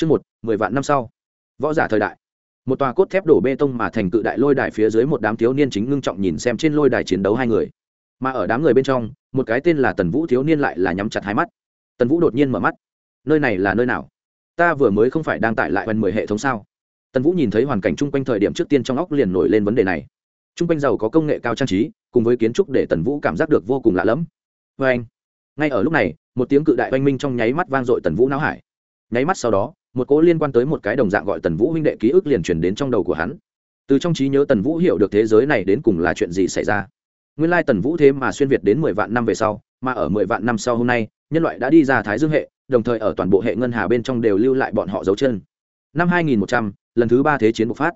Chương một, mười vạn năm sau. Võ giả thời đại. Một tòa cốt thép đổ bê tông mà thành cự đại lôi đài phía dưới một đám thiếu niên chính ngưng trọng nhìn xem trên lôi đài chiến đấu hai người. Mà ở đám người bên trong, một cái tên là Tần Vũ thiếu niên lại là nhắm chặt hai mắt. Tần Vũ đột nhiên mở mắt. Nơi này là nơi nào? Ta vừa mới không phải đang tại lại gần mười hệ thống sao? Tần Vũ nhìn thấy hoàn cảnh chung quanh thời điểm trước tiên trong óc liền nổi lên vấn đề này. Chung quanh giàu có công nghệ cao trang trí, cùng với kiến trúc để Tần Vũ cảm giác được vô cùng lạ lẫm. Oeng. anh, ngay ở lúc này, một tiếng cự đại oanh minh trong nháy mắt vang dội Tần Vũ não hải. Nháy mắt sau đó, một cỗ liên quan tới một cái đồng dạng gọi tần vũ huynh đệ ký ức liền truyền đến trong đầu của hắn. Từ trong trí nhớ tần vũ hiểu được thế giới này đến cùng là chuyện gì xảy ra. Nguyên lai tần vũ thế mà xuyên việt đến mười vạn năm về sau mà ở mười vạn năm sau hôm nay nhân loại đã đi ra thái dương hệ đồng thời ở toàn bộ hệ ngân hà bên trong đều lưu lại bọn họ dấu chân. Năm hai nghìn một trăm lần thứ ba thế chiến bộc phát.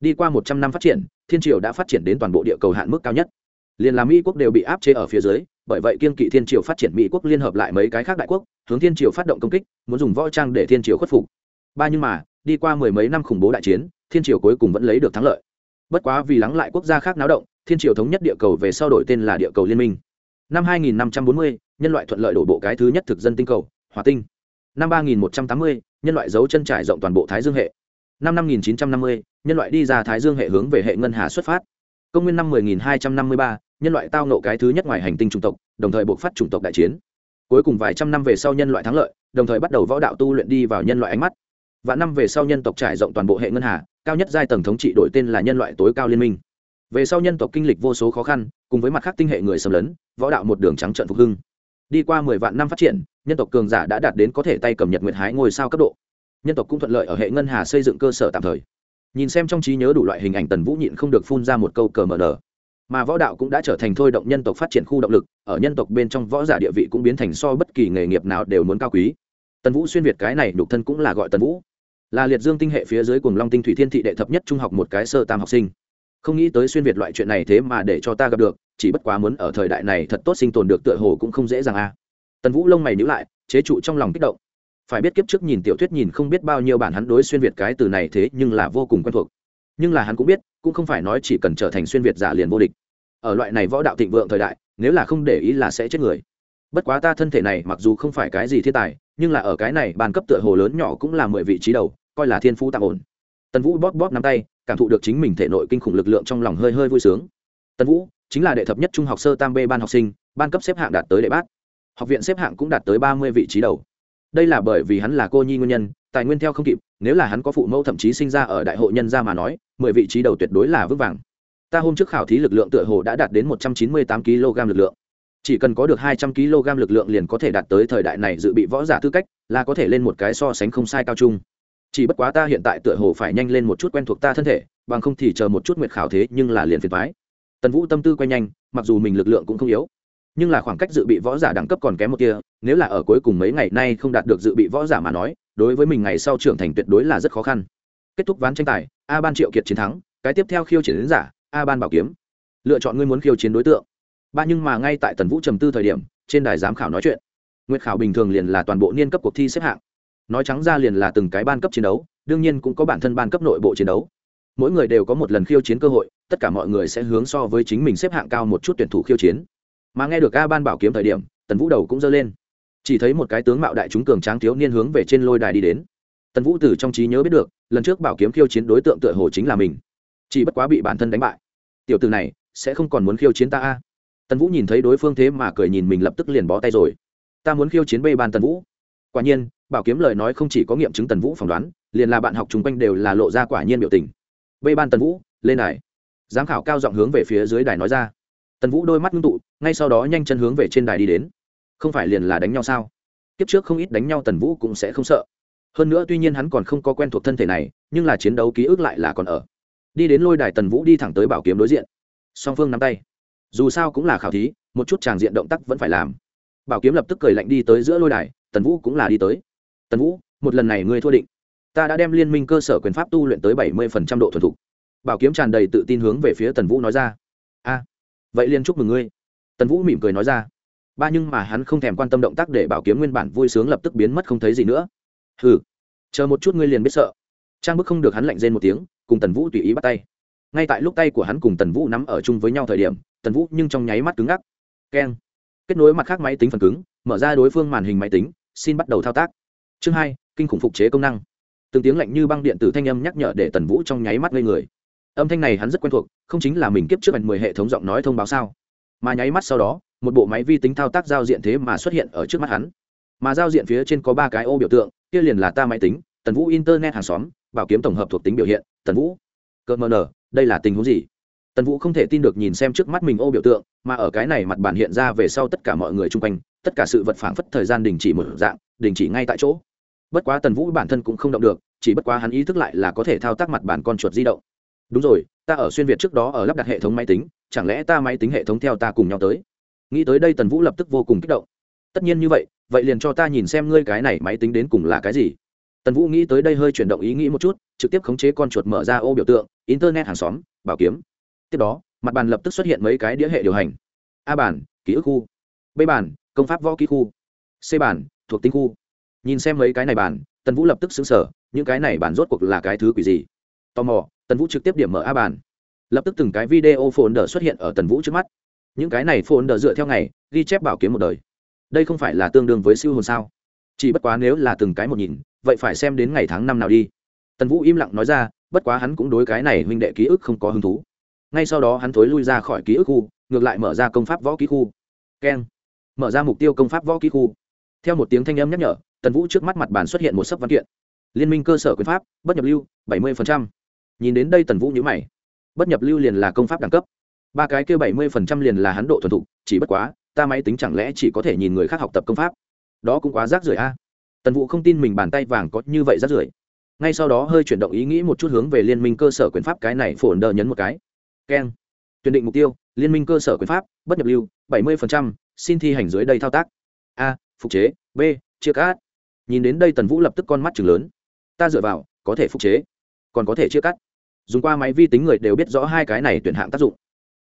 Đi qua một trăm năm phát triển thiên triều đã phát triển đến toàn bộ địa cầu hạn mức cao nhất. Liền làm mỹ quốc đều bị áp chế ở phía dưới bởi vậy kiên kỵ thiên triều phát triển mỹ quốc liên hợp lại mấy cái khác đại quốc hướng thiên triều phát động công kích muốn dùng võ trang để thiên triều khuất phục. Ba nhưng mà đi qua mười mấy năm khủng bố đại chiến thiên triều cuối cùng vẫn lấy được thắng lợi. Bất quá vì lắng lại quốc gia khác náo động thiên triều thống nhất địa cầu về sau đổi tên là địa cầu liên minh. Năm 2540, nhân loại thuận lợi đổ bộ cái thứ nhất thực dân tinh cầu hỏa tinh. Năm 3180, nhân loại giấu chân trải rộng toàn bộ thái dương hệ. Năm 5950, nhân loại đi ra thái dương hệ hướng về hệ ngân hà xuất phát. Công nguyên năm 10253, nhân loại tao nộ cái thứ nhất ngoài hành tinh chủng tộc, đồng thời buộc phát chủng tộc đại chiến. Cuối cùng vài trăm năm về sau nhân loại thắng lợi, đồng thời bắt đầu võ đạo tu luyện đi vào nhân loại ánh mắt. Và năm về sau nhân tộc trải rộng toàn bộ hệ ngân hà, cao nhất giai tầng thống trị đổi tên là nhân loại tối cao liên minh. Về sau nhân tộc kinh lịch vô số khó khăn, cùng với mặt khác tinh hệ người xâm lấn, võ đạo một đường trắng trận phục hưng. Đi qua mười vạn năm phát triển, nhân tộc cường giả đã đạt đến có thể tay cầm nhật nguyệt hái ngôi sao cấp độ. Nhân tộc cũng thuận lợi ở hệ ngân hà xây dựng cơ sở tạm thời. Nhìn xem trong trí nhớ đủ loại hình ảnh tần vũ nhịn không được phun ra một câu cờ mờ nở mà võ đạo cũng đã trở thành thôi động nhân tộc phát triển khu động lực, ở nhân tộc bên trong võ giả địa vị cũng biến thành so bất kỳ nghề nghiệp nào đều muốn cao quý. Tần vũ xuyên việt cái này đục thân cũng là gọi tần vũ. Là liệt dương tinh hệ phía dưới cùng long tinh thủy thiên thị đệ thập nhất trung học một cái sơ tam học sinh. Không nghĩ tới xuyên việt loại chuyện này thế mà để cho ta gặp được, chỉ bất quá muốn ở thời đại này thật tốt sinh tồn được tựa hồ cũng không dễ dàng a tần vũ lông mày nhữ lại, chế trụ trong lòng kích động. Phải biết kiếp trước nhìn tiểu thuyết nhìn không biết bao nhiêu bản hắn đối xuyên việt cái từ này thế nhưng là vô cùng quen thuộc. Nhưng là hắn cũng biết, cũng không phải nói chỉ cần trở thành xuyên việt giả liền vô địch ở loại này võ đạo thịnh vượng thời đại, nếu là không để ý là sẽ chết người. Bất quá ta thân thể này mặc dù không phải cái gì thiên tài, nhưng là ở cái này bàn cấp tựa hồ lớn nhỏ cũng là mười vị trí đầu, coi là thiên phú tạm ổn. Tần vũ bóp bóp nắm tay, cảm thụ được chính mình thể nội kinh khủng lực lượng trong lòng hơi hơi vui sướng. Tần vũ, chính là đệ thập nhất trung học sơ tam b ban học sinh, ban cấp xếp hạng đạt tới đệ bát. Học viện xếp hạng cũng đạt tới ba mươi vị trí đầu. Đây là bởi vì hắn là cô nhi nguyên nhân, tài nguyên theo không kịp, nếu là hắn có phụ mẫu thậm chí sinh ra ở đại hội nhân gia mà nói, mười vị trí đầu tuyệt đối là vững vàng ta hôm trước khảo thí lực lượng tựa hồ đã đạt đến một trăm chín mươi tám kg lực lượng. Chỉ cần có được hai trăm kg lực lượng liền có thể đạt tới thời đại này dự bị võ giả tư cách, là có thể lên một cái so sánh không sai cao trung. chỉ bất quá ta hiện tại tựa hồ phải nhanh lên một chút quen thuộc ta thân thể, bằng không thì chờ một chút nguyệt khảo thế nhưng là liền phiền thoái tần vũ tâm tư quay nhanh, mặc dù mình lực lượng cũng không yếu, nhưng là khoảng cách dự bị võ giả đẳng cấp còn kém một kia, nếu là ở cuối cùng mấy ngày nay không đạt được dự bị võ giả mà nói, đối với mình ngày sau trưởng thành tuyệt đối là rất khó khăn. Kết thúc ván tranh tài, a ban triệu kiệt chiến thắng, cái tiếp theo khiêu chiến giả a ban bảo kiếm. Lựa chọn ngươi muốn khiêu chiến đối tượng. Ba nhưng mà ngay tại tần vũ trầm tư thời điểm, trên đài giám khảo nói chuyện. Nguyệt khảo bình thường liền là toàn bộ niên cấp cuộc thi xếp hạng. Nói trắng ra liền là từng cái ban cấp chiến đấu, đương nhiên cũng có bản thân ban cấp nội bộ chiến đấu. Mỗi người đều có một lần khiêu chiến cơ hội, tất cả mọi người sẽ hướng so với chính mình xếp hạng cao một chút tuyển thủ khiêu chiến. Mà nghe được a ban bảo kiếm thời điểm, tần vũ đầu cũng dơ lên. Chỉ thấy một cái tướng mạo đại chúng cường tráng thiếu niên hướng về trên lôi đài đi đến. Tần vũ từ trong trí nhớ biết được, lần trước bảo kiếm khiêu chiến đối tượng tựa hồ chính là mình. Chỉ bất quá bị bản thân đánh bại tiểu từ này sẽ không còn muốn khiêu chiến ta a. Tần vũ nhìn thấy đối phương thế mà cười nhìn mình lập tức liền bó tay rồi. Ta muốn khiêu chiến bê ban tần vũ. Quả nhiên, bảo kiếm lời nói không chỉ có nghiệm chứng tần vũ phỏng đoán, liền là bạn học chung quanh đều là lộ ra quả nhiên biểu tình. Bê ban tần vũ, lên đài. Giám khảo cao giọng hướng về phía dưới đài nói ra. Tần vũ đôi mắt ngưng tụ, ngay sau đó nhanh chân hướng về trên đài đi đến. Không phải liền là đánh nhau sao? Kiếp trước không ít đánh nhau tần vũ cũng sẽ không sợ. Hơn nữa tuy nhiên hắn còn không có quen thuộc thân thể này, nhưng là chiến đấu ký ức lại là còn ở đi đến lôi đài tần vũ đi thẳng tới bảo kiếm đối diện. Song phương nắm tay. Dù sao cũng là khảo thí, một chút tràng diện động tác vẫn phải làm. Bảo kiếm lập tức cười lạnh đi tới giữa lôi đài, tần vũ cũng là đi tới. Tần vũ, một lần này ngươi thua định. Ta đã đem liên minh cơ sở quyền pháp tu luyện tới bảy mươi phần trăm độ thuần thục. Bảo kiếm tràn đầy tự tin hướng về phía tần vũ nói ra. A, vậy liên chúc mừng ngươi. Tần vũ mỉm cười nói ra. Ba nhưng mà hắn không thèm quan tâm động tác để bảo kiếm nguyên bản vui sướng lập tức biến mất không thấy gì nữa. Hừ, chờ một chút ngươi liền biết sợ. Trang bức không được hắn lạnh rên một tiếng cùng tần vũ tùy ý bắt tay. Ngay tại lúc tay của hắn cùng tần vũ nắm ở chung với nhau thời điểm, tần vũ nhưng trong nháy mắt cứng ngắc. Keng. Kết nối mặt khác máy tính phần cứng, mở ra đối phương màn hình máy tính, xin bắt đầu thao tác. Chương hai, kinh khủng phục chế công năng. Từng tiếng lạnh như băng điện tử thanh âm nhắc nhở để tần vũ trong nháy mắt ngây người. Âm thanh này hắn rất quen thuộc, không chính là mình kiếp trước ảnh mười hệ thống giọng nói thông báo sao? Mà nháy mắt sau đó, một bộ máy vi tính thao tác giao diện thế mà xuất hiện ở trước mắt hắn. Mà giao diện phía trên có ba cái ô biểu tượng, kia liền là ta máy tính, tần vũ internet hàng xóm, bảo kiếm tổng hợp thuộc tính biểu hiện tần vũ. Cợt mờ nở đây là tình huống gì? Tần vũ không thể tin được nhìn xem trước mắt mình ô biểu tượng, mà ở cái này mặt bản hiện ra về sau tất cả mọi người chung quanh, tất cả sự vật phảng phất thời gian đình chỉ một dạng, đình chỉ ngay tại chỗ. Bất quá tần vũ bản thân cũng không động được, chỉ bất quá hắn ý thức lại là có thể thao tác mặt bản con chuột di động. Đúng rồi, ta ở xuyên việt trước đó ở lắp đặt hệ thống máy tính, chẳng lẽ ta máy tính hệ thống theo ta cùng nhau tới? Nghĩ tới đây tần vũ lập tức vô cùng kích động. Tất nhiên như vậy vậy liền cho ta nhìn xem ngươi cái này máy tính đến cùng là cái gì tần vũ nghĩ tới đây hơi chuyển động ý nghĩ một chút, trực tiếp khống chế con chuột mở ra ô biểu tượng, internet hàng xóm, bảo kiếm. Tiếp đó, mặt bàn lập tức xuất hiện mấy cái đĩa hệ điều hành. A bản ký ức khu. B bản công pháp võ ký khu. C bản thuộc tinh khu. Nhìn xem mấy cái này bản tần vũ lập tức xứng sở những cái này bản rốt cuộc là cái thứ quỷ gì? Tò mò, tần vũ trực tiếp điểm mở a bản lập tức từng cái video phồn đờ xuất hiện ở tần vũ trước mắt. Những cái này phồn đờ dựa theo ngày, ghi chép bảo kiếm một đời. Đây không phải là tương đương với siêu hồn sao? Chỉ bất quá nếu là từng cái một nhìn vậy phải xem đến ngày tháng năm nào đi. Tần vũ im lặng nói ra, bất quá hắn cũng đối cái này huynh đệ ký ức không có hứng thú. Ngay sau đó hắn thối lui ra khỏi ký ức khu, ngược lại mở ra công pháp võ ký khu. Keng. Mở ra mục tiêu công pháp võ ký khu. Theo một tiếng thanh âm nhắc nhở, tần vũ trước mắt mặt bàn xuất hiện một sấp văn kiện. Liên minh cơ sở quyền pháp, bất nhập lưu, bảy mươi nhìn đến đây tần vũ nhữ mày. Bất nhập lưu liền là công pháp đẳng cấp. Ba cái kêu bảy mươi liền là hắn độ thuần thục, chỉ bất quá, ta máy tính chẳng lẽ chỉ có thể nhìn người khác học tập công pháp? Đó cũng quá rác rưởi a tần vũ không tin mình bàn tay vàng có như vậy rác rưởi. Ngay sau đó hơi chuyển động ý nghĩ một chút hướng về liên minh cơ sở quyền pháp cái này phồn đờ nhấn một cái. Keng. Tuyển định mục tiêu, liên minh cơ sở quyền pháp, bất nhập lưu, bảy mươi xin thi hành dưới đây thao tác. A, phục chế. B, chia cắt. Nhìn đến đây tần vũ lập tức con mắt chừng lớn. Ta dựa vào, có thể phục chế. Còn có thể chia cắt. Dùng qua máy vi tính người đều biết rõ hai cái này tuyển hạng tác dụng.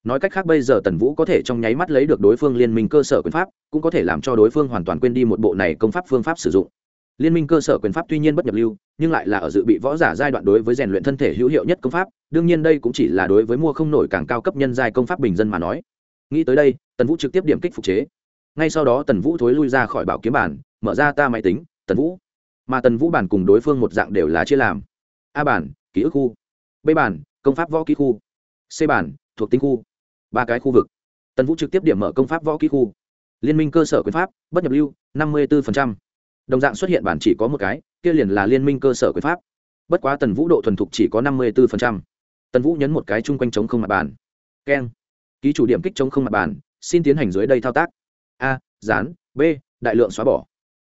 Nói cách khác bây giờ tần vũ có thể trong nháy mắt lấy được đối phương liên minh cơ sở quyền pháp, cũng có thể làm cho đối phương hoàn toàn quên đi một bộ này công pháp phương pháp sử dụng liên minh cơ sở quyền pháp tuy nhiên bất nhập lưu, nhưng lại là ở dự bị võ giả giai đoạn đối với rèn luyện thân thể hữu hiệu nhất công pháp, đương nhiên đây cũng chỉ là đối với mua không nổi càng cao cấp nhân giai công pháp bình dân mà nói. Nghĩ tới đây, tần vũ trực tiếp điểm kích phục chế. Ngay sau đó tần vũ thối lui ra khỏi bảo kiếm bản mở ra ta máy tính, tần vũ. Mà tần vũ bản cùng đối phương một dạng đều là chia làm. A bản ký ức khu. B bản công pháp võ ký khu. C bản thuộc tính khu. Ba cái khu vực. Tần vũ trực tiếp điểm mở công pháp võ ký khu. Liên minh cơ sở quyền pháp, bất nhập lưu, năm mươi bốn đồng dạng xuất hiện bản chỉ có một cái, kia liền là liên minh cơ sở quyền pháp. Bất quá tần vũ độ thuần thục chỉ có năm mươi bốn tần vũ nhấn một cái chung quanh chống không mặt bàn. Keng. Ký chủ điểm kích chống không mặt bàn, xin tiến hành dưới đây thao tác. A dán b, đại lượng xóa bỏ.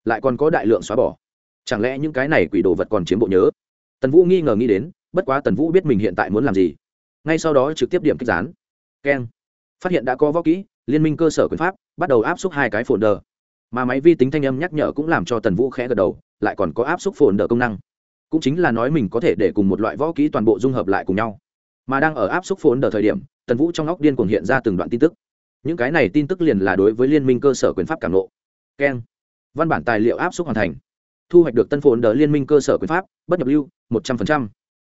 Lại còn có đại lượng xóa bỏ. Chẳng lẽ những cái này quỷ đồ vật còn chiếm bộ nhớ? Tần vũ nghi ngờ nghĩ đến, bất quá tần vũ biết mình hiện tại muốn làm gì. Ngay sau đó trực tiếp điểm kích dán keng. Phát hiện đã có võ kỹ, liên minh cơ sở quyền pháp, bắt đầu áp suất hai cái phồn đờ mà máy vi tính thanh âm nhắc nhở cũng làm cho tần vũ khẽ gật đầu, lại còn có áp suất phồn đỡ công năng. Cũng chính là nói mình có thể để cùng một loại võ kỹ toàn bộ dung hợp lại cùng nhau. Mà đang ở áp suất phồn đỡ thời điểm, tần vũ trong óc điên cuồng hiện ra từng đoạn tin tức. Những cái này tin tức liền là đối với liên minh cơ sở quyền pháp cảm lộ keng. Văn bản tài liệu áp suất hoàn thành. Thu hoạch được tân phồn đỡ liên minh cơ sở quyền pháp, bất nhập lưu, một trăm linh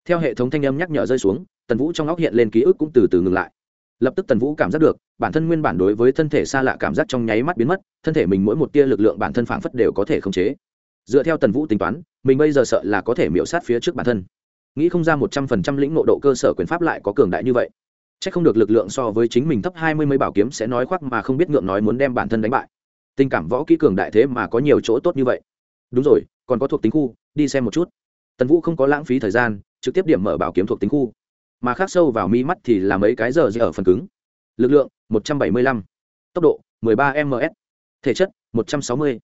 theo hệ thống thanh âm nhắc nhở rơi xuống, tần vũ trong óc hiện lên ký ức cũng từ từ ngừng lại lập tức tần vũ cảm giác được, bản thân nguyên bản đối với thân thể xa lạ cảm giác trong nháy mắt biến mất, thân thể mình mỗi một tia lực lượng bản thân phảng phất đều có thể khống chế. Dựa theo tần vũ tính toán, mình bây giờ sợ là có thể miễu sát phía trước bản thân. Nghĩ không ra một trăm phần trăm lĩnh nộ độ cơ sở quyền pháp lại có cường đại như vậy. C h ắ c không được lực lượng so với chính mình thấp hai mươi mấy bảo kiếm sẽ nói khoác mà không biết ngượng nói muốn đem bản thân đánh bại. Tình cảm võ kỹ cường đại thế mà có nhiều chỗ tốt như vậy. Đúng rồi, còn có thuộc tính khu, đi xem một chút. Tần vũ không có lãng phí thời gian, trực tiếp điểm mở bảo kiếm thuộc tính khu mà khác sâu vào mi mắt thì là mấy cái giờ gì ở phần cứng. Lực lượng 175, tốc độ 13 ms thể chất 160,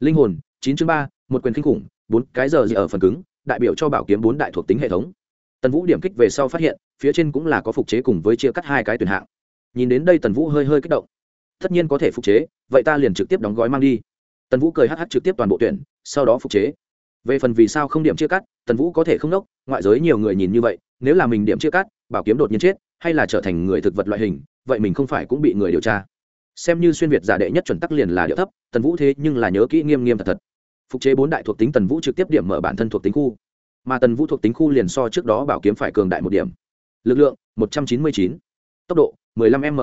linh hồn 9 chương 3, một quyền kinh khủng bốn cái giờ gì ở phần cứng đại biểu cho bảo kiếm bốn đại thuộc tính hệ thống. Tần vũ điểm kích về sau phát hiện phía trên cũng là có phục chế cùng với chia cắt hai cái tuyển hạng. Nhìn đến đây tần vũ hơi hơi kích động. Tất nhiên có thể phục chế vậy ta liền trực tiếp đóng gói mang đi. Tần vũ cười hh trực tiếp toàn bộ tuyển sau đó phục chế về phần vì sao không điểm chia cắt tần vũ có thể không đốc ngoại giới nhiều người nhìn như vậy nếu là mình điểm chia cắt bảo kiếm đột nhiên chết hay là trở thành người thực vật loại hình vậy mình không phải cũng bị người điều tra. Xem như xuyên việt giả đệ nhất chuẩn tắc liền là điệu thấp tần vũ thế nhưng là nhớ kỹ nghiêm nghiêm thật thật. Phục chế bốn đại thuộc tính tần vũ trực tiếp điểm mở bản thân thuộc tính khu. Mà tần vũ thuộc tính khu liền so trước đó bảo kiếm phải cường đại một điểm. Lực lượng một trăm chín mươi chín. Tốc độ 15 ms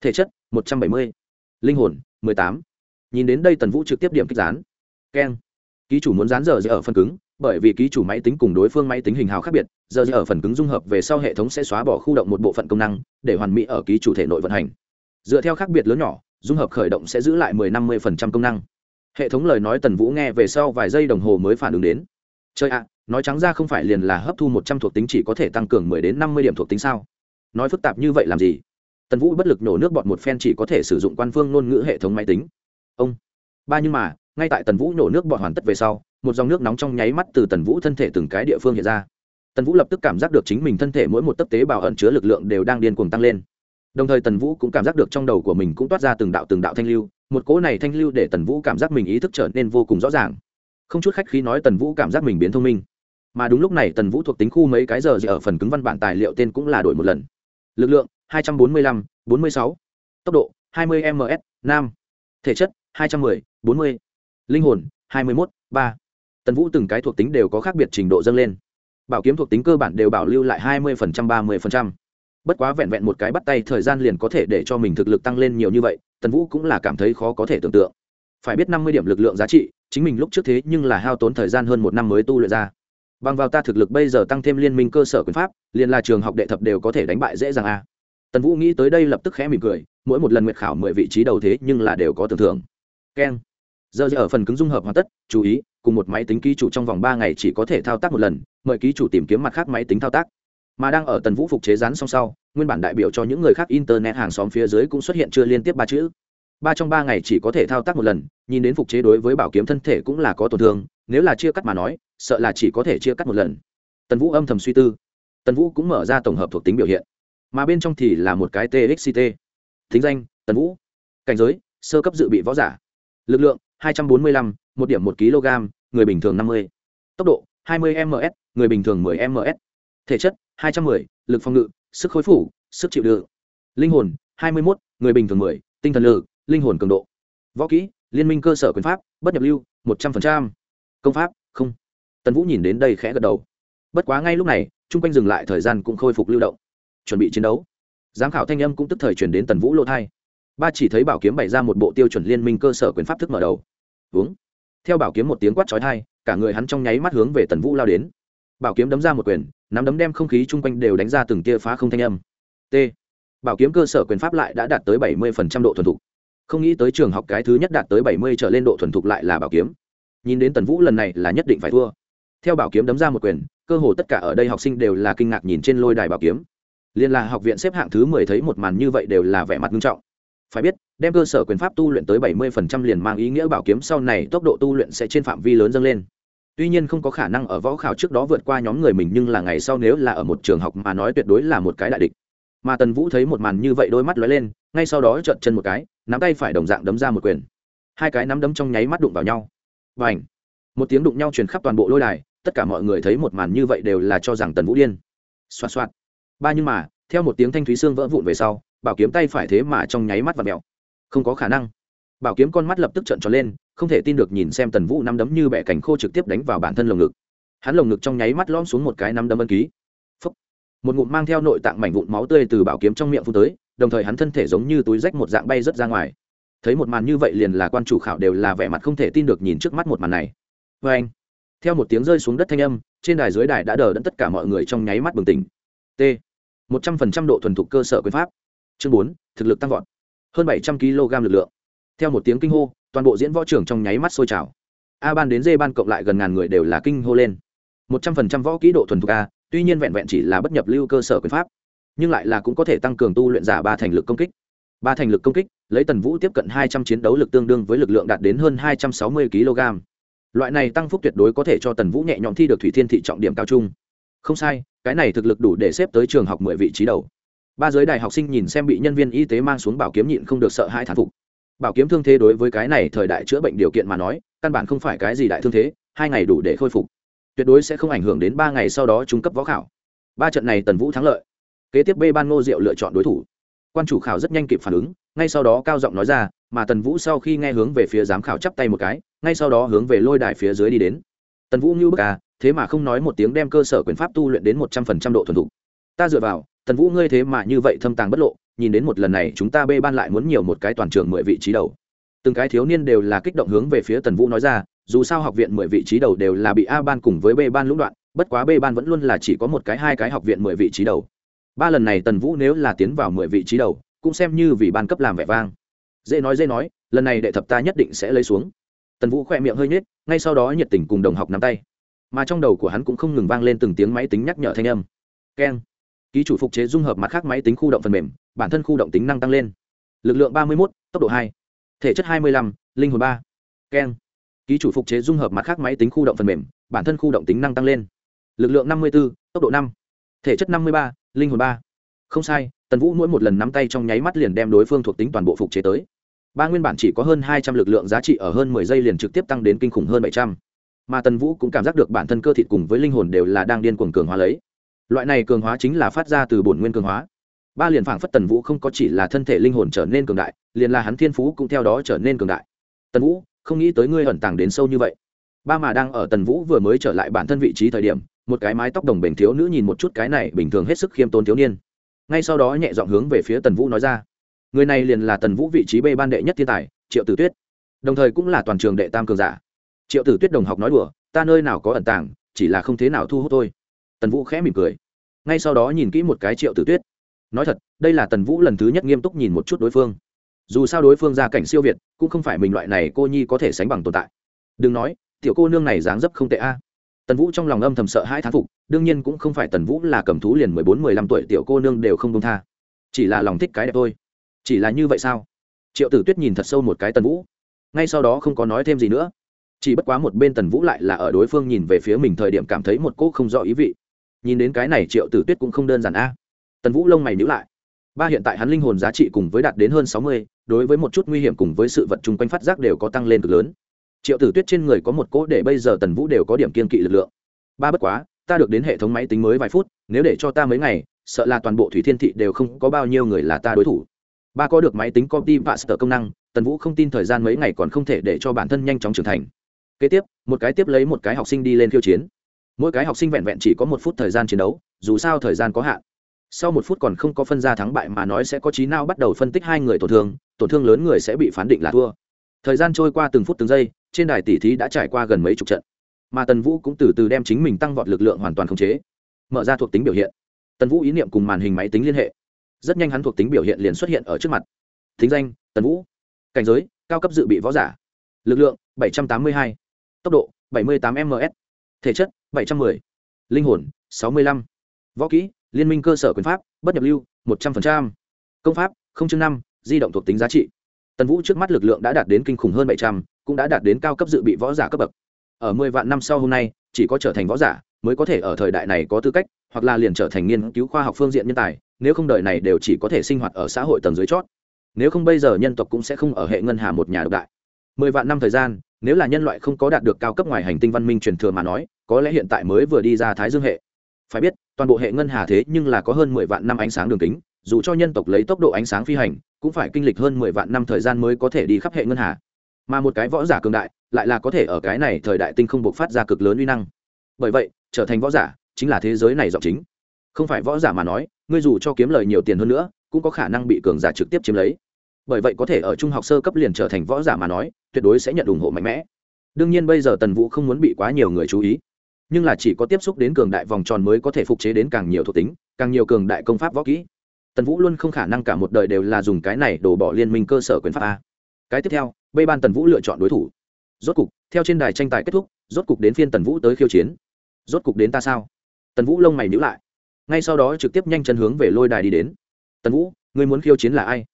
thể chất 170, linh hồn 18. nhìn đến đây tần vũ trực tiếp điểm kích dán keng ký chủ muốn dán giờ ở phần cứng, bởi vì ký chủ máy tính cùng đối phương máy tính hình hào khác biệt, giờ ở phần cứng dung hợp về sau hệ thống sẽ xóa bỏ khu động một bộ phận công năng, để hoàn mỹ ở ký chủ thể nội vận hành. Dựa theo khác biệt lớn nhỏ, dung hợp khởi động sẽ giữ lại 10-50% công năng. Hệ thống lời nói tần vũ nghe về sau vài giây đồng hồ mới phản ứng đến. Chơi ạ, nói trắng ra không phải liền là hấp thu một trăm thuộc tính chỉ có thể tăng cường mười đến năm mươi điểm thuộc tính sao? Nói phức tạp như vậy làm gì? Tần vũ bất lực nổ nước bọt một phen chỉ có thể sử dụng quan phương ngôn ngữ hệ thống máy tính. Ông, ba nhưng mà ngay tại tần vũ nổ nước bọt hoàn tất về sau một dòng nước nóng trong nháy mắt từ tần vũ thân thể từng cái địa phương hiện ra. Tần vũ lập tức cảm giác được chính mình thân thể mỗi một tấc tế bào ẩn chứa lực lượng đều đang điên cuồng tăng lên. Đồng thời tần vũ cũng cảm giác được trong đầu của mình cũng toát ra từng đạo từng đạo thanh lưu một cỗ này thanh lưu để tần vũ cảm giác mình ý thức trở nên vô cùng rõ ràng. Không chút khách khí nói tần vũ cảm giác mình biến thông minh. Mà đúng lúc này tần vũ thuộc tính khu mấy cái giờ gì ở phần cứng văn bản tài liệu tên cũng là đổi một lần. Lực lượng 245, 46. tốc độ 20 ms nam. Thể chất 210, 40 linh hồn 21, 3. tần vũ từng cái thuộc tính đều có khác biệt trình độ dâng lên. Bảo kiếm thuộc tính cơ bản đều bảo lưu lại 20%, 30%. bất quá vẹn vẹn một cái bắt tay thời gian liền có thể để cho mình thực lực tăng lên nhiều như vậy tần vũ cũng là cảm thấy khó có thể tưởng tượng. Phải biết năm mươi điểm lực lượng giá trị chính mình lúc trước thế nhưng là hao tốn thời gian hơn một năm mới tu luyện ra. Bằng vào ta thực lực bây giờ tăng thêm liên minh cơ sở quyền pháp liền là trường học đệ thập đều có thể đánh bại dễ dàng a. Tần vũ nghĩ tới đây lập tức khẽ mỉm cười mỗi một lần nguyệt khảo mười vị trí đầu thế nhưng là đều có tưởng thưởng. Keng giờ ở phần cứng dung hợp hoàn tất, chú ý, cùng một máy tính ký chủ trong vòng ba ngày chỉ có thể thao tác một lần, mời ký chủ tìm kiếm mặt khác máy tính thao tác. Mà đang ở tần vũ phục chế rán song sau, nguyên bản đại biểu cho những người khác internet hàng xóm phía dưới cũng xuất hiện chưa liên tiếp ba chữ. Ba trong ba ngày chỉ có thể thao tác một lần, nhìn đến phục chế đối với bảo kiếm thân thể cũng là có tổn thương, nếu là chia cắt mà nói, sợ là chỉ có thể chia cắt một lần. Tần vũ âm thầm suy tư. Tần vũ cũng mở ra tổng hợp thuộc tính biểu hiện. Mà bên trong thì là một cái txt thính danh, tần vũ. Cảnh giới, sơ cấp dự bị võ giả. Lực lượng 245, một điểm một kg người bình thường 50. tốc độ 20 ms người bình thường 10 ms thể chất 210, lực phòng ngự sức khối phủ sức chịu đựng. Linh hồn 21, người bình thường 10, tinh thần lực linh hồn cường độ. Võ kỹ liên minh cơ sở quyền pháp bất nhập lưu một trăm linh công pháp không. Tần vũ nhìn đến đây khẽ gật đầu. Bất quá ngay lúc này trung quanh dừng lại thời gian cũng khôi phục lưu động. Chuẩn bị chiến đấu. Giám khảo thanh âm cũng tức thời truyền đến tần vũ lô thai ba chỉ thấy bảo kiếm bày ra một bộ tiêu chuẩn liên minh cơ sở quyền pháp thức mở đầu. Uống. Theo bảo kiếm một tiếng quát trói thai cả người hắn trong nháy mắt hướng về tần vũ lao đến. Bảo kiếm đấm ra một quyền, nắm đấm đem không khí chung quanh đều đánh ra từng tia phá không thanh âm. T. Bảo kiếm cơ sở quyền pháp lại đã đạt tới bảy mươi độ thuần thục. Không nghĩ tới trường học cái thứ nhất đạt tới bảy mươi trở lên độ thuần thục lại là bảo kiếm. Nhìn đến tần vũ lần này là nhất định phải thua. Theo bảo kiếm đấm ra một quyền, cơ hồ tất cả ở đây học sinh đều là kinh ngạc nhìn trên lôi đài bảo kiếm. Liên là học viện xếp hạng thứ mười thấy một màn như vậy đều là vẻ mặt nghiêm trọng phải biết, đem cơ sở quyền pháp tu luyện tới bảy mươi phần trăm liền mang ý nghĩa bảo kiếm sau này tốc độ tu luyện sẽ trên phạm vi lớn dâng lên. Tuy nhiên không có khả năng ở võ khảo trước đó vượt qua nhóm người mình nhưng là ngày sau nếu là ở một trường học mà nói tuyệt đối là một cái đại địch. Mà tần vũ thấy một màn như vậy đôi mắt lóe lên, ngay sau đó trợn chân một cái, nắm tay phải đồng dạng đấm ra một quyền. Hai cái nắm đấm trong nháy mắt đụng vào nhau. Và ảnh một tiếng đụng nhau truyền khắp toàn bộ lôi đài, tất cả mọi người thấy một màn như vậy đều là cho rằng tần vũ điên. Xoạt xoạt. Ba nhưng mà, theo một tiếng thanh thúy xương vỡ vụn về sau bảo kiếm tay phải thế mà trong nháy mắt và mèo. Không có khả năng. Bảo kiếm con mắt lập tức trợn tròn lên, không thể tin được nhìn xem tần vũ nắm đấm như bẻ cành khô trực tiếp đánh vào bản thân lồng ngực. Hắn lồng ngực trong nháy mắt lom xuống một cái nắm đấm ân ký. Phúc. một ngụm mang theo nội tạng mảnh vụn máu tươi từ bảo kiếm trong miệng phun tới, đồng thời hắn thân thể giống như túi rách một dạng bay rớt ra ngoài. Thấy một màn như vậy liền là quan chủ khảo đều là vẻ mặt không thể tin được nhìn trước mắt một màn này. Vê anh, theo một tiếng rơi xuống đất thanh âm, trên đài dưới đài đã đờ đẫn tất cả mọi người trong nháy mắt bừng tỉnh. T. Một trăm phần trăm độ thuần thục cơ sở quyền pháp chương bốn, thực lực tăng vọt. Hơn bảy trăm kg lực lượng. Theo một tiếng kinh hô, toàn bộ diễn võ trưởng trong nháy mắt sôi trào. A ban đến d ban cộng lại gần ngàn người đều là kinh hô lên. Một trăm phần trăm võ kỹ độ thuần thục a, tuy nhiên vẹn vẹn chỉ là bất nhập lưu cơ sở quyền pháp, nhưng lại là cũng có thể tăng cường tu luyện giả ba thành lực công kích. Ba thành lực công kích, lấy tần vũ tiếp cận hai trăm chiến đấu lực tương đương với lực lượng đạt đến hơn hai trăm sáu mươi kg. Loại này tăng phúc tuyệt đối có thể cho tần vũ nhẹ nhõm thi được thủy thiên thị trọng điểm cao trung. Không sai, cái này thực lực đủ để xếp tới trường học mười vị trí đầu ba giới đại học sinh nhìn xem bị nhân viên y tế mang xuống bảo kiếm nhịn không được sợ hai thán phục. Bảo kiếm thương thế đối với cái này thời đại chữa bệnh điều kiện mà nói, căn bản không phải cái gì đại thương thế, hai ngày đủ để khôi phục. Tuyệt đối sẽ không ảnh hưởng đến ba ngày sau đó trung cấp võ khảo. Ba trận này tần vũ thắng lợi. Kế tiếp b ban ngô diệu lựa chọn đối thủ. Quan chủ khảo rất nhanh kịp phản ứng, ngay sau đó cao giọng nói ra, mà tần vũ sau khi nghe hướng về phía giám khảo chắp tay một cái, ngay sau đó hướng về lôi đài phía dưới đi đến. Tần vũ như bức à thế mà không nói một tiếng đem cơ sở quyền pháp tu luyện đến một trăm phần trăm độ thuần thục ta dựa vào, tần vũ ngươi thế mà như vậy thâm tàng bất lộ, nhìn đến một lần này chúng ta bê ban lại muốn nhiều một cái toàn trường mười vị trí đầu. Từng cái thiếu niên đều là kích động hướng về phía tần vũ nói ra, dù sao học viện mười vị trí đầu đều là bị a ban cùng với b ban lũng đoạn, bất quá b ban vẫn luôn là chỉ có một cái, hai cái học viện mười vị trí đầu. Ba lần này tần vũ nếu là tiến vào mười vị trí đầu, cũng xem như vì ban cấp làm vẻ vang. Dễ nói dễ nói, lần này đệ thập ta nhất định sẽ lấy xuống. Tần vũ khỏe miệng hơi nhếch, ngay sau đó nhiệt tình cùng đồng học nắm tay. Mà trong đầu của hắn cũng không ngừng vang lên từng tiếng máy tính nhắc nhở thanh âm. Keng ký chủ phục chế dung hợp mặt khác máy tính khu động phần mềm, bản thân khu động tính năng tăng lên. Lực lượng ba mươi một tốc độ hai. Thể chất hai mươi lăm, linh hồn ba. Keng. Ký chủ phục chế dung hợp mặt khác máy tính khu động phần mềm, bản thân khu động tính năng tăng lên. Lực lượng năm mươi bốn tốc độ năm. Thể chất năm mươi ba, linh hồn ba. Không sai, tần vũ mỗi một lần nắm tay trong nháy mắt liền đem đối phương thuộc tính toàn bộ phục chế tới. Ba nguyên bản chỉ có hơn hai trăm l ự c lượng, giá trị ở hơn mười giây liền trực tiếp tăng đến kinh khủng hơn bảy trăm. Mà tần vũ cũng cảm giác được bản thân cơ thịt cùng với linh hồn đều là đang điên cuồng cường hóa lấy loại này cường hóa chính là phát ra từ bổn nguyên cường hóa. Ba liền phảng phất tần vũ không có chỉ là thân thể linh hồn trở nên cường đại, liền là hắn thiên phú cũng theo đó trở nên cường đại. Tần vũ, không nghĩ tới ngươi ẩn tàng đến sâu như vậy. Ba mà đang ở tần vũ vừa mới trở lại bản thân vị trí thời điểm, một cái mái tóc đồng bình thiếu nữ nhìn một chút cái này bình thường hết sức khiêm tốn thiếu niên. Ngay sau đó nhẹ dọn hướng về phía tần vũ nói ra. Người này liền là tần vũ vị trí b ban đệ nhất thiên tài, triệu tử tuyết. Đồng thời cũng là toàn trường đệ tam cường giả. Triệu tử tuyết đồng học nói đùa, ta nơi nào có ẩn tàng, chỉ là không thế nào thu hút thôi tần vũ khẽ mỉm cười. Ngay sau đó nhìn kỹ một cái triệu tử tuyết. Nói thật, đây là tần vũ lần thứ nhất nghiêm túc nhìn một chút đối phương. Dù sao đối phương ra cảnh siêu việt, cũng không phải mình loại này cô nhi có thể sánh bằng tồn tại. Đừng nói, tiểu cô nương này dáng dấp không tệ a. Tần vũ trong lòng âm thầm sợ hai thán phục, đương nhiên cũng không phải tần vũ là cầm thú liền mười bốn, mười lăm tuổi tiểu cô nương đều không công tha. Chỉ là lòng thích cái đẹp thôi. Chỉ là như vậy sao? Triệu tử tuyết nhìn thật sâu một cái tần vũ. Ngay sau đó không có nói thêm gì nữa. Chỉ bất quá một bên tần vũ lại là ở đối phương nhìn về phía mình thời điểm cảm thấy một cỗ không rõ ý vị nhìn đến cái này triệu tử tuyết cũng không đơn giản a. Tần vũ lông mày nhữ lại. Ba hiện tại hắn linh hồn giá trị cùng với đạt đến hơn sáu mươi, đối với một chút nguy hiểm cùng với sự vật chung quanh phát giác đều có tăng lên cực lớn. Triệu tử tuyết trên người có một cỗ để bây giờ tần vũ đều có điểm kiên kỵ lực lượng. Ba bất quá, ta được đến hệ thống máy tính mới vài phút, nếu để cho ta mấy ngày, sợ là toàn bộ thủy thiên thị đều không có bao nhiêu người là ta đối thủ. Ba có được máy tính copy và paste công năng, tần vũ không tin thời gian mấy ngày còn không thể để cho bản thân nhanh chóng trưởng thành. Kế tiếp, một cái tiếp lấy một cái học sinh đi lên khiêu chiến mỗi cái học sinh vẹn vẹn chỉ có một phút thời gian chiến đấu, dù sao thời gian có hạn. Sau một phút còn không có phân ra thắng bại mà nói sẽ có trí nào bắt đầu phân tích hai người tổn thương tổn thương lớn người sẽ bị phán định là thua. Thời gian trôi qua từng phút từng giây, trên đài tỷ thí đã trải qua gần mấy chục trận. Mà tần vũ cũng từ từ đem chính mình tăng vọt lực lượng hoàn toàn khống chế. Mở ra thuộc tính biểu hiện. Tần vũ ý niệm cùng màn hình máy tính liên hệ. Rất nhanh hắn thuộc tính biểu hiện liền xuất hiện ở trước mặt. Thính danh, tần vũ. Cảnh giới, cao cấp dự bị võ giả. Lực lượng 782. tốc độ 78 ms thể chất 710. linh hồn 65. võ kỹ liên minh cơ sở quyền pháp bất nhập lưu 100%. công pháp không chương năm di động thuộc tính giá trị tần vũ trước mắt lực lượng đã đạt đến kinh khủng hơn 700, cũng đã đạt đến cao cấp dự bị võ giả cấp bậc ở mười vạn năm sau hôm nay chỉ có trở thành võ giả mới có thể ở thời đại này có tư cách hoặc là liền trở thành nghiên cứu khoa học phương diện nhân tài nếu không đời này đều chỉ có thể sinh hoạt ở xã hội tầng dưới chót nếu không bây giờ nhân tộc cũng sẽ không ở hệ ngân hà một nhà độc đại mười vạn năm thời gian nếu là nhân loại không có đạt được cao cấp ngoài hành tinh văn minh truyền thừa mà nói có lẽ hiện tại mới vừa đi ra thái dương hệ. Phải biết, toàn bộ hệ ngân hà thế nhưng là có hơn mười vạn năm ánh sáng đường kính, dù cho nhân tộc lấy tốc độ ánh sáng phi hành, cũng phải kinh lịch hơn mười vạn năm thời gian mới có thể đi khắp hệ ngân hà. Mà một cái võ giả cường đại, lại là có thể ở cái này thời đại tinh không buộc phát ra cực lớn uy năng. Bởi vậy, trở thành võ giả chính là thế giới này giọng chính. Không phải võ giả mà nói, ngươi dù cho kiếm lời nhiều tiền hơn nữa, cũng có khả năng bị cường giả trực tiếp chiếm lấy. Bởi vậy có thể ở trung học sơ cấp liền trở thành võ giả mà nói, tuyệt đối sẽ nhận ủng hộ mạnh mẽ. Đương nhiên bây giờ tần vũ không muốn bị quá nhiều người chú ý nhưng là chỉ có tiếp xúc đến cường đại vòng tròn mới có thể phục chế đến càng nhiều thuộc tính, càng nhiều cường đại công pháp võ kỹ. Tần vũ luôn không khả năng cả một đời đều là dùng cái này đổ bỏ liên minh cơ sở quyền pháp a. Cái tiếp theo bây ban tần vũ lựa chọn đối thủ. Rốt cục, theo trên đài tranh tài kết thúc, rốt cục đến phiên tần vũ tới khiêu chiến. Rốt cục đến ta sao? Tần vũ lông mày nhữ lại. Ngay sau đó trực tiếp nhanh chân hướng về lôi đài đi đến. Tần vũ người muốn khiêu chiến là ai?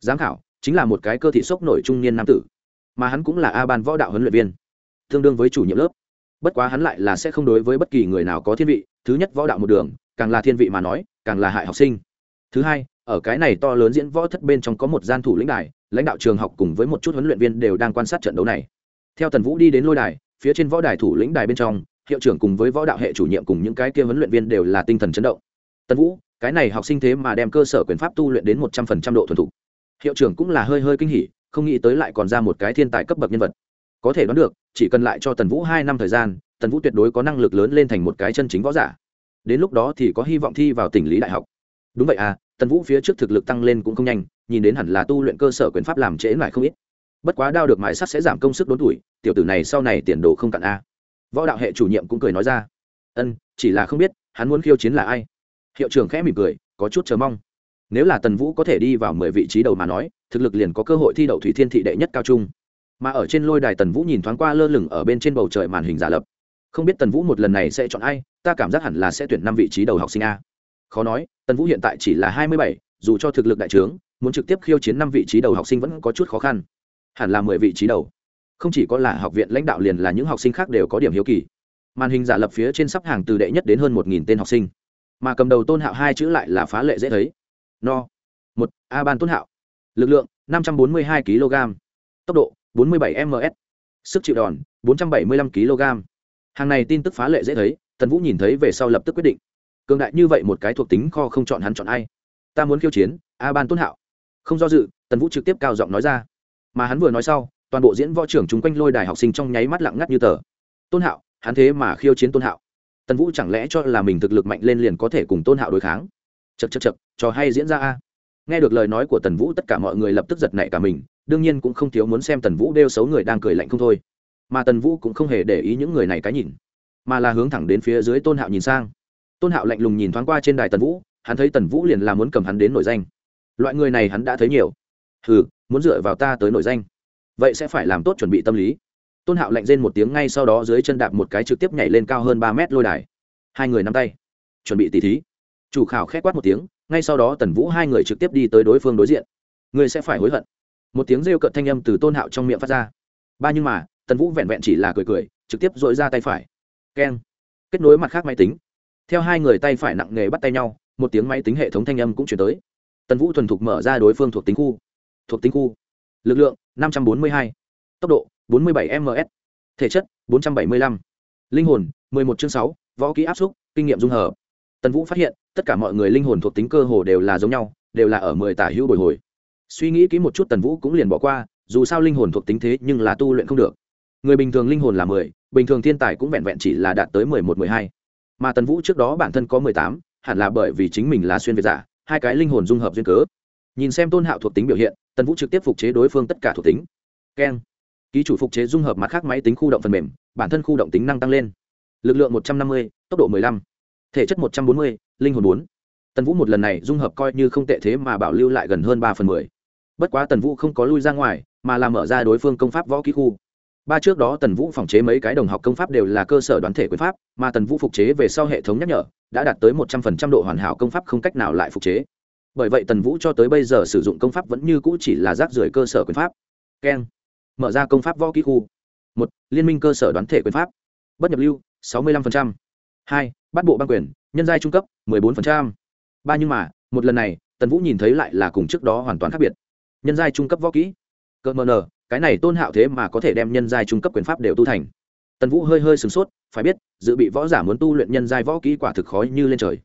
Giám khảo, chính là một cái cơ thị sốc nổi trung niên nam tử. Mà hắn cũng là a ban võ đạo huấn luyện viên. Tương đương với chủ nhiệm lớp bất quá hắn lại là sẽ không đối với bất kỳ người nào có thiên vị, thứ nhất võ đạo một đường, càng là thiên vị mà nói, càng là hại học sinh. Thứ hai, ở cái này to lớn diễn võ thất bên trong có một gian thủ lĩnh đài, lãnh đạo trường học cùng với một chút huấn luyện viên đều đang quan sát trận đấu này. Theo tần vũ đi đến lôi đài, phía trên võ đài thủ lĩnh đài bên trong, hiệu trưởng cùng với võ đạo hệ chủ nhiệm cùng những cái kia huấn luyện viên đều là tinh thần chấn động. Tần vũ, cái này học sinh thế mà đem cơ sở quyền pháp tu luyện đến một trăm phần trăm độ thuần thục. Hiệu trưởng cũng là hơi hơi kinh hỉ, không nghĩ tới lại còn ra một cái thiên tài cấp bậc nhân vật có thể đoán được, chỉ cần lại cho tần vũ hai năm thời gian, tần vũ tuyệt đối có năng lực lớn lên thành một cái chân chính võ giả. Đến lúc đó thì có hy vọng thi vào tỉnh lý đại học. Đúng vậy à tần vũ phía trước thực lực tăng lên cũng không nhanh, nhìn đến hẳn là tu luyện cơ sở quyền pháp làm trễ lại không ít. Bất quá đao được mài sắt sẽ giảm công sức đốn tuổi, tiểu tử này sau này tiền đồ không cạn a. Võ đạo hệ chủ nhiệm cũng cười nói ra. Ân, chỉ là không biết, hắn muốn khiêu chiến là ai? Hiệu trưởng khẽ mỉm cười, có chút chờ mong. Nếu là tần vũ có thể đi vào mười vị trí đầu mà nói, thực lực liền có cơ hội thi đậu thủy thiên thị đệ nhất cao trung mà ở trên lôi đài tần vũ nhìn thoáng qua lơ lửng ở bên trên bầu trời màn hình giả lập. Không biết tần vũ một lần này sẽ chọn ai, ta cảm giác hẳn là sẽ tuyển năm vị trí đầu học sinh a. Khó nói, tần vũ hiện tại chỉ là hai mươi bảy, dù cho thực lực đại trướng, muốn trực tiếp khiêu chiến năm vị trí đầu học sinh vẫn có chút khó khăn. Hẳn là mười vị trí đầu. Không chỉ có là học viện lãnh đạo liền là những học sinh khác đều có điểm hiếu kỳ. Màn hình giả lập phía trên sắp hàng từ đệ nhất đến hơn một nghìn tên học sinh. Mà cầm đầu tôn hạo hai chữ lại là phá lệ dễ thấy. No. Một, a ban tôn hạo. Lực lượng, năm trăm bốn mươi hai kg tốc độ bốn mươi bảy ms sức chịu đòn, bốn trăm bảy mươi lăm kg. Hàng này tin tức phá lệ dễ thấy, tần vũ nhìn thấy về sau lập tức quyết định. Cường đại như vậy một cái thuộc tính kho không chọn hắn chọn ai? Ta muốn khiêu chiến, a ban tôn hạo. Không do dự, tần vũ trực tiếp cao giọng nói ra. Mà hắn vừa nói sau, toàn bộ diễn võ trưởng chung quanh lôi đài học sinh trong nháy mắt lặng ngắt như tờ. Tôn hạo, hắn thế mà khiêu chiến tôn hạo. Tần vũ chẳng lẽ cho là mình thực lực mạnh lên liền có thể cùng tôn hạo đối kháng? Chật chật chật trò hay diễn ra a? Nghe được lời nói của tần vũ, tất cả mọi người lập tức giật nảy cả mình đương nhiên cũng không thiếu muốn xem tần vũ đeo xấu người đang cười lạnh không thôi. Mà tần vũ cũng không hề để ý những người này cái nhìn, mà là hướng thẳng đến phía dưới tôn hạo nhìn sang. Tôn hạo lạnh lùng nhìn thoáng qua trên đài tần vũ, hắn thấy tần vũ liền là muốn cầm hắn đến nổi danh. Loại người này hắn đã thấy nhiều. Hừ, muốn dựa vào ta tới nổi danh. Vậy sẽ phải làm tốt chuẩn bị tâm lý. Tôn hạo lạnh rên một tiếng ngay sau đó dưới chân đạp một cái trực tiếp nhảy lên cao hơn ba mét lôi đài. Hai người nắm tay. Chuẩn bị tỉ thí. Chủ khảo khét quát một tiếng, ngay sau đó tần vũ hai người trực tiếp đi tới đối phương đối diện. Người sẽ phải hối hận một tiếng rêu cợt thanh âm từ tôn hạo trong miệng phát ra ba nhưng mà tần vũ vẹn vẹn chỉ là cười cười trực tiếp dội ra tay phải keng kết nối mặt khác máy tính theo hai người tay phải nặng nghề bắt tay nhau một tiếng máy tính hệ thống thanh âm cũng chuyển tới tần vũ thuần thục mở ra đối phương thuộc tính khu thuộc tính khu lực lượng năm trăm bốn mươi hai tốc độ bốn mươi bảy ms thể chất bốn trăm bảy mươi lăm linh hồn một chương sáu võ kỹ áp xúc kinh nghiệm dung hợp tần vũ phát hiện tất cả mọi người linh hồn thuộc tính cơ hồ đều là giống nhau đều là ở mười tả hữu bồi hồi suy nghĩ kỹ một chút tần vũ cũng liền bỏ qua dù sao linh hồn thuộc tính thế nhưng là tu luyện không được. Người bình thường linh hồn là mười bình thường thiên tài cũng vẹn vẹn chỉ là đạt tới mười một mười hai. Mà tần vũ trước đó bản thân có mười tám hẳn là bởi vì chính mình là xuyên việt giả hai cái linh hồn dung hợp duyên cớ. Nhìn xem tôn hạo thuộc tính biểu hiện tần vũ trực tiếp phục chế đối phương tất cả thuộc tính. Keng. Ký chủ phục chế dung hợp mặt khác máy tính khu động phần mềm bản thân khu động tính năng tăng lên. Lực lượng một trăm năm mươi tốc độ 15, thể chất một trăm bốn mươi linh hồn bốn. Tần vũ một lần này dung hợp coi như không tệ thế mà bảo lưu lại gần hơn ba phần mười bất quá tần vũ không có lui ra ngoài, mà là mở ra đối phương công pháp võ kỹ khu. Ba trước đó tần vũ phòng chế mấy cái đồng học công pháp đều là cơ sở đoán thể quyền pháp, mà tần vũ phục chế về sau hệ thống nhắc nhở, đã đạt tới một trăm phần trăm độ hoàn hảo công pháp không cách nào lại phục chế. Bởi vậy tần vũ cho tới bây giờ sử dụng công pháp vẫn như cũ chỉ là rác rưởi cơ sở quyền pháp. Keng. Mở ra công pháp võ kỹ khu. Một, liên minh cơ sở đoán thể quyền pháp. Bất nhập lưu, sáu mươi lăm phần trăm. hai, bắt bộ băng quyền, nhân giai trung cấp, mười bốn phần trăm. ba nhưng mà, một lần này, tần vũ nhìn thấy lại là cùng trước đó hoàn toàn khác biệt nhân giai trung cấp võ kỹ. Cơ mờ nờ, cái này tôn hạo thế mà có thể đem nhân giai trung cấp quyền pháp đều tu thành. Tần vũ hơi hơi sửng sốt, phải biết, dự bị võ giả muốn tu luyện nhân giai võ kỹ quả thực khó như lên trời.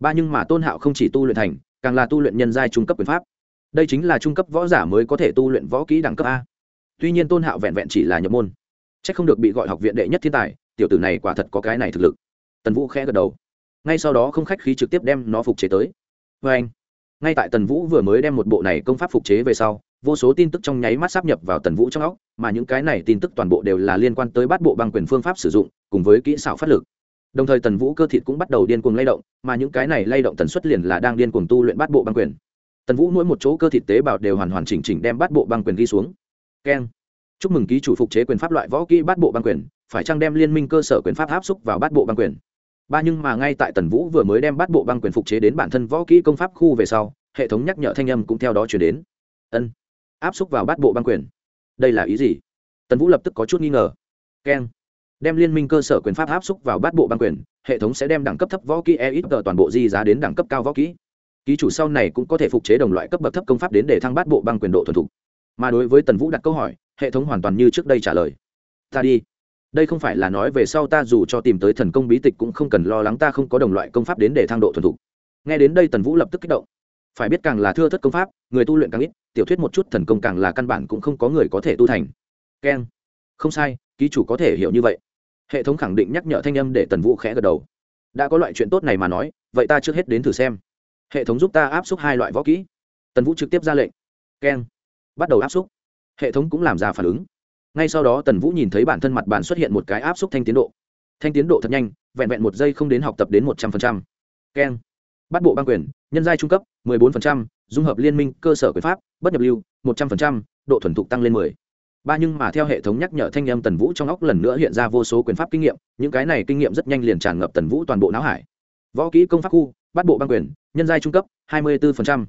Ba nhưng mà tôn hạo không chỉ tu luyện thành, càng là tu luyện nhân giai trung cấp quyền pháp. Đây chính là trung cấp võ giả mới có thể tu luyện võ kỹ đẳng cấp a. Tuy nhiên tôn hạo vẹn vẹn chỉ là nhập môn. C h ắ c không được bị gọi học viện đệ nhất thiên tài, tiểu tử này quả thật có cái này thực lực. Tần vũ khẽ gật đầu. Ngay sau đó không khách khí trực tiếp đem nó phục chế tới. Vê anh ngay tại tần vũ vừa mới đem một bộ này công pháp phục chế về sau, vô số tin tức trong nháy mắt sắp nhập vào tần vũ trong óc, mà những cái này tin tức toàn bộ đều là liên quan tới bát bộ băng quyền phương pháp sử dụng, cùng với kỹ xảo phát lực. Đồng thời tần vũ cơ thịt cũng bắt đầu điên cuồng lay động, mà những cái này lay động tần suất liền là đang điên cuồng tu luyện bát bộ băng quyền. Tần vũ mỗi một chỗ cơ thịt tế bào đều hoàn hoàn chỉnh chỉnh đem bát bộ băng quyền ghi xuống. Keng. Chúc mừng ký chủ phục chế quyền pháp loại võ kỹ bát bộ băng quyền, phải chăng đem liên minh cơ sở quyền pháp áp xúc vào bát bộ băng quyền? Ba nhưng mà ngay tại tần vũ vừa mới đem bắt bộ băng quyền phục chế đến bản thân võ kỹ công pháp khu về sau, hệ thống nhắc nhở thanh âm cũng theo đó chuyển đến. Ân, áp xúc vào bắt bộ băng quyền. Đây là ý gì? Tần vũ lập tức có chút nghi ngờ. Keng. Đem liên minh cơ sở quyền pháp áp xúc vào bát bộ băng quyền, hệ thống sẽ đem đẳng cấp thấp võ kỹ e ít tờ toàn bộ di giá đến đẳng cấp cao võ kỹ. Ký chủ sau này cũng có thể phục chế đồng loại cấp bậc thấp công pháp đến để thăng bát bộ băng quyền độ thuần thục. Mà đối với tần vũ đặt câu hỏi, hệ thống hoàn toàn như trước đây trả lời. Ta đi đây không phải là nói về sau ta dù cho tìm tới thần công bí tịch cũng không cần lo lắng ta không có đồng loại công pháp đến để thăng độ thuần thục. Nghe đến đây tần vũ lập tức kích động. Phải biết càng là thưa thất công pháp, người tu luyện càng ít, tiểu thuyết một chút thần công càng là căn bản cũng không có người có thể tu thành. Keng không sai, ký chủ có thể hiểu như vậy. Hệ thống khẳng định nhắc nhở thanh âm để tần vũ khẽ gật đầu. Đã có loại chuyện tốt này mà nói, vậy ta trước hết đến thử xem. Hệ thống giúp ta áp suất hai loại võ kỹ. Tần vũ trực tiếp ra lệnh. Keng bắt đầu áp suất hệ thống cũng làm ra phản ứng ngay sau đó tần vũ nhìn thấy bản thân mặt bàn xuất hiện một cái áp suất thanh tiến độ. Thanh tiến độ thật nhanh vẹn vẹn một giây không đến học tập đến một trăm phần trăm, keng. Bắt bộ ban quyền nhân giai trung cấp 14%, dung hợp liên minh cơ sở quyền pháp bất nhập lưu 100%, độ thuần thục tăng lên 10. ba nhưng mà theo hệ thống nhắc nhở thanh âm tần vũ trong óc lần nữa hiện ra vô số quyền pháp kinh nghiệm những cái này kinh nghiệm rất nhanh liền tràn ngập tần vũ toàn bộ não hải. Võ kỹ công pháp khu bắt bộ ban quyền nhân giai trung cấp 24%.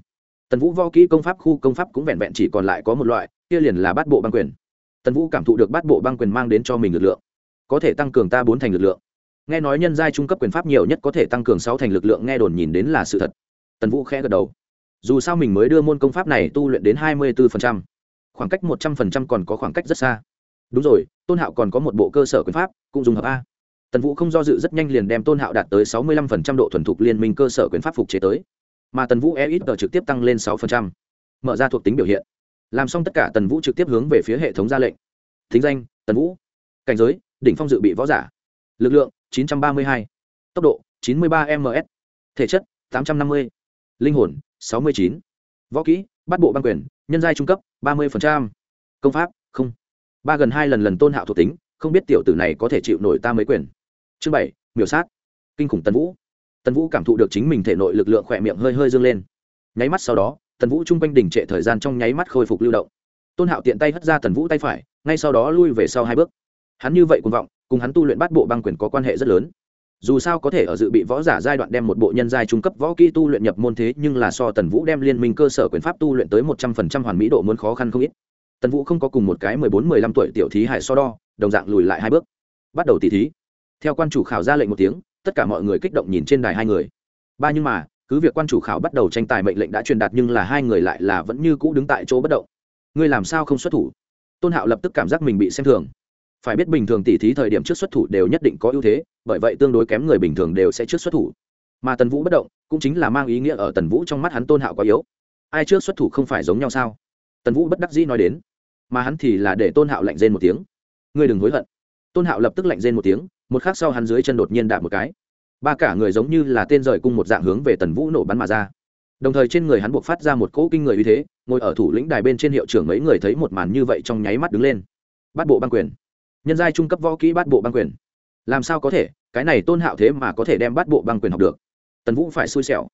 tần vũ võ kỹ công pháp khu công pháp cũng vẹn vẹn chỉ còn lại có một loại kia liền là bắt bộ ban quyền tần vũ cảm thụ được bắt bộ băng quyền mang đến cho mình lực lượng. Có thể tăng cường ta bốn thành lực lượng. Nghe nói nhân giai trung cấp quyền pháp nhiều nhất có thể tăng cường sáu thành lực lượng, nghe đồn nhìn đến là sự thật. Tần vũ khẽ gật đầu. Dù sao mình mới đưa môn công pháp này tu luyện đến hai mươi bốn khoảng cách một trăm linh còn có khoảng cách rất xa. Đúng rồi, tôn hạo còn có một bộ cơ sở quyền pháp, cũng dùng hợp a. Tần vũ không do dự rất nhanh liền đem tôn hạo đạt tới sáu mươi lăm độ thuần thục liên minh cơ sở quyền pháp phục chế tới. Mà tần vũ e ít trực tiếp tăng lên sáu mở ra thuộc tính biểu hiện làm xong tất cả tần vũ trực tiếp hướng về phía hệ thống ra lệnh. Thính danh, tần vũ. Cảnh giới, đỉnh phong dự bị võ giả. Lực lượng 932. tốc độ 93 ms thể chất 850. linh hồn 69. võ kỹ, bắt bộ băng quyền, nhân giai trung cấp 30%. công pháp, không. Ba gần hai lần lần tôn hạo thuộc tính, không biết tiểu tử này có thể chịu nổi ta mấy quyền. Chương bảy, miểu sát. Kinh khủng tần vũ. Tần vũ cảm thụ được chính mình thể nội lực lượng khỏe miệng hơi hơi dâng lên. Nháy mắt sau đó tần vũ chung quanh đỉnh trệ thời gian trong nháy mắt khôi phục lưu động. Tôn hạo tiện tay hất ra tần vũ tay phải, ngay sau đó lui về sau hai bước. Hắn như vậy cuồng vọng, cùng hắn tu luyện bát bộ băng quyền có quan hệ rất lớn. Dù sao có thể ở dự bị võ giả giai đoạn đem một bộ nhân giai trung cấp võ kỹ tu luyện nhập môn thế, nhưng là so tần vũ đem liên minh cơ sở quyền pháp tu luyện tới một trăm phần trăm hoàn mỹ độ muốn khó khăn không ít. Tần vũ không có cùng một cái mười bốn mười lăm tuổi tiểu thí hải so đo, đồng dạng lùi lại hai bước. Bắt đầu tỉ thí. Theo quan chủ khảo ra lệnh một tiếng, tất cả mọi người kích động nhìn trên đài hai người. Ba nhưng mà cứ việc quan chủ khảo bắt đầu tranh tài mệnh lệnh đã truyền đạt nhưng là hai người lại là vẫn như cũ đứng tại chỗ bất động. Ngươi làm sao không xuất thủ? Tôn hạo lập tức cảm giác mình bị xem thường. Phải biết bình thường tỉ thí thời điểm trước xuất thủ đều nhất định có ưu thế, bởi vậy tương đối kém người bình thường đều sẽ trước xuất thủ. Mà tần vũ bất động, cũng chính là mang ý nghĩa ở tần vũ trong mắt hắn tôn hạo quá yếu. Ai trước xuất thủ không phải giống nhau sao? Tần vũ bất đắc dĩ nói đến. Mà hắn thì là để tôn hạo lạnh rên một tiếng. Ngươi đừng hối hận. Tôn hạo lập tức lạnh rên một tiếng, một khắc sau hắn dưới chân đột nhiên đạp một cái ba cả người giống như là tên rời cung một dạng hướng về tần vũ nổ bắn mà ra. Đồng thời trên người hắn buộc phát ra một cỗ kinh người uy thế, ngồi ở thủ lĩnh đài bên trên hiệu trưởng mấy người thấy một màn như vậy trong nháy mắt đứng lên. Bắt bộ băng quyền. Nhân giai trung cấp võ kỹ bắt bộ băng quyền. Làm sao có thể? Cái này tôn hạo thế mà có thể đem bắt bộ băng quyền học được. Tần vũ phải xui xẻo.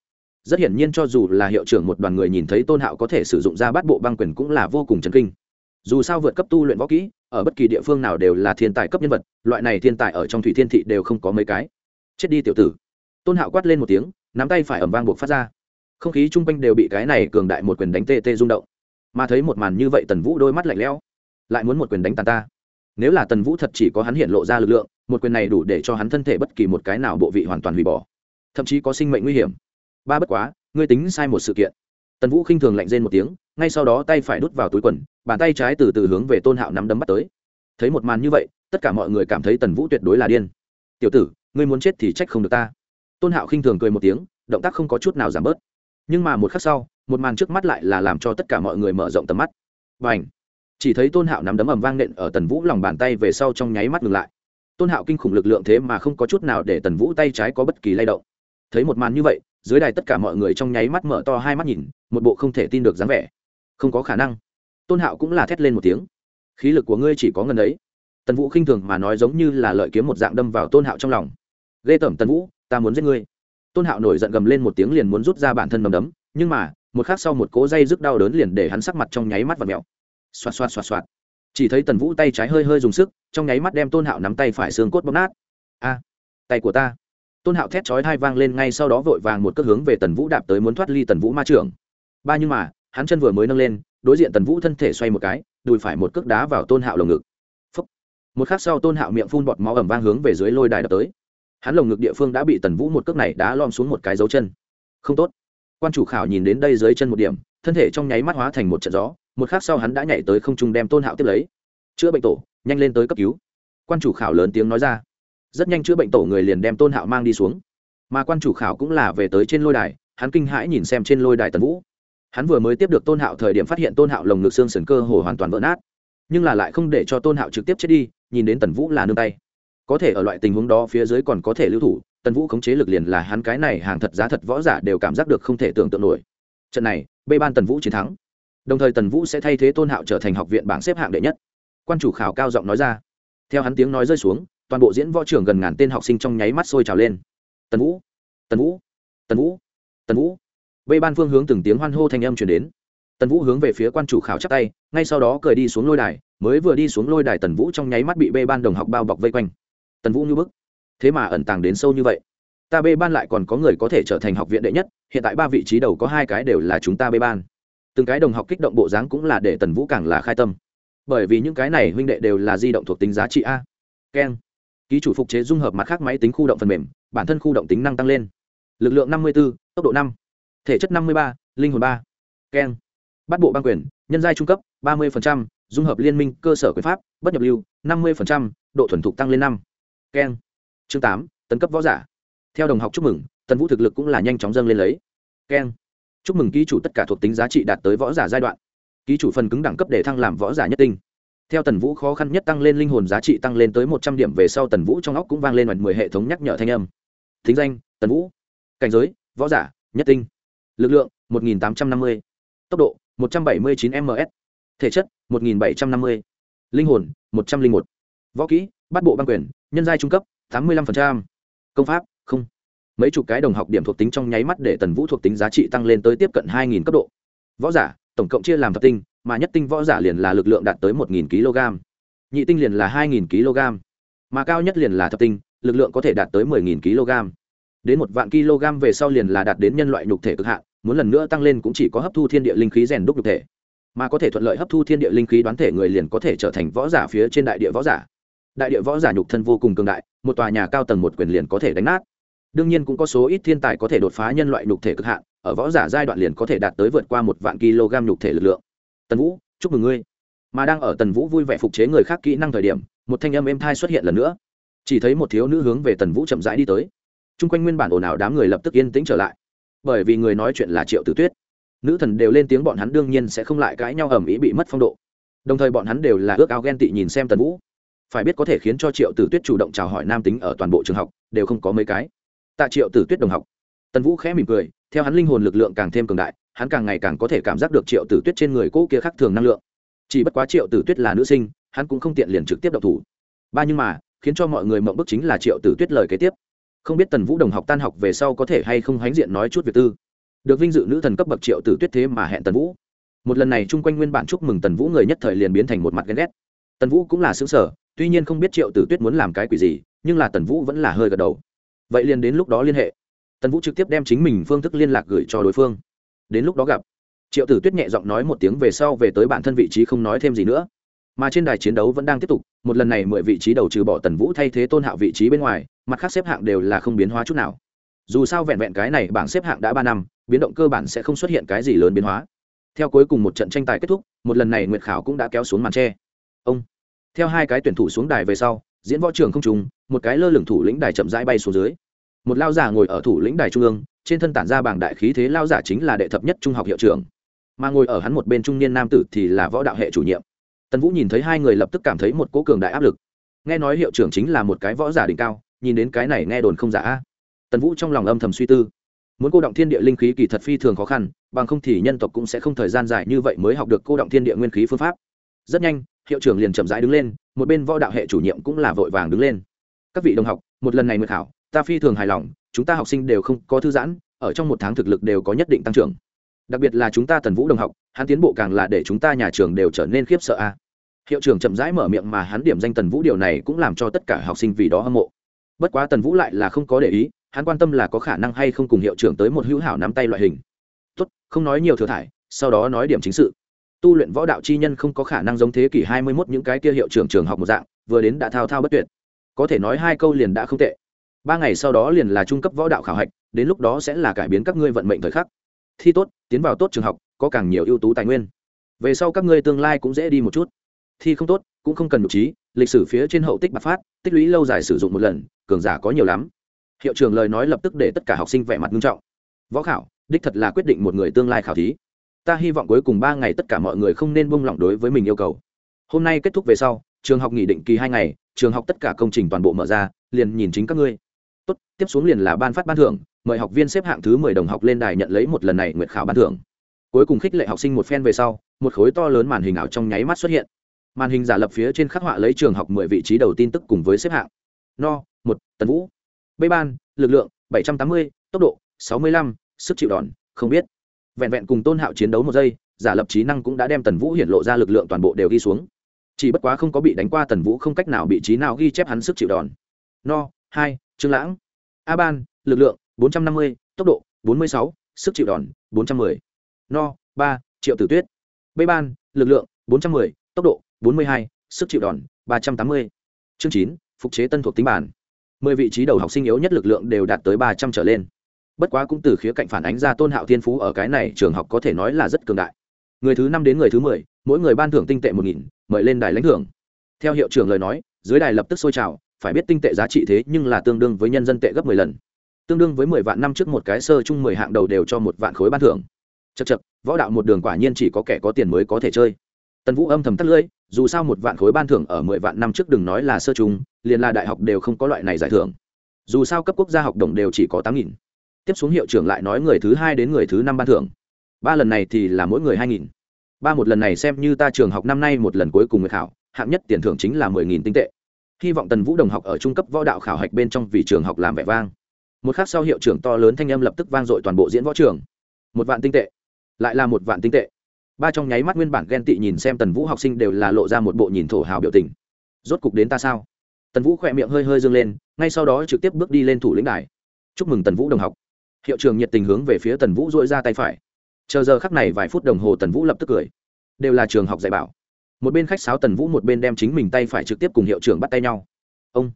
Rất hiển nhiên cho dù là hiệu trưởng một đoàn người nhìn thấy tôn hạo có thể sử dụng ra bắt bộ băng quyền cũng là vô cùng chấn kinh. Dù sao vượt cấp tu luyện võ kỹ, ở bất kỳ địa phương nào đều là thiên tài cấp nhân vật, loại này thiên tài ở trong thủy thiên thị đều không có mấy cái chết đi tiểu tử. Tôn hạo quát lên một tiếng, nắm tay phải ẩm vang buộc phát ra. Không khí chung quanh đều bị cái này cường đại một quyền đánh tê tê rung động. Mà thấy một màn như vậy tần vũ đôi mắt lạnh lẽo, lại muốn một quyền đánh tàn ta. Nếu là tần vũ thật chỉ có hắn hiện lộ ra lực lượng, một quyền này đủ để cho hắn thân thể bất kỳ một cái nào bộ vị hoàn toàn hủy bỏ. Thậm chí có sinh mệnh nguy hiểm. Ba bất quá, ngươi tính sai một sự kiện. Tần vũ khinh thường lạnh rên một tiếng, ngay sau đó tay phải đút vào túi quần, bàn tay trái từ từ hướng về tôn hạo nắm đấm bắt tới. Thấy một màn như vậy, tất cả mọi người cảm thấy tần vũ tuyệt đối là điên. Tiểu tử ngươi muốn chết thì trách không được ta. Tôn hạo khinh thường cười một tiếng, động tác không có chút nào giảm bớt. Nhưng mà một khắc sau, một màn trước mắt lại là làm cho tất cả mọi người mở rộng tầm mắt. Và ảnh chỉ thấy tôn hạo nắm đấm ầm vang nện ở tần vũ lòng bàn tay về sau trong nháy mắt ngừng lại. Tôn hạo kinh khủng lực lượng thế mà không có chút nào để tần vũ tay trái có bất kỳ lay động. Thấy một màn như vậy, dưới đài tất cả mọi người trong nháy mắt mở to hai mắt nhìn, một bộ không thể tin được dáng vẻ. Không có khả năng. Tôn hạo cũng là thét lên một tiếng. Khí lực của ngươi chỉ có ngần ấy. Tần vũ khinh thường mà nói giống như là lợi kiếm một dạng đâm vào tôn hạo trong lòng ghê tởm tần vũ, ta muốn giết ngươi. Tôn hạo nổi giận gầm lên một tiếng liền muốn rút ra bản thân nằm đấm, nhưng mà, một khác sau một cỗ dây rức đau đớn liền để hắn sắc mặt trong nháy mắt và mẹo xoạt xoạt xoạt xoạt. Chỉ thấy tần vũ tay trái hơi hơi dùng sức, trong nháy mắt đem tôn hạo nắm tay phải xương cốt bóp nát. A, tay của ta. Tôn hạo thét chói hai vang lên ngay sau đó vội vàng một cước hướng về tần vũ đạp tới muốn thoát ly tần vũ ma trưởng. Ba nhưng mà, hắn chân vừa mới nâng lên, đối diện tần vũ thân thể xoay một cái, đùi phải một cước đá vào tôn hạo lồng ngực. Phúc. một khắc sau tôn hạo miệng phun bọt máu ẩm vang hướng về dưới lôi đài đập tới hắn lồng ngực địa phương đã bị tần vũ một cước này đã lom xuống một cái dấu chân. Không tốt. Quan chủ khảo nhìn đến đây dưới chân một điểm, thân thể trong nháy mắt hóa thành một trận gió, một khắc sau hắn đã nhảy tới không trung đem tôn hạo tiếp lấy. Chữa bệnh tổ, nhanh lên tới cấp cứu. Quan chủ khảo lớn tiếng nói ra. Rất nhanh chữa bệnh tổ người liền đem tôn hạo mang đi xuống. Mà quan chủ khảo cũng là về tới trên lôi đài, hắn kinh hãi nhìn xem trên lôi đài tần vũ. Hắn vừa mới tiếp được tôn hạo thời điểm phát hiện tôn hạo lồng ngực xương sườn cơ hồ hoàn toàn vỡ nát, nhưng là lại không để cho tôn hạo trực tiếp chết đi, nhìn đến tần vũ là nương tay có thể ở loại tình huống đó phía dưới còn có thể lưu thủ, tần vũ khống chế lực liền là hắn cái này hàng thật giá thật võ giả đều cảm giác được không thể tưởng tượng nổi. Trận này, bê ban tần vũ chiến thắng. Đồng thời tần vũ sẽ thay thế tôn hạo trở thành học viện bảng xếp hạng đệ nhất. Quan chủ khảo cao giọng nói ra. Theo hắn tiếng nói rơi xuống, toàn bộ diễn võ trường gần ngàn tên học sinh trong nháy mắt sôi trào lên. Tần vũ tần vũ tần vũ tần vũ. Bê ban phương hướng từng tiếng hoan hô thanh âm chuyển đến. Tần vũ hướng về phía quan chủ khảo chắc tay, ngay sau đó cười đi xuống lôi đài, mới vừa đi xuống lôi đài tần vũ trong nháy mắt bị bê ban đồng học bao bọc vây quanh tần vũ như bức. Thế mà ẩn tàng đến sâu như vậy. Ta Bê ban lại còn có người có thể trở thành học viện đệ nhất hiện tại ba vị trí đầu có hai cái đều là chúng ta Bê ban. Từng cái đồng học kích động bộ dáng cũng là để tần vũ càng là khai tâm. Bởi vì những cái này huynh đệ đều là di động thuộc tính giá trị a. Keng. Ký chủ phục chế dung hợp mặt khác máy tính khu động phần mềm bản thân khu động tính năng tăng lên. Lực lượng năm mươi 54, tốc độ năm. Thể chất năm mươi ba linh hồn ba. Keng. Bắt bộ băng quyền nhân giai trung cấp ba mươi dung hợp liên minh cơ sở quyền pháp bất nhập lưu năm mươi độ thuần thục tăng lên năm keng. Chương tám, tấn cấp võ giả. Theo đồng học chúc mừng, tần vũ thực lực cũng là nhanh chóng dâng lên lấy. Keng. Chúc mừng ký chủ tất cả thuộc tính giá trị đạt tới võ giả giai đoạn. Ký chủ phần cứng đẳng cấp để thăng làm võ giả nhất tinh. Theo tần vũ khó khăn nhất tăng lên linh hồn giá trị tăng lên tới một trăm điểm về sau tần vũ trong óc cũng vang lên mặt mười hệ thống nhắc nhở thanh âm. Thính danh, tần vũ. Cảnh giới, võ giả, nhất tinh. Lực lượng, một nghìn tám trăm năm mươi. Tốc độ, một trăm bảy mươi chín ms thể chất, một nghìn bảy trăm năm mươi. Linh hồn, một trăm linh một. Võ kỹ, bắt bộ băng quyền nhân giai trung cấp, tám mươi năm công pháp, không. Mấy chục cái đồng học điểm thuộc tính trong nháy mắt để tần vũ thuộc tính giá trị tăng lên tới tiếp cận hai nghìn cấp độ. Võ giả, tổng cộng chia làm thập tinh, mà nhất tinh võ giả liền là lực lượng đạt tới một nghìn kg. Nhị tinh liền là hai nghìn kg. Mà cao nhất liền là thập tinh, lực lượng có thể đạt tới mười nghìn kg. Đến một vạn kg về sau liền là đạt đến nhân loại nhục thể cực hạn, muốn lần nữa tăng lên cũng chỉ có hấp thu thiên địa linh khí rèn đúc nhục thể. Mà có thể thuận lợi hấp thu thiên địa linh khí đoán thể người liền có thể trở thành võ giả phía trên đại địa võ giả đại địa võ giả nhục thân vô cùng cường đại, một tòa nhà cao tầng một quyền liền có thể đánh nát. Đương nhiên cũng có số ít thiên tài có thể đột phá nhân loại nhục thể cực hạn, ở võ giả giai đoạn liền có thể đạt tới vượt qua một vạn kg nhục thể lực lượng. Tần vũ, chúc mừng ngươi. Mà đang ở tần vũ vui vẻ phục chế người khác kỹ năng thời điểm, một thanh âm êm thai xuất hiện lần nữa. Chỉ thấy một thiếu nữ hướng về tần vũ chậm rãi đi tới. T r u n g quanh nguyên bản ồn ào đám người lập tức yên tĩnh trở lại. Bởi vì người nói chuyện là triệu tử tuyết. Nữ thần đều lên tiếng bọn hắn đương nhiên sẽ không lại cãi nhau ầm ĩ bị mất phong độ. Đồng thời bọn hắn đều là ước ao ghen tị nhìn xem tần vũ phải biết có thể khiến cho triệu tử tuyết chủ động chào hỏi nam tính ở toàn bộ trường học, đều không có mấy cái. Tạ triệu tử tuyết đồng học. Tần vũ khẽ mỉm cười, theo hắn linh hồn lực lượng càng thêm cường đại, hắn càng ngày càng có thể cảm giác được triệu tử tuyết trên người cỗ kia khác thường năng lượng. Chỉ bất quá triệu tử tuyết là nữ sinh, hắn cũng không tiện liền trực tiếp độc thủ. Ba nhưng mà, khiến cho mọi người mộng bức chính là triệu tử tuyết lời kế tiếp. Không biết tần vũ đồng học tan học về sau có thể hay không hãnh diện nói chút việc tư. Được vinh dự nữ thần cấp bậc triệu tử tuyết thế mà hẹn tần vũ. Một lần này chung quanh nguyên bản chúc mừng tần vũ người nhất thời liền biến thành một mặt ghen ghét tần vũ cũng là xứng sở, tuy nhiên không biết triệu tử tuyết muốn làm cái quỷ gì, nhưng là tần vũ vẫn là hơi gật đầu. Vậy liền đến lúc đó liên hệ. Tần vũ trực tiếp đem chính mình phương thức liên lạc gửi cho đối phương. Đến lúc đó gặp, triệu tử tuyết nhẹ giọng nói một tiếng về sau về tới bản thân vị trí không nói thêm gì nữa. Mà trên đài chiến đấu vẫn đang tiếp tục, một lần này mười vị trí đầu trừ bỏ tần vũ thay thế tôn hạo vị trí bên ngoài, mặt khác xếp hạng đều là không biến hóa chút nào. Dù sao vẹn vẹn cái này bảng xếp hạng đã ba năm, biến động cơ bản sẽ không xuất hiện cái gì lớn biến hóa. Theo cuối cùng một trận tranh tài kết thúc, một lần này nguyệt khảo cũng đã kéo xuống màn tre ông. Theo hai cái tuyển thủ xuống đài về sau, diễn võ trường không trùng, một cái lơ lửng thủ lĩnh đài chậm rãi bay xuống dưới. Một lao giả ngồi ở thủ lĩnh đài trung ương, trên thân tản ra bảng đại khí thế lao giả chính là đệ thập nhất trung học hiệu trưởng. Mà ngồi ở hắn một bên trung niên nam tử thì là võ đạo hệ chủ nhiệm. Tần vũ nhìn thấy hai người lập tức cảm thấy một cố cường đại áp lực. Nghe nói hiệu trưởng chính là một cái võ giả đỉnh cao, nhìn đến cái này nghe đồn không giả. Tần vũ trong lòng âm thầm suy tư. Muốn cô động thiên địa linh khí kỳ thật phi thường khó khăn, bằng không thì nhân tộc cũng sẽ không thời gian dài như vậy mới học được cô động thiên địa nguyên khí phương pháp. Rất nhanh hiệu trưởng liền chậm rãi đứng lên, một bên võ đạo hệ chủ nhiệm cũng là vội vàng đứng lên. Các vị đồng học, một lần này nguyệt khảo, ta phi thường hài lòng, chúng ta học sinh đều không có thư giãn, ở trong một tháng thực lực đều có nhất định tăng trưởng. Đặc biệt là chúng ta tần vũ đồng học, hắn tiến bộ càng là để chúng ta nhà trường đều trở nên khiếp sợ a. Hiệu trưởng chậm rãi mở miệng mà hắn điểm danh tần vũ điều này cũng làm cho tất cả học sinh vì đó hâm mộ. Bất quá tần vũ lại là không có để ý, hắn quan tâm là có khả năng hay không cùng hiệu trưởng tới một hữu hảo nắm tay loại hình. Tốt, không nói nhiều thừa thải, sau đó nói điểm chính sự tu luyện võ đạo chi nhân không có khả năng giống thế kỷ hai mươi 21 những cái kia hiệu trưởng trường học một dạng, vừa đến đã thao thao bất tuyệt. Có thể nói hai câu liền đã không tệ. Ba ngày sau đó liền là trung cấp võ đạo khảo hạch, đến lúc đó sẽ là cải biến các ngươi vận mệnh thời khắc. Thi tốt, tiến vào tốt trường học, có càng nhiều ưu tú tài nguyên. Về sau các ngươi tương lai cũng dễ đi một chút. Thi không tốt, cũng không cần nhục trí, lịch sử phía trên hậu tích bạc phát, tích lũy lâu dài sử dụng một lần, cường giả có nhiều lắm. Hiệu trưởng lời nói lập tức để tất cả học sinh vẻ mặt nghiêm trọng. Võ khảo, đích thật là quyết định một người tương lai khảo thí ta hy vọng cuối cùng ba ngày tất cả mọi người không nên buông lỏng đối với mình yêu cầu. Hôm nay kết thúc về sau, trường học nghỉ định kỳ hai ngày, trường học tất cả công trình toàn bộ mở ra, liền nhìn chính các ngươi. Tốt, tiếp xuống liền là ban phát ban thưởng, mời học viên xếp hạng thứ mười đồng học lên đài nhận lấy một lần này nguyệt khảo ban thưởng. Cuối cùng khích lệ học sinh một phen về sau, một khối to lớn màn hình ảo trong nháy mắt xuất hiện. Màn hình giả lập phía trên khắc họa lấy trường học mười vị trí đầu tin tức cùng với xếp hạng. No, một, tần vũ. B ban, lực lượng bảy trăm tám mươi, tốc độ sáu mươi lăm, sức chịu đòn, không biết vẹn vẹn cùng tôn hạo chiến đấu một giây, giả lập trí năng cũng đã đem tần vũ hiện lộ ra lực lượng toàn bộ đều ghi xuống. Chỉ bất quá không có bị đánh qua tần vũ không cách nào bị trí nào ghi chép hắn sức chịu đòn. No, hai, trương lãng. A ban, lực lượng, bốn trăm năm mươi, tốc độ, bốn mươi sáu, sức chịu đòn, bốn trăm m ư ơ i no, ba, triệu tử tuyết. B ban, lực lượng, bốn trăm m ư ơ i tốc độ, bốn mươi hai, sức chịu đòn, ba trăm tám mươi. Chương chín, phục chế tân thuộc tính bản. mười vị trí đầu học sinh yếu nhất lực lượng đều đạt tới ba trăm trở lên bất quá cũng từ khía cạnh phản ánh ra tôn hạo thiên phú ở cái này trường học có thể nói là rất cường đại. Người thứ năm đến người thứ mười, mỗi người ban thưởng tinh tệ một nghìn, mời lên đài lãnh thưởng. Theo hiệu trưởng lời nói, dưới đài lập tức sôi trào, phải biết tinh tệ giá trị thế nhưng là tương đương với nhân dân tệ gấp mười lần. Tương đương với mười vạn năm trước một cái sơ chung mười hạng đầu đều cho một vạn khối ban thưởng. Chật chật võ đạo một đường quả nhiên chỉ có kẻ có tiền mới có thể chơi. Tần vũ âm thầm tắt lưỡi, dù sao một vạn khối ban thưởng ở mười vạn năm trước đừng nói là sơ chung, liền là đại học đều không có loại này giải thưởng. Dù sao cấp quốc gia học đồng đều chỉ có tám nghìn tiếp xuống hiệu trưởng lại nói người thứ hai đến người thứ năm ban thưởng. Ba lần này thì là mỗi người hai nghìn. Ba một lần này xem như ta trường học năm nay một lần cuối cùng người khảo, hạng nhất tiền thưởng chính là mười nghìn tinh tệ. Hy vọng tần vũ đồng học ở trung cấp võ đạo khảo hạch bên trong vì trường học làm vẻ vang. Một khác sau hiệu trưởng to lớn thanh âm lập tức vang dội toàn bộ diễn võ trường. Một vạn tinh tệ. Lại là một vạn tinh tệ. Ba trong nháy mắt nguyên bản ghen tị nhìn xem tần vũ học sinh đều là lộ ra một bộ nhìn thổ hào biểu tình. Rốt cục đến ta sao? Tần vũ khỏe miệng hơi hơi dâng lên, ngay sau đó trực tiếp bước đi lên thủ lĩnh đài. Chúc mừng tần vũ đồng học hiệu trưởng nhiệt tình hướng về phía tần vũ dội ra tay phải. Chờ giờ khắc này vài phút đồng hồ tần vũ lập tức cười. Đều là trường học dạy bảo. Một bên khách sáo tần vũ một bên đem chính mình tay phải trực tiếp cùng hiệu trưởng bắt tay nhau. Ông.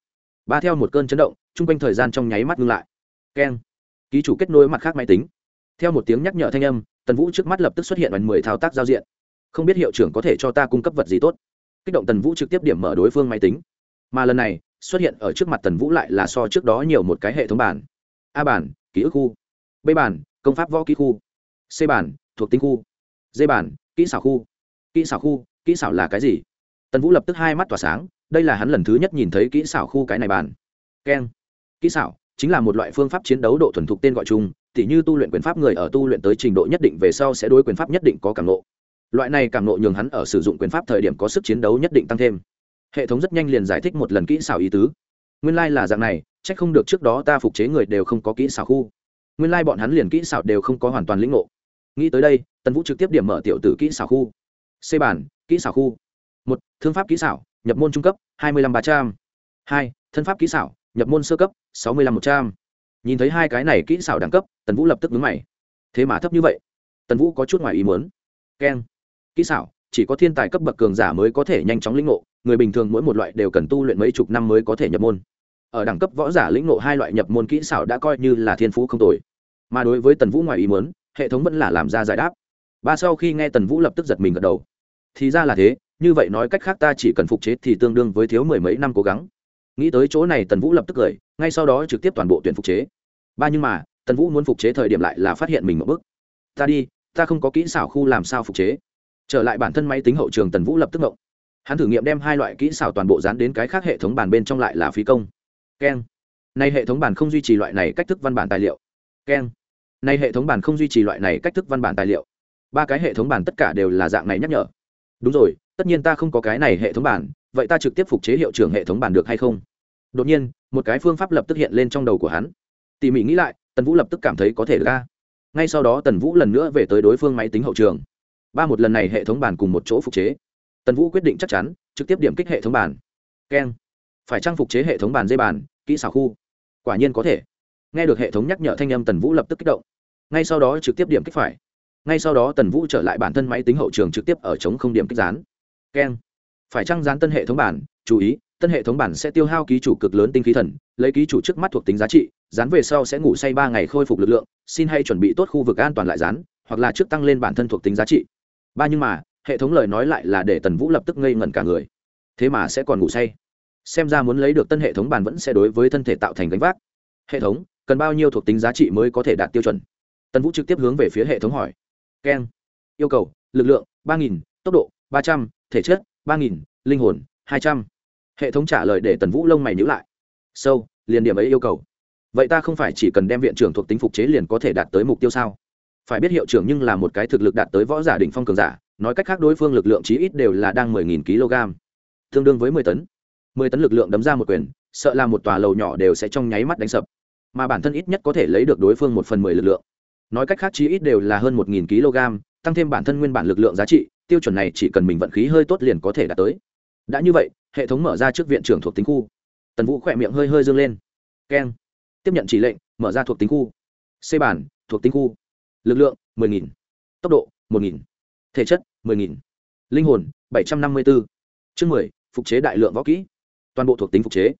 Ba theo một cơn chấn động, chung quanh thời gian trong nháy mắt ngưng lại. Keng. Ký chủ kết nối mặt khác máy tính. Theo một tiếng nhắc nhở thanh âm, tần vũ trước mắt lập tức xuất hiện bằng mười thao tác giao diện. Không biết hiệu trưởng có thể cho ta cung cấp vật gì tốt. Kích động tần vũ trực tiếp điểm mở đối phương máy tính. Mà lần này, xuất hiện ở trước mặt tần vũ lại là so trước đó nhiều một cái hệ thống bản a bản ký ức khu. B bản, công pháp võ kỹ khu. C bản, thuộc tinh khu. D bản, kỹ xảo khu. Kỹ xảo khu, kỹ xảo là cái gì? Tần vũ lập tức hai mắt tỏa sáng, đây là hắn lần thứ nhất nhìn thấy kỹ xảo khu cái này bàn keng. Kỹ xảo, chính là một loại phương pháp chiến đấu độ thuần thục tên gọi chung, tỉ như tu luyện quyền pháp người ở tu luyện tới trình độ nhất định về sau sẽ đối quyền pháp nhất định có cảm nộ loại này cảm nộ nhường hắn ở sử dụng quyền pháp thời điểm có sức chiến đấu nhất định tăng thêm. Hệ thống rất nhanh liền giải thích một lần kỹ xảo ý tứ nguyên lai là dạng này c h ắ c không được trước đó ta phục chế người đều không có kỹ xảo khu. Nguyên lai bọn hắn liền kỹ xảo đều không có hoàn toàn lĩnh ngộ. Nghĩ tới đây, tần vũ trực tiếp điểm mở tiểu tử kỹ xảo khu. Xây bản, kỹ xảo khu. Một, thương pháp kỹ xảo, nhập môn trung cấp, hai mươi năm ba trăm. Hai, thân pháp kỹ xảo, nhập môn sơ cấp, sáu mươi năm một trăm. Nhìn thấy hai cái này kỹ xảo đẳng cấp, tần vũ lập tức vướng mày. Thế mà thấp như vậy. Tần vũ có chút ngoài ý muốn. Keng. Kỹ xảo, chỉ có thiên tài cấp bậc cường giả mới có thể nhanh chóng lĩnh ngộ, người bình thường mỗi một loại đều cần tu luyện mấy chục năm mới có thể nhập môn ở đẳng cấp võ giả lĩnh ngộ hai loại nhập môn kỹ xảo đã coi như là thiên phú không tồi. Mà đối với tần vũ ngoài ý muốn, hệ thống vẫn là làm ra giải đáp. Ba sau khi nghe tần vũ lập tức giật mình gật đầu. Thì ra là thế, như vậy nói cách khác ta chỉ cần phục chế thì tương đương với thiếu mười mấy năm cố gắng. Nghĩ tới chỗ này tần vũ lập tức cười, ngay sau đó trực tiếp toàn bộ tuyển phục chế. Ba nhưng mà, tần vũ muốn phục chế thời điểm lại là phát hiện mình một bước. Ta đi, ta không có kỹ xảo khu làm sao phục chế. Trở lại bản thân máy tính hậu trường tần vũ lập tức ngộng. Hắn thử nghiệm đem hai loại kỹ xảo toàn bộ dán đến cái khác hệ thống bàn bên trong lại là phí công keng. Nay hệ thống bàn không duy trì loại này cách thức văn bản tài liệu. Keng. Nay hệ thống bản không duy trì loại này cách thức văn bản tài liệu. Ba cái hệ thống bàn tất cả đều là dạng này nhắc nhở. Đúng rồi, tất nhiên ta không có cái này hệ thống bản, vậy ta trực tiếp phục chế hiệu trưởng hệ thống bản được hay không? Đột nhiên, một cái phương pháp lập tức hiện lên trong đầu của hắn. Tỉ mỉ nghĩ lại, tần vũ lập tức cảm thấy có thể ra ngay sau đó tần vũ lần nữa về tới đối phương máy tính hậu trường. Ba một lần này hệ thống bản cùng một chỗ phục chế. Tần vũ quyết định chắc chắn, trực tiếp điểm kích hệ thống bản. Keng phải trang phục chế hệ thống bàn dây bàn, kỹ xảo khu. Quả nhiên có thể. Nghe được hệ thống nhắc nhở thanh âm tần vũ lập tức kích động. Ngay sau đó trực tiếp điểm kích phải. Ngay sau đó tần vũ trở lại bản thân máy tính hậu trường trực tiếp ở chống không điểm kích dán. Keng. Phải trăng dán tân hệ thống bản chú ý tân hệ thống bản sẽ tiêu hao ký chủ cực lớn tinh khí thần lấy ký chủ trước mắt thuộc tính giá trị dán về sau sẽ ngủ say ba ngày khôi phục lực lượng xin hay chuẩn bị tốt khu vực an toàn lại dán hoặc là trước tăng lên bản thân thuộc tính giá trị. Ba nhưng mà hệ thống lời nói lại là để tần vũ lập tức ngây ngẩn cả người. Thế mà sẽ còn ngủ say xem ra muốn lấy được tân hệ thống bản vẫn sẽ đối với thân thể tạo thành gánh vác. Hệ thống, cần bao nhiêu thuộc tính giá trị mới có thể đạt tiêu chuẩn? Tần vũ trực tiếp hướng về phía hệ thống hỏi. Keng yêu cầu, lực lượng, ba nghìn, tốc độ, ba trăm, thể chất, ba nghìn, linh hồn, hai trăm. Hệ thống trả lời để tần vũ lông mày nhữ lại. Sâu, liền điểm ấy yêu cầu. Vậy ta không phải chỉ cần đem viện trưởng thuộc tính phục chế liền có thể đạt tới mục tiêu sao? Phải biết hiệu trưởng nhưng là một cái thực lực đạt tới võ giả đỉnh phong cường giả, nói cách khác đối phương lực lượng chí ít đều là đang mười nghìn kg tương đương với mười tấn mười tấn lực lượng đấm ra một quyền sợ là một tòa lầu nhỏ đều sẽ trong nháy mắt đánh sập. Mà bản thân ít nhất có thể lấy được đối phương một phần mười lực lượng. Nói cách khác chí ít đều là hơn một nghìn kg tăng thêm bản thân nguyên bản lực lượng giá trị tiêu chuẩn này chỉ cần mình vận khí hơi tốt liền có thể đạt tới. Đã như vậy hệ thống mở ra trước viện trưởng thuộc tính khu. Tần vũ khỏe miệng hơi hơi dương lên. Keng. Tiếp nhận chỉ lệnh mở ra thuộc tính khu. C bản thuộc tính khu. Lực lượng 10.000. tốc độ 1.000. thể chất 10.000. linh hồn 754. chương 10, phục chế đại lượng võ kỹ toàn bộ thuộc tính phục chế.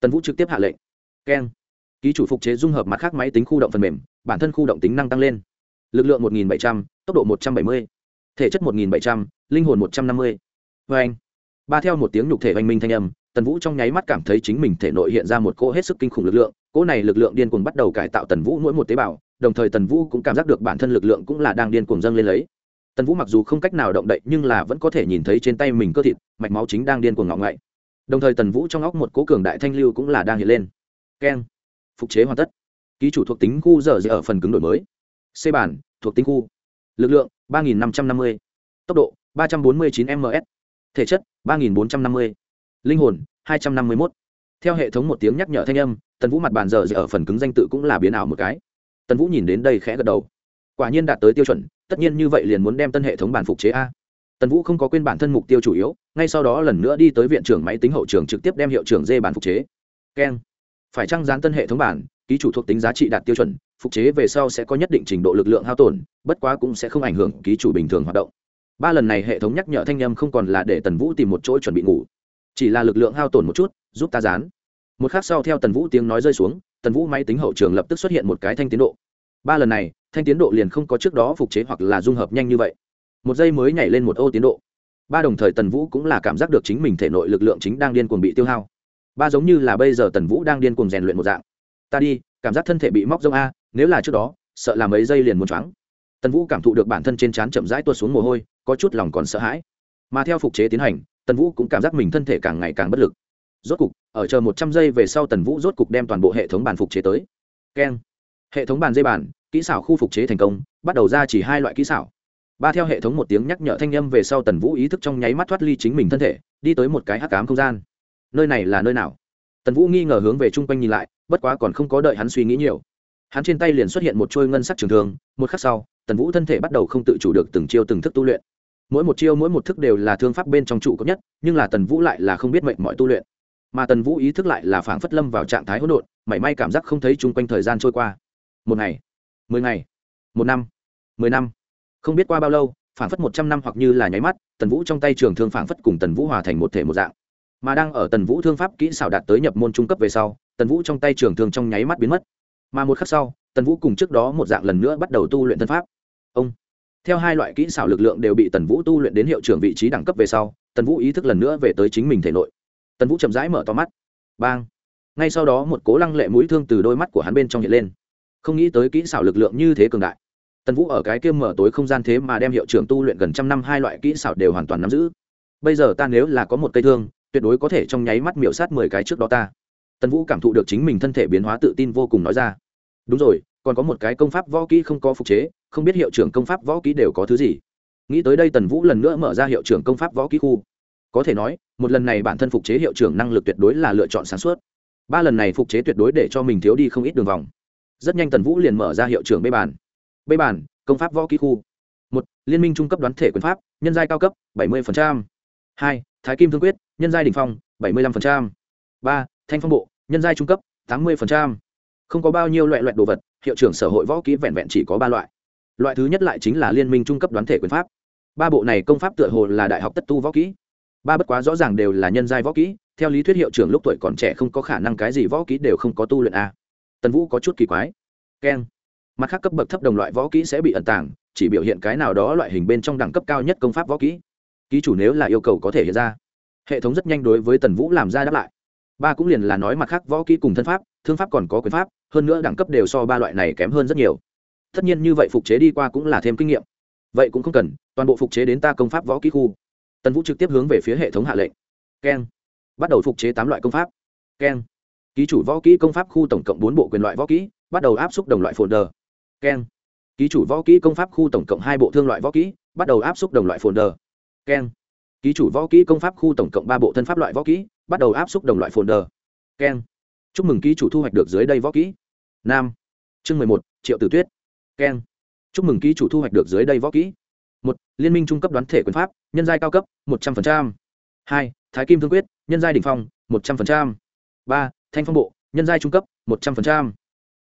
Tần vũ trực tiếp hạ lệnh. Keng. Ký chủ phục chế dung hợp mặt khác máy tính khu động phần mềm bản thân khu động tính năng tăng lên. Lực lượng 1.700, tốc độ 170. thể chất 1.700, linh hồn 150. vê anh ba theo một tiếng nhục thể oanh minh thanh âm tần vũ trong nháy mắt cảm thấy chính mình thể nội hiện ra một cỗ hết sức kinh khủng lực lượng. Cỗ này lực lượng điên cuồng bắt đầu cải tạo tần vũ mỗi một tế bào đồng thời tần vũ cũng cảm giác được bản thân lực lượng cũng là đang điên cuồng dâng lên lấy. Tần vũ mặc dù không cách nào động đậy nhưng là vẫn có thể nhìn thấy trên tay mình cơ thịt mạch máu chính đang điên cuồng ngọng ngậy đồng thời tần vũ trong óc một cố cường đại thanh lưu cũng là đang hiện lên. Keng. Phục chế hoàn tất. Ký chủ thuộc tính khu giờ ở phần cứng đổi mới. C bản, thuộc tính khu. Lực lượng, ba nghìn năm trăm năm mươi. Tốc độ, ba trăm bốn mươi chín ms thể chất, ba nghìn bốn trăm năm mươi. Linh hồn, hai trăm năm mươi một theo hệ thống một tiếng nhắc nhở thanh âm, tần vũ mặt bàn giờ ở phần cứng danh tự cũng là biến ảo một cái. Tần vũ nhìn đến đây khẽ gật đầu. Quả nhiên đạt tới tiêu chuẩn, tất nhiên như vậy liền muốn đem tân hệ thống bản phục chế a tần vũ không có quên bản thân mục tiêu chủ yếu, ngay sau đó lần nữa đi tới viện trưởng máy tính hậu trường trực tiếp đem hiệu trưởng dê bản phục chế. Keng. Phải trăng gián tân hệ thống bản, ký chủ thuộc tính giá trị đạt tiêu chuẩn, phục chế về sau sẽ có nhất định trình độ lực lượng hao tổn, bất quá cũng sẽ không ảnh hưởng ký chủ bình thường hoạt động. Ba lần này hệ thống nhắc nhở thanh â m không còn là để tần vũ tìm một chỗ chuẩn bị ngủ, chỉ là lực lượng hao tổn một chút, giúp ta dán. Một khắc sau theo tần vũ tiếng nói rơi xuống, tần vũ máy tính hậu trường lập tức xuất hiện một cái thanh tiến độ. Ba lần này, thanh tiến độ liền không có trước đó phục chế hoặc là dung hợp nhanh như vậy một giây mới nhảy lên một ô tiến độ. Ba đồng thời tần vũ cũng là cảm giác được chính mình thể nội lực lượng chính đang điên cuồng bị tiêu hao. Ba giống như là bây giờ tần vũ đang điên cuồng rèn luyện một dạng. Ta đi, cảm giác thân thể bị móc rông a, nếu là trước đó, sợ là mấy giây liền muốn choáng. Tần vũ cảm thụ được bản thân trên trán chậm rãi tuột xuống mồ hôi, có chút lòng còn sợ hãi. Mà theo phục chế tiến hành, tần vũ cũng cảm giác mình thân thể càng ngày càng bất lực. Rốt cục, ở chờ một trăm giây về sau tần vũ rốt cục đem toàn bộ hệ thống bàn phục chế tới. Keng. Hệ thống bàn dây bàn, kỹ xảo khu phục chế thành công, bắt đầu ra chỉ hai loại kỹ xảo ba theo hệ thống một tiếng nhắc nhở thanh â m về sau tần vũ ý thức trong nháy mắt thoát ly chính mình thân thể, đi tới một cái hắc cám không gian. Nơi này là nơi nào? Tần vũ nghi ngờ hướng về chung quanh nhìn lại, bất quá còn không có đợi hắn suy nghĩ nhiều. Hắn trên tay liền xuất hiện một trôi ngân sắc trường thường một khắc sau, tần vũ thân thể bắt đầu không tự chủ được từng chiêu từng thức tu luyện. Mỗi một chiêu mỗi một thức đều là thương pháp bên trong trụ cấp nhất, nhưng là tần vũ lại là không biết mệnh mọi tu luyện. Mà tần vũ ý thức lại là phảng phất lâm vào trạng thái hỗn độn, mảy may cảm giác không thấy chung quanh thời gian trôi qua. Một ngày, mười ngày, một năm, mười năm không biết qua bao lâu, phảng phất một trăm năm hoặc như là nháy mắt, tần vũ trong tay trường thương phảng phất cùng tần vũ hòa thành một thể một dạng. Mà đang ở tần vũ thương pháp kỹ xảo đạt tới nhập môn trung cấp về sau, tần vũ trong tay trường thương trong nháy mắt biến mất. Mà một khắc sau, tần vũ cùng trước đó một dạng lần nữa bắt đầu tu luyện thân pháp. Ông! Theo hai loại kỹ xảo lực lượng đều bị tần vũ tu luyện đến hiệu trưởng vị trí đẳng cấp về sau, tần vũ ý thức lần nữa về tới chính mình thể nội. Tần vũ chậm rãi mở to mắt. Bang! Ngay sau đó một cố lăng lệ mũi thương từ đôi mắt của hắn bên trong hiện lên. Không nghĩ tới kỹ xảo lực lượng như thế cường đại tần vũ ở cái kia mở tối không gian thế mà đem hiệu trưởng tu luyện gần trăm năm hai loại kỹ xảo đều hoàn toàn nắm giữ. Bây giờ ta nếu là có một cây thương, tuyệt đối có thể trong nháy mắt miểu sát mười cái trước đó ta. Tần vũ cảm thụ được chính mình thân thể biến hóa tự tin vô cùng nói ra. Đúng rồi, còn có một cái công pháp võ kỹ không có phục chế, không biết hiệu trưởng công pháp võ kỹ đều có thứ gì. Nghĩ tới đây tần vũ lần nữa mở ra hiệu trưởng công pháp võ kỹ khu. Có thể nói, một lần này bản thân phục chế hiệu trưởng năng lực tuyệt đối là lựa chọn sáng suốt. Ba lần này phục chế tuyệt đối để cho mình thiếu đi không ít đường vòng. Rất nhanh tần vũ liền mở ra hiệu trưởng bê bàn bê bản, công pháp võ kỹ khu. Một liên minh trung cấp đoán thể quyền pháp nhân giai cao cấp bảy mươi hai thái kim thương quyết nhân giai đình phong bảy mươi năm ba thanh phong bộ nhân giai trung cấp tám mươi không có bao nhiêu loại loại đồ vật hiệu trưởng sở hội võ kỹ vẹn vẹn chỉ có ba loại. Loại thứ nhất lại chính là liên minh trung cấp đoán thể quyền pháp. Ba bộ này công pháp tựa hồ là đại học tất tu võ kỹ. Ba bất quá rõ ràng đều là nhân giai võ kỹ theo lý thuyết hiệu trưởng lúc tuổi còn trẻ không có khả năng cái gì võ kỹ đều không có tu luyện a tần vũ có chút kỳ quái. Keng mặt khác cấp bậc thấp đồng loại võ kỹ sẽ bị ẩn tàng, chỉ biểu hiện cái nào đó loại hình bên trong đẳng cấp cao nhất công pháp võ kỹ. Ký chủ nếu là yêu cầu có thể hiện ra. Hệ thống rất nhanh đối với tần vũ làm ra đáp lại. Ba cũng liền là nói mặt khác võ kỹ cùng thân pháp, thương pháp còn có quyền pháp, hơn nữa đẳng cấp đều so ba loại này kém hơn rất nhiều. Tất nhiên như vậy phục chế đi qua cũng là thêm kinh nghiệm. Vậy cũng không cần, toàn bộ phục chế đến ta công pháp võ kỹ khu. Tần vũ trực tiếp hướng về phía hệ thống hạ lệnh. Keng. Bắt đầu phục chế tám loại công pháp. Keng. Ký chủ võ kỹ công pháp khu tổng cộng bốn bộ quyền loại võ kỹ, bắt đầu áp xúc đồng loại phồn đờ keng. Ký chủ võ kỹ công pháp khu tổng cộng hai bộ thương loại võ kỹ, bắt đầu áp xúc đồng loại folder keng. Ký chủ võ kỹ công pháp khu tổng cộng ba bộ thân pháp loại võ kỹ, bắt đầu áp xúc đồng loại folder keng. Chúc mừng ký chủ thu hoạch được dưới đây võ kỹ. Nam. Chương mười một, triệu tử tuyết. Keng. Chúc mừng ký chủ thu hoạch được dưới đây võ kỹ. Một, liên minh trung cấp đoán thể quyền pháp, nhân giai cao cấp, một trăm phần trăm. hai, thái kim thương quyết, nhân giai đ ỉ n h phong, một trăm phần trăm. ba, thanh phong bộ, nhân giai trung cấp, một trăm phần trăm.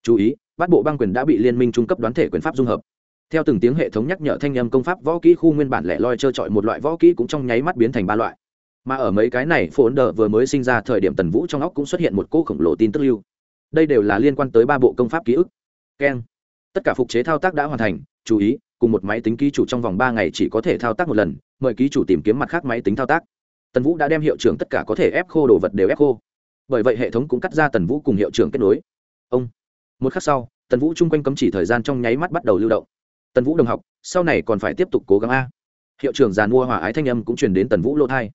chú ý Bát bộ băng quyền đã bị liên minh trung cấp đoán thể quyền pháp dung hợp. Theo từng tiếng hệ thống nhắc nhở thanh âm công pháp, võ kỹ khu nguyên bản lẻ loi trơ trọi một loại võ kỹ cũng trong nháy mắt biến thành ba loại. Mà ở mấy cái này phố ấn đờ vừa mới sinh ra thời điểm tần vũ trong óc cũng xuất hiện một cô khổng lồ tin tức lưu. Đây đều là liên quan tới ba bộ công pháp ký ức. Keng tất cả phục chế thao tác đã hoàn thành, chú ý, cùng một máy tính ký chủ trong vòng ba ngày chỉ có thể thao tác một lần, mời ký chủ tìm kiếm mặt khác máy tính thao tác. Tần vũ đã đem hiệu trưởng tất cả có thể ép khô đồ vật đều ép khô. Bởi vậy hệ thống cũng cắt ra tần vũ cùng hiệu trưởng kết nối. Ông một khắc sau, tần vũ chung quanh cấm chỉ thời gian trong nháy mắt bắt đầu lưu động. Tần vũ đồng học, sau này còn phải tiếp tục cố gắng a. Hiệu trưởng giàn mua hòa ái thanh âm cũng truyền đến tần vũ lô thai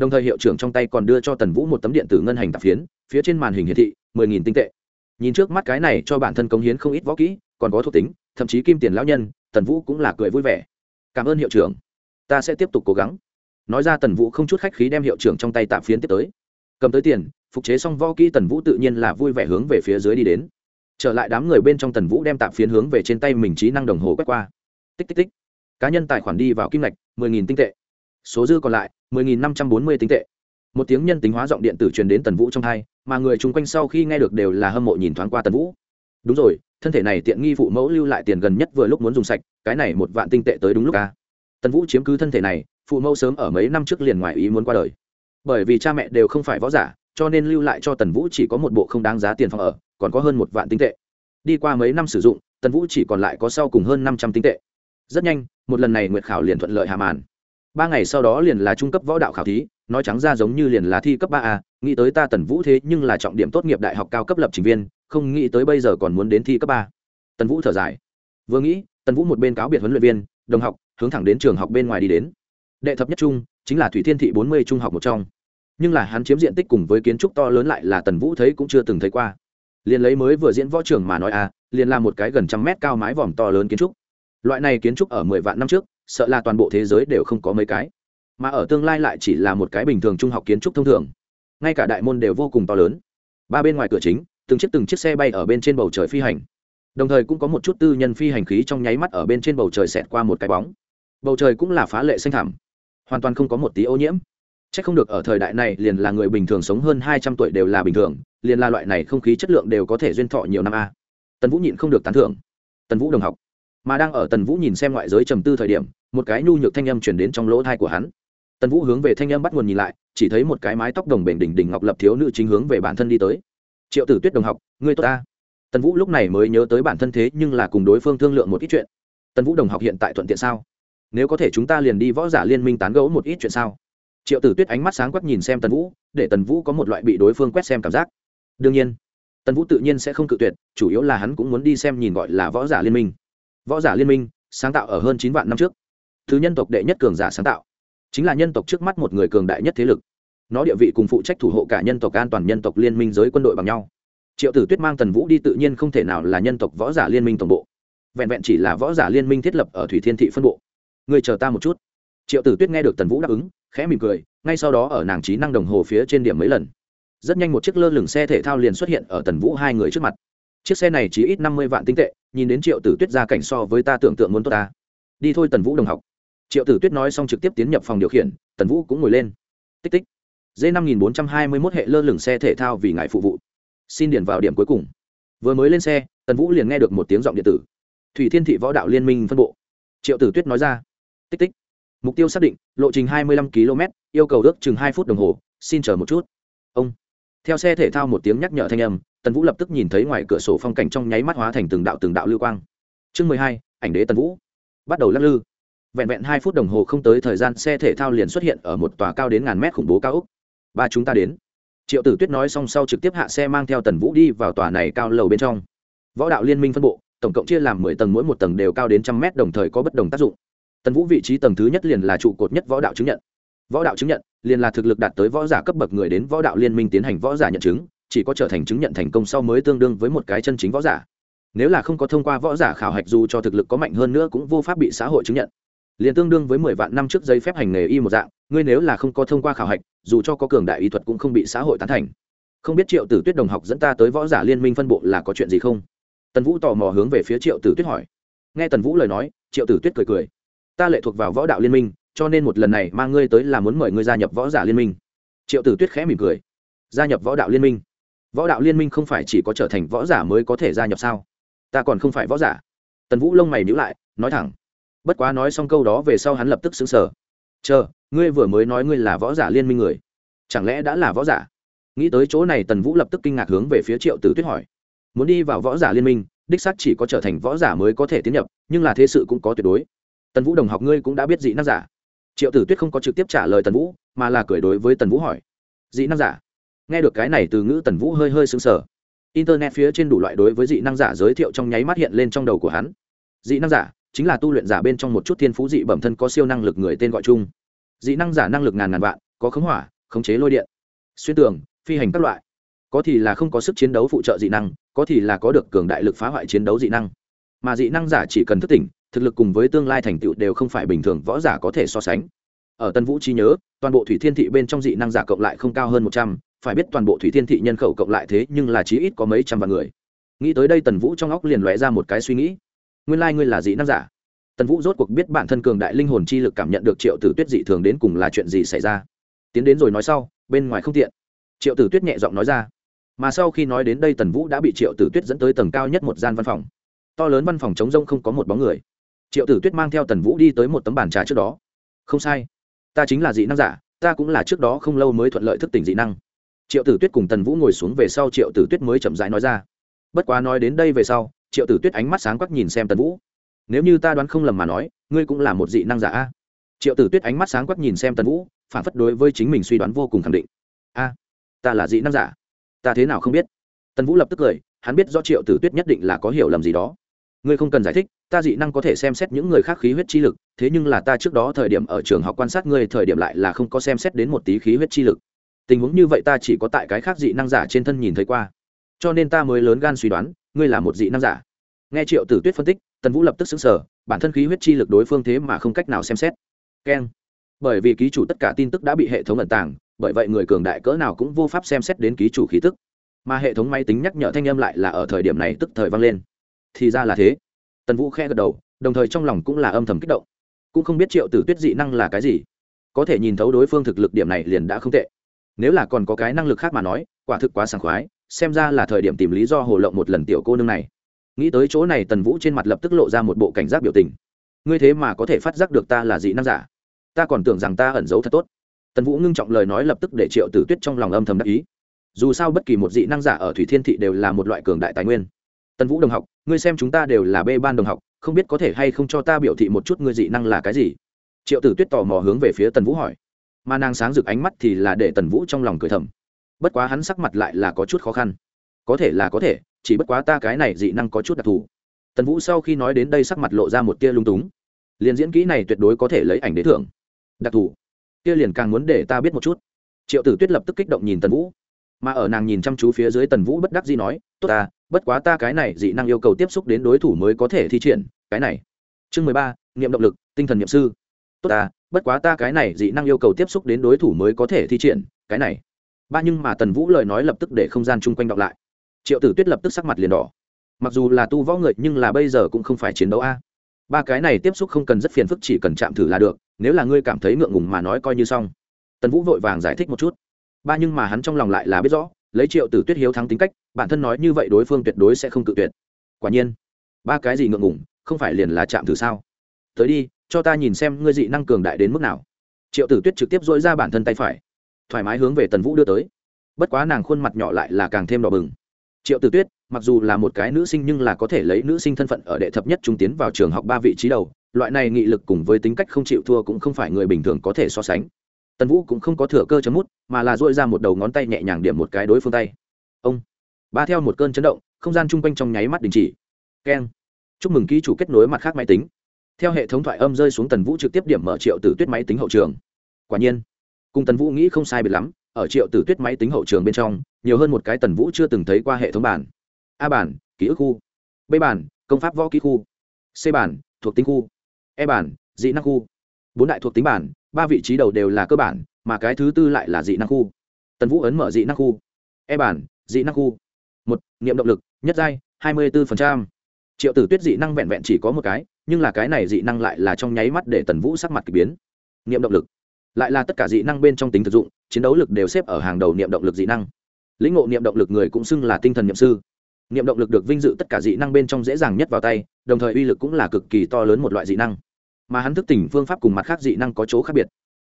đồng thời hiệu trưởng trong tay còn đưa cho tần vũ một tấm điện tử ngân hành tạp phiến, phía trên màn hình hiển thị, mười nghìn tinh tệ. Nhìn trước mắt cái này cho bản thân cống hiến không ít võ kỹ, còn có thuộc tính, thậm chí kim tiền lão nhân, tần vũ cũng là cười vui vẻ. Cảm ơn hiệu trưởng. Ta sẽ tiếp tục cố gắng. Nói ra tần vũ không chút khách khí đem hiệu trưởng trong tay tạp phiến tiếp tới. Cầm tới tiền, phục chế xong võ kỹ tần vũ tự nhiên là vui vẻ hướng về phía dưới đi đến trở lại đám người bên trong tần vũ đem tạp phiến hướng về trên tay mình trí năng đồng hồ quét qua. Tích tích tích. Cá nhân tài khoản đi vào kim lạch mười nghìn tinh tệ. Số dư còn lại, mười nghìn năm trăm bốn mươi tinh tệ. Một tiếng nhân tính hóa giọng điện tử truyền đến tần vũ trong hai, mà người chung quanh sau khi nghe được đều là hâm mộ nhìn thoáng qua tần vũ. Đúng rồi, thân thể này tiện nghi phụ mẫu lưu lại tiền gần nhất vừa lúc muốn dùng sạch, cái này một vạn tinh tệ tới đúng lúc ca tần vũ chiếm cứ thân thể này, phụ mẫu sớm ở mấy năm trước liền ngoài ý muốn qua đời. Bởi vì cha mẹ đều không phải võ giả, cho nên lưu lại cho tần vũ chỉ có một bộ không đáng giá tiền phòng ở còn có hơn một vạn tinh tệ. Đi qua mấy năm sử dụng, tần vũ chỉ còn lại có sau cùng hơn năm trăm tinh tệ. Rất nhanh, một lần này nguyệt khảo liền thuận lợi hạ màn. Ba ngày sau đó liền là trung cấp võ đạo khảo thí, nói trắng ra giống như liền là thi cấp ba a, nghĩ tới ta tần vũ thế nhưng là trọng điểm tốt nghiệp đại học cao cấp lập trình viên, không nghĩ tới bây giờ còn muốn đến thi cấp ba. Tần vũ thở dài. Vừa nghĩ, tần vũ một bên cáo biệt huấn luyện viên, đồng học, hướng thẳng đến trường học bên ngoài đi đến. Đệ thập nhất trung, chính là thủy thiên thị bốn mươi trung học một trong. Nhưng là hắn chiếm diện tích cùng với kiến trúc to lớn lại là tần vũ thấy cũng chưa từng thấy qua liền lấy mới vừa diễn võ trường mà nói à liền là một cái gần trăm mét cao mái vòm to lớn kiến trúc. Loại này kiến trúc ở mười vạn năm trước, sợ là toàn bộ thế giới đều không có mấy cái. Mà ở tương lai lại chỉ là một cái bình thường trung học kiến trúc thông thường. Ngay cả đại môn đều vô cùng to lớn. Ba bên ngoài cửa chính, từng chiếc từng chiếc xe bay ở bên trên bầu trời phi hành. Đồng thời cũng có một chút tư nhân phi hành khí trong nháy mắt ở bên trên bầu trời xẹt qua một cái bóng. Bầu trời cũng là phá lệ xanh thảm hoàn toàn không có một tí ô nhiễm c h ắ c không được ở thời đại này liền là người bình thường sống hơn hai trăm tuổi đều là bình thường, liền là loại này không khí chất lượng đều có thể duyên thọ nhiều năm a. Tần vũ nhịn không được tán thưởng. Tần vũ đồng học. Mà đang ở tần vũ nhìn xem ngoại giới trầm tư thời điểm, một cái nhu nhược thanh âm chuyển đến trong lỗ thai của hắn. Tần vũ hướng về thanh âm bắt nguồn nhìn lại, chỉ thấy một cái mái tóc đồng bền đỉnh đỉnh ngọc lập thiếu nữ chính hướng về bản thân đi tới. Triệu tử tuyết đồng học, ngươi tốt ta. Tần vũ lúc này mới nhớ tới bản thân thế nhưng là cùng đối phương thương lượng một ít chuyện. Tần vũ đồng học hiện tại thuận tiện sao? Nếu có thể chúng ta liền đi võ giả liên minh tán gẫu một ít chuyện sao? Triệu tử tuyết ánh mắt sáng quắc nhìn xem tần vũ, để tần vũ có một loại bị đối phương quét xem cảm giác. Đương nhiên, tần vũ tự nhiên sẽ không cự tuyệt, chủ yếu là hắn cũng muốn đi xem nhìn gọi là võ giả liên minh. Võ giả liên minh sáng tạo ở hơn chín vạn năm trước. Thứ nhân tộc đệ nhất cường giả sáng tạo. Chính là nhân tộc trước mắt một người cường đại nhất thế lực. Nó địa vị cùng phụ trách thủ hộ cả nhân tộc, an toàn nhân tộc, liên minh giới quân đội bằng nhau. Triệu tử tuyết mang tần vũ đi tự nhiên không thể nào là nhân tộc võ giả liên minh tổng bộ. Vẹn vẹn chỉ là võ giả liên minh thiết lập ở thủy thiên thị phân bộ. Người chờ ta một chút triệu tử tuyết nghe được tần vũ đáp ứng, khẽ mỉm cười, ngay sau đó ở nàng trí năng đồng hồ phía trên điểm mấy lần. Rất nhanh một chiếc lơ lửng xe thể thao liền xuất hiện ở tần vũ hai người trước mặt. Chiếc xe này chỉ ít năm mươi vạn tinh tệ, nhìn đến triệu tử tuyết ra cảnh so với ta tưởng tượng muốn tốt ta. Đi thôi tần vũ đồng học. Triệu tử tuyết nói xong trực tiếp tiến nhập phòng điều khiển, tần vũ cũng ngồi lên. Tích tích. D năm nghìn bốn trăm hai mươi mốt hệ lơ lửng xe thể thao vì ngài phụ vụ. Xin điền vào điểm cuối cùng. Vừa mới lên xe, tần vũ liền nghe được một tiếng giọng điện tử. Thủy thiên thị võ đạo liên minh phân bộ. Triệu tử tuyết nói ra. Tích tích mục tiêu xác định, lộ trình hai mươi lăm km, yêu cầu ước chừng hai phút đồng hồ, xin chờ một chút. Ông. Theo xe thể thao một tiếng nhắc nhở thanh âm, tần vũ lập tức nhìn thấy ngoài cửa sổ phong cảnh trong nháy mắt hóa thành từng đạo từng đạo lưu quang. Chương mười hai, ảnh đế tần vũ. Bắt đầu lắc lư. Vẹn vẹn hai phút đồng hồ không tới thời gian, xe thể thao liền xuất hiện ở một tòa cao đến ngàn mét khủng bố cao ốc. Ba chúng ta đến. Triệu tử tuyết nói xong sau trực tiếp hạ xe mang theo tần vũ đi vào tòa này cao lầu bên trong. Võ đạo liên minh phân bộ, tổng cộng chia làm mười tầng, mỗi một tầng đều cao đến trăm mét, đồng thời có bất đồng tác dụng tần vũ vị trí tầng thứ nhất liền là trụ cột nhất võ đạo chứng nhận. Võ đạo chứng nhận, liền là thực lực đạt tới võ giả cấp bậc người đến võ đạo liên minh tiến hành võ giả nhận chứng, chỉ có trở thành chứng nhận thành công sau mới tương đương với một cái chân chính võ giả. Nếu là không có thông qua võ giả khảo hạch dù cho thực lực có mạnh hơn nữa cũng vô pháp bị xã hội chứng nhận. Liền tương đương với mười vạn năm trước giấy phép hành nghề y một dạng, ngươi nếu là không có thông qua khảo hạch, dù cho có cường đại y thuật cũng không bị xã hội tán thành. Không biết triệu tử tuyết đồng học dẫn ta tới võ giả liên minh phân bộ là có chuyện gì không? Tần vũ tò mò hướng về phía triệu tử tuyết hỏi. Nghe tần vũ lời nói, triệu tử tuyết cười cười ta lệ thuộc vào võ đạo liên minh, cho nên một lần này mang ngươi tới là muốn mời ngươi gia nhập võ giả liên minh. Triệu tử tuyết khẽ mỉm cười. Gia nhập võ đạo liên minh? Võ đạo liên minh không phải chỉ có trở thành võ giả mới có thể gia nhập sao? Ta còn không phải võ giả. Tần vũ lông mày nhữ lại, nói thẳng. Bất quá nói xong câu đó về sau hắn lập tức xứng sở chờ, ngươi vừa mới nói ngươi là võ giả liên minh người, chẳng lẽ đã là võ giả? Nghĩ tới chỗ này tần vũ lập tức kinh ngạc hướng về phía triệu tử tuyết hỏi. Muốn đi vào võ giả liên minh, đích xác chỉ có trở thành võ giả mới có thể tiến nhập, nhưng là thế sự cũng có tuyệt đối tần vũ đồng học ngươi cũng đã biết dị năng giả. Triệu tử tuyết không có trực tiếp trả lời tần vũ, mà là cười đối với tần vũ hỏi. Dị năng giả? Nghe được cái này từ ngữ tần vũ hơi hơi sững sờ. Internet phía trên đủ loại đối với dị năng giả giới thiệu trong nháy mắt hiện lên trong đầu của hắn. Dị năng giả chính là tu luyện giả bên trong một chút thiên phú dị bẩm thân có siêu năng lực người tên gọi chung. Dị năng giả năng lực ngàn ngàn vạn, có khống hỏa, khống chế lôi điện, xuyên tường, phi hành các loại. Có thì là không có sức chiến đấu phụ trợ dị năng, có thì là có được cường đại lực phá hoại chiến đấu dị năng. Mà dị năng giả chỉ cần thức tỉnh thực lực cùng với tương lai thành tựu đều không phải bình thường, võ giả có thể so sánh. Ở tân vũ trí nhớ, toàn bộ thủy thiên thị bên trong dị năng giả cộng lại không cao hơn một trăm, phải biết toàn bộ thủy thiên thị nhân khẩu cộng lại thế nhưng là chí ít có mấy trăm vạn người. Nghĩ tới đây tần vũ trong óc liền lóe ra một cái suy nghĩ. Nguyên lai、like、ngươi là dị năng giả. Tần vũ rốt cuộc biết bản thân cường đại linh hồn chi lực cảm nhận được triệu tử tuyết dị thường đến cùng là chuyện gì xảy ra. Tiến đến rồi nói sau, bên ngoài không tiện. Triệu tử tuyết nhẹ giọng nói ra. Mà sau khi nói đến đây tần vũ đã bị triệu tử tuyết dẫn tới tầng cao nhất một gian văn phòng. To lớn văn phòng chống rông không có một bóng người triệu tử tuyết mang theo tần vũ đi tới một tấm bàn trà trước đó. Không sai. Ta chính là dị năng giả, ta cũng là trước đó không lâu mới thuận lợi thức tỉnh dị năng. Triệu tử tuyết cùng tần vũ ngồi xuống về sau triệu tử tuyết mới chậm rãi nói ra. Bất quá nói đến đây về sau, triệu tử tuyết ánh mắt sáng quắc nhìn xem tần vũ. Nếu như ta đoán không lầm mà nói, ngươi cũng là một dị năng giả a. Triệu tử tuyết ánh mắt sáng quắc nhìn xem tần vũ, phản phất đối với chính mình suy đoán vô cùng khẳng định. A, ta là dị năng giả. Ta thế nào không biết? Tần vũ lập tức cười, hắn biết do triệu tử tuyết nhất định là có hiểu lầm gì đó ngươi không cần giải thích, ta dị năng có thể xem xét những người khác khí huyết chi lực, thế nhưng là ta trước đó thời điểm ở trường học quan sát ngươi thời điểm lại là không có xem xét đến một tí khí huyết chi lực. Tình huống như vậy ta chỉ có tại cái khác dị năng giả trên thân nhìn thấy qua. Cho nên ta mới lớn gan suy đoán, ngươi là một dị năng giả. Nghe triệu tử tuyết phân tích, tần vũ lập tức xứng sở bản thân khí huyết chi lực đối phương thế mà không cách nào xem xét. Keng. Bởi vì ký chủ tất cả tin tức đã bị hệ thống ẩn tàng, bởi vậy người cường đại cỡ nào cũng vô pháp xem xét đến ký chủ khí tức. Mà hệ thống máy tính nhắc nhở thanh âm lại là ở thời điểm này tức thời vang lên thì ra là thế. Tần vũ khẽ gật đầu, đồng thời trong lòng cũng là âm thầm kích động. Cũng không biết triệu tử tuyết dị năng là cái gì. Có thể nhìn thấu đối phương thực lực điểm này liền đã không tệ. Nếu là còn có cái năng lực khác mà nói, quả thực quá sảng khoái, xem ra là thời điểm tìm lý do hồ lộng một lần tiểu cô nương này. Nghĩ tới chỗ này tần vũ trên mặt lập tức lộ ra một bộ cảnh giác biểu tình. Ngươi thế mà có thể phát giác được ta là dị năng giả. Ta còn tưởng rằng ta ẩn giấu thật tốt. Tần vũ ngưng trọng lời nói lập tức để triệu tử tuyết trong lòng âm thầm đắc ý. Dù sao bất kỳ một dị năng giả ở thủy thiên thị đều là một loại cường đại tài nguyên. Tần vũ đồng học ngươi xem chúng ta đều là bê ban đồng học, không biết có thể hay không cho ta biểu thị một chút ngươi dị năng là cái gì? Triệu tử tuyết tò mò hướng về phía tần vũ hỏi. Mà nàng sáng rực ánh mắt thì là để tần vũ trong lòng cười thầm. Bất quá hắn sắc mặt lại là có chút khó khăn. Có thể là có thể, chỉ bất quá ta cái này dị năng có chút đặc thù. Tần vũ sau khi nói đến đây sắc mặt lộ ra một tia lung túng. Liền diễn kỹ này tuyệt đối có thể lấy ảnh đế thưởng. Đặc thù. Kia liền càng muốn để ta biết một chút. Triệu tử tuyết lập tức kích động nhìn tần vũ. Mà ở nàng nhìn chăm chú phía dưới tần vũ bất đắc dĩ nói, tốt ta bất quá ta cái này dị năng yêu cầu tiếp xúc đến đối thủ mới có thể thi triển, cái này. Chương mười ba, nghiệm động lực, tinh thần n i ệ m sư. Tốt ta, bất quá ta cái này dị năng yêu cầu tiếp xúc đến đối thủ mới có thể thi triển, cái này. Ba nhưng mà tần vũ lời nói lập tức để không gian chung quanh đọc lại. Triệu tử tuyết lập tức sắc mặt liền đỏ. Mặc dù là tu võ người, nhưng là bây giờ cũng không phải chiến đấu a. Ba cái này tiếp xúc không cần rất phiền phức, chỉ cần chạm thử là được, nếu là ngươi cảm thấy ngượng ngùng mà nói coi như xong. Tần vũ vội vàng giải thích một chút. Ba nhưng mà hắn trong lòng lại là biết rõ lấy triệu tử tuyết hiếu thắng tính cách, bản thân nói như vậy đối phương tuyệt đối sẽ không cự tuyệt. Quả nhiên, ba cái gì ngượng ngùng, không phải liền là chạm thử sao? Tới đi, cho ta nhìn xem ngươi dị năng cường đại đến mức nào. Triệu tử tuyết trực tiếp dỗi ra bản thân tay phải, thoải mái hướng về tần vũ đưa tới. Bất quá nàng khuôn mặt nhỏ lại là càng thêm đỏ bừng. Triệu tử tuyết, mặc dù là một cái nữ sinh nhưng là có thể lấy nữ sinh thân phận ở đệ thập nhất trung tiến vào trường học ba vị trí đầu, loại này nghị lực cùng với tính cách không chịu thua cũng không phải người bình thường có thể so sánh tần vũ cũng không có thừa cơ chấm mút, mà là dội ra một đầu ngón tay nhẹ nhàng điểm một cái đối phương tay. Ông. Ba theo một cơn chấn động, không gian chung quanh trong nháy mắt đình chỉ. Keng. Chúc mừng ký chủ kết nối mặt khác máy tính. Theo hệ thống thoại âm rơi xuống tần vũ trực tiếp điểm mở triệu tử tuyết máy tính hậu trường. Quả nhiên, cùng tần vũ nghĩ không sai biệt lắm, ở triệu tử tuyết máy tính hậu trường bên trong, nhiều hơn một cái tần vũ chưa từng thấy qua hệ thống bản. A bản, ký ức khu. B bản, công pháp võ ký khu. C bản, thuộc tính khu. E bản, dị năng khu. Bốn đại thuộc tính bản ba vị trí đầu đều là cơ bản, mà cái thứ tư lại là dị năng khu. Tần vũ ấn mở dị năng khu. E bản, dị năng khu. Một, niệm động lực, nhất giai, hai mươi bốn triệu tử tuyết dị năng vẹn vẹn chỉ có một cái, nhưng là cái này dị năng lại là trong nháy mắt để tần vũ sắc mặt k ỳ biến. Niệm động lực. Lại là tất cả dị năng bên trong tính thực dụng, chiến đấu lực đều xếp ở hàng đầu niệm động lực dị năng. Lĩnh ngộ niệm động lực người cũng xưng là tinh thần niệm sư. Niệm động lực được vinh dự tất cả dị năng bên trong dễ dàng nhất vào tay, đồng thời uy lực cũng là cực kỳ to lớn một loại dị năng mà hắn thức tỉnh phương pháp cùng mặt khác dị năng có chỗ khác biệt.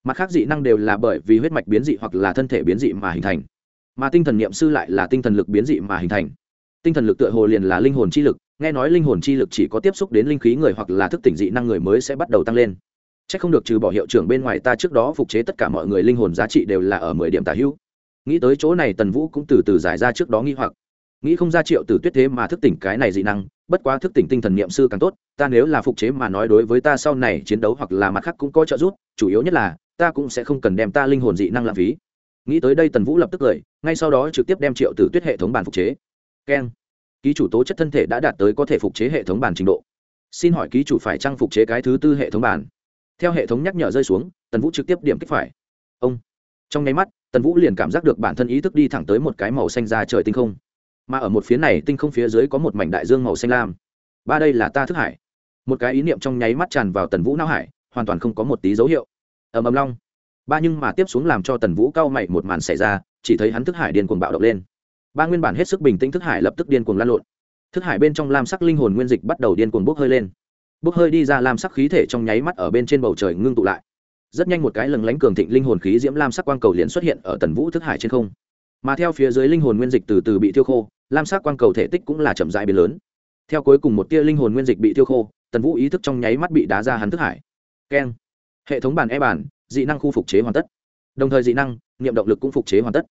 Mặt khác dị năng đều là bởi vì huyết mạch biến dị hoặc là thân thể biến dị mà hình thành. Mà tinh thần niệm sư lại là tinh thần lực biến dị mà hình thành. Tinh thần lực tựa hồ liền là linh hồn chi lực, nghe nói linh hồn chi lực chỉ có tiếp xúc đến linh khí người hoặc là thức tỉnh dị năng người mới sẽ bắt đầu tăng lên. C h ắ c không được trừ bỏ hiệu trưởng bên ngoài ta trước đó phục chế tất cả mọi người linh hồn giá trị đều là ở mười điểm tả hữu. Nghĩ tới chỗ này tần vũ cũng từ từ giải ra trước đó nghi hoặc. Nghĩ không ra triệu từ tuyết thế mà thức tỉnh cái này dị năng bất quá thức tỉnh tinh thần niệm sư càng tốt, ta nếu là phục chế mà nói đối với ta sau này chiến đấu hoặc là mặt khác cũng có trợ giúp, chủ yếu nhất là, ta cũng sẽ không cần đem ta linh hồn dị năng lãng phí. Nghĩ tới đây tần vũ lập tức cười, ngay sau đó trực tiếp đem triệu tử tuyết hệ thống bàn phục chế. Keng. Ký chủ tố chất thân thể đã đạt tới có thể phục chế hệ thống bàn trình độ. Xin hỏi ký chủ phải trang phục chế cái thứ tư hệ thống bàn theo hệ thống nhắc nhở rơi xuống, tần vũ trực tiếp điểm kích phải. Ông. Trong nháy mắt, tần vũ liền cảm giác được bản thân ý thức đi thẳng tới một cái màu xanh ra trời tinh không mà ở một phía này tinh không phía dưới có một mảnh đại dương màu xanh lam. Ba đây là ta thức hải. Một cái ý niệm trong nháy mắt tràn vào tần vũ não hải, hoàn toàn không có một tí dấu hiệu. Ầm ầm long. Ba nhưng mà tiếp xuống làm cho tần vũ cao mày một màn xảy ra, chỉ thấy hắn thức hải điên cuồng bạo động lên. Ba nguyên bản hết sức bình tĩnh thức hải lập tức điên cuồng lan lộn. Thức hải bên trong lam sắc linh hồn nguyên dịch bắt đầu điên cuồng bốc hơi lên. Bốc hơi đi ra lam sắc khí thể trong nháy mắt ở bên trên bầu trời ngưng tụ lại. Rất nhanh một cái lừng lánh cường thịnh linh hồn khí diễm lam sắc quang cầu liền xuất hiện ở tần vũ thức hải trên không mà theo phía dưới linh hồn nguyên dịch từ từ bị tiêu khô, lam sắc quang cầu thể tích cũng là chậm dại biến lớn. Theo cuối cùng một tia linh hồn nguyên dịch bị tiêu khô, tần vũ ý thức trong nháy mắt bị đá ra hắn thức hải. Keng. Hệ thống bàn e bàn, dị năng khu phục chế hoàn tất. Đồng thời dị năng, niệm động lực cũng phục chế hoàn tất.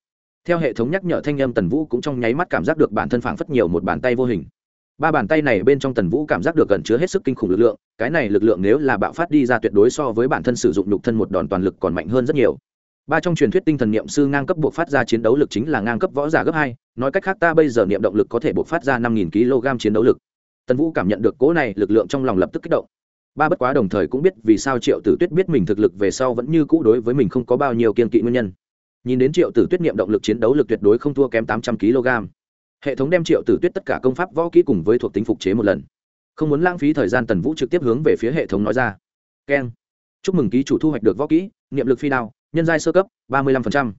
Theo hệ thống nhắc nhở thanh â m tần vũ cũng trong nháy mắt cảm giác được bản thân phảng phất nhiều một bàn tay vô hình. Ba bàn tay này bên trong tần vũ cảm giác được gần chứa hết sức kinh khủng lực lượng, cái này lực lượng nếu là bạo phát đi ra tuyệt đối so với bản thân sử dụng nhục thân một đòn toàn lực còn mạnh hơn rất nhiều ba trong truyền thuyết tinh thần niệm sư ngang cấp buộc phát ra chiến đấu lực chính là ngang cấp võ giả gấp hai. Nói cách khác, ta bây giờ niệm động lực có thể buộc phát ra năm nghìn kg chiến đấu lực. Tần vũ cảm nhận được cố này lực lượng trong lòng lập tức kích động. Ba bất quá đồng thời cũng biết vì sao triệu tử tuyết biết mình thực lực về sau vẫn như cũ đối với mình không có bao nhiêu kiên kỵ nguyên nhân. Nhìn đến triệu tử tuyết niệm động lực chiến đấu lực tuyệt đối không thua kém tám trăm kg. Hệ thống đem triệu tử tuyết tất cả công pháp, võ kỹ cùng với thuộc tính phục chế một lần. Không muốn lãng phí thời gian, tần vũ trực tiếp hướng về phía hệ thống nói ra. Keng. Chúc mừng ký chủ thu hoạch được võ kỹ, niệm lực phi đao nhân giai sơ cấp, ba mươi năm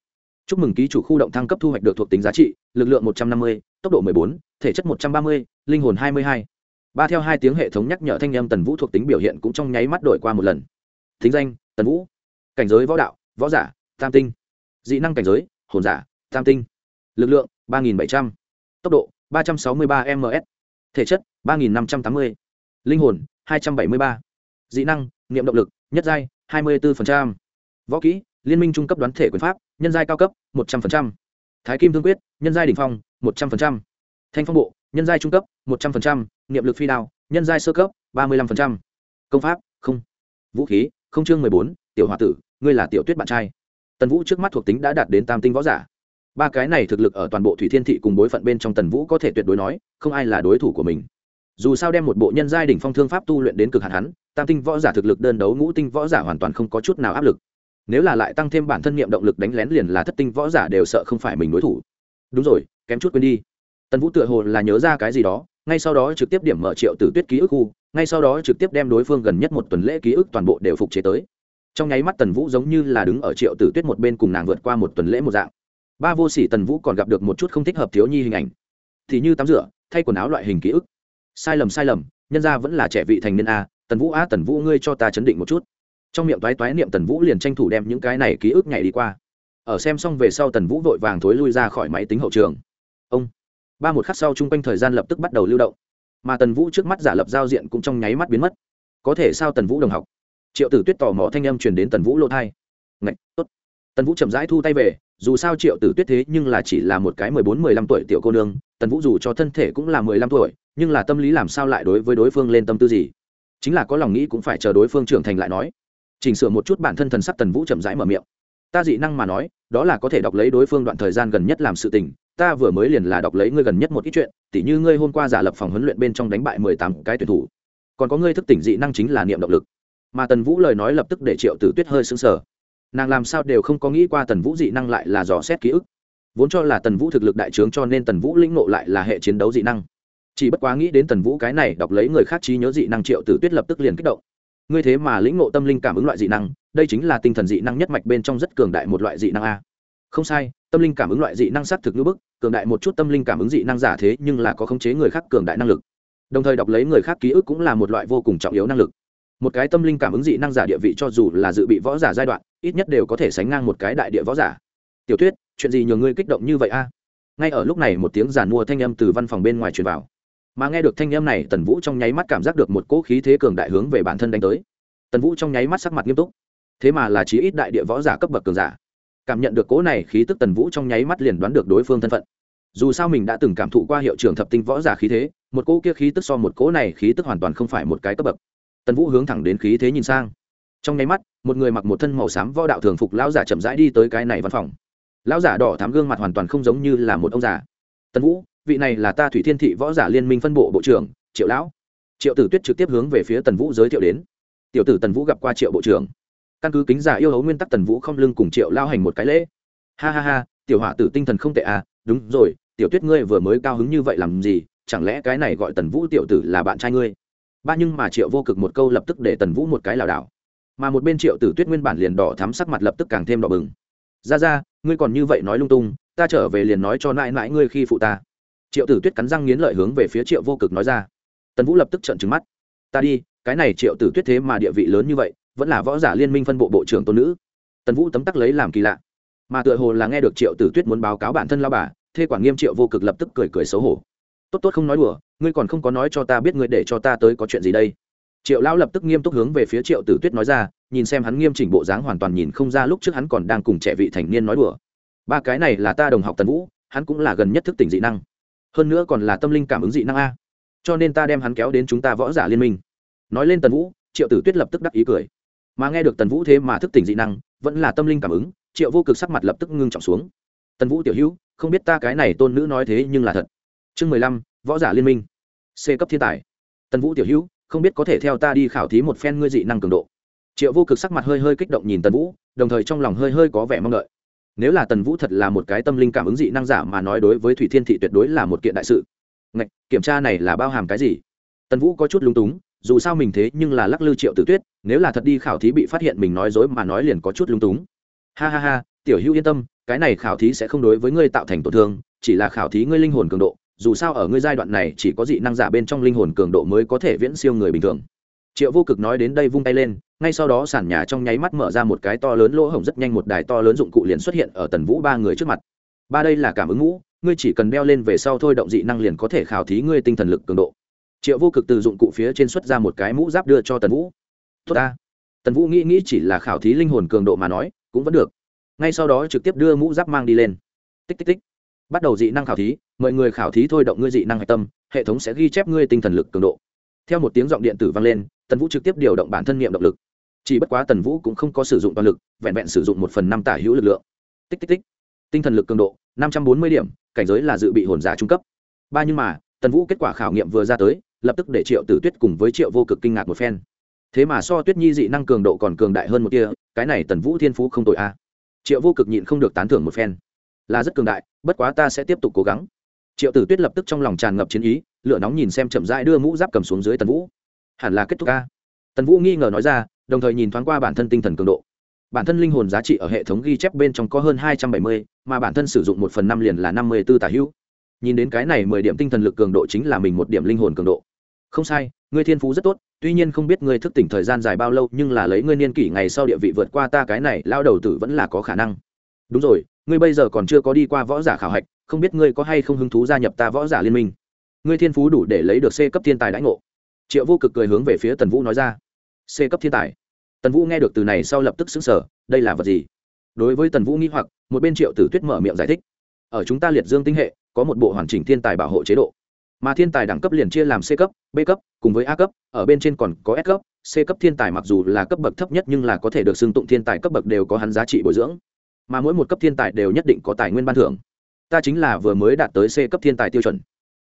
chúc mừng ký chủ khu động thăng cấp thu hoạch được thuộc tính giá trị, lực lượng một trăm năm mươi, tốc độ m ộ ư ơ i bốn, thể chất một trăm ba mươi, linh hồn hai mươi hai. Ba theo hai tiếng hệ thống nhắc nhở thanh em tần vũ thuộc tính biểu hiện cũng trong nháy mắt đổi qua một lần. Thính danh, tần vũ. Cảnh giới võ đạo, võ giả, tam tinh. Dị năng cảnh giới, hồn giả, tam tinh. Lực lượng, ba nghìn bảy trăm. Tốc độ, ba trăm sáu mươi ba ms thể chất, ba nghìn năm trăm tám mươi. Linh hồn, hai trăm bảy mươi ba. Dị năng, niệm động lực, nhất giai, hai mươi bốn võ kỹ liên minh trung cấp đoán thể quyền pháp, nhân giai cao cấp, một trăm linh thái kim thương quyết, nhân giai đ ỉ n h phong, một trăm linh thanh phong bộ, nhân giai trung cấp, một trăm linh niệm lực phi đao, nhân giai sơ cấp, ba mươi năm công pháp, không. Vũ khí, không chương mười bốn, tiểu h o a tử, ngươi là tiểu tuyết bạn trai. Tần vũ trước mắt thuộc tính đã đạt đến tam tinh võ giả. Ba cái này thực lực ở toàn bộ thủy thiên thị cùng bối phận bên trong tần vũ có thể tuyệt đối nói, không ai là đối thủ của mình. Dù sao đem một bộ nhân giai đỉnh phong thương pháp tu luyện đến cực hạn hắn, tam tinh võ giả thực lực đơn đấu ngũ tinh võ giả hoàn toàn không có chút nào áp lực nếu là lại tăng thêm bản thân niệm động lực đánh lén liền là thất tinh võ giả đều sợ không phải mình đối thủ. Đúng rồi, kém chút quên đi. Tần vũ tựa hồ là nhớ ra cái gì đó, ngay sau đó trực tiếp điểm mở triệu tử tuyết ký ức khu, ngay sau đó trực tiếp đem đối phương gần nhất một tuần lễ ký ức toàn bộ đều phục chế tới. Trong nháy mắt tần vũ giống như là đứng ở triệu tử tuyết một bên cùng nàng vượt qua một tuần lễ một dạng. Ba vô sỉ tần vũ còn gặp được một chút không thích hợp thiếu nhi hình ảnh. Thì như tắm rửa, thay quần áo loại hình ký ức. Sai lầm sai lầm, nhân ra vẫn là trẻ vị thành niên a, tần vũ a tần vũ ngươi cho ta chấn định một chút trong miệng toái toái niệm tần vũ liền tranh thủ đem những cái này ký ức nhảy đi qua. Ở xem xong về sau tần vũ vội vàng thối lui ra khỏi máy tính hậu trường. Ông. Ba một khắc sau chung quanh thời gian lập tức bắt đầu lưu động. Mà tần vũ trước mắt giả lập giao diện cũng trong nháy mắt biến mất. Có thể sao tần vũ đồng học? Triệu tử tuyết tò mò thanh âm truyền đến tần vũ lỗ thai ngạch, tốt. Tần vũ chậm rãi thu tay về, dù sao triệu tử tuyết thế nhưng là chỉ là một cái mười bốn, mười lăm tuổi tiểu cô nương, tần vũ dù cho thân thể cũng là mười lăm tuổi, nhưng là tâm lý làm sao lại đối với đối phương lên tâm tư gì? Chính là có lòng nghĩ cũng phải chờ đối phương trưởng thành lại nói chỉnh sửa một chút bản thân thần sắc tần vũ chậm rãi mở miệng. Ta dị năng mà nói, đó là có thể đọc lấy đối phương đoạn thời gian gần nhất làm sự tình. Ta vừa mới liền là đọc lấy ngươi gần nhất một ít chuyện, tỉ như ngươi hôm qua giả lập phòng huấn luyện bên trong đánh bại mười tám cái tuyển thủ. Còn có ngươi thức tỉnh dị năng chính là niệm động lực. Mà tần vũ lời nói lập tức để triệu tử tuyết hơi sững sờ. Nàng làm sao đều không có nghĩ qua tần vũ dị năng lại là dò xét ký ức. Vốn cho là tần vũ thực lực đại trướng cho nên tần vũ lĩnh nộ lại là hệ chiến đấu dị năng. Chỉ bất quá nghĩ đến tần vũ cái này đọc lấy người khác trí nhớ dị năng triệu tử tuyết lập tức liền kích động ngươi thế mà lĩnh ngộ tâm linh cảm ứng loại dị năng, đây chính là tinh thần dị năng nhất mạch bên trong rất cường đại một loại dị năng a. Không sai, tâm linh cảm ứng loại dị năng xác thực ngữ bức, cường đại một chút tâm linh cảm ứng dị năng giả thế nhưng là có khống chế người khác cường đại năng lực. Đồng thời đọc lấy người khác ký ức cũng là một loại vô cùng trọng yếu năng lực. Một cái tâm linh cảm ứng dị năng giả địa vị cho dù là dự bị võ giả giai đoạn, ít nhất đều có thể sánh ngang một cái đại địa võ giả. Tiểu tuyết chuyện gì nhường ngươi kích động như vậy a? Ngay ở lúc này một tiếng giàn mua thanh âm từ văn phòng bên ngoài truyền vào mà nghe được thanh âm này, tần vũ trong nháy mắt cảm giác được một cỗ khí thế cường đại hướng về bản thân đánh tới. Tần vũ trong nháy mắt sắc mặt nghiêm túc. Thế mà là chí ít đại địa võ giả cấp bậc cường giả. Cảm nhận được cỗ này khí tức, tần vũ trong nháy mắt liền đoán được đối phương thân phận. Dù sao mình đã từng cảm thụ qua hiệu trưởng thập tinh võ giả khí thế, một cỗ kia khí tức so một cỗ này khí tức hoàn toàn không phải một cái cấp bậc. Tần vũ hướng thẳng đến khí thế nhìn sang. Trong nháy mắt, một người mặc một thân màu xám võ đạo thường phục lão giả chậm rãi đi tới cái này văn phòng. Lão giả đỏ thám gương mặt hoàn toàn không giống như là một ông già. Tần vũ vị này là ta thủy thiên thị võ giả liên minh phân bộ bộ trưởng, triệu lão. Triệu tử tuyết trực tiếp hướng về phía tần vũ giới thiệu đến. Tiểu tử tần vũ gặp qua triệu bộ trưởng. Căn cứ kính giả yêu hấu nguyên tắc tần vũ không lưng cùng triệu lao hành một cái lễ. Ha ha ha, tiểu hỏa tử tinh thần không tệ à đúng rồi, tiểu tuyết ngươi vừa mới cao hứng như vậy làm gì, chẳng lẽ cái này gọi tần vũ tiểu tử là bạn trai ngươi? Ba nhưng mà triệu vô cực một câu lập tức để tần vũ một cái lảo đảo. Mà một bên triệu tử tuyết nguyên bản liền đỏ thắm sắc mặt lập tức càng thêm đỏ bừng. Ra ra, ngươi còn như vậy nói lung tung, ta trở về liền nói cho mãi mãi ngươi khi phụ ta triệu tử tuyết cắn răng nghiến lợi hướng về phía triệu vô cực nói ra. Tần vũ lập tức trợn trừng mắt. Ta đi, cái này triệu tử tuyết thế mà địa vị lớn như vậy, vẫn là võ giả liên minh phân bộ bộ trưởng tôn nữ. Tần vũ tấm tắc lấy làm kỳ lạ. Mà tựa hồ là nghe được triệu tử tuyết muốn báo cáo bản thân lao bà thê quản nghiêm triệu vô cực lập tức cười cười xấu hổ. Tốt tốt không nói đùa, ngươi còn không có nói cho ta biết ngươi để cho ta tới có chuyện gì đây. Triệu lão lập tức nghiêm túc hướng về phía triệu tử tuyết nói ra, nhìn xem hắn nghiêm chỉnh bộ dáng hoàn toàn nhìn không ra lúc trước hắn còn đang cùng trẻ vị thành niên nói đùa. Ba cái này là ta đồng học tần vũ, hắn cũng là gần nhất thức tỉnh dị năng hơn nữa còn là tâm linh cảm ứng dị năng a. Cho nên ta đem hắn kéo đến chúng ta võ giả liên minh. Nói lên tần vũ, triệu tử tuyết lập tức đắc ý cười. Mà nghe được tần vũ thế mà thức tỉnh dị năng, vẫn là tâm linh cảm ứng, triệu vô cực sắc mặt lập tức ngưng trọng xuống. Tần vũ tiểu hữu, không biết ta cái này tôn nữ nói thế nhưng là thật. Chương mười lăm, võ giả liên minh. C cấp thiên tài. Tần vũ tiểu hữu, không biết có thể theo ta đi khảo thí một phen ngươi dị năng cường độ. Triệu vô cực sắc mặt hơi hơi kích động nhìn tần vũ, đồng thời trong lòng hơi hơi có vẻ mong đợi nếu là tần vũ thật là một cái tâm linh cảm ứng dị năng giả mà nói đối với thủy thiên thị tuyệt đối là một kiện đại sự. Ngạch, kiểm tra này là bao hàm cái gì? Tần vũ có chút lung túng dù sao mình thế nhưng là lắc lư triệu tử tuyết nếu là thật đi khảo thí bị phát hiện mình nói dối mà nói liền có chút lung túng. Ha ha ha tiểu hữu yên tâm cái này khảo thí sẽ không đối với ngươi tạo thành tổn thương chỉ là khảo thí ngươi linh hồn cường độ dù sao ở ngươi giai đoạn này chỉ có dị năng giả bên trong linh hồn cường độ mới có thể viễn siêu người bình thường. Triệu vô cực nói đến đây vung tay lên ngay sau đó sàn nhà trong nháy mắt mở ra một cái to lớn lỗ hổng rất nhanh, một đài to lớn dụng cụ liền xuất hiện ở tần vũ ba người trước mặt. Ba đây là cảm ứng ngũ, ngươi chỉ cần đeo lên về sau thôi động dị năng liền có thể khảo thí ngươi tinh thần lực cường độ. Triệu vô cực từ dụng cụ phía trên xuất ra một cái mũ giáp đưa cho tần vũ. Tốt ta. Tần vũ nghĩ nghĩ chỉ là khảo thí linh hồn cường độ mà nói, cũng vẫn được. Ngay sau đó trực tiếp đưa mũ giáp mang đi lên. Tích tích tích. Bắt đầu dị năng khảo thí, mọi người khảo thí thôi động ngươi dị năng hạch tâm, hệ thống sẽ ghi chép ngươi tinh thần lực cường độ. Theo một tiếng giọng điện tử vang lên, tần vũ trực tiếp điều động bản thân nghiệm động lực chỉ bất quá tần vũ cũng không có sử dụng toàn lực, vẹn vẹn sử dụng một phần năm tả hữu lực lượng. Tích tích tích. Tinh thần lực cường độ, năm trăm bốn mươi điểm, cảnh giới là dự bị hồn giả trung cấp. Ba nhưng mà, tần vũ kết quả khảo nghiệm vừa ra tới, lập tức để triệu tử tuyết cùng với triệu vô cực kinh ngạc một phen. Thế mà so tuyết nhi dị năng cường độ còn cường đại hơn một kia cái này tần vũ thiên phú không tội a. Triệu vô cực nhịn không được tán thưởng một phen. Là rất cường đại, bất quá ta sẽ tiếp tục cố gắng. Triệu tử tuyết lập tức trong lòng tràn ngập chiến ý, lửa nóng nhìn xem chậm rãi đưa mũ giáp cầm xuống dưới tần vũ. Hẳn là kết thúc a. Tần vũ nghi ngờ nói ra đồng thời nhìn thoáng qua bản thân tinh thần cường độ. Bản thân linh hồn giá trị ở hệ thống ghi chép bên trong có hơn hai trăm bảy mươi, mà bản thân sử dụng một phần năm liền là năm mươi b ố tả hữu. Nhìn đến cái này mười điểm tinh thần lực cường độ chính là mình một điểm linh hồn cường độ. Không sai, ngươi thiên phú rất tốt, tuy nhiên không biết ngươi thức tỉnh thời gian dài bao lâu, nhưng là lấy ngươi niên kỷ ngày sau địa vị vượt qua ta cái này, lao đầu tử vẫn là có khả năng. Đúng rồi, ngươi bây giờ còn chưa có đi qua võ giả khảo hạch, không biết ngươi có hay không hứng thú gia nhập ta võ giả liên minh? Ngươi thiên phú đủ để lấy được c cấp thiên tài đãi ngộ. Triệu vô cực cười hướng về phía tần vũ nói ra c cấp thiên tài. Tần vũ nghe được từ này sau lập tức xứng sở đây là vật gì? Đối với tần vũ nghĩ hoặc, một bên triệu tử tuyết mở miệng giải thích. Ở chúng ta liệt dương tinh hệ, có một bộ hoàn chỉnh thiên tài bảo hộ chế độ. Mà thiên tài đẳng cấp liền chia làm c cấp, b cấp, cùng với a cấp, ở bên trên còn có s cấp, c cấp thiên tài mặc dù là cấp bậc thấp nhất nhưng là có thể được xưng tụng thiên tài cấp bậc đều có hắn giá trị bồi dưỡng. Mà mỗi một cấp thiên tài đều nhất định có tài nguyên ban thưởng. Ta chính là vừa mới đạt tới c cấp thiên tài tiêu chuẩn.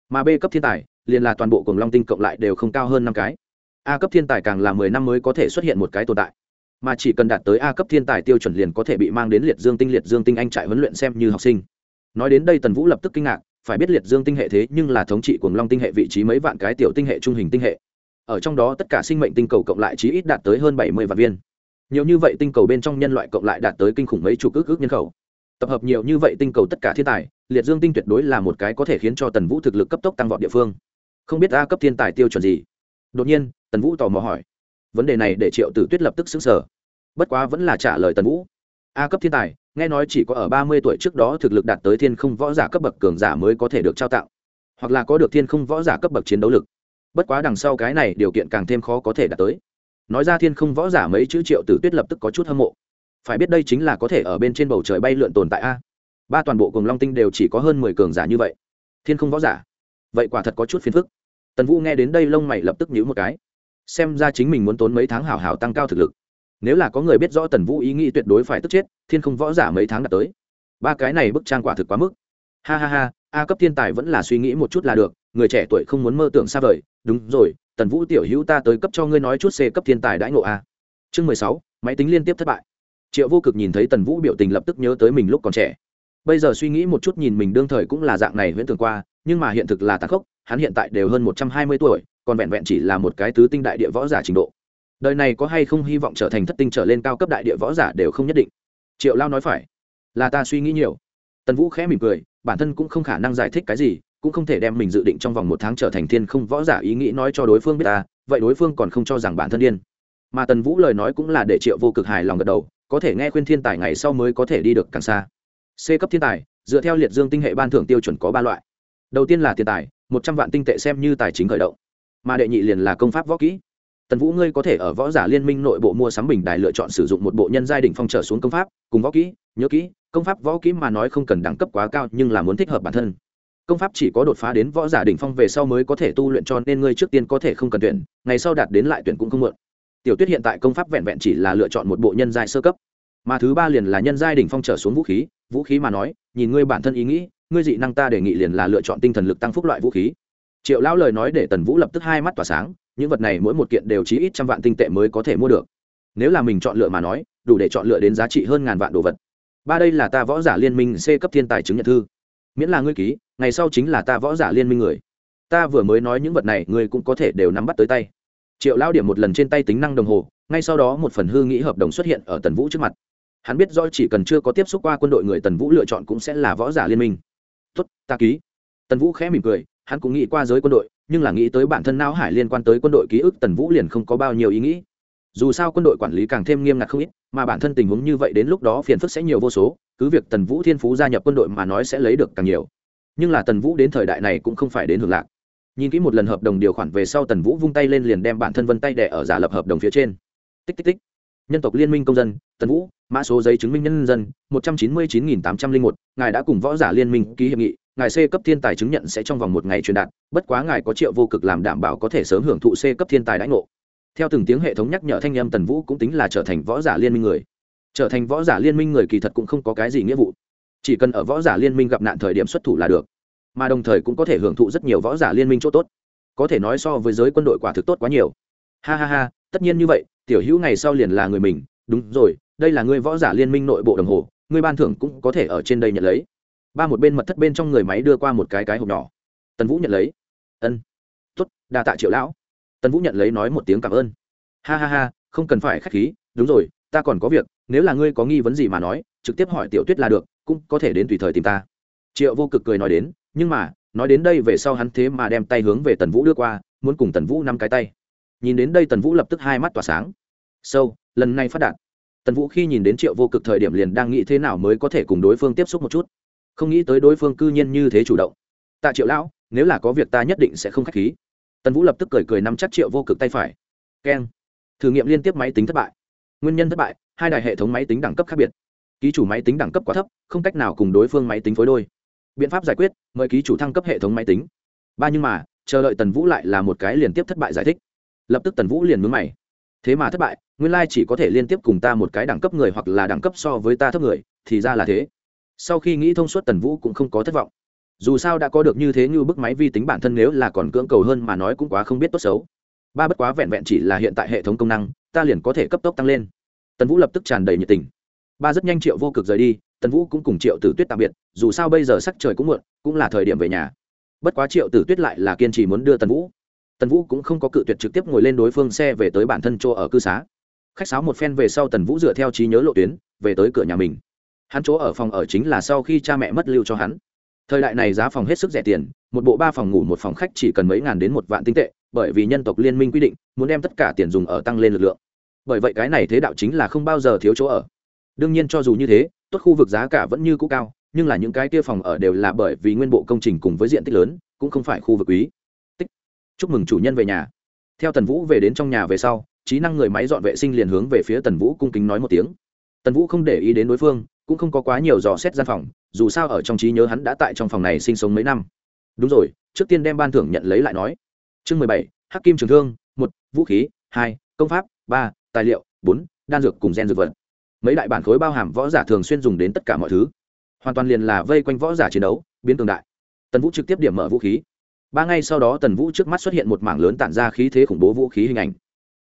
Mà b cấp thiên tài, liền là toàn bộ cùng long tinh cộng lại đều không cao hơn năm cái a cấp thiên tài càng là mười năm mới có thể xuất hiện một cái tồn tại. Mà chỉ cần đạt tới a cấp thiên tài tiêu chuẩn liền có thể bị mang đến liệt dương tinh, liệt dương tinh anh trại huấn luyện xem như học sinh. Nói đến đây tần vũ lập tức kinh ngạc, phải biết liệt dương tinh hệ thế nhưng là thống trị cuồng long tinh hệ vị trí mấy vạn cái tiểu tinh hệ trung hình tinh hệ. Ở trong đó tất cả sinh mệnh tinh cầu cộng lại chí ít đạt tới hơn bảy mươi vạn viên. Nhiều như vậy tinh cầu bên trong nhân loại cộng lại đạt tới kinh khủng mấy chục ước ước nhân khẩu. Tập hợp nhiều như vậy tinh cầu tất cả thiên tài, liệt dương tinh tuyệt đối là một cái có thể khiến cho tần vũ thực lực cấp tốc tăng vọt địa phương. Không biết a cấp thiên tài tiêu chuẩn gì đột nhiên, tần vũ tò mò hỏi. Vấn đề này để triệu tử tuyết lập tức xứng sở bất quá vẫn là trả lời tần vũ. A cấp thiên tài, nghe nói chỉ có ở ba mươi tuổi trước đó thực lực đạt tới thiên không võ giả cấp bậc cường giả mới có thể được trao tặng. Hoặc là có được thiên không võ giả cấp bậc chiến đấu lực. Bất quá đằng sau cái này điều kiện càng thêm khó có thể đạt tới. Nói ra thiên không võ giả mấy chữ triệu tử tuyết lập tức có chút hâm mộ. Phải biết đây chính là có thể ở bên trên bầu trời bay lượn tồn tại a. Ba toàn bộ cùng long tinh đều chỉ có hơn mười cường giả như vậy. Thiên không võ giả. Vậy quả thật có chút phiền phức tần vũ nghe đến đây lông mày lập tức nhíu một cái. Xem ra chính mình muốn tốn mấy tháng hào hào tăng cao thực lực. Nếu là có người biết rõ tần vũ ý nghĩ tuyệt đối phải tức chết, thiên không võ giả mấy tháng đã tới. Ba cái này bức trang quả thực quá mức. Ha ha ha, a cấp thiên tài vẫn là suy nghĩ một chút là được, người trẻ tuổi không muốn mơ tưởng xa vời. Đúng rồi, tần vũ tiểu hữu ta tới cấp cho ngươi nói chút c cấp thiên tài đãi ngộ a. Chương mười sáu, máy tính liên tiếp thất bại. Triệu vô cực nhìn thấy tần vũ biểu tình lập tức nhớ tới mình lúc còn trẻ. Bây giờ suy nghĩ một chút nhìn mình đương thời cũng là dạng này huyễn tưởng qua, nhưng mà hiện thực là tàn khốc hắn hiện tại đều hơn một trăm hai mươi tuổi, còn vẹn vẹn chỉ là một cái tứ tinh đại địa võ giả trình độ. Đời này có hay không hy vọng trở thành thất tinh trở lên cao cấp đại địa võ giả đều không nhất định. Triệu lao nói phải. Là ta suy nghĩ nhiều. Tần vũ khẽ mỉm cười, bản thân cũng không khả năng giải thích cái gì, cũng không thể đem mình dự định trong vòng một tháng trở thành thiên không võ giả ý nghĩ nói cho đối phương biết ta, vậy đối phương còn không cho rằng bản thân điên. Mà tần vũ lời nói cũng là để triệu vô cực hài lòng gật đầu, có thể nghe khuyên thiên tài ngày sau mới có thể đi được càng xa. C cấp thiên tài, dựa theo liệt dương tinh hệ ban thưởng tiêu chuẩn có ba loại. Đầu tiên là tiền tài một trăm vạn tinh tệ xem như tài chính khởi động. Mà đệ nhị liền là công pháp võ kỹ. Tần vũ ngươi có thể ở võ giả liên minh nội bộ mua sắm bình đài lựa chọn sử dụng một bộ nhân giai đ ỉ n h phong trở xuống công pháp, cùng võ kỹ, nhớ kỹ, công pháp võ kỹ mà nói không cần đẳng cấp quá cao nhưng là muốn thích hợp bản thân. Công pháp chỉ có đột phá đến võ giả đ ỉ n h phong về sau mới có thể tu luyện cho nên ngươi trước tiên có thể không cần tuyển, ngày sau đạt đến lại tuyển cũng không mượn tiểu tuyết hiện tại công pháp vẹn vẹn chỉ là lựa chọn một bộ nhân giai sơ cấp. Mà thứ ba liền là nhân giai đ ỉ n h phong trở xuống vũ khí vũ khí mà nói, nhìn ngươi bản thân ý nghĩ ngươi dị năng ta đề nghị liền là lựa chọn tinh thần lực tăng phúc loại vũ khí. Triệu lão lời nói để tần vũ lập tức hai mắt tỏa sáng, những vật này mỗi một kiện đều chỉ ít trăm vạn tinh tệ mới có thể mua được. Nếu là mình chọn lựa mà nói, đủ để chọn lựa đến giá trị hơn ngàn vạn đồ vật. Ba đây là ta võ giả liên minh c cấp thiên tài chứng nhận thư. Miễn là ngươi ký, ngày sau chính là ta võ giả liên minh người. Ta vừa mới nói những vật này, ngươi cũng có thể đều nắm bắt tới tay. Triệu Lão điểm một lần trên tay tính năng đồng hồ, ngay sau đó một phần hư nghĩ hợp đồng xuất hiện ở tần vũ trước mặt. Hắn biết do chỉ cần chưa có tiếp xúc qua quân đội người tần vũ lựa chọn cũng sẽ là võ giả liên minh tốt, ta ký. Tần vũ khẽ mỉm cười, hắn cũng nghĩ qua giới quân đội, nhưng là nghĩ tới bản thân não hải liên quan tới quân đội ký ức, tần vũ liền không có bao nhiêu ý nghĩ. Dù sao quân đội quản lý càng thêm nghiêm ngặt không ít, mà bản thân tình huống như vậy đến lúc đó phiền phức sẽ nhiều vô số, cứ việc tần vũ thiên phú gia nhập quân đội mà nói sẽ lấy được càng nhiều. Nhưng là tần vũ đến thời đại này cũng không phải đến hưởng lạc. Nhìn kỹ một lần hợp đồng điều khoản về sau tần vũ vung tay lên liền đem bản thân vân tay đẻ ở giả lập hợp đồng phía trên. Tích tích tích. Nhân tộc liên minh công dân, tần vũ mã số giấy chứng minh nhân dân một trăm chín mươi chín nghìn tám trăm linh một ngài đã cùng võ giả liên minh ký hiệp nghị ngài c cấp thiên tài chứng nhận sẽ trong vòng một ngày truyền đạt bất quá ngài có triệu vô cực làm đảm bảo có thể sớm hưởng thụ c cấp thiên tài đãi ngộ. Theo từng tiếng hệ thống nhắc nhở thanh em tần vũ cũng tính là trở thành võ giả liên minh người. Trở thành võ giả liên minh người kỳ thật cũng không có cái gì nghĩa vụ. Chỉ cần ở võ giả liên minh gặp nạn thời điểm xuất thủ là được. Mà đồng thời cũng có thể hưởng thụ rất nhiều võ giả liên minh chỗ tốt, có thể nói so với giới quân đội quả thực tốt quá nhiều. Ha ha ha tất nhiên như vậy tiểu hữu ngày sau liền là người mình. Đúng rồi đây là người võ giả liên minh nội bộ đồng hồ người ban thưởng cũng có thể ở trên đây nhận lấy. Ba một bên mật thất bên trong người máy đưa qua một cái cái hộp nhỏ. Tần vũ nhận lấy. Ân. Tuất đa tạ triệu lão. Tần vũ nhận lấy nói một tiếng cảm ơn. Ha ha ha, không cần phải k h á c h khí, đúng rồi, ta còn có việc, nếu là ngươi có nghi vấn gì mà nói, trực tiếp hỏi tiểu tuyết là được, cũng có thể đến tùy thời tìm ta. Triệu vô cực cười nói đến, nhưng mà, nói đến đây về sau hắn thế mà đem tay hướng về tần vũ đưa qua, muốn cùng tần vũ năm cái tay. Nhìn đến đây tần vũ lập tức hai mắt tỏa sáng. Sâu, lần này phát đạt tần vũ khi nhìn đến triệu vô cực thời điểm liền đang nghĩ thế nào mới có thể cùng đối phương tiếp xúc một chút. Không nghĩ tới đối phương cư nhiên như thế chủ động. Tạ triệu lão, nếu là có việc ta nhất định sẽ không k h á c h khí. Tần vũ lập tức cười cười nắm chắc triệu vô cực tay phải. Keng. Thử nghiệm liên tiếp máy tính thất bại. Nguyên nhân thất bại, hai đài hệ thống máy tính đẳng cấp khác biệt. Ký chủ máy tính đẳng cấp quá thấp, không cách nào cùng đối phương máy tính phối đôi. Biện pháp giải quyết, mời ký chủ thăng cấp hệ thống máy tính. Ba nhưng mà, chờ đợi tần vũ lại là một cái liên tiếp thất bại giải thích. Lập tức tần vũ liền mướn mày. Thế mà thất bại nguyên lai chỉ có thể liên tiếp cùng ta một cái đẳng cấp người hoặc là đẳng cấp so với ta thấp người, thì ra là thế. Sau khi nghĩ thông suốt tần vũ cũng không có thất vọng. Dù sao đã có được như thế như bức máy vi tính bản thân nếu là còn cưỡng cầu hơn mà nói cũng quá không biết tốt xấu. Ba bất quá vẹn vẹn chỉ là hiện tại hệ thống công năng, ta liền có thể cấp tốc tăng lên. Tần vũ lập tức tràn đầy nhiệt tình. Ba rất nhanh triệu vô cực rời đi, tần vũ cũng cùng triệu tử tuyết tạm biệt, dù sao bây giờ sắc trời cũng muộn, cũng là thời điểm về nhà. Bất quá triệu tử tuyết lại là kiên trì muốn đưa tần vũ. Tần vũ cũng không có cự tuyệt trực tiếp ngồi lên đối phương xe về tới bản thân chỗ ở cư xá khách sáo một phen về sau tần vũ dựa theo trí nhớ lộ tuyến, về tới cửa nhà mình. Hắn chỗ ở phòng ở chính là sau khi cha mẹ mất lưu cho hắn. Thời đại này giá phòng hết sức rẻ tiền, một bộ ba phòng ngủ một phòng khách chỉ cần mấy ngàn đến một vạn tinh tệ, bởi vì nhân tộc liên minh quy định, muốn đem tất cả tiền dùng ở tăng lên lực lượng. Bởi vậy cái này thế đạo chính là không bao giờ thiếu chỗ ở. Đương nhiên cho dù như thế, tốt khu vực giá cả vẫn như cũ cao, nhưng là những cái kia phòng ở đều là bởi vì nguyên bộ công trình cùng với diện tích lớn, cũng không phải khu vực quý. Tích. Chúc mừng chủ nhân về nhà. Theo tần vũ về đến trong nhà về sau trí năng người máy dọn vệ sinh liền hướng về phía tần vũ cung kính nói một tiếng. Tần vũ không để ý đến đối phương, cũng không có quá nhiều dò xét gian phòng, dù sao ở trong trí nhớ hắn đã tại trong phòng này sinh sống mấy năm. Đúng rồi, trước tiên đem ban thưởng nhận lấy lại nói. Chương mười bảy, hắc kim trường thương, một, vũ khí, hai, công pháp, ba, tài liệu, bốn, đan dược cùng gen dược vật. Mấy đại bản khối bao hàm võ giả thường xuyên dùng đến tất cả mọi thứ. Hoàn toàn liền là vây quanh võ giả chiến đấu, biến tương đại. Tần vũ trực tiếp điểm mở vũ khí. Ba ngày sau đó, tần vũ trước mắt xuất hiện một mảng lớn tản ra khí thế khủng bố vũ khí hình ảnh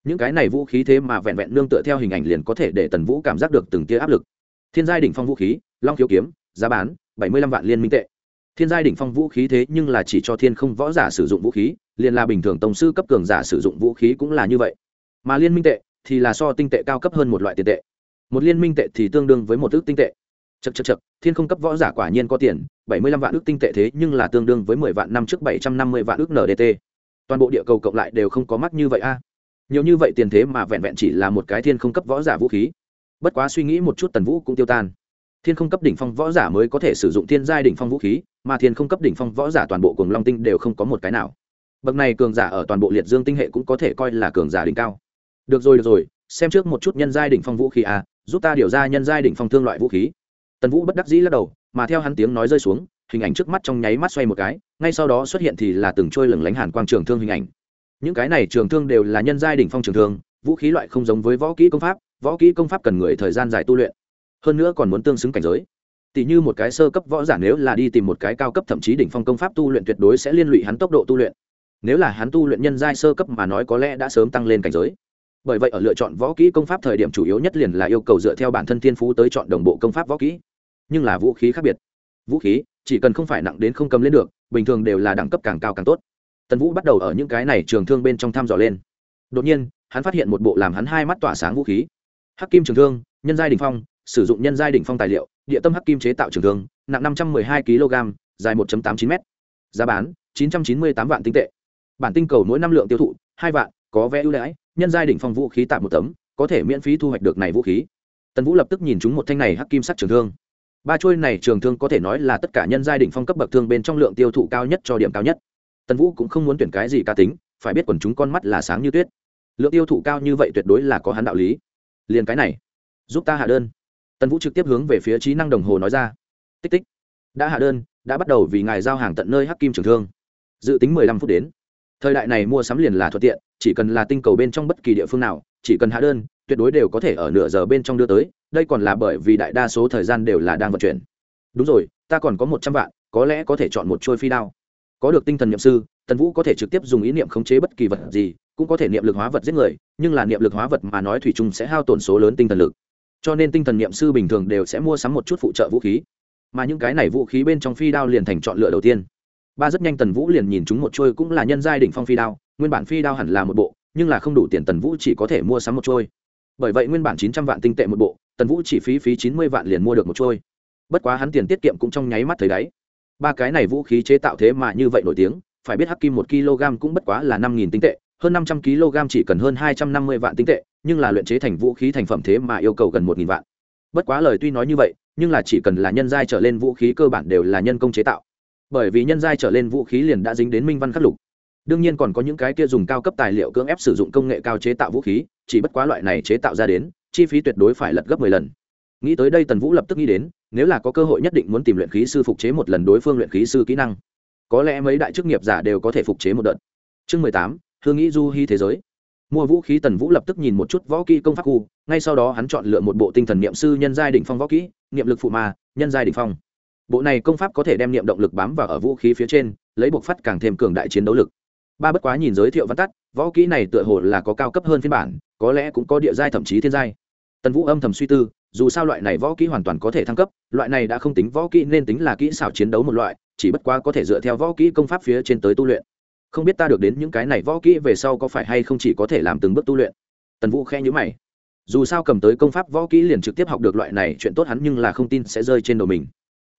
những cái này vũ khí thế mà vẹn vẹn nương tựa theo hình ảnh liền có thể để tần vũ cảm giác được từng tia áp lực. Thiên giai đỉnh phong vũ khí, long khiếu kiếm, giá bán, bảy mươi lăm vạn liên minh tệ. Thiên giai đỉnh phong vũ khí thế nhưng là chỉ cho thiên không võ giả sử dụng vũ khí, liền là bình thường tổng sư cấp cường giả sử dụng vũ khí cũng là như vậy. Mà liên minh tệ thì là so tinh tệ cao cấp hơn một loại tiền tệ. Một liên minh tệ thì tương đương với một ước tinh tệ. Chật chật chật thiên không cấp võ giả quả nhiên có tiền, bảy mươi lăm vạn ước tinh tệ thế nhưng là tương đương với mười vạn năm trước bảy trăm năm mươi vạn ước ndt toàn bộ địa cầu cộng lại đều không có mắc như vậy a nhiều như vậy tiền thế mà vẹn vẹn chỉ là một cái thiên không cấp võ giả vũ khí. Bất quá suy nghĩ một chút tần vũ cũng tiêu tan. Thiên không cấp đỉnh phong võ giả mới có thể sử dụng thiên giai đỉnh phong vũ khí, mà thiên không cấp đỉnh phong võ giả toàn bộ cùng long tinh đều không có một cái nào. Bậc này cường giả ở toàn bộ liệt dương tinh hệ cũng có thể coi là cường giả đỉnh cao. Được rồi được rồi, xem trước một chút nhân giai đỉnh phong vũ khí à giúp ta điều ra nhân giai đỉnh phong thương loại vũ khí. Tần vũ bất đắc dĩ lắc đầu, mà theo hắn tiếng nói rơi xuống, hình ảnh trước mắt trong nháy mắt xoay một cái, ngay sau đó xuất hiện thì là từng trôi lửng lánh hàn quang trường thương hình ảnh những cái này trường thương đều là nhân giai đỉnh phong trường thương, vũ khí loại không giống với võ kỹ công pháp, võ kỹ công pháp cần người thời gian dài tu luyện. Hơn nữa còn muốn tương xứng cảnh giới. Tỷ như một cái sơ cấp võ giả nếu là đi tìm một cái cao cấp thậm chí đỉnh phong công pháp tu luyện tuyệt đối sẽ liên lụy hắn tốc độ tu luyện. Nếu là hắn tu luyện nhân giai sơ cấp mà nói có lẽ đã sớm tăng lên cảnh giới. Bởi vậy ở lựa chọn võ kỹ công pháp thời điểm chủ yếu nhất liền là yêu cầu dựa theo bản thân thiên phú tới chọn đồng bộ công pháp võ kỹ. Nhưng là vũ khí khác biệt. Vũ khí chỉ cần không phải nặng đến không cầm lên được, bình thường đều là đẳng cấp càng cao càng tốt tần vũ bắt đầu ở những cái này trường thương bên trong thăm dò lên đột nhiên hắn phát hiện một bộ làm hắn hai mắt tỏa sáng vũ khí hắc kim trường thương nhân giai đình phong sử dụng nhân giai đình phong tài liệu địa tâm hắc kim chế tạo trường thương nặng năm trăm m ư ơ i hai kg dài một tám chín m giá bán chín trăm chín mươi tám vạn tinh tệ bản tinh cầu mỗi năm lượng tiêu thụ hai vạn có vé ưu đãi nhân giai đỉnh phong vũ khí tạm một tấm có thể miễn phí thu hoạch được này vũ khí tần vũ lập tức nhìn chúng một thanh này hắc kim sắc trường thương ba trôi này trường thương có thể nói là tất cả nhân giai đỉnh phong cấp bậc thương bên trong lượng tiêu thụ cao nhất cho điểm cao nhất tần vũ cũng không muốn tuyển cái gì ca tính, phải biết quần chúng con mắt là sáng như tuyết. Lượng tiêu thụ cao như vậy tuyệt đối là có hắn đạo lý. Liền cái này, giúp ta hạ đơn. Tần vũ trực tiếp hướng về phía trí năng đồng hồ nói ra. Tích tích. Đã hạ đơn, đã bắt đầu vì ngài giao hàng tận nơi hắc kim trường thương. Dự tính mười lăm phút đến. Thời đại này mua sắm liền là thuận tiện, chỉ cần là tinh cầu bên trong bất kỳ địa phương nào, chỉ cần hạ đơn, tuyệt đối đều có thể ở nửa giờ bên trong đưa tới, đây còn là bởi vì đại đa số thời gian đều là đang vận chuyển. Đúng rồi, ta còn có một trăm vạn, có lẽ có thể chọn một trôi phi đao có được tinh thần nhậm sư, tần vũ có thể trực tiếp dùng ý niệm khống chế bất kỳ vật gì, cũng có thể niệm lực hóa vật giết người, nhưng là niệm lực hóa vật mà nói thủy chung sẽ hao tổn số lớn tinh thần lực. Cho nên tinh thần niệm sư bình thường đều sẽ mua sắm một chút phụ trợ vũ khí. Mà những cái này vũ khí bên trong phi đao liền thành chọn lựa đầu tiên. Ba rất nhanh tần vũ liền nhìn chúng một trôi cũng là nhân giai đỉnh phong phi đao, nguyên bản phi đao hẳn là một bộ, nhưng là không đủ tiền tần vũ chỉ có thể mua sắm một trôi bởi vậy nguyên bản chín trăm vạn tinh tệ một bộ, tần vũ chỉ phí phí chín mươi vạn liền mua được một trôi bất quá hắn tiền tiết kiệm cũng trong nháy mắt thấy đáy ba cái này vũ khí chế tạo thế mà như vậy nổi tiếng, phải biết hắc kim một kg cũng bất quá là năm nghìn tinh tệ, hơn năm trăm kg chỉ cần hơn hai trăm năm mươi vạn tinh tệ, nhưng là luyện chế thành vũ khí thành phẩm thế mà yêu cầu gần một nghìn vạn. Bất quá lời tuy nói như vậy, nhưng là chỉ cần là nhân giai trở lên vũ khí cơ bản đều là nhân công chế tạo. Bởi vì nhân giai trở lên vũ khí liền đã dính đến minh văn khắc lục. Đương nhiên còn có những cái kia dùng cao cấp tài liệu cưỡng ép sử dụng công nghệ cao chế tạo vũ khí, chỉ bất quá loại này chế tạo ra đến, chi phí tuyệt đối phải lật gấp mười lần. Nghĩ tới đây tần vũ lập tức nghĩ đến nếu là có cơ hội nhất định muốn tìm luyện khí sư phục chế một lần đối phương luyện khí sư kỹ năng, có lẽ mấy đại chức nghiệp giả đều có thể phục chế một đợt. Chương mười tám, hương nghĩ du hy thế giới. Mua vũ khí tần vũ lập tức nhìn một chút võ kỹ công pháp khu, ngay sau đó hắn chọn lựa một bộ tinh thần niệm sư nhân giai đ ỉ n h phong võ kỹ, niệm lực phụ ma, nhân giai đ ỉ n h phong. Bộ này công pháp có thể đem niệm động lực bám vào ở vũ khí phía trên, lấy buộc phát càng thêm cường đại chiến đấu lực. Ba bất quá nhìn giới thiệu văn tắt, võ kỹ này tựa hồ là có cao cấp hơn phiên bản, có lẽ cũng có địa giai thậm chí thiên giai. Tần vũ âm thầm suy tư dù sao loại này võ kỹ hoàn toàn có thể thăng cấp, loại này đã không tính võ kỹ nên tính là kỹ xảo chiến đấu một loại, chỉ bất quá có thể dựa theo võ kỹ công pháp phía trên tới tu luyện. Không biết ta được đến những cái này võ kỹ về sau có phải hay không chỉ có thể làm từng bước tu luyện. Tần vũ khe nhữ mày. Dù sao cầm tới công pháp võ kỹ liền trực tiếp học được loại này chuyện tốt hắn nhưng là không tin sẽ rơi trên đầu mình.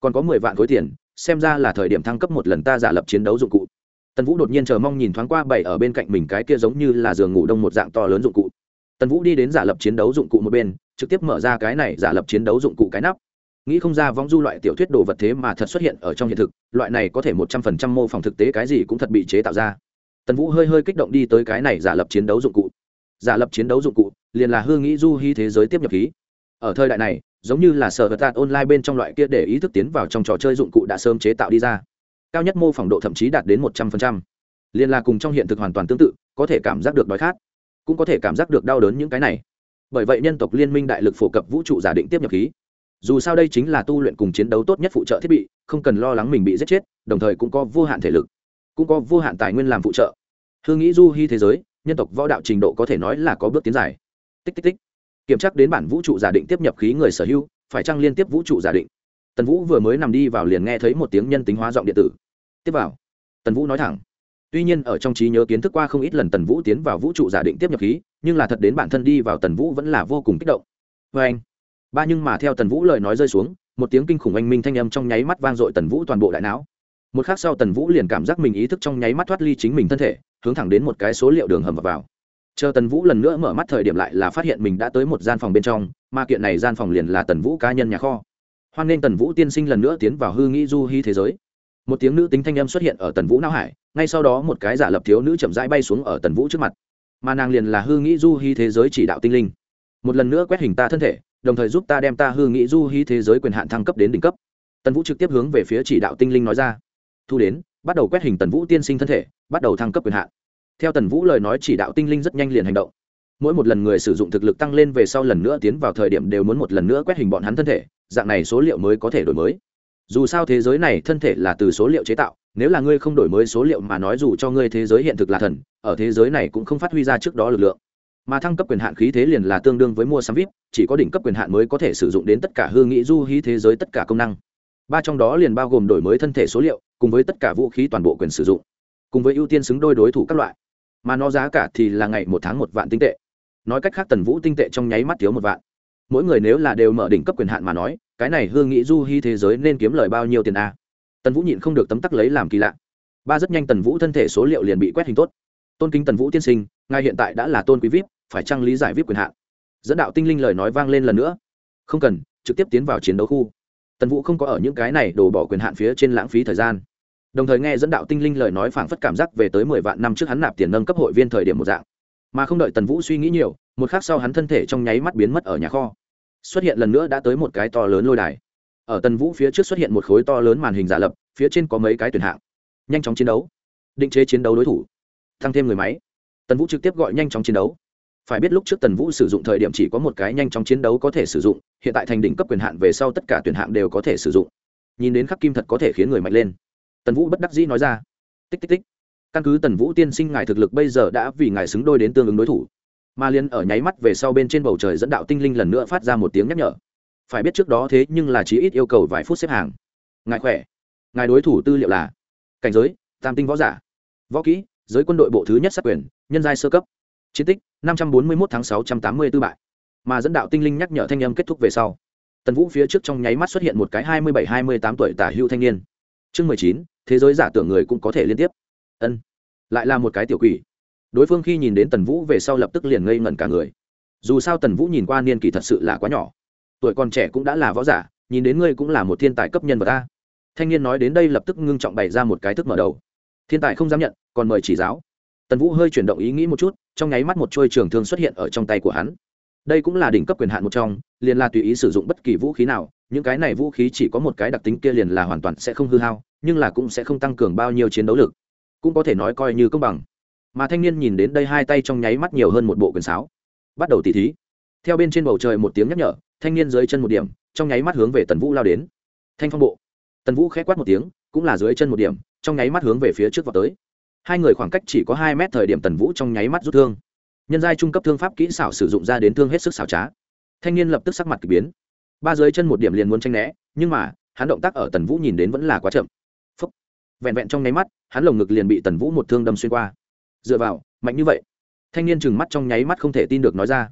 Còn có mười vạn khối tiền, xem ra là thời điểm thăng cấp một lần ta giả lập chiến đấu dụng cụ. Tần vũ đột nhiên chờ mong nhìn thoáng qua bảy ở bên cạnh mình cái kia giống như là giường ngủ đông một dạng to lớn dụng cụ. Tần vũ đi đến giả lập chiến đấu dụng cụ một bên trực tiếp mở ra cái này giả lập chiến đấu dụng cụ cái nắp. Nghĩ không ra vong du loại tiểu thuyết đồ vật thế mà thật xuất hiện ở trong hiện thực, loại này có thể một trăm phần trăm mô phỏng thực tế cái gì cũng thật bị chế tạo ra. Tần vũ hơi hơi kích động đi tới cái này giả lập chiến đấu dụng cụ. Giả lập chiến đấu dụng cụ, liền là hương nghĩ du hy thế giới tiếp nhập khí. Ở thời đại này, giống như là sở vật tạt online bên trong loại kia để ý thức tiến vào trong trò chơi dụng cụ đã sớm chế tạo đi ra. Cao nhất mô phỏng độ thậm chí đạt đến một trăm phần trăm. Liền là cùng trong hiện thực hoàn toàn tương tự, có thể cảm giác được đói khát, cũng có thể cảm giác được đau đớn những cái này bởi vậy nhân tộc liên minh đại lực phổ cập vũ trụ giả định tiếp nhập khí. Dù sao đây chính là tu luyện cùng chiến đấu tốt nhất phụ trợ thiết bị, không cần lo lắng mình bị giết chết, đồng thời cũng có vô hạn thể lực, cũng có vô hạn tài nguyên làm phụ trợ. Hương nghĩ du hy thế giới, nhân tộc võ đạo trình độ có thể nói là có bước tiến dài. Tích tích tích. Kiểm tra đến bản vũ trụ giả định tiếp nhập khí người sở hữu, phải chăng liên tiếp vũ trụ giả định? Tần vũ vừa mới nằm đi vào liền nghe thấy một tiếng nhân tính hóa giọng điện tử. Tiếp vào. Tần vũ nói thẳng tuy nhiên ở trong trí nhớ kiến thức qua không ít lần tần vũ tiến vào vũ trụ giả định tiếp nhập khí nhưng là thật đến bản thân đi vào tần vũ vẫn là vô cùng kích động. Vê anh ba nhưng mà theo tần vũ lời nói rơi xuống một tiếng kinh khủng anh minh thanh âm trong nháy mắt vang dội tần vũ toàn bộ đại não. Một k h ắ c sau tần vũ liền cảm giác mình ý thức trong nháy mắt thoát ly chính mình thân thể hướng thẳng đến một cái số liệu đường hầm vào, vào. chờ tần vũ lần nữa mở mắt thời điểm lại là phát hiện mình đã tới một gian phòng bên trong mà kiện này gian phòng liền là tần vũ cá nhân nhà kho. Hoan nghênh tần vũ tiên sinh lần nữa tiến vào hư nghĩ du hy thế giới một tiếng nữ tính thanh âm xuất hiện ở tần vũ não hải, ngay sau đó một cái giả lập thiếu nữ chậm rãi bay xuống ở tần vũ trước mặt. Mà nàng liền là hư nghĩ du hy thế giới chỉ đạo tinh linh. Một lần nữa quét hình ta thân thể, đồng thời giúp ta đem ta hư nghĩ du hy thế giới quyền hạn thăng cấp đến đỉnh cấp. Tần vũ trực tiếp hướng về phía chỉ đạo tinh linh nói ra. Thu đến, bắt đầu quét hình tần vũ tiên sinh thân thể, bắt đầu thăng cấp quyền hạn. Theo tần vũ lời nói chỉ đạo tinh linh rất nhanh liền hành động. Mỗi một lần người sử dụng thực lực tăng lên về sau lần nữa tiến vào thời điểm đều muốn một lần nữa quét hình bọn hắn thân thể, dạng này số liệu mới có thể đổi mới dù sao thế giới này thân thể là từ số liệu chế tạo, nếu là ngươi không đổi mới số liệu mà nói dù cho ngươi thế giới hiện thực là thần, ở thế giới này cũng không phát huy ra trước đó lực lượng. Mà thăng cấp quyền hạn khí thế liền là tương đương với mua sắm vip, chỉ có đỉnh cấp quyền hạn mới có thể sử dụng đến tất cả hư nghĩ du hí thế giới tất cả công năng. Ba trong đó liền bao gồm đổi mới thân thể số liệu, cùng với tất cả vũ khí toàn bộ quyền sử dụng, cùng với ưu tiên xứng đôi đối thủ các loại. Mà nó giá cả thì là ngày một tháng một vạn tinh tệ. Nói cách khác tần vũ tinh tệ trong nháy mắt thiếu một vạn mỗi người nếu là đều mở đỉnh cấp quyền hạn mà nói, cái này hương nghĩ du hy thế giới nên kiếm lời bao nhiêu tiền a? Tần vũ nhịn không được tấm tắc lấy làm kỳ lạ. Ba rất nhanh tần vũ thân thể số liệu liền bị quét hình tốt. Tôn kính tần vũ tiên sinh, ngài hiện tại đã là tôn quý vip, phải trang lý giải vip quyền hạn? Dẫn đạo tinh linh lời nói vang lên lần nữa. Không cần, trực tiếp tiến vào chiến đấu khu. Tần vũ không có ở những cái này đổ bỏ quyền hạn phía trên lãng phí thời gian. Đồng thời nghe dẫn đạo tinh linh lời nói phảng phất cảm giác về tới mười vạn năm trước hắn nạp tiền nâng cấp hội viên thời điểm một dạng. Mà không đợi tần vũ suy nghĩ nhiều, một khác sau hắn thân thể trong nháy mắt biến mất ở nhà kho xuất hiện lần nữa đã tới một cái to lớn lôi đài. Ở tần vũ phía trước xuất hiện một khối to lớn màn hình giả lập, phía trên có mấy cái tuyển hạng. Nhanh chóng chiến đấu. Định chế chiến đấu đối thủ. Tăng thêm người máy. Tần vũ trực tiếp gọi nhanh chóng chiến đấu. Phải biết lúc trước tần vũ sử dụng thời điểm chỉ có một cái nhanh chóng chiến đấu có thể sử dụng, hiện tại thành đỉnh cấp quyền hạn về sau tất cả tuyển hạng đều có thể sử dụng. Nhìn đến khắc kim thật có thể khiến người mạnh lên. Tần vũ bất đắc dĩ nói ra. Tích tích tích. Căn cứ tần vũ tiên sinh ngài thực lực bây giờ đã vì ngài xứng đôi đến tương ứng đối thủ mà liên ở nháy mắt về sau bên trên bầu trời dẫn đạo tinh linh lần nữa phát ra một tiếng nhắc nhở. Phải biết trước đó thế nhưng là chí ít yêu cầu vài phút xếp hàng. Ngài khỏe. Ngài đối thủ tư liệu là cảnh giới, tam tinh võ giả. Võ kỹ, giới quân đội bộ thứ nhất sát quyền, nhân giai sơ cấp. Chiến tích, năm trăm bốn mươi một tháng sáu trăm tám mươi tư bại. Mà dẫn đạo tinh linh nhắc nhở thanh âm kết thúc về sau. Tần vũ phía trước trong nháy mắt xuất hiện một cái hai mươi bảy, hai mươi tám tuổi tả hưu thanh niên. Chương mười chín, thế giới giả tưởng người cũng có thể liên tiếp. Ân. Lại là một cái tiểu quỷ đối phương khi nhìn đến tần vũ về sau lập tức liền ngây ngẩn cả người. Dù sao tần vũ nhìn qua niên kỷ thật sự là quá nhỏ. Tuổi còn trẻ cũng đã là võ giả, nhìn đến ngươi cũng là một thiên tài cấp nhân vật ta thanh niên nói đến đây lập tức ngưng trọng bày ra một cái thức mở đầu. Thiên tài không dám nhận, còn mời chỉ giáo. Tần vũ hơi chuyển động ý nghĩ một chút, trong nháy mắt một trôi trường thương xuất hiện ở trong tay của hắn. Đây cũng là đỉnh cấp quyền hạn một trong, liền là tùy ý sử dụng bất kỳ vũ khí nào, những cái này vũ khí chỉ có một cái đặc tính kia liền là hoàn toàn sẽ không hư hao, nhưng là cũng sẽ không tăng cường bao nhiêu chiến đấu lực. Cũng có thể nói coi như công bằng mà thanh niên nhìn đến đây hai tay trong nháy mắt nhiều hơn một bộ quyền sáo. Bắt đầu tỉ thí. Theo bên trên bầu trời một tiếng nhắc nhở, thanh niên dưới chân một điểm, trong nháy mắt hướng về tần vũ lao đến. Thanh phong bộ. Tần vũ k h ẽ quát một tiếng, cũng là dưới chân một điểm, trong nháy mắt hướng về phía trước vào tới. Hai người khoảng cách chỉ có hai mét thời điểm tần vũ trong nháy mắt rút thương. Nhân giai trung cấp thương pháp kỹ xảo sử dụng ra đến thương hết sức xảo trá. Thanh niên lập tức sắc mặt k ỳ biến. Ba dưới chân một điểm liền muốn tranh né, nhưng mà, hắn động tác ở tần vũ nhìn đến vẫn là quá chậm. Phúc. vẹn vẹn trong nháy mắt, hắn lồng ngực liền bị tần vũ một thương đâm xuyên qua dựa vào, mạnh như vậy. Thanh niên trừng mắt trong nháy mắt không thể tin được nói ra.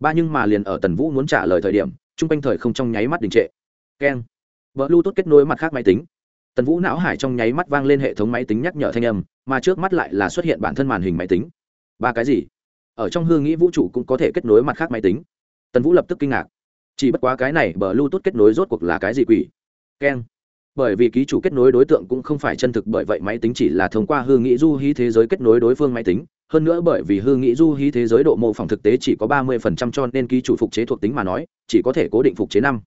Ba nhưng mà liền ở tần vũ muốn trả lời thời điểm, chung quanh thời không trong nháy mắt đình trệ. Keng. Vợ lưu tốt kết nối mặt khác máy tính. Tần vũ não hải trong nháy mắt vang lên hệ thống máy tính nhắc nhở thanh âm, mà trước mắt lại là xuất hiện bản thân màn hình máy tính. Ba cái gì? Ở trong hương nghĩ vũ trụ cũng có thể kết nối mặt khác máy tính. Tần vũ lập tức kinh ngạc. Chỉ bất quá cái này bờ lưu tốt kết nối rốt cuộc là cái gì quỷ? Keng bởi vì ký chủ kết nối đối tượng cũng không phải chân thực bởi vậy máy tính chỉ là thông qua hư nghĩ du hí thế giới kết nối đối phương máy tính. Hơn nữa bởi vì hư nghĩ du hí thế giới độ mô phỏng thực tế chỉ có ba mươi phần trăm cho nên ký chủ phục chế thuộc tính mà nói, chỉ có thể cố định phục chế năm.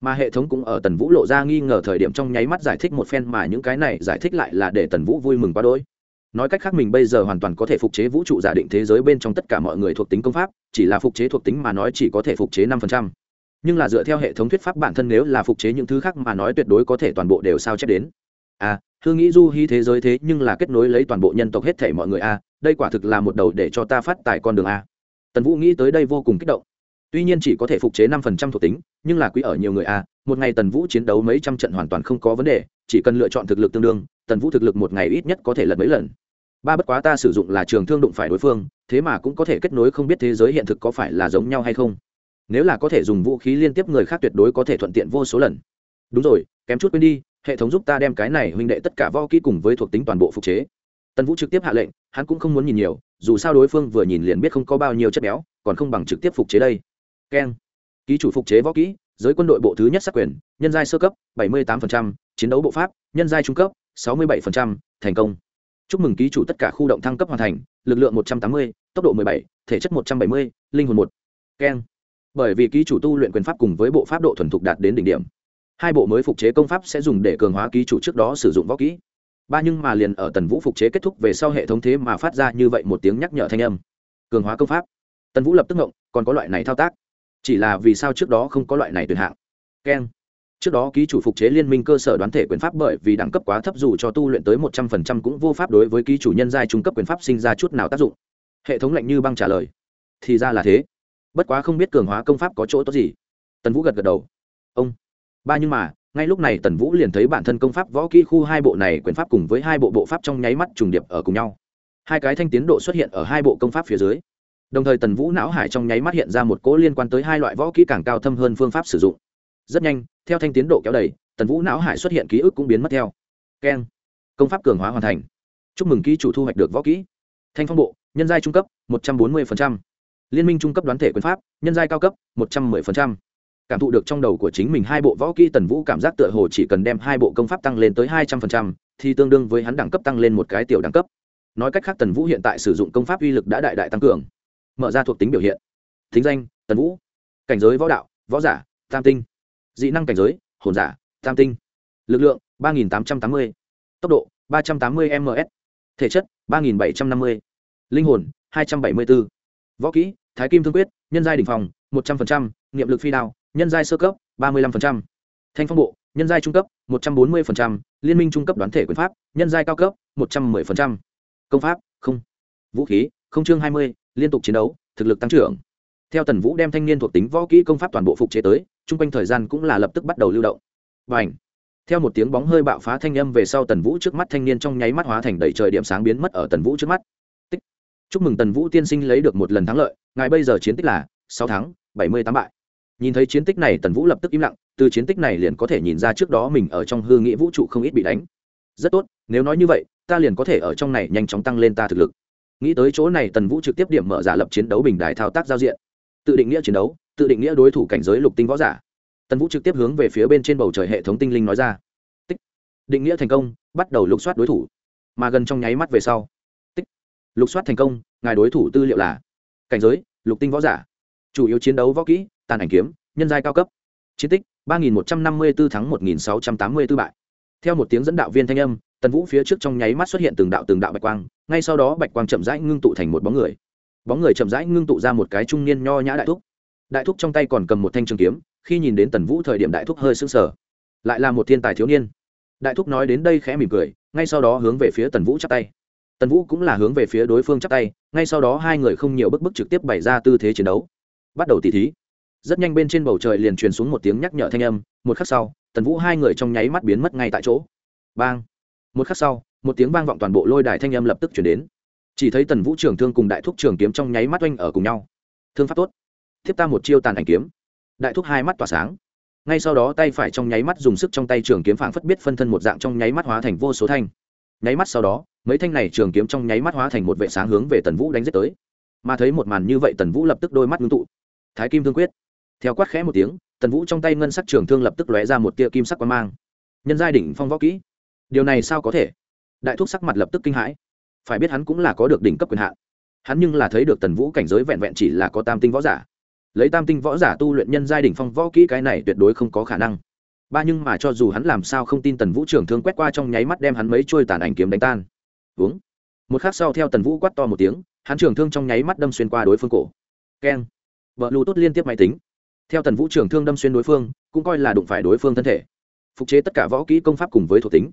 Mà hệ thống cũng ở tần vũ lộ ra nghi ngờ thời điểm trong nháy mắt giải thích một phen mà những cái này giải thích lại là để tần vũ vui mừng quá đỗi. Nói cách khác mình bây giờ hoàn toàn có thể phục chế vũ trụ giả định thế giới bên trong tất cả mọi người thuộc tính công pháp, chỉ là phục chế thuộc tính mà nói chỉ có thể phục chế năm phần trăm nhưng là dựa theo hệ thống thuyết pháp bản thân nếu là phục chế những thứ khác mà nói tuyệt đối có thể toàn bộ đều sao chép đến. À hương nghĩ du hy thế giới thế nhưng là kết nối lấy toàn bộ nhân tộc hết thể mọi người a đây quả thực là một đầu để cho ta phát tài con đường a tần vũ nghĩ tới đây vô cùng kích động. Tuy nhiên chỉ có thể phục chế năm phần trăm thuộc tính, nhưng là quý ở nhiều người a một ngày tần vũ chiến đấu mấy trăm trận hoàn toàn không có vấn đề, chỉ cần lựa chọn thực lực tương đương, tần vũ thực lực một ngày ít nhất có thể lật mấy lần. Ba bất quá ta sử dụng là trường thương đụng phải đối phương, thế mà cũng có thể kết nối không biết thế giới hiện thực có phải là giống nhau hay không nếu là có thể dùng vũ khí liên tiếp người khác tuyệt đối có thể thuận tiện vô số lần. Đúng rồi kém chút quên đi hệ thống giúp ta đem cái này huynh đệ tất cả vo kỹ cùng với thuộc tính toàn bộ phục chế. Tần vũ trực tiếp hạ lệnh hắn cũng không muốn nhìn nhiều dù sao đối phương vừa nhìn liền biết không có bao nhiêu chất béo còn không bằng trực tiếp phục chế đây. Keng. Ký chủ phục chế võ kỹ giới quân đội bộ thứ nhất sắc quyền nhân giai sơ cấp 78%, chiến đấu bộ pháp nhân giai trung cấp 67%, thành công. Chúc mừng ký chủ tất cả khu động thăng cấp hoàn thành lực lượng 180, tốc độ 17, thể chất 170, linh hồn một. Keng bởi vì ký chủ tu luyện quyền pháp cùng với bộ pháp độ thuần thục đạt đến đỉnh điểm. Hai bộ mới phục chế công pháp sẽ dùng để cường hóa ký chủ trước đó sử dụng võ kỹ. Ba nhưng mà liền ở tần vũ phục chế kết thúc về sau hệ thống thế mà phát ra như vậy một tiếng nhắc nhở thanh âm. Cường hóa công pháp. Tần vũ lập tức ngộng, còn có loại này thao tác. Chỉ là vì sao trước đó không có loại này tuyển hạng? Keng. Trước đó ký chủ phục chế liên minh cơ sở đoán thể quyền pháp bởi vì đẳng cấp quá thấp dù cho tu luyện tới một trăm phần trăm cũng vô pháp đối với ký chủ nhân giai trung cấp quyền pháp sinh ra chút nào tác dụng. Hệ thống lạnh như băng trả lời. Thì ra là thế bất quá không biết cường hóa công pháp có chỗ tốt gì. Tần vũ gật gật đầu. Ông, ba nhưng mà, ngay lúc này tần vũ liền thấy bản thân công pháp võ kỹ khu hai bộ này quyền pháp cùng với hai bộ bộ pháp trong nháy mắt trùng điệp ở cùng nhau. Hai cái thanh tiến độ xuất hiện ở hai bộ công pháp phía dưới. Đồng thời tần vũ não hải trong nháy mắt hiện ra một cỗ liên quan tới hai loại võ kỹ càng cao thâm hơn phương pháp sử dụng. Rất nhanh, theo thanh tiến độ kéo đầy, tần vũ não hải xuất hiện ký ức cũng biến mất theo. Keng. Công pháp cường hóa hoàn thành. Chúc mừng ký chủ thu hoạch được võ kỹ. Thanh phong bộ, nhân giai trung cấp, một trăm bốn mươi liên minh trung cấp đoán thể quyền pháp, nhân giai cao cấp, một trăm 110%. cảm thụ được trong đầu của chính mình hai bộ võ kỹ tần vũ cảm giác tựa hồ chỉ cần đem hai bộ công pháp tăng lên tới hai trăm linh thì tương đương với hắn đẳng cấp tăng lên một cái tiểu đẳng cấp. Nói cách khác, tần vũ hiện tại sử dụng công pháp uy lực đã đại đại tăng cường. Mở ra thuộc tính biểu hiện. Thính danh, tần vũ. Cảnh giới võ đạo, võ giả, tam tinh. Dị năng cảnh giới, hồn giả, tam tinh. Lực lượng, ba nghìn tám trăm tám mươi. Tốc độ, ba trăm tám mươi ms thể chất, ba nghìn bảy trăm năm mươi. Linh hồn, hai trăm bảy mươi bốn võ kỹ, thái kim thương quyết, nhân giai đình phòng một trăm linh niệm lực phi đao, nhân giai sơ cấp, ba mươi năm thanh phong bộ, nhân giai trung cấp, một trăm bốn mươi liên minh trung cấp đoán thể quyền pháp, nhân giai cao cấp, một trăm m ư ơ i công pháp, không. Vũ khí, không chương hai mươi, liên tục chiến đấu, thực lực tăng trưởng. Theo tần vũ đem thanh niên thuộc tính võ kỹ công pháp toàn bộ phục chế tới, chung quanh thời gian cũng là lập tức bắt đầu lưu động. Và ảnh theo một tiếng bóng hơi bạo phá thanh âm về sau tần vũ trước mắt thanh niên trong nháy mắt hóa thành đầy trời điểm sáng biến mất ở tần vũ trước mắt chúc mừng tần vũ tiên sinh lấy được một lần thắng lợi, ngài bây giờ chiến tích là sáu tháng bảy mươi tám bại. Nhìn thấy chiến tích này, tần vũ lập tức im lặng, từ chiến tích này liền có thể nhìn ra trước đó mình ở trong hư nghĩa vũ trụ không ít bị đánh. Rất tốt, nếu nói như vậy, ta liền có thể ở trong này nhanh chóng tăng lên ta thực lực. Nghĩ tới chỗ này, tần vũ trực tiếp điểm mở giả lập chiến đấu bình đài thao tác giao diện. Tự định nghĩa chiến đấu, tự định nghĩa đối thủ cảnh giới lục tinh võ giả. Tần vũ trực tiếp hướng về phía bên trên bầu trời hệ thống tinh linh nói ra. Tích. Định nghĩa thành công, bắt đầu lục soát đối thủ. Mà gần trong nháy mắt về sau lục soát thành công, ngài đối thủ tư liệu là cảnh giới, lục tinh võ giả, chủ yếu chiến đấu võ kỹ, tàn ảnh kiếm, nhân giai cao cấp. Chiến tích, ba nghìn một trăm năm mươi bốn tháng một nghìn sáu trăm tám mươi b ố bại. Theo một tiếng dẫn đạo viên thanh âm, tần vũ phía trước trong nháy mắt xuất hiện từng đạo từng đạo bạch quang, ngay sau đó bạch quang chậm rãi ngưng tụ thành một bóng người. Bóng người chậm rãi ngưng tụ ra một cái trung niên nho nhã đại thúc. Đại thúc trong tay còn cầm một thanh trường kiếm, khi nhìn đến tần vũ thời điểm đại thúc hơi sững sờ. Lại là một thiên tài thiếu niên. Đại thúc nói đến đây khẽ mỉm cười, ngay sau đó hướng về phía tần vũ chắp tay tần vũ cũng là hướng về phía đối phương chắp tay, ngay sau đó hai người không nhiều bức bức trực tiếp bày ra tư thế chiến đấu. Bắt đầu tỉ thí. Rất nhanh bên trên bầu trời liền truyền xuống một tiếng nhắc nhở thanh âm, một khắc sau, tần vũ hai người trong nháy mắt biến mất ngay tại chỗ. Bang. Một khắc sau, một tiếng vang vọng toàn bộ lôi đài thanh âm lập tức chuyển đến. Chỉ thấy tần vũ trường thương cùng đại thúc trường kiếm trong nháy mắt oanh ở cùng nhau. Thương pháp tốt. Thiếp ta một chiêu tàn ảnh kiếm. Đại thúc hai mắt tỏa sáng. Ngay sau đó tay phải trong nháy mắt dùng sức trong tay trường kiếm phảng phất biết phân thân một dạng trong nháy mắt hóa thành vô số thanh nháy mắt sau đó, mấy thanh này trường kiếm trong nháy mắt hóa thành một vệ sáng hướng về tần vũ đánh giết tới. Mà thấy một màn như vậy, tần vũ lập tức đôi mắt ngưng tụ. Thái kim thương quyết. Theo quát khẽ một tiếng, tần vũ trong tay ngân sắc trường thương lập tức lóe ra một tia kim sắc quang mang. Nhân giai đỉnh phong võ kỹ. Điều này sao có thể? Đại thúc sắc mặt lập tức kinh hãi. Phải biết hắn cũng là có được đỉnh cấp quyền hạn. Hắn nhưng là thấy được tần vũ cảnh giới vẹn vẹn chỉ là có tam tinh võ giả. Lấy tam tinh võ giả tu luyện nhân giai đỉnh phong võ kỹ cái này tuyệt đối không có khả năng ba nhưng mà cho dù hắn làm sao không tin tần vũ trưởng thương quét qua trong nháy mắt đem hắn mấy trôi tàn ảnh kiếm đánh tan. Uống. Một khắc sau theo tần vũ quát to một tiếng hắn trưởng thương trong nháy mắt đâm xuyên qua đối phương cổ. Keng. Vợ lù tốt liên tiếp máy tính. Theo tần vũ trưởng thương đâm xuyên đối phương cũng coi là đụng phải đối phương thân thể. Phục chế tất cả võ kỹ công pháp cùng với thuộc tính.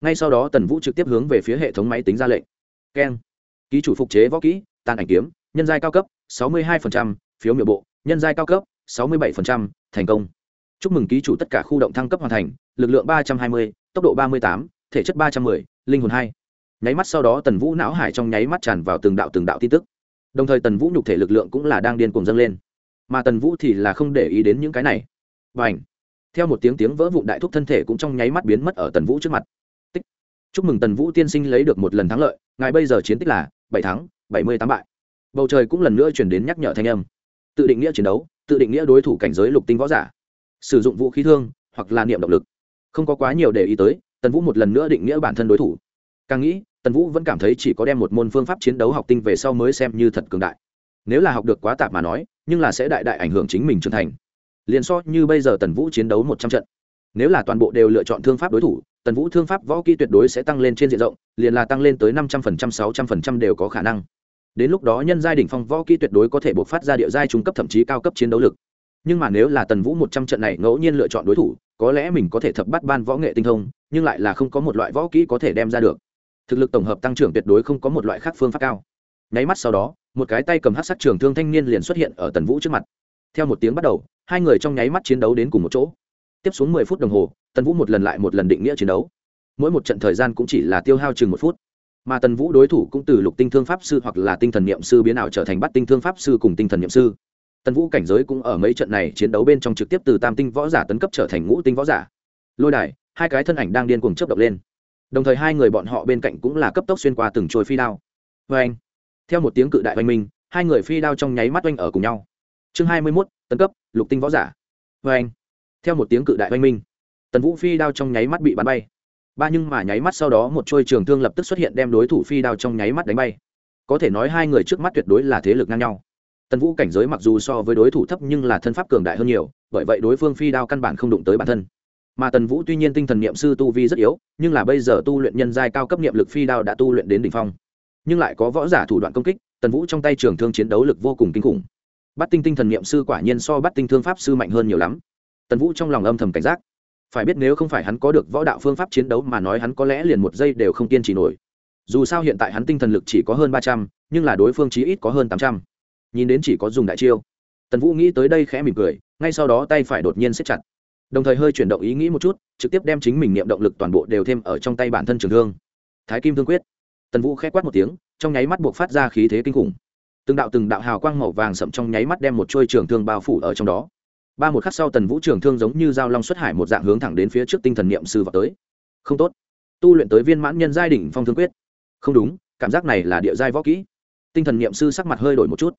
Ngay sau đó tần vũ trực tiếp hướng về phía hệ thống máy tính ra lệnh. Keng. Ký chủ phục chế võ kỹ tàn ảnh kiếm nhân giai cao cấp 62%, phiếu miệu bộ nhân giai cao cấp 67%, thành công chúc mừng ký chủ tất cả khu động thăng cấp hoàn thành lực lượng 320, tốc độ 38, thể chất 310, linh hồn 2. nháy mắt sau đó tần vũ não hải trong nháy mắt tràn vào từng đạo từng đạo tin tức. Đồng thời tần vũ nhục thể lực lượng cũng là đang điên cuồng dâng lên. Mà tần vũ thì là không để ý đến những cái này. Và ảnh theo một tiếng tiếng vỡ vụn đại thúc thân thể cũng trong nháy mắt biến mất ở tần vũ trước mặt. Tích! Chúc mừng tần vũ tiên sinh lấy được một lần thắng lợi. Ngài bây giờ chiến tích là bảy thắng bảy mươi tám bại. Bầu trời cũng lần nữa chuyển đến nhắc nhở thanh âm. Tự định nghĩa chiến đấu tự định nghĩa đối thủ cảnh giới lục tinh võ giả sử dụng vũ khí thương hoặc là niệm động lực. Không có quá nhiều để ý tới, tần vũ một lần nữa định nghĩa bản thân đối thủ. Càng nghĩ, tần vũ vẫn cảm thấy chỉ có đem một môn phương pháp chiến đấu học tinh về sau mới xem như thật cường đại. Nếu là học được quá tạp mà nói, nhưng là sẽ đại đại ảnh hưởng chính mình trưởng thành. Liền so như bây giờ tần vũ chiến đấu một trăm trận. Nếu là toàn bộ đều lựa chọn thương pháp đối thủ, tần vũ thương pháp võ kỹ tuyệt đối sẽ tăng lên trên diện rộng, liền là tăng lên tới năm trăm phần trăm, sáu trăm phần trăm đều có khả năng. Đến lúc đó nhân giai đ ỉ n h phong võ kỹ tuyệt đối có thể buộc phát ra địa giai trung cấp thậm chí cao cấp chiến đấu lực nhưng mà nếu là tần vũ một trăm trận này ngẫu nhiên lựa chọn đối thủ, có lẽ mình có thể thập bắt ban võ nghệ tinh thông, nhưng lại là không có một loại võ kỹ có thể đem ra được. Thực lực tổng hợp tăng trưởng tuyệt đối không có một loại khác phương pháp cao. Nháy mắt sau đó, một cái tay cầm hát sắc trường thương thanh niên liền xuất hiện ở tần vũ trước mặt. Theo một tiếng bắt đầu, hai người trong nháy mắt chiến đấu đến cùng một chỗ. Tiếp xuống mười phút đồng hồ, tần vũ một lần lại một lần định nghĩa chiến đấu. Mỗi một trận thời gian cũng chỉ là tiêu hao chừng một phút. Mà tần vũ đối thủ cũng từ lục tinh thương pháp sư hoặc là tinh thần n i ệ m sư biến ảo trở thành bắt tinh thương pháp sư cùng tinh thần n i ệ m sư tần vũ cảnh giới cũng ở mấy trận này chiến đấu bên trong trực tiếp từ tam tinh võ giả tấn cấp trở thành ngũ tinh võ giả. Lôi đài, hai cái thân ảnh đang điên cuồng chấp động lên. Đồng thời hai người bọn họ bên cạnh cũng là cấp tốc xuyên qua từng trôi phi đao. Vê anh, theo một tiếng cự đại oanh minh, hai người phi đao trong nháy mắt oanh ở cùng nhau. Chương hai mươi mốt, tấn cấp, lục tinh võ giả. Vê anh, theo một tiếng cự đại oanh minh, tần vũ phi đao trong nháy mắt bị bắn bay. Ba nhưng mà nháy mắt sau đó một trôi trường thương lập tức xuất hiện đem đối thủ phi đao trong nháy mắt đánh bay. Có thể nói hai người trước mắt tuyệt đối là thế lực ngang nhau tần vũ cảnh giới mặc dù so với đối thủ thấp nhưng là thân pháp cường đại hơn nhiều, bởi vậy đối phương phi đao căn bản không đụng tới bản thân. Mà tần vũ tuy nhiên tinh thần n i ệ m sư tu vi rất yếu, nhưng là bây giờ tu luyện nhân giai cao cấp n i ệ m lực phi đao đã tu luyện đến đ ỉ n h phong. Nhưng lại có võ giả thủ đoạn công kích, tần vũ trong tay trường thương chiến đấu lực vô cùng kinh khủng. Bắt tinh tinh thần n i ệ m sư quả nhiên so bắt tinh thương pháp sư mạnh hơn nhiều lắm. Tần vũ trong lòng âm thầm cảnh giác. Phải biết nếu không phải hắn có được võ đạo phương pháp chiến đấu mà nói hắn có lẽ liền một giây đều không kiên trì nổi. Dù sao hiện tại hắn tinh thần lực chỉ có hơn ba trăm, nhưng là đối phương chí ít có hơn tám trăm nhìn đến chỉ có dùng đại chiêu. Tần vũ nghĩ tới đây khẽ mỉm cười, ngay sau đó tay phải đột nhiên xếp chặt. Đồng thời hơi chuyển động ý nghĩ một chút, trực tiếp đem chính mình niệm động lực toàn bộ đều thêm ở trong tay bản thân trường thương. Thái kim thương quyết. Tần vũ k h ẽ quát một tiếng, trong nháy mắt buộc phát ra khí thế kinh khủng. Từng đạo từng đạo hào quang màu vàng sậm trong nháy mắt đem một chuôi trường thương bao phủ ở trong đó. Ba một khắc sau tần vũ trường thương giống như dao long xuất hải một dạng hướng thẳng đến phía trước tinh thần niệm sư vào tới. Không tốt. Tu luyện tới viên mãn nhân giai đỉnh phong thương quyết. Không đúng, cảm giác này là địa giai võ kỹ. Tinh thần niệm sư sắc mặt hơi đổi một chút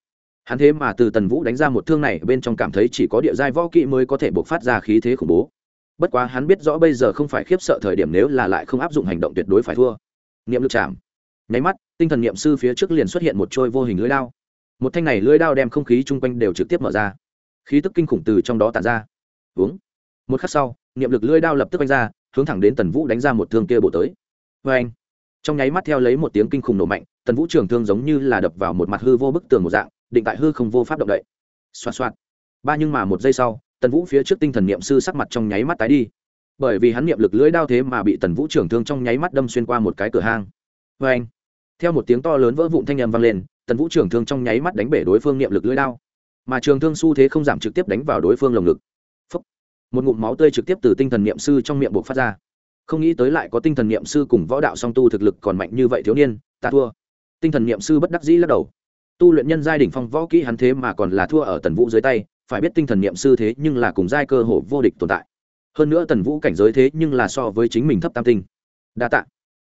hắn thế mà từ tần vũ đánh ra một thương này, bên trong cảm thấy chỉ có địa giai võ kỹ mới có thể buộc phát ra khí thế khủng bố. Bất quá hắn biết rõ bây giờ không phải khiếp sợ thời điểm nếu là lại không áp dụng hành động tuyệt đối phải thua. Niệm lực chạm. Nháy mắt, tinh thần niệm sư phía trước liền xuất hiện một trôi vô hình lưới đao. Một thanh này lưới đao đem không khí chung quanh đều trực tiếp mở ra. Khí tức kinh khủng từ trong đó tàn ra. Uống. Một khắc sau, niệm lực lưới đao lập tức đánh ra, hướng thẳng đến tần vũ đánh ra một thương kia bổ tới. Vê anh. Trong nháy mắt theo lấy một tiếng kinh khủng nổ mạnh, tần vũ trường thương giống như là đập vào một mặt hư vô bức tường một dạng định tại hư không vô pháp động đậy. Xoa xoa ba nhưng mà một giây sau, tần vũ phía trước tinh thần niệm sư sắc mặt trong nháy mắt tái đi. Bởi vì hắn niệm lực lưỡi đao thế mà bị tần vũ trưởng thương trong nháy mắt đâm xuyên qua một cái cửa hang. Vê anh theo một tiếng to lớn vỡ vụn thanh âm vang lên, tần vũ trường thương trong nháy mắt đánh bể đối phương niệm lực lưỡi đao. Mà trường thương xu thế không giảm trực tiếp đánh vào đối phương lồng ngực. Phúc. một ngụm máu tươi trực tiếp từ tinh thần niệm sư trong miệng buộc phát ra. Không nghĩ tới lại có tinh thần niệm sư cùng võ đạo song tu thực lực còn mạnh như vậy thiếu niên, ta thua. Tinh thần niệm sư bất đắc dĩ lắc đầu tu luyện nhân giai đỉnh phong võ kỹ hắn thế mà còn là thua ở tần vũ dưới tay, phải biết tinh thần niệm sư thế nhưng là cùng giai cơ hồ vô địch tồn tại. Hơn nữa tần vũ cảnh giới thế nhưng là so với chính mình thấp tam tinh. Đa tạ.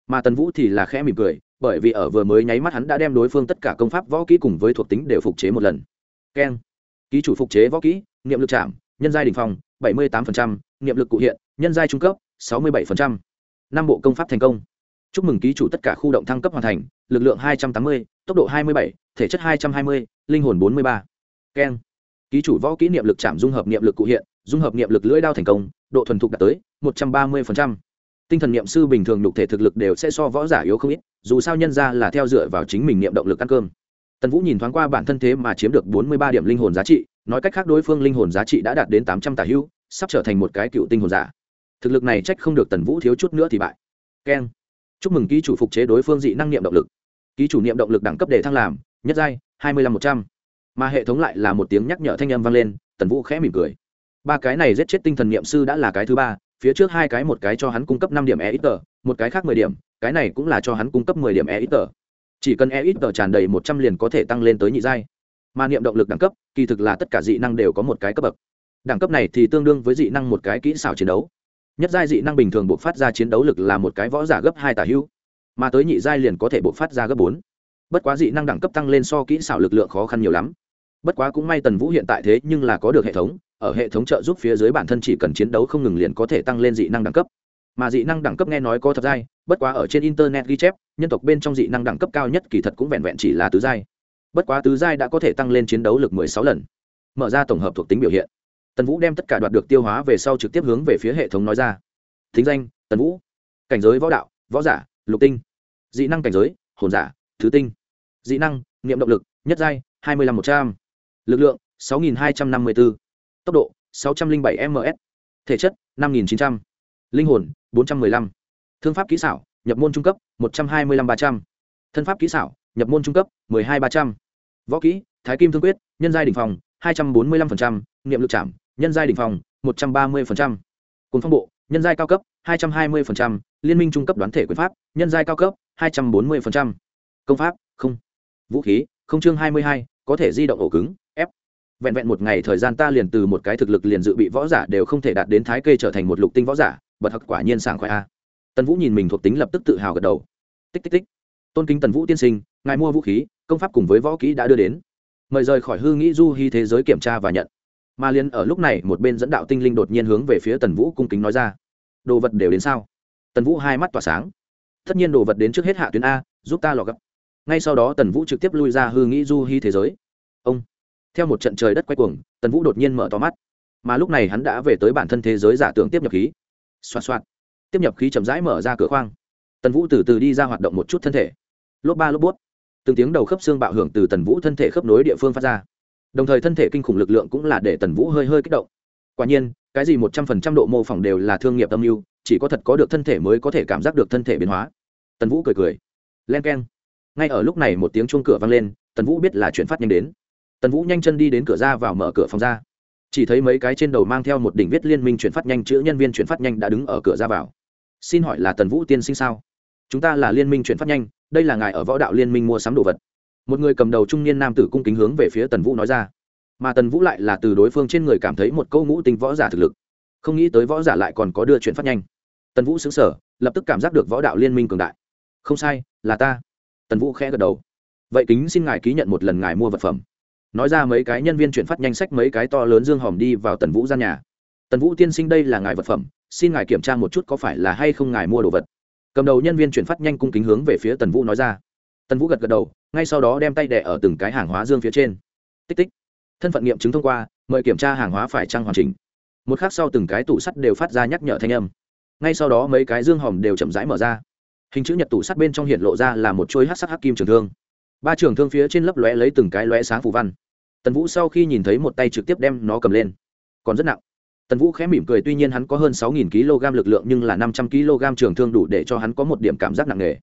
Mà tần vũ thì là khẽ mỉm cười, bởi vì ở vừa mới nháy mắt hắn đã đem đối phương tất cả công pháp võ kỹ cùng với thuộc tính đều phục chế một lần. Keng. Ký chủ phục chế võ kỹ, niệm lực chạm, nhân giai đình phong, bảy mươi tám niệm lực cụ hiện, nhân giai trung cấp, sáu mươi bảy năm bộ công pháp thành công. Chúc mừng ký chủ tất cả khu động thăng cấp hoàn thành lực lượng hai trăm tám mươi, tốc độ hai mươi bảy, thể chất hai trăm hai mươi, linh hồn bốn mươi ba. Keng. Ký chủ võ kỹ niệm lực chạm dung hợp niệm lực cụ hiện, dung hợp niệm lực lưỡi đao thành công, độ thuần thục đạt tới một trăm ba mươi tinh thần niệm sư bình thường nhục thể thực lực đều sẽ so võ giả yếu không ít, dù sao nhân ra là theo dựa vào chính mình niệm động lực ăn cơm. Tần vũ nhìn thoáng qua bản thân thế mà chiếm được bốn mươi ba điểm linh hồn giá trị, nói cách khác đối phương linh hồn giá trị đã đạt đến tám trăm tả hữu sắp trở thành một cái cựu tinh hồn giả. Thực lực này trách không được tần vũ thiếu chút nữa thì bại. Keng. Chúc mừng ký chủ phục chế đối phương dị năng niệm động lực ký chủ niệm động lực đẳng cấp để thăng làm, nhất giai, hai mươi lăm một trăm. Mà hệ thống lại là một tiếng nhắc nhở thanh âm vang lên, tần vũ khẽ mỉm cười. Ba cái này giết chết tinh thần niệm sư đã là cái thứ ba, phía trước hai cái một cái cho hắn cung cấp năm điểm e ít tờ một cái khác mười điểm, cái này cũng là cho hắn cung cấp mười điểm e ít tờ chỉ cần e ít tờ tràn đầy một trăm liền có thể tăng lên tới nhị giai. Mà niệm động lực đẳng cấp, kỳ thực là tất cả dị năng đều có một cái cấp bậc. Đẳng cấp này thì tương đương với dị năng một cái kỹ xảo chiến đấu. Nhất giai dị năng bình thường buộc phát ra chiến đấu lực là một cái võ giả gấp hai tả hữu mà tới nhị giai liền có thể bộc phát ra gấp bốn. Bất quá dị năng đẳng cấp tăng lên so kỹ xảo lực lượng khó khăn nhiều lắm. Bất quá cũng may tần vũ hiện tại thế nhưng là có được hệ thống, ở hệ thống trợ giúp phía dưới bản thân chỉ cần chiến đấu không ngừng liền có thể tăng lên dị năng đẳng cấp. Mà dị năng đẳng cấp nghe nói có thật giai, bất quá ở trên internet ghi chép, nhân tộc bên trong dị năng đẳng cấp cao nhất kỳ thật cũng vẹn vẹn chỉ là tứ giai. Bất quá tứ giai đã có thể tăng lên chiến đấu lực mười sáu lần. Mở ra tổng hợp thuộc tính biểu hiện. Tần vũ đem tất cả đoạt được tiêu hóa về sau trực tiếp hướng về phía hệ thống nói ra. Thính danh, tần vũ. Cảnh giới võ đạo, võ giả, lục tinh dị năng cảnh giới, hồn giả, thứ tinh. Dị năng, niệm động lực, nhất giai, hai mươi năm một trăm. L ự c lượng, sáu nghìn hai trăm năm mươi bốn tốc độ, sáu trăm linh bảy ms thể chất, năm nghìn chín trăm. Linh hồn, bốn trăm m ư ơ i năm thương pháp kỹ xảo, nhập môn trung cấp, một trăm hai mươi năm ba trăm. Thân pháp kỹ xảo, nhập môn trung cấp một mươi hai ba trăm. Võ kỹ, thái kim thương quyết, nhân giai đ ỉ n h phòng hai trăm bốn mươi năm niệm lực chạm, nhân giai đ ỉ n h phòng một trăm ba mươi cùng phong bộ, nhân giai cao cấp, hai trăm hai mươi liên minh trung cấp đoán thể quyền pháp, nhân giai cao cấp hai trăm bốn mươi công pháp, không. Vũ khí, không chương hai mươi hai, có thể di động ổ cứng, ép. Vẹn vẹn một ngày thời gian ta liền từ một cái thực lực liền dự bị võ giả đều không thể đạt đến thái kê trở thành một lục tinh võ giả, bật hặc quả nhiên sảng khoai a. Tần vũ nhìn mình thuộc tính lập tức tự hào gật đầu. Tích tích tích. Tôn kính tần vũ tiên sinh, ngài mua vũ khí, công pháp cùng với võ kỹ đã đưa đến. Mời rời khỏi hư nghĩ du hy thế giới kiểm tra và nhận. Mà liền ở lúc này, một bên dẫn đạo tinh linh đột nhiên hướng về phía tần vũ cung kính nói ra. Đồ vật đều đến sao? Tần vũ hai mắt tỏa sáng tất nhiên đồ vật đến trước hết hạ tuyến a, giúp ta lò gấp. Ngay sau đó tần vũ trực tiếp lui ra hư nghĩ du hy thế giới. Ông. Theo một trận trời đất quay cuồng, tần vũ đột nhiên mở to mắt. Mà lúc này hắn đã về tới bản thân thế giới giả tưởng tiếp nhập khí. Xoa xoa tiếp nhập khí chậm rãi mở ra cửa khoang. Tần vũ từ từ đi ra hoạt động một chút thân thể. Lốp ba lốp bút từng tiếng đầu khớp xương bạo hưởng từ tần vũ thân thể khớp nối địa phương phát ra. Đồng thời thân thể kinh khủng lực lượng cũng là để tần vũ hơi hơi kích động. Quả nhiên cái gì một trăm phần trăm độ mô phỏng đều là thương nghiệp âm mưu, chỉ có thật có được thân thể mới có thể cảm giác được thân thể biến hóa. Tần vũ cười cười. Len k e n ngay ở lúc này một tiếng chuông cửa vang lên, tần vũ biết là chuyện phát nhanh đến. Tần vũ nhanh chân đi đến cửa ra vào mở cửa phòng ra. Chỉ thấy mấy cái trên đầu mang theo một đỉnh viết liên minh chuyển phát nhanh, chữ nhân viên chuyển phát nhanh đã đứng ở cửa ra vào. Xin hỏi là tần vũ tiên sinh sao? Chúng ta là liên minh chuyển phát nhanh, đây là ngài ở võ đạo liên minh mua sắm đồ vật. Một người cầm đầu trung niên nam tử cung kính hướng về phía tần vũ nói ra mà tần vũ lại là từ đối phương trên người cảm thấy một câu ngũ tinh võ giả thực lực. Không nghĩ tới võ giả lại còn có đưa chuyện phát nhanh. Tần vũ xứng sở lập tức cảm giác được võ đạo liên minh cường đại. Không sai, là ta. Tần vũ khẽ gật đầu. Vậy kính xin ngài ký nhận một lần ngài mua vật phẩm. Nói ra mấy cái nhân viên chuyển phát nhanh sách mấy cái to lớn dương hòm đi vào tần vũ gian nhà. Tần vũ tiên sinh đây là ngài vật phẩm, xin ngài kiểm tra một chút có phải là hay không ngài mua đồ vật. Cầm đầu nhân viên chuyển phát nhanh cung kính hướng về phía tần vũ nói ra. Tần vũ gật gật đầu, ngay sau đó đem tay đẻ ở từng cái hàng hóa dương phía trên. Tích tích thân phận nghiệm chứng thông qua, mời kiểm tra hàng hóa phải trăng hoàn chỉnh. Một khác sau từng cái tủ sắt đều phát ra nhắc nhở thanh âm. Ngay sau đó mấy cái dương hòm đều chậm rãi mở ra. Hình chữ nhật tủ sắt bên trong hiện lộ ra là một chuôi hát sắc hắc kim trường thương. Ba trường thương phía trên lấp lóe lấy từng cái lóe sáng phù văn. Tần vũ sau khi nhìn thấy một tay trực tiếp đem nó cầm lên. Còn rất nặng. Tần vũ khẽ mỉm cười, tuy nhiên hắn có hơn sáu kg lực lượng nhưng là năm trăm kg trường thương đủ để cho hắn có một điểm cảm giác nặng nề.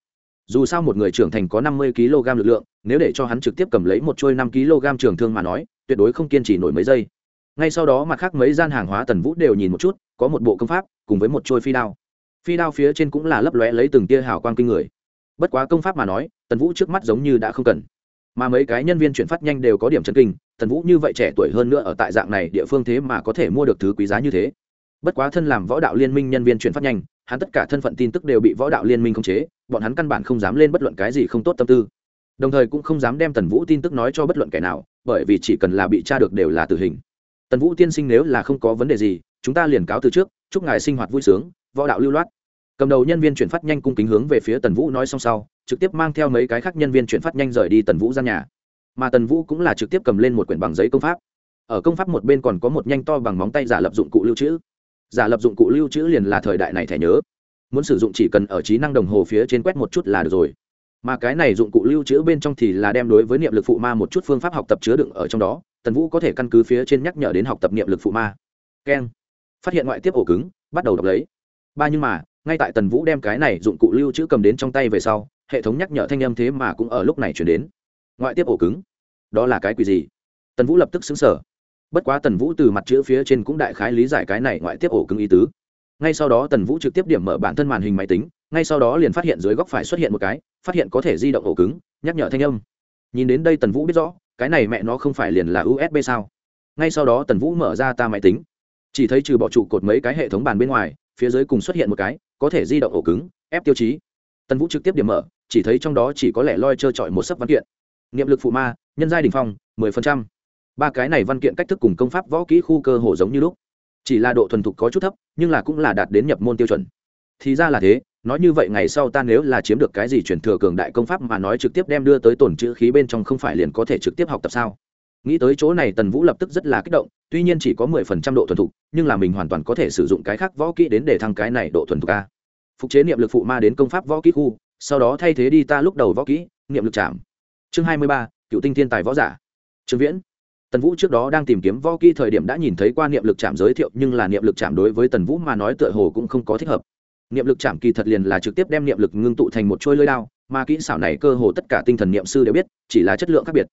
Dù sao một người trưởng thành có năm mươi kg lực lượng, nếu để cho hắn trực tiếp cầm lấy một trôi năm kg trường thương mà nói tuyệt đối không kiên trì nổi mấy giây. Ngay sau đó mặt khác mấy gian hàng hóa tần vũ đều nhìn một chút, có một bộ công pháp, cùng với một trôi phi đao. Phi đao phía trên cũng là lấp lóe lấy từng tia hào quang kinh người. Bất quá công pháp mà nói, tần vũ trước mắt giống như đã không cần. Mà mấy cái nhân viên chuyển phát nhanh đều có điểm chân kinh, tần vũ như vậy trẻ tuổi hơn nữa ở tại dạng này địa phương thế mà có thể mua được thứ quý giá như thế. Bất quá thân làm võ đạo liên minh nhân viên chuyển phát nhanh, hắn tất cả thân phận tin tức đều bị võ đạo liên minh khống chế, bọn hắn căn bản không dám lên bất luận cái gì không tốt tâm tư. Đồng thời cũng không dám đem tần vũ tin tức nói cho bất luận kẻ nào bởi vì chỉ cần là bị tra được đều là tử hình. Tần vũ tiên sinh nếu là không có vấn đề gì, chúng ta liền cáo từ trước, chúc ngài sinh hoạt vui sướng, võ đạo lưu loát. Cầm đầu nhân viên chuyển phát nhanh cung kính hướng về phía tần vũ nói xong sau, trực tiếp mang theo mấy cái khác nhân viên chuyển phát nhanh rời đi tần vũ ra nhà. Mà tần vũ cũng là trực tiếp cầm lên một quyển bằng giấy công pháp. Ở công pháp một bên còn có một nhanh to bằng móng tay giả lập dụng cụ lưu trữ. Giả lập dụng cụ lưu trữ liền là thời đại này thẻ nhớ. Muốn sử dụng chỉ cần ở trí năng đồng hồ phía trên quét một chút là được rồi mà cái này dụng cụ lưu trữ bên trong thì là đem đối với niệm lực phụ ma một chút phương pháp học tập chứa đựng ở trong đó, tần vũ có thể căn cứ phía trên nhắc nhở đến học tập niệm lực phụ ma. Keng. Phát hiện ngoại tiếp ổ cứng, bắt đầu đọc lấy. Ba nhưng mà, ngay tại tần vũ đem cái này dụng cụ lưu trữ cầm đến trong tay về sau, hệ thống nhắc nhở thanh âm thế mà cũng ở lúc này chuyển đến. Ngoại tiếp ổ cứng. Đó là cái quỷ gì? Tần vũ lập tức xứng sở bất quá tần vũ từ mặt chữ phía trên cũng đại khái lý giải cái này ngoại tiếp ổ cứng ý tứ. Ngay sau đó tần vũ trực tiếp điểm mở bản thân màn hình máy tính ngay sau đó liền phát hiện dưới góc phải xuất hiện một cái, phát hiện có thể di động ổ cứng, nhắc nhở thanh âm. Nhìn đến đây tần vũ biết rõ, cái này mẹ nó không phải liền là usb sao? Ngay sau đó tần vũ mở ra ta máy tính. Chỉ thấy trừ bỏ trụ cột mấy cái hệ thống bàn bên ngoài, phía dưới cùng xuất hiện một cái, có thể di động ổ cứng, ép tiêu chí. Tần vũ trực tiếp điểm mở, chỉ thấy trong đó chỉ có lẻ loi trơ trọi một sấp văn kiện. Niệm lực phụ ma, nhân giai đình phong, mười phần trăm. Ba cái này văn kiện cách thức cùng công pháp võ kỹ khu cơ hồ giống như lúc. Chỉ là độ thuần thục có chút thấp, nhưng là cũng là đạt đến nhập môn tiêu chuẩn. Thì ra là thế nói như vậy ngày sau ta nếu là chiếm được cái gì chuyển thừa cường đại công pháp mà nói trực tiếp đem đưa tới tổn chữ khí bên trong không phải liền có thể trực tiếp học tập sao? Nghĩ tới chỗ này tần vũ lập tức rất là kích động, tuy nhiên chỉ có mười phần trăm độ thuần thục, nhưng là mình hoàn toàn có thể sử dụng cái khác võ kỹ đến để thăng cái này độ thuần thục a. Phục chế niệm lực phụ ma đến công pháp võ kỹ khu, sau đó thay thế đi ta lúc đầu võ kỹ, niệm lực chạm chương hai mươi ba, cựu tinh thiên tài võ giả. Trương viễn. Tần vũ trước đó đang tìm kiếm võ kỹ thời điểm đã nhìn thấy qua niệm lực chạm giới thiệu, nhưng là niệm lực chạm đối với tần vũ mà nói tựa hồ cũng không có thích hợp niệm lực chạm kỳ thật liền là trực tiếp đem niệm lực ngưng tụ thành một chuôi lưỡi đao, mà kỹ xảo này cơ hồ tất cả tinh thần niệm sư đều biết, chỉ là chất lượng khác biệt.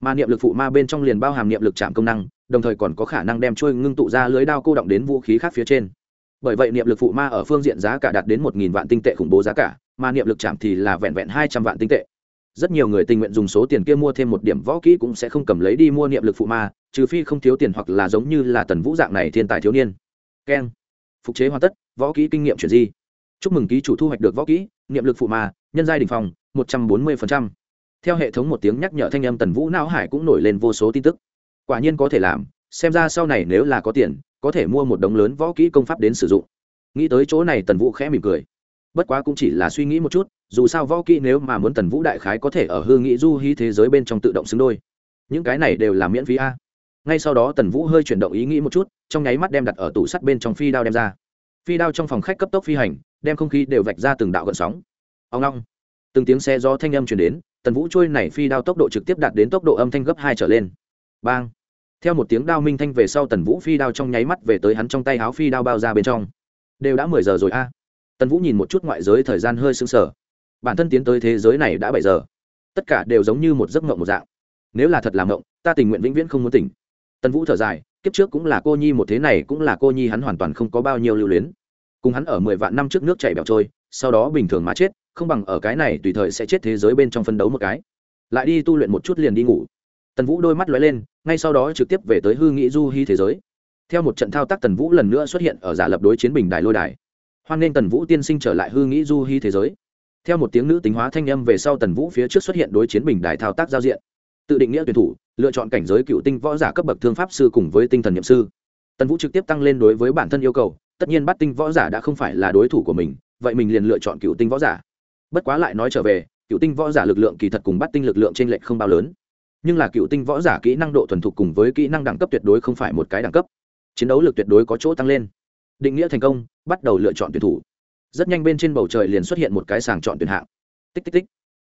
Mà niệm lực phụ ma bên trong liền bao hàm niệm lực chạm công năng, đồng thời còn có khả năng đem chuôi ngưng tụ ra lưới đao cô động đến vũ khí khác phía trên. Bởi vậy niệm lực phụ ma ở phương diện giá cả đạt đến một nghìn vạn tinh tệ khủng bố giá cả, mà niệm lực chạm thì là vẹn vẹn hai trăm vạn tinh tệ. Rất nhiều người tình nguyện dùng số tiền kia mua thêm một điểm võ kỹ cũng sẽ không cầm lấy đi mua niệm lực phụ ma, trừ phi không thiếu tiền hoặc là giống như là tần vũ dạng này thiên tài thiếu niên. Keng. Phục chế hoàn tất, võ kỹ kinh nghiệm chuyển di chúc mừng ký chủ thu hoạch được võ kỹ niệm lực phụ mà, nhân giai đình phòng một trăm bốn mươi theo hệ thống một tiếng nhắc nhở thanh âm tần vũ não hải cũng nổi lên vô số tin tức. Quả nhiên có thể làm xem ra sau này nếu là có tiền có thể mua một đống lớn võ kỹ công pháp đến sử dụng. Nghĩ tới chỗ này tần vũ khẽ mỉm cười. Bất quá cũng chỉ là suy nghĩ một chút dù sao võ kỹ nếu mà muốn tần vũ đại khái có thể ở hương nghị du hí thế giới bên trong tự động xứng đôi. Những cái này đều là miễn phí a. Ngay sau đó tần vũ hơi chuyển động ý nghĩ một chút trong nháy mắt đem đặt ở tủ sắt bên trong phi đao đem ra phi đao trong phòng khách cấp tốc phi hành, đem không khí đều vạch ra từng đạo gợn sóng. Ông long. Từng tiếng xe do thanh âm chuyển đến, tần vũ trôi này phi đao tốc độ trực tiếp đạt đến tốc độ âm thanh gấp hai trở lên. Bang. Theo một tiếng đao minh thanh về sau tần vũ phi đao trong nháy mắt về tới hắn trong tay áo phi đao bao ra bên trong. Đều đã mười giờ rồi a. Tần vũ nhìn một chút ngoại giới thời gian hơi sưng sờ. Bản thân tiến tới thế giới này đã bảy giờ. Tất cả đều giống như một giấc mộng một dạng. Nếu là thật làm mộng, ta tình nguyện vĩnh viễn không muốn tỉnh. Tần vũ thở dài kiếp trước cũng là cô nhi một thế này cũng là cô nhi hắn hoàn toàn không có bao nhiêu lưu luyến. Cùng hắn ở mười vạn năm trước nước chảy bẹo trôi, sau đó bình thường mà chết, không bằng ở cái này tùy thời sẽ chết thế giới bên trong phân đấu một cái. Lại đi tu luyện một chút liền đi ngủ. Tần vũ đôi mắt lóe lên, ngay sau đó trực tiếp về tới hư nghĩ du hy thế giới. Theo một trận thao tác tần vũ lần nữa xuất hiện ở giả lập đối chiến bình đài lôi đài. Hoan nghênh tần vũ tiên sinh trở lại hư nghĩ du hy thế giới. Theo một tiếng nữ tính hóa thanh âm về sau tần vũ phía trước xuất hiện đối chiến bình đài thao tác giao diện tự định nghĩa tuyển thủ, lựa chọn cảnh giới cựu tinh võ giả cấp bậc thương pháp sư cùng với tinh thần nhiệm sư. Tần vũ trực tiếp tăng lên đối với bản thân yêu cầu, tất nhiên bắt tinh võ giả đã không phải là đối thủ của mình, vậy mình liền lựa chọn cựu tinh võ giả. Bất quá lại nói trở về, cựu tinh võ giả lực lượng kỳ thật cùng bắt tinh lực lượng trên lệch không bao lớn. Nhưng là cựu tinh võ giả kỹ năng độ thuần thục cùng với kỹ năng đẳng cấp tuyệt đối không phải một cái đẳng cấp. Chiến đấu lực tuyệt đối có chỗ tăng lên. Định nghĩa thành công, bắt đầu lựa chọn tuyển thủ. Rất nhanh bên trên bầu trời liền xuất hiện một cái sàng chọn tuyển hạng. Tích tích tích.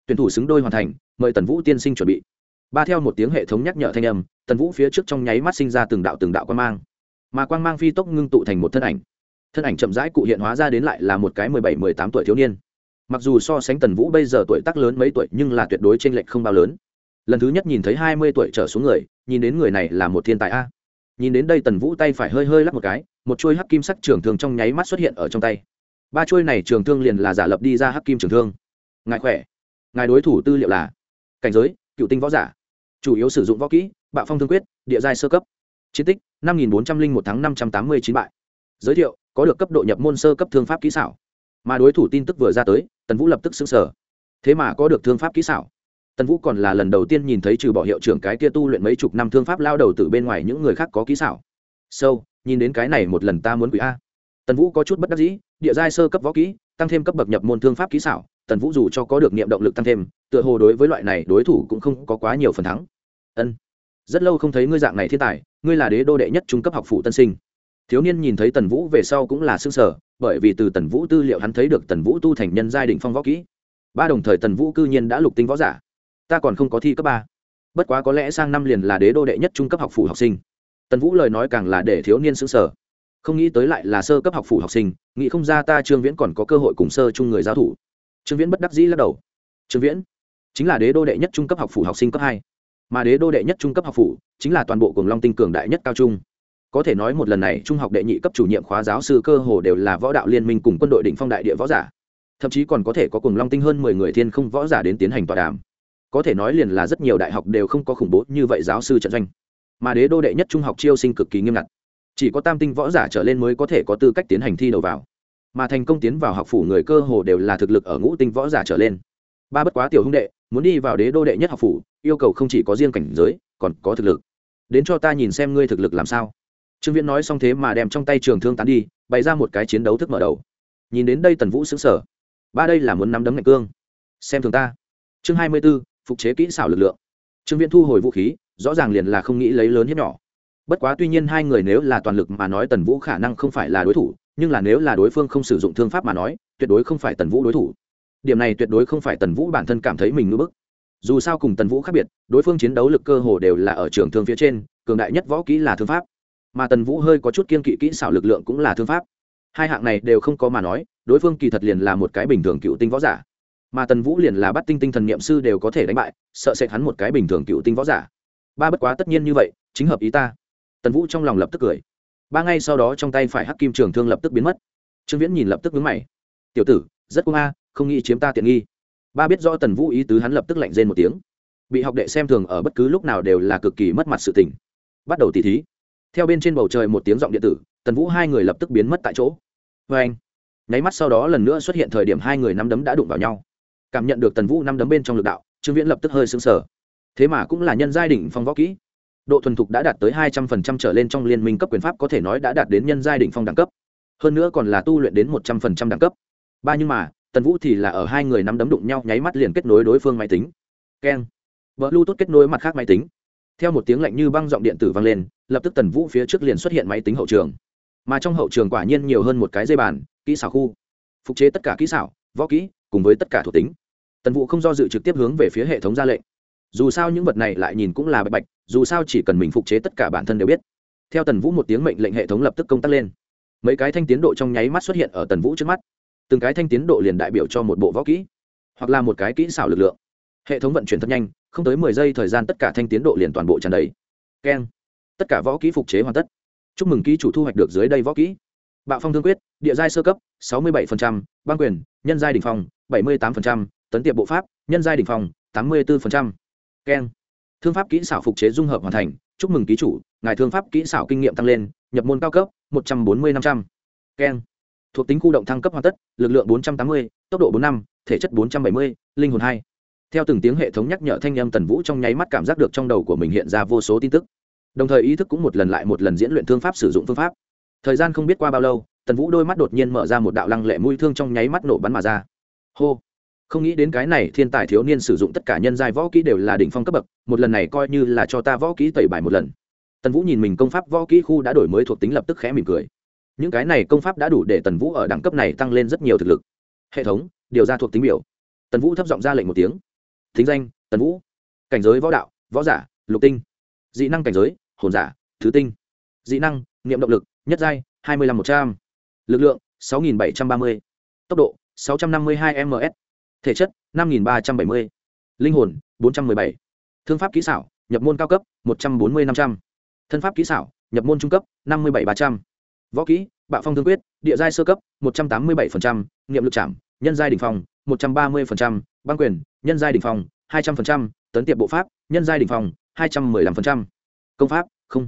Tuyển thủ xứng đôi hoàn thành, mời tần vũ tiên sinh chuẩn bị ba theo một tiếng hệ thống nhắc nhở thanh âm, tần vũ phía trước trong nháy mắt sinh ra từng đạo từng đạo quan mang. Mà quang mang phi tốc ngưng tụ thành một thân ảnh. Thân ảnh chậm rãi cụ hiện hóa ra đến lại là một cái mười bảy, mười tám tuổi thiếu niên. Mặc dù so sánh tần vũ bây giờ tuổi tác lớn mấy tuổi nhưng là tuyệt đối t r ê n lệch không bao lớn. Lần thứ nhất nhìn thấy hai mươi tuổi trở xuống người, nhìn đến người này là một thiên tài a. Nhìn đến đây tần vũ tay phải hơi hơi lắp một cái, một chuôi hắc kim sắc trường thương trong nháy mắt xuất hiện ở trong tay. Ba chuôi này trường thương liền là giả lập đi ra hắc kim trường thương. Ngài khỏe. Ngài đối thủ tư liệu là cảnh giới, cựu tinh võ giả chủ yếu sử dụng võ kỹ, bạo phong thương quyết, địa giai sơ cấp. Chiến tích, năm nghìn bốn trăm linh một tháng năm trăm tám mươi chín bại. Giới thiệu, có được cấp độ nhập môn sơ cấp thương pháp kỹ xảo. Mà đối thủ tin tức vừa ra tới, tần vũ lập tức xứng sở thế mà có được thương pháp kỹ xảo. Tần vũ còn là lần đầu tiên nhìn thấy trừ bỏ hiệu trưởng cái kia tu luyện mấy chục năm thương pháp lao đầu từ bên ngoài những người khác có kỹ xảo. Sâu, nhìn đến cái này một lần ta muốn quỷ a. Tần vũ có chút bất đắc dĩ, địa giai sơ cấp võ kỹ, tăng thêm cấp bậc nhập môn thương pháp kỹ xảo tần vũ dù cho có được niệm động lực tăng thêm, tựa hồ đối với loại này đối thủ cũng không có quá nhiều phần thắng. Ân, rất lâu không thấy ngươi dạng này thiên tài, ngươi là đế đô đệ nhất trung cấp học phụ tân sinh. Thiếu niên nhìn thấy tần vũ về sau cũng là xương sở bởi vì từ tần vũ tư liệu hắn thấy được tần vũ tu thành nhân giai đ phong võ kỹ. Ba đồng thời tần vũ cư nhiên đã lục tinh võ giả. Ta còn không có thi cấp ba. Bất quá có lẽ sang năm liền là đế đô đệ nhất trung cấp học phủ học sinh. Tần vũ lời nói càng là để thiếu niên xứng sở không nghĩ tới lại là sơ cấp học phủ học sinh, nghĩ không ra ta trương viễn còn có cơ hội cùng sơ chung người giáo thủ trương viễn bất đắc dĩ lắc đầu. Trương viễn chính là đế đô đệ nhất trung cấp học phủ học sinh cấp hai. Mà đế đô đệ nhất trung cấp học phủ chính là toàn bộ cùng long tinh cường đại nhất cao trung. Có thể nói một lần này, trung học đệ nhị cấp chủ nhiệm khóa giáo sư cơ hồ đều là võ đạo liên minh cùng quân đội định phong đại địa võ giả. Thậm chí còn có thể có cùng long tinh hơn mười người thiên không võ giả đến tiến hành tọa đàm. Có thể nói liền là rất nhiều đại học đều không có khủng bố như vậy giáo sư trận doanh. Mà đế đô đệ nhất trung học chiêu sinh cực kỳ nghiêm ngặt. Chỉ có tam tinh võ giả trở lên mới có thể có tư cách tiến hành thi đầu vào mà thành công tiến vào học phủ người cơ hồ đều là thực lực ở ngũ tinh võ giả trở lên. Ba bất quá tiểu hung đệ, muốn đi vào đế đô đệ nhất học phủ, yêu cầu không chỉ có riêng cảnh giới, còn có thực lực. Đến cho ta nhìn xem ngươi thực lực làm sao. Trương viễn nói xong thế mà đem trong tay trường thương tán đi, bày ra một cái chiến đấu thức mở đầu. Nhìn đến đây tần vũ xứng sở ba đây là muốn nắm đấm ngạch cương. Xem thường ta. Chương hai mươi b ố phục chế kỹ xảo lực lượng. Trương viễn thu hồi vũ khí, rõ ràng liền là không nghĩ lấy lớn hiếp nhỏ. Bất quá tuy nhiên hai người nếu là toàn lực mà nói tần vũ khả năng không phải là đối thủ nhưng là nếu là đối phương không sử dụng thương pháp mà nói, tuyệt đối không phải tần vũ đối thủ. Điểm này tuyệt đối không phải tần vũ bản thân cảm thấy mình ngưỡng bức. Dù sao cùng tần vũ khác biệt, đối phương chiến đấu lực cơ hồ đều là ở trường thương phía trên, cường đại nhất võ kỹ là thương pháp. Mà tần vũ hơi có chút kiên kỵ kỹ xảo lực lượng cũng là thương pháp. Hai hạng này đều không có mà nói, đối phương kỳ thật liền là một cái bình thường cựu tinh võ giả. Mà tần vũ liền là bắt tinh tinh thần n i ệ m sư đều có thể đánh bại, sợ sẽ hắn một cái bình thường cựu tinh võ giả. Ba bất quá tất nhiên như vậy, chính hợp ý ta. Tần vũ trong lòng lập tức cười ba ngay sau đó trong tay phải hắc kim trường thương lập tức biến mất. Trương viễn nhìn lập tức vướng mày. Tiểu tử, rất cung a, không nghĩ chiếm ta tiện nghi. Ba biết rõ tần vũ ý tứ hắn lập tức lạnh rên một tiếng. Bị học đệ xem thường ở bất cứ lúc nào đều là cực kỳ mất mặt sự tình. Bắt đầu tỉ thí. Theo bên trên bầu trời một tiếng giọng điện tử, tần vũ hai người lập tức biến mất tại chỗ. Vê anh, nháy mắt sau đó lần nữa xuất hiện thời điểm hai người năm đấm đã đụng vào nhau. Cảm nhận được tần vũ năm đấm bên trong lực đạo, trương viễn lập tức hơi sững sờ. Thế mà cũng là nhân giai đỉnh phong võ kỹ độ thuần thục đã đạt tới hai trăm phần trăm trở lên trong liên minh cấp quyền pháp có thể nói đã đạt đến nhân giai đỉnh phong đẳng cấp. Hơn nữa còn là tu luyện đến một trăm phần trăm đẳng cấp. Ba nhưng mà, tần vũ thì là ở hai người nắm đấm đụng nhau nháy mắt liền kết nối đối phương máy tính. Keng. Vợ lưu tốt kết nối mặt khác máy tính. Theo một tiếng lạnh như băng giọng điện tử vang lên, lập tức tần vũ phía trước liền xuất hiện máy tính hậu trường. Mà trong hậu trường quả nhiên nhiều hơn một cái dây bàn, kỹ xảo khu. Phục chế tất cả kỹ xảo, võ kỹ, cùng với tất cả thuộc tính. Tần vũ không do dự trực tiếp hướng về phía hệ thống ra lệnh. Dù sao những vật này lại nhìn cũng là bạch bạch dù sao chỉ cần mình phục chế tất cả bản thân đều biết. Theo tần vũ một tiếng mệnh lệnh hệ thống lập tức công tác lên. Mấy cái thanh tiến độ trong nháy mắt xuất hiện ở tần vũ trước mắt. Từng cái thanh tiến độ liền đại biểu cho một bộ võ kỹ hoặc là một cái kỹ xảo lực lượng. Hệ thống vận chuyển thật nhanh không tới mười giây thời gian tất cả thanh tiến độ liền toàn bộ tràn đầy. Keng. Tất cả võ kỹ phục chế hoàn tất. Chúc mừng ký chủ thu hoạch được dưới đây võ kỹ. Bạo phong thương quyết địa giai sơ cấp sáu mươi 67%, băng quyền nhân giai đỉnh phong bảy mươi 78%, tấn tiệp bộ pháp nhân giai đỉnh phong tám mươi 84%. keng thương pháp kỹ xảo phục chế dung hợp hoàn thành, chúc mừng ký chủ, ngài thương pháp kỹ xảo kinh nghiệm tăng lên, nhập môn cao cấp, một trăm bốn mươi năm trăm. Keng. Thuộc tính khu động thăng cấp hoàn tất, lực lượng bốn trăm tám mươi, tốc độ bốn năm, thể chất bốn trăm bảy mươi, linh hồn hai. Theo từng tiếng hệ thống nhắc nhở thanh âm tần vũ trong nháy mắt cảm giác được trong đầu của mình hiện ra vô số tin tức. Đồng thời ý thức cũng một lần lại một lần diễn luyện thương pháp sử dụng phương pháp. Thời gian không biết qua bao lâu, tần vũ đôi mắt đột nhiên mở ra một đạo lăng lệ mũi thương trong nháy mắt nổ bắn mà ra. Hô không nghĩ đến cái này thiên tài thiếu niên sử dụng tất cả nhân giai võ kỹ đều là đỉnh phong cấp bậc, một lần này coi như là cho ta võ kỹ tẩy bài một lần. Tần vũ nhìn mình công pháp võ kỹ khu đã đổi mới thuộc tính lập tức khẽ mỉm cười. Những cái này công pháp đã đủ để tần vũ ở đẳng cấp này tăng lên rất nhiều thực lực. Hệ thống, điều ra thuộc tính biểu. Tần vũ thấp giọng ra lệnh một tiếng. Thính danh, tần vũ. Cảnh giới võ đạo, võ giả, lục tinh. Dị năng cảnh giới, hồn giả, thứ tinh. Dị năng, niệm động lực, nhất giai, hai mươi năm một trăm. L ự c lượng, sáu nghìn bảy trăm ba mươi. Tốc độ, sáu trăm năm mươi hai ms thể chất, năm nghìn ba trăm bảy mươi. Linh hồn, bốn trăm m ư ơ i bảy. Thương pháp kỹ xảo, nhập môn cao cấp, một trăm bốn mươi năm trăm. Thân pháp kỹ xảo, nhập môn trung cấp, năm mươi bảy ba trăm. Võ kỹ, bạo phong thương quyết, địa giai sơ cấp, một trăm tám mươi bảy nghiệm lực chạm, nhân giai đỉnh phong, một trăm ba mươi băng quyền, nhân giai đỉnh phong, hai trăm linh tấn tiệp bộ pháp, nhân giai đỉnh phong, hai trăm m ư ơ i năm công pháp, không.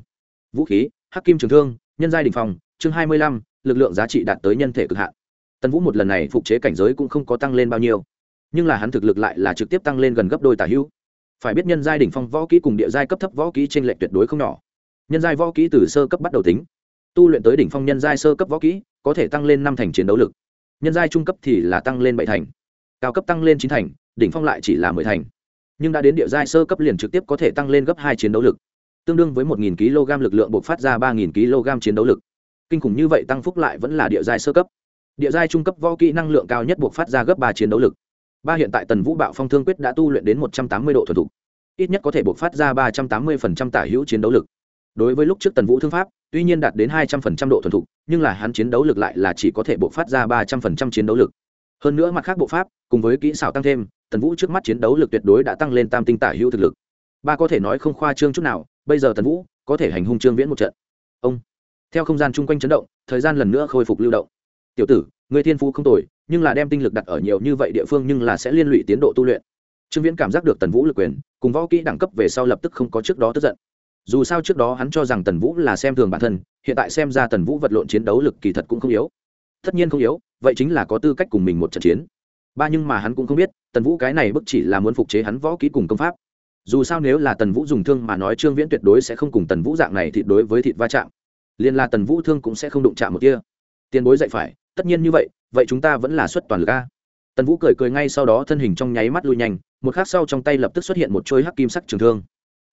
Vũ khí, hắc kim trường thương, nhân giai đỉnh phong, chương hai mươi lăm, lực lượng giá trị đạt tới nhân thể cực hạn. Tần vũ một lần này phục chế cảnh giới cũng không có tăng lên bao nhiêu nhưng là hắn thực lực lại là trực tiếp tăng lên gần gấp đôi tả hữu. Phải biết nhân giai đỉnh phong võ kỹ cùng địa giai cấp thấp võ kỹ t r ê n lệch tuyệt đối không nhỏ. Nhân giai võ kỹ từ sơ cấp bắt đầu tính. Tu luyện tới đỉnh phong nhân giai sơ cấp võ kỹ, có thể tăng lên năm thành chiến đấu lực. Nhân giai trung cấp thì là tăng lên bảy thành, cao cấp tăng lên chín thành, đỉnh phong lại chỉ là mười thành. Nhưng đã đến địa giai sơ cấp liền trực tiếp có thể tăng lên gấp hai chiến đấu lực. Tương đương với một nghìn kg lực lượng buộc phát ra ba nghìn kg chiến đấu lực. Kinh khủng như vậy tăng phúc lại vẫn là địa giai sơ cấp. Địa giai trung cấp võ kỹ năng lượng cao nhất buộc phát ra gấp ba chiến đấu lực ba hiện tại tần vũ bạo phong thương quyết đã tu luyện đến một trăm tám mươi độ thuần thục. Ít nhất có thể buộc phát ra ba trăm tám mươi tả hữu chiến đấu lực. Đối với lúc trước tần vũ thương pháp, tuy nhiên đạt đến hai trăm phần trăm độ thuần thục, nhưng là hắn chiến đấu lực lại là chỉ có thể buộc phát ra ba trăm phần trăm chiến đấu lực. Hơn nữa mặt khác bộ pháp, cùng với kỹ xảo tăng thêm, tần vũ trước mắt chiến đấu lực tuyệt đối đã tăng lên tam tinh tả hữu thực lực. Ba có thể nói không khoa trương chút nào, bây giờ tần vũ có thể hành hung trương viễn một trận. Ông, theo không gian chung quanh chấn động, thời gian lần nữa khôi phục lưu động. Tiểu tử người thiên phú không tồi nhưng là đem tinh lực đặt ở nhiều như vậy địa phương nhưng là sẽ liên lụy tiến độ tu luyện. Trương viễn cảm giác được tần vũ lực quyền, cùng võ kỹ đẳng cấp về sau lập tức không có trước đó tức giận. Dù sao trước đó hắn cho rằng tần vũ là xem thường bản thân, hiện tại xem ra tần vũ vật lộn chiến đấu lực kỳ thật cũng không yếu. Tất nhiên không yếu, vậy chính là có tư cách cùng mình một trận chiến. Ba nhưng mà hắn cũng không biết, tần vũ cái này bức chỉ là muốn phục chế hắn võ kỹ cùng công pháp. Dù sao nếu là tần vũ dùng thương mà nói trương viễn tuyệt đối sẽ không cùng tần vũ dạng này thịt đối với thịt va chạm. Liên là tần vũ thương cũng sẽ không đụng chạm một kia. Tiền bối dạy phải, tất nhiên như vậy vậy chúng ta vẫn là xuất toàn lực a. Tần vũ cười cười ngay sau đó thân hình trong nháy mắt lui nhanh, một khắc sau trong tay lập tức xuất hiện một trôi hắc kim sắc trường thương.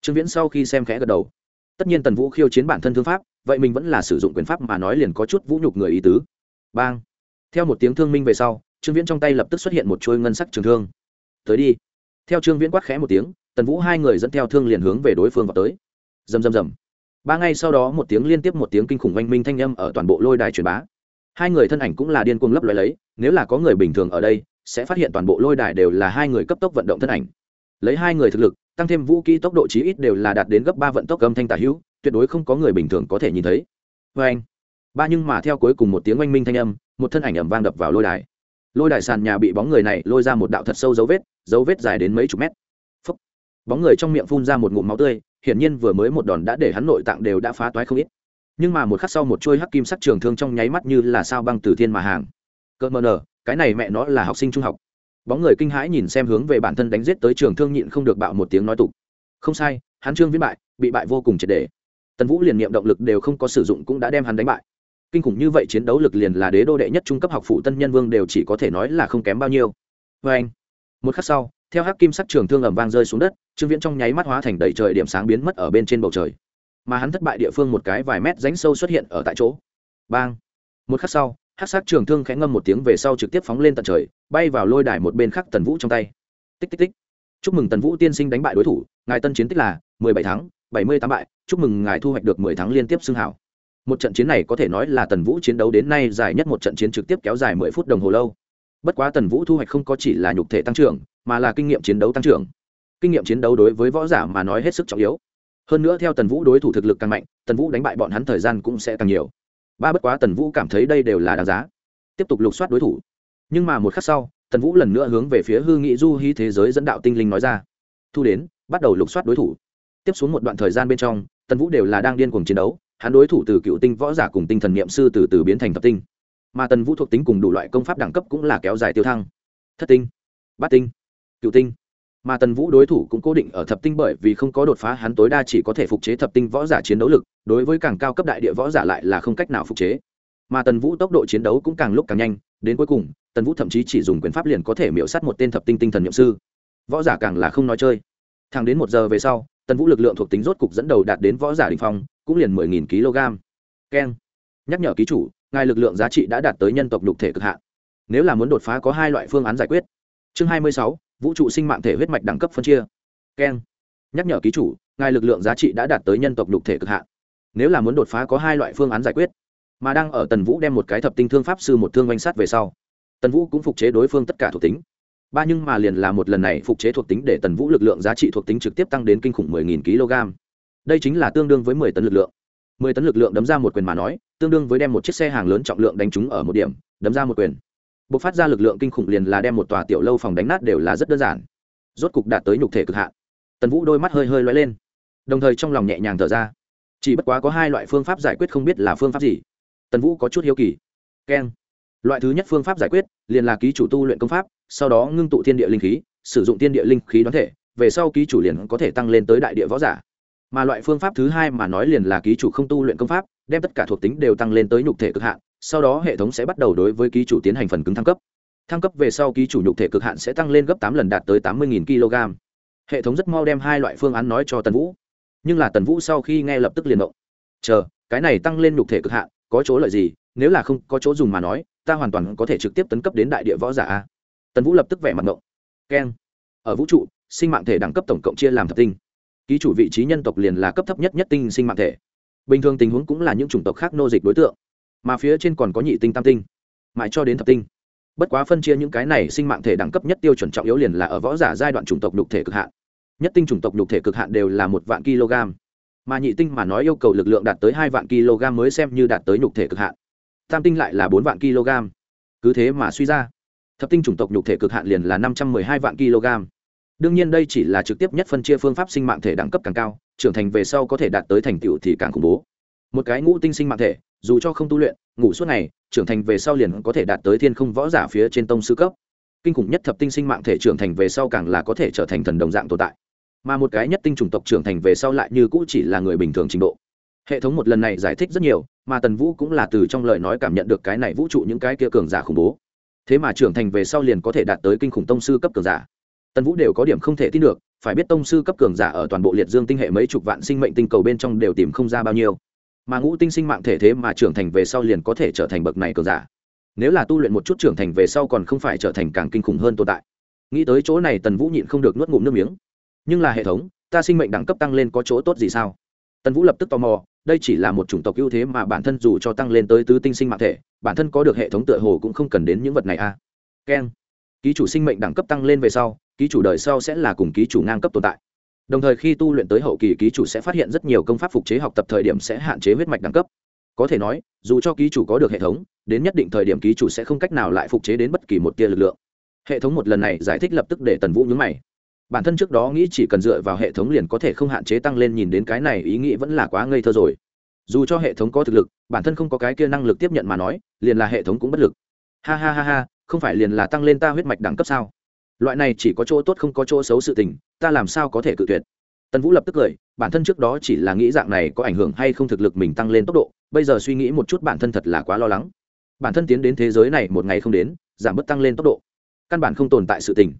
Trương viễn sau khi xem khẽ gật đầu. Tất nhiên tần vũ khiêu chiến bản thân thương pháp, vậy mình vẫn là sử dụng quyền pháp mà nói liền có chút vũ nhục người ý tứ. Bang. Theo một tiếng thương minh về sau, trương viễn trong tay lập tức xuất hiện một trôi ngân sắc trường thương. Tới đi. Theo trương viễn quát khẽ một tiếng, tần vũ hai người dẫn theo thương liền hướng về đối phương vào tới. Rầm rầm rầm. Ba ngày sau đó một tiếng liên tiếp một tiếng kinh khủng oanh minh thanh âm ở toàn bộ lôi đài truyền bá hai người thân ảnh cũng là điên cuồng lấp loài lấy, nếu là có người bình thường ở đây, sẽ phát hiện toàn bộ lôi đài đều là hai người cấp tốc vận động thân ảnh. Lấy hai người thực lực, tăng thêm vũ kỹ tốc độ chí ít đều là đạt đến gấp ba vận tốc âm thanh tả hữu, tuyệt đối không có người bình thường có thể nhìn thấy. Vê anh, ba nhưng mà theo cuối cùng một tiếng oanh minh thanh âm, một thân ảnh ẩm vang đập vào lôi đài. Lôi đài sàn nhà bị bóng người này lôi ra một đạo thật sâu dấu vết dấu vết dài đến mấy chục mét. Phúc. bóng người trong miệng phun ra một ngụm máu tươi, hiển nhiên vừa mới một đòn đã để hắn nội tạng đều đã phá toái không ít nhưng mà một khắc sau một chuôi hắc kim sắc trường thương trong nháy mắt như là sao băng từ thiên mà hàng. Cỡ mờ nở cái này mẹ nó là học sinh trung học. Bóng người kinh hãi nhìn xem hướng về bản thân đánh giết tới trường thương nhịn không được bạo một tiếng nói tục. Không sai, hắn trương viết bại, bị bại vô cùng triệt đề tần vũ liền niệm động lực đều không có sử dụng cũng đã đem hắn đánh bại. Kinh khủng như vậy chiến đấu lực liền là đế đô đệ nhất trung cấp học phụ tân nhân vương đều chỉ có thể nói là không kém bao nhiêu. Vê anh, một khắc sau, theo hắc kim sắc trường thương ẩm vang rơi xuống đất, trương viễn trong nháy mắt hóa thành đầy trời điểm sáng biến mất ở bên trên bầu trời mà hắn thất bại địa phương một cái vài mét ránh sâu xuất hiện ở tại chỗ. Bang! Một khắc sau, hát sát trường thương khẽ ngâm một tiếng về sau trực tiếp phóng lên tận trời, bay vào lôi đài một bên khác tần vũ trong tay. Tích tích tích. Chúc mừng tần vũ tiên sinh đánh bại đối thủ, ngài tân chiến tích là mười bảy tháng bảy mươi tám bại. Chúc mừng ngài thu hoạch được mười tháng liên tiếp xưng hảo. Một trận chiến này có thể nói là tần vũ chiến đấu đến nay dài nhất một trận chiến trực tiếp kéo dài mười phút đồng hồ lâu. Bất quá tần vũ thu hoạch không có chỉ là nhục thể tăng trưởng, mà là kinh nghiệm chiến đấu tăng trưởng. Kinh nghiệm chiến đấu đối với võ giả mà nói hết sức trọng yếu hơn nữa theo tần vũ đối thủ thực lực càng mạnh, tần vũ đánh bại bọn hắn thời gian cũng sẽ càng nhiều. Ba bất quá tần vũ cảm thấy đây đều là đáng giá. Tiếp tục lục soát đối thủ. Nhưng mà một khắc sau, tần vũ lần nữa hướng về phía hư nghị du hí thế giới dẫn đạo tinh linh nói ra. Thu đến, bắt đầu lục soát đối thủ. Tiếp xuống một đoạn thời gian bên trong, tần vũ đều là đang điên cuồng chiến đấu, hắn đối thủ từ cựu tinh võ giả cùng tinh thần niệm sư từ từ biến thành thập tinh. Mà tần vũ thuộc tính cùng đủ loại công pháp đẳng cấp cũng là kéo dài tiêu thăng. Thất tinh, bát tinh, cựu tinh mà tần vũ đối thủ cũng cố định ở thập tinh bởi vì không có đột phá, hắn tối đa chỉ có thể phục chế thập tinh võ giả chiến đấu lực, đối với càng cao cấp đại địa võ giả lại là không cách nào phục chế. Mà tần vũ tốc độ chiến đấu cũng càng lúc càng nhanh, đến cuối cùng, tần vũ thậm chí chỉ dùng quyền pháp liền có thể miễu sát một tên thập tinh tinh thần nhậm sư. Võ giả càng là không nói chơi. Thẳng đến một giờ về sau, tần vũ lực lượng thuộc tính rốt cục dẫn đầu đạt đến võ giả đình phong, cũng liền mười nghìn kg. Keng. Nhắc nhở ký chủ, ngài lực lượng giá trị đã đạt tới nhân tộc lục thể cực hạn. Nếu là muốn đột phá có hai loại phương án giải quyết. Chương hai mươi sáu vũ trụ sinh mạng thể huyết mạch đẳng cấp phân chia. Keng. Nhắc nhở ký chủ, ngài lực lượng giá trị đã đạt tới nhân tộc lục thể cực hạn. Nếu là muốn đột phá có hai loại phương án giải quyết, mà đang ở tần vũ đem một cái thập tinh thương pháp sư một thương oanh sát về sau, tần vũ cũng phục chế đối phương tất cả thuộc tính. Ba nhưng mà liền là một lần này phục chế thuộc tính để tần vũ lực lượng giá trị thuộc tính trực tiếp tăng đến kinh khủng mười nghìn kg. Đây chính là tương đương với 10 tấn lực lượng. 10 tấn lực lượng đấm ra một quyền mà nói, tương đương với đem một chiếc xe hàng lớn trọng lượng đánh trúng ở một điểm, đấm ra một quyền bộc phát ra lực lượng kinh khủng liền là đem một tòa tiểu lâu phòng đánh nát đều là rất đơn giản. Rốt cục đạt tới nhục thể cực hạn. Tần vũ đôi mắt hơi hơi lóe lên. Đồng thời trong lòng nhẹ nhàng thở ra. Chỉ bất quá có hai loại phương pháp giải quyết không biết là phương pháp gì. Tần vũ có chút hiếu kỳ. Keng. Loại thứ nhất phương pháp giải quyết liền là ký chủ tu luyện công pháp, sau đó ngưng tụ thiên địa linh khí, sử dụng thiên địa linh khí đoán thể, về sau ký chủ liền có thể tăng lên tới đại địa võ giả mà loại phương pháp thứ hai mà nói liền là ký chủ không tu luyện công pháp, đem tất cả thuộc tính đều tăng lên tới nhục thể cực hạn, sau đó hệ thống sẽ bắt đầu đối với ký chủ tiến hành phần cứng thăng cấp. Thăng cấp về sau ký chủ nhục thể cực hạn sẽ tăng lên gấp tám lần đạt tới tám mươi kg. Hệ thống rất mau đem hai loại phương án nói cho tần vũ. Nhưng là tần vũ sau khi nghe lập tức liền động. Chờ, cái này tăng lên nhục thể cực hạn, có chỗ lợi gì? Nếu là không có chỗ dùng mà nói, ta hoàn toàn có thể trực tiếp tấn cấp đến đại địa võ giả a. Tần vũ lập tức vẻ mặt động. Keng. Ở vũ trụ, sinh mạng thể đẳng cấp tổng cộng chia làm thập tinh ký chủ vị trí nhân tộc liền là cấp thấp nhất nhất tinh sinh mạng thể. Bình thường tình huống cũng là những chủng tộc khác nô dịch đối tượng, mà phía trên còn có nhị tinh, tam tinh, mãi cho đến thập tinh. Bất quá phân chia những cái này sinh mạng thể đẳng cấp nhất tiêu chuẩn trọng yếu liền là ở võ giả giai đoạn chủng tộc nhục thể cực hạn. Nhất tinh chủng tộc nhục thể cực hạn đều là một vạn kg, mà nhị tinh mà nói yêu cầu lực lượng đạt tới hai vạn kg mới xem như đạt tới nhục thể cực hạn. Tam tinh lại là bốn vạn kg. Cứ thế mà suy ra, thập tinh chủng tộc nhục thể cực hạn liền là năm trăm m ư ơ i hai vạn kg đương nhiên đây chỉ là trực tiếp nhất phân chia phương pháp sinh mạng thể đẳng cấp càng cao, trưởng thành về sau có thể đạt tới thành tựu thì càng khủng bố. Một cái ngũ tinh sinh mạng thể, dù cho không tu luyện, ngủ suốt ngày, trưởng thành về sau liền có thể đạt tới thiên không võ giả phía trên tông sư cấp. Kinh khủng nhất thập tinh sinh mạng thể trưởng thành về sau càng là có thể trở thành thần đồng dạng tồn tại. Mà một cái nhất tinh chủng tộc trưởng thành về sau lại như cũ chỉ là người bình thường trình độ. Hệ thống một lần này giải thích rất nhiều, mà tần vũ cũng là từ trong lời nói cảm nhận được cái này vũ trụ những cái kia cường giả khủng bố. Thế mà trưởng thành về sau liền có thể đạt tới kinh khủng tông sư cấp cường giả tần vũ đều có điểm không thể tin được, phải biết tông sư cấp cường giả ở toàn bộ liệt dương tinh hệ mấy chục vạn sinh mệnh tinh cầu bên trong đều tìm không ra bao nhiêu. Mà ngũ tinh sinh mạng thể thế mà trưởng thành về sau liền có thể trở thành bậc này cường giả. Nếu là tu luyện một chút trưởng thành về sau còn không phải trở thành càng kinh khủng hơn tồn tại. Nghĩ tới chỗ này tần vũ nhịn không được nuốt ngụm nước miếng. Nhưng là hệ thống, ta sinh mệnh đẳng cấp tăng lên có chỗ tốt gì sao? Tần vũ lập tức tò mò, đây chỉ là một chủng tộc ưu thế mà bản thân dù cho tăng lên tới tứ tinh sinh mạng thể, bản thân có được hệ thống tựa hồ cũng không cần đến những vật này a à. keng. Ký chủ sinh mệnh đẳng cấp tăng lên về sau ký chủ đời sau sẽ là cùng ký chủ ngang cấp tồn tại. Đồng thời khi tu luyện tới hậu kỳ, ký chủ sẽ phát hiện rất nhiều công pháp phục chế học tập thời điểm sẽ hạn chế huyết mạch đẳng cấp. Có thể nói, dù cho ký chủ có được hệ thống, đến nhất định thời điểm ký chủ sẽ không cách nào lại phục chế đến bất kỳ một tia lực lượng. Hệ thống một lần này giải thích lập tức để tần vũ nhúng mày. Bản thân trước đó nghĩ chỉ cần dựa vào hệ thống liền có thể không hạn chế tăng lên nhìn đến cái này ý nghĩ vẫn là quá ngây thơ rồi. Dù cho hệ thống có thực lực, bản thân không có cái kia năng lực tiếp nhận mà nói, liền là hệ thống cũng bất lực. Ha ha ha ha, không phải liền là tăng lên ta huyết mạch đẳng cấp sao? Loại này chỉ có chỗ tốt không có chỗ xấu sự tình, ta làm sao có thể cự tuyệt? Tần vũ lập tức cười, bản thân trước đó chỉ là nghĩ dạng này có ảnh hưởng hay không thực lực mình tăng lên tốc độ, bây giờ suy nghĩ một chút bản thân thật là quá lo lắng. Bản thân tiến đến thế giới này một ngày không đến, giảm bớt tăng lên tốc độ. Căn bản không tồn tại sự tình.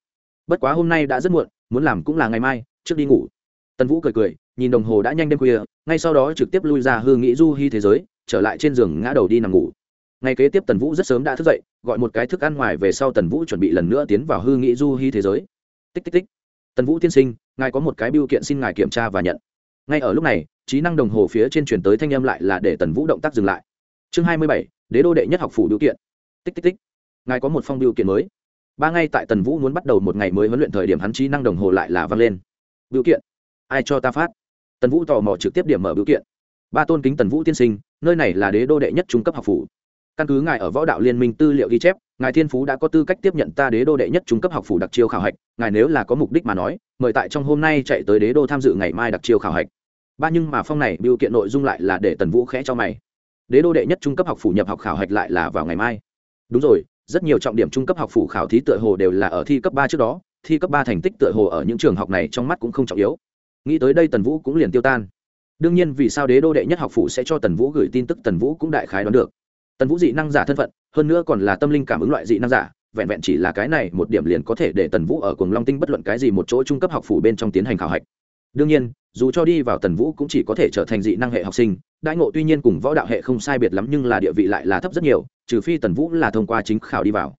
Bất quá hôm nay đã rất muộn, muốn làm cũng là ngày mai, trước đi ngủ. Tần vũ cười cười, nhìn đồng hồ đã nhanh đêm khuya, ngay sau đó trực tiếp lui ra hư nghĩ du hy thế giới, trở lại trên giường ngã đầu đi nằm ngủ ngày kế tiếp tần vũ rất sớm đã thức dậy, gọi một cái thức ăn ngoài về sau tần vũ chuẩn bị lần nữa tiến vào hư nghĩ du hy thế giới. Tích tích tích. Tần vũ tiên sinh, ngài có một cái biêu kiện xin ngài kiểm tra và nhận. Ngay ở lúc này, trí năng đồng hồ phía trên truyền tới thanh âm lại là để tần vũ động tác dừng lại. Chương hai mươi bảy, đế đô đệ nhất học phủ biêu kiện. Tích tích tích. Ngài có một phong biêu kiện mới. Ba ngay tại tần vũ muốn bắt đầu một ngày mới huấn luyện thời điểm hắn trí năng đồng hồ lại là vang lên. Biêu kiện. Ai cho ta phát? Tần vũ tò mò trực tiếp điểm mở biêu kiện. Ba tôn kính tần vũ tiên sinh, nơi này là đế đô đệ nhất trung cấp học phủ căn cứ ngài ở võ đạo liên minh tư liệu ghi chép, ngài thiên phú đã có tư cách tiếp nhận ta đế đô đệ nhất trung cấp học phủ đặc chiêu khảo hạch, ngài nếu là có mục đích mà nói, mời tại trong hôm nay chạy tới đế đô tham dự ngày mai đặc chiêu khảo hạch. Ba nhưng mà phong này biểu kiện nội dung lại là để tần vũ khẽ cho mày. Đế đô đệ nhất trung cấp học phủ nhập học khảo hạch lại là vào ngày mai. Đúng rồi, rất nhiều trọng điểm trung cấp học phủ khảo thí tựa hồ đều là ở thi cấp ba trước đó, thi cấp ba thành tích tựa hồ ở những trường học này trong mắt cũng không trọng yếu. Nghĩ tới đây tần vũ cũng liền tiêu tan. Đương nhiên vì sao đế đô đệ nhất học phủ sẽ cho tần vũ gửi tin tức tần vũ cũng đại khái đoán được tần vũ dị năng giả thân phận, hơn nữa còn là tâm linh cảm ứng loại dị năng giả, vẹn vẹn chỉ là cái này một điểm liền có thể để tần vũ ở cùng long tinh bất luận cái gì một chỗ trung cấp học phủ bên trong tiến hành khảo hạch. Đương nhiên, dù cho đi vào tần vũ cũng chỉ có thể trở thành dị năng hệ học sinh, đại ngộ tuy nhiên cùng võ đạo hệ không sai biệt lắm nhưng là địa vị lại là thấp rất nhiều, trừ phi tần vũ là thông qua chính khảo đi vào.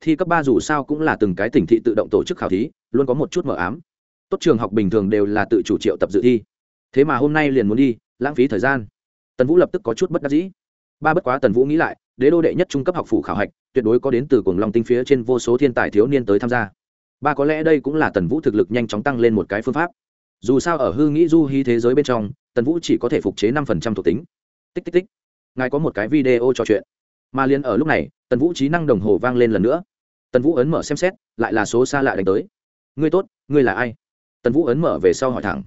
Thi cấp ba dù sao cũng là từng cái tỉnh thị tự động tổ chức khảo thí, luôn có một chút mờ ám. Tốt trường học bình thường đều là tự chủ triệu tập dự thi. Thế mà hôm nay liền muốn đi, lãng phí thời gian. Tần vũ lập tức có chút bất đắc dĩ ba bất quá tần vũ nghĩ lại, đế đô đệ nhất trung cấp học phủ khảo hạch, tuyệt đối có đến từ cuồng long tinh phía trên vô số thiên tài thiếu niên tới tham gia. Ba có lẽ đây cũng là tần vũ thực lực nhanh chóng tăng lên một cái phương pháp. Dù sao ở hư nghĩ du hí thế giới bên trong, tần vũ chỉ có thể phục chế năm phần trăm thuộc tính. Tích tích tích. Ngài có một cái video trò chuyện. Mà liền ở lúc này, tần vũ trí năng đồng hồ vang lên lần nữa. Tần vũ ấn mở xem xét, lại là số xa lạ đánh tới. Ngươi tốt, ngươi là ai? Tần vũ ấn mở về sau hỏi thẳng.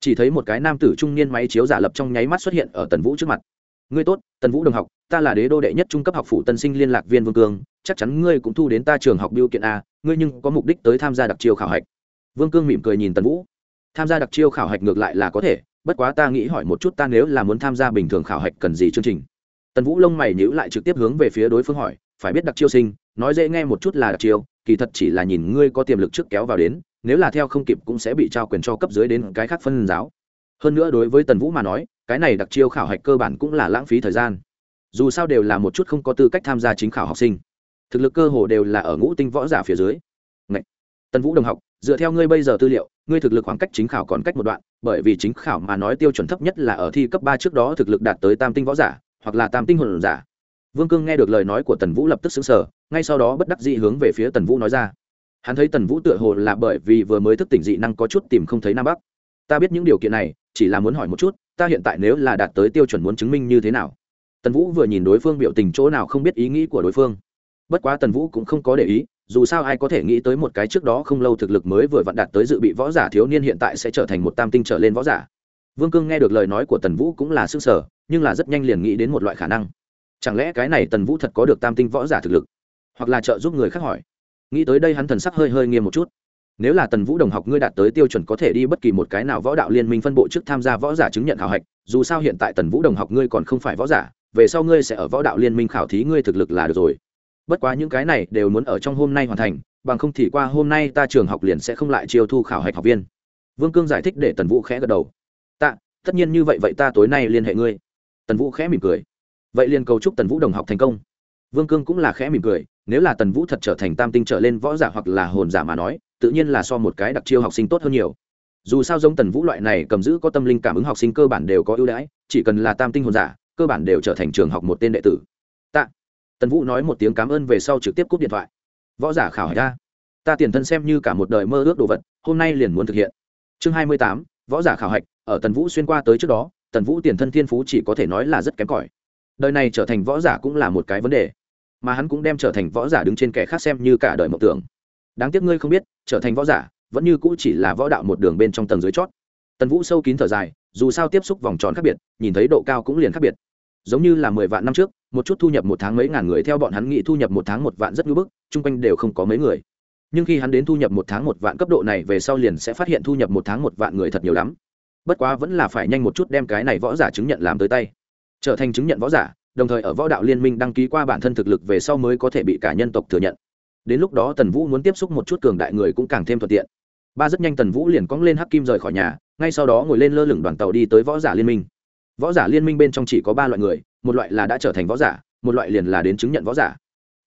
Chỉ thấy một cái nam tử trung niên máy chiếu giả lập trong nháy mắt xuất hiện ở tần vũ trước mặt ngươi tốt, tần vũ đồng học, ta là đế đô đệ nhất trung cấp học phủ tân sinh liên lạc viên vương cương, chắc chắn ngươi cũng thu đến ta trường học biêu kiện a, ngươi nhưng có mục đích tới tham gia đặc chiêu khảo hạch. Vương cương mỉm cười nhìn tần vũ. Tham gia đặc chiêu khảo hạch ngược lại là có thể, bất quá ta nghĩ hỏi một chút ta nếu là muốn tham gia bình thường khảo hạch cần gì chương trình? Tần vũ lông mày nhữ lại trực tiếp hướng về phía đối phương hỏi, phải biết đặc chiêu sinh, nói dễ nghe một chút là đặc chiêu, kỳ thật chỉ là nhìn ngươi có tiềm lực trước kéo vào đến, nếu là theo không kịp cũng sẽ bị trao quyền cho cấp dưới đến cái khác phân giáo hơn nữa đối với tần vũ mà nói, cái này đặc chiêu khảo hạch cơ bản cũng là lãng phí thời gian. Dù sao đều là một chút không có tư cách tham gia chính khảo học sinh. Thực lực cơ hồ đều là ở ngũ tinh võ giả phía dưới. Ngậy! tần vũ đồng học, dựa theo ngươi bây giờ tư liệu, ngươi thực lực khoảng cách chính khảo còn cách một đoạn, bởi vì chính khảo mà nói tiêu chuẩn thấp nhất là ở thi cấp ba trước đó thực lực đạt tới tam tinh võ giả, hoặc là tam tinh hồn giả. Vương cương nghe được lời nói của tần vũ lập tức xứng sở ngay sau đó bất đắc dĩ hướng về phía tần vũ nói ra. Hắn thấy tần vũ tựa hồ là bởi vì vừa mới thức tỉnh dị năng có chút tìm không thấy nam bắc. Ta biết những điều kiện này chỉ là muốn hỏi một chút, ta hiện tại nếu là đạt tới tiêu chuẩn muốn chứng minh như thế nào? Tần vũ vừa nhìn đối phương biểu tình chỗ nào không biết ý nghĩ của đối phương. Bất quá tần vũ cũng không có để ý, dù sao ai có thể nghĩ tới một cái trước đó không lâu thực lực mới vừa vặn đạt tới dự bị võ giả thiếu niên hiện tại sẽ trở thành một tam tinh trở lên võ giả. Vương cương nghe được lời nói của tần vũ cũng là s ư ơ n g sở nhưng là rất nhanh liền nghĩ đến một loại khả năng. Chẳng lẽ cái này tần vũ thật có được tam tinh võ giả thực lực? Hoặc là trợ giúp người khác hỏi? Nghĩ tới đây hắn thần sắc hơi hơi nghiêm một chút nếu là tần vũ đồng học ngươi đạt tới tiêu chuẩn có thể đi bất kỳ một cái nào võ đạo liên minh phân bộ trước tham gia võ giả chứng nhận khảo hạch, dù sao hiện tại tần vũ đồng học ngươi còn không phải võ giả, về sau ngươi sẽ ở võ đạo liên minh khảo thí ngươi thực lực là được rồi. Bất quá những cái này đều muốn ở trong hôm nay hoàn thành, bằng không thì qua hôm nay ta trường học liền sẽ không lại chiêu thu khảo hạch học viên. Vương cương giải thích để tần vũ khẽ gật đầu. Tạ, tất nhiên như vậy vậy ta tối nay liên hệ ngươi. Tần vũ khẽ mỉm cười. Vậy liền cầu chúc tần vũ đồng học thành công. Vương cương cũng là khẽ mỉm cười, nếu là tần vũ thật trở thành tam tinh trở lên võ giả hoặc là hồn giả mà nói tự nhiên là so một cái đặc chiêu học sinh tốt hơn nhiều. Dù sao giống tần vũ loại này cầm giữ có tâm linh cảm ứng học sinh cơ bản đều có ưu đãi, chỉ cần là tam tinh hồn giả, cơ bản đều trở thành trường học một tên đệ tử. Tạ. Tần vũ nói một tiếng cảm ơn về sau trực tiếp cúp điện thoại. Võ giả khảo hỏi ta ta tiền thân xem như cả một đời mơ ước đồ vật, hôm nay liền muốn thực hiện. Chương hai mươi tám, võ giả khảo hạch, ở tần vũ xuyên qua tới trước đó, tần vũ tiền thân thiên phú chỉ có thể nói là rất kém cỏi. Đời này trở thành võ giả cũng là một cái vấn đề, mà hắn cũng đem trở thành võ giả đứng trên kẻ khác xem như cả đời mộng tưởng đáng tiếc ngươi không biết, trở thành võ giả, vẫn như cũ chỉ là võ đạo một đường bên trong tầng dưới chót. Tần vũ sâu kín thở dài, dù sao tiếp xúc vòng tròn khác biệt, nhìn thấy độ cao cũng liền khác biệt. Giống như là mười vạn năm trước, một chút thu nhập một tháng mấy ngàn người theo bọn hắn nghĩ thu nhập một tháng một vạn rất ngưỡng bức, chung quanh đều không có mấy người. Nhưng khi hắn đến thu nhập một tháng một vạn cấp độ này về sau liền sẽ phát hiện thu nhập một tháng một vạn người thật nhiều lắm. Bất quá vẫn là phải nhanh một chút đem cái này võ giả chứng nhận làm tới tay. Trở thành chứng nhận võ giả, đồng thời ở võ đạo liên minh đăng ký qua bản thân thực lực về sau mới có thể bị cả nhân tộc thừa nhận đến lúc đó tần vũ muốn tiếp xúc một chút cường đại người cũng càng thêm thuận tiện. Ba rất nhanh tần vũ liền cóng lên hắc kim rời khỏi nhà, ngay sau đó ngồi lên lơ lửng đoàn tàu đi tới võ giả liên minh. Võ giả liên minh bên trong chỉ có ba loại người, một loại là đã trở thành võ giả, một loại liền là đến chứng nhận võ giả.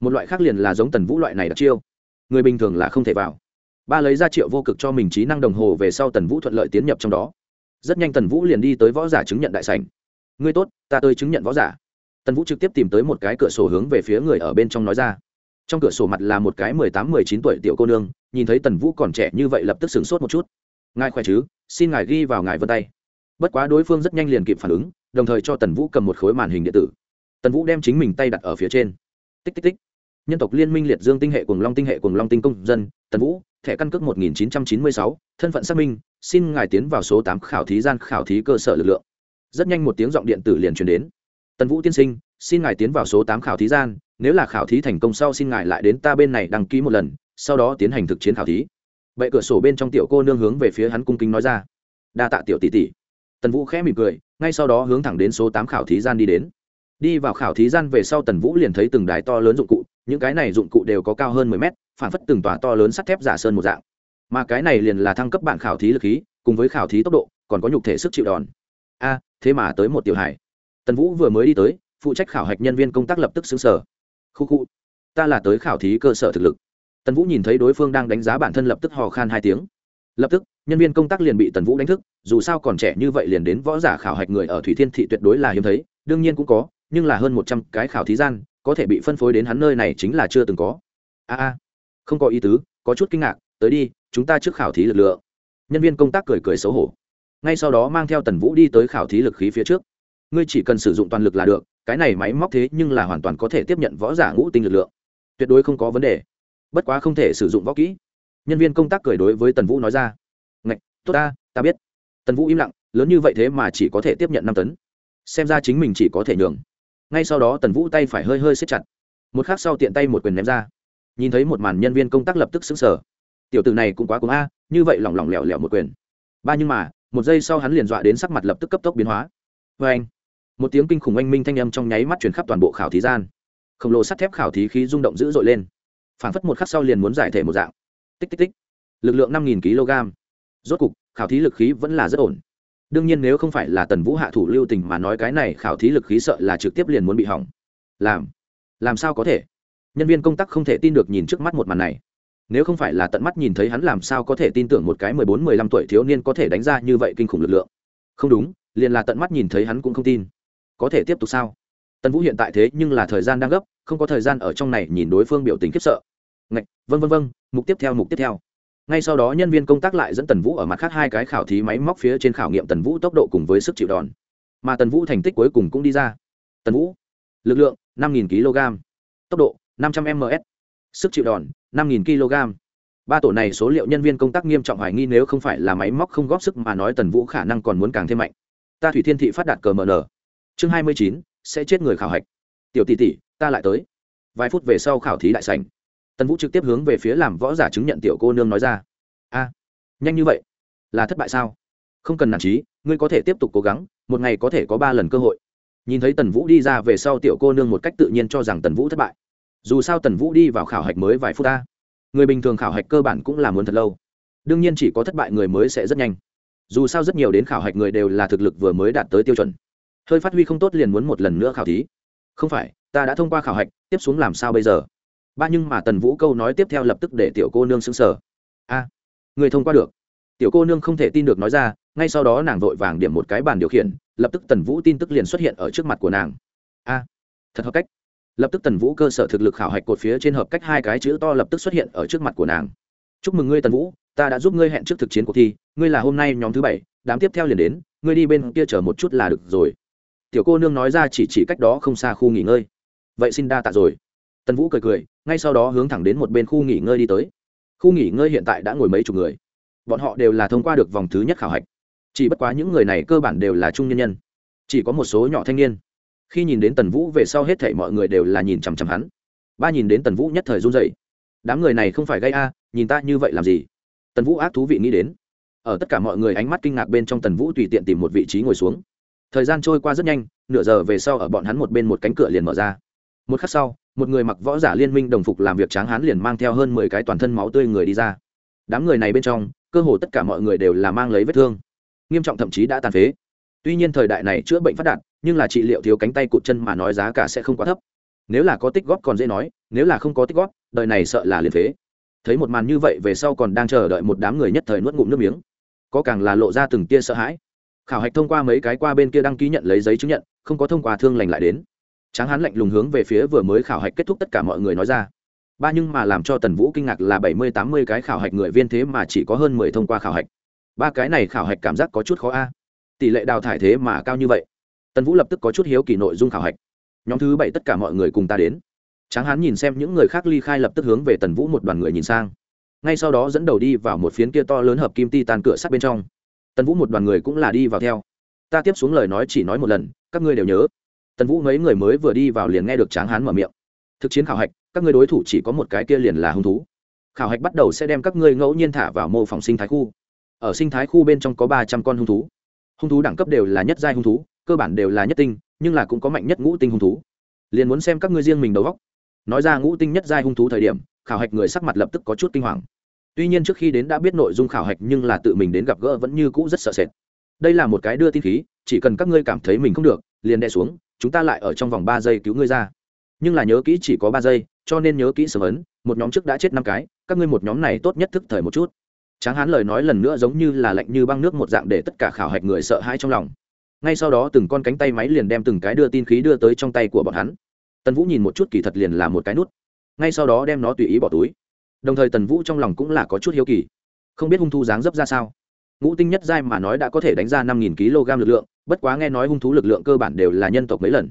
Một loại khác liền là giống tần vũ loại này đặc chiêu. Người bình thường là không thể vào. Ba lấy ra triệu vô cực cho mình trí năng đồng hồ về sau tần vũ thuận lợi tiến nhập trong đó. Rất nhanh tần vũ liền đi tới võ giả chứng nhận đại sành ngươi tốt, ta tới chứng nhận võ giả. Tần vũ trực tiếp tìm tới một cái cửa sổ hướng về phía người ở bên trong nói ra trong cửa sổ mặt là một cái mười tám, mười chín tuổi tiểu cô nương, nhìn thấy tần vũ còn trẻ như vậy lập tức sửng sốt một chút. Ngài khỏe chứ? Xin ngài ghi vào ngài vân tay. Bất quá đối phương rất nhanh liền kịp phản ứng, đồng thời cho tần vũ cầm một khối màn hình điện tử. Tần vũ đem chính mình tay đặt ở phía trên. Tích tích tích. Nhân tộc liên minh liệt dương tinh hệ cùng long tinh hệ cùng long tinh công dân, tần vũ, thẻ căn cước một nghìn chín trăm chín mươi sáu, thân phận xác minh, xin ngài tiến vào số tám khảo thí gian khảo thí cơ sở lực lượng. Rất nhanh một tiếng giọng điện tử liền truyền đến. Tần vũ tiên sinh, xin ngài tiến vào số tám khảo thí gian nếu là khảo thí thành công sau xin ngài lại đến ta bên này đăng ký một lần, sau đó tiến hành thực chiến khảo thí. Vậy cửa sổ bên trong tiểu cô nương hướng về phía hắn cung kính nói ra. Đa tạ tiểu tỷ tỷ. Tần vũ khẽ mỉm cười, ngay sau đó hướng thẳng đến số tám khảo thí gian đi đến. Đi vào khảo thí gian về sau tần vũ liền thấy từng đài to lớn dụng cụ, những cái này dụng cụ đều có cao hơn mười mét, phản phất từng tòa to lớn sắt thép giả sơn một dạng. Mà cái này liền là thăng cấp bản khảo thí lực khí, cùng với khảo thí tốc độ, còn có nhục thể sức chịu đòn. A, thế mà tới một tiểu hải tần vũ vừa mới đi tới, phụ trách khảo hạch nhân viên công tác lập tức xứng sở khu khu ta là tới khảo thí cơ sở thực lực. Tần vũ nhìn thấy đối phương đang đánh giá bản thân lập tức hò khan hai tiếng. Lập tức, nhân viên công tác liền bị tần vũ đánh thức, dù sao còn trẻ như vậy liền đến võ giả khảo hạch người ở thủy thiên thị tuyệt đối là hiếm thấy, đương nhiên cũng có, nhưng là hơn một trăm cái khảo thí gian, có thể bị phân phối đến hắn nơi này chính là chưa từng có. A a. Không có ý tứ, có chút kinh ngạc, tới đi, chúng ta trước khảo thí lực lượng. Nhân viên công tác cười cười xấu hổ. Ngay sau đó mang theo tần vũ đi tới khảo thí lực khí phía trước. Ngươi chỉ cần sử dụng toàn lực là được cái này máy móc thế nhưng là hoàn toàn có thể tiếp nhận võ giả ngũ tinh lực lượng. Tuyệt đối không có vấn đề. Bất quá không thể sử dụng võ kỹ. Nhân viên công tác cười đối với tần vũ nói ra. Ngạch, tốt ta ta biết. Tần vũ im lặng, lớn như vậy thế mà chỉ có thể tiếp nhận năm tấn. Xem ra chính mình chỉ có thể nhường. Ngay sau đó tần vũ tay phải hơi hơi xếp chặt. Một khắc sau tiện tay một quyền ném ra. Nhìn thấy một màn nhân viên công tác lập tức xứng sở tiểu tử này cũng quá cúng a, như vậy lỏng lỏng lẻo lẻo một quyền. Ba nhưng mà, một giây sau hắn liền dọa đến sắc mặt lập tức cấp tốc biến hóa. Vê anh một tiếng kinh khủng oanh minh thanh âm trong nháy mắt chuyển khắp toàn bộ khảo thí gian. Khổng lồ sắt thép khảo thí khí rung động dữ dội lên. Phảng phất một khắc sau liền muốn giải thể một dạng. Tích tích tích. Lực lượng năm nghìn kg. Rốt cục, khảo thí lực khí vẫn là rất ổn. Đương nhiên nếu không phải là tần vũ hạ thủ lưu tình mà nói cái này khảo thí lực khí sợ là trực tiếp liền muốn bị hỏng. Làm làm sao có thể? Nhân viên công tác không thể tin được nhìn trước mắt một màn này. Nếu không phải là tận mắt nhìn thấy hắn làm sao có thể tin tưởng một cái mười bốn mười lăm tuổi thiếu niên có thể đánh ra như vậy kinh khủng lực lượng. Không đúng, liền là tận mắt nhìn thấy hắn cũng không tin có thể tiếp tục sao? Tần vũ hiện tại thế nhưng là thời gian đang gấp, không có thời gian ở trong này nhìn đối phương biểu tình khiếp sợ. Ngạch vân vân vân mục tiếp theo, mục tiếp theo. Ngay sau đó nhân viên công tác lại dẫn tần vũ ở mặt khác hai cái khảo thí máy móc phía trên khảo nghiệm tần vũ tốc độ cùng với sức chịu đòn. Mà tần vũ thành tích cuối cùng cũng đi ra. Tần vũ, lực lượng, năm kg. Tốc độ, năm trăm ms sức chịu đòn, năm kg. Ba tổ này số liệu nhân viên công tác nghiêm trọng hoài nghi nếu không phải là máy móc không góp sức mà nói tần vũ khả năng còn muốn càng thêm mạnh. Ta thủy thiên thị phát đạt cờ mn chương hai mươi chín, sẽ chết người khảo hạch. Tiểu tỷ tỷ, ta lại tới. Vài phút về sau khảo thí đại sành tần vũ trực tiếp hướng về phía làm võ giả chứng nhận tiểu cô nương nói ra. A, nhanh như vậy? Là thất bại sao? Không cần nản trí ngươi có thể tiếp tục cố gắng, một ngày có thể có ba lần cơ hội. Nhìn thấy tần vũ đi ra về sau tiểu cô nương một cách tự nhiên cho rằng tần vũ thất bại. Dù sao tần vũ đi vào khảo hạch mới vài phút ta. Người bình thường khảo hạch cơ bản cũng là muốn thật lâu. Đương nhiên chỉ có thất bại người mới sẽ rất nhanh. Dù sao rất nhiều đến khảo hạch người đều là thực lực vừa mới đạt tới tiêu chuẩn hơi phát huy không tốt liền muốn một lần nữa khảo thí. Không phải, ta đã thông qua khảo hạch, tiếp xuống làm sao bây giờ? Ba nhưng mà tần vũ câu nói tiếp theo lập tức để tiểu cô nương xứng sở a, người thông qua được. Tiểu cô nương không thể tin được nói ra, ngay sau đó nàng vội vàng điểm một cái bàn điều khiển, lập tức tần vũ tin tức liền xuất hiện ở trước mặt của nàng. A, thật hợp cách. Lập tức tần vũ cơ sở thực lực khảo hạch cột phía trên hợp cách hai cái chữ to lập tức xuất hiện ở trước mặt của nàng. Chúc mừng ngươi tần vũ, ta đã giúp ngươi hẹn trước thực chiến cuộc thi, ngươi là hôm nay nhóm thứ bảy, đám tiếp theo liền đến, ngươi đi bên kia chờ một chút là được rồi tiểu cô nương nói ra chỉ chỉ cách đó không xa khu nghỉ ngơi. Vậy xin đa tạ rồi. Tần vũ cười cười, ngay sau đó hướng thẳng đến một bên khu nghỉ ngơi đi tới. Khu nghỉ ngơi hiện tại đã ngồi mấy chục người. Bọn họ đều là thông qua được vòng thứ nhất khảo hạch. Chỉ bất quá những người này cơ bản đều là trung nhân nhân. Chỉ có một số nhỏ thanh niên. Khi nhìn đến tần vũ về sau hết thảy mọi người đều là nhìn chằm chằm hắn. Ba nhìn đến tần vũ nhất thời run dậy đám người này không phải gây a, nhìn ta như vậy làm gì? Tần vũ ác thú vị nghĩ đến. Ở tất cả mọi người ánh mắt kinh ngạc bên trong tần vũ tùy tiện tìm một vị trí ngồi xuống thời gian trôi qua rất nhanh, nửa giờ về sau ở bọn hắn một bên một cánh cửa liền mở ra. Một khắc sau, một người mặc võ giả liên minh đồng phục làm việc tráng hán liền mang theo hơn mười cái toàn thân máu tươi người đi ra. Đám người này bên trong, cơ hồ tất cả mọi người đều là mang lấy vết thương. Nghiêm trọng thậm chí đã tàn phế. Tuy nhiên thời đại này chữa bệnh phát đạt, nhưng là trị liệu thiếu cánh tay cụt chân mà nói giá cả sẽ không quá thấp. Nếu là có tích góp còn dễ nói, nếu là không có tích góp, đời này sợ là liền phế. Thấy một màn như vậy về sau còn đang chờ đợi một đám người nhất thời nuốt ngụm nước miếng. Có càng là lộ ra từng tia sợ hãi khảo hạch thông qua mấy cái qua bên kia đăng ký nhận lấy giấy chứng nhận, không có thông qua thương lành lại đến. Tráng hán lạnh lùng hướng về phía vừa mới khảo hạch kết thúc tất cả mọi người nói ra. Ba nhưng mà làm cho tần vũ kinh ngạc là bảy mươi tám mươi cái khảo hạch người viên thế mà chỉ có hơn mười thông qua khảo hạch. Ba cái này khảo hạch cảm giác có chút khó a. Tỷ lệ đào thải thế mà cao như vậy. Tần vũ lập tức có chút hiếu kỳ nội dung khảo hạch. Nhóm thứ bảy tất cả mọi người cùng ta đến. Tráng hán nhìn xem những người khác ly khai lập tức hướng về tần vũ một đoàn người nhìn sang. Ngay sau đó dẫn đầu đi vào một phiến kia to lớn hợp kim ti tan cửa sắt bên trong tần vũ một đoàn người cũng là đi vào theo ta tiếp xuống lời nói chỉ nói một lần các ngươi đều nhớ tần vũ mấy người mới vừa đi vào liền nghe được tráng hán mở miệng thực chiến khảo hạch các ngươi đối thủ chỉ có một cái kia liền là hung thú khảo hạch bắt đầu sẽ đem các ngươi ngẫu nhiên thả vào mô phỏng sinh thái khu ở sinh thái khu bên trong có ba trăm con hung thú hung thú đẳng cấp đều là nhất giai hung thú cơ bản đều là nhất tinh nhưng là cũng có mạnh nhất ngũ tinh hung thú liền muốn xem các ngươi riêng mình đầu góc nói ra ngũ tinh nhất giai hung thú thời điểm khảo hạch người sắc mặt lập tức có chút kinh hoàng tuy nhiên trước khi đến đã biết nội dung khảo hạch nhưng là tự mình đến gặp gỡ vẫn như cũ rất sợ sệt. Đây là một cái đưa tin khí, chỉ cần các ngươi cảm thấy mình không được, liền đe xuống, chúng ta lại ở trong vòng ba giây cứu ngươi ra. Nhưng là nhớ kỹ chỉ có ba giây, cho nên nhớ kỹ sớm ấn, một nhóm trước đã chết năm cái, các ngươi một nhóm này tốt nhất thức thời một chút. Tráng hán lời nói lần nữa giống như là lạnh như băng nước một dạng để tất cả khảo hạch người sợ hãi trong lòng. Ngay sau đó từng con cánh tay máy liền đem từng cái đưa tin khí đưa tới trong tay của bọn hắn. Tần vũ nhìn một chút kỳ thật liền là một cái nút. Ngay sau đó đem nó tùy ý bỏ túi đồng thời tần vũ trong lòng cũng là có chút hiếu kỳ. Không biết hung thú dáng dấp ra sao. Ngũ tinh nhất giai mà nói đã có thể đánh ra năm nghìn kg lực lượng, bất quá nghe nói hung thú lực lượng cơ bản đều là nhân tộc mấy lần.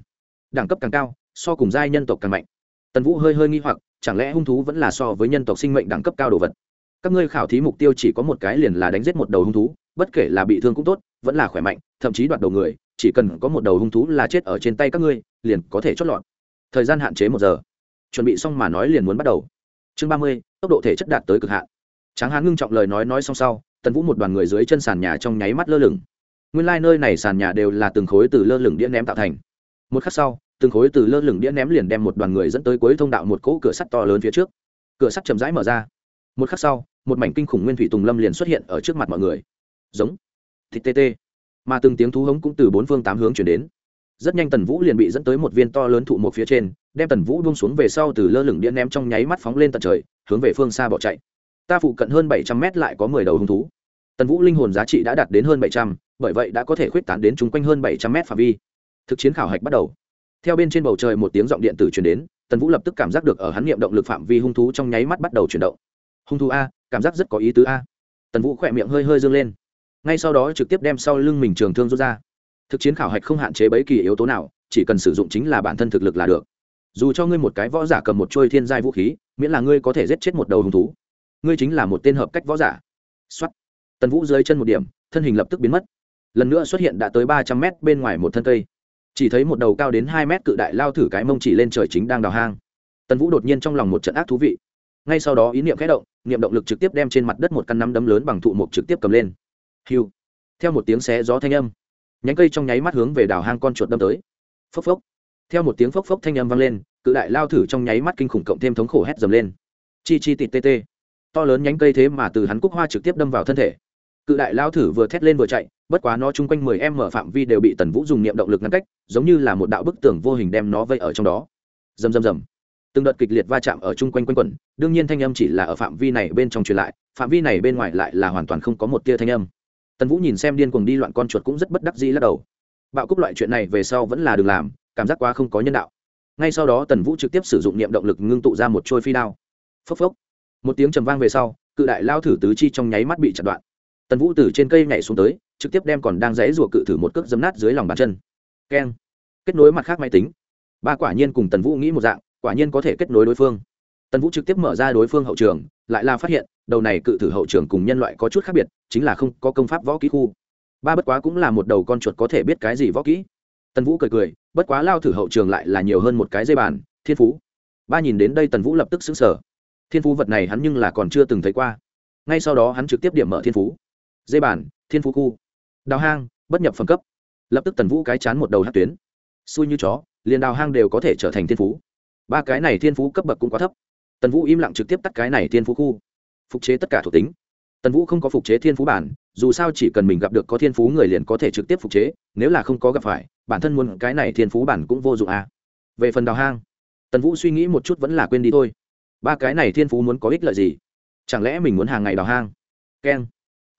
Đẳng cấp càng cao, so cùng giai nhân tộc càng mạnh. Tần vũ hơi hơi nghi hoặc, chẳng lẽ hung thú vẫn là so với nhân tộc sinh mệnh đẳng cấp cao đồ vật? Các ngươi khảo thí mục tiêu chỉ có một cái liền là đánh giết một đầu hung thú, bất kể là bị thương cũng tốt, vẫn là khỏe mạnh, thậm chí đoạt đầu người, chỉ cần có một đầu hung thú là chết ở trên tay các ngươi, liền có thể chót lọt. Thời gian hạn chế một giờ. Chuẩn bị xong mà nói liền muốn bắt đầu. Chương ba mươi tốc độ thể chất đạt tới cực hạn. Tráng hán ngưng trọng lời nói nói xong sau, tần vũ một đoàn người dưới chân sàn nhà trong nháy mắt lơ lửng. Nguyên lai、like、nơi này sàn nhà đều là từng khối từ lơ lửng đĩa ném tạo thành. Một khắc sau, từng khối từ lơ lửng đĩa ném liền đem một đoàn người dẫn tới cuối thông đạo một cỗ cửa sắt to lớn phía trước. Cửa sắt chậm rãi mở ra. Một khắc sau, một mảnh kinh khủng nguyên thủy tùng lâm liền xuất hiện ở trước mặt mọi người. Giống. Thịt tê tê. Mà từng tiếng thú hống cũng từ bốn phương tám hướng chuyển đến rất nhanh tần vũ liền bị dẫn tới một viên to lớn thụ một phía trên, đem tần vũ buông xuống về sau từ lơ lửng điện ném trong nháy mắt phóng lên tận trời, hướng về phương xa bỏ chạy. Ta phụ cận hơn bảy trăm mét lại có mười đầu hung thú. Tần vũ linh hồn giá trị đã đạt đến hơn bảy trăm, bởi vậy đã có thể khuyết tán đến chung quanh hơn bảy trăm mét phạm vi. Thực chiến khảo hạch bắt đầu. Theo bên trên bầu trời một tiếng giọng điện tử truyền đến, tần vũ lập tức cảm giác được ở hắn niệm động lực phạm vi hung thú trong nháy mắt bắt đầu chuyển động. Hung thú a, cảm giác rất có ý tứ a. Tần vũ khỏe miệng hơi hơi dương lên. Ngay sau đó trực tiếp đem sau lưng mình trường thương rút ra thực chiến khảo hạch không hạn chế bấy kỳ yếu tố nào, chỉ cần sử dụng chính là bản thân thực lực là được. Dù cho ngươi một cái võ giả cầm một trôi thiên giai vũ khí, miễn là ngươi có thể giết chết một đầu hung thú. Ngươi chính là một tên hợp cách võ giả. Xuất tần vũ dưới chân một điểm, thân hình lập tức biến mất. Lần nữa xuất hiện đã tới ba trăm mét bên ngoài một thân cây. Chỉ thấy một đầu cao đến hai mét cự đại lao thử cái mông chỉ lên trời chính đang đào hang. Tần vũ đột nhiên trong lòng một trận ác thú vị. Ngay sau đó ý niệm khẽ động, niệm động lực trực tiếp đem trên mặt đất một căn nắm đấm lớn bằng thụ mộc trực tiếp cầm lên. Hiu. Theo một tiếng xé gió thanh âm nhánh cây trong nháy mắt hướng về đào hang con chuột đâm tới. Phốc phốc. Theo một tiếng phốc phốc thanh âm vang lên, cự đại lao thử trong nháy mắt kinh khủng cộng thêm thống khổ hét dầm lên. Chi chi tịt tê tê. To lớn nhánh cây thế mà từ hắn cúc hoa trực tiếp đâm vào thân thể. Cự đại lao thử vừa thét lên vừa chạy, bất quá nó chung quanh mười em mở phạm vi đều bị tần vũ dùng niệm động lực ngăn cách, giống như là một đạo bức tường vô hình đem nó vây ở trong đó. Dầm dầm dầm. từng đợt kịch liệt va chạm ở chung quanh quanh quẩn, đương nhiên thanh âm chỉ là ở phạm vi này bên trong truyền lại, phạm vi này bên ngoài lại là hoàn toàn không có một tia thanh âm tần vũ nhìn xem điên cuồng đi loạn con chuột cũng rất bất đắc dĩ lắc đầu. Bạo cúc loại chuyện này về sau vẫn là đừng làm, cảm giác quá không có nhân đạo. Ngay sau đó tần vũ trực tiếp sử dụng niệm động lực ngưng tụ ra một trôi phi đao. Phốc phốc. Một tiếng trầm vang về sau, cự đại lao thử tứ chi trong nháy mắt bị chặt đoạn. Tần vũ từ trên cây nhảy xuống tới, trực tiếp đem còn đang dãy rùa cự thử một cước dấm nát dưới lòng bàn chân. Keng. Kết nối mặt khác máy tính. Ba quả nhiên cùng tần vũ nghĩ một dạng, quả nhiên có thể kết nối đối phương. Tần vũ trực tiếp mở ra đối phương hậu trường lại là phát hiện, đầu này cự thử hậu trường cùng nhân loại có chút khác biệt, chính là không có công pháp võ kỹ khu. Ba bất quá cũng là một đầu con chuột có thể biết cái gì võ kỹ. Tần vũ cười cười, bất quá lao thử hậu trường lại là nhiều hơn một cái dây bàn, thiên phú. Ba nhìn đến đây tần vũ lập tức xứng sở thiên phú vật này hắn nhưng là còn chưa từng thấy qua. Ngay sau đó hắn trực tiếp điểm mở thiên phú. Dây bàn, thiên phú khu. Đào hang, bất nhập phẩm cấp. Lập tức tần vũ cái chán một đầu hát tuyến. Xui như chó, liền đào hang đều có thể trở thành thiên phú. Ba cái này thiên phú cấp bậc cũng quá thấp tần vũ im lặng trực tiếp tắt cái này thiên phú khu. Phục chế tất cả thuộc tính. Tần vũ không có phục chế thiên phú bản, dù sao chỉ cần mình gặp được có thiên phú người liền có thể trực tiếp phục chế, nếu là không có gặp phải, bản thân muốn cái này thiên phú bản cũng vô dụng à. về phần đào hang, tần vũ suy nghĩ một chút vẫn là quên đi thôi. Ba cái này thiên phú muốn có ích lợi gì? Chẳng lẽ mình muốn hàng ngày đào hang? Keng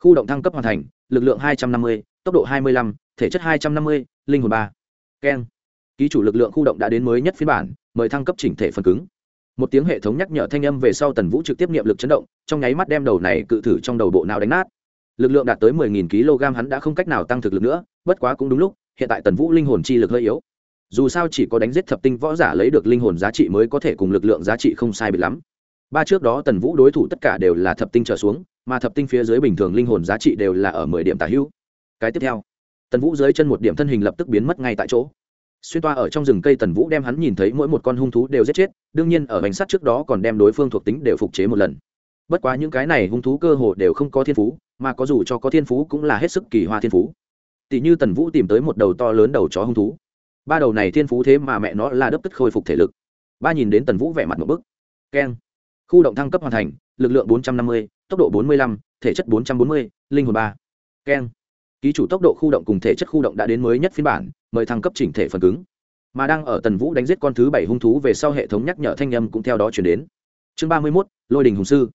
khu động thăng cấp hoàn thành, lực lượng hai trăm năm mươi, tốc độ hai mươi lăm, thể chất hai trăm năm mươi, linh hồn ba. Keng ký chủ lực lượng khu động đã đến mới nhất phiên bản, mời thăng cấp chỉnh thể phần cứng một tiếng hệ thống nhắc nhở thanh âm về sau tần vũ trực tiếp nghiệm lực chấn động, trong nháy mắt đem đầu này cự thử trong đầu bộ nào đánh nát. Lực lượng đạt tới mười nghìn kg hắn đã không cách nào tăng thực lực nữa, bất quá cũng đúng lúc, hiện tại tần vũ linh hồn chi lực hơi yếu. Dù sao chỉ có đánh giết thập tinh võ giả lấy được linh hồn giá trị mới có thể cùng lực lượng giá trị không sai bị lắm. Ba trước đó tần vũ đối thủ tất cả đều là thập tinh trở xuống, mà thập tinh phía dưới bình thường linh hồn giá trị đều là ở mười điểm tả hữu. Cái tiếp theo, tần vũ dưới chân một điểm thân hình lập tức biến mất ngay tại chỗ xuyên toa ở trong rừng cây tần vũ đem hắn nhìn thấy mỗi một con hung thú đều giết chết, đương nhiên ở bánh sắt trước đó còn đem đối phương thuộc tính đều phục chế một lần. Bất quá những cái này hung thú cơ hồ đều không có thiên phú, mà có dù cho có thiên phú cũng là hết sức kỳ hoa thiên phú. Tỷ như tần vũ tìm tới một đầu to lớn đầu chó hung thú. Ba đầu này thiên phú thế mà mẹ nó là đấp tức khôi phục thể lực. Ba nhìn đến tần vũ vẻ mặt một bức. Keng. Khu động thăng cấp hoàn thành, lực lượng bốn trăm năm mươi, tốc độ bốn mươi lăm, thể chất bốn trăm bốn mươi, linh hồn ba. Keng ký chủ tốc độ khu động cùng thể chất khu động đã đến mới nhất phiên bản, mời thăng cấp chỉnh thể phần cứng. Mà đang ở tần vũ đánh giết con thứ bảy hung thú về sau hệ thống nhắc nhở thanh âm cũng theo đó chuyển đến. Chương ba mươi mốt, lôi đình hùng sư.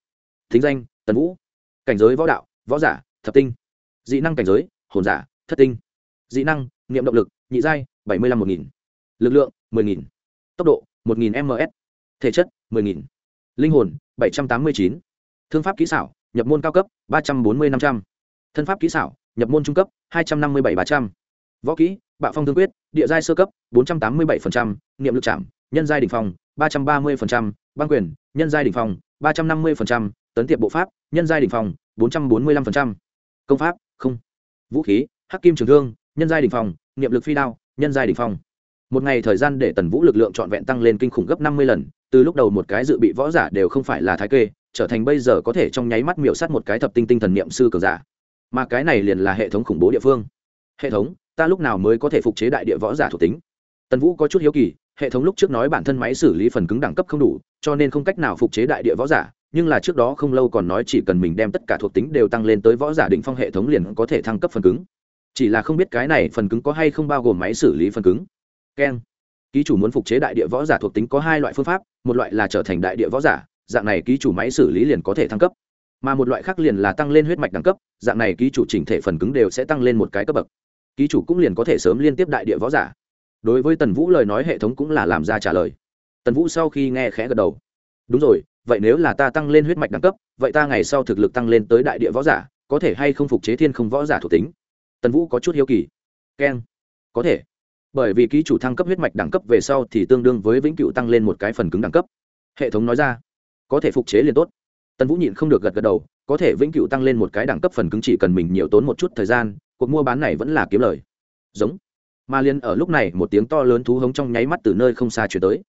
Thính danh, tần vũ. Cảnh giới võ đạo, võ giả, thập tinh. Dị năng cảnh giới, hồn giả, thất tinh. Dị năng, niệm động lực, nhị giai, bảy mươi lăm một nghìn. Lực lượng, mười nghìn. Tốc độ, một nghìn ms thể chất, mười nghìn. Linh hồn, bảy trăm tám mươi chín. Thương pháp kỹ xảo, nhập môn cao cấp, ba trăm bốn mươi năm trăm. Thân pháp kỹ xảo nhập môn trung cấp, hai trăm năm mươi bảy ba trăm. Võ kỹ, bạo phong thương quyết, địa giai sơ cấp, bốn trăm tám mươi bảy niệm lực chạm, nhân giai đỉnh phong, ba trăm ba mươi băng quyền, nhân giai đỉnh phong, ba trăm năm mươi tấn tiệp bộ pháp, nhân giai đỉnh phong, bốn trăm bốn mươi năm công pháp, không. Vũ khí, hắc kim trường thương, nhân giai đỉnh phong. Niệm lực phi đao, nhân giai đỉnh phong. Một ngày thời gian để tần vũ lực lượng trọn vẹn tăng lên kinh khủng gấp năm mươi lần. Từ lúc đầu một cái dự bị võ giả đều không phải là thái kê, trở thành bây giờ có thể trong nháy mắt miểu sát một cái thập tinh tinh thần niệm sư cường giả mà cái này liền là hệ thống khủng bố địa phương. Hệ thống, ta lúc nào mới có thể phục chế đại địa võ giả thuộc tính? Tần vũ có chút hiếu kỳ, hệ thống lúc trước nói bản thân máy xử lý phần cứng đẳng cấp không đủ, cho nên không cách nào phục chế đại địa võ giả, nhưng là trước đó không lâu còn nói chỉ cần mình đem tất cả thuộc tính đều tăng lên tới võ giả định phong hệ thống liền có thể thăng cấp phần cứng. Chỉ là không biết cái này phần cứng có hay không bao gồm máy xử lý phần cứng. Keng ký chủ muốn phục chế đại địa võ giả thuộc tính có hai loại phương pháp, một loại là trở thành đại địa võ giả, dạng này ký chủ máy xử lý liền có thể thăng cấp mà một loại khác liền là tăng lên huyết mạch đẳng cấp, dạng này ký chủ chỉnh thể phần cứng đều sẽ tăng lên một cái cấp bậc. Ký chủ cũng liền có thể sớm liên tiếp đại địa võ giả. Đối với tần vũ lời nói hệ thống cũng là làm ra trả lời. Tần vũ sau khi nghe khẽ gật đầu. Đúng rồi, vậy nếu là ta tăng lên huyết mạch đẳng cấp, vậy ta ngày sau thực lực tăng lên tới đại địa võ giả, có thể hay không phục chế thiên không võ giả thuộc tính? Tần vũ có chút hiếu kỳ. Keng. Có thể. Bởi vì ký chủ thăng cấp huyết mạch đẳng cấp về sau thì tương đương với vĩnh cựu tăng lên một cái phần cứng đẳng cấp. Hệ thống nói ra. Có thể phục chế liền tốt tần vũ nhịn không được gật gật đầu, có thể vĩnh cựu tăng lên một cái đẳng cấp phần cứng chỉ cần mình nhiều tốn một chút thời gian, cuộc mua bán này vẫn là kiếm lời. Giống. Mà liên ở lúc này, một tiếng to lớn thú hống trong nháy mắt từ nơi không xa chuyển tới.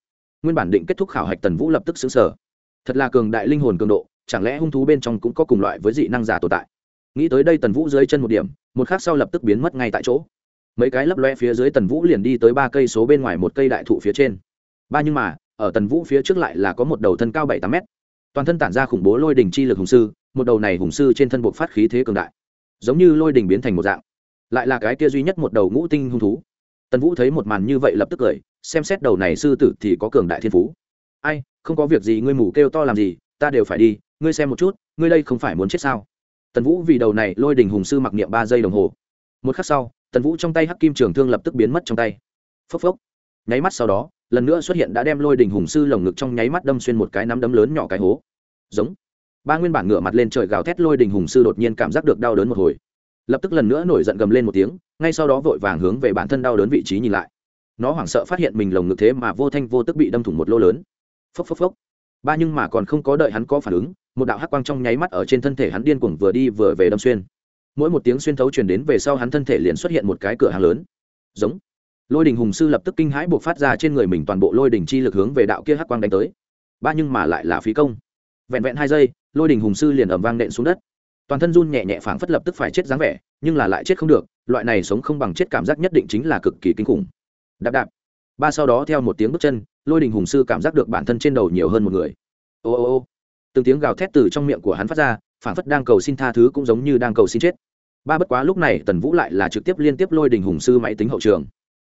Nguyên bản định kết thúc khảo hạch tần vũ lập tức xứng sở thật là cường đại linh hồn cường độ, chẳng lẽ hung thú bên trong cũng có cùng loại với dị năng giả tồn tại? Nghĩ tới đây tần vũ dưới chân một điểm, một khác sau lập tức biến mất ngay tại chỗ. Mấy cái lấp loe phía dưới tần vũ liền đi tới ba cây số bên ngoài một cây đại thụ phía trên. Ba nhưng mà, ở tần vũ phía trước lại là có một đầu thân cao bảy tám mét toàn thân tản ra khủng bố lôi đình chi lực hùng sư, một đầu này hùng sư trên thân buộc phát khí thế cường đại, giống như lôi đình biến thành một dạng. Lại là cái kia duy nhất một đầu ngũ tinh hung thú. Tần vũ thấy một màn như vậy lập tức cười, xem xét đầu này sư tử thì có cường đại thiên phú. Ai, không có việc gì, ngươi mù kêu to làm gì, ta đều phải đi, ngươi xem một chút, ngươi đây không phải muốn chết sao? Tần vũ vì đầu này lôi đình hùng sư mặc niệm ba giây đồng hồ. Một khắc sau, tần vũ trong tay hắc kim trường thương lập tức biến mất trong tay. Phốc phốc. Nháy mắt sau đó, lần nữa xuất hiện đã đem lôi đình hùng sư lồng ngực trong nháy mắt đâm xuyên một cái nắm đấm lớn nhỏ cái hố giống. Ba nguyên bản ngửa mặt lên trời gào thét lôi đình hùng sư đột nhiên cảm giác được đau đớn một hồi. Lập tức lần nữa nổi giận gầm lên một tiếng, ngay sau đó vội vàng hướng về bản thân đau đớn vị trí nhìn lại. Nó hoảng sợ phát hiện mình lồng ngực thế mà vô thanh vô tức bị đâm thủng một lô lớn. Phốc phốc phốc. Ba nhưng mà còn không có đợi hắn có phản ứng, một đạo hắc quang trong nháy mắt ở trên thân thể hắn điên cuồng vừa đi vừa về đâm xuyên. Mỗi một tiếng xuyên thấu truyền đến về sau hắn thân thể liền xuất hiện một cái cửa hàng lớn. Giống. Lôi đình hùng sư lập tức kinh hãi buộc phát ra trên người mình toàn bộ lôi đình chi lực hướng về đạo kia hắc quang đánh tới. Ba nhưng mà lại là phí công vẹn vẹn hai giây, lôi đình hùng sư liền ẩm vang nện xuống đất. Toàn thân run nhẹ nhẹ phảng phất lập tức phải chết dáng vẻ, nhưng là lại chết không được, loại này sống không bằng chết cảm giác nhất định chính là cực kỳ kinh khủng. Đạp đạp. Ba sau đó theo một tiếng bước chân, lôi đình hùng sư cảm giác được bản thân trên đầu nhiều hơn một người. Ô ô ô. Từng tiếng gào thét từ trong miệng của hắn phát ra, phảng phất đang cầu xin tha thứ cũng giống như đang cầu xin chết. Ba bất quá lúc này tần vũ lại là trực tiếp liên tiếp lôi đình hùng sư máy tính hậu trường.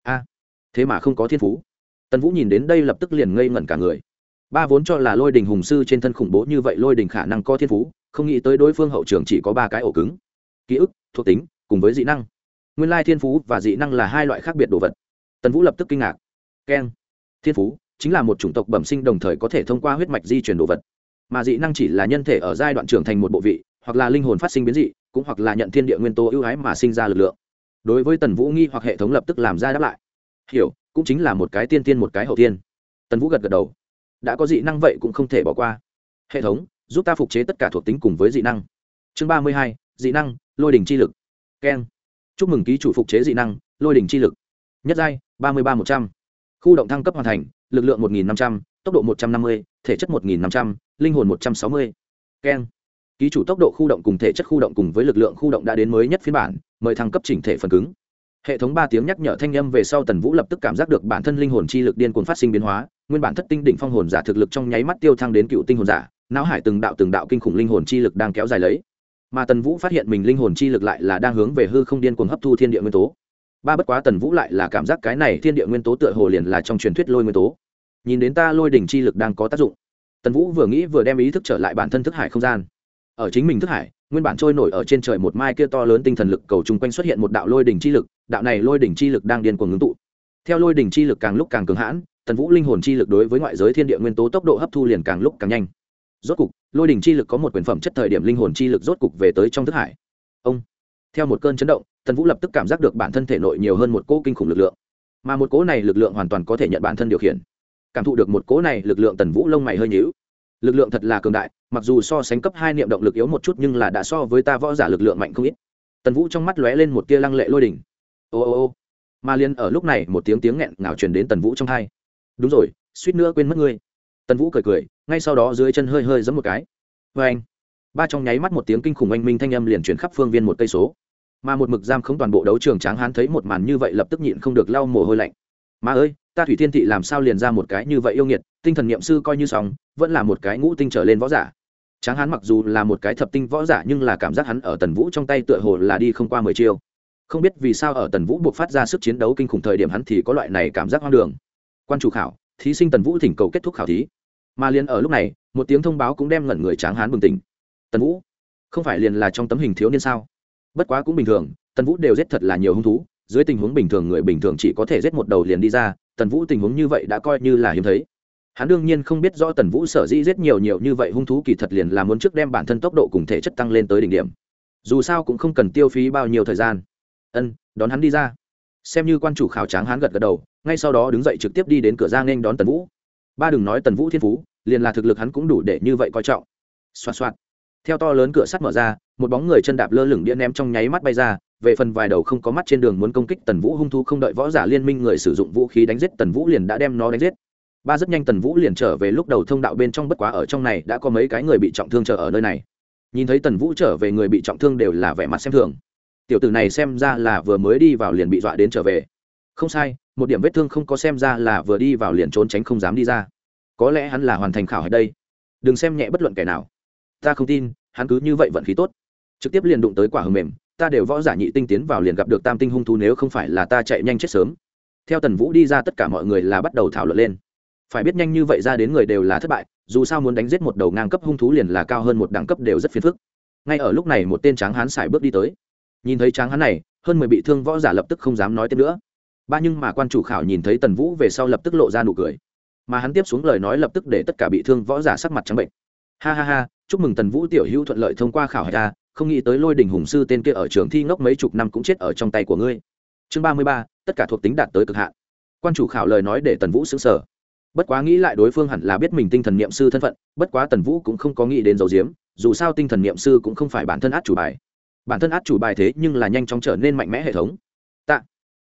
A, thế mà không có thiên phú. Tần vũ nhìn đến đây lập tức liền ngây ngẩn cả người ba vốn cho là lôi đình hùng sư trên thân khủng bố như vậy lôi đình khả năng có thiên phú, không nghĩ tới đối phương hậu trường chỉ có ba cái ổ cứng. Ký ức, thuộc tính, cùng với dị năng. Nguyên lai thiên phú và dị năng là hai loại khác biệt đồ vật. Tần vũ lập tức kinh ngạc. Keng. Thiên phú, chính là một chủng tộc bẩm sinh đồng thời có thể thông qua huyết mạch di chuyển đồ vật. Mà dị năng chỉ là nhân thể ở giai đoạn trưởng thành một bộ vị, hoặc là linh hồn phát sinh biến dị, cũng hoặc là nhận thiên địa nguyên tố ưu ái mà sinh ra lực lượng. Đối với tần vũ nghi hoặc hệ thống lập tức làm ra đáp lại. Hiểu, cũng chính là một cái tiên tiên một cái hậu tiên. Tần vũ gật gật đầu đã có dị năng vậy cũng không thể bỏ qua. Hệ thống, giúp ta phục chế tất cả thuộc tính cùng với dị năng. Chương ba mươi hai, dị năng, lôi đình chi lực. Keng chúc mừng ký chủ phục chế dị năng, lôi đình chi lực. Nhất giai, ba mươi ba một trăm. Khu động thăng cấp hoàn thành, lực lượng một nghìn năm trăm, tốc độ một trăm năm mươi, thể chất một nghìn năm trăm, linh hồn một trăm sáu mươi. Keng ký chủ tốc độ khu động cùng thể chất khu động cùng với lực lượng khu động đã đến mới nhất phiên bản, mời thăng cấp chỉnh thể phần cứng. Hệ thống ba tiếng nhắc nhở thanh â m về sau tần vũ lập tức cảm giác được bản thân linh hồn chi lực điên cuồng phát sinh biến hóa nguyên bản thất tinh đỉnh phong hồn giả thực lực trong nháy mắt tiêu thăng đến cựu tinh hồn giả, não hải từng đạo từng đạo kinh khủng linh hồn chi lực đang kéo dài lấy. Mà tần vũ phát hiện mình linh hồn chi lực lại là đang hướng về hư không điên cuồng hấp thu thiên địa nguyên tố. Ba bất quá tần vũ lại là cảm giác cái này thiên địa nguyên tố tựa hồ liền là trong truyền thuyết lôi nguyên tố. Nhìn đến ta lôi đỉnh chi lực đang có tác dụng. Tần vũ vừa nghĩ vừa đem ý thức trở lại bản thân thức hải không gian. Ở chính mình thức hải, nguyên bản trôi nổi ở trên trời một mai kia to lớn tinh thần lực cầu chung quanh xuất hiện một đạo lôi đỉnh chi lực, đạo này lôi đỉnh chi lực đang điên cuồng ngưng tụ theo lôi đỉnh chi lực càng lúc càng cường hãn, tần vũ linh hồn chi lực đối với ngoại giới thiên địa nguyên tố tốc độ hấp thu liền càng lúc càng nhanh. Rốt cục, lôi đình chi lực có một quyền phẩm chất thời điểm linh hồn chi lực rốt cục về tới trong thức hải. Ông. Theo một cơn chấn động, tần vũ lập tức cảm giác được bản thân thể nội nhiều hơn một cỗ kinh khủng lực lượng. Mà một cỗ này lực lượng hoàn toàn có thể nhận bản thân điều khiển. Cảm thụ được một cỗ này lực lượng tần vũ lông mày hơi nhíu. Lực lượng thật là cường đại, mặc dù so sánh cấp hai niệm động lực yếu một chút nhưng là đã so với ta võ giả lực lượng mạnh không ít. Tần vũ trong mắt lóe lên một tia lăng lệ lôi đỉnh. Ô ô ô mà liên ở lúc này một tiếng tiếng nghẹn ngào truyền đến tần vũ trong hai đúng rồi, suýt nữa quên mất ngươi. Tần vũ cười cười, ngay sau đó dưới chân hơi hơi giấm một cái. Vê anh, ba trong nháy mắt một tiếng kinh khủng anh minh thanh âm liền chuyển khắp phương viên một cây số. Mà một mực giam không toàn bộ đấu trường tráng hán thấy một màn như vậy lập tức nhịn không được lau mồ hôi lạnh. Mà ơi, ta thủy thiên thị làm sao liền ra một cái như vậy yêu nghiệt, tinh thần n i ệ m sư coi như sóng vẫn là một cái ngũ tinh trở lên võ giả. Tráng hán mặc dù là một cái thập tinh võ giả nhưng là cảm giác hắn ở tần vũ trong tay tựa hồ là đi không qua mười chiêu không biết vì sao ở tần vũ buộc phát ra sức chiến đấu kinh khủng thời điểm hắn thì có loại này cảm giác hoang đường. Quan chủ khảo, thí sinh tần vũ thỉnh cầu kết thúc khảo thí. Mà liền ở lúc này, một tiếng thông báo cũng đem ngẩn người tráng hán bừng tỉnh. Tần vũ, không phải liền là trong tấm hình thiếu niên sao? Bất quá cũng bình thường, tần vũ đều giết thật là nhiều hung thú, dưới tình huống bình thường người bình thường chỉ có thể giết một đầu liền đi ra, tần vũ tình huống như vậy đã coi như là hiếm thấy. Hắn đương nhiên không biết rõ tần vũ sở dĩ giết nhiều nhiều như vậy hung thú kỳ thật liền là muốn trước đem bản thân tốc độ cùng thể chất tăng lên tới đỉnh điểm. Dù sao cũng không cần tiêu phí bao nhiêu thời gian ân, đón hắn đi ra. Xem như quan chủ khảo tráng hắn gật gật đầu, ngay sau đó đứng dậy trực tiếp đi đến cửa ra nên đón tần vũ. Ba đừng nói tần vũ thiên phú, liền là thực lực hắn cũng đủ để như vậy coi trọng. Xoạt xoạt. Theo to lớn cửa sắt mở ra, một bóng người chân đạp lơ lửng điện ném trong nháy mắt bay ra, về phần vài đầu không có mắt trên đường muốn công kích tần vũ hung thu không đợi võ giả liên minh người sử dụng vũ khí đánh giết, tần vũ liền đã đem nó đánh giết. Ba rất nhanh tần vũ liền trở về lúc đầu thông đạo bên trong, bất quá ở trong này đã có mấy cái người bị trọng thương chờ ở nơi này. Nhìn thấy tần vũ trở về người bị trọng thương đều là vẻ mặt xem thường tiểu tử này xem ra là vừa mới đi vào liền bị dọa đến trở về. Không sai, một điểm vết thương không có xem ra là vừa đi vào liền trốn tránh không dám đi ra. Có lẽ hắn là hoàn thành khảo hạch đây. Đừng xem nhẹ bất luận kẻ nào. Ta không tin, hắn cứ như vậy vận khí tốt. Trực tiếp liền đụng tới quả hầm mềm, ta đều võ giả nhị tinh tiến vào liền gặp được tam tinh hung thú nếu không phải là ta chạy nhanh chết sớm. Theo tần vũ đi ra tất cả mọi người là bắt đầu thảo luận lên. Phải biết nhanh như vậy ra đến người đều là thất bại, dù sao muốn đánh giết một đầu ngang cấp hung thú liền là cao hơn một đẳng cấp đều rất phiền phức. Ngay ở lúc này một tên tráng hán xài bước đi tới nhìn thấy tráng hắn này, hơn mười bị thương võ giả lập tức không dám nói tiếp nữa. Ba nhưng mà quan chủ khảo nhìn thấy tần vũ về sau lập tức lộ ra nụ cười. Mà hắn tiếp xuống lời nói lập tức để tất cả bị thương võ giả sắc mặt trắng bệnh. Ha ha ha, chúc mừng tần vũ tiểu hữu thuận lợi thông qua khảo hạch ta không nghĩ tới lôi đình hùng sư tên kia ở trường thi ngốc mấy chục năm cũng chết ở trong tay của ngươi. Chương ba mươi ba, tất cả thuộc tính đạt tới cực hạn. Quan chủ khảo lời nói để tần vũ xứng sở bất quá nghĩ lại đối phương hẳn là biết mình tinh thần n i ệ m sư thân phận, bất quá tần vũ cũng không có nghĩ đến dầu diếm, dù sao tinh thần n i ệ m sư cũng không phải bản thân át chủ bài bản thân át chủ bài thế nhưng là nhanh chóng trở nên mạnh mẽ hệ thống. Ta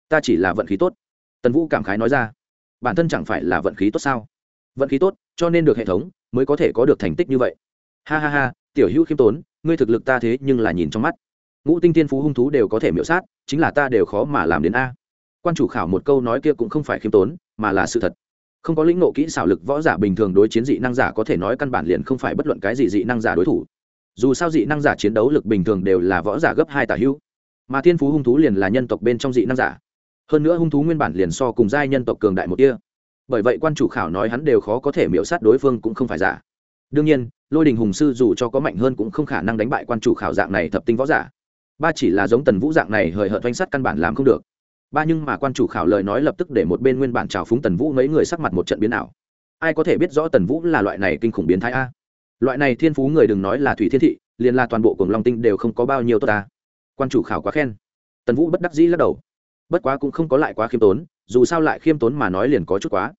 ta chỉ là vận khí tốt. Tần vũ cảm khái nói ra. Bản thân chẳng phải là vận khí tốt sao? Vận khí tốt, cho nên được hệ thống, mới có thể có được thành tích như vậy. Ha ha ha, tiểu hữu khiêm tốn, ngươi thực lực ta thế nhưng là nhìn trong mắt. Ngũ tinh tiên phú hung thú đều có thể miễu sát, chính là ta đều khó mà làm đến a. Quan chủ khảo một câu nói kia cũng không phải khiêm tốn, mà là sự thật. Không có lĩnh nộ kỹ xảo lực võ giả bình thường đối chiến dị năng giả có thể nói căn bản liền không phải bất luận cái gì dị năng giả đối thủ dù sao dị năng giả chiến đấu lực bình thường đều là võ giả gấp hai tả hữu. Mà thiên phú hung thú liền là nhân tộc bên trong dị năng giả. Hơn nữa hung thú nguyên bản liền so cùng giai nhân tộc cường đại một kia. Bởi vậy quan chủ khảo nói hắn đều khó có thể miễu sát đối phương cũng không phải giả. Đương nhiên, lôi đình hùng sư dù cho có mạnh hơn cũng không khả năng đánh bại quan chủ khảo dạng này thập tinh võ giả. Ba chỉ là giống tần vũ dạng này hời hợt oanh sắt căn bản làm không được. Ba nhưng mà quan chủ khảo lời nói lập tức để một bên nguyên bản trào phúng tần vũ mấy người sắc mặt một trận biến ảo. Ai có thể biết rõ tần vũ là loại này kinh khủng biến thái a? Loại này thiên phú người đừng nói là thủy thiên thị, liền là toàn bộ cùng long tinh đều không có bao nhiêu tốt ta. Quan chủ khảo quá khen. Tần vũ bất đắc dĩ lắc đầu. Bất quá cũng không có lại quá khiêm tốn, dù sao lại khiêm tốn mà nói liền có chút quá.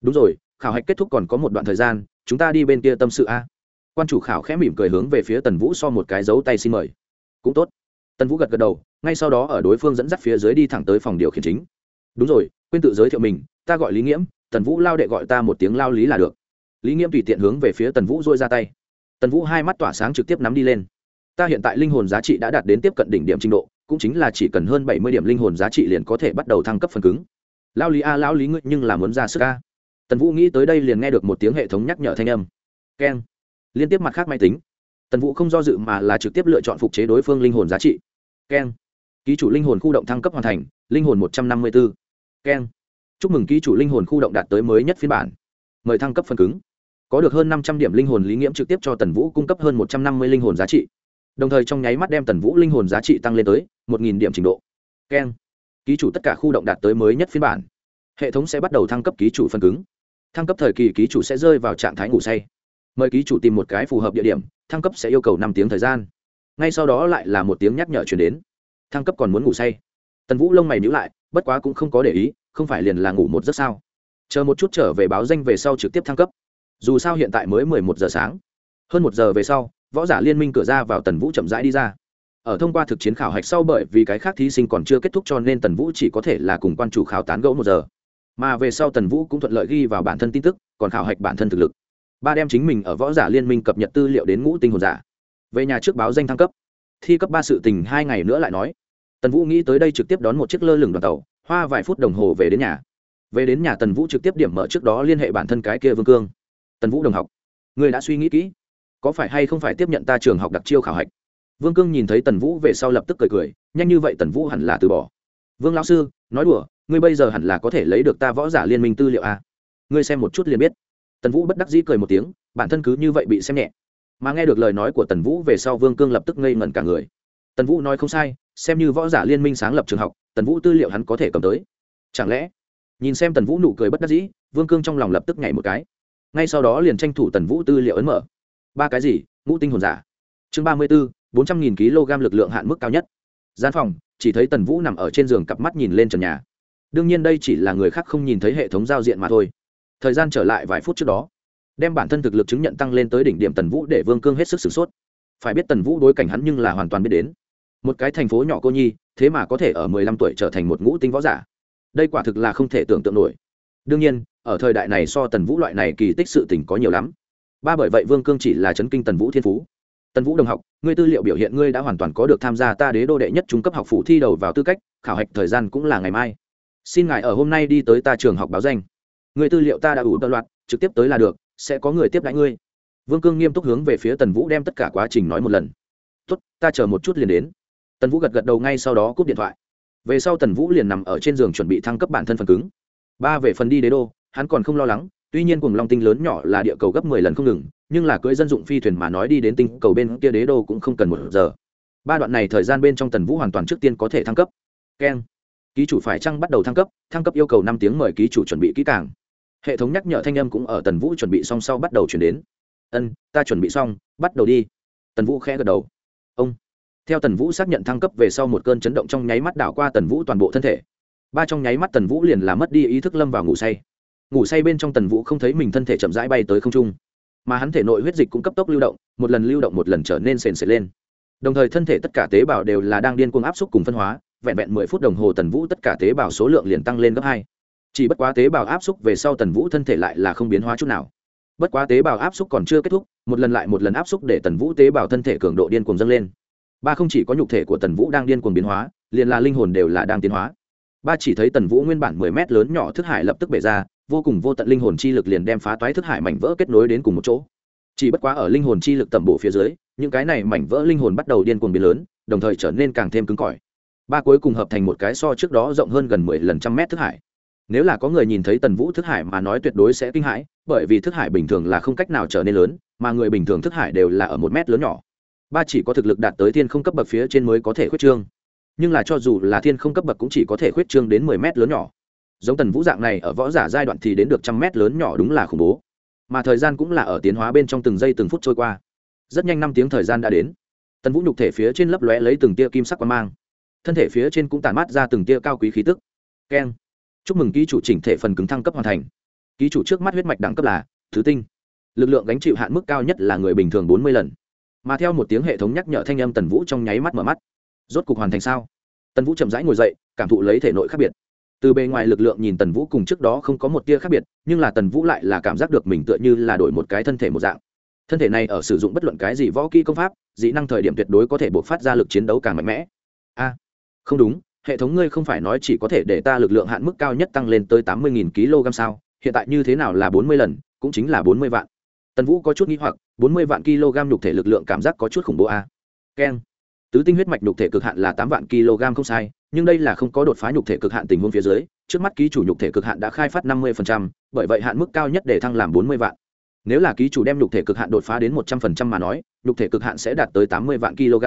Đúng rồi, khảo hạch kết thúc còn có một đoạn thời gian, chúng ta đi bên kia tâm sự a. Quan chủ khảo khẽ mỉm cười hướng về phía tần vũ so một cái dấu tay xin mời. Cũng tốt. Tần vũ gật gật đầu, ngay sau đó ở đối phương dẫn dắt phía dưới đi thẳng tới phòng điều khiển chính. Đúng rồi, quên tự giới thiệu mình, ta gọi lý nghiễm, tần vũ lao đệ gọi ta một tiếng lao lý là được lý nghiễm tùy tiện hướng về phía tần vũ dôi ra tay. Tần vũ hai mắt tỏa sáng trực tiếp nắm đi lên. Ta hiện tại linh hồn giá trị đã đạt đến tiếp cận đỉnh điểm trình độ, cũng chính là chỉ cần hơn bảy mươi điểm linh hồn giá trị liền có thể bắt đầu thăng cấp phần cứng. Lao lý a lao lý ngươi nhưng là muốn ra sức a. Tần vũ nghĩ tới đây liền nghe được một tiếng hệ thống nhắc nhở thanh âm. Keng. Liên tiếp mặt khác máy tính. Tần vũ không do dự mà là trực tiếp lựa chọn phục chế đối phương linh hồn giá trị. Keng. Ký chủ linh hồn khu động thăng cấp hoàn thành, linh hồn một trăm năm mươi bốn keng. Chúc mừng ký chủ linh hồn khu động đạt tới mới nhất phiên bản. Mời thăng cấp phần cứng có được hơn năm trăm điểm linh hồn lý nghiễm trực tiếp cho tần vũ cung cấp hơn một trăm năm mươi linh hồn giá trị. Đồng thời trong nháy mắt đem tần vũ linh hồn giá trị tăng lên tới một điểm trình độ. Keng. Ký chủ tất cả khu động đạt tới mới nhất phiên bản. Hệ thống sẽ bắt đầu thăng cấp ký chủ phần cứng. Thăng cấp thời kỳ ký chủ sẽ rơi vào trạng thái ngủ say. Mời ký chủ tìm một cái phù hợp địa điểm, thăng cấp sẽ yêu cầu năm tiếng thời gian. Ngay sau đó lại là một tiếng nhắc nhở chuyển đến. Thăng cấp còn muốn ngủ say. Tần vũ lông mày nhữ lại, bất quá cũng không có để ý, không phải liền là ngủ một giấc sao. Chờ một chút trở về báo danh về sau trực tiếp thăng cấp dù sao hiện tại mới mười một giờ sáng. Hơn một giờ về sau, võ giả liên minh cửa ra vào tần vũ chậm rãi đi ra. Ở thông qua thực chiến khảo hạch sau bởi vì cái khác thí sinh còn chưa kết thúc cho nên tần vũ chỉ có thể là cùng quan chủ khảo tán gẫu một giờ. Mà về sau tần vũ cũng thuận lợi ghi vào bản thân tin tức, còn khảo hạch bản thân thực lực. Ba đem chính mình ở võ giả liên minh cập nhật tư liệu đến ngũ tinh hồn giả. Về nhà trước báo danh thăng cấp. Thi cấp ba sự tình hai ngày nữa lại nói. Tần vũ nghĩ tới đây trực tiếp đón một chiếc lơ lửng đoàn tàu, hoa vài phút đồng hồ về đến nhà. Về đến nhà tần vũ trực tiếp điểm mở trước đó liên hệ bản thân cái kia vương cương tần vũ đồng học người đã suy nghĩ kỹ có phải hay không phải tiếp nhận ta trường học đặc chiêu khảo hạch vương cương nhìn thấy tần vũ về sau lập tức cười cười nhanh như vậy tần vũ hẳn là từ bỏ vương Lão sư nói đùa ngươi bây giờ hẳn là có thể lấy được ta võ giả liên minh tư liệu a ngươi xem một chút liền biết tần vũ bất đắc dĩ cười một tiếng bản thân cứ như vậy bị xem nhẹ mà nghe được lời nói của tần vũ về sau vương cương lập tức ngây ngẩn cả người tần vũ nói không sai xem như võ giả liên minh sáng lập trường học tần vũ tư liệu hắn có thể cầm tới chẳng lẽ nhìn xem tần vũ nụ cười bất đắc dĩ vương cương trong lòng lập tức nhảy một cái ngay sau đó liền tranh thủ tần vũ tư liệu ấn mở. Ba cái gì? Ngũ tinh hồn giả. Chương ba mươi b ố bốn trăm nghìn kg lực lượng hạn mức cao nhất. Gian phòng, chỉ thấy tần vũ nằm ở trên giường cặp mắt nhìn lên trần nhà. Đương nhiên đây chỉ là người khác không nhìn thấy hệ thống giao diện mà thôi. Thời gian trở lại vài phút trước đó, đem bản thân thực lực chứng nhận tăng lên tới đỉnh điểm tần vũ để vương cương hết sức sửng sốt. Phải biết tần vũ đối cảnh hắn nhưng là hoàn toàn biết đến. Một cái thành phố nhỏ cô nhi, thế mà có thể ở mười lăm tuổi trở thành một ngũ tinh võ giả. Đây quả thực là không thể tưởng tượng nổi đương nhiên, ở thời đại này so tần vũ loại này kỳ tích sự tình có nhiều lắm. Ba bởi vậy vương cương chỉ là chấn kinh tần vũ thiên phú. Tần vũ đồng học, ngươi tư liệu biểu hiện ngươi đã hoàn toàn có được tham gia ta đế đô đệ nhất trung cấp học phủ thi đầu vào tư cách, khảo hạch thời gian cũng là ngày mai. Xin ngài ở hôm nay đi tới ta trường học báo danh. Người tư liệu ta đã ủ tơ loạt trực tiếp tới là được, sẽ có người tiếp đãi ngươi. Vương cương nghiêm túc hướng về phía tần vũ đem tất cả quá trình nói một lần. Tốt, ta chờ một chút liền đến. Tần vũ gật gật đầu ngay sau đó cúp điện thoại. Về sau tần vũ liền nằm ở trên giường chuẩn bị thăng cấp bản thân phần cứng ba về phần đi đế đô, hắn còn không lo lắng, tuy nhiên cùng long tinh lớn nhỏ là địa cầu gấp mười lần không ngừng, nhưng là cưỡi dân dụng phi thuyền mà nói đi đến tinh cầu bên kia đế đô cũng không cần một giờ. Ba đoạn này thời gian bên trong tần vũ hoàn toàn trước tiên có thể thăng cấp. Keng. Ký chủ phải chăng bắt đầu thăng cấp? Thăng cấp yêu cầu năm tiếng mời ký chủ chuẩn bị kỹ càng. Hệ thống nhắc nhở thanh âm cũng ở tần vũ chuẩn bị xong sau bắt đầu chuyển đến. Ân, ta chuẩn bị xong, bắt đầu đi. Tần vũ khẽ gật đầu. Ông. Theo tần vũ xác nhận thăng cấp về sau một cơn chấn động trong nháy mắt đảo qua tần vũ toàn bộ thân thể ba trong nháy mắt tần vũ liền làm mất đi ý thức lâm vào ngủ say. Ngủ say bên trong tần vũ không thấy mình thân thể chậm rãi bay tới không trung, mà hắn thể nội huyết dịch cũng cấp tốc lưu động, một lần lưu động một lần trở nên sền sệt lên. Đồng thời thân thể tất cả tế bào đều là đang điên cuồng áp xúc cùng phân hóa, vẹn vẹn mười phút đồng hồ tần vũ tất cả tế bào số lượng liền tăng lên gấp hai. Chỉ bất quá tế bào áp xúc về sau tần vũ thân thể lại là không biến hóa chút nào. Bất quá tế bào áp xúc còn chưa kết thúc, một lần lại một lần áp xúc để tần vũ tế bào thân thể cường độ điên cuồng dâng lên. Ba không chỉ có nhục thể của tần vũ đang điên cuồng biến hóa, liền là linh hồn đều là đang tiến hóa ba chỉ thấy tần vũ nguyên bản mười mét lớn nhỏ thức hải lập tức bể ra, vô cùng vô tận linh hồn chi lực liền đem phá toái thức hải mảnh vỡ kết nối đến cùng một chỗ. Chỉ bất quá ở linh hồn chi lực tầm bộ phía dưới, những cái này mảnh vỡ linh hồn bắt đầu điên cuồng biến lớn, đồng thời trở nên càng thêm cứng cỏi. Ba cuối cùng hợp thành một cái so trước đó rộng hơn gần mười lần trăm mét thức hải. Nếu là có người nhìn thấy tần vũ thức hải mà nói tuyệt đối sẽ kinh hãi, bởi vì thức hải bình thường là không cách nào trở nên lớn, mà người bình thường thức hải đều là ở một mét lớn nhỏ. Ba chỉ có thực lực đạt tới thiên không cấp bậc phía trên mới có thể khuyết trương nhưng là cho dù là thiên không cấp bậc cũng chỉ có thể khuyết trương đến mười mét lớn nhỏ. Giống tần vũ dạng này ở võ giả giai đoạn thì đến được trăm mét lớn nhỏ đúng là khủng bố. Mà thời gian cũng là ở tiến hóa bên trong từng giây từng phút trôi qua. Rất nhanh năm tiếng thời gian đã đến. Tần vũ nhục thể phía trên lấp lóe lấy từng tia kim sắc quang mang. Thân thể phía trên cũng tàn mát ra từng tia cao quý khí tức. Keng. Chúc mừng ký chủ chỉnh thể phần cứng thăng cấp hoàn thành. Ký chủ trước mắt huyết mạch đẳng cấp là thứ tinh. Lực lượng gánh chịu hạn mức cao nhất là người bình thường bốn mươi lần. Mà theo một tiếng hệ thống nhắc nhở thanh âm tần vũ trong nháy mắt mở mắt rốt cục hoàn thành sao? Tần vũ chậm rãi ngồi dậy, cảm thụ lấy thể nội khác biệt. Từ bề ngoài lực lượng nhìn tần vũ cùng trước đó không có một tia khác biệt, nhưng là tần vũ lại là cảm giác được mình tựa như là đổi một cái thân thể một dạng. Thân thể này ở sử dụng bất luận cái gì võ kỹ công pháp dĩ năng thời điểm tuyệt đối có thể buộc phát ra lực chiến đấu càng mạnh mẽ. A, không đúng, hệ thống ngươi không phải nói chỉ có thể để ta lực lượng hạn mức cao nhất tăng lên tới tám mươi kg sao? Hiện tại như thế nào là bốn mươi lần, cũng chính là bốn mươi vạn. Tần vũ có chút n g h i hoặc, bốn mươi vạn kg nhục thể lực lượng cảm giác có chút khủng bố a. Keng tứ tinh huyết mạch nhục thể cực hạn là tám vạn kg không sai, nhưng đây là không có đột phá nhục thể cực hạn tình huống phía dưới, trước mắt ký chủ nhục thể cực hạn đã khai phát năm mươi bởi vậy hạn mức cao nhất để thăng làm bốn mươi vạn. Nếu là ký chủ đem nhục thể cực hạn đột phá đến một trăm linh mà nói, nhục thể cực hạn sẽ đạt tới tám mươi vạn kg.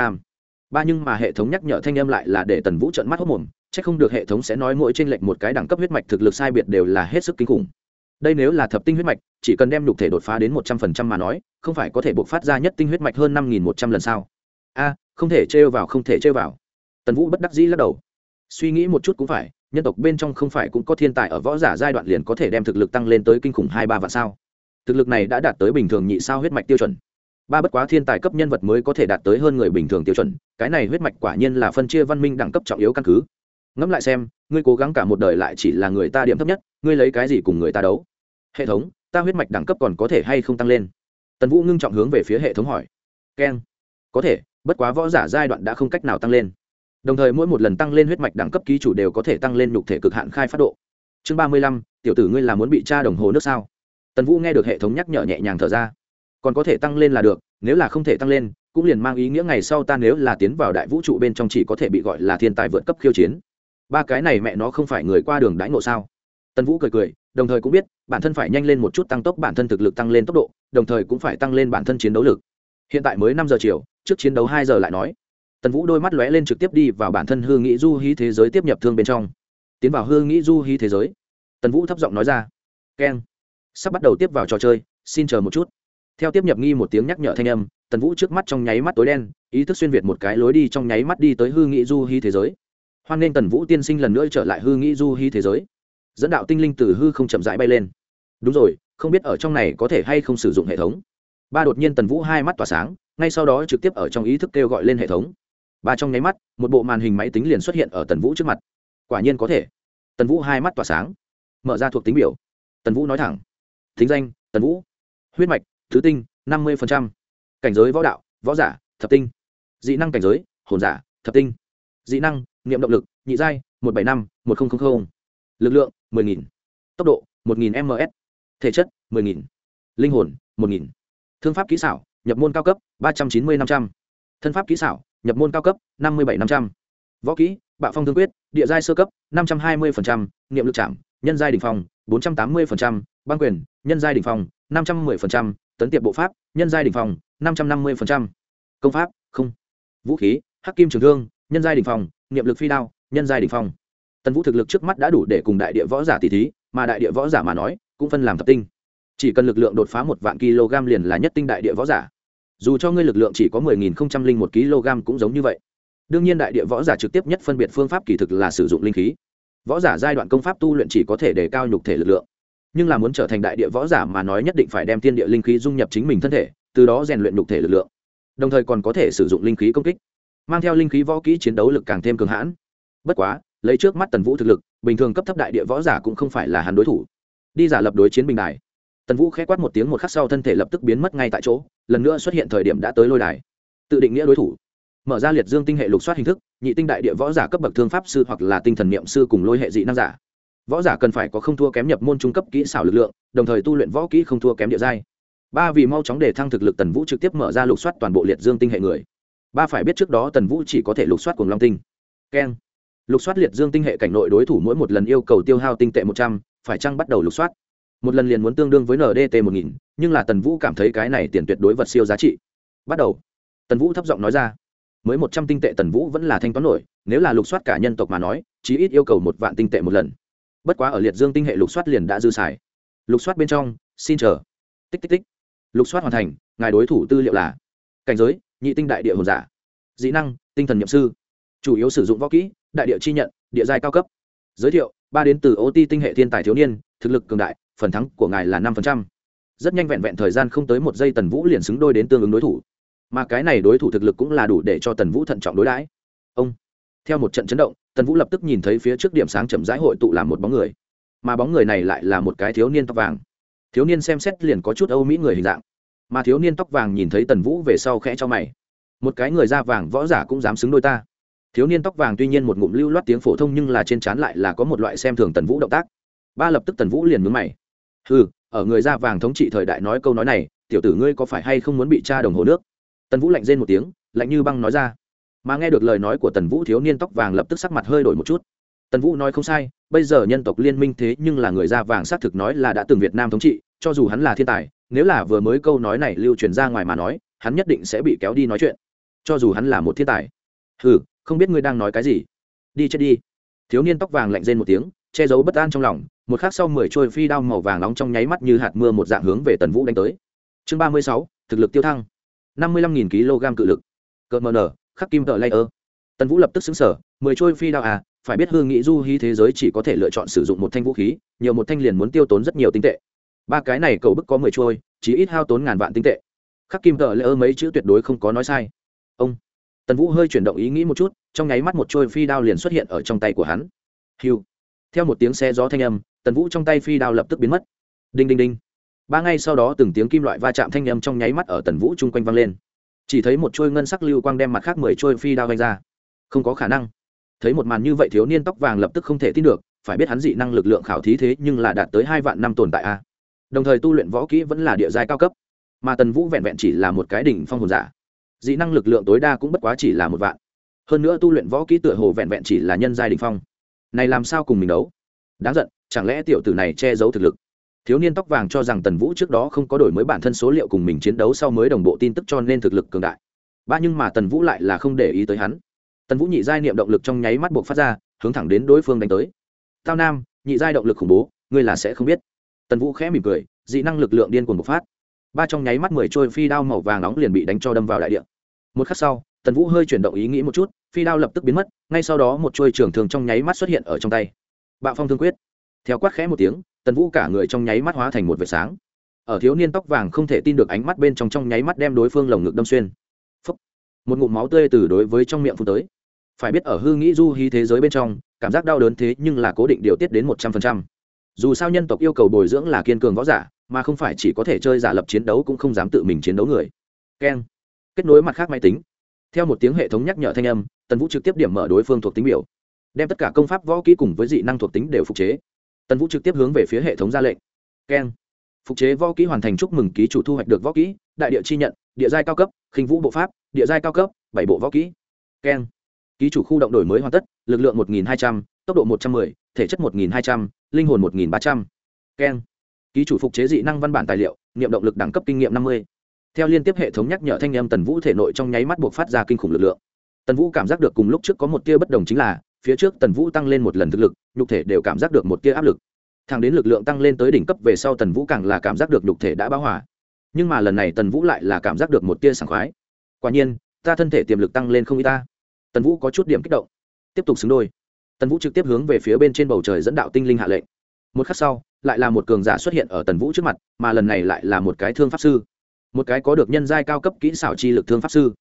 Ba nhưng mà hệ thống nhắc nhở thanh âm lại là để tần vũ trận mắt hốc mồm c h ắ c không được hệ thống sẽ nói mỗi t r ê n lệch một cái đẳng cấp huyết mạch thực lực sai biệt đều là hết sức kinh khủng. Đây nếu là thập tinh huyết mạch, chỉ cần đem nhục thể đột phá đến một trăm phần trăm mà nói, không phải có thể buộc phát ra nhất tinh huyết mạch hơn năm nghìn một trăm lần sao? A không thể trêu vào, không thể trêu vào. Tần vũ bất đắc dĩ lắc đầu. Suy nghĩ một chút cũng phải, nhân tộc bên trong không phải cũng có thiên tài ở võ giả giai đoạn liền có thể đem thực lực tăng lên tới kinh khủng hai ba vạn sao? Thực lực này đã đạt tới bình thường nhị sao huyết mạch tiêu chuẩn. Ba bất quá thiên tài cấp nhân vật mới có thể đạt tới hơn người bình thường tiêu chuẩn, cái này huyết mạch quả nhiên là phân chia văn minh đẳng cấp trọng yếu căn cứ. Ngẫm lại xem, ngươi cố gắng cả một đời lại chỉ là người ta điểm thấp nhất, ngươi lấy cái gì cùng người ta đấu? Hệ thống, ta huyết mạch đẳng cấp còn có thể hay không tăng lên? Tần vũ ngưng trọng hướng về phía hệ thống hỏi. Keng. Có thể bất quá võ giả giai đoạn đã không cách nào tăng lên. Đồng thời mỗi một lần tăng lên huyết mạch đẳng cấp ký chủ đều có thể tăng lên nhục thể cực hạn khai phát độ. Chương ba mươi lăm, tiểu tử ngươi là muốn bị tra đồng hồ nước sao? Tần vũ nghe được hệ thống nhắc nhở nhẹ nhàng thở ra. Còn có thể tăng lên là được, nếu là không thể tăng lên, cũng liền mang ý nghĩa ngày sau ta nếu là tiến vào đại vũ trụ bên trong chỉ có thể bị gọi là thiên tài vượt cấp khiêu chiến. Ba cái này mẹ nó không phải người qua đường đãi ngộ sao? Tần vũ cười cười, đồng thời cũng biết, bản thân phải nhanh lên một chút tăng tốc bản thân thực lực tăng lên tốc độ, đồng thời cũng phải tăng lên bản thân chiến đấu lực. Hiện tại mới năm giờ chiều trước chiến đấu hai giờ lại nói. Tần vũ đôi mắt lóe lên trực tiếp đi vào bản thân hư nghĩ du hí thế giới tiếp nhập thương bên trong. Tiến vào hư nghĩ du hí thế giới. Tần vũ thấp giọng nói ra. Keng. Sắp bắt đầu tiếp vào trò chơi, xin chờ một chút. Theo tiếp nhập nghi một tiếng nhắc nhở thanh âm, tần vũ trước mắt trong nháy mắt tối đen, ý thức xuyên việt một cái lối đi trong nháy mắt đi tới hư nghĩ du hí thế giới. Hoan nghênh tần vũ tiên sinh lần nữa trở lại hư nghĩ du hí thế giới. Dẫn đạo tinh linh từ hư không chậm rãi bay lên. Đúng rồi, không biết ở trong này có thể hay không sử dụng hệ thống. Ba đột nhiên tần vũ hai mắt tỏa sáng ngay sau đó trực tiếp ở trong ý thức kêu gọi lên hệ thống. Ba trong nháy mắt, một bộ màn hình máy tính liền xuất hiện ở tần vũ trước mặt. Quả nhiên có thể. Tần vũ hai mắt tỏa sáng. Mở ra thuộc tính biểu. Tần vũ nói thẳng. Thính danh, tần vũ. Huyết mạch, thứ tinh, năm mươi cảnh giới võ đạo, võ giả, thập tinh. Dị năng cảnh giới, hồn giả, thập tinh. Dị năng, niệm động lực, nhị giai, một bảy năm, một nghìn lực lượng, mười nghìn. Tốc độ, một nghìn ms thể chất, mười nghìn. Linh hồn, một nghìn. Thương pháp kỹ xảo nhập môn cao cấp, ba trăm chín mươi năm trăm. Thân pháp kỹ xảo, nhập môn cao cấp, năm mươi bảy năm trăm. Võ kỹ, bạo phong thương quyết, địa giai sơ cấp, năm trăm hai mươi niệm lực chạm, nhân giai đình phong, bốn trăm tám mươi ban quyền, nhân giai đình phong, năm trăm m ư ơ i tấn tiệp bộ pháp, nhân giai đình phong, năm trăm năm mươi công pháp, không. Vũ khí, hắc kim trường thương, nhân giai đình phong. Niệm lực phi đao, nhân giai đình phong. Tần vũ thực lực trước mắt đã đủ để cùng đại địa võ giả tỷ thí, mà đại địa võ giả mà nói, cũng phân làm thập tinh chỉ cần lực lượng đột phá một vạn kg liền là nhất tinh đại địa võ giả. Dù cho ngươi lực lượng chỉ có mười nghìn không trăm linh một kg cũng giống như vậy. Đương nhiên đại địa võ giả trực tiếp nhất phân biệt phương pháp kỳ thực là sử dụng linh khí. Võ giả giai đoạn công pháp tu luyện chỉ có thể đề cao nhục thể lực lượng. Nhưng là muốn trở thành đại địa võ giả mà nói nhất định phải đem thiên địa linh khí dung nhập chính mình thân thể, từ đó rèn luyện nhục thể lực lượng. Đồng thời còn có thể sử dụng linh khí công kích, mang theo linh khí võ kỹ chiến đấu lực càng thêm cường hãn. Bất quá, lấy trước mắt tần vũ thực lực, bình thường cấp thấp đại địa võ giả cũng không phải là hắn đối thủ. Đi giả lập đối chiến bình đài tần vũ k h ẽ quát một tiếng, một khắc sau thân thể lập tức biến mất ngay tại chỗ, lần nữa xuất hiện thời điểm đã tới lôi đài. Tự định nghĩa đối thủ. Mở ra liệt dương tinh hệ lục soát hình thức, nhị tinh đại địa võ giả cấp bậc thương pháp sư hoặc là tinh thần niệm sư cùng lôi hệ dị năng giả. Võ giả cần phải có không thua kém nhập môn trung cấp kỹ xảo lực lượng, đồng thời tu luyện võ kỹ không thua kém địa giai. Ba vì mau chóng để thăng thực lực tần vũ trực tiếp mở ra lục soát toàn bộ liệt dương tinh hệ người. Ba phải biết trước đó tần vũ chỉ có thể lục soát cùng long tinh. Keng lục soát liệt dương tinh hệ cảnh nội đối thủ mỗi một lần yêu cầu tiêu hao tinh tệ một trăm, phải chăng bắt đầu lục soát? Một lần liền muốn tương đương với ndt một nghìn, nhưng là tần vũ cảm thấy cái này tiền tuyệt đối vật siêu giá trị. Bắt đầu. Tần vũ thấp giọng nói ra. Mới một trăm tinh tệ tần vũ vẫn là thanh toán nổi, nếu là lục soát cả nhân tộc mà nói, chí ít yêu cầu một vạn tinh tệ một lần. Bất quá ở liệt dương tinh hệ lục soát liền đã dư xài. Lục soát bên trong, xin chờ. Tích tích tích. Lục soát hoàn thành, ngài đối thủ tư liệu là cảnh giới, nhị tinh đại địa hồn giả. Dĩ năng, tinh thần nhậm sư. Chủ yếu sử dụng võ kỹ, đại địa chi nhận, địa giai cao cấp. Giới thiệu, ba đến từ ô ti tinh hệ thiên tài thiếu niên, thực lực cường đại phần thắng của ngài là năm phần trăm. Rất nhanh vẹn vẹn thời gian không tới một giây tần vũ liền xứng đôi đến tương ứng đối thủ. Mà cái này đối thủ thực lực cũng là đủ để cho tần vũ thận trọng đối đãi. Ông, theo một trận chấn động, tần vũ lập tức nhìn thấy phía trước điểm sáng chậm rãi hội tụ làm một bóng người. Mà bóng người này lại là một cái thiếu niên tóc vàng. Thiếu niên xem xét liền có chút âu mỹ người hình dạng. Mà thiếu niên tóc vàng nhìn thấy tần vũ về sau khẽ cho mày. Một cái người da vàng võ giả cũng dám xứng đôi ta. Thiếu niên tóc vàng tuy nhiên một ngụm lưu loát tiếng phổ thông nhưng là trên trán lại là có một loại xem thường tần vũ động tác. Ba lập tức tần vũ liền mướn mày ừ ở người da vàng thống trị thời đại nói câu nói này, tiểu tử ngươi có phải hay không muốn bị cha đồng hồ nước? Tần vũ lạnh rên một tiếng, lạnh như băng nói ra. Mà nghe được lời nói của tần vũ, thiếu niên tóc vàng lập tức sắc mặt hơi đổi một chút. Tần vũ nói không sai, bây giờ nhân tộc liên minh thế nhưng là người da vàng xác thực nói là đã từng việt nam thống trị, cho dù hắn là thiên tài, nếu là vừa mới câu nói này lưu truyền ra ngoài mà nói, hắn nhất định sẽ bị kéo đi nói chuyện. Cho dù hắn là một thiên tài. Ừ không biết ngươi đang nói cái gì. Đi chết đi. Thiếu niên tóc vàng lạnh rên một tiếng, che giấu bất an trong lòng một khắc sau mười trôi phi đao màu vàng nóng trong nháy mắt như hạt mưa một dạng hướng về tần vũ đánh tới. Chương ba mươi sáu, thực lực tiêu thăng. Năm mươi lăm nghìn kg cự lực. Cợt mờ nở, khắc kim tờ layer. Tần vũ lập tức xứng sở mười trôi phi đao à phải biết hương nghĩ du hy thế giới chỉ có thể lựa chọn sử dụng một thanh vũ khí, nhiều một thanh liền muốn tiêu tốn rất nhiều tinh tệ. Ba cái này cầu bức có mười trôi chỉ ít hao tốn ngàn vạn tinh tệ. Khắc kim tờ layer mấy chữ tuyệt đối không có nói sai. Ông. Tần vũ hơi chuyển động ý nghĩ một chút, trong nháy mắt một trôi phi đao liền xuất hiện ở trong tay của hắn. Hiu. Theo một tiếng xe gió thanh âm tần vũ trong tay phi đao lập tức biến mất. Đinh đinh đinh. Ba ngày sau đó từng tiếng kim loại va chạm thanh âm trong nháy mắt ở tần vũ chung quanh vang lên. Chỉ thấy một trôi ngân sắc lưu quang đem mặt khác mười trôi phi đao vanh ra. Không có khả năng. Thấy một màn như vậy thiếu niên tóc vàng lập tức không thể tin được, phải biết hắn dị năng lực lượng khảo thí thế nhưng là đạt tới hai vạn năm tồn tại a. Đồng thời tu luyện võ kỹ vẫn là địa giai cao cấp. Mà tần vũ vẹn vẹn chỉ là một cái đỉnh phong hồn giả. Dị năng lực lượng tối đa cũng bất quá chỉ là một vạn. Hơn nữa tu luyện võ kỹ tựa hồ vẹn vẹn chỉ là nhân giai đỉnh phong. Này làm sao cùng mình đấu? Đáng giận chẳng lẽ tiểu tử này che giấu thực lực? Thiếu niên tóc vàng cho rằng tần vũ trước đó không có đổi mới bản thân số liệu cùng mình chiến đấu sau mới đồng bộ tin tức cho nên thực lực cường đại. Ba nhưng mà tần vũ lại là không để ý tới hắn. Tần vũ nhị giai niệm động lực trong nháy mắt buộc phát ra, hướng thẳng đến đối phương đánh tới. Tao nam, nhị giai động lực khủng bố, ngươi là sẽ không biết. Tần vũ khẽ mỉm cười, dị năng lực lượng điên cuồng bộc phát. Ba trong nháy mắt mười trôi phi đao màu vàng nóng liền bị đánh cho đâm vào đại địa. Một khắc sau, tần vũ hơi chuyển động ý nghĩ một chút, phi đao lập tức biến mất, ngay sau đó một trôi trường thường trong nháy mắt xuất hiện ở trong tay. Bạo phong thương quyết theo quát khẽ một tiếng, tần vũ cả người trong nháy mắt hóa thành một vệt sáng. Ở thiếu niên tóc vàng không thể tin được ánh mắt bên trong trong nháy mắt đem đối phương lồng ngực đâm xuyên. Phúc. một ngụm máu tươi từ đối với trong miệng phun tới. Phải biết ở hư nghĩ du hí thế giới bên trong, cảm giác đau đớn thế nhưng là cố định điều tiết đến một trăm phần trăm. Dù sao nhân tộc yêu cầu bồi dưỡng là kiên cường võ giả, mà không phải chỉ có thể chơi giả lập chiến đấu cũng không dám tự mình chiến đấu người. Keng. Kết nối mặt khác máy tính. Theo một tiếng hệ thống nhắc nhở thanh âm, tần vũ trực tiếp điểm mở đối phương thuộc tính biểu. Đem tất cả công pháp võ kỹ cùng với dị năng thuộc tính đều phục chế tần vũ trực tiếp hướng về phía hệ thống ra lệnh. Keng. Phục chế võ kỹ hoàn thành chúc mừng ký chủ thu hoạch được võ kỹ, đại địa chi nhận, địa giai cao cấp, khinh vũ bộ pháp, địa giai cao cấp, bảy bộ võ kỹ. Keng. Ký chủ khu động đổi mới hoàn tất, lực lượng một nghìn hai trăm, tốc độ một trăm m ư ơ i thể chất một nghìn hai trăm, linh hồn một nghìn ba trăm. Keng. Ký chủ phục chế dị năng văn bản tài liệu, niệm động lực đẳng cấp kinh nghiệm năm mươi. Theo liên tiếp hệ thống nhắc nhở thanh em tần vũ thể nội trong nháy mắt buộc phát ra kinh khủng lực lượng. Tần vũ cảm giác được cùng lúc trước có một tia bất đồng chính là phía trước tần vũ tăng lên một lần thực lực, nhục thể đều cảm giác được một tia áp lực. Thẳng đến lực lượng tăng lên tới đỉnh cấp về sau tần vũ càng là cảm giác được nhục thể đã báo hỏa nhưng mà lần này tần vũ lại là cảm giác được một tia sảng khoái. Quả nhiên, ta thân thể tiềm lực tăng lên không y ta. Tần vũ có chút điểm kích động. Tiếp tục xứng đôi. Tần vũ trực tiếp hướng về phía bên trên bầu trời dẫn đạo tinh linh hạ lệnh. Một khắc sau, lại là một cường giả xuất hiện ở tần vũ trước mặt, mà lần này lại là một cái thương pháp sư. Một cái có được nhân giai cao cấp kỹ xảo chi lực thương pháp sư.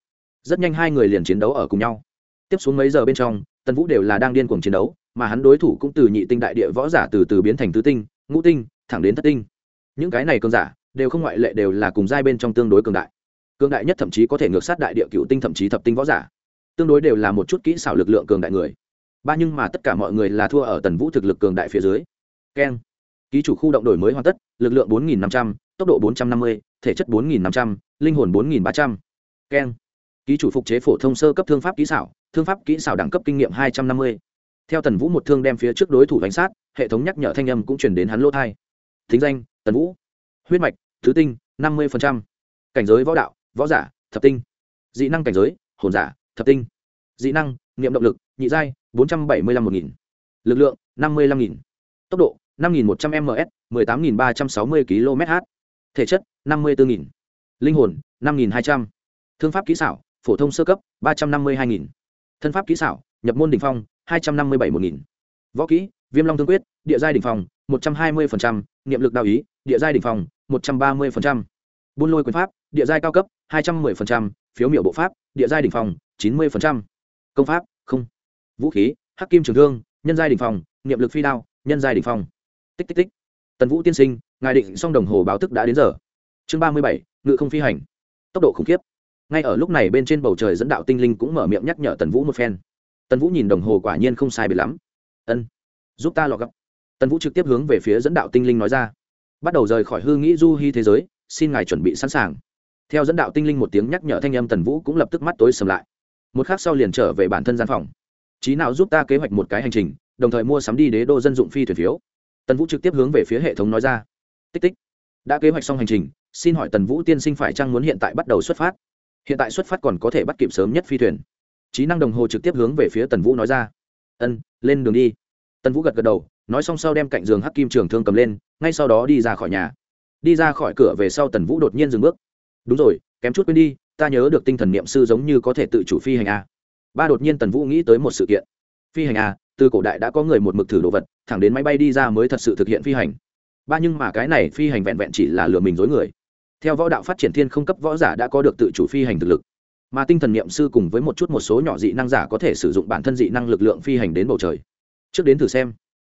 Rất nhanh hai người liền chiến đấu ở cùng nhau. Tiếp xuống mấy giờ bên trong tần vũ đều là đang điên cuồng chiến đấu, mà hắn đối thủ cũng từ nhị tinh đại địa võ giả từ từ biến thành tứ tinh, ngũ tinh, thẳng đến thất tinh. Những cái này cường giả đều không ngoại lệ đều là cùng giai bên trong tương đối cường đại. Cường đại nhất thậm chí có thể ngược sát đại địa cựu tinh thậm chí thập tinh võ giả. Tương đối đều là một chút kỹ xảo lực lượng cường đại người. Ba nhưng mà tất cả mọi người là thua ở tần vũ thực lực cường đại phía dưới. Keng. Ký chủ khu động đổi mới hoàn tất, lực lượng bốn nghìn năm trăm, tốc độ bốn trăm năm mươi, thể chất bốn nghìn năm trăm, linh hồn bốn nghìn ba trăm. Keng. Ký chủ phục chế phổ thông sơ cấp thương pháp kỹ xảo thương pháp kỹ xảo đẳng cấp kinh nghiệm hai trăm năm mươi. Theo tần vũ một thương đem phía trước đối thủ đánh sát, hệ thống nhắc nhở thanh âm cũng chuyển đến hắn lỗ thai thính danh, tần vũ. Huyết mạch thứ tinh, năm mươi cảnh giới võ đạo, võ giả, thập tinh. Dị năng cảnh giới, hồn giả, thập tinh. Dị năng, niệm động lực, nhị giai, bốn trăm bảy mươi năm một nghìn. Lực lượng, năm mươi năm nghìn. Tốc độ, năm nghìn một trăm ms mười tám nghìn ba trăm sáu mươi km h thể chất, năm mươi bốn nghìn. Linh hồn, năm nghìn hai trăm. Thương pháp kỹ xảo, phổ thông sơ cấp, ba trăm năm mươi hai nghìn thân pháp kỹ xảo, nhập môn đ ỉ n h phong, hai trăm năm mươi bảy một nghìn. Võ kỹ, viêm long thương quyết, địa giai đ ỉ n h phong, một trăm hai mươi niệm lực đạo ý, địa giai đ ỉ n h phong, một trăm ba mươi buôn lôi quyền pháp, địa giai cao cấp, hai trăm một mươi phiếu miểu bộ pháp, địa giai đ ỉ n h phong, chín mươi công pháp, không. Vũ khí, hắc kim trường thương, nhân giai đ ỉ n h phong. Niệm lực phi đao, nhân giai đ ỉ n h phong. Tích tích tích. Tần vũ tiên sinh, ngài định xong đồng hồ báo thức đã đến giờ. Chương ba mươi bảy, ngự không phi hành. Tốc độ khủng khiếp ngay ở lúc này bên trên bầu trời dẫn đạo tinh linh cũng mở miệng nhắc nhở tần vũ một phen. Tần vũ nhìn đồng hồ quả nhiên không sai biệt lắm. Ân, giúp ta lọ gấp tần vũ trực tiếp hướng về phía dẫn đạo tinh linh nói ra. Bắt đầu rời khỏi hư nghĩ du hy thế giới, xin ngài chuẩn bị sẵn sàng. Theo dẫn đạo tinh linh một tiếng nhắc nhở thanh âm tần vũ cũng lập tức mắt tối sầm lại. Một khác sau liền trở về bản thân gian phòng. Trí nào giúp ta kế hoạch một cái hành trình, đồng thời mua sắm đi đế đô dân dụng phi thuyền phiếu. Tần vũ trực tiếp hướng về phía hệ thống nói ra. Tích tích, đã kế hoạch xong hành trình, xin hỏi tần vũ tiên sinh phải chăng muốn hiện tại bắt đầu xuất phát? Hiện tại xuất phát còn có thể bắt kịp sớm nhất phi thuyền. Trí năng đồng hồ trực tiếp hướng về phía tần vũ nói ra. Ân, lên đường đi. Tần vũ gật gật đầu, nói xong sau đem cạnh giường hắc kim trường thương cầm lên, ngay sau đó đi ra khỏi nhà. Đi ra khỏi cửa về sau tần vũ đột nhiên dừng bước. Đúng rồi, kém chút quên đi, ta nhớ được tinh thần niệm sư giống như có thể tự chủ phi hành a ba đột nhiên tần vũ nghĩ tới một sự kiện. Phi hành a từ cổ đại đã có người một mực thử đồ vật, thẳng đến máy bay đi ra mới thật sự thực hiện phi hành. Ba nhưng mà cái này phi hành vẹn vẹn chỉ là lừa mình dối người theo võ đạo phát triển thiên không cấp võ giả đã có được tự chủ phi hành thực lực, mà tinh thần niệm sư cùng với một chút một số nhỏ dị năng giả có thể sử dụng bản thân dị năng lực lượng phi hành đến bầu trời. Trước đến thử xem.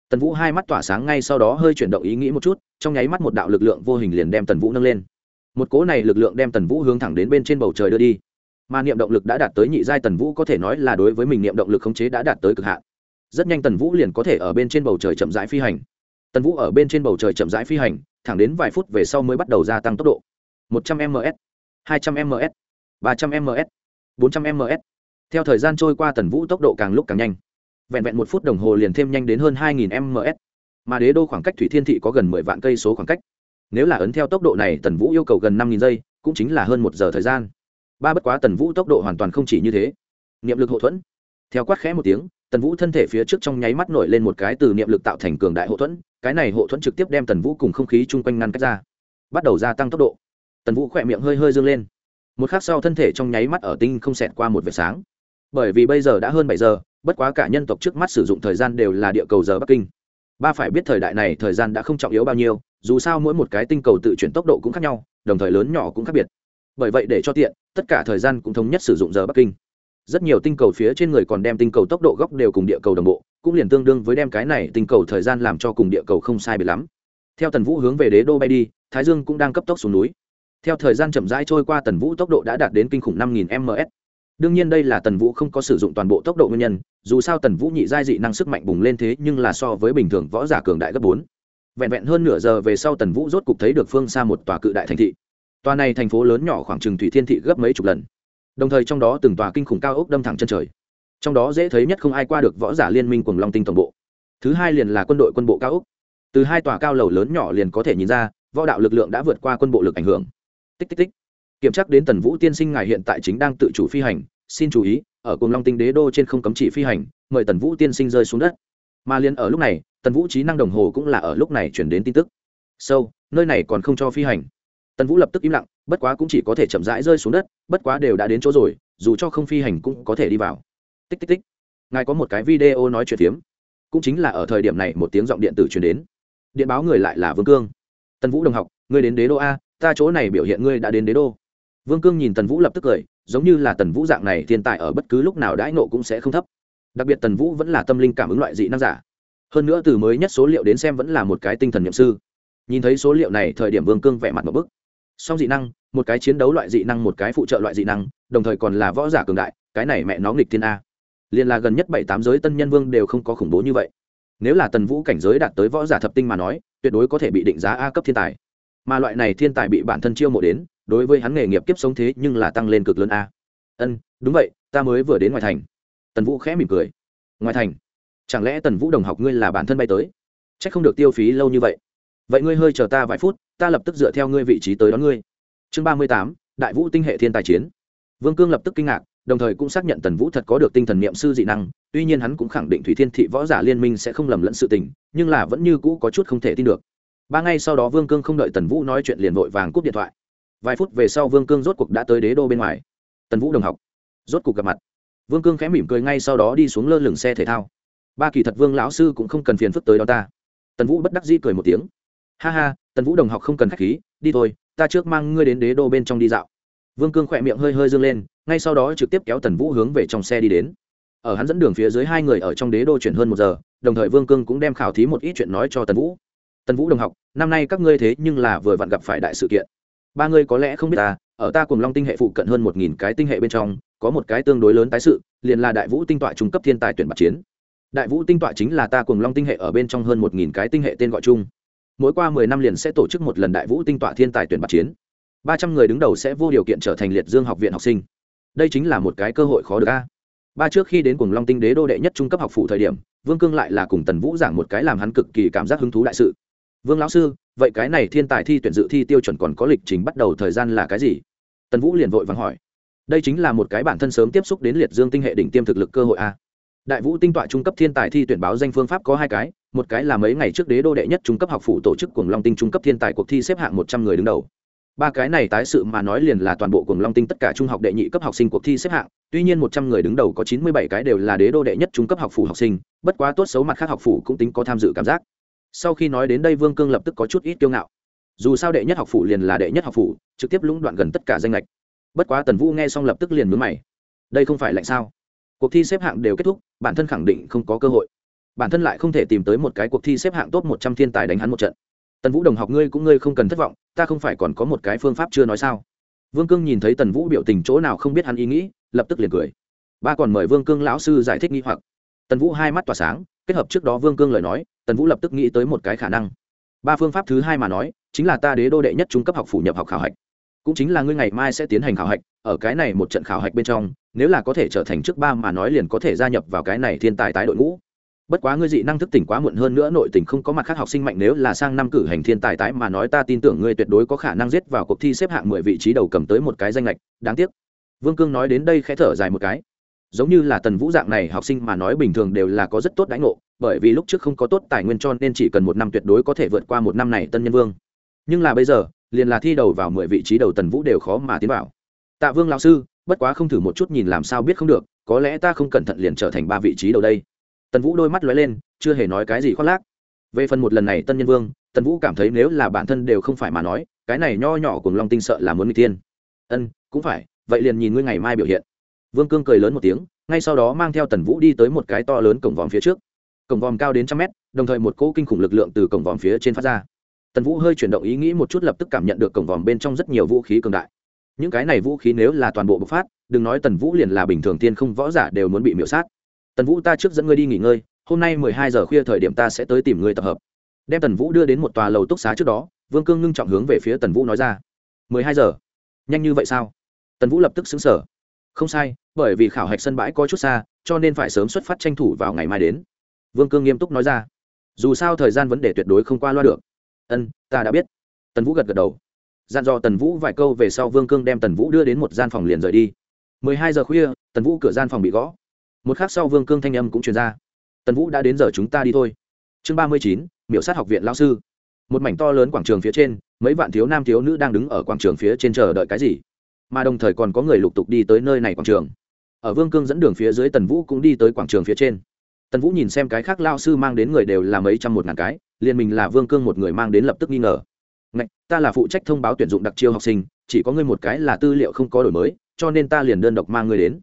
Tần vũ hai mắt tỏa sáng ngay sau đó hơi chuyển động ý nghĩ một chút, trong nháy mắt một đạo lực lượng vô hình liền đem tần vũ nâng lên. Một cố này lực lượng đem tần vũ hướng thẳng đến bên trên bầu trời đưa đi. Mà niệm động lực đã đạt tới nhị giai tần vũ có thể nói là đối với mình niệm động lực khống chế đã đạt tới cực hạn. Rất nhanh tần vũ liền có thể ở bên trên bầu trời chậm rãi phi hành. Tần vũ ở bên trên bầu trời chậm rãi phi hành, thẳng đến vài phút về sau mới bắt đầu gia tăng tốc độ một trăm ms hai trăm ms ba trăm ms bốn trăm ms theo thời gian trôi qua tần vũ tốc độ càng lúc càng nhanh. Vẹn vẹn một phút đồng hồ liền thêm nhanh đến hơn hai nghìn ms mà đế đô khoảng cách thủy thiên thị có gần mười vạn cây số khoảng cách. Nếu là ấn theo tốc độ này, tần vũ yêu cầu gần năm nghìn giây, cũng chính là hơn một giờ thời gian. Ba bất quá tần vũ tốc độ hoàn toàn không chỉ như thế. Niệm lực hậu thuẫn. Theo quát khẽ một tiếng, tần vũ thân thể phía trước trong nháy mắt nổi lên một cái từ niệm lực tạo thành cường đại hậu thuẫn. Cái này hậu thuẫn trực tiếp đem tần vũ cùng không khí chung quanh ngăn cách ra. Bắt đầu gia tăng tốc độ tần vũ khỏe miệng hơi hơi dương lên. Một khắc sau thân thể trong nháy mắt ở tinh không xẹt qua một vệt sáng. Bởi vì bây giờ đã hơn bảy giờ, bất quá cả nhân tộc trước mắt sử dụng thời gian đều là địa cầu giờ bắc kinh. Ba phải biết thời đại này thời gian đã không trọng yếu bao nhiêu, dù sao mỗi một cái tinh cầu tự chuyển tốc độ cũng khác nhau, đồng thời lớn nhỏ cũng khác biệt. Bởi vậy để cho tiện, tất cả thời gian cũng thống nhất sử dụng giờ bắc kinh. Rất nhiều tinh cầu phía trên người còn đem tinh cầu tốc độ góc đều cùng địa cầu đồng bộ, cũng liền tương đương với đem cái này tinh cầu thời gian làm cho cùng địa cầu không sai biệt lắm. Theo tần vũ hướng về đế đô bay đi, thái dương cũng đang cấp tốc xuống núi theo thời gian chậm rãi trôi qua, tần vũ tốc độ đã đạt đến kinh khủng năm nghìn ms đương nhiên đây là tần vũ không có sử dụng toàn bộ tốc độ nguyên nhân, dù sao tần vũ nhị giai dị năng sức mạnh bùng lên thế nhưng là so với bình thường võ giả cường đại gấp bốn. Vẹn vẹn hơn nửa giờ về sau tần vũ rốt cục thấy được phương xa một tòa cự đại thành thị. Tòa này thành phố lớn nhỏ khoảng trừng thủy thiên thị gấp mấy chục lần. Đồng thời trong đó từng tòa kinh khủng cao ốc đâm thẳng chân trời. Trong đó dễ thấy nhất không ai qua được võ giả liên minh cùng long tinh toàn bộ. Thứ hai liền là quân đội quân bộ cao ốc. Từ hai tòa cao lầu lớn nhỏ liền có thể nhìn ra, võ đạo lực lượng đã vượt qua quân bộ lực ảnh hưởng tích tích tích. Kiểm tra đến tần vũ tiên sinh ngài hiện tại chính đang tự chủ phi hành, xin chú ý, ở cùng long tinh đế đô trên không cấm chỉ phi hành, mời tần vũ tiên sinh rơi xuống đất. Mà liền ở lúc này, tần vũ trí năng đồng hồ cũng là ở lúc này chuyển đến tin tức. Sâu, nơi này còn không cho phi hành. Tần vũ lập tức im lặng, bất quá cũng chỉ có thể chậm rãi rơi xuống đất, bất quá đều đã đến chỗ rồi, dù cho không phi hành cũng có thể đi vào. Tích tích tích. Ngài có một cái video nói chuyện phiếm. Cũng chính là ở thời điểm này một tiếng giọng điện tử truyền đến. Điện báo người lại là vương cương. Tần vũ đồng học ngươi đến đế đô a ta chỗ này biểu hiện ngươi đã đến đế đô. Vương cương nhìn tần vũ lập tức cười, giống như là tần vũ dạng này thiên tài ở bất cứ lúc nào đãi nộ cũng sẽ không thấp. Đặc biệt tần vũ vẫn là tâm linh cảm ứng loại dị năng giả. Hơn nữa từ mới nhất số liệu đến xem vẫn là một cái tinh thần nhậm sư. Nhìn thấy số liệu này, thời điểm vương cương vẻ mặt một bức. Song dị năng, một cái chiến đấu loại dị năng, một cái phụ trợ loại dị năng, đồng thời còn là võ giả cường đại, cái này mẹ nó nghịch thiên a. Liền là gần nhất bảy tám giới tân nhân vương đều không có khủng bố như vậy. Nếu là tần vũ cảnh giới đạt tới võ giả thập tinh mà nói, tuyệt đối có thể bị định giá a cấp thiên tài mà loại này thiên tài bị bản thân chiêu mộ đến, đối với hắn nghề nghiệp kiếp sống thế nhưng là tăng lên cực lớn a. Ân, đúng vậy, ta mới vừa đến ngoài thành. Tần vũ khẽ mỉm cười. Ngoài thành? Chẳng lẽ tần vũ đồng học ngươi là bản thân bay tới? C h ắ c không được tiêu phí lâu như vậy. Vậy ngươi hơi chờ ta vài phút, ta lập tức dựa theo ngươi vị trí tới đón ngươi. Chương ba mươi tám, đại vũ tinh hệ thiên tài chiến. Vương cương lập tức kinh ngạc, đồng thời cũng xác nhận tần vũ thật có được tinh thần niệm sư dị năng, tuy nhiên hắn cũng khẳng định thủy thiên thị võ giả liên minh sẽ không lầm lẫn sự tình, nhưng là vẫn như cũ có chút không thể tin được ba ngày sau đó vương cương không đợi tần vũ nói chuyện liền vội vàng cúp điện thoại. Vài phút về sau vương cương rốt cuộc đã tới đế đô bên ngoài. Tần vũ đồng học. Rốt cuộc gặp mặt. Vương cương khẽ mỉm cười ngay sau đó đi xuống lơ lửng xe thể thao. Ba kỳ thật vương lão sư cũng không cần phiền phức tới đó ta. Tần vũ bất đắc dĩ cười một tiếng. Ha ha, tần vũ đồng học không cần k h á c h khí, đi thôi, ta trước mang ngươi đến đế đô bên trong đi dạo. Vương cương khỏe miệng hơi hơi dâng lên, ngay sau đó trực tiếp kéo tần vũ hướng về trong xe đi đến. Ở hắn dẫn đường phía dưới hai người ở trong đế đô chuyển hơn một giờ, đồng thời vương cương cũng đem khảo thí một ít chuyện nói cho tần vũ tần vũ đồng học, năm nay các ngươi thế nhưng là vừa vặn gặp phải đại sự kiện. Ba ngươi có lẽ không biết ta, ở ta cùng long tinh hệ phụ cận hơn một nghìn cái tinh hệ bên trong, có một cái tương đối lớn tái sự, liền là đại vũ tinh tọa trung cấp thiên tài tuyển bạc chiến. Đại vũ tinh tọa chính là ta cùng long tinh hệ ở bên trong hơn một nghìn cái tinh hệ tên gọi chung. Mỗi qua mười năm liền sẽ tổ chức một lần đại vũ tinh tọa thiên tài tuyển bạc chiến. Ba trăm người đứng đầu sẽ vô điều kiện trở thành liệt dương học viện học sinh. Đây chính là một cái cơ hội khó được a. Ba trước khi đến cùng long tinh đế đô đệ nhất trung cấp học phụ thời điểm, vương cương lại là cùng tần vũ giảng một cái làm hắn cực kỳ cảm giác hứng thú đại sự vương lão sư, vậy cái này thiên tài thi tuyển dự thi tiêu chuẩn còn có lịch trình bắt đầu thời gian là cái gì? Tần vũ liền vội vàng hỏi. Đây chính là một cái bản thân sớm tiếp xúc đến liệt dương tinh hệ đỉnh tiêm thực lực cơ hội a. Đại vũ tinh tọa trung cấp thiên tài thi tuyển báo danh phương pháp có hai cái, một cái là mấy ngày trước đế đô đệ nhất trung cấp học phủ tổ chức cuồng long tinh trung cấp thiên tài cuộc thi xếp hạng một trăm người đứng đầu. Ba cái này tái sự mà nói liền là toàn bộ cuồng long tinh tất cả trung học đệ nhị cấp học sinh cuộc thi xếp hạng, tuy nhiên một trăm người đứng đầu có chín mươi bảy cái đều là đế đô đệ nhất trung cấp học phủ học sinh, bất quá tốt xấu mặt khác học phủ cũng tính có tham dự cảm giác sau khi nói đến đây vương cương lập tức có chút ít kiêu ngạo dù sao đệ nhất học phủ liền là đệ nhất học phủ trực tiếp lũng đoạn gần tất cả danh lệch bất quá tần vũ nghe xong lập tức liền mướn mày đây không phải lạnh sao cuộc thi xếp hạng đều kết thúc bản thân khẳng định không có cơ hội bản thân lại không thể tìm tới một cái cuộc thi xếp hạng top một trăm thiên tài đánh hắn một trận tần vũ đồng học ngươi cũng ngươi không cần thất vọng ta không phải còn có một cái phương pháp chưa nói sao vương cương nhìn thấy tần vũ biểu tình chỗ nào không biết hắn ý nghĩ lập tức liền cười ba còn mời vương cương lão sư giải thích nghi hoặc tần vũ hai mắt tỏa sáng kết hợp trước đó vương cương lời nói tần vũ lập tức nghĩ tới một cái khả năng. Ba phương pháp thứ hai mà nói, chính là ta đế đô đệ nhất trung cấp học phủ nhập học khảo hạch. Cũng chính là ngươi ngày mai sẽ tiến hành khảo hạch, ở cái này một trận khảo hạch bên trong, nếu là có thể trở thành trước ba mà nói liền có thể gia nhập vào cái này thiên tài tái đội ngũ. Bất quá ngươi dị năng thức tỉnh quá muộn hơn nữa nội tỉnh không có mặt khác học sinh mạnh nếu là sang năm cử hành thiên tài tái mà nói ta tin tưởng ngươi tuyệt đối có khả năng giết vào cuộc thi xếp hạng mười vị trí đầu cầm tới một cái danh lệch, đáng tiếc. Vương cương nói đến đây khẽ thở dài một cái. Giống như là tần vũ dạng này học sinh mà nói bình thường đều là có rất tốt đánh ngộ bởi vì lúc trước không có tốt tài nguyên cho nên chỉ cần một năm tuyệt đối có thể vượt qua một năm này tân nhân vương. Nhưng là bây giờ, liền là thi đầu vào mười vị trí đầu tần vũ đều khó mà tiến vào. Tạ vương lão sư, bất quá không thử một chút nhìn làm sao biết không được, có lẽ ta không cẩn thận liền trở thành ba vị trí đầu đây. Tần vũ đôi mắt lóe lên, chưa hề nói cái gì khoác lác. Về phần một lần này tân nhân vương, tần vũ cảm thấy nếu là bản thân đều không phải mà nói, cái này nho nhỏ cùng long tinh sợ là muốn người tiên ân, cũng phải, vậy liền nhìn ngươi ngày mai biểu hiện. Vương cương cười lớn một tiếng, ngay sau đó mang theo tần vũ đi tới một cái to lớn cổng vòm phía trước cổng vòm cao đến trăm mét, đồng thời một cỗ kinh khủng lực lượng từ cổng vòm phía trên phát ra. Tần vũ hơi chuyển động ý nghĩ một chút lập tức cảm nhận được cổng vòm bên trong rất nhiều vũ khí cường đại. Những cái này vũ khí nếu là toàn bộ bộc phát, đừng nói tần vũ liền là bình thường tiên không võ giả đều muốn bị miễu sát. Tần vũ ta trước dẫn ngươi đi nghỉ ngơi, hôm nay mười hai giờ khuya thời điểm ta sẽ tới tìm ngươi tập hợp. Đem tần vũ đưa đến một tòa lầu túc xá trước đó, vương cương ngưng trọng hướng về phía tần vũ nói ra. Mười hai giờ? Nhanh như vậy sao? Tần vũ lập tức xứng sở không sai, bởi vì khảo hạch sân bãi có chút xa, cho nên phải sớm xuất phát tranh thủ vào ngày mai đến vương cương nghiêm túc nói ra. Dù sao thời gian vấn đề tuyệt đối không qua loa được. Ân, ta đã biết. Tần vũ gật gật đầu. Dặn dò tần vũ vài câu về sau vương cương đem tần vũ đưa đến một gian phòng liền rời đi. Mười hai giờ khuya, tần vũ cửa gian phòng bị gõ. Một khắc sau vương cương thanh âm cũng truyền ra. Tần vũ đã đến giờ chúng ta đi thôi. Chương ba mươi chín, miểu sát học viện lao sư. Một mảnh to lớn quảng trường phía trên, mấy vạn thiếu nam thiếu nữ đang đứng ở quảng trường phía trên chờ đợi cái gì? Mà đồng thời còn có người lục tục đi tới nơi này quảng trường. Ở vương cương dẫn đường phía dưới tần vũ cũng đi tới quảng trường phía trên tần vũ nhìn xem cái khác lao sư mang đến người đều là mấy trăm một ngàn cái liền mình là vương cương một người mang đến lập tức nghi ngờ. Ngạch, ta là phụ trách thông báo tuyển dụng đặc chiêu học sinh chỉ có ngươi một cái là tư liệu không có đổi mới cho nên ta liền đơn độc mang ngươi đến.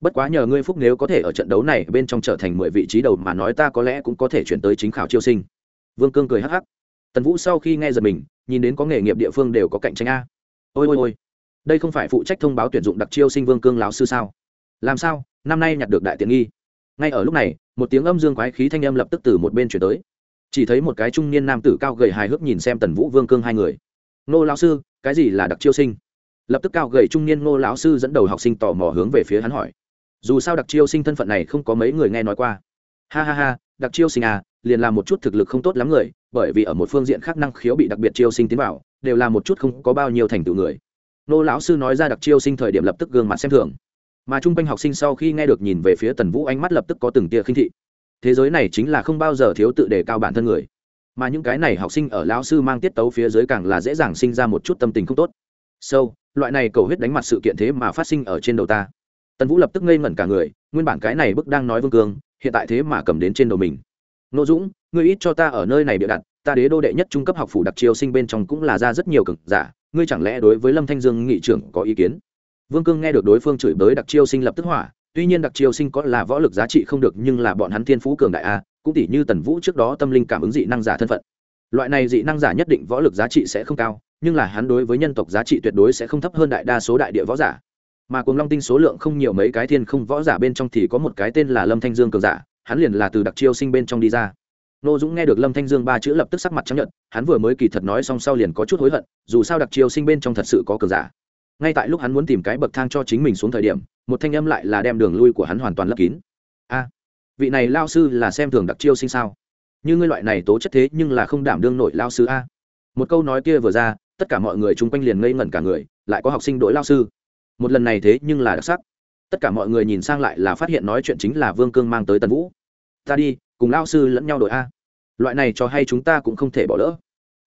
Bất quá nhờ ngươi phúc nếu có thể ở trận đấu này bên trong trở thành mười vị trí đầu mà nói ta có lẽ cũng có thể chuyển tới chính khảo chiêu sinh. Vương cương cười hắc hắc. Tần vũ sau khi nghe giật mình nhìn đến có nghề nghiệp địa phương đều có cạnh tranh a. Ôi ôi ôi đây không phải phụ trách thông báo tuyển dụng đặc chiêu sinh vương cương lão sư sao? Làm sao? Năm nay nhặt được đại tiện nghi ngay ở lúc này, một tiếng âm dương quái khí thanh âm lập tức từ một bên chuyển tới. Chỉ thấy một cái trung niên nam tử cao gầy hài hước nhìn xem tần vũ vương cương hai người. Nô lão sư, cái gì là đặc chiêu sinh? Lập tức cao gầy trung niên ngô lão sư dẫn đầu học sinh tò mò hướng về phía hắn hỏi. Dù sao đặc chiêu sinh thân phận này không có mấy người nghe nói qua. Ha ha ha, đặc chiêu sinh à liền là một chút thực lực không tốt lắm người, bởi vì ở một phương diện khác năng khiếu bị đặc biệt chiêu sinh tiến vào, đều là một chút không có bao nhiêu thành tựu người. Nô lão sư nói ra đặc chiêu sinh thời điểm lập tức gương mặt xem thường mà trung quanh học sinh sau khi nghe được nhìn về phía tần vũ ánh mắt lập tức có từng tia khinh thị. Thế giới này chính là không bao giờ thiếu tự đề cao bản thân người, mà những cái này học sinh ở lão sư mang tiết tấu phía dưới càng là dễ dàng sinh ra một chút tâm tình không tốt. Sâu loại này cầu huyết đánh mặt sự kiện thế mà phát sinh ở trên đầu ta. Tần vũ lập tức ngây ngẩn cả người, nguyên bản cái này bức đang nói vương cương, hiện tại thế mà cầm đến trên đầu mình. N ô dũng, ngươi ít cho ta ở nơi này bịa đặt, ta đế đô đệ nhất trung cấp học phủ đặc chiêu sinh bên trong cũng là ra rất nhiều cực giả, ngươi chẳng lẽ đối với lâm thanh dương nghị trưởng có ý kiến? Vương cương nghe được đối phương chửi bới đặc chiêu sinh lập tức hỏa, tuy nhiên đặc chiêu sinh có là võ lực giá trị không được nhưng là bọn hắn thiên phú cường đại a, cũng tỷ như tần vũ trước đó tâm linh cảm ứng dị năng giả thân phận. Loại này dị năng giả nhất định võ lực giá trị sẽ không cao, nhưng là hắn đối với nhân tộc giá trị tuyệt đối sẽ không thấp hơn đại đa số đại địa võ giả. Mà cùng long tinh số lượng không nhiều mấy cái thiên không võ giả bên trong thì có một cái tên là lâm thanh dương cường giả, hắn liền là từ đặc chiêu sinh bên trong đi ra. Nô dũng nghe được lâm thanh dương ba chữ lập tức sắc mặt trắng nhận hắn vừa mới kỳ thật nói xong sau liền có chút hối hận, dù sao đặc chiêu sinh bên trong thật sự có cường giả ngay tại lúc hắn muốn tìm cái bậc thang cho chính mình xuống thời điểm, một thanh âm lại là đem đường lui của hắn hoàn toàn lấp kín. A, vị này lao sư là xem thường đặc chiêu sinh sao? Như ngươi loại này tố chất thế nhưng là không đảm đương nổi lao sư a. Một câu nói kia vừa ra, tất cả mọi người chung quanh liền ngây ngẩn cả người, lại có học sinh đổi lao sư. Một lần này thế nhưng là đặc sắc. Tất cả mọi người nhìn sang lại là phát hiện nói chuyện chính là vương cương mang tới tần vũ. Ta đi, cùng lao sư lẫn nhau đổi a. Loại này cho hay chúng ta cũng không thể bỏ lỡ.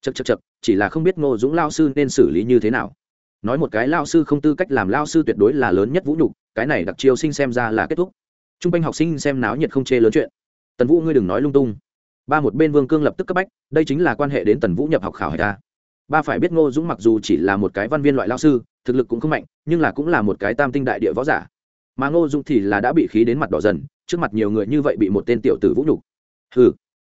Chật chật chật chỉ là không biết ngô dũng lao sư nên xử lý như thế nào nói một cái lao sư không tư cách làm lao sư tuyệt đối là lớn nhất vũ nhục, cái này đặc chiêu sinh xem ra là kết thúc. T r u n g quanh học sinh xem náo nhiệt không chê lớn chuyện. Tần vũ ngươi đừng nói lung tung. Ba một bên vương cương lập tức cấp bách, đây chính là quan hệ đến tần vũ nhập học khảo hải ta ba phải biết ngô dũng mặc dù chỉ là một cái văn viên loại lao sư, thực lực cũng không mạnh, nhưng là cũng là một cái tam tinh đại địa võ giả. Mà ngô dũng thì là đã bị khí đến mặt đỏ dần, trước mặt nhiều người như vậy bị một tên tiểu tử vũ nhục. Ừ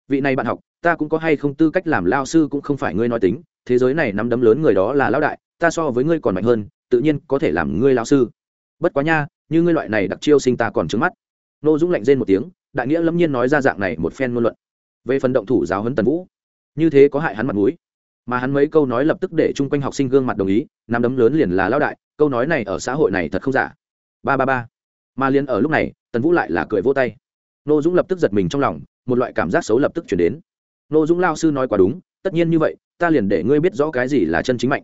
vị này bạn học, ta cũng có hay không tư cách làm lao sư cũng không phải ngươi nói tính, thế giới này nắm đấm lớn người đó là lão đại ta so với ngươi còn mạnh hơn, tự nhiên có thể làm ngươi lao sư. Bất quá nha, như ngươi loại này đặc chiêu sinh ta còn trứng mắt. Nô dũng lạnh rên một tiếng, đại nghĩa lâm nhiên nói ra dạng này một phen ngôn luận. Về phần động thủ giáo huấn tần vũ, như thế có hại hắn mặt mũi. Mà hắn mấy câu nói lập tức để chung quanh học sinh gương mặt đồng ý, nắm đấm lớn liền là lão đại, câu nói này ở xã hội này thật không giả. Ba ba ba. Mà liền ở lúc này, tần vũ lại là cười vô tay. Nô dũng lập tức giật mình trong lòng, một loại cảm giác xấu lập tức chuyển đến. Nô dũng lao sư nói quá đúng, tất nhiên như vậy, ta liền để ngươi biết rõ cái gì là chân chính mạnh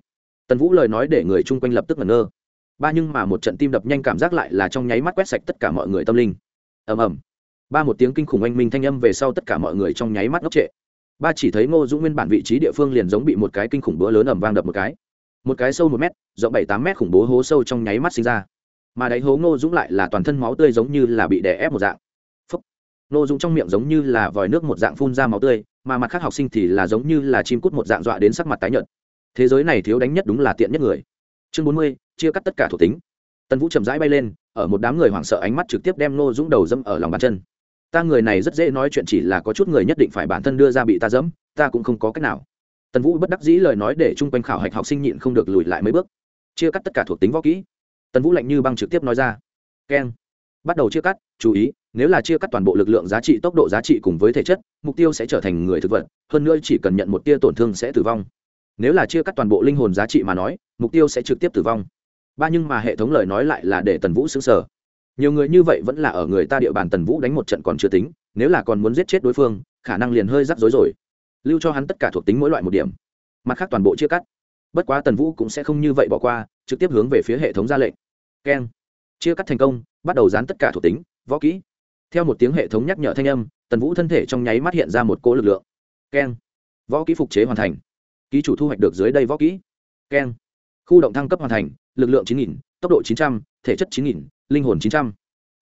tần vũ lời nói để người chung quanh lập tức ngẩn ngơ. Ba nhưng mà một trận tim đập nhanh cảm giác lại là trong nháy mắt quét sạch tất cả mọi người tâm linh. Ầm ầm. Ba một tiếng kinh khủng oanh minh thanh âm về sau tất cả mọi người trong nháy mắt ngốc trệ. Ba chỉ thấy ngô dũng nguyên bản vị trí địa phương liền giống bị một cái kinh khủng bữa lớn ầm vang đập một cái. Một cái sâu một mét, rộng bảy tám mét khủng bố hố sâu trong nháy mắt sinh ra. Mà đáy hố ngô dũng lại là toàn thân máu tươi giống như là bị đè ép một dạng. Ngô dũng trong miệng giống như là vòi nước một dạng phun ra máu tươi, mà mặt khác học sinh thì là giống như là chim cút một dạng dọa đến sắc mặt tái nhợt thế giới này thiếu đánh nhất đúng là tiện nhất người. Chương bốn mươi, chia cắt tất cả thuộc tính. Tần vũ chậm rãi bay lên, ở một đám người hoảng sợ ánh mắt trực tiếp đem nô dũng đầu dâm ở lòng bàn chân. Ta người này rất dễ nói chuyện chỉ là có chút người nhất định phải bản thân đưa ra bị ta dẫm, ta cũng không có cách nào. Tần vũ bất đắc dĩ lời nói để chung quanh khảo hạch học sinh nhịn không được lùi lại mấy bước. Chia cắt tất cả thuộc tính võ kỹ. Tần vũ lạnh như băng trực tiếp nói ra. Keng. Bắt đầu chia cắt, chú ý, nếu là chia cắt toàn bộ lực lượng giá trị, tốc độ giá trị cùng với thể chất, mục tiêu sẽ trở thành người thực vật, hơn nữa chỉ cần nhận một tia tổn thương sẽ tử vong nếu là chia cắt toàn bộ linh hồn giá trị mà nói, mục tiêu sẽ trực tiếp tử vong. Ba nhưng mà hệ thống lời nói lại là để tần vũ xứng sở nhiều người như vậy vẫn là ở người ta địa bàn tần vũ đánh một trận còn chưa tính, nếu là còn muốn giết chết đối phương, khả năng liền hơi rắc rối rồi. Lưu cho hắn tất cả thuộc tính mỗi loại một điểm. Mặt khác toàn bộ chia cắt. Bất quá tần vũ cũng sẽ không như vậy bỏ qua, trực tiếp hướng về phía hệ thống ra lệnh. Keng. Chia cắt thành công, bắt đầu dán tất cả thuộc tính, võ kỹ. Theo một tiếng hệ thống nhắc nhở thanh âm, tần vũ thân thể trong nháy mắt hiện ra một cỗ lực lượng. Keng. Võ kỹ phục chế hoàn thành ký chủ thu hoạch được dưới đây võ kỹ. Keng. Khu động thăng cấp hoàn thành, lực lượng chín nghìn, tốc độ chín trăm, thể chất chín nghìn, linh hồn chín trăm.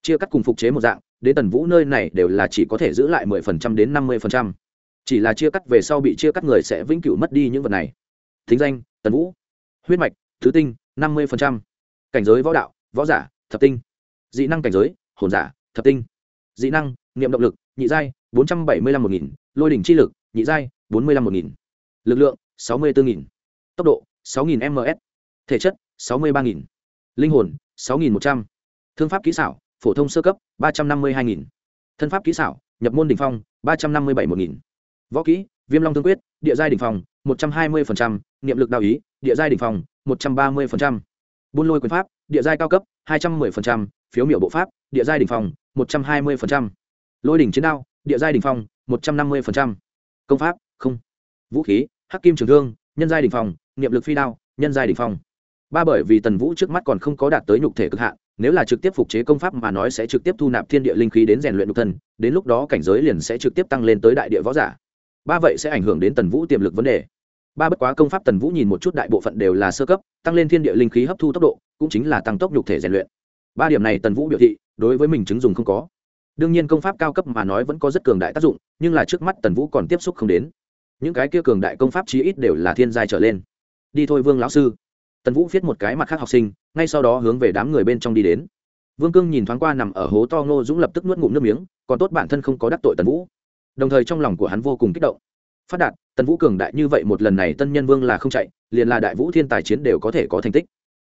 Chia cắt cùng phục chế một dạng, đến tần vũ nơi này đều là chỉ có thể giữ lại mười phần trăm đến năm mươi phần trăm. Chỉ là chia cắt về sau bị chia cắt người sẽ vĩnh cửu mất đi những vật này. Thính danh, tần vũ. Huyết mạch, thứ tinh, năm mươi phần trăm. Cảnh giới võ đạo, võ giả, thập tinh. Dị năng cảnh giới, hồn giả, thập tinh. Dị năng, niệm động lực, nhị giai, bốn trăm bảy mươi lăm một nghìn, lôi đỉnh chi lực, nhị giai, bốn mươi lăm một nghìn. Lực lượng sáu mươi bốn nghìn. Tốc độ, sáu nghìn ms thể chất, sáu mươi ba nghìn. Linh hồn, sáu nghìn một trăm. Thương pháp kỹ xảo, phổ thông sơ cấp, ba trăm năm mươi hai nghìn. Thân pháp kỹ xảo, nhập môn đỉnh phong, ba trăm năm mươi bảy một nghìn. Võ kỹ, viêm long thương quyết, địa giai đỉnh phong, một trăm hai mươi niệm lực đạo ý, địa giai đỉnh phong, một trăm ba mươi buôn lôi quyền pháp, địa giai cao cấp, hai trăm m ư ơ i phiếu miểu bộ pháp, địa giai đỉnh phong, một trăm hai mươi lôi đỉnh chiến đao, địa giai đỉnh phong, một trăm năm mươi công pháp, không. Vũ khí hắc kim trường thương, nhân giai đ ỉ n h niệm lực phi đao, nhân giai đ ỉ n h ba bởi vì tần vũ trước mắt còn không có đạt tới nhục thể cực hạn, nếu là trực tiếp phục chế công pháp mà nói sẽ trực tiếp thu nạp thiên địa linh khí đến rèn luyện nhục thân, đến lúc đó cảnh giới liền sẽ trực tiếp tăng lên tới đại địa võ giả. Ba vậy sẽ ảnh hưởng đến tần vũ tiềm lực vấn đề. Ba bất quá công pháp tần vũ nhìn một chút đại bộ phận đều là sơ cấp, tăng lên thiên địa linh khí hấp thu tốc độ, cũng chính là tăng tốc nhục thể rèn luyện. Ba điểm này tần vũ biểu thị, đối với mình chứng dùng không có. Đương nhiên công pháp cao cấp mà nói vẫn có rất cường đại tác dụng, nhưng là trước mắt tần vũ còn tiếp xúc không đến những cái kia cường đại công pháp chí ít đều là thiên giai trở lên. Đi thôi vương lão sư. Tần vũ viết một cái mặt khác học sinh, ngay sau đó hướng về đám người bên trong đi đến. Vương cương nhìn thoáng qua nằm ở hố to ngô dũng lập tức nuốt ngụm nước miếng, còn tốt bản thân không có đắc tội tần vũ. Đồng thời trong lòng của hắn vô cùng kích động. Phát đạt, tần vũ cường đại như vậy một lần này tân nhân vương là không chạy, liền là đại vũ thiên tài chiến đều có thể có thành tích.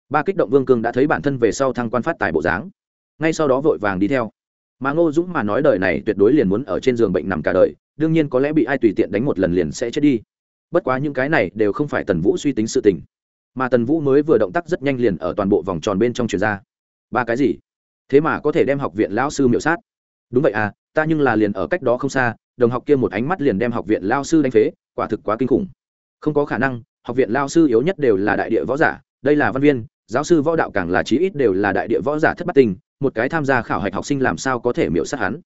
Ba kích động vương cương đã thấy bản thân về sau thăng quan phát tài bộ dáng. Ngay sau đó vội vàng đi theo. Mà ngô dũng mà nói đời này tuyệt đối liền muốn ở trên giường bệnh nằm cả đời đương nhiên có lẽ bị ai tùy tiện đánh một lần liền sẽ chết đi. Bất quá những cái này đều không phải tần vũ suy tính sự tình, mà tần vũ mới vừa động tác rất nhanh liền ở toàn bộ vòng tròn bên trong truyền ra. Ba cái gì? Thế mà có thể đem học viện lão sư miểu sát. Đúng vậy à ta nhưng là liền ở cách đó không xa, đồng học kia một ánh mắt liền đem học viện lao sư đánh phế, quả thực quá kinh khủng. Không có khả năng, học viện lao sư yếu nhất đều là đại địa võ giả, đây là văn viên, giáo sư võ đạo càng là chí ít đều là đại địa võ giả thất bất tình, một cái tham gia khảo hạch học sinh làm sao có thể miễu sát hắn?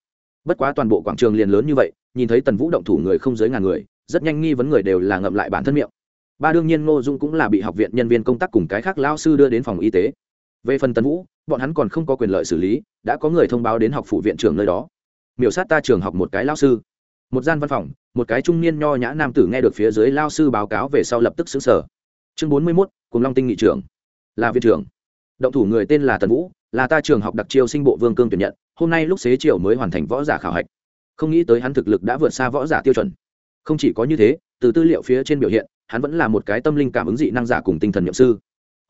Bất quá toàn bộ quảng trường liền lớn như vậy, nhìn thấy tần vũ động thủ người không dưới ngàn người, rất nhanh nghi vấn người đều là ngậm lại bản thân miệng. Ba đương nhiên ngô dung cũng là bị học viện nhân viên công tác cùng cái khác lao sư đưa đến phòng y tế. Về phần tần vũ, bọn hắn còn không có quyền lợi xử lý, đã có người thông báo đến học phụ viện trưởng nơi đó. Miểu sát ta trường học một cái lao sư. Một gian văn phòng, một cái trung niên nho nhã nam tử nghe được phía dưới lao sư báo cáo về sau lập tức xứng sở chương bốn mươi mốt, cùng long tinh nghị trưởng. Là viện trưởng. Động thủ người tên là tần vũ là ta trường học đặc chiêu sinh bộ vương cương tuyển nhận, hôm nay lúc xế chiều mới hoàn thành võ giả khảo hạch. Không nghĩ tới hắn thực lực đã vượt xa võ giả tiêu chuẩn. Không chỉ có như thế, từ tư liệu phía trên biểu hiện, hắn vẫn là một cái tâm linh cảm ứng dị năng giả cùng tinh thần nhậm sư.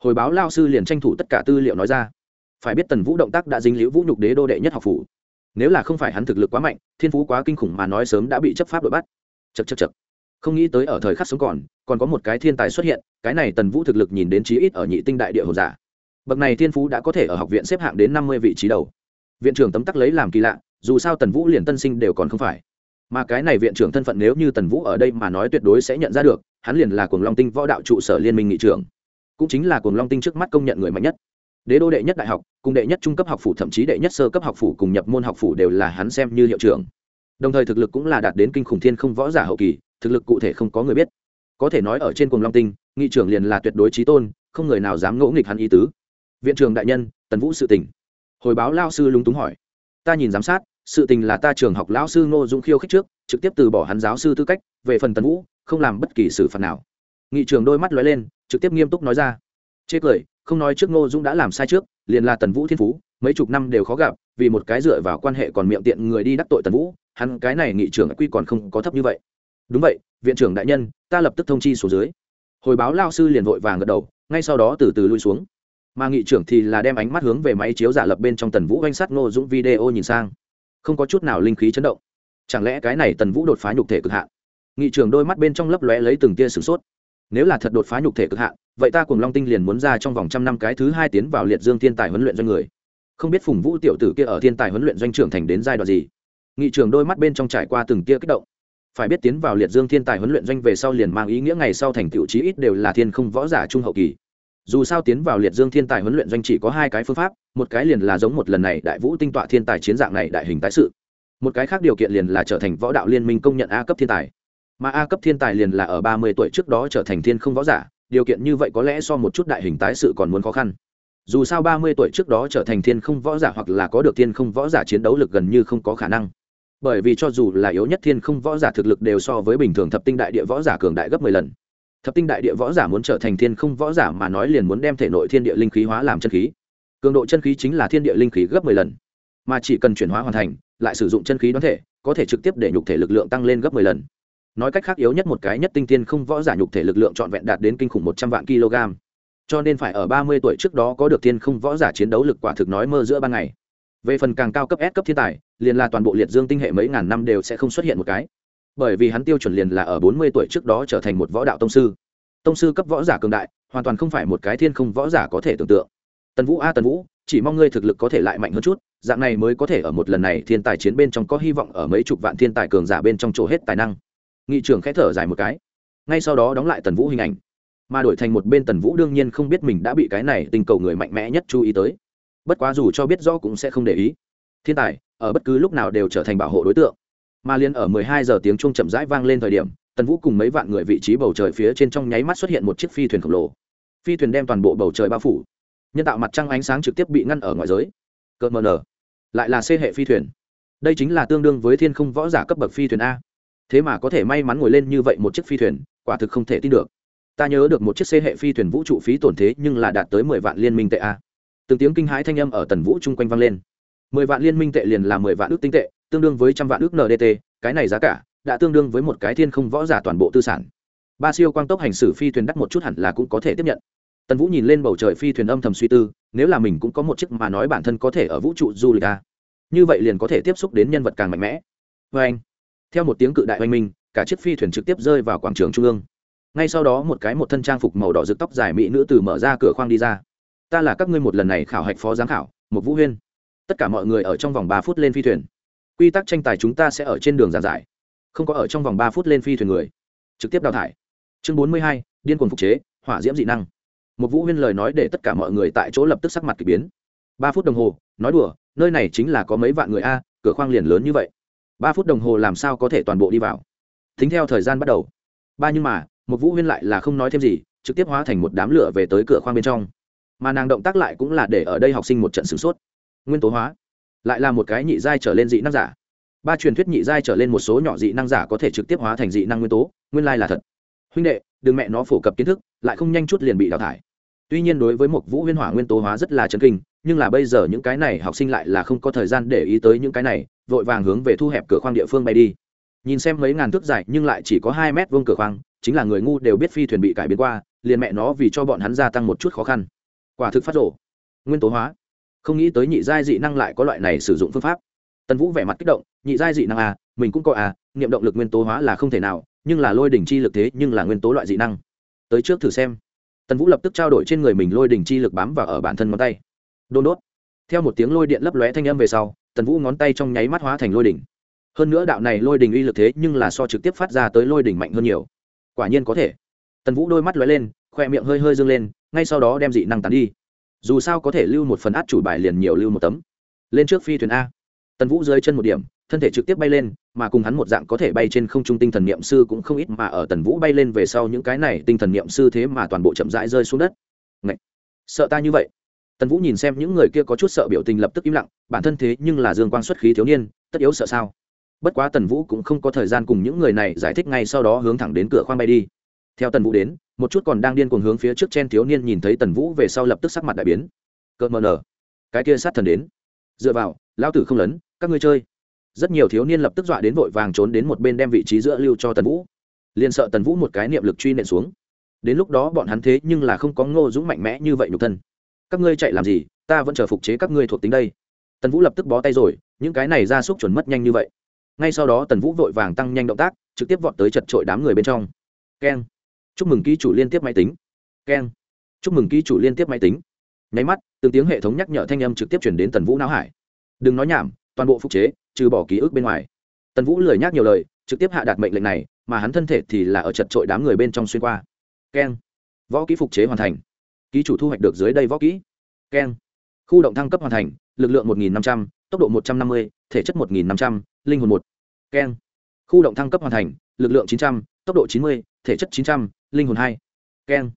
Hồi báo lao sư liền tranh thủ tất cả tư liệu nói ra. Phải biết tần vũ động tác đã dính liễu vũ nhục đế đô đệ nhất học phủ. Nếu là không phải hắn thực lực quá mạnh, thiên phú quá kinh khủng mà nói sớm đã bị chấp pháp đội bắt. Chật chật chật không nghĩ tới ở thời khắc sống còn còn có một cái thiên tài xuất hiện, cái này tần vũ thực lực nhìn đến chí ít ở nhị tinh đại địa hồ giả bậc này thiên phú đã có thể ở học viện xếp hạng đến năm mươi vị trí đầu. Viện trưởng tấm tắc lấy làm kỳ lạ, dù sao tần vũ liền tân sinh đều còn không phải. Mà cái này viện trưởng thân phận nếu như tần vũ ở đây mà nói tuyệt đối sẽ nhận ra được, hắn liền là cuồng long tinh võ đạo trụ sở liên minh nghị trưởng. Cũng chính là cuồng long tinh trước mắt công nhận người mạnh nhất. Đế đô đệ nhất đại học, cùng đệ nhất trung cấp học phủ thậm chí đệ nhất sơ cấp học phủ cùng nhập môn học phủ đều là hắn xem như hiệu trưởng. Đồng thời thực lực cũng là đạt đến kinh khủng thiên không võ giả hậu kỳ, thực lực cụ thể không có người biết. Có thể nói ở trên cuồng long tinh, nghị trưởng liền là tuyệt đối trí tôn, không người nào dám ngỗ nghịch hắn ý tứ viện trưởng đại nhân, tần vũ sự tình. Hồi báo lao sư lúng túng hỏi. Ta nhìn giám sát, sự tình là ta trường học lão sư ngô dũng khiêu khích trước, trực tiếp từ bỏ hắn giáo sư tư cách, về phần tần vũ, không làm bất kỳ xử phạt nào. Nghị trường đôi mắt lóe lên, trực tiếp nghiêm túc nói ra. Chê cười, không nói trước ngô dũng đã làm sai trước, liền là tần vũ thiên phú, mấy chục năm đều khó gặp, vì một cái dựa vào quan hệ còn miệng tiện người đi đắc tội tần vũ, hắn cái này nghị trưởng quy còn không có thấp như vậy. Đúng vậy, viện trưởng đại nhân, ta lập tức thông chi số dưới. Hồi báo lao sư liền vội vàng gật đầu, ngay sau đó từ từ lui xuống mà nghị trưởng thì là đem ánh mắt hướng về máy chiếu giả lập bên trong tần vũ oanh sát ngô dũng video nhìn sang. Không có chút nào linh khí chấn động. Chẳng lẽ cái này tần vũ đột phá nhục thể cực hạn? Nghị trưởng đôi mắt bên trong lấp lóe lấy từng tia sửng sốt. Nếu là thật đột phá nhục thể cực hạn, vậy ta cùng long tinh liền muốn ra trong vòng trăm năm cái thứ hai tiến vào liệt dương thiên tài huấn luyện doanh người. Không biết phùng vũ tiểu tử kia ở thiên tài huấn luyện doanh trưởng thành đến giai đoạn gì? Nghị trưởng đôi mắt bên trong trải qua từng tia kích động. Phải biết tiến vào liệt dương thiên tài huấn luyện doanh về sau liền mang ý nghĩa ngày sau thành tựu chí ít đều là thiên không võ giả trung hậu kỳ dù sao tiến vào liệt dương thiên tài huấn luyện doanh chỉ có hai cái phương pháp, một cái liền là giống một lần này đại vũ tinh tọa thiên tài chiến dạng này đại hình tái sự. Một cái khác điều kiện liền là trở thành võ đạo liên minh công nhận a cấp thiên tài. Mà a cấp thiên tài liền là ở ba mươi tuổi trước đó trở thành thiên không võ giả, điều kiện như vậy có lẽ so một chút đại hình tái sự còn muốn khó khăn. Dù sao ba mươi tuổi trước đó trở thành thiên không võ giả hoặc là có được thiên không võ giả chiến đấu lực gần như không có khả năng. Bởi vì cho dù là yếu nhất thiên không võ giả thực lực đều so với bình thường thập tinh đại địa võ giả cường đại gấp mười lần thập tinh đại địa võ giả muốn trở thành thiên không võ giả mà nói liền muốn đem thể nội thiên địa linh khí hóa làm chân khí. Cường độ chân khí chính là thiên địa linh khí gấp mười lần. Mà chỉ cần chuyển hóa hoàn thành, lại sử dụng chân khí đoán thể, có thể trực tiếp để nhục thể lực lượng tăng lên gấp mười lần. Nói cách khác yếu nhất một cái nhất tinh Thiên không võ giả nhục thể lực lượng trọn vẹn đạt đến kinh khủng một trăm vạn kg. Cho nên phải ở ba mươi tuổi trước đó có được thiên không võ giả chiến đấu lực quả thực nói mơ giữa ban ngày. Về phần càng cao cấp S cấp thiên tài, liền là toàn bộ liệt dương tinh hệ mấy ngàn năm đều sẽ không xuất hiện một cái bởi vì hắn tiêu chuẩn liền là ở bốn mươi tuổi trước đó trở thành một võ đạo tông sư. Tông sư cấp võ giả cường đại, hoàn toàn không phải một cái thiên không võ giả có thể tưởng tượng. Tần vũ a, tần vũ, chỉ mong ngươi thực lực có thể lại mạnh hơn chút, dạng này mới có thể ở một lần này thiên tài chiến bên trong có hy vọng ở mấy chục vạn thiên tài cường giả bên trong chỗ hết tài năng. Nghị trưởng khẽ thở dài một cái. Ngay sau đó đóng lại tần vũ hình ảnh. Mà đổi thành một bên tần vũ đương nhiên không biết mình đã bị cái này tình cầu người mạnh mẽ nhất chú ý tới. Bất quá dù cho biết rõ cũng sẽ không để ý. Thiên tài, ở bất cứ lúc nào đều trở thành bảo hộ đối tượng mà liên ở 12 giờ tiếng chuông chậm rãi vang lên thời điểm, tần vũ cùng mấy vạn người vị trí bầu trời phía trên trong nháy mắt xuất hiện một chiếc phi thuyền khổng lồ. Phi thuyền đem toàn bộ bầu trời bao phủ. Nhân tạo mặt trăng ánh sáng trực tiếp bị ngăn ở ngoài giới. Cợt mờ nở. Lại là xê hệ phi thuyền. Đây chính là tương đương với thiên không võ giả cấp bậc phi thuyền a. Thế mà có thể may mắn ngồi lên như vậy một chiếc phi thuyền, quả thực không thể tin được. Ta nhớ được một chiếc xê hệ phi thuyền vũ trụ phí tổn thế nhưng là đạt tới mười vạn liên minh tệ a. Từng tiếng kinh hãi thanh âm ở tần vũ chung quanh vang lên. mười vạn liên minh tệ liền là mười vạn ước tinh tệ tương đương với trăm vạn ước ndt cái này giá cả đã tương đương với một cái thiên không võ giả toàn bộ tư sản. Ba siêu quang tốc hành xử phi thuyền đắt một chút hẳn là cũng có thể tiếp nhận. Tần vũ nhìn lên bầu trời phi thuyền âm thầm suy tư, nếu là mình cũng có một chiếc mà nói bản thân có thể ở vũ trụ du lịch ta như vậy liền có thể tiếp xúc đến nhân vật càng mạnh mẽ. Vê anh, theo một tiếng cự đại oanh minh, cả chiếc phi thuyền trực tiếp rơi vào quảng trường trung ương. Ngay sau đó một cái một thân trang phục màu đỏ rực tóc dài mỹ nữ từ mở ra cửa khoang đi ra. Ta là các ngươi một lần này khảo hạch phó giám khảo, một vũ huyên. Tất cả mọi người ở trong vòng ba phút lên phi thuyền quy tắc tranh tài chúng ta sẽ ở trên đường giàn giải, không có ở trong vòng ba phút lên phi thuyền người. Trực tiếp đào thải. Chương bốn mươi hai, điên cuồng phục chế, hỏa diễm dị năng. Một vũ huyên lời nói để tất cả mọi người tại chỗ lập tức sắc mặt k ỳ biến. Ba phút đồng hồ, nói đùa, nơi này chính là có mấy vạn người a, cửa khoang liền lớn như vậy. Ba phút đồng hồ làm sao có thể toàn bộ đi vào? Tính theo thời gian bắt đầu. Ba nhưng mà, một vũ huyên lại là không nói thêm gì, trực tiếp hóa thành một đám lửa về tới cửa khoang bên trong. Mà nàng động tác lại cũng là để ở đây học sinh một trận sửng sốt. Nguyên tố hóa lại là một cái nhị giai trở lên dị năng giả. Ba truyền thuyết nhị giai trở lên một số nhỏ dị năng giả có thể trực tiếp hóa thành dị năng nguyên tố, nguyên lai là thật. Huynh đệ, đừng mẹ nó phổ cập kiến thức, lại không nhanh chút liền bị đào thải. Tuy nhiên đối với một vũ huyên hỏa nguyên tố hóa rất là chấn kinh, nhưng là bây giờ những cái này học sinh lại là không có thời gian để ý tới những cái này, vội vàng hướng về thu hẹp cửa khoang địa phương bay đi. Nhìn xem mấy ngàn thước dài nhưng lại chỉ có hai mét vuông cửa khoang, chính là người ngu đều biết phi thuyền bị cải biến qua, liền mẹ nó vì cho bọn hắn gia tăng một chút khó khăn. Quả thực phát rổ nguyên tố hóa không nghĩ tới nhị giai dị năng lại có loại này sử dụng phương pháp. Tần vũ vẻ mặt kích động, nhị giai dị năng à mình cũng có à niệm động lực nguyên tố hóa là không thể nào, nhưng là lôi đỉnh chi lực thế, nhưng là nguyên tố loại dị năng. Tới trước thử xem. Tần vũ lập tức trao đổi trên người mình lôi đỉnh chi lực bám vào ở bản thân ngón tay. Đôn đốt. Theo một tiếng lôi điện lấp lóe thanh âm về sau, tần vũ ngón tay trong nháy mắt hóa thành lôi đỉnh. Hơn nữa đạo này lôi đỉnh uy lực thế, nhưng là so trực tiếp phát ra tới lôi đỉnh mạnh hơn nhiều. Quả nhiên có thể. Tần vũ đôi mắt lóe lên, khoe miệng hơi hơi dâng lên, ngay sau đó đem dị năng tán đi dù sao có thể lưu một phần át chủ bài liền nhiều lưu một tấm. Lên trước phi thuyền a. Tần vũ dưới chân một điểm, thân thể trực tiếp bay lên, mà cùng hắn một dạng có thể bay trên không trung tinh thần niệm sư cũng không ít mà ở tần vũ bay lên về sau những cái này tinh thần niệm sư thế mà toàn bộ chậm rãi rơi xuống đất. Ngậy! sợ ta như vậy. Tần vũ nhìn xem những người kia có chút sợ biểu tình lập tức im lặng, bản thân thế nhưng là dương quang xuất khí thiếu niên, tất yếu sợ sao? Bất quá tần vũ cũng không có thời gian cùng những người này giải thích ngay sau đó hướng thẳng đến cửa khoang bay đi. Theo tần vũ đến một chút còn đang điên cuồng hướng phía trước chen thiếu niên nhìn thấy tần vũ về sau lập tức sắc mặt đại biến. Cợt mờ nở cái kia sát thần đến. Dựa vào lao tử không lấn, các ngươi chơi. Rất nhiều thiếu niên lập tức dọa đến vội vàng trốn đến một bên đem vị trí giữa lưu cho tần vũ. Liền sợ tần vũ một cái niệm lực truy nện xuống. Đến lúc đó bọn hắn thế nhưng là không có ngô dũng mạnh mẽ như vậy nhục thân. Các ngươi chạy làm gì? Ta vẫn chờ phục chế các ngươi thuộc tính đây. Tần vũ lập tức bó tay rồi, những cái này ra súc chuẩn mất nhanh như vậy. Ngay sau đó tần vũ vội vàng tăng nhanh động tác, trực tiếp vọt tới chật trội đám người bên trong. Keng chúc mừng ký chủ liên tiếp máy tính. Keng chúc mừng ký chủ liên tiếp máy tính. Nháy mắt, từng tiếng hệ thống nhắc nhở thanh âm trực tiếp chuyển đến tần vũ não hải. Đừng nói nhảm, toàn bộ phục chế, trừ bỏ ký ức bên ngoài. Tần vũ lười nhắc nhiều lời, trực tiếp hạ đạt mệnh lệnh này, mà hắn thân thể thì là ở chật trội đám người bên trong xuyên qua. Keng võ kỹ phục chế hoàn thành. Ký chủ thu hoạch được dưới đây võ kỹ. Keng khu động thăng cấp hoàn thành, lực lượng một nghìn năm trăm, tốc độ một trăm năm mươi, thể chất một nghìn năm trăm, linh hồn một. Keng khu động thăng cấp hoàn thành, lực lượng chín trăm, tốc độ chín mươi thể chất chín trăm, linh hồn hai. Keng.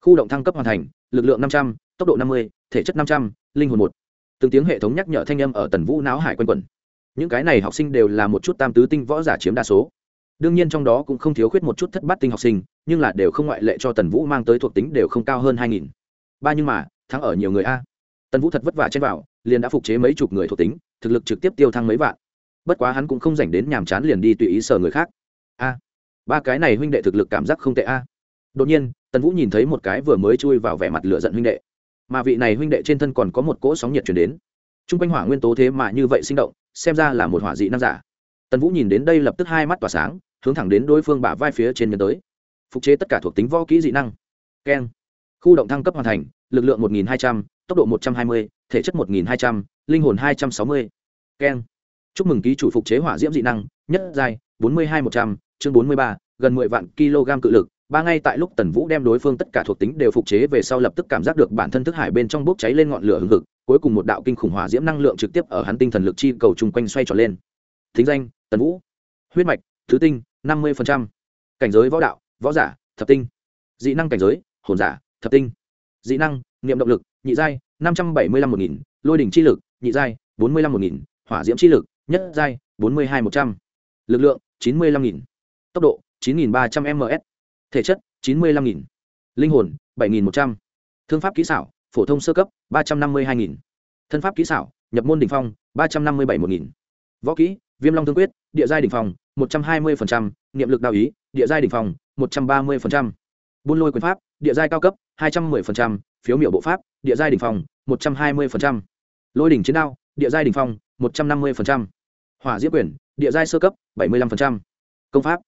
Khu động thăng cấp hoàn thành, lực lượng năm trăm, tốc độ năm mươi, thể chất năm trăm, linh hồn một. Từng tiếng hệ thống nhắc nhở thanh âm ở tần vũ não hải quanh quẩn. Những cái này học sinh đều là một chút tam tứ tinh võ giả chiếm đa số. Đương nhiên trong đó cũng không thiếu khuyết một chút thất bát tinh học sinh, nhưng là đều không ngoại lệ cho tần vũ mang tới thuộc tính đều không cao hơn hai nghìn. Ba nhưng mà, thắng ở nhiều người a. Tần vũ thật vất vả trên vào, liền đã phục chế mấy chục người thuộc tính, thực lực trực tiếp tiêu thăng mấy vạn. Bất quá hắn cũng không dành đến nhàm chán liền đi tùy ý sờ người khác. A ba cái này huynh đệ thực lực cảm giác không tệ a. Đột nhiên tần vũ nhìn thấy một cái vừa mới chui vào vẻ mặt lửa giận huynh đệ. Mà vị này huynh đệ trên thân còn có một cỗ sóng nhiệt chuyển đến. T r u n g quanh hỏa nguyên tố thế mà như vậy sinh động xem ra là một hỏa dị nam giả. Tần vũ nhìn đến đây lập tức hai mắt tỏa sáng hướng thẳng đến đối phương bả vai phía trên nhân tới. Phục chế tất cả thuộc tính võ kỹ dị năng. Keng. Khu động thăng cấp hoàn thành lực lượng 1200, tốc độ 120, thể chất 1200, linh hồn 260. Keng, Chúc mừng ký chủ phục chế hỏa diễm dị năng, nhất giai 42100, chương bốn mươi ba, gần mười vạn kg cự lực, ba ngay tại lúc tần vũ đem đối phương tất cả thuộc tính đều phục chế về sau lập tức cảm giác được bản thân thức hải bên trong bốc cháy lên ngọn lửa hừng hực, cuối cùng một đạo kinh khủng hỏa diễm năng lượng trực tiếp ở hắn tinh thần lực chi cầu chung quanh xoay tròn lên. Thính danh, tần vũ. Huyết mạch, thứ tinh, năm mươi cảnh giới võ đạo, võ giả, thập tinh. Dị năng cảnh giới, hồn giả, thập tinh. Dị năng, niệm động lực, nhị giai, năm trăm bảy mươi lăm một nghìn. Lôi đỉnh chi lực, nhị giai, bốn mươi lăm một nghìn. Hỏa diễm chi lực, nhất giai, bốn mươi hai một trăm. L ự c lượng, chín mươi lăm nghìn tốc độ 9.300 m/s thể chất 95.000 linh hồn 7.100 thương pháp kỹ xảo phổ thông sơ cấp 352.000 thân pháp kỹ xảo nhập môn đ ỉ n h phong 357.000 võ kỹ viêm long thương quyết địa giai đ ỉ n h phong 120%, niệm lực đạo ý địa giai đ ỉ n h phong 130%, buôn lôi quyền pháp địa giai cao cấp 210%, phiếu miểu bộ pháp địa giai đ ỉ n h phong 120%, lôi đỉnh chiến đao địa giai đ ỉ n h phong 150%, hỏa diễm quyền địa giai sơ cấp 75%, công pháp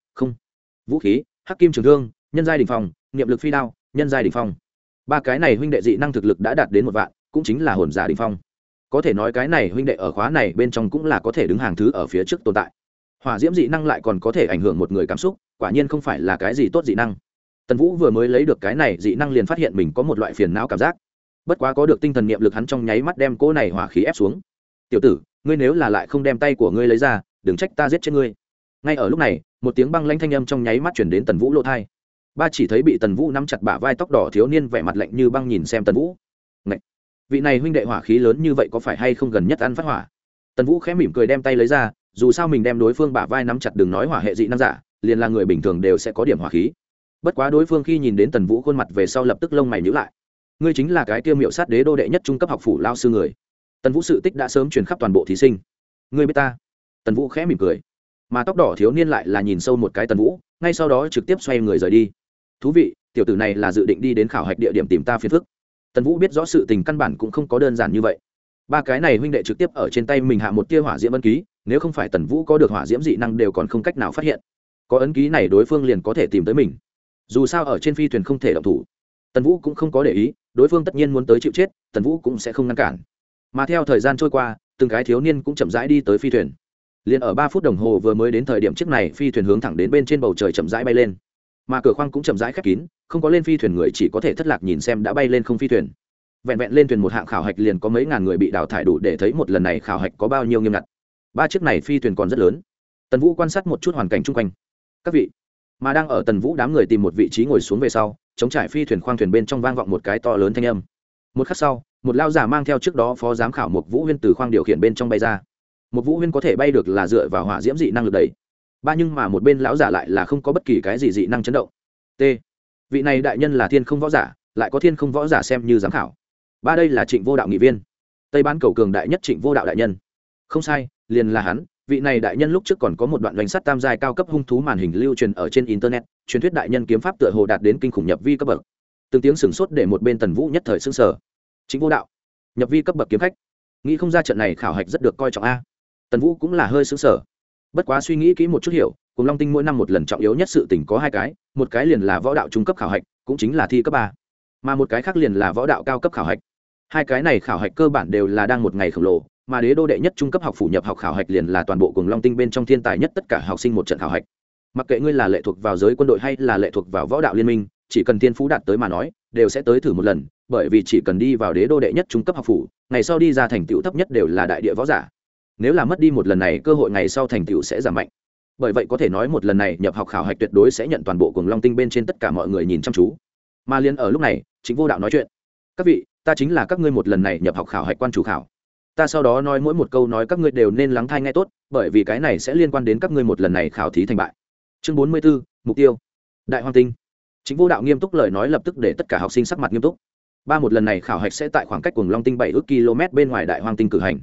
vũ khí, hắc kim trường thương, nhân giai đình phong, niệm lực phi đao, nhân giai đình phong. Ba cái này huynh đệ dị năng thực lực đã đạt đến một vạn, cũng chính là hồn giả đình phong. Có thể nói cái này huynh đệ ở khóa này bên trong cũng là có thể đứng hàng thứ ở phía trước tồn tại. Hỏa diễm dị năng lại còn có thể ảnh hưởng một người cảm xúc, quả nhiên không phải là cái gì tốt dị năng. Tần vũ vừa mới lấy được cái này dị năng liền phát hiện mình có một loại phiền não cảm giác. Bất quá có được tinh thần niệm lực hắn trong nháy mắt đem cỗ này hỏa khí ép xuống. Tiểu tử, ngươi nếu là lại không đem tay của ngươi lấy ra, đừng trách ta giết chết ngươi. Ngay ở lúc này một tiếng băng lanh thanh âm trong nháy mắt chuyển đến tần vũ lỗ thai. Ba chỉ thấy bị tần vũ nắm chặt bả vai tóc đỏ thiếu niên vẻ mặt lạnh như băng nhìn xem tần vũ. Ngậy! vị này huynh đệ hỏa khí lớn như vậy có phải hay không gần nhất ăn phát hỏa? Tần vũ khẽ mỉm cười đem tay lấy ra, dù sao mình đem đối phương bả vai nắm chặt đừng nói hỏa hệ dị năng giả, liền là người bình thường đều sẽ có điểm hỏa khí. Bất quá đối phương khi nhìn đến tần vũ khuôn mặt về sau lập tức lông mày nhữ lại. Ngươi chính là cái tiêu miệu sát đế đô đệ nhất trung cấp học phủ lao sư người. Tần vũ sự tích đã sớm truyền khắp toàn bộ thí sinh. Ngươi biết ta? Tần vũ khẽ mỉm cười mà tóc đỏ thiếu niên lại là nhìn sâu một cái tần vũ, ngay sau đó trực tiếp xoay người rời đi. Thú vị, tiểu tử này là dự định đi đến khảo hạch địa điểm tìm ta phiền phức. Tần vũ biết rõ sự tình căn bản cũng không có đơn giản như vậy. Ba cái này huynh đệ trực tiếp ở trên tay mình hạ một tia hỏa diễm ân ký, nếu không phải tần vũ có được hỏa diễm dị năng đều còn không cách nào phát hiện. Có ấn ký này đối phương liền có thể tìm tới mình. Dù sao ở trên phi thuyền không thể động thủ. Tần vũ cũng không có để ý, đối phương tất nhiên muốn tới chịu chết, tần vũ cũng sẽ không ngăn cản. Mà theo thời gian trôi qua, từng cái thiếu niên cũng chậm rãi đi tới phi thuyền liền ở ba phút đồng hồ vừa mới đến thời điểm chiếc này, phi thuyền hướng thẳng đến bên trên bầu trời chậm rãi bay lên. Mà cửa khoang cũng chậm rãi khép kín, không có lên phi thuyền người chỉ có thể thất lạc nhìn xem đã bay lên không phi thuyền. Vẹn vẹn lên thuyền một hạng khảo hạch liền có mấy ngàn người bị đào thải đủ để thấy một lần này khảo hạch có bao nhiêu nghiêm ngặt. Ba chiếc này phi thuyền còn rất lớn. Tần vũ quan sát một chút hoàn cảnh chung quanh. Các vị, mà đang ở tần vũ đám người tìm một vị trí ngồi xuống về sau, chống trải phi thuyền khoang thuyền bên trong vang vọng một cái to lớn thanh âm. Một khắc sau, một lao giả mang theo trước đó phó giám khảo một vũ huyên từ khoang điều khiển bên trong bay ra một vũ huyên có thể bay được là dựa vào hỏa diễm dị năng lực đấy. Ba nhưng mà một bên lão giả lại là không có bất kỳ cái gì dị năng chấn động. T. Vị này đại nhân là thiên không võ giả, lại có thiên không võ giả xem như giám khảo. Ba đây là trịnh vô đạo nghị viên. Tây bán cầu cường đại nhất trịnh vô đạo đại nhân. Không sai, liền là hắn. Vị này đại nhân lúc trước còn có một đoạn danh sắt tam giai cao cấp hung thú màn hình lưu truyền ở trên internet, truyền thuyết đại nhân kiếm pháp tựa hồ đạt đến kinh khủng nhập vi cấp bậc. Từng tiếng sửng sốt để một bên tần vũ nhất thời xưng sở chính vô đạo, nhập vi cấp bậc kiếm khách. Nghĩ không ra trận này khảo hạch rất được coi trọng a tần vũ cũng là hơi xứng sở bất quá suy nghĩ kỹ một chút hiểu, cùng long tinh mỗi năm một lần trọng yếu nhất sự tỉnh có hai cái, một cái liền là võ đạo trung cấp khảo hạch, cũng chính là thi cấp ba. Mà một cái khác liền là võ đạo cao cấp khảo hạch. Hai cái này khảo hạch cơ bản đều là đang một ngày khổng lồ, mà đế đô đệ nhất trung cấp học phủ nhập học khảo hạch liền là toàn bộ cùng long tinh bên trong thiên tài nhất tất cả học sinh một trận khảo hạch. Mặc kệ ngươi là lệ thuộc vào giới quân đội hay là lệ thuộc vào võ đạo liên minh, chỉ cần thiên phú đạt tới mà nói, đều sẽ tới thử một lần, bởi vì chỉ cần đi vào đế đô đệ nhất trung cấp học phủ, ngày sau đi ra thành tựu thấp nhất đều là đại địa võ giả nếu là mất đi một lần này cơ hội ngày sau thành tựu sẽ giảm mạnh. Bởi vậy có thể nói một lần này nhập học khảo hạch tuyệt đối sẽ nhận toàn bộ cùng long tinh bên trên tất cả mọi người nhìn chăm chú. Mà liên ở lúc này chính vô đạo nói chuyện. Các vị ta chính là các ngươi một lần này nhập học khảo hạch quan chủ khảo. Ta sau đó nói mỗi một câu nói các ngươi đều nên lắng thai ngay tốt bởi vì cái này sẽ liên quan đến các ngươi một lần này khảo thí thành bại. Chương bốn mươi 44, mục tiêu. Đại hoàng tinh. Chính vô đạo nghiêm túc lời nói lập tức để tất cả học sinh sắc mặt nghiêm túc. Ba một lần này khảo hạch sẽ tại khoảng cách cuồng long tinh bảy ước km bên ngoài đại hoàng tinh cử hành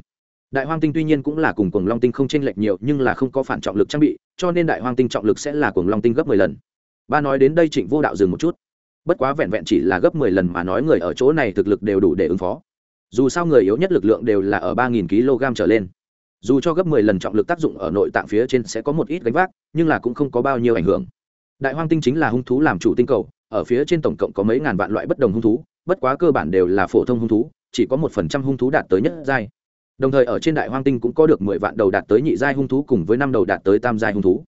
đại hoàng tinh tuy nhiên cũng là cùng cuồng long tinh không chênh lệch nhiều, nhưng là không có phản trọng lực trang bị, cho nên đại hoàng tinh trọng lực sẽ là cuồng long tinh gấp mười lần. Ba nói đến đây trịnh vô đạo dừng một chút. Bất quá vẹn vẹn chỉ là gấp mười lần mà nói người ở chỗ này thực lực đều đủ để ứng phó. Dù sao người yếu nhất lực lượng đều là ở ba nghìn kg trở lên. Dù cho gấp mười lần trọng lực tác dụng ở nội tạng phía trên sẽ có một ít gánh vác, nhưng là cũng không có bao nhiêu ảnh hưởng. Đại hoang tinh chính là hung thú làm chủ tinh cầu, ở phía trên tổng cộng có mấy ngàn vạn loại bất đồng hung thú, bất quá cơ bản đều là phổ thông hung thú, chỉ có một phần trăm hung thú đạt tới nhất giai đồng thời ở trên đại hoang tinh cũng có được mười vạn đầu đạt tới nhị giai hung thú cùng với năm đầu đạt tới tam giai hung thú.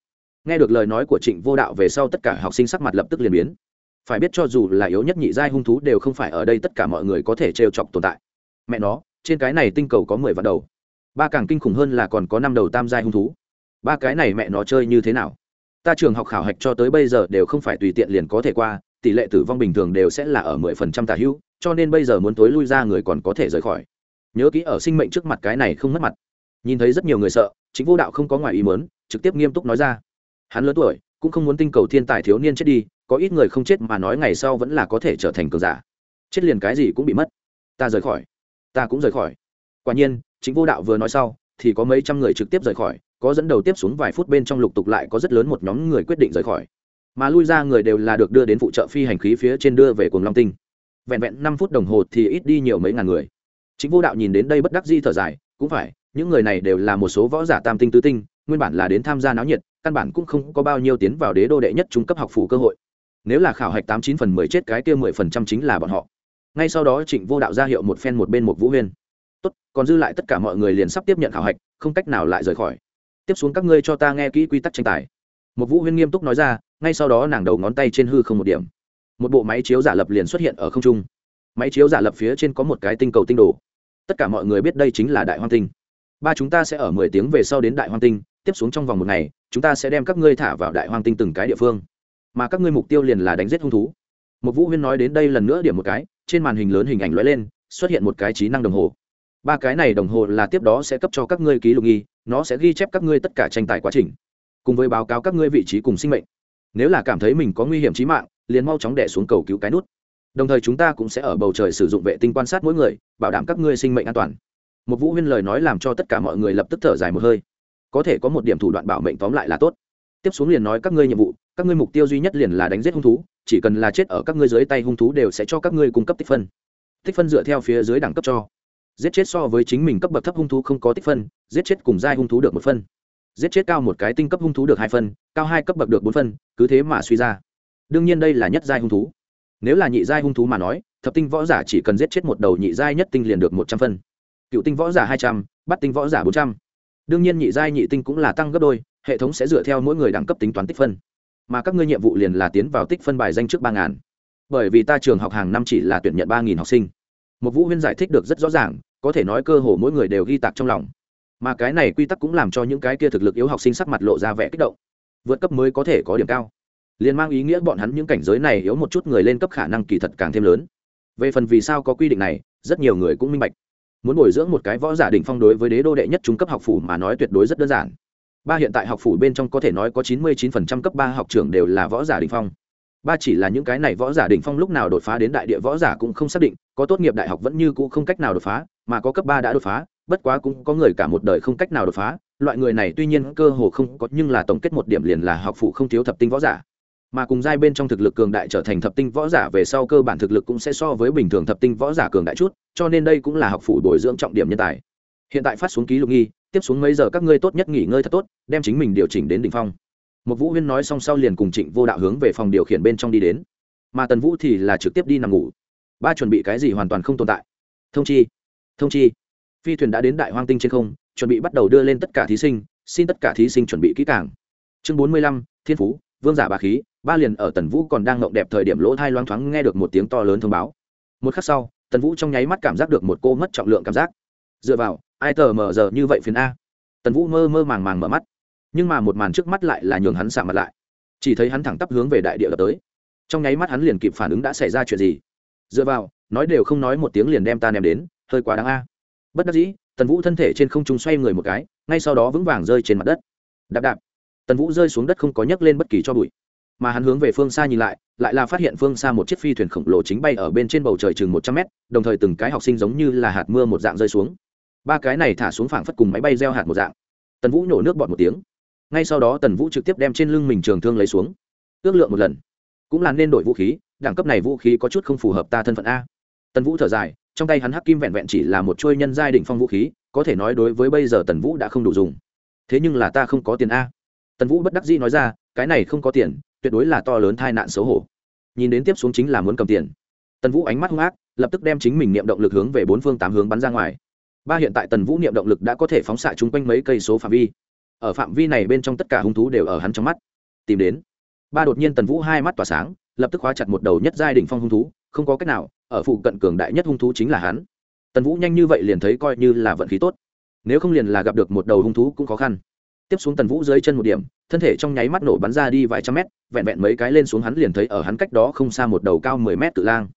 Nghe được lời nói của trịnh vô đạo về sau tất cả học sinh sắc mặt lập tức liền biến. Phải biết cho dù là yếu nhất nhị giai hung thú đều không phải ở đây tất cả mọi người có thể trêu chọc tồn tại. Mẹ nó, trên cái này tinh cầu có mười vạn đầu. Ba càng kinh khủng hơn là còn có năm đầu tam giai hung thú. Ba cái này mẹ nó chơi như thế nào? Ta trường học khảo hạch cho tới bây giờ đều không phải tùy tiện liền có thể qua, tỷ lệ tử vong bình thường đều sẽ là ở mười phần trăm tả hữu, cho nên bây giờ muốn tối lui ra người còn có thể rời khỏi nhớ kỹ ở sinh mệnh trước mặt cái này không mất mặt. Nhìn thấy rất nhiều người sợ chính vô đạo không có ngoài ý mớn trực tiếp nghiêm túc nói ra. Hắn lớn tuổi, cũng không muốn tinh cầu thiên tài thiếu niên chết đi, có ít người không chết mà nói ngày sau vẫn là có thể trở thành cường giả. Chết liền cái gì cũng bị mất. Ta rời khỏi. Ta cũng rời khỏi. Quả nhiên chính vô đạo vừa nói sau, thì có mấy trăm người trực tiếp rời khỏi, có dẫn đầu tiếp xuống vài phút bên trong lục tục lại có rất lớn một nhóm người quyết định rời khỏi. Mà lui ra người đều là được đưa đến phụ trợ phi hành khí phía trên đưa về cuồng long tinh. Vẹn vẹn năm phút đồng hồ thì ít đi nhiều mấy ngàn người chính vô đạo nhìn đến đây bất đắc di thở dài, cũng phải, những người này đều là một số võ giả tam tinh tứ tinh, nguyên bản là đến tham gia náo nhiệt, căn bản cũng không có bao nhiêu tiến vào đế đô đệ nhất trung cấp học phủ cơ hội. Nếu là khảo hạch tám chín phần mười chết cái kia mười phần trăm chính là bọn họ. Ngay sau đó trịnh vô đạo ra hiệu một phen một bên một vũ huyên. Tốt, còn dư lại tất cả mọi người liền sắp tiếp nhận khảo hạch, không cách nào lại rời khỏi. Tiếp xuống các ngươi cho ta nghe kỹ quy tắc tranh tài. Một vũ huyên nghiêm túc nói ra, ngay sau đó nàng đầu ngón tay trên hư không một điểm. Một bộ máy chiếu giả lập liền xuất hiện ở không trung máy chiếu giả lập phía trên có một cái tinh cầu tinh đồ. Tất cả mọi người biết đây chính là đại hoang tinh. Ba chúng ta sẽ ở mười tiếng về sau đến đại hoang tinh, tiếp xuống trong vòng một ngày, chúng ta sẽ đem các ngươi thả vào đại hoang tinh từng cái địa phương. Mà các ngươi mục tiêu liền là đánh giết hung thú. Một vũ huyên nói đến đây lần nữa điểm một cái, trên màn hình lớn hình ảnh lóe lên, xuất hiện một cái trí năng đồng hồ. Ba cái này đồng hồ là tiếp đó sẽ cấp cho các ngươi ký lục nghi, nó sẽ ghi chép các ngươi tất cả tranh tài quá trình. Cùng với báo cáo các ngươi vị trí cùng sinh mệnh. Nếu là cảm thấy mình có nguy hiểm trí mạng, liền mau chóng đẻ xuống cầu cứu cái nút đồng thời chúng ta cũng sẽ ở bầu trời sử dụng vệ tinh quan sát mỗi người, bảo đảm các ngươi sinh mệnh an toàn. Một vũ huyên lời nói làm cho tất cả mọi người lập tức thở dài một hơi. Có thể có một điểm thủ đoạn bảo mệnh tóm lại là tốt. Tiếp xuống liền nói các ngươi nhiệm vụ, các ngươi mục tiêu duy nhất liền là đánh giết hung thú, chỉ cần là chết ở các ngươi dưới tay hung thú đều sẽ cho các ngươi cung cấp tích phân. Tích phân dựa theo phía dưới đẳng cấp cho. Giết chết so với chính mình cấp bậc thấp hung thú không có tích phân, giết chết cùng giai hung thú được một phân. Giết chết cao một cái tinh cấp hung thú được hai phân, cao hai cấp bậc được bốn phân, cứ thế mà suy ra. Đương nhiên đây là nhất giai hung thú nếu là nhị giai hung thú mà nói, thập tinh võ giả chỉ cần giết chết một đầu nhị giai nhất tinh liền được một trăm phân. Cựu tinh võ giả hai trăm bắt tinh võ giả bốn trăm. Đương nhiên nhị giai nhị tinh cũng là tăng gấp đôi, hệ thống sẽ dựa theo mỗi người đẳng cấp tính toán tích phân. Mà các ngươi nhiệm vụ liền là tiến vào tích phân bài danh trước ba ngàn. Bởi vì ta trường học hàng năm chỉ là tuyển nhận ba nghìn học sinh. Một vũ huyên giải thích được rất rõ ràng, có thể nói cơ hồ mỗi người đều ghi tạc trong lòng. Mà cái này quy tắc cũng làm cho những cái kia thực lực yếu học sinh sắc mặt lộ ra vẻ kích động. Vượt cấp mới có thể có điểm cao liền mang ý nghĩa bọn hắn những cảnh giới này yếu một chút người lên cấp khả năng kỳ thật càng thêm lớn. Về phần vì sao có quy định này, rất nhiều người cũng minh bạch. Muốn bồi dưỡng một cái võ giả đỉnh phong đối với đế đô đệ nhất trung cấp học phủ mà nói tuyệt đối rất đơn giản. Ba hiện tại học phủ bên trong có thể nói có chín mươi chín phần trăm cấp ba học trưởng đều là võ giả đỉnh phong. Ba chỉ là những cái này võ giả đỉnh phong lúc nào đột phá đến đại địa võ giả cũng không xác định, có tốt nghiệp đại học vẫn như cũ không cách nào đột phá, mà có cấp ba đã đột phá, bất quá cũng có người cả một đời không cách nào đột phá. Loại người này tuy nhiên cơ hồ không có, nhưng là tổng kết một điểm liền là học phụ không thiếu thập tinh võ giả mà cùng giai bên trong thực lực cường đại trở thành thập tinh võ giả về sau cơ bản thực lực cũng sẽ so với bình thường thập tinh võ giả cường đại chút, cho nên đây cũng là học phụ bồi dưỡng trọng điểm nhân tài. Hiện tại phát xuống ký lục nghi, tiếp xuống mấy giờ các ngươi tốt nhất nghỉ ngơi thật tốt, đem chính mình điều chỉnh đến đ ỉ n h phong. Một vũ huyên nói xong sau liền cùng trịnh vô đạo hướng về phòng điều khiển bên trong đi đến. Mà tần vũ thì là trực tiếp đi nằm ngủ. Ba chuẩn bị cái gì hoàn toàn không tồn tại. Thông chi thông chi. Phi thuyền đã đến đại hoang tinh trên không, chuẩn bị bắt đầu đưa lên tất cả thí sinh, xin tất cả thí sinh chuẩn bị kỹ càng. Chương bốn mươi lăm, thiên phú, vương giả bà khí ba liền ở tần vũ còn đang ngộng đẹp thời điểm lỗ thai loang thoáng nghe được một tiếng to lớn thông báo. Một khắc sau, tần vũ trong nháy mắt cảm giác được một cô mất trọng lượng cảm giác. Dựa vào, ai tờ mờ giờ như vậy phiền a? Tần vũ mơ mơ màng màng mở mắt. Nhưng mà một màn trước mắt lại là nhường hắn xả mặt lại. Chỉ thấy hắn thẳng tắp hướng về đại địa lập tới. Trong nháy mắt hắn liền kịp phản ứng đã xảy ra chuyện gì. Dựa vào, nói đều không nói một tiếng liền đem ta ném đến, hơi quá đáng a. Bất đắc dĩ, tần vũ thân thể trên không trung xoay người một cái, ngay sau đó vững vàng rơi trên mặt đất. Đạp đạp. Tần vũ rơi xuống đất không có nhấc lên bất kỳ cho bụi mà hắn hướng về phương xa nhìn lại lại là phát hiện phương xa một chiếc phi thuyền khổng lồ chính bay ở bên trên bầu trời chừng một trăm mét, đồng thời từng cái học sinh giống như là hạt mưa một dạng rơi xuống. Ba cái này thả xuống phảng phất cùng máy bay gieo hạt một dạng. Tần vũ nhổ nước bọt một tiếng. Ngay sau đó tần vũ trực tiếp đem trên lưng mình trường thương lấy xuống. Ước lượng một lần. Cũng là nên đổi vũ khí, đẳng cấp này vũ khí có chút không phù hợp ta thân phận a. Tần vũ thở dài, trong tay hắn hắc kim vẹn vẹn chỉ là một trôi nhân giai đỉnh phong vũ khí, có thể nói đối với bây giờ tần vũ đã không đủ dùng. Thế nhưng là ta không có tiền a. Tần vũ bất đắc dĩ nói ra, cái này không có tiền tuyệt đối là to lớn tai nạn xấu hổ. Nhìn đến tiếp xuống chính là muốn cầm tiền. Tần vũ ánh mắt hung ác, lập tức đem chính mình niệm động lực hướng về bốn phương tám hướng bắn ra ngoài. Ba hiện tại tần vũ niệm động lực đã có thể phóng xạ chung quanh mấy cây số phạm vi. Ở phạm vi này bên trong tất cả hung thú đều ở hắn trong mắt. Tìm đến. Ba đột nhiên tần vũ hai mắt tỏa sáng, lập tức khóa chặt một đầu nhất giai đỉnh phong hung thú, không có cách nào, ở phụ cận cường đại nhất hung thú chính là hắn. Tần vũ nhanh như vậy liền thấy coi như là vận khí tốt. Nếu không liền là gặp được một đầu hung thú cũng khó khăn. Tiếp xuống tần vũ dưới chân một điểm thân thể trong nháy mắt nổ bắn ra đi vài trăm mét, vẹn vẹn mấy cái lên xuống hắn liền thấy ở hắn cách đó không xa một đầu cao mười mét cự lang.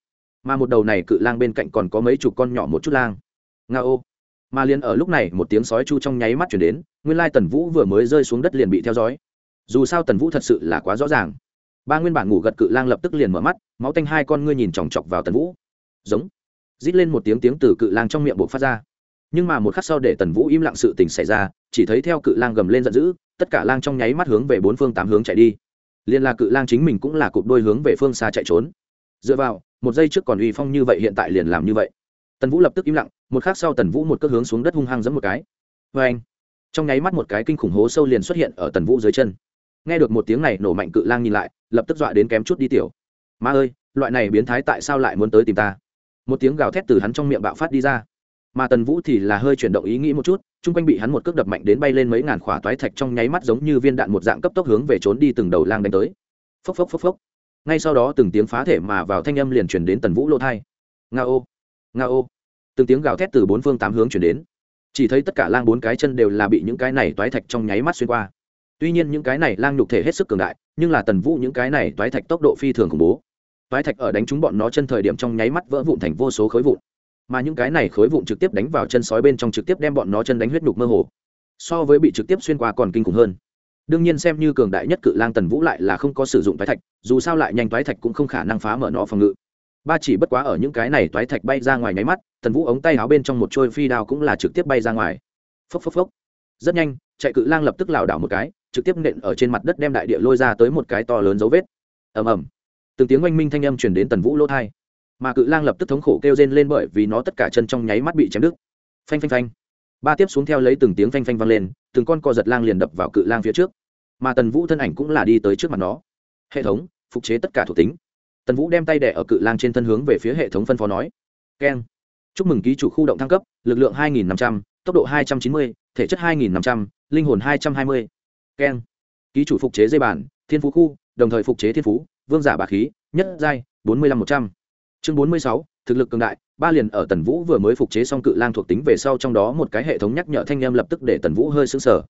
Mà một đầu này cự lang bên cạnh còn có mấy chục con nhỏ một chút lang. Nga ô. Mà liền ở lúc này một tiếng sói chu trong nháy mắt chuyển đến, nguyên lai tần vũ vừa mới rơi xuống đất liền bị theo dõi. Dù sao tần vũ thật sự là quá rõ ràng. Ba nguyên bản ngủ gật cự lang lập tức liền mở mắt, máu tanh hai con ngươi nhìn chòng chọc vào tần vũ. Giống. Rít lên một tiếng tiếng từ cự lang trong miệng buộc phát ra nhưng mà một khắc sau để tần vũ im lặng sự tình xảy ra, chỉ thấy theo cự lang gầm lên giận dữ, tất cả lang trong nháy mắt hướng về bốn phương tám hướng chạy đi. Liên là cự lang chính mình cũng là cụp đôi hướng về phương xa chạy trốn. Dựa vào, một giây trước còn uy phong như vậy hiện tại liền làm như vậy. Tần vũ lập tức im lặng, một khắc sau tần vũ một cước hướng xuống đất hung hăng giẫm một cái. Vê anh trong nháy mắt một cái kinh khủng hố sâu liền xuất hiện ở tần vũ dưới chân. Nghe được một tiếng này, nổ mạnh cự lang nhìn lại, lập tức dọa đến kém chút đi tiểu. Ma ơi, loại này biến thái tại sao lại muốn tới tìm ta? Một tiếng gào thét từ hắn trong miệng bạo phát đi ra mà tần vũ thì là hơi chuyển động ý nghĩ một chút, chung quanh bị hắn một cước đập mạnh đến bay lên mấy ngàn khỏa toái thạch trong nháy mắt giống như viên đạn một dạng cấp tốc hướng về trốn đi từng đầu lang đánh tới. Phốc phốc phốc phốc. Ngay sau đó từng tiếng phá thể mà vào thanh âm liền chuyển đến tần vũ lỗ thai nga ô nga ô. Từng tiếng gào thét từ bốn phương tám hướng chuyển đến. Chỉ thấy tất cả lang bốn cái chân đều là bị những cái này toái thạch trong nháy mắt xuyên qua. Tuy nhiên những cái này lang nhục thể hết sức cường đại, nhưng là tần vũ những cái này toái thạch tốc độ phi thường khủng bố. Toái thạch ở đánh trúng bọn nó chân thời điểm trong nháy mắt vỡ vụn thành vô số khối vụn mà những cái này khối vụn trực tiếp đánh vào chân sói bên trong trực tiếp đem bọn nó chân đánh huyết nhục mơ hồ, so với bị trực tiếp xuyên qua còn kinh khủng hơn. Đương nhiên xem như cường đại nhất cự lang tần vũ lại là không có sử dụng toái thạch, dù sao lại nhanh toái thạch cũng không khả năng phá mở nó phòng ngự. Ba chỉ bất quá ở những cái này toái thạch bay ra ngoài nháy mắt, tần vũ ống tay áo bên trong một trôi phi đao cũng là trực tiếp bay ra ngoài. Phốc phốc phốc. Rất nhanh, chạy cự lang lập tức lảo đảo một cái, trực tiếp nện ở trên mặt đất đem đại địa lôi ra tới một cái to lớn dấu vết. Ầm ầm. Từng tiếng oanh minh thanh âm truyền đến tần vũ lỗ thai mà cự lang lập tức thống khổ kêu rên lên bởi vì nó tất cả chân trong nháy mắt bị chém đứt. Phanh phanh phanh. Ba tiếp xuống theo lấy từng tiếng phanh phanh vang lên từng con co giật lang liền đập vào cự lang phía trước. Mà tần vũ thân ảnh cũng là đi tới trước mặt nó. Hệ thống phục chế tất cả thuộc tính. Tần vũ đem tay đẻ ở cự lang trên thân hướng về phía hệ thống phân phó nói. Keng. Chúc mừng ký chủ khu động thăng cấp lực lượng 2.500, tốc độ 290, thể chất 2.500, linh hồn 220. keng. Ký chủ phục chế dây bản thiên phú khu đồng thời phục chế thiên phú vương giả bà khí nhất giai 45 100. chương 46, thực lực cường đại ba liền ở tần vũ vừa mới phục chế xong cự lang thuộc tính về sau trong đó một cái hệ thống nhắc nhở thanh â lập tức để tần vũ hơi sững sờ.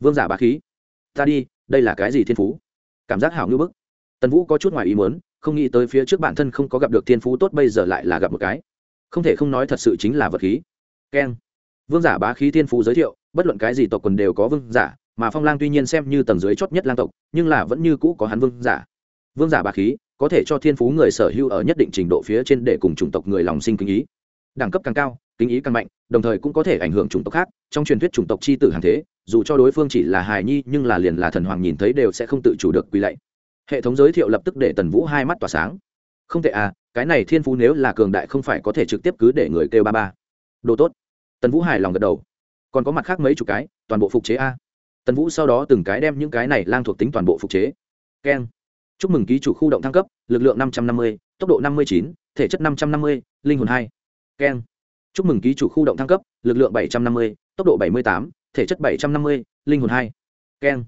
Vương giả bá khí ta đi đây là cái gì thiên phú? Cảm giác hảo ngư bức. Tần vũ có chút ngoài ý muốn không nghĩ tới phía trước bản thân không có gặp được thiên phú tốt bây giờ lại là gặp một cái. Không thể không nói thật sự chính là vật khí. Keng. Vương giả bá khí thiên phú giới thiệu bất luận cái gì tộc quần đều có vương giả mà phong lang tuy nhiên xem như tầng dưới chót nhất lang tộc nhưng là vẫn như cũ có hắn vương giả. Vương giả bá khí có thể cho thiên phú người sở hữu ở nhất định trình độ phía trên để cùng chủng tộc người lòng sinh kính ý. Đẳng cấp càng cao, kính ý càng mạnh, đồng thời cũng có thể ảnh hưởng chủng tộc khác. Trong truyền thuyết chủng tộc c h i tử hàng thế, dù cho đối phương chỉ là hài nhi, nhưng là liền là thần hoàng nhìn thấy đều sẽ không tự chủ được quy lạy. Hệ thống giới thiệu lập tức để tần vũ hai mắt tỏa sáng. Không thể à cái này thiên phú nếu là cường đại không phải có thể trực tiếp cứ để người kêu ba ba. Đồ tốt. Tần vũ hài lòng gật đầu. Còn có mặt khác mấy chục cái, toàn bộ phục chế a. Tần vũ sau đó từng cái đem những cái này lang thuộc tính toàn bộ phục chế. Keng chúc mừng ký chủ khu động thăng cấp, lực lượng năm trăm năm mươi, tốc độ năm mươi chín, thể chất năm trăm năm mươi, linh hồn hai. Keng. Chúc mừng ký chủ khu động thăng cấp, lực lượng bảy trăm năm mươi, tốc độ bảy mươi tám, thể chất bảy trăm năm mươi, linh hồn hai. Keng.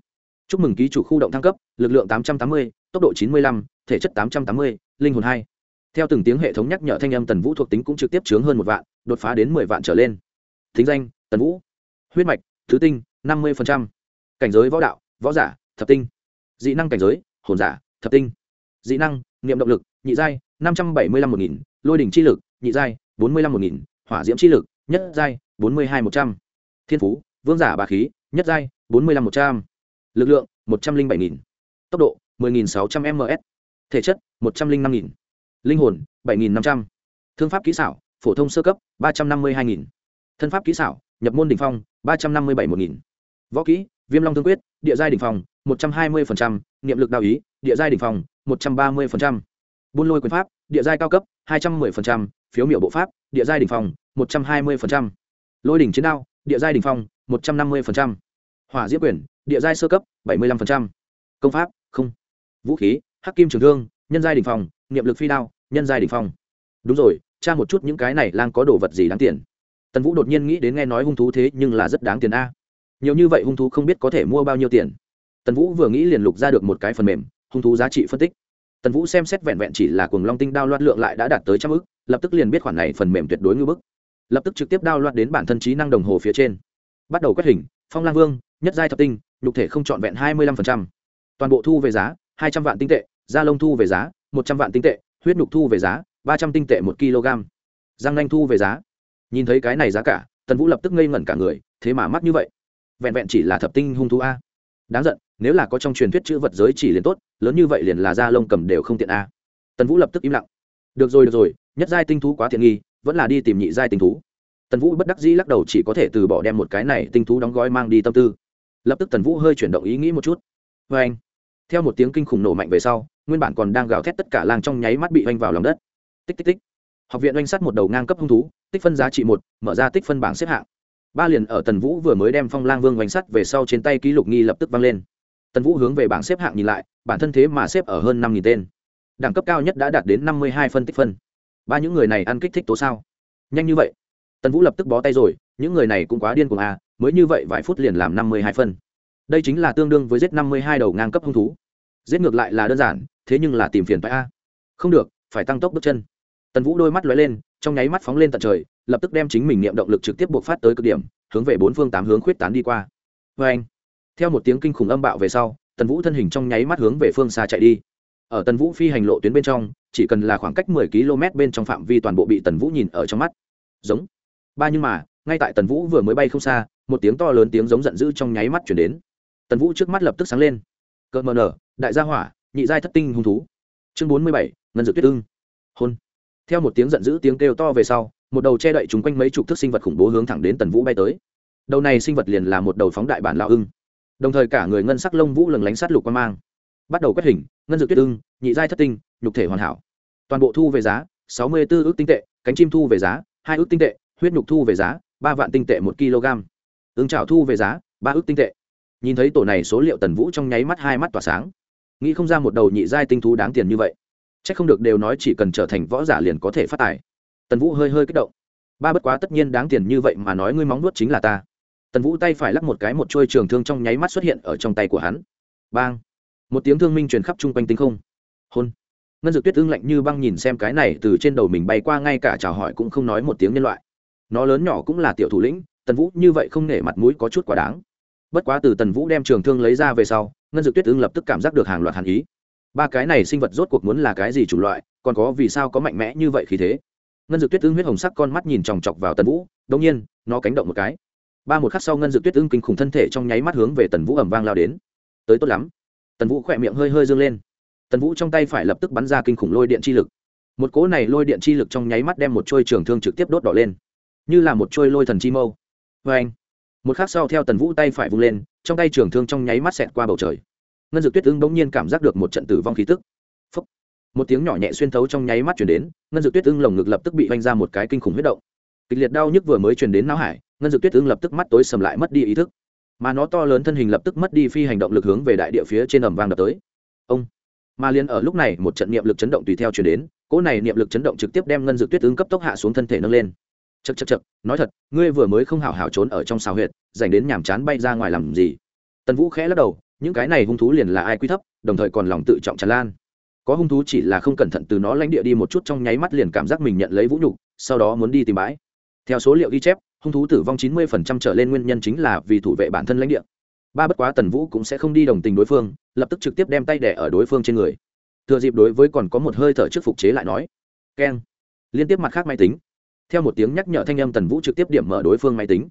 Chúc mừng ký chủ khu động thăng cấp, lực lượng tám trăm tám mươi, tốc độ chín mươi lăm, thể chất tám trăm tám mươi, linh hồn hai. Theo từng tiếng hệ thống nhắc nhở thanh âm tần vũ thuộc tính cũng trực tiếp chướng hơn một vạn, đột phá đến mười vạn trở lên. Thính danh, tần vũ. Huyết mạch, thứ tinh, năm mươi cảnh giới võ đạo, võ giả, thập tinh. Dị năng cảnh giới, hồn giả thập tinh. Dị năng, niệm động lực, nhị giai, năm trăm bảy mươi lăm một nghìn, lôi đỉnh chi lực, nhị giai, bốn mươi lăm một nghìn, hỏa diễm chi lực, nhất giai, bốn mươi hai một trăm. Thiên phú, vương giả bà khí, nhất giai, bốn mươi lăm một trăm. Lực lượng, một trăm linh bảy nghìn. Tốc độ, mười nghìn sáu trăm ms thể chất, một trăm linh năm nghìn. Linh hồn, bảy nghìn năm trăm. Thương pháp kỹ xảo, phổ thông sơ cấp, ba trăm năm mươi hai nghìn. Thân pháp kỹ xảo, nhập môn đ ỉ n h phong, ba trăm năm mươi bảy một nghìn. Võ kỹ viêm long thương quyết, địa giai đ ỉ n h một trăm hai mươi niệm lực đạo ý, địa giai đ ỉ n h một trăm ba mươi buôn lôi quyền pháp, địa giai cao cấp, hai trăm m ư ơ i phiếu miểu bộ pháp, địa giai đ ỉ n h một trăm hai mươi lôi đỉnh chiến đao, địa giai đ ỉ n h một trăm năm mươi hỏa diễm quyền, địa giai sơ cấp, bảy mươi năm công pháp, không. Vũ khí, hắc kim trường thương, nhân giai đ ỉ n h phòng, niệm lực phi đao, nhân giai đ ỉ n h đúng rồi, tra một chút những cái này lang có đồ vật gì đáng tiền. Tần vũ đột nhiên nghĩ đến nghe nói hung thú thế nhưng là rất đáng tiền a nhiều như vậy hung thú không biết có thể mua bao nhiêu tiền. Tần vũ vừa nghĩ liền lục ra được một cái phần mềm, hung thú giá trị phân tích. Tần vũ xem xét vẹn vẹn chỉ là cuồng long tinh đao loạt lượng lại đã đạt tới trăm ức, lập tức liền biết khoản này phần mềm tuyệt đối ngư bức. Lập tức trực tiếp đao loạt đến bản thân trí năng đồng hồ phía trên. Bắt đầu quét hình, phong lang vương, nhất giai thập tinh, nhục thể không trọn vẹn hai mươi lăm toàn bộ thu về giá, hai trăm vạn tinh tệ, da lông thu về giá, một trăm vạn tinh tệ, huyết nhục thu về giá, ba trăm tinh tệ một kg. Răng nanh thu về giá. Nhìn thấy cái này giá cả, tần vũ lập tức ngây ngẩn cả người, thế mà mắc như vậy vẹn vẹn chỉ là thập tinh hung thú a. Đáng giận, nếu là có trong truyền thuyết chữ vật giới chỉ liền tốt, lớn như vậy liền là da lông cầm đều không tiện a. Tần vũ lập tức im lặng. Được rồi được rồi, nhất giai tinh thú quá tiện nghi, vẫn là đi tìm nhị giai tinh thú. Tần vũ bất đắc dĩ lắc đầu chỉ có thể từ bỏ đem một cái này tinh thú đóng gói mang đi tâm tư. Lập tức tần vũ hơi chuyển động ý nghĩ một chút. Vê anh, theo một tiếng kinh khủng nổ mạnh về sau, nguyên bản còn đang gào thét tất cả làng trong nháy mắt bị oanh vào lòng đất. Tích tích tích. Học viện oanh sắt một đầu ngang cấp hung thú, tích phân giá trị một, mở ra tích phân bảng xếp hạng ba liền ở tần vũ vừa mới đem phong lang vương oanh sắt về sau trên tay ký lục nghi lập tức vang lên. Tần vũ hướng về bảng xếp hạng nhìn lại, bản thân thế mà xếp ở hơn năm nghìn tên. Đẳng cấp cao nhất đã đạt đến năm mươi hai phân tích phân. Ba những người này ăn kích thích tố sao? Nhanh như vậy. Tần vũ lập tức bó tay rồi, những người này cũng quá điên cuồng à mới như vậy vài phút liền làm năm mươi hai phân. Đây chính là tương đương với giết năm mươi hai đầu ngang cấp hung thú. Giết ngược lại là đơn giản, thế nhưng là tìm phiền phải a. Không được, phải tăng tốc bước chân. Tần vũ đôi mắt lóe lên trong nháy mắt phóng lên tận trời, lập tức đem chính mình niệm động lực trực tiếp buộc phát tới cực điểm, hướng về bốn phương tám hướng khuyết tán đi qua. Vê anh, theo một tiếng kinh khủng âm bạo về sau, tần vũ thân hình trong nháy mắt hướng về phương xa chạy đi. Ở tần vũ phi hành lộ tuyến bên trong, chỉ cần là khoảng cách mười km bên trong phạm vi toàn bộ bị tần vũ nhìn ở trong mắt. Giống. Ba nhưng mà, ngay tại tần vũ vừa mới bay không xa, một tiếng to lớn tiếng giống giận dữ trong nháy mắt chuyển đến. Tần vũ trước mắt lập tức sáng lên. Cợt mờ nở, đại gia hỏa, nhị giai thất tinh hung thú. Chương bốn mươi bảy, ngân dự tuyết ưng. Hôn theo một tiếng giận dữ tiếng kêu to về sau, một đầu che đậy chúng quanh mấy chục thước sinh vật khủng bố hướng thẳng đến tần vũ bay tới. Đầu này sinh vật liền là một đầu phóng đại bản lao ưng. Đồng thời cả người ngân sắc lông vũ lừng lánh sát lục quan mang. Bắt đầu quét hình, ngân dự tuyết ưng, nhị giai thất tinh, nhục thể hoàn hảo. Toàn bộ thu về giá sáu mươi 64 ước tinh tệ, cánh chim thu về giá hai ước tinh tệ, huyết nhục thu về giá ba vạn tinh tệ một kg. Ưng trào thu về giá ba ước tinh tệ. Nhìn thấy tổ này số liệu tần vũ trong nháy mắt hai mắt tỏa sáng. Nghĩ không ra một đầu nhị giai tinh thú đáng tiền như vậy c h ắ c không được đều nói chỉ cần trở thành võ giả liền có thể phát tài. Tần vũ hơi hơi kích động. Ba bất quá tất nhiên đáng tiền như vậy mà nói ngươi móng nuốt chính là ta. Tần vũ tay phải lắc một cái một trôi trường thương trong nháy mắt xuất hiện ở trong tay của hắn. Bang! Một tiếng thương minh truyền khắp chung quanh tinh không. Hôn! Ngân dược tuyết ưng lạnh như băng nhìn xem cái này từ trên đầu mình bay qua ngay cả chào hỏi cũng không nói một tiếng nhân loại. Nó lớn nhỏ cũng là tiểu thủ lĩnh, tần vũ như vậy không nể mặt mũi có chút quá đáng. Bất quá từ tần vũ đem trường thương lấy ra về sau, ngân dược tuyết ưng lập tức cảm giác được hàng loạt hàn ý ba cái này sinh vật rốt cuộc muốn là cái gì chủng loại, còn có vì sao có mạnh mẽ như vậy khí thế? Ngân dược tuyết ưng huyết hồng sắc con mắt nhìn chòng chọc vào tần vũ đ ỗ n g nhiên, nó cánh động một cái. Ba một khắc sau ngân dược tuyết ưng kinh khủng thân thể trong nháy mắt hướng về tần vũ ẩm vang lao đến. Tới tốt lắm. Tần vũ khỏe miệng hơi hơi dâng lên. Tần vũ trong tay phải lập tức bắn ra kinh khủng lôi điện chi lực. Một cỗ này lôi điện chi lực trong nháy mắt đem một trôi trường thương trực tiếp đốt đỏ lên. Như là một trôi lôi thần chi mâu. Vê anh một khắc sau theo tần vũ tay phải vung lên, trong tay trường thương trong nháy mắt xẹt qua bầu trời ngân dược tuyết ưng bỗng nhiên cảm giác được một trận tử vong khí tức. Phúc. một tiếng nhỏ nhẹ xuyên thấu trong nháy mắt chuyển đến, ngân dược tuyết ưng lồng ngực lập tức bị vanh ra một cái kinh khủng huyết động. Kịch liệt đau nhức vừa mới truyền đến não hải, ngân dược tuyết ưng lập tức mắt tối sầm lại mất đi ý thức. Mà nó to lớn thân hình lập tức mất đi phi hành động lực hướng về đại địa phía trên ầm vang đập tới. Ông. Mà liền ở lúc này, một trận niệm lực chấn động tùy theo chuyển đến, cỗ này niệm lực chấn động trực tiếp đem ngân dược tuyết ưng cấp tốc hạ xuống thân thể nâng lên. Chật chật chật nói thật, ngươi vừa mới không hảo hảo trốn ở trong xào huyệt dành đến nhàm chán bay ra ngoài làm gì? Tần vũ khẽ lắc đầu những cái này hung thú liền là ai quy thấp, đồng thời còn lòng tự trọng tràn lan. Có hung thú chỉ là không cẩn thận từ nó lãnh địa đi một chút trong nháy mắt liền cảm giác mình nhận lấy vũ nhục, sau đó muốn đi tìm bãi. Theo số liệu ghi chép, hung thú tử vong chín mươi phần trăm trở lên nguyên nhân chính là vì thủ vệ bản thân lãnh địa. Ba bất quá tần vũ cũng sẽ không đi đồng tình đối phương, lập tức trực tiếp đem tay đẻ ở đối phương trên người. Thừa dịp đối với còn có một hơi thở trước phục chế lại nói, keng. Liên tiếp mặt khác máy tính. Theo một tiếng nhắc nhở thanh âm tần vũ trực tiếp điểm mở đối phương máy tính.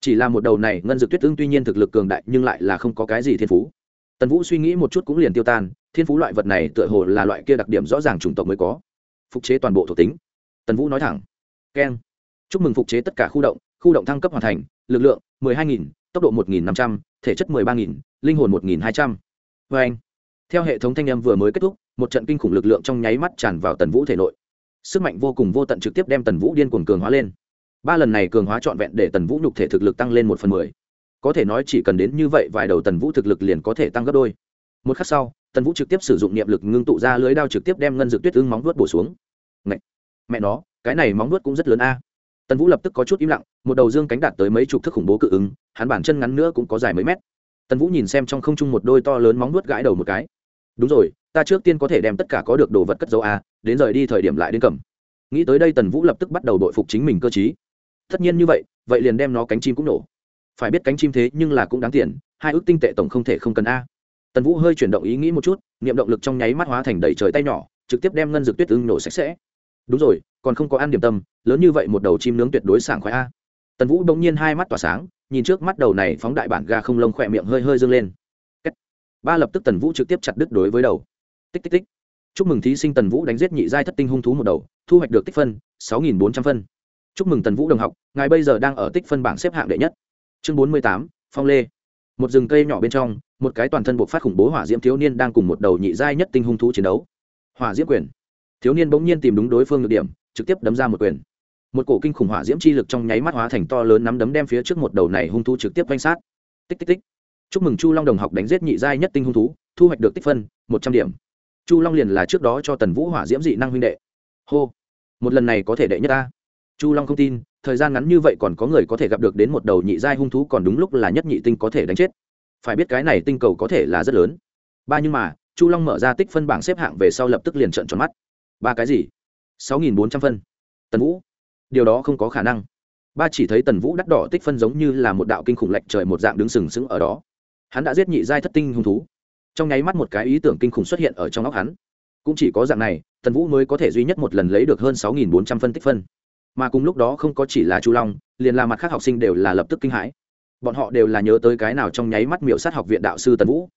Chỉ là một đầu này ngân dược tuyết tương tuy nhiên thực lực cường đại nhưng lại là không có cái gì thiên phú tần vũ suy nghĩ một chút cũng liền tiêu tan, thiên phú loại vật này tựa hồ là loại kia đặc điểm rõ ràng chủng tộc mới có. Phục chế toàn bộ thuộc tính. Tần vũ nói thẳng. Keng. Chúc mừng phục chế tất cả khu động khu động thăng cấp hoàn thành, lực lượng mười hai nghìn, tốc độ một nghìn năm trăm, thể chất mười ba nghìn, linh hồn một nghìn hai trăm. Vê anh, theo hệ thống thanh âm vừa mới kết thúc, một trận kinh khủng lực lượng trong nháy mắt tràn vào tần vũ thể nội. Sức mạnh vô cùng vô tận trực tiếp đem tần vũ điên cuồng cường hóa lên. Ba lần này cường hóa trọn vẹn để tần vũ nhục thể thực lực tăng lên một phần mười có thể nói chỉ cần đến như vậy vài đầu tần vũ thực lực liền có thể tăng gấp đôi. Một khắc sau, tần vũ trực tiếp sử dụng niệm lực ngưng tụ ra lưới đao trực tiếp đem ngân dược tuyết ưng móng vuốt bổ xuống. Ngậy! mẹ nó, cái này móng vuốt cũng rất lớn a. Tần vũ lập tức có chút im lặng, một đầu dương cánh đạt tới mấy chục thước khủng bố cự ứng, hắn bản chân ngắn nữa cũng có dài mấy mét. Tần vũ nhìn xem trong không trung một đôi to lớn móng vuốt gãi đầu một cái. Đúng rồi, ta trước tiên có thể đem tất cả có được đồ vật cất dấu a, đến rời đi thời điểm lại đến cầm. Nghĩ tới đây tần vũ lập tức bắt đầu đội phục chính mình cơ t tất nhiên như vậy vậy liền đem nó cánh chim cũng nổ phải biết cánh chim thế nhưng là cũng đáng tiền, hai ước tinh tệ tổng không thể không cần a. Tần vũ hơi chuyển động ý nghĩ một chút, niệm động lực trong nháy mắt hóa thành đầy trời tay nhỏ, trực tiếp đem ngân dược tuyết ưng nổ sạch sẽ. Đúng rồi, còn không có ăn điểm tâm, lớn như vậy một đầu chim nướng tuyệt đối sảng khoái a. Tần vũ bỗng nhiên hai mắt tỏa sáng, nhìn trước mắt đầu này phóng đại bản ga không lông khỏe miệng hơi hơi dâng lên. Ba lập tức tần vũ trực tiếp chặt đứt đối với đầu. Tích tích tích. Chúc mừng thí sinh tần vũ đánh giết nhị giai thất tinh hung thú một đầu, thu hoạch được tích phân, sáu nghìn bốn trăm phân. Chúc mừng tần vũ đồng học, ngài bây giờ đang ở tích phân bảng xếp hạng đệ nhất chương bốn mươi tám, phong lê. Một rừng cây nhỏ bên trong, một cái toàn thân buộc phát khủng bố hỏa diễm thiếu niên đang cùng một đầu nhị giai nhất tinh hung thú chiến đấu. Hỏa diễm quyền. Thiếu niên bỗng nhiên tìm đúng đối phương được điểm, trực tiếp đấm ra một quyền. Một cổ kinh khủng hỏa diễm chi lực trong nháy mắt hóa thành to lớn nắm đấm đem phía trước một đầu này hung thú trực tiếp quanh sát. Tích tích tích. Chúc mừng chu long đồng học đánh giết nhị giai nhất tinh hung thú, thu hoạch được tích phân, một trăm điểm. Chu long liền là trước đó cho tần vũ hỏa diễm dị năng huynh đệ. Hô. Một lần này có thể đệ nhất ta. Chu long không tin thời gian ngắn như vậy còn có người có thể gặp được đến một đầu nhị giai hung thú còn đúng lúc là nhất nhị tinh có thể đánh chết. Phải biết cái này tinh cầu có thể là rất lớn. Ba nhưng mà, chu long mở ra tích phân bảng xếp hạng về sau lập tức liền trận tròn mắt. Ba cái gì? Sáu nghìn bốn trăm phân. Tần vũ. Điều đó không có khả năng. Ba chỉ thấy tần vũ đắt đỏ tích phân giống như là một đạo kinh khủng lệch trời một dạng đứng sừng sững ở đó. Hắn đã giết nhị giai thất tinh hung thú. Trong nháy mắt một cái ý tưởng kinh khủng xuất hiện ở trong óc hắn. Cũng chỉ có dạng này, tần vũ mới có thể duy nhất một lần lấy được hơn sáu nghìn bốn trăm phân tích phân mà cùng lúc đó không có chỉ là chu long, liền là mặt khác học sinh đều là lập tức kinh hãi. Bọn họ đều là nhớ tới cái nào trong nháy mắt miểu sát học viện đạo sư tần vũ.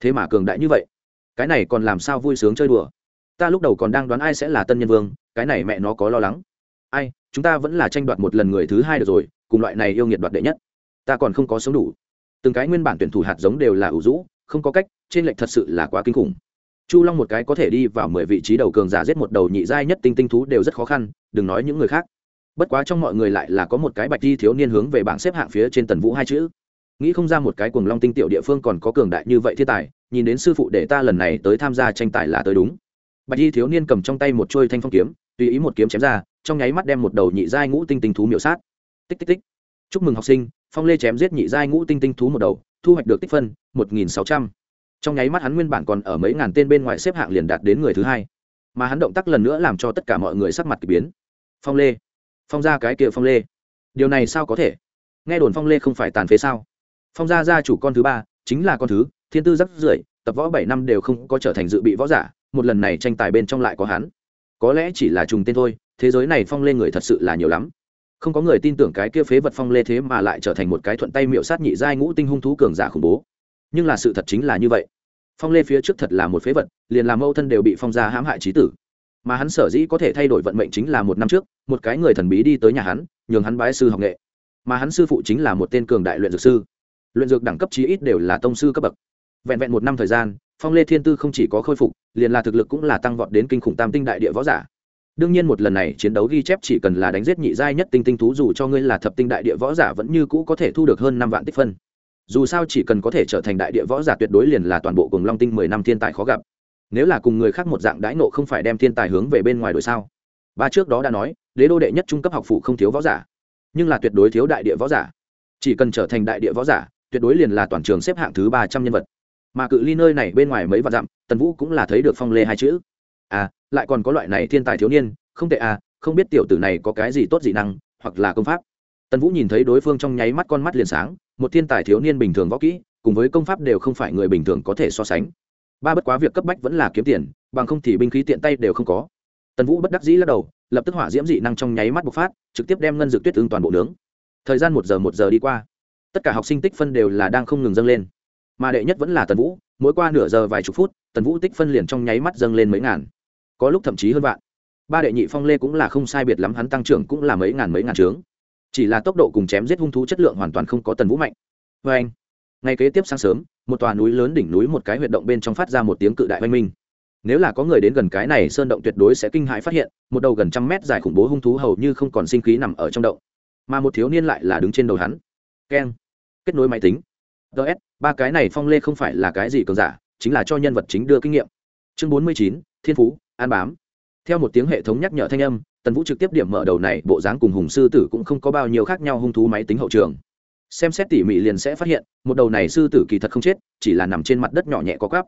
Thế mà cường đại như vậy. Cái này còn làm sao vui sướng chơi đùa? Ta lúc đầu còn đang đoán ai sẽ là tân nhân vương, cái này mẹ nó có lo lắng. Ai, chúng ta vẫn là tranh đoạt một lần người thứ hai được rồi, cùng loại này yêu nghiệt đoạt đệ nhất. Ta còn không có sống đủ. Từng cái nguyên bản tuyển thủ hạt giống đều là ủ rũ, không có cách, trên lệch thật sự là quá kinh khủng. Chu long một cái có thể đi vào mười vị trí đầu cường giả giết một đầu nhị giai nhất tinh tinh thú đều rất khó khăn, đừng nói những người khác bất quá trong mọi người lại là có một cái bạch di thiếu niên hướng về bảng xếp hạng phía trên tần vũ hai chữ. Nghĩ không ra một cái cuồng long tinh tiểu địa phương còn có cường đại như vậy thiên tài, nhìn đến sư phụ để ta lần này tới tham gia tranh tài là tới đúng. Bạch di thiếu niên cầm trong tay một trôi thanh phong kiếm, tùy ý một kiếm chém ra, trong nháy mắt đem một đầu nhị giai ngũ tinh tinh thú miểu sát. Tích tích tích. Chúc mừng học sinh, phong lê chém giết nhị giai ngũ tinh tinh thú một đầu, thu hoạch được tích phân, một nghìn sáu trăm. Trong nháy mắt hắn nguyên bản còn ở mấy ngàn tên bên ngoài xếp hạng liền đạt đến người thứ hai, mà hắn động tác lần nữa làm cho tất cả mọi người sắc mặt k ỳ biến. Phong lê phong ra cái kia phong lê. Điều này sao có thể? Nghe đồn phong lê không phải tàn phế sao? Phong gia gia chủ con thứ ba, chính là con thứ, thiên tư rất rưỡi tập võ bảy năm đều không có trở thành dự bị võ giả, một lần này tranh tài bên trong lại có hắn. Có lẽ chỉ là trùng tên thôi, thế giới này phong lê người thật sự là nhiều lắm. Không có người tin tưởng cái kia phế vật phong lê thế mà lại trở thành một cái thuận tay miệu sát nhị giai ngũ tinh hung thú cường giả khủng bố. Nhưng là sự thật chính là như vậy. Phong lê phía trước thật là một phế vật, liền làm mâu thân đều bị phong gia hãm hại trí tử mà hắn sở dĩ có thể thay đổi vận mệnh chính là một năm trước, một cái người thần bí đi tới nhà hắn, nhường hắn bái sư học nghệ. Mà hắn sư phụ chính là một tên cường đại luyện dược sư. Luyện dược đẳng cấp chí ít đều là tông sư cấp bậc. Vẹn vẹn một năm thời gian, phong lê thiên tư không chỉ có khôi phục, liền là thực lực cũng là tăng vọt đến kinh khủng tam tinh đại địa võ giả. Đương nhiên một lần này chiến đấu ghi chép chỉ cần là đánh giết nhị giai nhất tinh tinh thú dù cho ngươi là thập tinh đại địa võ giả vẫn như cũ có thể thu được hơn năm vạn tích phân. Dù sao chỉ cần có thể trở thành đại địa võ giả tuyệt đối liền là toàn bộ cùng long tinh mười năm thiên tài khó gặp nếu là cùng người khác một dạng đãi nộ không phải đem thiên tài hướng về bên ngoài đổi sao? Ba trước đó đã nói, đế đô đệ nhất trung cấp học phụ không thiếu võ giả. Nhưng là tuyệt đối thiếu đại địa võ giả. Chỉ cần trở thành đại địa võ giả, tuyệt đối liền là toàn trường xếp hạng thứ ba trăm nhân vật. Mà cự ly nơi này bên ngoài mấy vạn dặm, tần vũ cũng là thấy được phong lê hai chữ. À lại còn có loại này thiên tài thiếu niên, không tệ à không biết tiểu tử này có cái gì tốt dị năng, hoặc là công pháp. Tần vũ nhìn thấy đối phương trong nháy mắt con mắt liền sáng, một thiên tài thiếu niên bình thường võ kỹ, cùng với công pháp đều không phải người bình thường có thể so sánh ba bất quá việc cấp bách vẫn là kiếm tiền, bằng không thì binh khí tiện tay đều không có. Tần vũ bất đắc dĩ lắc đầu, lập tức hỏa diễm dị năng trong nháy mắt bộc phát, trực tiếp đem ngân dược tuyết ứng toàn bộ nướng. Thời gian một giờ một giờ đi qua, tất cả học sinh tích phân đều là đang không ngừng dâng lên. Mà đệ nhất vẫn là tần vũ, mỗi qua nửa giờ vài chục phút, tần vũ tích phân liền trong nháy mắt dâng lên mấy ngàn. Có lúc thậm chí hơn vạn. Ba đệ nhị phong lê cũng là không sai biệt lắm, hắn tăng trưởng cũng là mấy ngàn mấy ngàn trướng. Chỉ là tốc độ cùng chém giết hung thú chất lượng hoàn toàn không có tần vũ mạnh. Vê anh, ngay kế tiếp sáng sớm một tòa núi lớn đỉnh núi một cái huyệt động bên trong phát ra một tiếng cự đại oanh minh. Nếu là có người đến gần cái này, sơn động tuyệt đối sẽ kinh hãi phát hiện, một đầu gần trăm mét dài khủng bố hung thú hầu như không còn sinh khí nằm ở trong động. Mà một thiếu niên lại là đứng trên đầu hắn. Keng. Kết nối máy tính. Ts ba cái này phong lê không phải là cái gì cường giả, chính là cho nhân vật chính đưa kinh nghiệm. Chương bốn mươi chín, thiên phú, an bám. Theo một tiếng hệ thống nhắc nhở thanh âm, tần vũ trực tiếp điểm mở đầu này, bộ dáng cùng hùng sư tử cũng không có bao nhiêu khác nhau hung thú máy tính hậu trường xem xét tỉ mỉ liền sẽ phát hiện, một đầu này sư tử kỳ thật không chết, chỉ là nằm trên mặt đất nhỏ nhẹ có cắp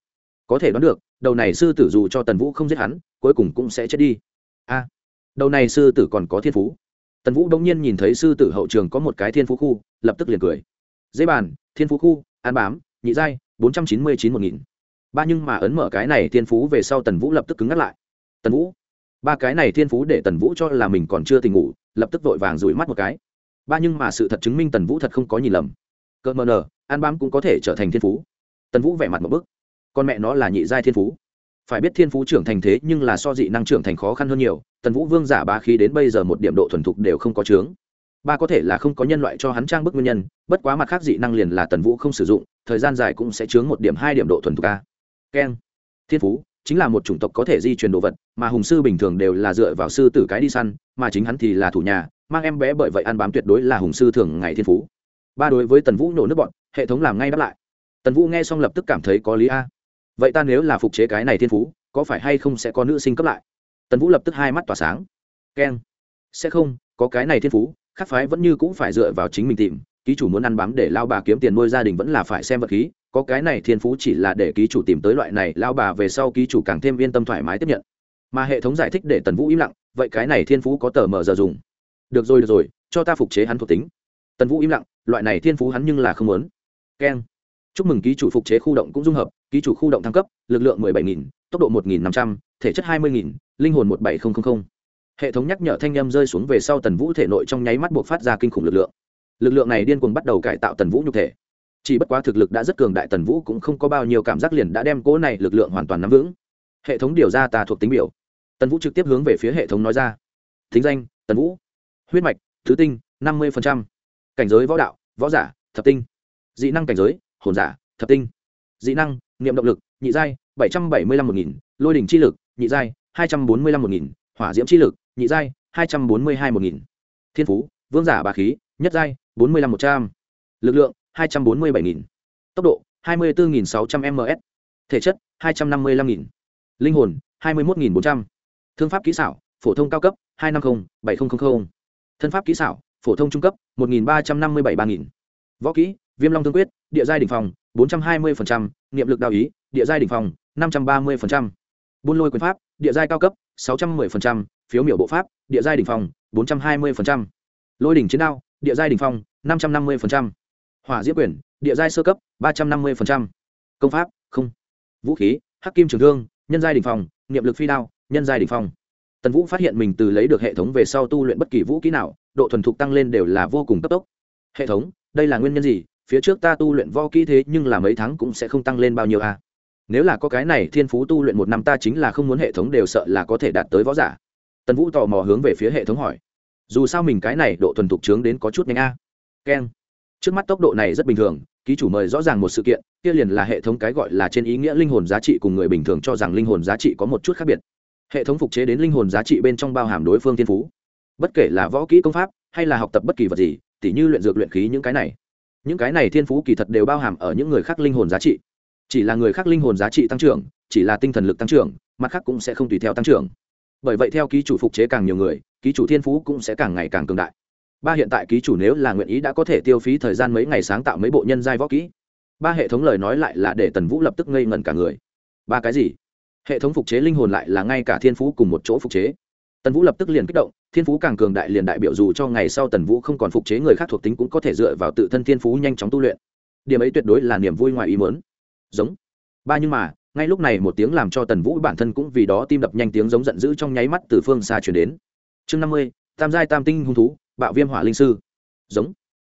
có thể đoán được, đầu này sư tử dù cho tần vũ không giết hắn, cuối cùng cũng sẽ chết đi. A, đầu này sư tử còn có thiên phú. Tần vũ đông nhiên nhìn thấy sư tử hậu trường có một cái thiên phú khu, lập tức liền cười. Dễ bàn, thiên phú khu, an bám, nhị giai, bốn trăm chín mươi chín một nghìn. Ba nhưng mà ấn mở cái này thiên phú về sau tần vũ lập tức cứng ngắt lại. Tần vũ, ba cái này thiên phú để tần vũ cho là mình còn chưa tình ngủ, lập tức vội vàng rủi mắt một cái ba nhưng mà sự thật chứng minh tần vũ thật không có nhìn lầm. Cợt mờ nờ an bám cũng có thể trở thành thiên phú. Tần vũ vẻ mặt một bức. Con mẹ nó là nhị giai thiên phú. Phải biết thiên phú trưởng thành thế nhưng là so dị năng trưởng thành khó khăn hơn nhiều, tần vũ vương giả ba khí đến bây giờ một điểm độ thuần thục đều không có chướng. Ba có thể là không có nhân loại cho hắn trang bức nguyên nhân, bất quá mặt khác dị năng liền là tần vũ không sử dụng, thời gian dài cũng sẽ chướng một điểm hai điểm độ thuần thục a. Keng. Thiên phú, chính là một chủng tộc có thể di truyền đồ vật, mà hùng sư bình thường đều là dựa vào sư tử cái đi săn, mà chính hắn thì là thủ nhà mang em bé bởi vậy ăn bám tuyệt đối là hùng sư thường ngày thiên phú. Ba đối với tần vũ nổ nước bọn, hệ thống làm ngay đáp lại. Tần vũ nghe xong lập tức cảm thấy có lý a. Vậy ta nếu là phục chế cái này thiên phú, có phải hay không sẽ có nữ sinh cấp lại? Tần vũ lập tức hai mắt tỏa sáng. Keng. Sẽ không, có cái này thiên phú, khắc phái vẫn như cũng phải dựa vào chính mình tìm. Ký chủ muốn ăn bám để lao bà kiếm tiền nuôi gia đình vẫn là phải xem vật khí. Có cái này thiên phú chỉ là để ký chủ tìm tới loại này, lao bà về sau ký chủ càng thêm yên tâm thoải mái tiếp nhận. Mà hệ thống giải thích để tần vũ im lặng, vậy cái này thiên phú có tờ mờ giờ dùng được rồi được rồi, cho ta phục chế hắn thuộc tính. Tần vũ im lặng, loại này thiên phú hắn nhưng là không muốn. Keng. Chúc mừng ký chủ phục chế khu động cũng dung hợp, ký chủ khu động thăng cấp, lực lượng mười bảy nghìn, tốc độ một nghìn năm trăm, thể chất hai mươi nghìn, linh hồn một bảy nghìn hệ thống nhắc nhở thanh â m rơi xuống về sau tần vũ thể nội trong nháy mắt buộc phát ra kinh khủng lực lượng. Lực lượng này điên cuồng bắt đầu cải tạo tần vũ nhục thể. Chỉ bất quá thực lực đã rất cường đại, tần vũ cũng không có bao nhiêu cảm giác liền đã đem cỗ này lực lượng hoàn toàn nắm vững. Hệ thống điều ra tà thuộc tính biểu. Tần vũ trực tiếp hướng về phía hệ thống nói ra. Thính danh, tần vũ huyết mạch, thứ tinh, năm mươi cảnh giới võ đạo, võ giả, thập tinh. Dị năng cảnh giới, hồn giả, thập tinh. Dị năng, niệm động lực, nhị giai, bảy trăm bảy mươi năm một nghìn. Lôi đỉnh chi lực, nhị giai, hai trăm bốn mươi năm một nghìn. Hỏa diễm chi lực, nhị giai, hai trăm bốn mươi hai một nghìn. Thiên phú, vương giả bà khí, nhất giai, bốn mươi năm một trăm. L ự c lượng, hai trăm bốn mươi bảy nghìn. Tốc độ, hai mươi bốn sáu trăm ms thể chất, hai trăm năm mươi năm nghìn. Linh hồn, hai mươi một bốn trăm. Thương pháp kỹ xảo, phổ thông cao cấp, hai trăm năm mươi bảy nghìn thân pháp kỹ xảo, phổ thông trung cấp, một nghìn ba trăm năm mươi bảy ba nghìn. Võ kỹ, viêm long thương quyết, địa giai đình phòng bốn trăm hai mươi niệm lực đạo ý, địa giai đình phòng năm trăm ba mươi buôn lôi quyền pháp, địa giai cao cấp, sáu trăm m ư ơ i phiếu miểu bộ pháp, địa giai đình phòng bốn trăm hai mươi lôi đỉnh chiến đao, địa giai đình phòng năm trăm năm mươi hỏa diễm quyền, địa giai sơ cấp, ba trăm năm mươi công pháp, không. Vũ khí, hắc kim trường thương, nhân giai đình phòng niệm lực phi đao, nhân giai đình phòng tần vũ phát hiện mình từ lấy được hệ thống về sau tu luyện bất kỳ vũ kỹ nào, độ thuần thục tăng lên đều là vô cùng cấp tốc. Hệ thống, đây là nguyên nhân gì? Phía trước ta tu luyện võ kỹ thế nhưng là mấy tháng cũng sẽ không tăng lên bao nhiêu a à? nếu là có cái này thiên phú tu luyện một năm ta chính là không muốn hệ thống đều sợ là có thể đạt tới võ giả. Tần vũ tò mò hướng về phía hệ thống hỏi. Dù sao mình cái này độ thuần thục trướng đến có chút nhanh a. Keng trước mắt tốc độ này rất bình thường, ký chủ mời rõ ràng một sự kiện, kia liền là hệ thống cái gọi là trên ý nghĩa linh hồn giá trị cùng người bình thường cho rằng linh hồn giá trị có một chút khác biệt hệ thống phục chế đến linh hồn giá trị bên trong bao hàm đối phương thiên phú bất kể là võ kỹ công pháp hay là học tập bất kỳ vật gì tỉ như luyện dược luyện khí những cái này những cái này thiên phú kỳ thật đều bao hàm ở những người khác linh hồn giá trị chỉ là người khác linh hồn giá trị tăng trưởng chỉ là tinh thần lực tăng trưởng mặt khác cũng sẽ không tùy theo tăng trưởng bởi vậy theo ký chủ phục chế càng nhiều người ký chủ thiên phú cũng sẽ càng ngày càng cường đại ba hiện tại ký chủ nếu là nguyện ý đã có thể tiêu phí thời gian mấy ngày sáng tạo mấy bộ nhân giai võ kỹ ba hệ thống lời nói lại là để tần vũ lập tức ngây ngẩn cả người ba cái gì hệ thống phục chế linh hồn lại là ngay cả thiên phú cùng một chỗ phục chế. Tần vũ lập tức liền kích động, thiên phú càng cường đại liền đại biểu dù cho ngày sau tần vũ không còn phục chế người khác thuộc tính cũng có thể dựa vào tự thân thiên phú nhanh chóng tu luyện. Điểm ấy tuyệt đối là niềm vui ngoài ý mớn giống. Ba nhưng mà, ngay lúc này một tiếng làm cho tần vũ bản thân cũng vì đó tim đập nhanh tiếng giống giận dữ trong nháy mắt từ phương xa chuyển đến. Chương năm mươi, tam giai tam tinh hung thú, bạo viêm hỏa linh sư. Giống.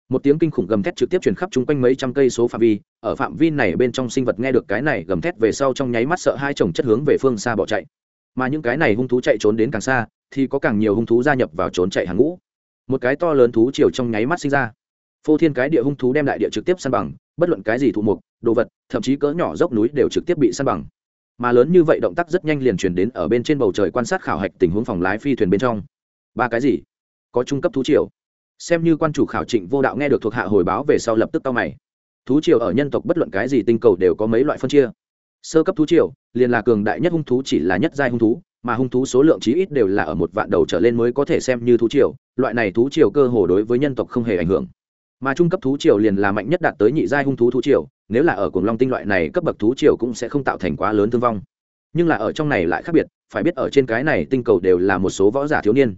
Một tiếng kinh khủng gầm thét trực tiếp chuyển khắp chung quanh mấy trăm cây số phạm vi ở phạm vi này bên trong sinh vật nghe được cái này gầm thét về sau trong nháy mắt sợ hai chồng chất hướng về phương xa bỏ chạy. Mà những cái này hung thú chạy trốn đến càng xa, thì có càng nhiều hung thú gia nhập vào trốn chạy hàng ngũ. Một cái to lớn thú chiều trong nháy mắt sinh ra. Phô thiên cái địa hung thú đem đại địa trực tiếp săn bằng, bất luận cái gì thụ mục, đồ vật, thậm chí cỡ nhỏ dốc núi đều trực tiếp bị săn bằng. Mà lớn như vậy động tác rất nhanh liền chuyển đến ở bên trên bầu trời quan sát khảo hạch tình huống phòng lái phi thuyền bên trong. Ba cái gì? Có trung cấp thú triều. Xem như quan chủ khảo trịnh vô đạo nghe được thuộc hạ hồi báo về sau lập tức tao mày thú triều ở nhân tộc bất luận cái gì tinh cầu đều có mấy loại phân chia. Sơ cấp thú triều, liền là cường đại nhất hung thú chỉ là nhất giai hung thú, mà hung thú số lượng chí ít đều là ở một vạn đầu trở lên mới có thể xem như thú triều, loại này thú triều cơ hồ đối với nhân tộc không hề ảnh hưởng. Mà trung cấp thú triều liền là mạnh nhất đạt tới nhị giai hung thú thú triều, nếu là ở cuồng long tinh loại này cấp bậc thú triều cũng sẽ không tạo thành quá lớn thương vong. Nhưng là ở trong này lại khác biệt, phải biết ở trên cái này tinh cầu đều là một số võ giả thiếu niên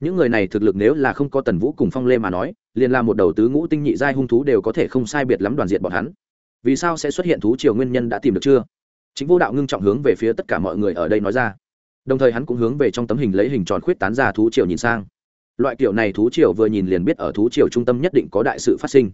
những người này thực lực nếu là không có tần vũ cùng phong lê mà nói liền là một đầu tứ ngũ tinh nhị giai hung thú đều có thể không sai biệt lắm đoàn diện bọn hắn. Vì sao sẽ xuất hiện thú triều nguyên nhân đã tìm được chưa? Chính vô đạo ngưng trọng hướng về phía tất cả mọi người ở đây nói ra. Đồng thời hắn cũng hướng về trong tấm hình lấy hình tròn khuyết tán ra thú triều nhìn sang. Loại kiểu này thú triều vừa nhìn liền biết ở thú triều trung tâm nhất định có đại sự phát sinh.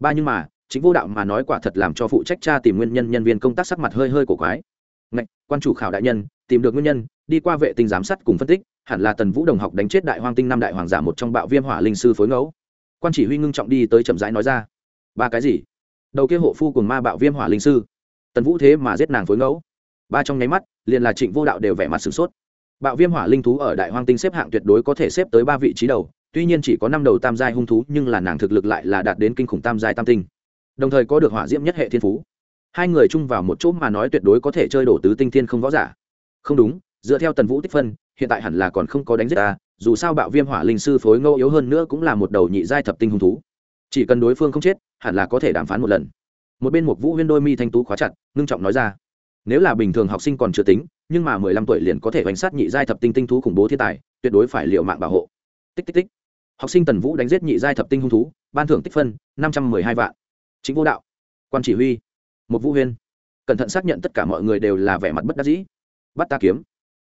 Ba nhưng mà chính vô đạo mà nói quả thật làm cho phụ trách tra tìm nguyên nhân nhân viên công tác sắc mặt hơi hơi cổ quái. Ngạch, quan chủ khảo đại nhân tìm được nguyên nhân đi qua vệ tinh giám sát cùng phân tích hẳn là tần vũ đồng học đánh chết đại hoang tinh năm đại hoàng giả một trong bạo viêm hỏa linh sư phối ngẫu. Quan chỉ huy ngưng trọng đi tới chậm rãi nói ra. Ba cái gì? Đầu kia hộ phu cùng ma bạo viêm hỏa linh sư. Tần vũ thế mà giết nàng phối ngẫu. Ba trong nháy mắt, liền là trịnh vô đạo đều vẻ mặt sửng sốt. Bạo viêm hỏa linh thú ở đại hoang tinh xếp hạng tuyệt đối có thể xếp tới ba vị trí đầu, tuy nhiên chỉ có năm đầu tam giai hung thú, nhưng là nàng thực lực lại là đạt đến kinh khủng tam giai tam tinh. Đồng thời có được hỏa diễm nhất hệ thiên phú. Hai người chung vào một chỗ mà nói tuyệt đối có thể chơi đổ tứ tinh thiên không võ giả. Không đúng, dựa theo tần vũ tích phân hiện tại hẳn là còn không có đánh giết ta, dù sao bạo viêm hỏa linh sư phối ngẫu yếu hơn nữa cũng là một đầu nhị giai thập tinh hung thú. Chỉ cần đối phương không chết, hẳn là có thể đàm phán một lần. Một bên một vũ huyên đôi mi thanh tú khóa chặt, ngưng trọng nói ra. Nếu là bình thường học sinh còn chưa tính, nhưng mà mười lăm tuổi liền có thể bánh sát nhị giai thập tinh tinh thú khủng bố thiên tài, tuyệt đối phải liệu mạng bảo hộ. Tích tích tích. Học sinh tần vũ đánh giết nhị giai thập tinh hung thú, ban thưởng tích phân, năm trăm mười hai vạn. Chính vô đạo. Quan chỉ huy. Một vũ huyên. Cẩn thận xác nhận tất cả mọi người đều là vẻ mặt bất đắc dĩ. Bắt ta kiếm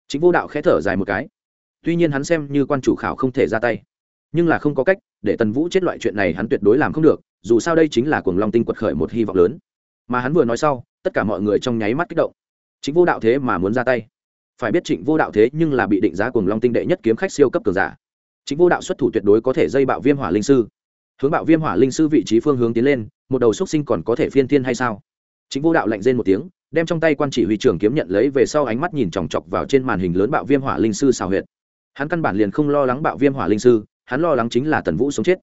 chính vô đạo khẽ thở dài một cái. Tuy nhiên hắn xem như quan chủ khảo không thể ra tay, nhưng là không có cách, để tần vũ chết loại chuyện này hắn tuyệt đối làm không được, dù sao đây chính là cuồng long tinh quật khởi một hy vọng lớn. Mà hắn vừa nói sau, tất cả mọi người trong nháy mắt kích động. Chính vô đạo thế mà muốn ra tay. Phải biết trịnh vô đạo thế nhưng là bị định giá cuồng long tinh đệ nhất kiếm khách siêu cấp cường giả. Chính vô đạo xuất thủ tuyệt đối có thể dây bạo viêm hỏa linh sư. Hướng bạo viêm hỏa linh sư vị trí phương hướng tiến lên, một đầu xúc sinh còn có thể phiên thiên hay sao? Chính vô đạo lạnh rên một tiếng đem trong tay quan chỉ huy trưởng kiếm nhận lấy về sau ánh mắt nhìn chòng chọc vào trên màn hình lớn bạo viêm hỏa linh sư xào huyệt. Hắn căn bản liền không lo lắng bạo viêm hỏa linh sư, hắn lo lắng chính là tần vũ sống chết.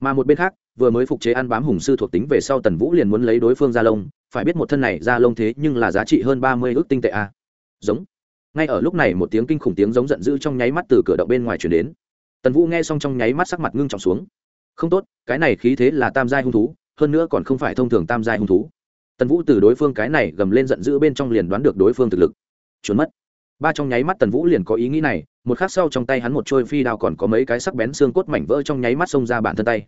Mà một bên khác, vừa mới phục chế ăn bám hùng sư thuộc tính về sau tần vũ liền muốn lấy đối phương ra lông, phải biết một thân này ra lông thế nhưng là giá trị hơn ba mươi ước tinh tệ a. Giống. Ngay ở lúc này một tiếng kinh khủng tiếng giống giận dữ trong nháy mắt từ cửa động bên ngoài chuyển đến. Tần vũ nghe xong trong nháy mắt sắc mặt ngưng trọng xuống. Không tốt, cái này khí thế là tam giai hung thú, hơn nữa còn không phải thông thường tam giai hung thú tần vũ từ đối phương cái này gầm lên giận dữ bên trong liền đoán được đối phương thực lực. Trốn mất. Ba trong nháy mắt tần vũ liền có ý nghĩ này, một khắc sau trong tay hắn một trôi phi đao còn có mấy cái sắc bén xương cốt mảnh vỡ trong nháy mắt xông ra bản thân tay.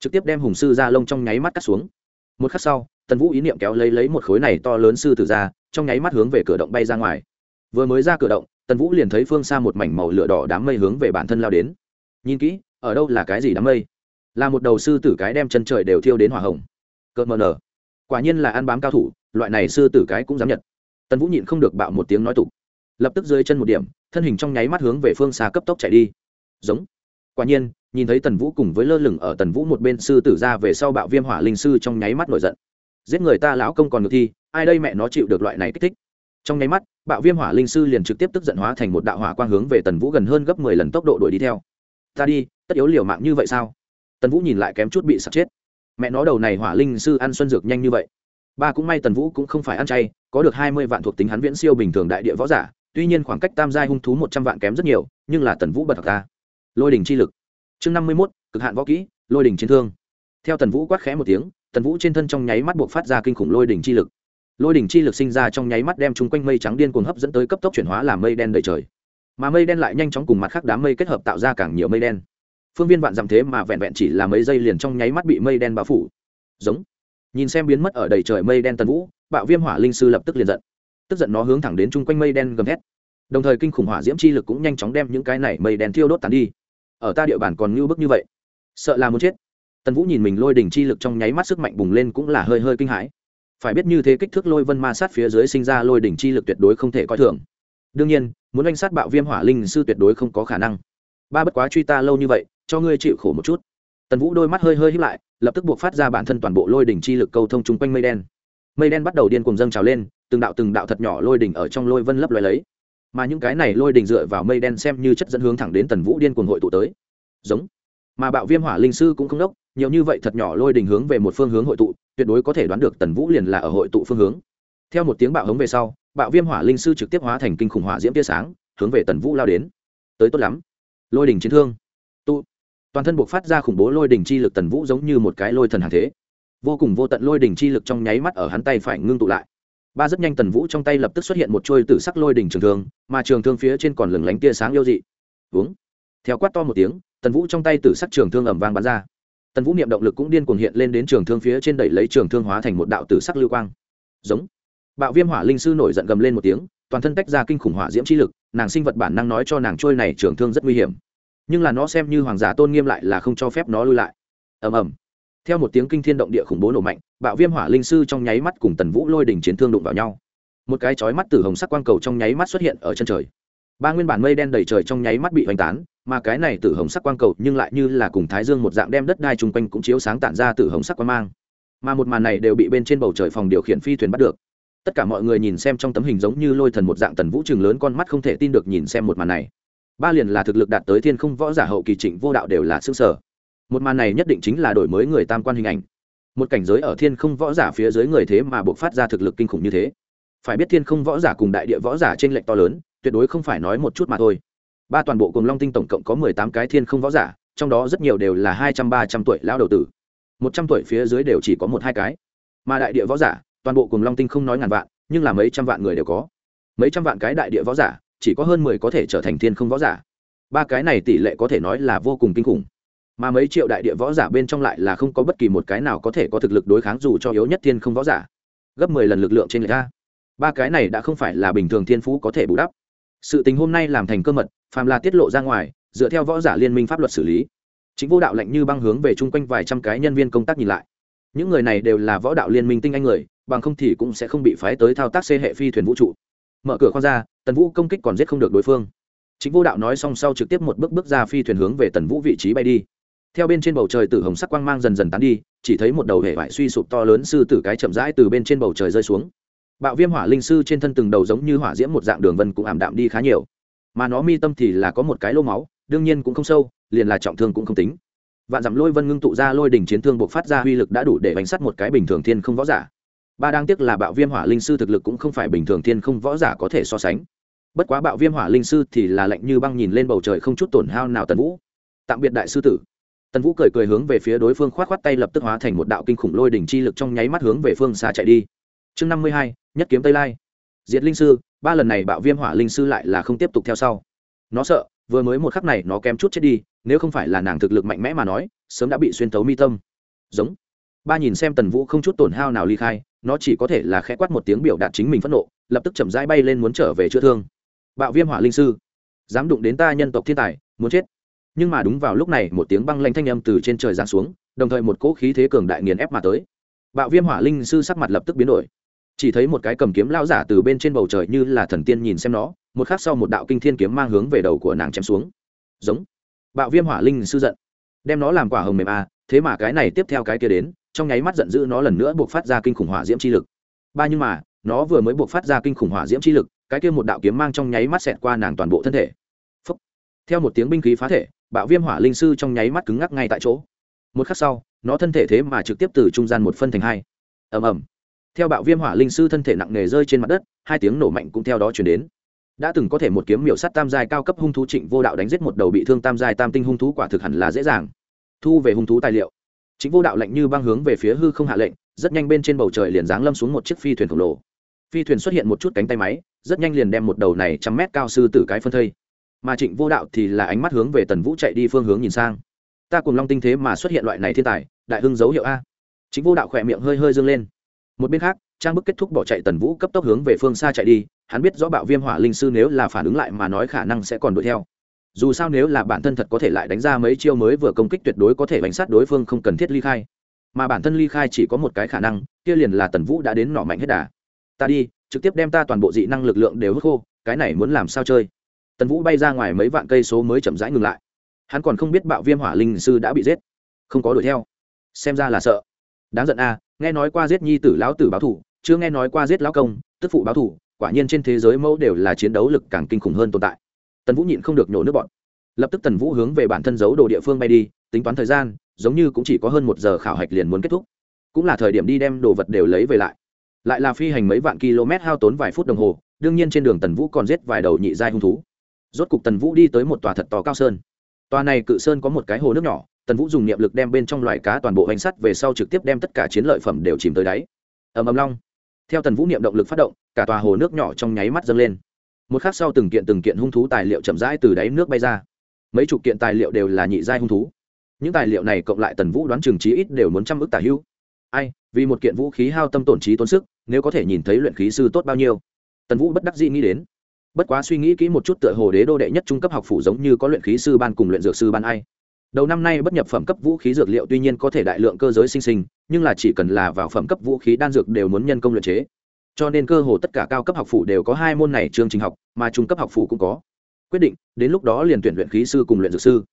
Trực tiếp đem hùng sư ra lông trong nháy mắt cắt xuống. Một khắc sau, tần vũ ý niệm kéo lấy lấy một khối này to lớn sư tử ra, trong nháy mắt hướng về cửa động bay ra ngoài. Vừa mới ra cửa động, tần vũ liền thấy phương xa một mảnh màu lửa đỏ đám mây hướng về bản thân lao đến. Nhìn kỹ, ở đâu là cái gì đám mây? Là một đầu sư tử cái đem chân trời đều thiêu đến hỏa hồng. Cợt mờ nở quả nhiên là ăn bám cao thủ, loại này sư tử cái cũng dám nhật tần vũ nhịn không được bạo một tiếng nói tục. Lập tức dưới chân một điểm, thân hình trong nháy mắt hướng về phương xa cấp tốc chạy đi. Giống. Quả nhiên, nhìn thấy tần vũ cùng với lơ lửng ở tần vũ một bên sư tử ra về sau bạo viêm hỏa linh sư trong nháy mắt nổi giận. Giết người ta lão công còn ngược thi, ai đây mẹ nó chịu được loại này kích thích. Trong nháy mắt, bạo viêm hỏa linh sư liền trực tiếp tức giận hóa thành một đạo hỏa quang hướng về tần vũ gần hơn gấp mười lần tốc độ đuổi đi theo. Ta đi, tất yếu liều mạng như vậy sao? Tần vũ nhìn lại kém chút bị sạt chết mẹ nó đầu này hỏa linh sư ăn xuân dược nhanh như vậy. Ba cũng may tần vũ cũng không phải ăn chay, có được hai mươi vạn thuộc tính hắn viễn siêu bình thường đại địa võ giả, tuy nhiên khoảng cách tam giai hung thú một trăm vạn kém rất nhiều, nhưng là tần vũ bật thật ta lôi đình chi lực. Chương năm mươi mốt, cực hạn võ kỹ, lôi đình chiến thương. Theo tần vũ quát khẽ một tiếng, tần vũ trên thân trong nháy mắt buộc phát ra kinh khủng lôi đình chi lực. Lôi đình chi lực sinh ra trong nháy mắt đem chung quanh mây trắng điên cuồng hấp dẫn tới cấp tốc chuyển hóa làm mây đen đầy trời. Mà mây đen lại nhanh chóng cùng mặt khác đám mây kết hợp tạo ra càng nhiều mây đen phương viên vạn dặm thế mà vẹn vẹn chỉ là mấy giây liền trong nháy mắt bị mây đen bao phủ. Giống. Nhìn xem biến mất ở đầy trời mây đen tần vũ, bạo viêm hỏa linh sư lập tức liền giận. Tức giận nó hướng thẳng đến chung quanh mây đen gầm thét. Đồng thời kinh khủng hỏa diễm chi lực cũng nhanh chóng đem những cái này mây đen thiêu đốt tàn đi. Ở ta địa bàn còn như bức như vậy. Sợ là muốn chết. Tần vũ nhìn mình lôi đỉnh chi lực trong nháy mắt sức mạnh bùng lên cũng là hơi hơi kinh hãi. Phải biết như thế kích thước lôi vân ma sát phía dưới sinh ra lôi đỉnh chi lực tuyệt đối không thể coi thường. Đương nhiên, muốn oanh sát bạo viêm hỏa linh sư tuyệt đối không có khả năng ba bất quá truy ta lâu như vậy, cho ngươi chịu khổ một chút. Tần vũ đôi mắt hơi hơi hít lại, lập tức buộc phát ra bản thân toàn bộ lôi đỉnh chi lực câu thông chung quanh mây đen. Mây đen bắt đầu điên cùng dâng trào lên, từng đạo từng đạo thật nhỏ lôi đỉnh ở trong lôi vân lấp loài lấy. Mà những cái này lôi đỉnh dựa vào mây đen xem như chất dẫn hướng thẳng đến tần vũ điên cuồng hội tụ tới. Giống. Mà bạo viêm hỏa linh sư cũng không đốc, nhiều như vậy thật nhỏ lôi đỉnh hướng về một phương hướng hội tụ, tuyệt đối có thể đoán được tần vũ liền là ở hội tụ phương hướng. Theo một tiếng bạo hống về sau, bạo viêm hỏa linh sư trực tiếp hóa thành kinh khủng hỏa diễm tia sáng, hướng về tần vũ lao đến. Tới tốt lắm lôi đỉnh chiến thương. Tụ toàn thân buộc phát ra khủng bố lôi đỉnh chi lực tần vũ giống như một cái lôi thần hàng thế. Vô cùng vô tận lôi đỉnh chi lực trong nháy mắt ở hắn tay phải ngưng tụ lại. Ba rất nhanh tần vũ trong tay lập tức xuất hiện một trôi tử sắc lôi đỉnh trường thương, mà trường thương phía trên còn lừng lánh tia sáng yêu dị. Uống theo quát to một tiếng, tần vũ trong tay tử sắc trường thương ẩm vang bắn ra. Tần vũ niệm động lực cũng điên cuồng hiện lên đến trường thương phía trên đẩy lấy trường thương hóa thành một đạo tử sắc lưu quang. Giống. Bạo viêm hỏa linh sư nổi giận gầm lên một tiếng, toàn thân tách ra kinh khủng hỏa diễm chi lực nàng sinh vật bản năng nói cho nàng trôi này trưởng thương rất nguy hiểm. Nhưng là nó xem như hoàng giả tôn nghiêm lại là không cho phép nó lui lại. Ầm ầm. Theo một tiếng kinh thiên động địa khủng bố nổ mạnh, bạo viêm hỏa linh sư trong nháy mắt cùng tần vũ lôi đỉnh chiến thương đụng vào nhau. Một cái chói mắt từ hồng sắc quang cầu trong nháy mắt xuất hiện ở chân trời. Ba nguyên bản mây đen đầy trời trong nháy mắt bị hoành tán, mà cái này từ hồng sắc quang cầu nhưng lại như là cùng thái dương một dạng đem đất đai chung quanh cũng chiếu sáng tản ra từ hồng sắc quang mang. Mà một màn này đều bị bên trên bầu trời phòng điều khiển phi thuyền bắt được tất cả mọi người nhìn xem trong tấm hình giống như lôi thần một dạng tần vũ trường lớn con mắt không thể tin được nhìn xem một màn này. Ba liền là thực lực đạt tới thiên không võ giả hậu kỳ trịnh vô đạo đều là xương sở một màn này nhất định chính là đổi mới người tam quan hình ảnh. Một cảnh giới ở thiên không võ giả phía dưới người thế mà buộc phát ra thực lực kinh khủng như thế. Phải biết thiên không võ giả cùng đại địa võ giả trên lệnh to lớn, tuyệt đối không phải nói một chút mà thôi. Ba toàn bộ cùng long tinh tổng cộng có mười tám cái thiên không võ giả, trong đó rất nhiều đều là hai trăm ba trăm tuổi lão đầu tử. Một trăm tuổi phía dưới đều chỉ có một hai cái. Mà đại địa võ giả toàn bộ cùng long tinh không nói ngàn vạn, nhưng là mấy trăm vạn người đều có. Mấy trăm vạn cái đại địa võ giả, chỉ có hơn mười có thể trở thành thiên không võ giả. Ba cái này tỷ lệ có thể nói là vô cùng kinh khủng. Mà mấy triệu đại địa võ giả bên trong lại là không có bất kỳ một cái nào có thể có thực lực đối kháng dù cho yếu nhất thiên không võ giả. Gấp mười lần lực lượng trên người ta. Ba cái này đã không phải là bình thường thiên phú có thể bù đắp. Sự tình hôm nay làm thành cơ mật, phàm là tiết lộ ra ngoài, dựa theo võ giả liên minh pháp luật xử lý. Chính vô đạo lệnh như băng hướng về chung quanh vài trăm cái nhân viên công tác nhìn lại những người này đều là võ đạo liên minh tinh anh người, bằng không thì cũng sẽ không bị phái tới thao tác xê hệ phi thuyền vũ trụ. Mở cửa khoang ra, tần vũ công kích còn giết không được đối phương. Chính vô đạo nói xong sau trực tiếp một bước bước ra phi thuyền hướng về tần vũ vị trí bay đi. Theo bên trên bầu trời tử hồng sắc quang mang dần dần tán đi, chỉ thấy một đầu hệ vải suy sụp to lớn sư tử cái chậm rãi từ bên trên bầu trời rơi xuống. Bạo viêm hỏa linh sư trên thân từng đầu giống như hỏa diễm một dạng đường vân cũng ảm đạm đi khá nhiều. Mà nó mi tâm thì là có một cái lô máu, đương nhiên cũng không sâu, liền là trọng thương cũng không tính vạn dặm lôi vân ngưng tụ ra lôi đỉnh chiến thương buộc phát ra uy lực đã đủ để bánh sắt một cái bình thường thiên không võ giả. Ba đang tiếc là bạo viêm hỏa linh sư thực lực cũng không phải bình thường thiên không võ giả có thể so sánh. Bất quá bạo viêm hỏa linh sư thì là lạnh như băng nhìn lên bầu trời không chút tổn hao nào tần vũ. Tạm biệt đại sư tử. Tần vũ cười cười hướng về phía đối phương k h o á t k h o á t tay lập tức hóa thành một đạo kinh khủng lôi đỉnh chi lực trong nháy mắt hướng về phương xa chạy đi. Chương năm mươi hai, nhất kiếm tây lai. Diệt linh sư, ba lần này bạo viêm hỏa linh sư lại là không tiếp tục theo sau. Nó sợ, vừa mới một khắc này nó kém chút chết đi nếu không phải là nàng thực lực mạnh mẽ mà nói, sớm đã bị xuyên tấu mi tâm. Giống. Ba nhìn xem tần vũ không chút tổn hao nào ly khai, nó chỉ có thể là khẽ quát một tiếng biểu đạt chính mình phẫn nộ, lập tức chậm rãi bay lên muốn trở về chữa thương. Bạo viêm hỏa linh sư, dám đụng đến ta nhân tộc thiên tài, muốn chết. Nhưng mà đúng vào lúc này, một tiếng băng lanh thanh âm từ trên trời giáng xuống, đồng thời một cỗ khí thế cường đại nghiền ép mà tới. Bạo viêm hỏa linh sư sắc mặt lập tức biến đổi. Chỉ thấy một cái cầm kiếm lao giả từ bên trên bầu trời như là thần tiên nhìn xem nó, một khắc sau một đạo kinh thiên kiếm mang hướng về đầu của nàng chém xuống. Giống bạo viêm hỏa linh sư giận. Đem nó làm quả hồng mềm a à, thế mà cái này tiếp theo cái kia đến trong nháy mắt giận dữ nó lần nữa buộc phát ra kinh khủng hỏa diễm chi lực. Ba nhưng mà nó vừa mới buộc phát ra kinh khủng hỏa diễm chi lực cái kia một đạo kiếm mang trong nháy mắt xẹt qua nàng toàn bộ thân thể. Phúc. theo một tiếng binh khí phá thể bạo viêm hỏa linh sư trong nháy mắt cứng ngắc ngay tại chỗ. Một khắc sau nó thân thể thế mà trực tiếp từ trung gian một phân thành hai. Ầm ầm. Theo bạo viêm hỏa linh sư thân thể nặng nề rơi trên mặt đất hai tiếng nổ mạnh cũng theo đó chuyển đến đã từng có thể một kiếm miểu sắt tam giai cao cấp hung thú trịnh vô đạo đánh giết một đầu bị thương tam giai tam tinh hung thú quả thực hẳn là dễ dàng. Thu về hung thú tài liệu. Chính vô đạo lạnh như băng hướng về phía hư không hạ lệnh, rất nhanh bên trên bầu trời liền giáng lâm xuống một chiếc phi thuyền khổng lồ. Phi thuyền xuất hiện một chút cánh tay máy, rất nhanh liền đem một đầu này trăm mét cao sư tử cái phân thây. Mà trịnh vô đạo thì là ánh mắt hướng về tần vũ chạy đi phương hướng nhìn sang. Ta cùng long tinh thế mà xuất hiện loại này thiên tài, đại hưng dấu hiệu a. Chính vô đạo khỏe miệng hơi hơi dâng lên. Một bên khác, trang bức kết thúc bỏ chạy tần vũ cấp tốc hướng về phương xa chạy đi hắn biết rõ bạo viêm hỏa linh sư nếu là phản ứng lại mà nói khả năng sẽ còn đuổi theo. Dù sao nếu là bản thân thật có thể lại đánh ra mấy chiêu mới vừa công kích tuyệt đối có thể bánh sát đối phương không cần thiết ly khai. Mà bản thân ly khai chỉ có một cái khả năng, kia liền là tần vũ đã đến nọ mạnh hết đà. Ta đi, trực tiếp đem ta toàn bộ dị năng lực lượng đều hút khô, cái này muốn làm sao chơi? Tần vũ bay ra ngoài mấy vạn cây số mới chậm rãi ngừng lại. Hắn còn không biết bạo viêm hỏa linh sư đã bị giết. Không có đuổi theo. Xem ra là sợ. Đáng giận a nghe nói qua giết nhi tử lão tử báo thủ, chưa nghe nói qua giết lão công, tức phụ báo thủ quả nhiên trên thế giới mẫu đều là chiến đấu lực càng kinh khủng hơn tồn tại. Tần vũ nhịn không được nhổ nước bọn. Lập tức tần vũ hướng về bản thân giấu đồ địa phương bay đi, tính toán thời gian, giống như cũng chỉ có hơn một giờ khảo hạch liền muốn kết thúc. Cũng là thời điểm đi đem đồ vật đều lấy về lại. Lại là phi hành mấy vạn km hao tốn vài phút đồng hồ, đương nhiên trên đường tần vũ còn giết vài đầu nhị giai hung thú. Rốt cục tần vũ đi tới một tòa thật to cao sơn. Tòa này cự sơn có một cái hồ nước nhỏ, tần vũ dùng niệm lực đem bên trong loài cá toàn bộ hành sắt về sau trực tiếp đem tất cả chiến lợi phẩm đều chìm tới đáy. Ầm ầm long theo tần vũ niệm động lực phát động, cả tòa hồ nước nhỏ trong nháy mắt dâng lên. Một khắc sau từng kiện từng kiện hung thú tài liệu chậm rãi từ đáy nước bay ra. Mấy chục kiện tài liệu đều là nhị giai hung thú. Những tài liệu này cộng lại tần vũ đoán chừng trí ít đều muốn trăm ước tả hữu. Ai, vì một kiện vũ khí hao tâm tổn trí tốn sức, nếu có thể nhìn thấy luyện khí sư tốt bao nhiêu? Tần vũ bất đắc dĩ nghĩ đến. Bất quá suy nghĩ kỹ một chút tựa hồ đế đô đệ nhất trung cấp học phủ giống như có luyện khí sư ban cùng luyện dược sư ban ai đầu năm nay bất nhập phẩm cấp vũ khí dược liệu tuy nhiên có thể đại lượng cơ giới sinh sinh, nhưng là chỉ cần là vào phẩm cấp vũ khí đan dược đều muốn nhân công luyện chế. Cho nên cơ hồ tất cả cao cấp học phủ đều có hai môn này chương trình học, mà trung cấp học phủ cũng có. Quyết định, đến lúc đó liền tuyển luyện khí sư cùng luyện dược sư.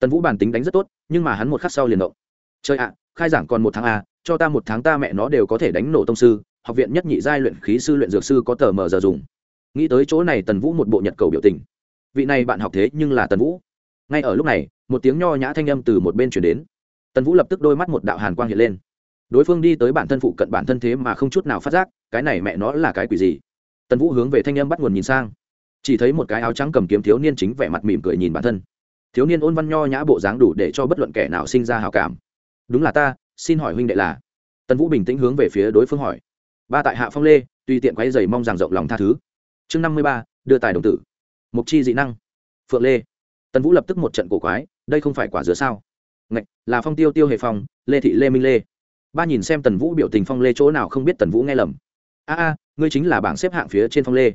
Tần vũ bản tính đánh rất tốt, nhưng mà hắn một khắc sau liền động. Chơi ạ, khai giảng còn một tháng a cho ta một tháng ta mẹ nó đều có thể đánh nổ tông sư, học viện nhất nhị giai luyện khí sư luyện dược sư có tờ mờ giờ dùng. Nghĩ tới chỗ này tần vũ một bộ nhật cầu biểu tình. Vị này bạn học thế nhưng là tần vũ ngay ở lúc này, một tiếng nho nhã thanh âm từ một bên chuyển đến. Tần vũ lập tức đôi mắt một đạo hàn quang hiện lên. Đối phương đi tới bản thân phụ cận bản thân thế mà không chút nào phát giác, cái này mẹ nó là cái quỷ gì? Tần vũ hướng về thanh âm bắt nguồn nhìn sang. Chỉ thấy một cái áo trắng cầm kiếm thiếu niên chính vẻ mặt mỉm cười nhìn bản thân. Thiếu niên ôn văn nho nhã bộ dáng đủ để cho bất luận kẻ nào sinh ra hào cảm. Đúng là ta, xin hỏi huynh đệ là? Tần vũ bình tĩnh hướng về phía đối phương hỏi. Ba tại hạ phong lê, tùy tiện quay dày mong rằng rộng lòng tha thứ. Chương năm mươi ba, đưa tài đồng tử. Mục chi dị năng. Phượng lê tần vũ lập tức một trận cổ quái, đây không phải quả dứa sao? Ngạch, là phong tiêu tiêu hề phong, lê thị lê minh lê. Ba nhìn xem tần vũ biểu tình phong lê chỗ nào không biết tần vũ nghe lầm. A a, ngươi chính là bảng xếp hạng phía trên phong lê.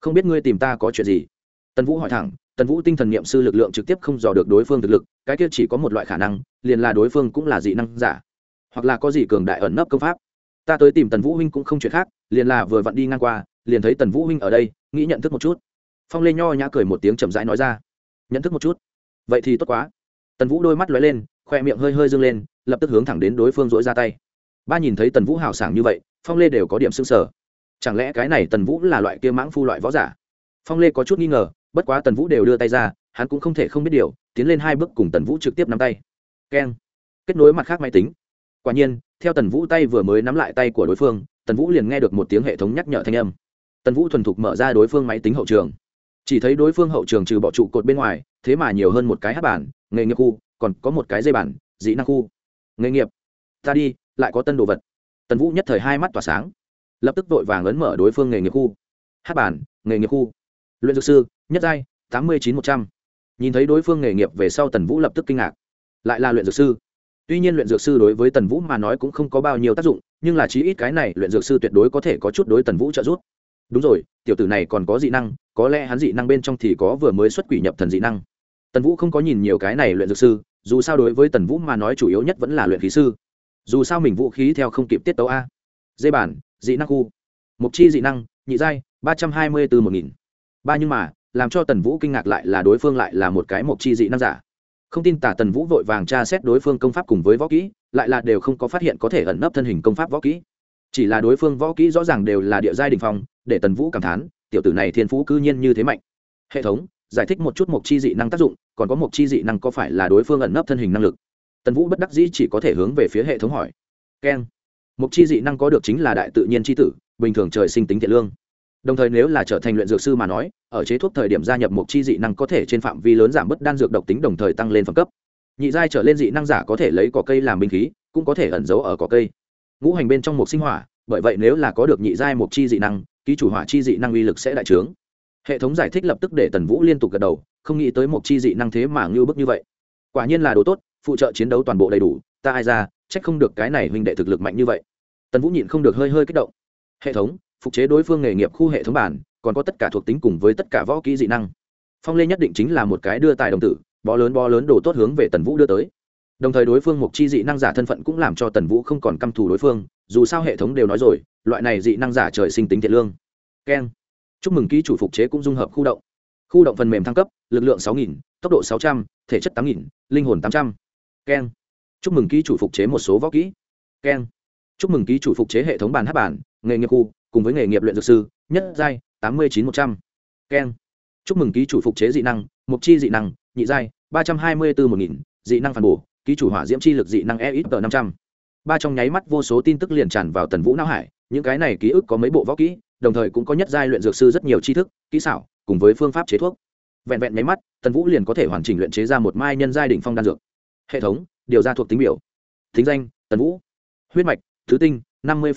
Không biết ngươi tìm ta có chuyện gì? Tần vũ hỏi thẳng, tần vũ tinh thần nghiệm sư lực lượng trực tiếp không dò được đối phương thực lực, cái kia chỉ có một loại khả năng, liền là đối phương cũng là dị năng giả. Hoặc là có gì cường đại ẩn nấp công pháp. Ta tới tìm tần vũ huynh cũng không chuyện khác, liền là vừa vặn đi ngang qua, liền thấy tần vũ huynh ở đây, nghĩ nhận thức một chút. Phong lê nho nhã cười một tiếng chậm rãi nói ra nhận thức một chút. Vậy thì tốt quá. Tần vũ đôi mắt lóe lên, khoe miệng hơi hơi dâng lên, lập tức hướng thẳng đến đối phương dỗi ra tay. Ba nhìn thấy tần vũ hào sảng như vậy, phong lê đều có điểm s ư n g sở chẳng lẽ cái này tần vũ là loại kia mãng phu loại võ giả? Phong lê có chút nghi ngờ, bất quá tần vũ đều đưa tay ra, hắn cũng không thể không biết điều, tiến lên hai bước cùng tần vũ trực tiếp nắm tay. Keng. Kết nối mặt khác máy tính. Quả nhiên, theo tần vũ tay vừa mới nắm lại tay của đối phương, tần vũ liền nghe được một tiếng hệ thống nhắc nhở thanh âm. Tần vũ thuần thục mở ra đối phương máy tính hậu trường chỉ thấy đối phương hậu trường trừ bỏ trụ cột bên ngoài, thế mà nhiều hơn một cái hát bản nghề nghiệp khu, còn có một cái dây bản dĩ năng khu. Nghề nghiệp, ta đi, lại có tân đồ vật. Tần vũ nhất thời hai mắt tỏa sáng. Lập tức vội vàng ấn mở đối phương nghề nghiệp khu. Hát bản nghề nghiệp khu. Luyện dược sư, nhất giai, tám mươi chín một trăm. Nhìn thấy đối phương nghề nghiệp về sau tần vũ lập tức kinh ngạc. Lại là luyện dược sư. Tuy nhiên luyện dược sư đối với tần vũ mà nói cũng không có bao nhiêu tác dụng, nhưng là chí ít cái này luyện dược sư tuyệt đối có thể có chút đối tần vũ trợ giúp đúng rồi, tiểu tử này còn có dị năng, có lẽ hắn dị năng bên trong thì có vừa mới xuất quỷ nhập thần dị năng. Tần vũ không có nhìn nhiều cái này luyện dược sư, dù sao đối với tần vũ mà nói chủ yếu nhất vẫn là luyện khí sư. Dù sao mình vũ khí theo không kịp tiết tấu a. Dây bản, dị năng khu. Mục chi dị năng, nhị giai, ba trăm hai mươi từ một nghìn. Ba nhưng mà, làm cho tần vũ kinh ngạc lại là đối phương lại là một cái mục chi dị năng giả. Không tin tả tần vũ vội vàng tra xét đối phương công pháp cùng với võ kỹ, lại là đều không có phát hiện có thể ẩn nấp thân hình công pháp võ kỹ. Chỉ là đối phương võ kỹ rõ ràng đều là địa giai đình phong để tần vũ cảm thán, tiểu tử này thiên phú cư nhiên như thế mạnh. Hệ thống, giải thích một chút một chi dị năng tác dụng, còn có một chi dị năng có phải là đối phương ẩn nấp thân hình năng lực? Tần vũ bất đắc dĩ chỉ có thể hướng về phía hệ thống hỏi. Keng. Mộc chi dị năng có được chính là đại tự nhiên chi tử, bình thường trời sinh tính thiện lương. Đồng thời nếu là trở thành luyện dược sư mà nói, ở chế thuốc thời điểm gia nhập mộc chi dị năng có thể trên phạm vi lớn giảm bớt đan dược độc tính đồng thời tăng lên phẩm cấp. Nhị giai trở lên dị năng giả có thể lấy cỏ cây làm binh khí, cũng có thể ẩn giấu ở cỏ cây. Ngũ hành bên trong mộc sinh hỏa, bởi vậy nếu là có được nhị giai mộc chi dị năng ký chủ hỏa chi dị năng uy lực sẽ đại trướng. Hệ thống giải thích lập tức để tần vũ liên tục gật đầu, không nghĩ tới một chi dị năng thế mà ngưu bức như vậy. Quả nhiên là đồ tốt, phụ trợ chiến đấu toàn bộ đầy đủ, ta ai ra trách không được cái này huynh đệ thực lực mạnh như vậy. Tần vũ nhịn không được hơi hơi kích động. Hệ thống, phục chế đối phương nghề nghiệp khu hệ thống bản, còn có tất cả thuộc tính cùng với tất cả võ kỹ dị năng. Phong lê nhất định chính là một cái đưa tài đồng tử, bó lớn bó lớn đồ tốt hướng về tần vũ đưa tới. Đồng thời đối phương mục chi dị năng giả thân phận cũng làm cho tần vũ không còn căm thù đối phương, dù sao hệ thống đều nói rồi loại này dị năng giả trời sinh tính thiện lương. Keng. Chúc mừng ký chủ phục chế cũng dung hợp khu động. Khu động phần mềm thăng cấp, lực lượng sáu nghìn, tốc độ sáu trăm, thể chất tám nghìn, linh hồn tám trăm. Keng. Chúc mừng ký chủ phục chế một số võ kỹ. Keng. Chúc mừng ký chủ phục chế hệ thống bàn hát bản, nghề nghiệp khu, cùng với nghề nghiệp luyện dược sư, nhất giai, tám mươi chín một trăm. Keng. Chúc mừng ký chủ phục chế dị năng, mục chi dị năng, nhị giai, ba trăm hai mươi bốn một nghìn, dị năng phản bổ, ký chủ hỏa diễm chi lực dị năng e ít tờ năm trăm. Ba trong nháy mắt vô số tin tức liền tràn vào tần vũ não hải những cái này ký ức có mấy bộ võ kỹ, đồng thời cũng có nhất giai luyện dược sư rất nhiều tri thức, kỹ xảo, cùng với phương pháp chế thuốc. Vẹn vẹn nháy mắt, tần vũ liền có thể hoàn chỉnh luyện chế ra một mai nhân giai đỉnh phong đan dược. Hệ thống, điều ra thuộc tính biểu. Thính danh, tần vũ. Huyết mạch, thứ tinh, năm mươi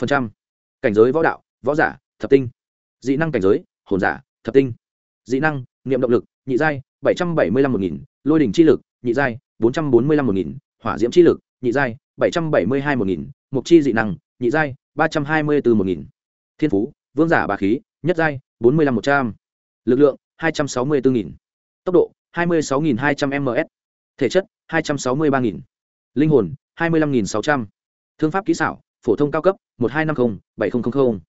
cảnh giới võ đạo, võ giả, thập tinh. Dị năng cảnh giới, hồn giả, thập tinh. Dị năng, niệm động lực, nhị giai, bảy trăm bảy mươi năm một nghìn. Lôi đỉnh chi lực, nhị giai, bốn trăm bốn mươi năm một nghìn. Hỏa diễm chi lực, nhị giai, bảy trăm bảy mươi hai một nghìn. Mục chi dị năng, nhị giai ba trăm hai mươi bốn một nghìn. Thiên phú, vương giả bà khí, nhất giai, bốn mươi năm một trăm. Lực lượng, hai trăm sáu mươi bốn nghìn. Tốc độ, hai mươi sáu nghìn hai trăm ms thể chất, hai trăm sáu mươi ba nghìn. Linh hồn, hai mươi năm nghìn sáu trăm. Thương pháp kỹ xảo, phổ thông cao cấp, một hai năm mươi bảy nghìn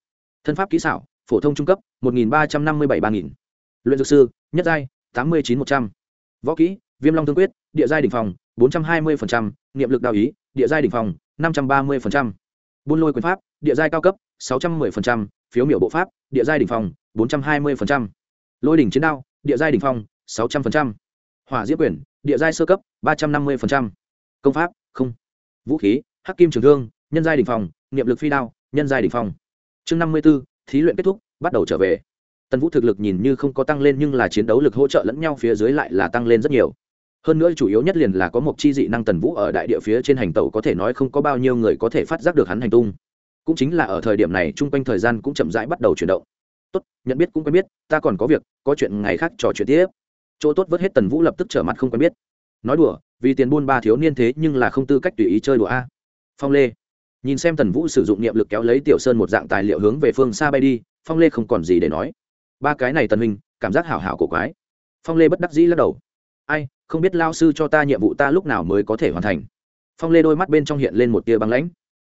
thân pháp kỹ xảo, phổ thông trung cấp, một nghìn ba trăm năm mươi bảy ba nghìn. Luyện dược sư, nhất giai, tám mươi chín một trăm. Võ kỹ, viêm long thương quyết, địa giai đ phòng bốn trăm hai mươi niệm lực đạo ý, địa giai đ phòng năm trăm ba mươi buôn lôi quyền pháp địa giai cao cấp 610%, phiếu miểu bộ pháp địa giai đỉnh phong 420%, lôi đỉnh chiến đao địa giai đỉnh phong sáu trăm linh hỏa diễm quyền địa giai sơ cấp ba trăm năm mươi công pháp không. Vũ khí hắc kim trường thương nhân giai đỉnh phong, niệm lực phi đao nhân giai đỉnh phong. Chương năm mươi b ố thí luyện kết thúc bắt đầu trở về. Tần vũ thực lực nhìn như không có tăng lên nhưng là chiến đấu lực hỗ trợ lẫn nhau phía dưới lại là tăng lên rất nhiều. Hơn nữa chủ yếu nhất liền là có một chi dị năng tần vũ ở đại địa phía trên hành tàu có thể nói không có bao nhiêu người có thể phát giác được hắn hành tung cũng chính là ở thời điểm này chung quanh thời gian cũng chậm rãi bắt đầu chuyển động. Tốt, nhận biết cũng quen biết, ta còn có việc, có chuyện ngày khác trò chuyện tiếp. Chỗ tốt vớt hết tần vũ lập tức trở mặt không quen biết. Nói đùa, vì tiền buôn ba thiếu niên thế nhưng là không tư cách tùy ý chơi đùa a. Phong lê. Nhìn xem tần vũ sử dụng niệm lực kéo lấy tiểu sơn một dạng tài liệu hướng về phương xa bay đi, phong lê không còn gì để nói. Ba cái này tần huynh, cảm giác hảo hảo cổ quái. Phong lê bất đắc dĩ lắc đầu. Ai, không biết lao sư cho ta nhiệm vụ ta lúc nào mới có thể hoàn thành. Phong lê đôi mắt bên trong hiện lên một tia băng lãnh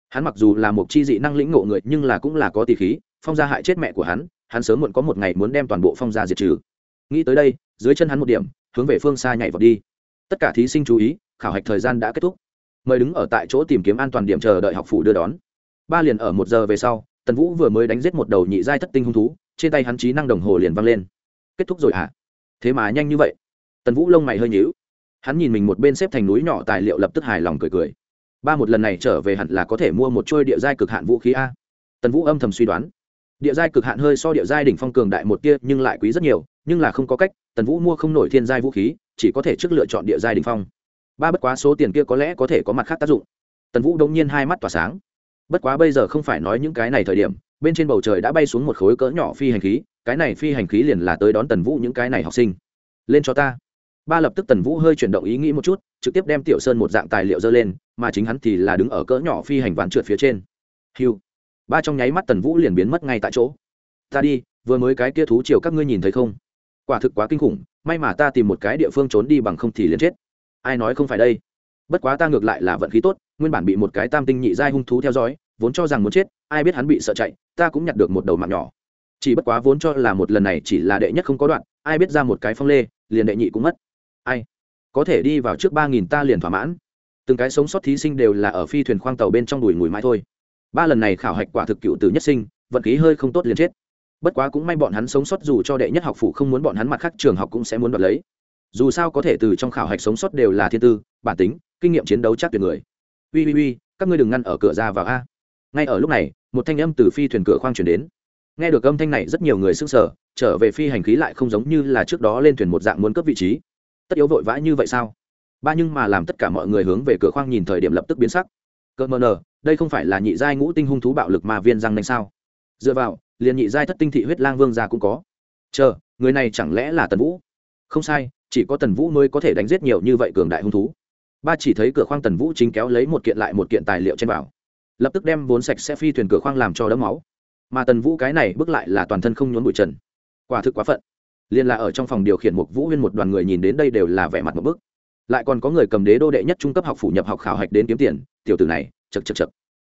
hắn mặc dù là một chi dị năng lĩnh ngộ người, nhưng là cũng là có tỷ khí, phong gia hại chết mẹ của hắn hắn sớm muộn có một ngày muốn đem toàn bộ phong gia diệt trừ. Nghĩ tới đây, dưới chân hắn một điểm, hướng về phương xa nhảy vào đi. Tất cả thí sinh chú ý, khảo hạch thời gian đã kết thúc. Mời đứng ở tại chỗ tìm kiếm an toàn điểm chờ đợi học phủ đưa đón. Ba liền ở một giờ về sau, tần vũ vừa mới đánh giết một đầu nhị giai thất tinh hung thú, trên tay hắn trí năng đồng hồ liền văng lên. Kết thúc rồi hả? À? thế mà nhanh như vậy. Tần vũ lông mày hơi nhíu. Hắn nhìn mình một bên xếp thành núi nhỏ tài liệu lập tức hài lòng cười cười ba một lần này trở về hẳn là có thể mua một trôi địa giai cực hạn vũ khí a. Tần vũ âm thầm suy đoán. Địa giai cực hạn hơi so địa giai đỉnh phong cường đại một tia, nhưng lại quý rất nhiều, nhưng là không có cách, tần vũ mua không nổi thiên giai vũ khí, chỉ có thể trước lựa chọn địa giai đỉnh phong. Ba bất quá số tiền kia có lẽ có thể có mặt khác tác dụng. Tần vũ đông nhiên hai mắt tỏa sáng. Bất quá bây giờ không phải nói những cái này thời điểm, bên trên bầu trời đã bay xuống một khối cỡ nhỏ phi hành khí, cái này phi hành khí liền là tới đón tần vũ những cái này học sinh. Lên cho ta ba lập tức tần vũ hơi chuyển động ý nghĩ một chút, trực tiếp đem tiểu sơn một dạng tài liệu dơ lên, mà chính hắn thì là đứng ở cỡ nhỏ phi hành ván trượt phía trên. Hiu ba trong nháy mắt tần vũ liền biến mất ngay tại chỗ. Ta đi, vừa mới cái kia thú chiều các ngươi nhìn thấy không? Quả thực quá kinh khủng, may mà ta tìm một cái địa phương trốn đi bằng không thì liền chết. Ai nói không phải đây? Bất quá ta ngược lại là vận khí tốt, nguyên bản bị một cái tam tinh nhị giai hung thú theo dõi, vốn cho rằng muốn chết, ai biết hắn bị sợ chạy, ta cũng nhặt được một đầu mạng nhỏ. Chỉ bất quá vốn cho là một lần này chỉ là đệ nhất không có đoạn, ai biết ra một cái phong lê, liền đệ nhị cũng mất ai? Có thể đi vào trước ba nghìn ta liền thỏa mãn. Từng cái sống sót thí sinh đều là ở phi thuyền khoang tàu bên trong đùi mùi mãi thôi. Ba lần này khảo hạch quả thực cựu từ nhất sinh, vận khí hơi không tốt liền chết. Bất quá cũng may bọn hắn sống sót dù cho đệ nhất học phủ không muốn bọn hắn mặt khác trường học cũng sẽ muốn đoạt lấy. Dù sao có thể từ trong khảo hạch sống sót đều là thiên tư, bản tính, kinh nghiệm chiến đấu chắc tuyệt người. Ui ui ui các ngươi đừng ngăn ở cửa ra vào a. Ngay ở lúc này, một thanh âm từ phi thuyền cửa khoang chuyển đến. Nghe được âm thanh này, rất nhiều người s ư n g sở trở về phi hành khí lại không giống như là trước đó lên thuyền một dạng muốn cấp vị trí tất yếu vội vã như vậy sao? Ba nhưng mà làm tất cả mọi người hướng về cửa khoang nhìn thời điểm lập tức biến sắc. Cơ mờ nờ, đây không phải là nhị giai ngũ tinh hung thú bạo lực mà viên răng nanh sao? Dựa vào, liền nhị giai thất tinh thị huyết lang vương gia cũng có. Chờ, người này chẳng lẽ là tần vũ? Không sai, chỉ có tần vũ mới có thể đánh giết nhiều như vậy cường đại hung thú. Ba chỉ thấy cửa khoang tần vũ chính kéo lấy một kiện lại một kiện tài liệu trên bảo. Lập tức đem vốn sạch sẽ phi thuyền cửa khoang làm cho đấm máu. Mà tần vũ cái này bước lại là toàn thân không nhốn bụi trần. Quả thực quá phận liên là ở trong phòng điều khiển một vũ huyên một đoàn người nhìn đến đây đều là vẻ mặt một bức. Lại còn có người cầm đế đô đệ nhất trung cấp học phủ nhập học khảo hạch đến kiếm tiền, tiểu tử này chật chật chật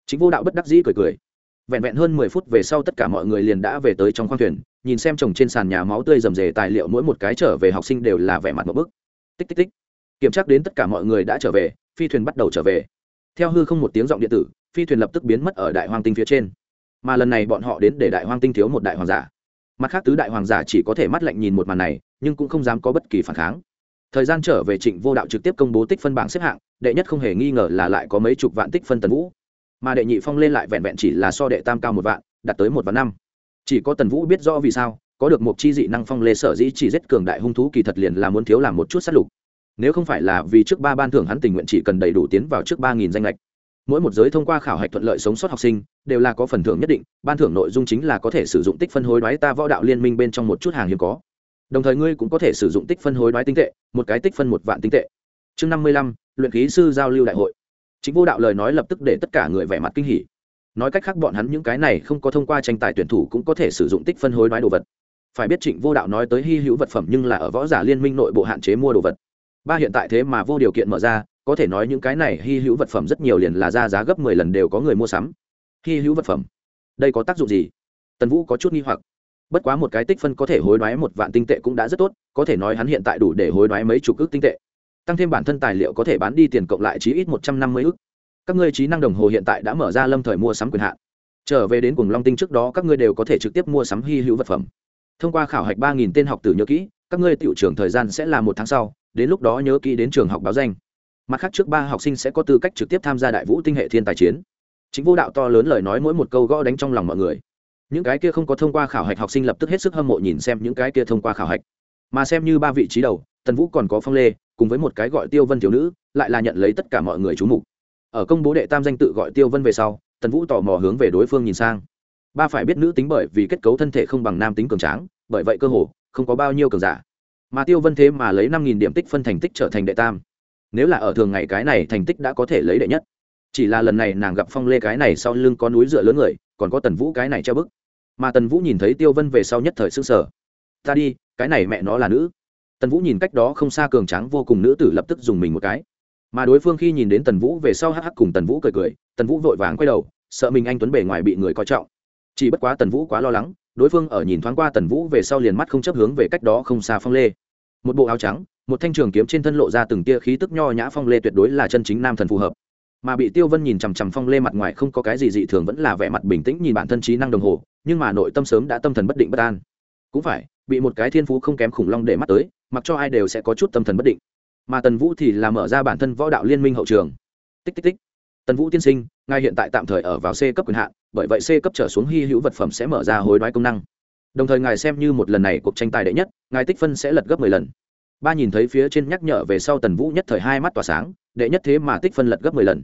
chính vô đạo bất đắc dĩ cười cười. Vẹn vẹn hơn mười phút về sau tất cả mọi người liền đã về tới trong khoang thuyền, nhìn xem chồng trên sàn nhà máu tươi rầm rề tài liệu mỗi một cái trở về học sinh đều là vẻ mặt một bức. Tích tích tích. Kiểm tra đến tất cả mọi người đã trở về, phi thuyền bắt đầu trở về. Theo hư không một tiếng giọng điện tử, phi thuyền lập tức biến mất ở đại hoàng tinh phía trên. Mà lần này bọn họ đến để đại hoàng tinh thiếu một đại hoàng giả mặt khác tứ đại hoàng giả chỉ có thể mắt lạnh nhìn một màn này, nhưng cũng không dám có bất kỳ phản kháng. Thời gian trở về trịnh vô đạo trực tiếp công bố tích phân bảng xếp hạng, đệ nhất không hề nghi ngờ là lại có mấy chục vạn tích phân tần vũ. Mà đệ nhị phong lên lại vẹn vẹn chỉ là so đệ tam cao một vạn, đạt tới một vạn năm. Chỉ có tần vũ biết rõ vì sao, có được một chi dị năng phong lê sở dĩ chỉ giết cường đại hung thú kỳ thật liền là muốn thiếu làm một chút sát lục. Nếu không phải là vì trước ba ban thưởng hắn tình nguyện chỉ cần đầy đủ tiến vào trước ba nghìn danh lệch mỗi một giới thông qua khảo hạch thuận lợi sống sót học sinh đều là có phần thưởng nhất định, ban thưởng nội dung chính là có thể sử dụng tích phân hối đoái ta võ đạo liên minh bên trong một chút hàng hiếm có. Đồng thời ngươi cũng có thể sử dụng tích phân hối đoái tinh tệ, một cái tích phân một vạn tinh tệ. Chương năm mươi lăm, luyện k h í sư giao lưu đại hội. Chính vô đạo lời nói lập tức để tất cả người vẻ mặt kinh hỉ. Nói cách khác bọn hắn những cái này không có thông qua tranh tài tuyển thủ cũng có thể sử dụng tích phân hối đoái đồ vật. Phải biết trịnh vô đạo nói tới hy hữu vật phẩm nhưng là ở võ giả liên minh nội bộ hạn chế mua đồ vật. Ba hiện tại thế mà vô điều kiện mở ra có thể nói những cái này hy hữu vật phẩm rất nhiều liền là ra giá gấp mười lần đều có người mua sắm. Hy hữu vật phẩm. Đây có tác dụng gì? Tần vũ có chút nghi hoặc. Bất quá một cái tích phân có thể hối đoái một vạn tinh tệ cũng đã rất tốt, có thể nói hắn hiện tại đủ để hối đoái mấy chục ước tinh tệ. Tăng thêm bản thân tài liệu có thể bán đi tiền cộng lại chí ít một trăm năm mươi ước. Các ngươi trí năng đồng hồ hiện tại đã mở ra lâm thời mua sắm quyền hạn. Trở về đến cùng long tinh trước đó các ngươi đều có thể trực tiếp mua sắm hy hữu vật phẩm. Thông qua khảo hạch ba nghìn tên học tử nhớ kỹ, các ngươi tiểu trường thời gian sẽ là một tháng sau, đến lúc đó nhớ kỹ đến trường học báo danh mặt khác trước ba học sinh sẽ có tư cách trực tiếp tham gia đại vũ tinh hệ thiên tài chiến. Chính vô đạo to lớn lời nói mỗi một câu gõ đánh trong lòng mọi người. Những cái kia không có thông qua khảo hạch học sinh lập tức hết sức hâm mộ nhìn xem những cái kia thông qua khảo hạch. Mà xem như ba vị trí đầu, tần vũ còn có phong lê, cùng với một cái gọi tiêu vân thiếu nữ, lại là nhận lấy tất cả mọi người chú mục. Ở công bố đệ tam danh tự gọi tiêu vân về sau, tần vũ tò mò hướng về đối phương nhìn sang. Ba phải biết nữ tính bởi vì kết cấu thân thể không bằng nam tính cường tráng, bởi vậy cơ hồ, không có bao nhiêu cường giả. Mà tiêu vân thế mà lấy năm nghìn điểm tích phân thành tích trở thành đệ tam nếu là ở thường ngày cái này thành tích đã có thể lấy đệ nhất. Chỉ là lần này nàng gặp phong lê cái này sau lưng có núi dựa lớn người, còn có tần vũ cái này treo bức. Mà tần vũ nhìn thấy tiêu vân về sau nhất thời s ư n g sở ta đi, cái này mẹ nó là nữ. Tần vũ nhìn cách đó không xa cường tráng vô cùng nữ tử lập tức dùng mình một cái. Mà đối phương khi nhìn đến tần vũ về sau hắc hắc cùng tần vũ cười cười, tần vũ vội vàng quay đầu, sợ mình anh tuấn bề ngoài bị người coi trọng. Chỉ bất quá tần vũ quá lo lắng, đối phương ở nhìn thoáng qua tần vũ về sau liền mắt không chấp hướng về cách đó không xa phong lê. Một bộ áo trắng một thanh trường kiếm trên thân lộ ra từng tia khí tức nho nhã phong lê tuyệt đối là chân chính nam thần phù hợp. Mà bị tiêu vân nhìn chằm chằm phong lê mặt ngoài không có cái gì dị thường vẫn là vẻ mặt bình tĩnh nhìn bản thân trí năng đồng hồ, nhưng mà nội tâm sớm đã tâm thần bất định bất an. Cũng phải, bị một cái thiên phú không kém khủng long để mắt tới, mặc cho ai đều sẽ có chút tâm thần bất định. Mà tần vũ thì là mở ra bản thân võ đạo liên minh hậu trường. Tích tích tích. Tần vũ tiên sinh, ngài hiện tại tạm thời ở vào c cấp quyền hạn, bởi vậy c cấp trở xuống hy hữu vật phẩm sẽ mở ra hối đoái công năng. Đồng thời ngài xem như một lần này cuộc tranh tài đệ nhất, ngài tích phân sẽ lật gấp mười lần ba nhìn thấy phía trên nhắc nhở về sau tần vũ nhất thời hai mắt tỏa sáng, đệ nhất thế mà tích phân lật gấp mười lần.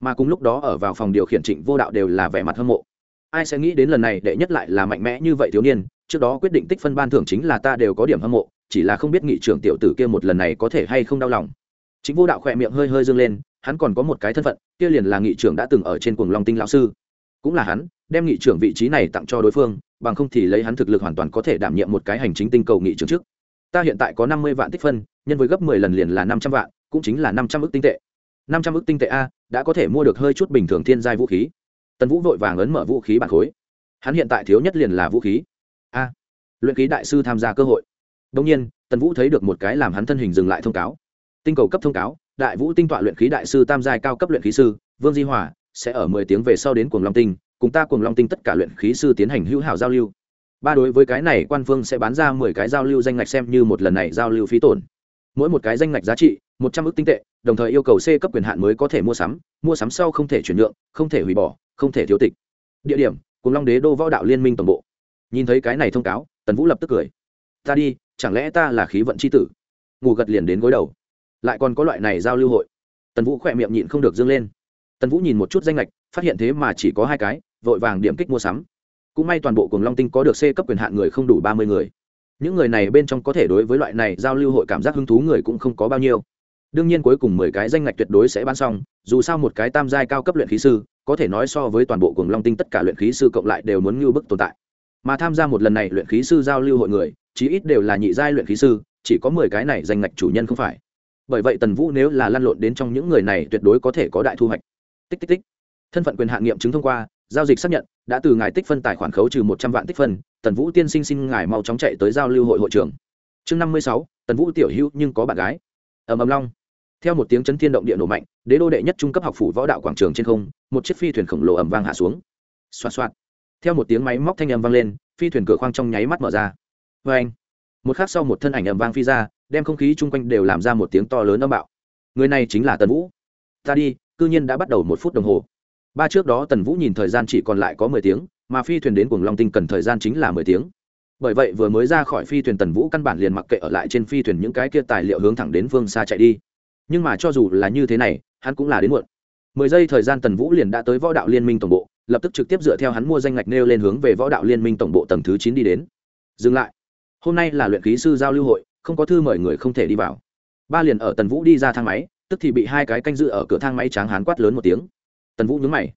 Mà cùng lúc đó ở vào phòng điều khiển trịnh vô đạo đều là vẻ mặt hâm mộ. Ai sẽ nghĩ đến lần này đệ nhất lại là mạnh mẽ như vậy thiếu niên, trước đó quyết định tích phân ban thưởng chính là ta đều có điểm hâm mộ, chỉ là không biết nghị trưởng tiểu tử kia một lần này có thể hay không đau lòng. Chính vô đạo khỏe miệng hơi hơi dương lên, hắn còn có một cái thân phận, kia liền là nghị trưởng đã từng ở trên cuồng long tinh lão sư. Cũng là hắn, đem nghị trưởng vị trí này tặng cho đối phương, bằng không thì lấy hắn thực lực hoàn toàn có thể đảm nhiệm một cái hành chính tinh cầu nghị trưởng trước ta hiện tại có năm mươi vạn tích phân, nhân với gấp mười lần liền là năm trăm vạn, cũng chính là năm trăm ước tinh tệ. năm trăm ước tinh tệ a, đã có thể mua được hơi chút bình thường thiên giai vũ khí. Tần vũ vội vàng ấn mở vũ khí bản khối. Hắn hiện tại thiếu nhất liền là vũ khí. A, luyện ký đại sư tham gia cơ hội. Đông nhiên, tần vũ thấy được một cái làm hắn thân hình dừng lại thông cáo. Tinh cầu cấp thông cáo, đại vũ tinh tọa luyện khí đại sư tam giai cao cấp luyện khí sư, vương di hòa, sẽ ở mười tiếng về sau đến cuồng long tinh, cùng ta cuồng long tinh tất cả luyện khí sư tiến hành hữu hảo giao lưu ba đối với cái này quan phương sẽ bán ra mười cái giao lưu danh ngạch xem như một lần này giao lưu phí tổn. Mỗi một cái danh ngạch giá trị, một trăm ước tinh tệ, đồng thời yêu cầu c cấp quyền hạn mới có thể mua sắm mua sắm sau không thể chuyển nhượng, không thể hủy bỏ, không thể thiếu tịch. Địa điểm, cùng long đế đô võ đạo liên minh tổng bộ. Nhìn thấy cái này thông cáo, tần vũ lập tức cười. Ta đi, chẳng lẽ ta là khí vận c h i tử? Ngủ gật liền đến gối đầu. Lại còn có loại này giao lưu hội. Tần vũ khỏe miệng nhịn không được dâng lên. Tần vũ nhìn một chút danh lệch phát hiện thế mà chỉ có hai cái, vội vàng điểm kích mua sắm cũng may toàn bộ cùng long tinh có được c cấp quyền hạn người không đủ ba mươi người. Những người này bên trong có thể đối với loại này giao lưu hội cảm giác hứng thú người cũng không có bao nhiêu. Đương nhiên cuối cùng mười cái danh ngạch tuyệt đối sẽ bán xong, dù sao một cái tam giai cao cấp luyện khí sư, có thể nói so với toàn bộ cùng long tinh tất cả luyện khí sư cộng lại đều muốn ngưu bức tồn tại. Mà tham gia một lần này luyện khí sư giao lưu hội người, chí ít đều là nhị giai luyện khí sư, chỉ có mười cái này danh ngạch chủ nhân không phải. Bởi vậy tần vũ nếu là lăn lộn đến trong những người này tuyệt đối có thể có đại thu hoạch. Tích tích tích. Thân phận quyền hạn nghiệm chứng thông qua, giao dịch xác nhận đã từ ngài tích phân tài khoản khấu trừ một trăm vạn tích phân, tần vũ tiên sinh xin ngài mau chóng chạy tới giao lưu hội hội trưởng. Chương năm mươi sáu, tần vũ tiểu hữu nhưng có bạn gái. Ầm ầm long. Theo một tiếng chấn thiên động địa nổ mạnh, đế đô đệ nhất trung cấp học phủ võ đạo quảng trường trên không, một chiếc phi thuyền khổng lồ ầm vang hạ xuống. Xoa xoa theo một tiếng máy móc thanh âm vang lên, phi thuyền cửa khoang trong nháy mắt mở ra. Vê anh, một khắc sau một thân ảnh ầm vang phi ra, đem không khí chung quanh đều làm ra một tiếng to lớn âm bạo. Người này chính là tần vũ. Ta đi, cư nhiên đã bắt đầu một phút đồng hồ ba trước đó tần vũ nhìn thời gian chỉ còn lại có mười tiếng, mà phi thuyền đến cuồng long tinh cần thời gian chính là mười tiếng. Bởi vậy vừa mới ra khỏi phi thuyền tần vũ căn bản liền mặc kệ ở lại trên phi thuyền những cái kia tài liệu hướng thẳng đến phương xa chạy đi. Nhưng mà cho dù là như thế này, hắn cũng là đến muộn. Mười giây thời gian tần vũ liền đã tới võ đạo liên minh tổng bộ, lập tức trực tiếp dựa theo hắn mua danh ngạch nêu lên hướng về võ đạo liên minh tổng bộ tầng thứ chín đi đến. Dừng lại. Hôm nay là luyện khí sư giao lưu hội, không có thư mời người không thể đi vào. Ba liền ở tần vũ đi ra thang máy, tức thì bị hai cái canh dự ở cửa thang máy tráng hán quát lớn một tiếng tần vũ nhớ mày.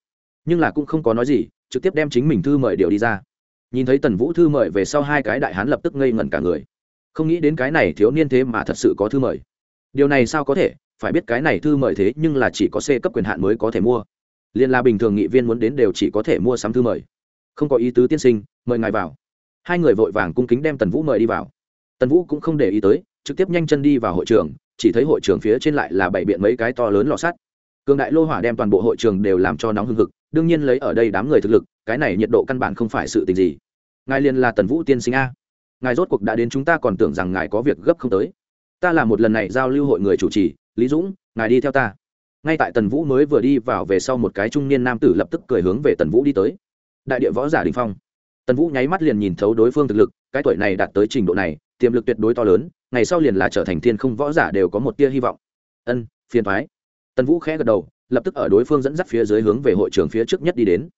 Nhưng là cũng không có nói gì, trực tiếp đem chính mình thư mời điều đi ra. Nhìn thấy tần vũ thư mời về sau hai cái đại hán lập tức ngây ngẩn cả người. Không nghĩ đến cái này thiếu niên thế mà thật sự có thư mời. Điều này sao có thể? Phải biết cái này thư mời thế nhưng là chỉ có c cấp quyền hạn mới có thể mua. Liên là bình thường nghị viên muốn đến đều chỉ có thể mua sắm thư mời. Không có ý tứ tiên sinh, mời ngài vào. Hai người vội vàng cung kính đem tần vũ mời đi vào. Tần vũ cũng không để ý tới, trực tiếp nhanh chân đi vào hội trường, chỉ thấy hội trường phía trên lại là bảy biện mấy cái to lớn lò sắt cường đại lô hỏa đem toàn bộ hội trường đều làm cho nóng hưng hực, đương nhiên lấy ở đây đám người thực lực, cái này nhiệt độ căn bản không phải sự tình gì. Ngài liền là tần vũ tiên sinh a. Ngài rốt cuộc đã đến chúng ta còn tưởng rằng ngài có việc gấp không tới. Ta là một lần này giao lưu hội người chủ trì, lý dũng, ngài đi theo ta. Ngay tại tần vũ mới vừa đi vào về sau một cái trung niên nam tử lập tức cười hướng về tần vũ đi tới. Đại địa võ giả đình phong. Tần vũ nháy mắt liền nhìn thấu đối phương thực lực, cái tuổi này đạt tới trình độ này, tiềm lực tuyệt đối to lớn, ngày sau liền là trở thành thiên không võ giả đều có một tia hy vọng. Ân, phiền thoái tần vũ khẽ gật đầu, lập tức ở đối phương dẫn dắt phía dưới hướng về hội trường phía trước nhất đi đến.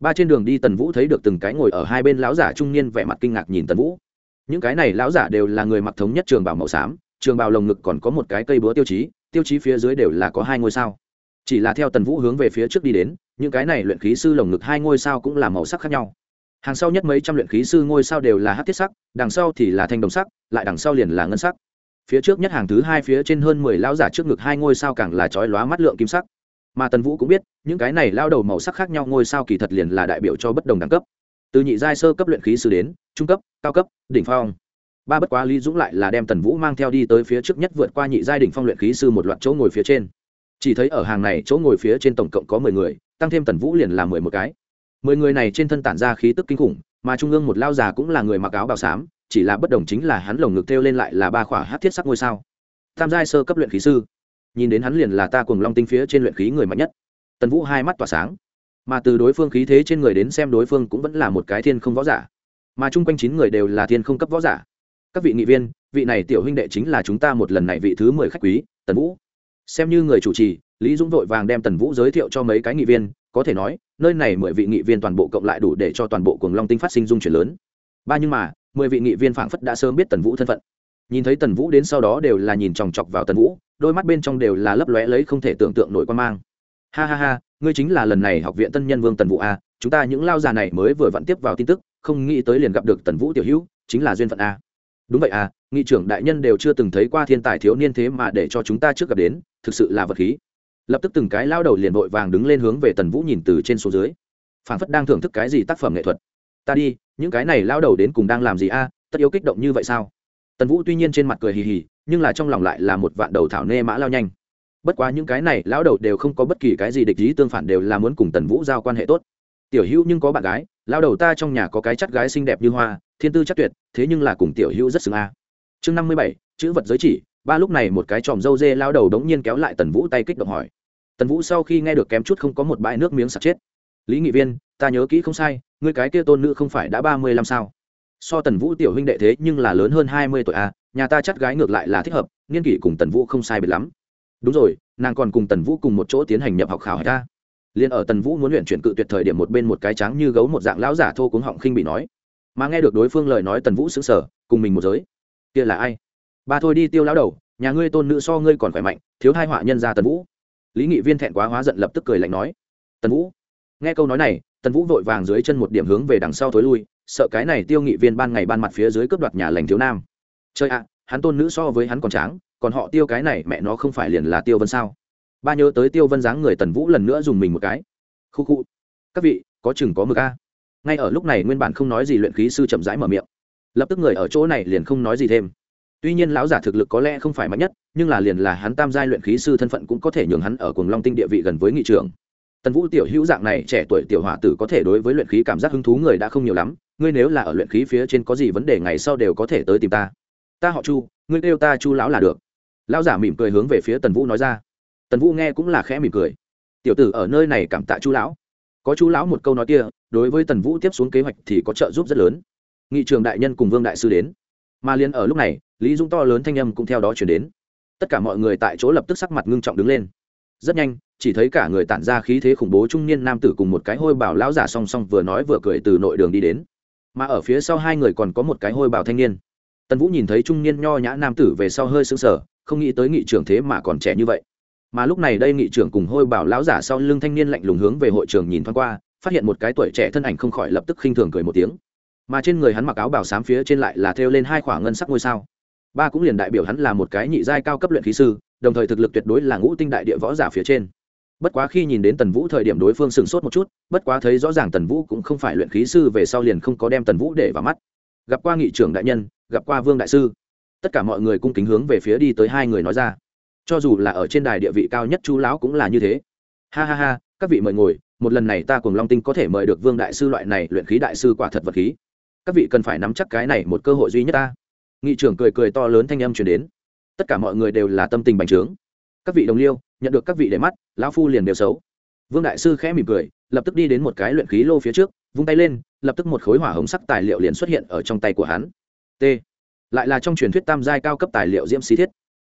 Ba trên đường đi tần vũ thấy được từng cái ngồi ở hai bên lão giả trung niên vẻ mặt kinh ngạc nhìn tần vũ. Những cái này lão giả đều là người mặc thống nhất trường bào màu xám, trường bào lồng ngực còn có một cái cây búa tiêu chí tiêu chí phía dưới đều là có hai ngôi sao. Chỉ là theo tần vũ hướng về phía trước đi đến, những cái này luyện khí sư lồng ngực hai ngôi sao cũng là màu sắc khác nhau. Hàng sau nhất mấy trăm luyện khí sư ngôi sao đều là hát thiết sắc, đằng sau thì là thanh đồng sắc, lại đằng sau liền là ngân sắc phía trước nhất hàng thứ hai phía trên hơn mười lao giả trước ngực hai ngôi sao càng là chói lóa mắt lượng kim sắc. Mà tần vũ cũng biết, những cái này lao đầu màu sắc khác nhau ngôi sao kỳ thật liền là đại biểu cho bất đồng đẳng cấp. Từ nhị giai sơ cấp luyện khí sư đến, trung cấp, cao cấp, đỉnh phong. Ba bất quá lý dũng lại là đem tần vũ mang theo đi tới phía trước nhất vượt qua nhị giai đỉnh phong luyện khí sư một loạt chỗ ngồi phía trên. Chỉ thấy ở hàng này chỗ ngồi phía trên tổng cộng có mười người, tăng thêm tần vũ liền là mười một cái. Mười người này trên thân tản ra khí tức kinh khủng, mà trung ương một lao già cũng là người mặc áo bào xám chỉ là bất đồng chính là hắn lồng ngực theo lên lại là ba khỏa hát thiết sắc ngôi sao. Tam giai sơ cấp luyện khí sư. Nhìn đến hắn liền là ta cùng long tinh phía trên luyện khí người mạnh nhất. Tần vũ hai mắt tỏa sáng. Mà từ đối phương khí thế trên người đến xem đối phương cũng vẫn là một cái thiên không võ giả. Mà chung quanh chín người đều là thiên không cấp võ giả. Các vị nghị viên, vị này tiểu huynh đệ chính là chúng ta một lần này vị thứ mười khách quý, tần vũ. Xem như người chủ trì, lý dũng vội vàng đem tần vũ giới thiệu cho mấy cái nghị viên, có thể nói, nơi này mười vị nghị viên toàn bộ cộng lại đủ để cho toàn bộ cuồng long tinh phát sinh dung chuyển lớn ba nhưng mà, mười vị nghị viên phảng phất đã sớm biết tần vũ thân phận. Nhìn thấy tần vũ đến sau đó đều là nhìn chòng chọc vào tần vũ, đôi mắt bên trong đều là lấp lóe lấy không thể tưởng tượng nổi quan mang. Ha ha ha, ngươi chính là lần này học viện tân nhân vương tần vũ a, chúng ta những lao già này mới vừa vặn tiếp vào tin tức, không nghĩ tới liền gặp được tần vũ tiểu hữu, chính là duyên phận a. Đúng vậy à nghị trưởng đại nhân đều chưa từng thấy qua thiên tài thiếu niên thế mà để cho chúng ta trước gặp đến, thực sự là vật khí. Lập tức từng cái lao đầu liền vội vàng đứng lên hướng về tần vũ nhìn từ trên xuống dưới. Phản phất đang thưởng thức cái gì tác phẩm nghệ thuật ta đi, những cái này lao đầu đến cùng đang làm gì a, tất yếu kích động như vậy sao? Tần vũ tuy nhiên trên mặt cười hì hì, nhưng là trong lòng lại là một vạn đầu thảo nê mã lao nhanh. Bất quá những cái này lão đầu đều không có bất kỳ cái gì địch ý tương phản đều là muốn cùng tần vũ giao quan hệ tốt. Tiểu hữu nhưng có bạn gái, lao đầu ta trong nhà có cái chắt gái xinh đẹp như hoa, thiên tư chắc tuyệt, thế nhưng là cùng tiểu hữu rất xứng a. Chương năm mươi bảy, chữ vật giới chỉ, ba lúc này một cái tròm dâu dê lao đầu đống nhiên kéo lại tần vũ tay kích động hỏi. Tần vũ sau khi nghe được kém chút không có một bãi nước miếng sặc chết. Lý nghị viên, ta nhớ kỹ không sai ngươi cái kia tôn nữ không phải đã ba mươi lăm sao? So tần vũ tiểu huynh đệ thế nhưng là lớn hơn hai mươi tuổi a nhà ta chắt gái ngược lại là thích hợp, nghiên kỷ cùng tần vũ không sai biệt lắm. Đúng rồi, nàng còn cùng tần vũ cùng một chỗ tiến hành nhập học khảo hải ta. Liền ở tần vũ muốn luyện chuyển cự tuyệt thời điểm một bên một cái tráng như gấu một dạng lão giả thô cuống họng khinh bị nói. Mà nghe được đối phương lời nói tần vũ xứng sở cùng mình một giới. Kia là ai? Ba thôi đi tiêu lão đầu, nhà ngươi tôn nữ so ngươi còn khỏe mạnh, thiếu hai họa nhân ra tần vũ. Lý nghị viên thẹn quá hóa giận lập tức cười lạnh nói. Tần vũ nghe câu nói này, tần vũ vội vàng dưới chân một điểm hướng về đằng sau thối lui, sợ cái này tiêu nghị viên ban ngày ban mặt phía dưới cướp đoạt nhà lành thiếu nam. Chơi ạ, hắn tôn nữ so với hắn còn tráng, còn họ tiêu cái này mẹ nó không phải liền là tiêu vân sao? Ba nhớ tới tiêu vân dáng người tần vũ lần nữa dùng mình một cái. Khu khu. Các vị, có chừng có mực a. Ngay ở lúc này nguyên bản không nói gì luyện khí sư chậm rãi mở miệng. Lập tức người ở chỗ này liền không nói gì thêm. Tuy nhiên lão giả thực lực có lẽ không phải mạnh nhất, nhưng là liền là hắn tam giai luyện khí sư thân phận cũng có thể nhường hắn ở cùng long tinh địa vị gần với nghị trường tần vũ tiểu hữu dạng này trẻ tuổi tiểu hỏa tử có thể đối với luyện khí cảm giác hứng thú người đã không nhiều lắm, ngươi nếu là ở luyện khí phía trên có gì vấn đề ngày sau đều có thể tới tìm ta. Ta họ chu, ngươi kêu ta chu lão là được. Lão giả mỉm cười hướng về phía tần vũ nói ra. Tần vũ nghe cũng là khẽ mỉm cười. Tiểu tử ở nơi này cảm tạ chu lão. Có chu lão một câu nói kia, đối với tần vũ tiếp xuống kế hoạch thì có trợ giúp rất lớn. Nghị trường đại nhân cùng vương đại sư đến. Mà liền ở lúc này, lý dũng to lớn thanh âm cũng theo đó chuyển đến. Tất cả mọi người tại chỗ lập tức sắc mặt ngưng trọng đứng lên rất nhanh, chỉ thấy cả người tản ra khí thế khủng bố trung niên nam tử cùng một cái hôi bảo lão giả song song vừa nói vừa cười từ nội đường đi đến. Mà ở phía sau hai người còn có một cái hôi bảo thanh niên. Tần vũ nhìn thấy trung niên nho nhã nam tử về sau hơi sững sờ, không nghĩ tới nghị trưởng thế mà còn trẻ như vậy. Mà lúc này đây nghị trưởng cùng hôi bảo lão giả sau lưng thanh niên lạnh lùng hướng về hội trường nhìn thoáng qua, phát hiện một cái tuổi trẻ thân ảnh không khỏi lập tức khinh thường cười một tiếng. Mà trên người hắn mặc áo bảo sám phía trên lại là thêu lên hai khoảng ngân sắc ngôi sao. Ba cũng liền đại biểu hắn là một cái nhị giai cao cấp luyện khí sư đồng thời thực lực tuyệt đối là ngũ tinh đại địa võ giả phía trên. Bất quá khi nhìn đến tần vũ thời điểm đối phương sửng sốt một chút, bất quá thấy rõ ràng tần vũ cũng không phải luyện khí sư về sau liền không có đem tần vũ để vào mắt. Gặp qua nghị trưởng đại nhân, gặp qua vương đại sư, tất cả mọi người cung kính hướng về phía đi tới hai người nói ra. Cho dù là ở trên đài địa vị cao nhất chú lão cũng là như thế. Ha ha ha, các vị mời ngồi, một lần này ta cùng long tinh có thể mời được vương đại sư loại này luyện khí đại sư quả thật vật khí. Các vị cần phải nắm chắc cái này một cơ hội duy nhất ta. Nghị trưởng cười cười to lớn thanh âm chuyển đến tất cả mọi người đều là tâm tình bành trướng. Các vị đồng liêu, nhận được các vị để mắt, lão phu liền đều xấu. Vương đại sư khẽ mỉm cười, lập tức đi đến một cái luyện khí lô phía trước, vung tay lên, lập tức một khối hỏa hồng sắc tài liệu liền xuất hiện ở trong tay của hắn. T. Lại là trong truyền thuyết tam giai cao cấp tài liệu diễm xí thiết.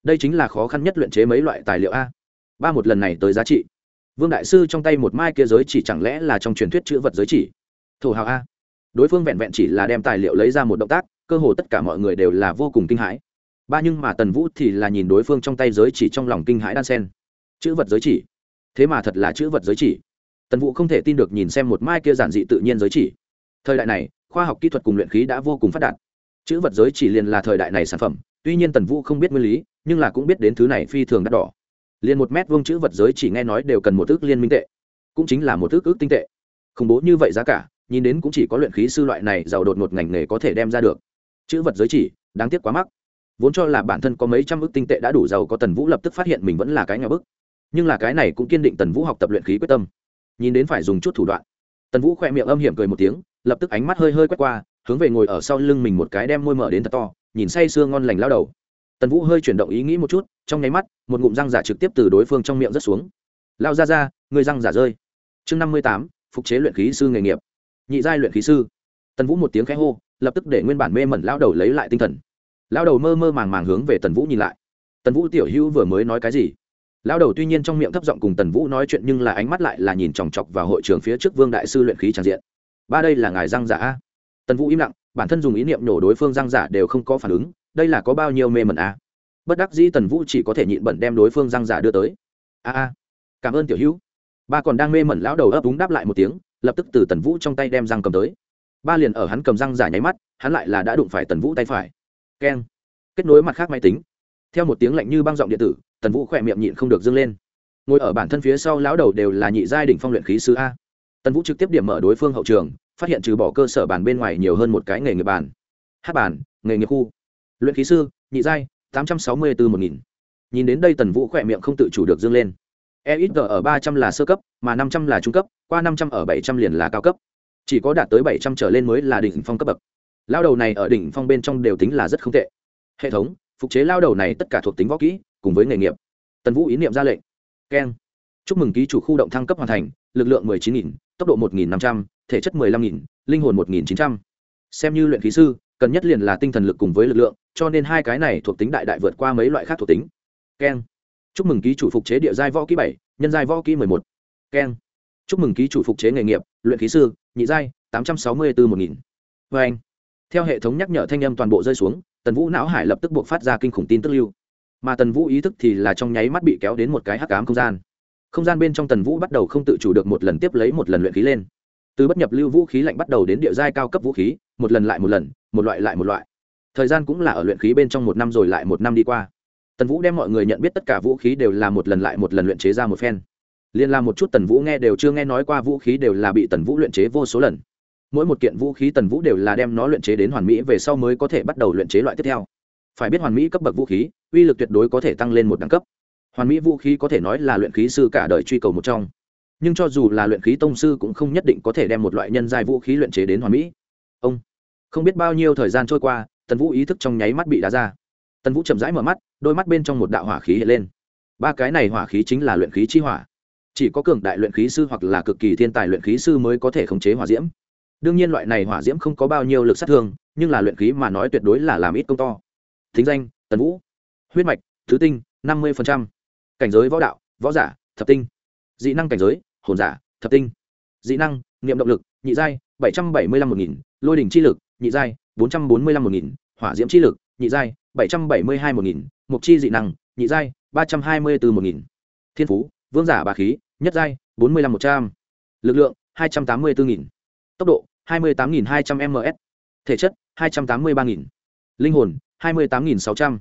Đây chính là khó khăn nhất luyện chế mấy loại tài liệu a. Ba một lần này tới giá trị. Vương đại sư trong tay một mai kia giới chỉ chẳng lẽ là trong truyền thuyết chữ vật giới chỉ? Thổ hào a. Đối phương vẹn vẹn chỉ là đem tài liệu lấy ra một động tác, cơ hồ tất cả mọi người đều là vô cùng kinh hãi ba nhưng mà tần vũ thì là nhìn đối phương trong tay giới chỉ trong lòng kinh hãi đan sen. Chữ vật giới chỉ. Thế mà thật là chữ vật giới chỉ. Tần vũ không thể tin được nhìn xem một mai kia giản dị tự nhiên giới chỉ. Thời đại này, khoa học kỹ thuật cùng luyện khí đã vô cùng phát đạt. Chữ vật giới chỉ liền là thời đại này sản phẩm, tuy nhiên tần vũ không biết nguyên lý, nhưng là cũng biết đến thứ này phi thường đắt đỏ. Liền một mét vuông chữ vật giới chỉ nghe nói đều cần một ước liên minh tệ, cũng chính là một ước ước tinh tệ. Khủng bố như vậy giá cả, nhìn đến cũng chỉ có luyện khí sư loại này giàu đột ngột ngành nghề có thể đem ra được. Chữ vật giới chỉ, đáng tiếc quá mắc vốn cho là bản thân có mấy trăm ước tinh tệ đã đủ giàu có tần vũ lập tức phát hiện mình vẫn là cái nhà bức. Nhưng là cái này cũng kiên định tần vũ học tập luyện khí quyết tâm. Nhìn đến phải dùng chút thủ đoạn, tần vũ khỏe miệng âm hiểm cười một tiếng, lập tức ánh mắt hơi hơi quét qua, hướng về ngồi ở sau lưng mình một cái đem môi mở đến thật to, nhìn say sưa ngon lành lao đầu. Tần vũ hơi chuyển động ý nghĩ một chút, trong nháy mắt, một ngụm răng giả trực tiếp từ đối phương trong miệng rớt xuống. Lao ra ra, người răng giả rơi. Chương năm mươi tám, phục chế luyện khí sư nghề nghiệp. Nhị giai luyện khí sư. Tần vũ một tiếng khẽ hô, lập tức để nguyên bản mê mẩn lao đầu lấy lại tinh thần lao đầu mơ mơ màng màng hướng về tần vũ nhìn lại. Tần vũ tiểu hữu vừa mới nói cái gì? Lao đầu tuy nhiên trong miệng thấp giọng cùng tần vũ nói chuyện nhưng là ánh mắt lại là nhìn chòng chọc vào hội trường phía trước vương đại sư luyện khí tràn diện. Ba đây là ngài răng giả tần vũ im lặng, bản thân dùng ý niệm nổ đối phương răng giả đều không có phản ứng, đây là có bao nhiêu mê mẩn a? Bất đắc dĩ tần vũ chỉ có thể nhịn bẩn đem đối phương răng giả đưa tới. A a, cảm ơn tiểu hữu. Ba còn đang mê mẩn lão đầu ấp úng đáp lại một tiếng, lập tức từ tần vũ trong tay đem răng cầm tới. Ba liền ở hắn cầm răng giả nháy mắt, hắn lại là đã đụng phải tần vũ tay phải keng. Kết nối mặt khác máy tính. Theo một tiếng lạnh như băng giọng điện tử, tần vũ khỏe miệng nhịn không được dâng lên. Ngồi ở bản thân phía sau lão đầu đều là nhị giai đ ỉ n h phong luyện khí sứ a. Tần vũ trực tiếp điểm mở đối phương hậu trường, phát hiện trừ bỏ cơ sở bàn bên ngoài nhiều hơn một cái nghề nghiệp bàn. Hát bàn, nghề nghiệp khu. Luyện khí sư, nhị giai, tám trăm sáu mươi bốn một nghìn. Nhìn đến đây tần vũ khỏe miệng không tự chủ được dâng lên. E ít g ở ba trăm là sơ cấp, mà năm trăm là trung cấp, qua năm trăm ở bảy trăm liền là cao cấp. Chỉ có đạt tới bảy trăm trở lên mới là đỉnh phong cấp bậc lao đầu này ở đỉnh phong bên trong đều tính là rất không tệ. Hệ thống, phục chế lao đầu này tất cả thuộc tính võ kỹ, cùng với nghề nghiệp. Tần vũ ý niệm ra lệnh. Keng. Chúc mừng ký chủ khu động thăng cấp hoàn thành, lực lượng mười chín nghìn, tốc độ một nghìn năm trăm, thể chất mười lăm nghìn, linh hồn một nghìn chín trăm. Xem như luyện khí sư, cần nhất liền là tinh thần lực cùng với lực lượng, cho nên hai cái này thuộc tính đại đại vượt qua mấy loại khác thuộc tính. Keng. Chúc mừng ký chủ phục chế địa giai võ kỹ bảy, nhân giai võ kỹ mười một. Keng. Chúc mừng ký chủ phục chế nghề nghiệp, luyện khí sư, nhị giai, tám trăm sáu mươi bốn một nghìn. Vê anh theo hệ thống nhắc nhở thanh âm toàn bộ rơi xuống, tần vũ não hải lập tức buộc phát ra kinh khủng tin tức lưu. Mà tần vũ ý thức thì là trong nháy mắt bị kéo đến một cái hắc ám không gian. Không gian bên trong tần vũ bắt đầu không tự chủ được một lần tiếp lấy một lần luyện khí lên. Từ bất nhập lưu vũ khí lạnh bắt đầu đến địa giai cao cấp vũ khí, một lần lại một lần, một loại lại một loại. Thời gian cũng là ở luyện khí bên trong một năm rồi lại một năm đi qua. Tần vũ đem mọi người nhận biết tất cả vũ khí đều là một lần lại một lần luyện chế ra một phen. Liên la một chút tần vũ nghe đều chưa nghe nói qua vũ khí đều là bị tần vũ luyện chế vô số lần mỗi một kiện vũ khí tần vũ đều là đem nó luyện chế đến hoàn mỹ về sau mới có thể bắt đầu luyện chế loại tiếp theo. Phải biết hoàn mỹ cấp bậc vũ khí, uy lực tuyệt đối có thể tăng lên một đẳng cấp. Hoàn mỹ vũ khí có thể nói là luyện khí sư cả đời truy cầu một trong. Nhưng cho dù là luyện khí tông sư cũng không nhất định có thể đem một loại nhân giai vũ khí luyện chế đến hoàn mỹ. Ông, không biết bao nhiêu thời gian trôi qua, tần vũ ý thức trong nháy mắt bị đá ra. Tần vũ chậm rãi mở mắt, đôi mắt bên trong một đạo hỏa khí hiện lên. Ba cái này hỏa khí chính là luyện khí chi hỏa. Chỉ có cường đại luyện khí sư hoặc là cực kỳ thiên tài luyện khí sư mới có thể khống chế hỏa diễm đương nhiên loại này hỏa diễm không có bao nhiêu lực sát thương, nhưng là luyện khí mà nói tuyệt đối là làm ít công to. Thính danh, tần vũ. Huyết mạch, thứ tinh, năm mươi cảnh giới võ đạo, võ giả, thập tinh. Dị năng cảnh giới, hồn giả, thập tinh. Dị năng, niệm động lực, nhị giai, bảy trăm bảy mươi năm một nghìn. Lôi đỉnh chi lực, nhị giai, bốn trăm bốn mươi năm một nghìn. Hỏa diễm chi lực, nhị giai, bảy trăm bảy mươi hai một nghìn. Mục chi dị năng, nhị giai, ba trăm hai mươi bốn một nghìn. Thiên phú, vương giả bà khí, nhất giai, bốn mươi năm một trăm. Lực lượng, hai trăm tám mươi bốn nghìn tốc độ 28.200 m/s thể chất 283.000 linh hồn 28.600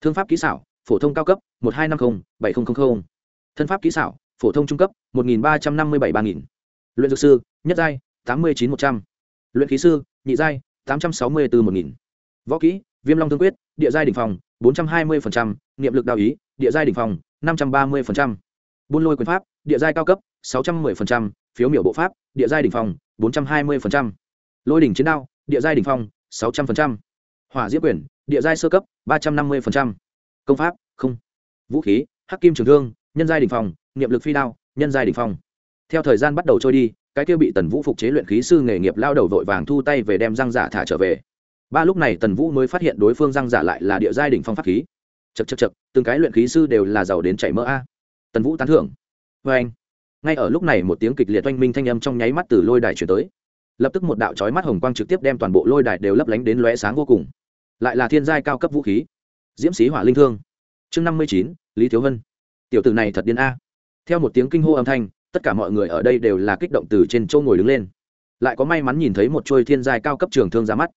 thương pháp kỹ xảo phổ thông cao cấp 1250-7000 thân pháp kỹ xảo phổ thông trung cấp 1357-3000 luyện dược sư nhất giai 89-100 luyện khí sư nhị giai 864-1000 võ kỹ viêm long thương quyết địa giai đ ỉ n h phòng 420%, niệm lực đạo ý địa giai đ ỉ n h phòng 530%, buôn lôi quyền pháp địa giai cao cấp 610%, phiếu miểu bộ pháp địa giai đ ỉ n h phòng bốn trăm hai mươi lôi đỉnh chiến đao, địa giai đ ỉ n h phong, sáu trăm linh hỏa diễm quyền, địa giai sơ cấp, ba trăm năm mươi công pháp, không. Vũ khí, hắc kim trường thương, nhân giai đ ỉ n h niệm lực phi đao, nhân giai đ ỉ n h phong. Theo thời gian bắt đầu trôi đi, cái kia bị tần vũ phục chế luyện khí sư nghề nghiệp lao đầu vội vàng thu tay về đem răng giả thả trở về. Ba lúc này tần vũ mới phát hiện đối phương răng giả lại là địa giai đ ỉ n h phong pháp khí. Chật chật chật từng cái luyện khí sư đều là giàu đến chảy mỡ a. Tần vũ tán thưởng. Vê anh ngay ở lúc này một tiếng kịch liệt oanh minh thanh âm trong nháy mắt từ lôi đài chuyển tới. Lập tức một đạo trói mắt hồng quang trực tiếp đem toàn bộ lôi đài đều lấp lánh đến lóe sáng vô cùng. Lại là thiên giai cao cấp vũ khí. Diễm sĩ hỏa linh thương. Chương năm mươi chín, lý thiếu vân tiểu tử này thật điên a. Theo một tiếng kinh hô âm thanh, tất cả mọi người ở đây đều là kích động từ trên châu ngồi đứng lên. Lại có may mắn nhìn thấy một trôi thiên giai cao cấp trường thương ra mắt.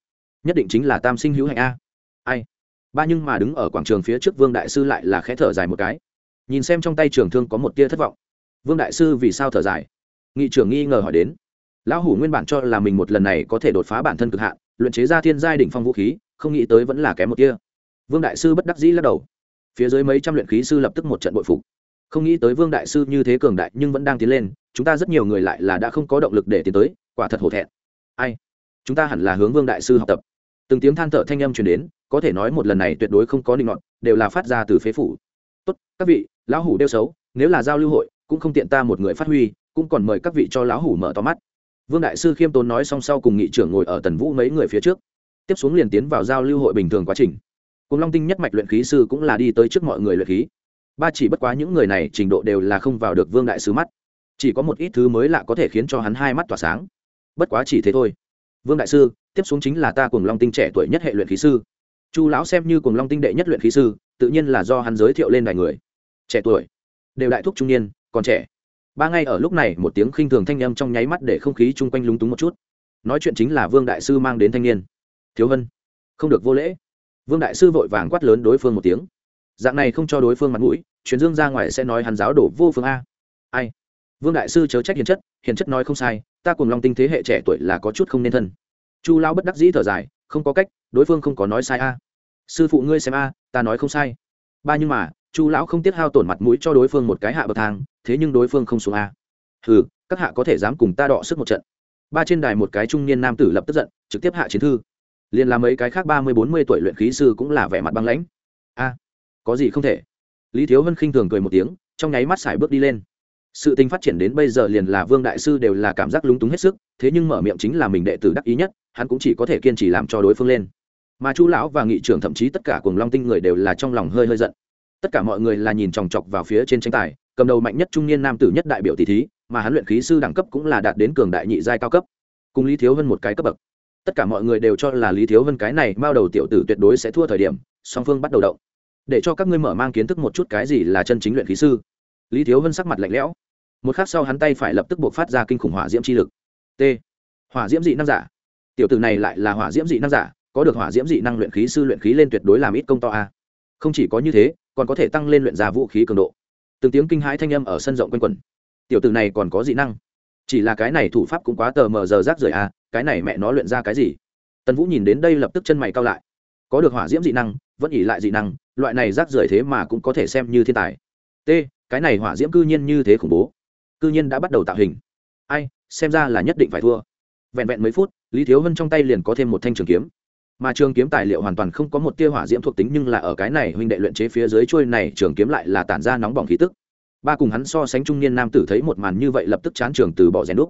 Nhất định chính là tam sinh hữu hạnh a. Ai? Ba nhưng mà đứng ở quảng trường phía trước vương đại sư lại là khẽ thở dài một cái. Nhìn xem trong tay trường thương có một tia thất vọng vương đại sư vì sao thở dài? Nghị trưởng nghi ngờ hỏi đến. Lão hủ nguyên bản cho là mình một lần này có thể đột phá bản thân cực hạn, luyện chế ra thiên giai đỉnh phong vũ khí, không nghĩ tới vẫn là kém một kia vương đại sư bất đắc dĩ lắc đầu. Phía dưới mấy trăm luyện khí sư lập tức một trận bội phục. Không nghĩ tới vương đại sư như thế cường đại nhưng vẫn đang tiến lên, chúng ta rất nhiều người lại là đã không có động lực để tiến tới, quả thật hổ thẹn. Ai? Chúng ta hẳn là hướng vương đại sư học tập. Từng tiếng than thở thanh âm truyền đến, có thể nói một lần này tuyệt đối không có định luận đều là phát ra từ phế phủ. Tốt, các vị, lão hủ đeo xấu, nếu là giao lưu hội cũng không tiện ta một người phát huy, cũng còn mời các vị cho lão hủ mở to mắt. Vương đại sư khiêm tốn nói xong sau cùng nghị trưởng ngồi ở tần vũ mấy người phía trước. Tiếp xuống liền tiến vào giao lưu hội bình thường quá trình. Cùng long tinh nhất mạch luyện khí sư cũng là đi tới trước mọi người luyện khí. Ba chỉ bất quá những người này trình độ đều là không vào được vương đại sư mắt. Chỉ có một ít thứ mới lạ có thể khiến cho hắn hai mắt tỏa sáng. Bất quá chỉ thế thôi. Vương đại sư, tiếp xuống chính là ta cùng long tinh trẻ tuổi nhất hệ luyện khí sư. Chu lão xem như cùng long tinh đệ nhất luyện khí sư, tự nhiên là do hắn giới thiệu lên đài người. Trẻ tuổi. Đều đại thúc trung niên còn trẻ. Ba ngay ở lúc này, một tiếng khinh thường thanh â m trong nháy mắt để không khí chung quanh lúng túng một chút. Nói chuyện chính là vương đại sư mang đến thanh niên. Thiếu hân không được vô lễ. Vương đại sư vội vàng quát lớn đối phương một tiếng. Dạng này không cho đối phương mặt mũi chuyến dương ra ngoài sẽ nói hắn giáo đổ vô phương a. Ai? Vương đại sư chớ trách hiền chất hiền chất nói không sai, ta cùng long tinh thế hệ trẻ tuổi là có chút không nên thân. Chu lao bất đắc dĩ thở dài, không có cách, đối phương không có nói sai a. Sư phụ ngươi xem a, ta nói không sai. Ba nhưng mà chu lão không tiếc hao tổn mặt mũi cho đối phương một cái hạ bậc thang, thế nhưng đối phương không xuống a. Ừ các hạ có thể dám cùng ta đọ sức một trận. Ba trên đài một cái trung niên nam tử lập tức giận, trực tiếp hạ chiến thư. Liền làm mấy cái khác ba mươi bốn mươi tuổi luyện khí sư cũng là vẻ mặt băng lãnh. A, có gì không thể? Lý thiếu vân khinh thường cười một tiếng, trong nháy mắt xài bước đi lên. Sự tình phát triển đến bây giờ liền là vương đại sư đều là cảm giác lúng túng hết sức, thế nhưng mở miệng chính là mình đệ tử đắc ý nhất, hắn cũng chỉ có thể kiên trì làm cho đối phương lên. Mà chu lão và nghị trưởng thậm chí tất cả cùng long tinh người đều là trong lòng hơi hơi giận tất cả mọi người là nhìn chòng chọc vào phía trên tranh tài, cầm đầu mạnh nhất trung niên nam tử nhất đại biểu tỷ thí, mà hắn luyện khí sư đẳng cấp cũng là đạt đến cường đại nhị giai cao cấp. Cùng lý thiếu hơn một cái cấp bậc. Tất cả mọi người đều cho là lý thiếu hơn cái này bao đầu tiểu tử tuyệt đối sẽ thua thời điểm, song phương bắt đầu động. Để cho các ngươi mở mang kiến thức một chút cái gì là chân chính luyện khí sư. Lý thiếu vân sắc mặt lạnh lẽo. Một khắc sau hắn tay phải lập tức buộc phát ra kinh khủng hỏa diễm chi lực. T. Hỏa diễm dị năng giả. Tiểu tử này lại là hỏa diễm dị năng giả, có được hỏa diễm dị năng luyện khí sư luyện khí lên tuyệt đối làm ít công to a. Không chỉ có như thế còn có thể tăng lên luyện ra vũ khí cường độ. Từng tiếng kinh hãi thanh âm ở sân rộng quanh quẩn. Tiểu tử này còn có dị năng. Chỉ là cái này thủ pháp cũng quá tờ mờ giờ rác rời à? cái này mẹ nó luyện ra cái gì? Tần vũ nhìn đến đây lập tức chân mày cao lại. Có được hỏa diễm dị năng, vẫn ỉ lại dị năng, loại này rác rưởi thế mà cũng có thể xem như thiên tài. T, cái này hỏa diễm cư nhiên như thế khủng bố. Cư nhiên đã bắt đầu tạo hình. Ai, xem ra là nhất định phải thua. Vẹn vẹn mấy phút, lý thiếu vân trong tay liền có thêm một thanh trường kiếm mà trường kiếm tài liệu hoàn toàn không có một tia hỏa diễm thuộc tính, nhưng là ở cái này huynh đệ luyện chế phía dưới trôi này, trường kiếm lại là tản ra nóng bỏng khí tức. Ba cùng hắn so sánh trung niên nam tử thấy một màn như vậy lập tức chán trường từ bỏ rèn đúc.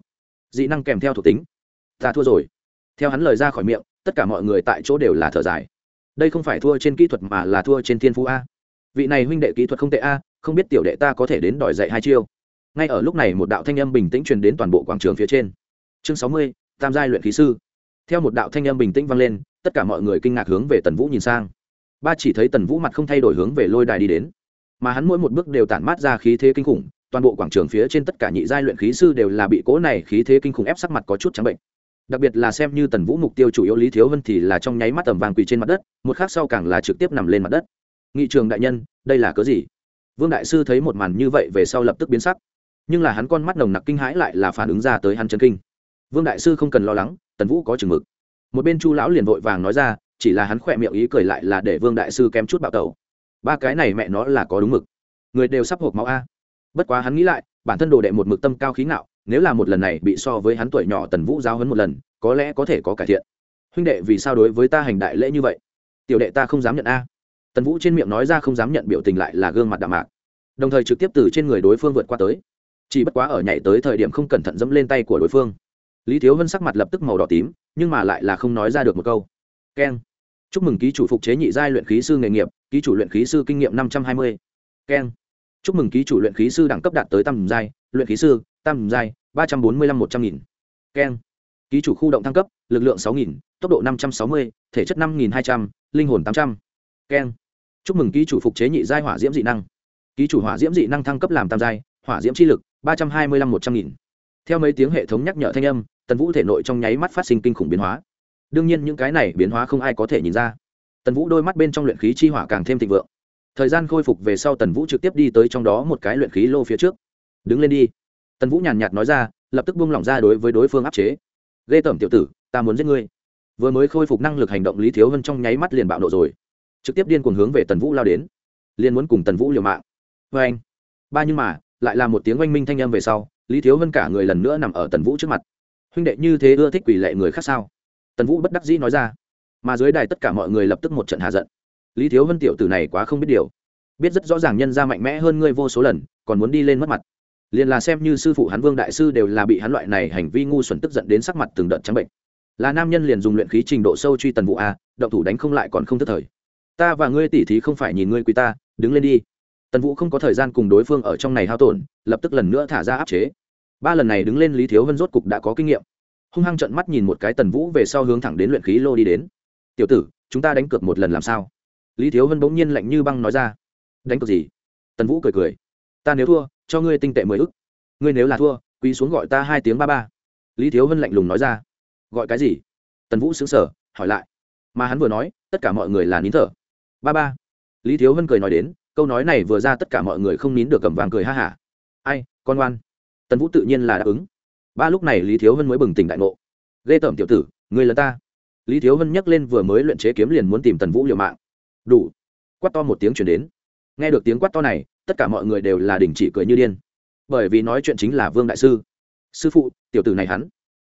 Dị năng kèm theo thuộc tính. Ta thua rồi. Theo hắn lời ra khỏi miệng, tất cả mọi người tại chỗ đều là thở dài. Đây không phải thua trên kỹ thuật mà là thua trên thiên phú a. Vị này huynh đệ kỹ thuật không tệ a, không biết tiểu đệ ta có thể đến đòi dạy hai chiêu. Ngay ở lúc này một đạo thanh âm bình tĩnh truyền đến toàn bộ quảng trường phía trên. Chương sáu mươi, tam giai luyện khí sư. Theo một đạo thanh âm bình tĩnh vang lên tất cả mọi người kinh ngạc hướng về tần vũ nhìn sang. Ba chỉ thấy tần vũ mặt không thay đổi hướng về lôi đài đi đến. Mà hắn mỗi một bước đều tản mát ra khí thế kinh khủng, toàn bộ quảng trường phía trên tất cả nhị giai luyện khí sư đều là bị cố này khí thế kinh khủng ép sắc mặt có chút trắng bệnh. Đặc biệt là xem như tần vũ mục tiêu chủ yếu lý thiếu vân thì là trong nháy mắt tầm vàng quỳ trên mặt đất, một khác sau càng là trực tiếp nằm lên mặt đất. Nghị trường đại nhân, đây là cớ gì? Vương đại sư thấy một màn như vậy về sau lập tức biến sắc. Nhưng là hắn con mắt nồng nặc kinh hãi lại là phản ứng ra tới hắn chân kinh. Vương đại sư không cần lo lắng, tần vũ có chừng mực một bên chu lão liền vội vàng nói ra, chỉ là hắn khỏe miệng ý cười lại là để vương đại sư kém chút bạo tẩu. Ba cái này mẹ nó là có đúng mực. Người đều sắp hộp máu a. Bất quá hắn nghĩ lại, bản thân đồ đệ một mực tâm cao khí ngạo, nếu là một lần này bị so với hắn tuổi nhỏ tần vũ giao hấn một lần, có lẽ có thể có cải thiện. Huynh đệ, vì sao đối với ta hành đại lễ như vậy? Tiểu đệ ta không dám nhận a. Tần vũ trên miệng nói ra không dám nhận biểu tình lại là gương mặt đạm mạc. Đồng thời trực tiếp từ trên người đối phương vượt qua tới. Chỉ bất quá ở nhảy tới thời điểm không cẩn thận dẫm lên tay của đối phương. Lý thiếu vân sắc mặt lập tức màu đỏ tím nhưng mà lại là không nói ra được một câu. Keng. Chúc mừng ký chủ phục chế nhị giai luyện khí sư nghề nghiệp, ký chủ luyện khí sư kinh nghiệm năm trăm hai mươi. Keng. Chúc mừng ký chủ luyện khí sư đẳng cấp đạt tới tam giai, luyện khí sư, tam giai, ba trăm bốn mươi năm một trăm nghìn. Keng. Ký chủ khu động thăng cấp, lực lượng sáu nghìn, tốc độ năm trăm sáu mươi, thể chất năm nghìn hai trăm, linh hồn tám trăm. Keng. Chúc mừng ký chủ phục chế nhị giai hỏa diễm dị năng. Ký chủ hỏa diễm dị năng thăng cấp làm tam giai, hỏa diễm chi lực, ba trăm hai mươi lăm một trăm nghìn. Theo mấy tiếng hệ thống nhắc nhở thanh âm tần vũ thể nội trong nháy mắt phát sinh kinh khủng biến hóa. Đương nhiên những cái này biến hóa không ai có thể nhìn ra. Tần vũ đôi mắt bên trong luyện khí chi hỏa càng thêm thịnh vượng. Thời gian khôi phục về sau tần vũ trực tiếp đi tới trong đó một cái luyện khí lô phía trước. Đứng lên đi. Tần vũ nhàn nhạt nói ra, lập tức buông lỏng ra đối với đối phương áp chế. Ghê tởm tiểu tử, ta muốn giết ngươi. Vừa mới khôi phục năng lực hành động lý thiếu hơn trong nháy mắt liền bạo nộ rồi. Trực tiếp điên cuồng hướng về tần vũ lao đến. Liền muốn cùng tần vũ liều mạng. Vê anh. Ba nhưng mà, lại là một tiếng oanh minh thanh âm về sau, lý thiếu hơn cả người lần nữa nằm ở tần vũ trước mặt huynh đệ như thế ưa thích quỷ lệ người khác sao? Tần vũ bất đắc dĩ nói ra. Mà dưới đài tất cả mọi người lập tức một trận hạ giận. Lý thiếu vân tiểu tử này quá không biết điều. Biết rất rõ ràng nhân ra mạnh mẽ hơn ngươi vô số lần, còn muốn đi lên mất mặt. Liền là xem như sư phụ hắn vương đại sư đều là bị hắn loại này hành vi ngu xuẩn tức giận đến sắc mặt từng đợt trắng bệnh. Là nam nhân liền dùng luyện khí trình độ sâu truy tần vũ a động thủ đánh không lại còn không thất thời. Ta và ngươi tỉ thí không phải nhìn ngươi quý ta, đứng lên đi. Tần vũ không có thời gian cùng đối phương ở trong này hao tổn, lập tức lần nữa thả ra áp chế ba lần này đứng lên lý thiếu vân rốt cục đã có kinh nghiệm. Hung hăng trận mắt nhìn một cái tần vũ về sau hướng thẳng đến luyện khí lô đi đến. Tiểu tử, chúng ta đánh cược một lần làm sao? Lý thiếu vân bỗng nhiên lạnh như băng nói ra. Đánh cược gì? Tần vũ cười cười. Ta nếu thua, cho ngươi tinh tệ mười ức. Ngươi nếu là thua quý xuống gọi ta hai tiếng ba ba. Lý thiếu vân lạnh lùng nói ra. Gọi cái gì? Tần vũ xứng sở hỏi lại. Mà hắn vừa nói, tất cả mọi người là nín thở. Ba ba. Lý thiếu vân cười nói đến, câu nói này vừa ra tất cả mọi người không nín được cầm vàng cười ha hả. Ai, con ngoan tần vũ tự nhiên là đáp ứng. Ba lúc này lý thiếu hân mới bừng tỉnh đại ngộ. Ghê tởm tiểu tử người là ta. Lý thiếu hân nhắc lên vừa mới luyện chế kiếm liền muốn tìm tần vũ liều mạng. Đủ. Quát to một tiếng chuyển đến. Nghe được tiếng quát to này, tất cả mọi người đều là đình chỉ cười như điên. Bởi vì nói chuyện chính là vương đại sư. Sư phụ, tiểu tử này hắn.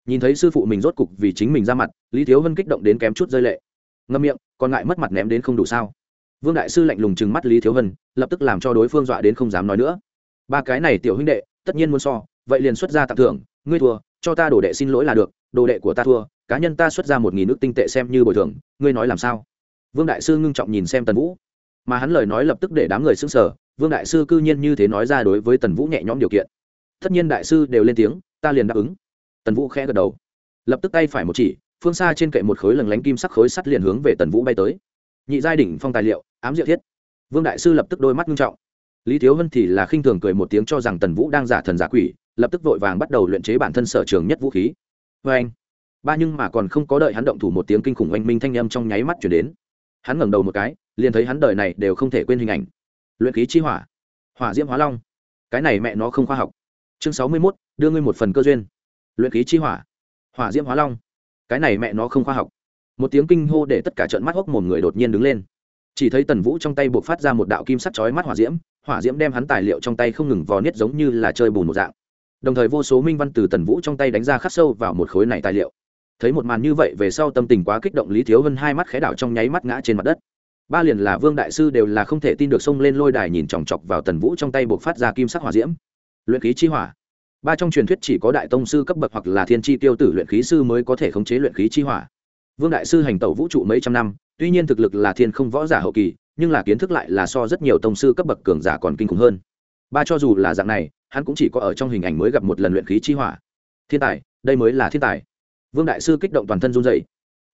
Nhìn thấy sư phụ mình rốt cục vì chính mình ra mặt, lý thiếu hân kích động đến kém chút rơi lệ. Ngâm miệng, còn ngại mất mặt ném đến không đủ sao? Vương đại sư lạnh lùng chừng mắt lý thiếu hân lập tức làm cho đối phương dọa đến không dám nói nữa. Ba cái này tiểu huynh đệ tất nhiên muốn so, vậy liền xuất ra tặng thưởng, ngươi thua, cho ta đồ đệ xin lỗi là được, đồ đệ của ta thua, cá nhân ta xuất ra một nghìn nước tinh tệ xem như bồi thường, ngươi nói làm sao? Vương đại sư ngưng trọng nhìn xem tần vũ, mà hắn lời nói lập tức để đám người xưng sở vương đại sư cư nhiên như thế nói ra đối với tần vũ nhẹ nhõm điều kiện. Tất nhiên đại sư đều lên tiếng, ta liền đáp ứng. Tần vũ khẽ gật đầu, lập tức tay phải một chỉ, phương xa trên kệ một khối lừng lánh kim sắc khối sắt liền hướng về tần vũ bay tới. Nhị giai đỉnh phong tài liệu, ám diệu thiết. Vương đại sư lập tức đôi mắt nghiêm trọng lý thiếu vân thì là khinh thường cười một tiếng cho rằng tần vũ đang giả thần giả quỷ, lập tức vội vàng bắt đầu luyện chế bản thân sở trường nhất vũ khí. Vê anh, ba nhưng mà còn không có đợi hắn động thủ một tiếng kinh khủng oanh minh thanh â m trong nháy mắt chuyển đến. Hắn ngẩng đầu một cái, liền thấy hắn đời này đều không thể quên hình ảnh. Luyện khí chi hỏa hỏa diễm hóa long. Cái này mẹ nó không khoa học. Chương sáu mươi mốt, đưa ngươi một phần cơ duyên. Luyện khí chi hỏa hỏa diễm hóa long. Cái này mẹ nó không khoa học. Một tiếng kinh hô để tất cả trận mắt hốc một người đột nhiên đứng lên. Chỉ thấy tần vũ trong tay buộc phát ra một đạo kim sắt chói mắt hỏa diễm hỏa diễm đem hắn tài liệu trong tay không ngừng vò niết giống như là chơi bùn một dạng. Đồng thời vô số minh văn từ tần vũ trong tay đánh ra khắc sâu vào một khối này tài liệu. Thấy một màn như vậy về sau tâm tình quá kích động, lý thiếu vân hai mắt khẽ đảo trong nháy mắt ngã trên mặt đất. Ba liền là vương đại sư đều là không thể tin được xông lên lôi đài nhìn chòng chọc vào tần vũ trong tay buộc phát ra kim sắc hỏa diễm. Luyện khí chi hỏa. Ba trong truyền thuyết chỉ có đại tông sư cấp bậc hoặc là thiên chi tiêu tử luyện khí sư mới có thể khống chế luyện khí chi hỏa. Vương đại sư hành tẩu vũ trụ mấy trăm năm, tuy nhiên thực lực là thiên không võ giả hậu kỳ nhưng là kiến thức lại là so rất nhiều tông sư cấp bậc cường giả còn kinh khủng hơn. Ba cho dù là dạng này, hắn cũng chỉ có ở trong hình ảnh mới gặp một lần luyện khí chi hỏa. Thiên tài, đây mới là thiên tài. Vương đại sư kích động toàn thân run dậy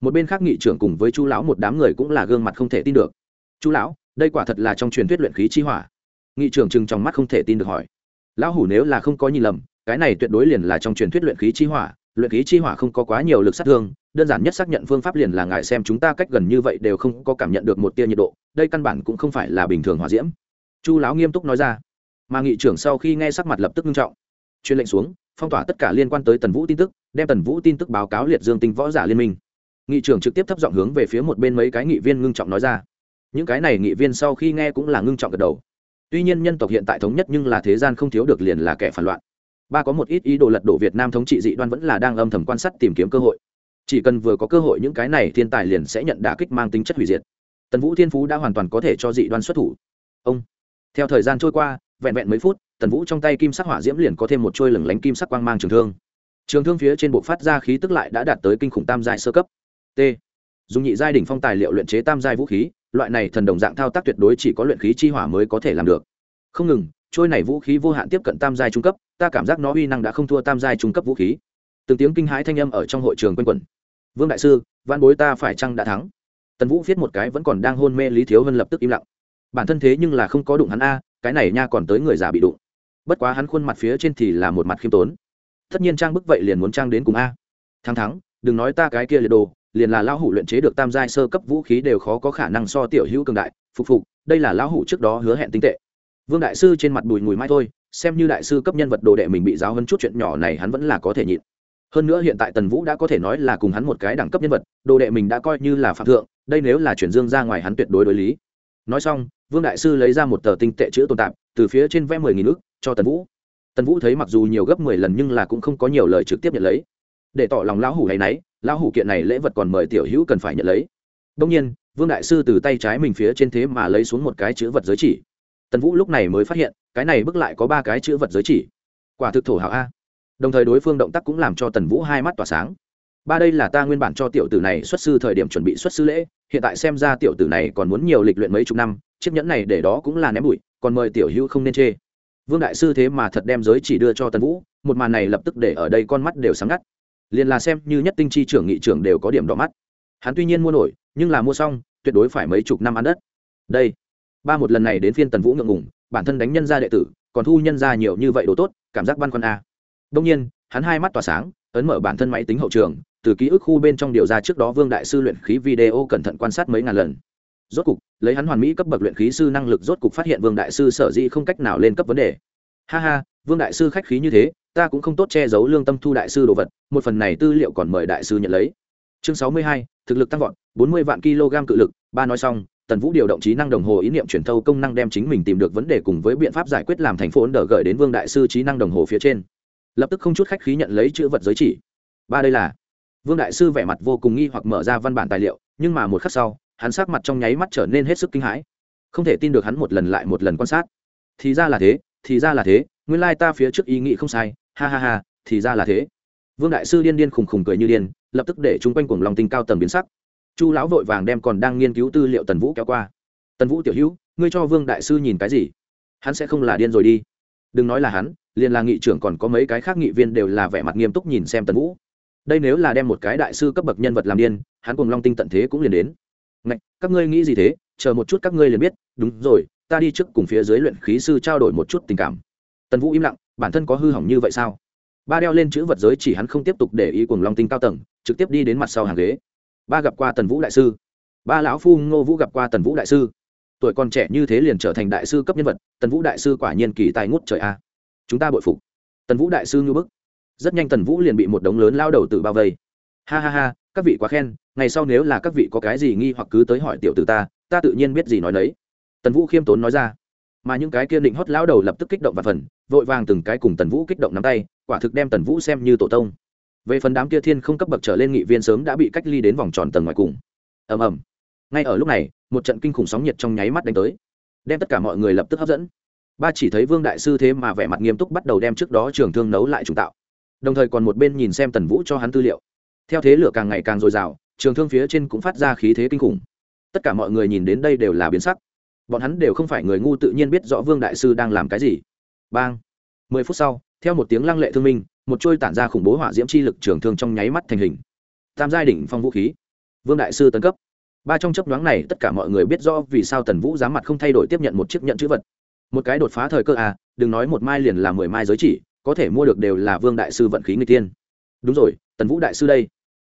một bên khác nghị trưởng cùng với chu lão một đám người cũng là gương mặt không thể tin được. Chu lão, đây quả thật là trong truyền thuyết luyện khí chi hỏa. Nghị trưởng chừng trong mắt không thể tin được hỏi. Lão hủ nếu là không có nhìn lầm, cái này tuyệt đối liền là trong truyền thuyết luyện khí chi hỏa, luyện khí chi hỏa không có quá nhiều lực sát thương đơn giản nhất xác nhận phương pháp liền là ngài xem chúng ta cách gần như vậy đều không có cảm nhận được một tia nhiệt độ, đây căn bản cũng không phải là bình thường hỏa diễm. Chu lão nghiêm túc nói ra. Mà nghị trưởng sau khi nghe sắc mặt lập tức nghiêm trọng chuyên lệnh xuống, phong tỏa tất cả liên quan tới tần vũ tin tức, đem tần vũ tin tức báo cáo liệt dương tinh võ giả liên minh. Nghị trưởng trực tiếp thấp giọng hướng về phía một bên mấy cái nghị viên ngưng trọng nói ra. Những cái này nghị viên sau khi nghe cũng là ngưng trọng gật đầu. Tuy nhiên nhân tộc hiện tại thống nhất nhưng là thế gian không thiếu được liền là kẻ phản loạn. Ba có một ít ý đồ lật đổ việt nam thống trị dị đoan vẫn là đang âm thầm quan sát tìm kiếm cơ hội chỉ cần vừa có cơ hội những cái này thiên tài liền sẽ nhận đả kích mang tính chất hủy diệt. Tần vũ thiên phú đã hoàn toàn có thể cho dị đoan xuất thủ. Ông. Theo thời gian trôi qua, vẹn vẹn mấy phút, tần vũ trong tay kim sắc hỏa diễm liền có thêm một trôi lửng lánh kim sắc quang mang trường thương. Trường thương phía trên bộ phát ra khí tức lại đã đạt tới kinh khủng tam giai sơ cấp. T. Dùng nhị giai đỉnh phong tài liệu luyện chế tam giai vũ khí, loại này thần đồng dạng thao tác tuyệt đối chỉ có luyện khí chi hỏa mới có thể làm được. Không ngừng trôi này vũ khí vô hạn tiếp cận tam giai trung cấp, ta cảm giác nó uy năng đã không thua tam giai trung cấp vũ khí từng tiếng kinh hãi thanh âm ở trong hội trường quanh quẩn. Vương đại sư, văn bối ta phải chăng đã thắng? Tần vũ viết một cái vẫn còn đang hôn mê lý thiếu vân lập tức im lặng. Bản thân thế nhưng là không có đụng hắn a, cái này nha còn tới người già bị đụng. Bất quá hắn khuôn mặt phía trên thì là một mặt khiêm tốn. Tất nhiên trang bức vậy liền muốn trang đến cùng a. Thắng thắng, đừng nói ta cái kia liệt đồ, liền là lão hủ luyện chế được tam giai sơ cấp vũ khí đều khó có khả năng so tiểu hữu cường đại, phục phục, đây là lão hủ trước đó hứa hẹn tinh tệ. Vương đại sư trên mặt bùi mùi mai thôi, xem như đại sư cấp nhân vật đồ đệ mình bị giáo hơn chút chuyện nhỏ này hắn vẫn là có thể nhịn hơn nữa hiện tại tần vũ đã có thể nói là cùng hắn một cái đẳng cấp nhân vật, đồ đệ mình đã coi như là phạm thượng, đây nếu là chuyển dương ra ngoài hắn tuyệt đối đối lý. Nói xong, vương đại sư lấy ra một tờ tinh tệ chữ tồn tạp, từ phía trên vẽ mười nghìn ước cho tần vũ. Tần vũ thấy mặc dù nhiều gấp mười lần nhưng là cũng không có nhiều lời trực tiếp nhận lấy. Để tỏ lòng lão hủ hay náy lão hủ kiện này lễ vật còn mời tiểu hữu cần phải nhận lấy. Đông nhiên, vương đại sư từ tay trái mình phía trên thế mà lấy xuống một cái chữ vật giới chỉ. Tần vũ lúc này mới phát hiện, cái này bước lại có ba cái chữ vật giới chỉ. Quả thực thổ hảo a đồng thời đối phương động tác cũng làm cho tần vũ hai mắt tỏa sáng. Ba đây là ta nguyên bản cho tiểu tử này xuất sư thời điểm chuẩn bị xuất sư lễ, hiện tại xem ra tiểu tử này còn muốn nhiều lịch luyện mấy chục năm, chiếc nhẫn này để đó cũng là ném bụi, còn mời tiểu hữu không nên chê. Vương đại sư thế mà thật đem giới chỉ đưa cho tần vũ, một màn này lập tức để ở đây con mắt đều sáng ngắt. Liền là xem như nhất tinh chi trưởng nghị trưởng đều có điểm đỏ mắt. Hắn tuy nhiên mua nổi, nhưng là mua xong, tuyệt đối phải mấy chục năm ăn đất. Đây, ba một lần này đến phiên tần vũ ngượng ngùng, bản thân đánh nhân gia đệ tử, còn thu nhân gia nhiều như vậy đồ tốt, cảm giác băn khoăn a đông nhiên, hắn hai mắt tỏa sáng, ấn mở bản thân máy tính hậu trường, từ ký ức khu bên trong điều ra trước đó vương đại sư luyện khí video cẩn thận quan sát mấy ngàn lần. Rốt cục, lấy hắn hoàn mỹ cấp bậc luyện khí sư năng lực rốt cục phát hiện vương đại sư sở dĩ không cách nào lên cấp vấn đề. Ha ha, vương đại sư khách khí như thế, ta cũng không tốt che giấu lương tâm thu đại sư đồ vật, một phần này tư liệu còn mời đại sư nhận lấy. Chương sáu mươi hai, thực lực tăng vọt, bốn mươi vạn kg cự lực, ba nói xong, tần vũ điều động trí năng đồng hồ ý niệm truyền thâu công năng đem chính mình tìm được vấn đề cùng với biện pháp giải quyết làm thành phố ấn đờ gửi đến vương đại sư trí năng đồng hồ phía trên lập tức không chút khách khí nhận lấy chữ vật giới chỉ. Ba đây là. Vương đại sư vẻ mặt vô cùng nghi hoặc mở ra văn bản tài liệu, nhưng mà một khắc sau, hắn sắc mặt trong nháy mắt trở nên hết sức kinh hãi. Không thể tin được hắn một lần lại một lần quan sát. Thì ra là thế, thì ra là thế, nguyên lai ta phía trước ý nghĩ không sai, ha ha ha, thì ra là thế. Vương đại sư điên điên khùng khùng cười như điên, lập tức để chúng quanh cuồng lòng tinh cao tầm biến sắc. Chu lão vội vàng đem còn đang nghiên cứu tư liệu tần vũ kéo qua. Tần vũ tiểu hữu, ngươi cho vương đại sư nhìn cái gì? Hắn sẽ không là điên rồi đi đừng nói là hắn liền là nghị trưởng còn có mấy cái khác nghị viên đều là vẻ mặt nghiêm túc nhìn xem tần vũ. Đây nếu là đem một cái đại sư cấp bậc nhân vật làm điên hắn cùng long tinh tận thế cũng liền đến. Ngạch, các ngươi nghĩ gì thế? Chờ một chút các ngươi liền biết. Đúng rồi ta đi trước cùng phía dưới luyện khí sư trao đổi một chút tình cảm. Tần vũ im lặng bản thân có hư hỏng như vậy sao? Ba đeo lên chữ vật giới chỉ hắn không tiếp tục để ý cùng long tinh cao tầng trực tiếp đi đến mặt sau hàng ghế. Ba gặp qua tần vũ đại sư. Ba lão phu ngô vũ gặp qua tần vũ đại sư tuổi còn trẻ như thế liền trở thành đại sư cấp nhân vật, tần vũ đại sư quả nhiên kỳ tài ngút trời a. Chúng ta bội phục. Tần vũ đại sư ngưu bức. Rất nhanh tần vũ liền bị một đống lớn lao đầu tự bao vây. Ha ha ha, các vị quá khen, ngày sau nếu là các vị có cái gì nghi hoặc cứ tới hỏi tiểu t ta ta tự nhiên biết gì nói đấy. tần vũ khiêm tốn nói ra. Mà những cái kia định hót lao đầu lập tức kích động và phần, vội vàng từng cái cùng tần vũ kích động nắm tay, quả thực đem tần vũ xem như tổ tông. Về phần đám kia thiên không cấp bậc trở lên nghị viên sớm đã bị cách ly đến vòng tròn tầng ngoài cùng. Ầm ầm ngay ở lúc này, một trận kinh khủng sóng nhiệt trong nháy mắt đánh tới, đem tất cả mọi người lập tức hấp dẫn. Ba chỉ thấy vương đại sư thế mà vẻ mặt nghiêm túc bắt đầu đem trước đó trường thương nấu lại trùng tạo. Đồng thời còn một bên nhìn xem tần vũ cho hắn tư liệu. Theo thế lửa càng ngày càng dồi dào, trường thương phía trên cũng phát ra khí thế kinh khủng. Tất cả mọi người nhìn đến đây đều là biến sắc. Bọn hắn đều không phải người ngu tự nhiên biết rõ vương đại sư đang làm cái gì. Bang! Mười phút sau, theo một tiếng lăng lệ thương minh, một trôi tản ra khủng bố hỏa diễm chi lực trường thương trong nháy mắt thành hình. Tam giai đỉnh phong vũ khí. Vương đại sư tấn cấp ba trong chấp đoán này tất cả mọi người biết rõ vì sao tần vũ dám mặt không thay đổi tiếp nhận một chiếc nhận chữ vật. Một cái đột phá thời cơ à đừng nói một mai liền là mười mai giới chỉ, có thể mua được đều là vương đại sư vận khí người tiên đúng rồi, tần vũ đại sư đây.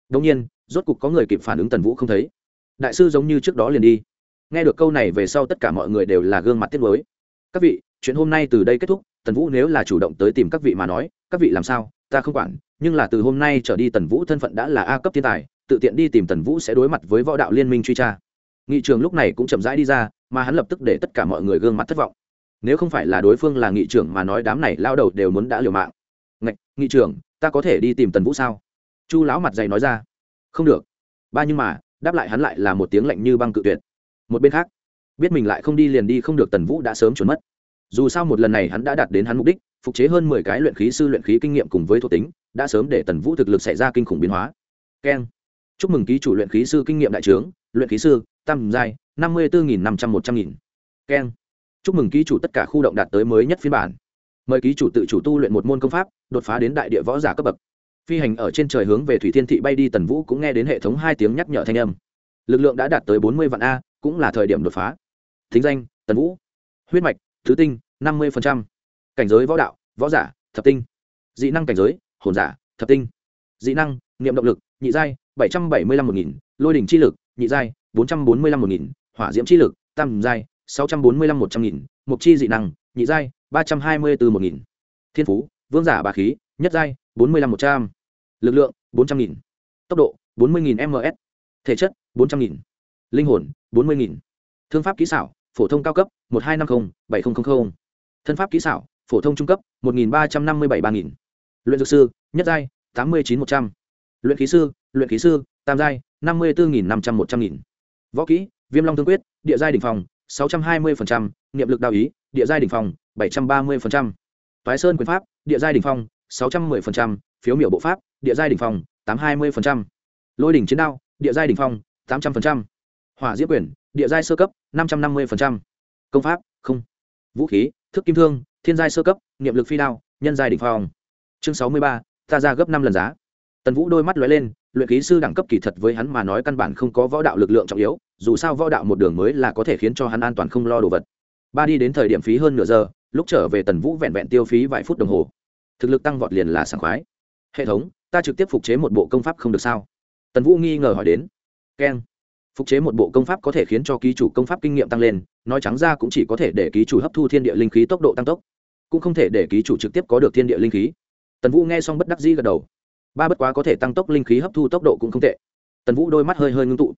Đông nhiên, rốt cục có người kịp phản ứng tần vũ không thấy. Đại sư giống như trước đó liền đi. Nghe được câu này về sau tất cả mọi người đều là gương mặt tiếc nuối. Các vị, chuyện hôm nay từ đây kết thúc, tần vũ nếu là chủ động tới tìm các vị mà nói, các vị làm sao? Ta không quản, nhưng là từ hôm nay trở đi tần vũ thân phận đã là a cấp thiên tài tự tiện đi tìm tần vũ sẽ đối mặt với võ đạo liên minh truy tra. Nghị trường lúc này cũng chậm rãi đi ra, mà hắn lập tức để tất cả mọi người gương mặt thất vọng. Nếu không phải là đối phương là nghị trưởng mà nói đám này lao đầu đều muốn đã liều mạng. Ngạch, nghị trưởng, ta có thể đi tìm tần vũ sao? Chu lão mặt dày nói ra. Không được. Ba nhưng mà, đáp lại hắn lại là một tiếng lạnh như băng cự tuyệt. Một bên khác, biết mình lại không đi liền đi không được tần vũ đã sớm trốn mất. Dù sao một lần này hắn đã đạt đến hắn mục đích, phục chế hơn mười cái luyện khí sư luyện khí kinh nghiệm cùng với thuộc tính, đã sớm để tần vũ thực lực xảy ra kinh khủng biến hóa. Keng chúc mừng ký chủ luyện khí sư kinh nghiệm đại trướng, luyện khí sư, tam giai, năm mươi bốn năm trăm một trăm nghìn. Keng. Chúc mừng ký chủ tất cả khu động đạt tới mới nhất phiên bản. Mời ký chủ tự chủ tu luyện một môn công pháp, đột phá đến đại địa võ giả cấp bậc. Phi hành ở trên trời hướng về thủy thiên thị bay đi tần vũ cũng nghe đến hệ thống hai tiếng nhắc nhở thanh âm. Lực lượng đã đạt tới bốn mươi vạn a, cũng là thời điểm đột phá. Thính danh, tần vũ. Huyết mạch, thứ tinh, năm mươi cảnh giới võ đạo, võ giả, thập tinh. Dị năng cảnh giới, hồn giả, thập tinh. Dị năng, niệm động lực, nhị giai bảy trăm bảy mươi lăm một nghìn, lôi đỉnh chi lực, nhị giai, bốn trăm bốn mươi lăm một nghìn, hỏa diễm chi lực, tam giai, sáu trăm bốn mươi lăm một trăm nghìn mục chi dị năng, nhị giai, ba trăm hai mươi bốn một nghìn. Thiên phú, vương giả bà khí, nhất giai, bốn mươi lăm một trăm. L ự c lượng, bốn trăm nghìn. Tốc độ, bốn mươi nghìn ms thể chất, bốn trăm nghìn. Linh hồn, bốn mươi nghìn. Thương pháp kỹ xảo, phổ thông cao cấp, một hai năm mươi bảy nghìn thân pháp kỹ xảo, phổ thông trung cấp, một nghìn ba trăm năm mươi bảy ba nghìn. Luyện dược sư, nhất giai, tám mươi chín một trăm. L u y ệ n k h í sư luyện k sư, tam giai, năm mươi bốn năm trăm một trăm nghìn. Võ kỹ, viêm long thương quyết, địa giai đ ỉ n h phòng sáu trăm hai mươi niệm lực đạo ý, địa giai đ ỉ n h phòng bảy trăm ba mươi thoái sơn quyền pháp, địa giai đ ỉ n h phòng sáu trăm một mươi phiếu miểu bộ pháp, địa giai đ ỉ n h phòng tám hai mươi lôi đỉnh chiến đao, địa giai đ ỉ n h phòng tám trăm. Linh hỏa diễm quyền, địa giai sơ cấp, năm trăm năm mươi công pháp, không. Vũ khí, thức kim thương, thiên giai sơ cấp, niệm lực phi đao, nhân giai đ ỉ n h phòng chương sáu mươi ba, ta ra gấp năm lần giá tần vũ đôi mắt lóe lên, luyện khí sư đẳng cấp kỳ thật với hắn mà nói căn bản không có võ đạo lực lượng trọng yếu, dù sao võ đạo một đường mới là có thể khiến cho hắn an toàn không lo đồ vật. Ba đi đến thời điểm phí hơn nửa giờ, lúc trở về tần vũ vẹn vẹn tiêu phí vài phút đồng hồ. Thực lực tăng vọt liền là sảng khoái. Hệ thống, ta trực tiếp phục chế một bộ công pháp không được sao? Tần vũ nghi ngờ hỏi đến. Keng. Phục chế một bộ công pháp có thể khiến cho ký chủ công pháp kinh nghiệm tăng lên, nói trắng ra cũng chỉ có thể để ký chủ hấp thu thiên địa linh khí tốc độ tăng tốc, cũng không thể để ký chủ trực tiếp có được thiên địa linh khí. Tần vũ nghe xong bất đắc dĩ gật đầu ba bất quá có thể tăng tốc linh khí hấp thu tốc độ cũng không tệ. Tần vũ đôi mắt hơi hơi ngưng tụ.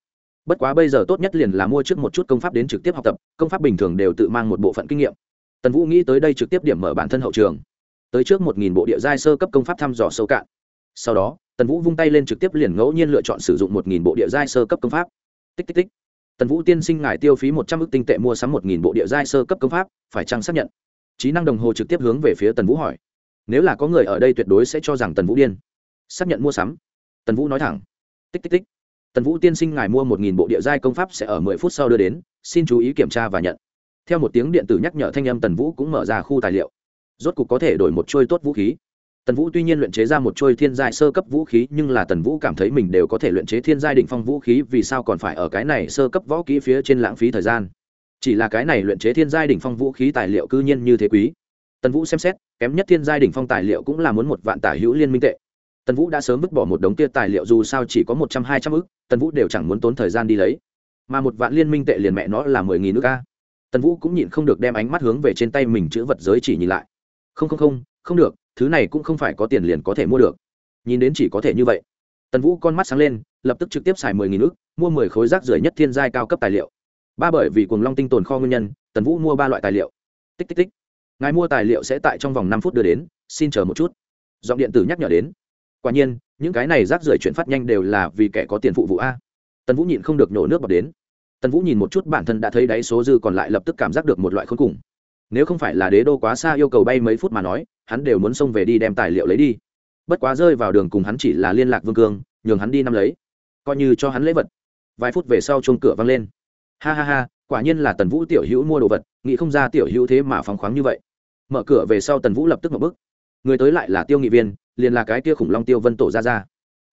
Bất quá bây giờ tốt nhất liền là mua trước một chút công pháp đến trực tiếp học tập, công pháp bình thường đều tự mang một bộ phận kinh nghiệm. Tần vũ nghĩ tới đây trực tiếp điểm mở bản thân hậu trường. Tới trước một nghìn bộ địa giai sơ cấp công pháp thăm dò sâu cạn. Sau đó, tần vũ vung tay lên trực tiếp liền ngẫu nhiên lựa chọn sử dụng một nghìn bộ địa giai sơ cấp công pháp. Tích tích tích. Tần vũ tiên sinh ngài tiêu phí một trăm ước tinh tệ mua sắm một nghìn bộ địa giai sơ cấp công pháp, phải chăng xác nhận? Trí năng đồng hồ trực tiếp hướng về phía tần vũ hỏi. Nếu là có người ở đây tuyệt đối sẽ cho rằng tần vũ điên xác nhận mua sắm. Tần vũ nói thẳng. Tích tích tích. Tần vũ tiên sinh ngài mua một nghìn bộ địa giai công pháp sẽ ở mười phút sau đưa đến, xin chú ý kiểm tra và nhận. Theo một tiếng điện tử nhắc nhở thanh âm, tần vũ cũng mở ra khu tài liệu. Rốt cục có thể đổi một trôi tốt vũ khí. Tần vũ tuy nhiên luyện chế ra một trôi thiên giai sơ cấp vũ khí, nhưng là tần vũ cảm thấy mình đều có thể luyện chế thiên giai định phong vũ khí, vì sao còn phải ở cái này sơ cấp võ kỹ phía trên lãng phí thời gian? Chỉ là cái này luyện chế thiên giai đỉnh phong vũ khí tài liệu cư nhiên như thế quý. Tần vũ xem xét, kém nhất thiên giai đỉnh phong tài liệu cũng là muốn một vạn tả hữu liên minh tệ tần vũ đã sớm vứt bỏ một đống tia tài liệu, dù sao chỉ có một trăm hai trăm ức, tần vũ đều chẳng muốn tốn thời gian đi lấy. Mà một vạn liên minh tệ liền mẹ nó là mười nghìn nước ca tần vũ cũng nhịn không được đem ánh mắt hướng về trên tay mình chữ vật giới chỉ nhìn lại. Không không không không được, thứ này cũng không phải có tiền liền có thể mua được. Nhìn đến chỉ có thể như vậy. Tần vũ con mắt sáng lên, lập tức trực tiếp xài mười nghìn ước mua mười khối rác rưởi nhất thiên giai cao cấp tài liệu. Ba bởi vì cuồng long tinh tồn kho nguyên nhân, tần vũ mua ba loại tài liệu. Tích tích tích. Ngài mua tài liệu sẽ tại trong vòng năm phút đưa đến, xin chờ một chút. Giọng điện tử nhắc nhở đến quả nhiên, những cái này rác rưởi chuyển phát nhanh đều là vì kẻ có tiền phụ vụ a. Tần vũ nhịn không được nhổ nước bọt đến. Tần vũ nhìn một chút bản thân đã thấy đáy số dư còn lại lập tức cảm giác được một loại khốn cùng. Nếu không phải là đế đô quá xa yêu cầu bay mấy phút mà nói, hắn đều muốn xông về đi đem tài liệu lấy đi. Bất quá rơi vào đường cùng hắn chỉ là liên lạc vương cương, nhường hắn đi năm lấy. Coi như cho hắn lễ vật. Vài phút về sau chuông cửa vang lên. Ha ha ha, quả nhiên là tần vũ tiểu hữu mua đồ vật, nghĩ không ra tiểu hữu thế mà phóng khoáng như vậy. Mở cửa về sau tần vũ lập tức một bức người tới lại là tiêu nghị viên, liền là cái kia khủng long tiêu vân tổ ra ra.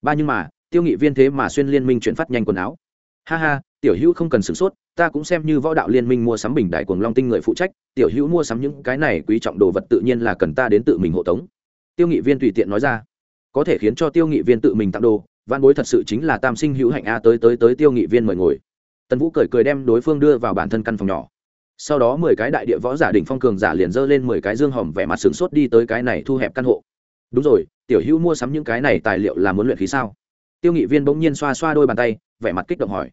Ba nhưng mà, tiêu nghị viên thế mà xuyên liên minh chuyển phát nhanh quần áo. Ha ha, tiểu hữu không cần sửng sốt, ta cũng xem như võ đạo liên minh mua sắm bình đại cuồng long tinh người phụ trách, tiểu hữu mua sắm những cái này quý trọng đồ vật tự nhiên là cần ta đến tự mình hộ tống. Tiêu nghị viên tùy tiện nói ra. Có thể khiến cho tiêu nghị viên tự mình tặng đồ, văn bối thật sự chính là tam sinh hữu hạnh a, tới tới tới tiêu nghị viên mời ngồi. Tần vũ cười cười đem đối phương đưa vào bản thân căn phòng nhỏ sau đó mười cái đại địa võ giả đỉnh phong cường giả liền dơ lên mười cái dương hòm vẻ mặt sửng sốt đi tới cái này thu hẹp căn hộ. Đúng rồi, tiểu hữu mua sắm những cái này tài liệu là muốn luyện khí sao? Tiêu nghị viên bỗng nhiên xoa xoa đôi bàn tay, vẻ mặt kích động hỏi.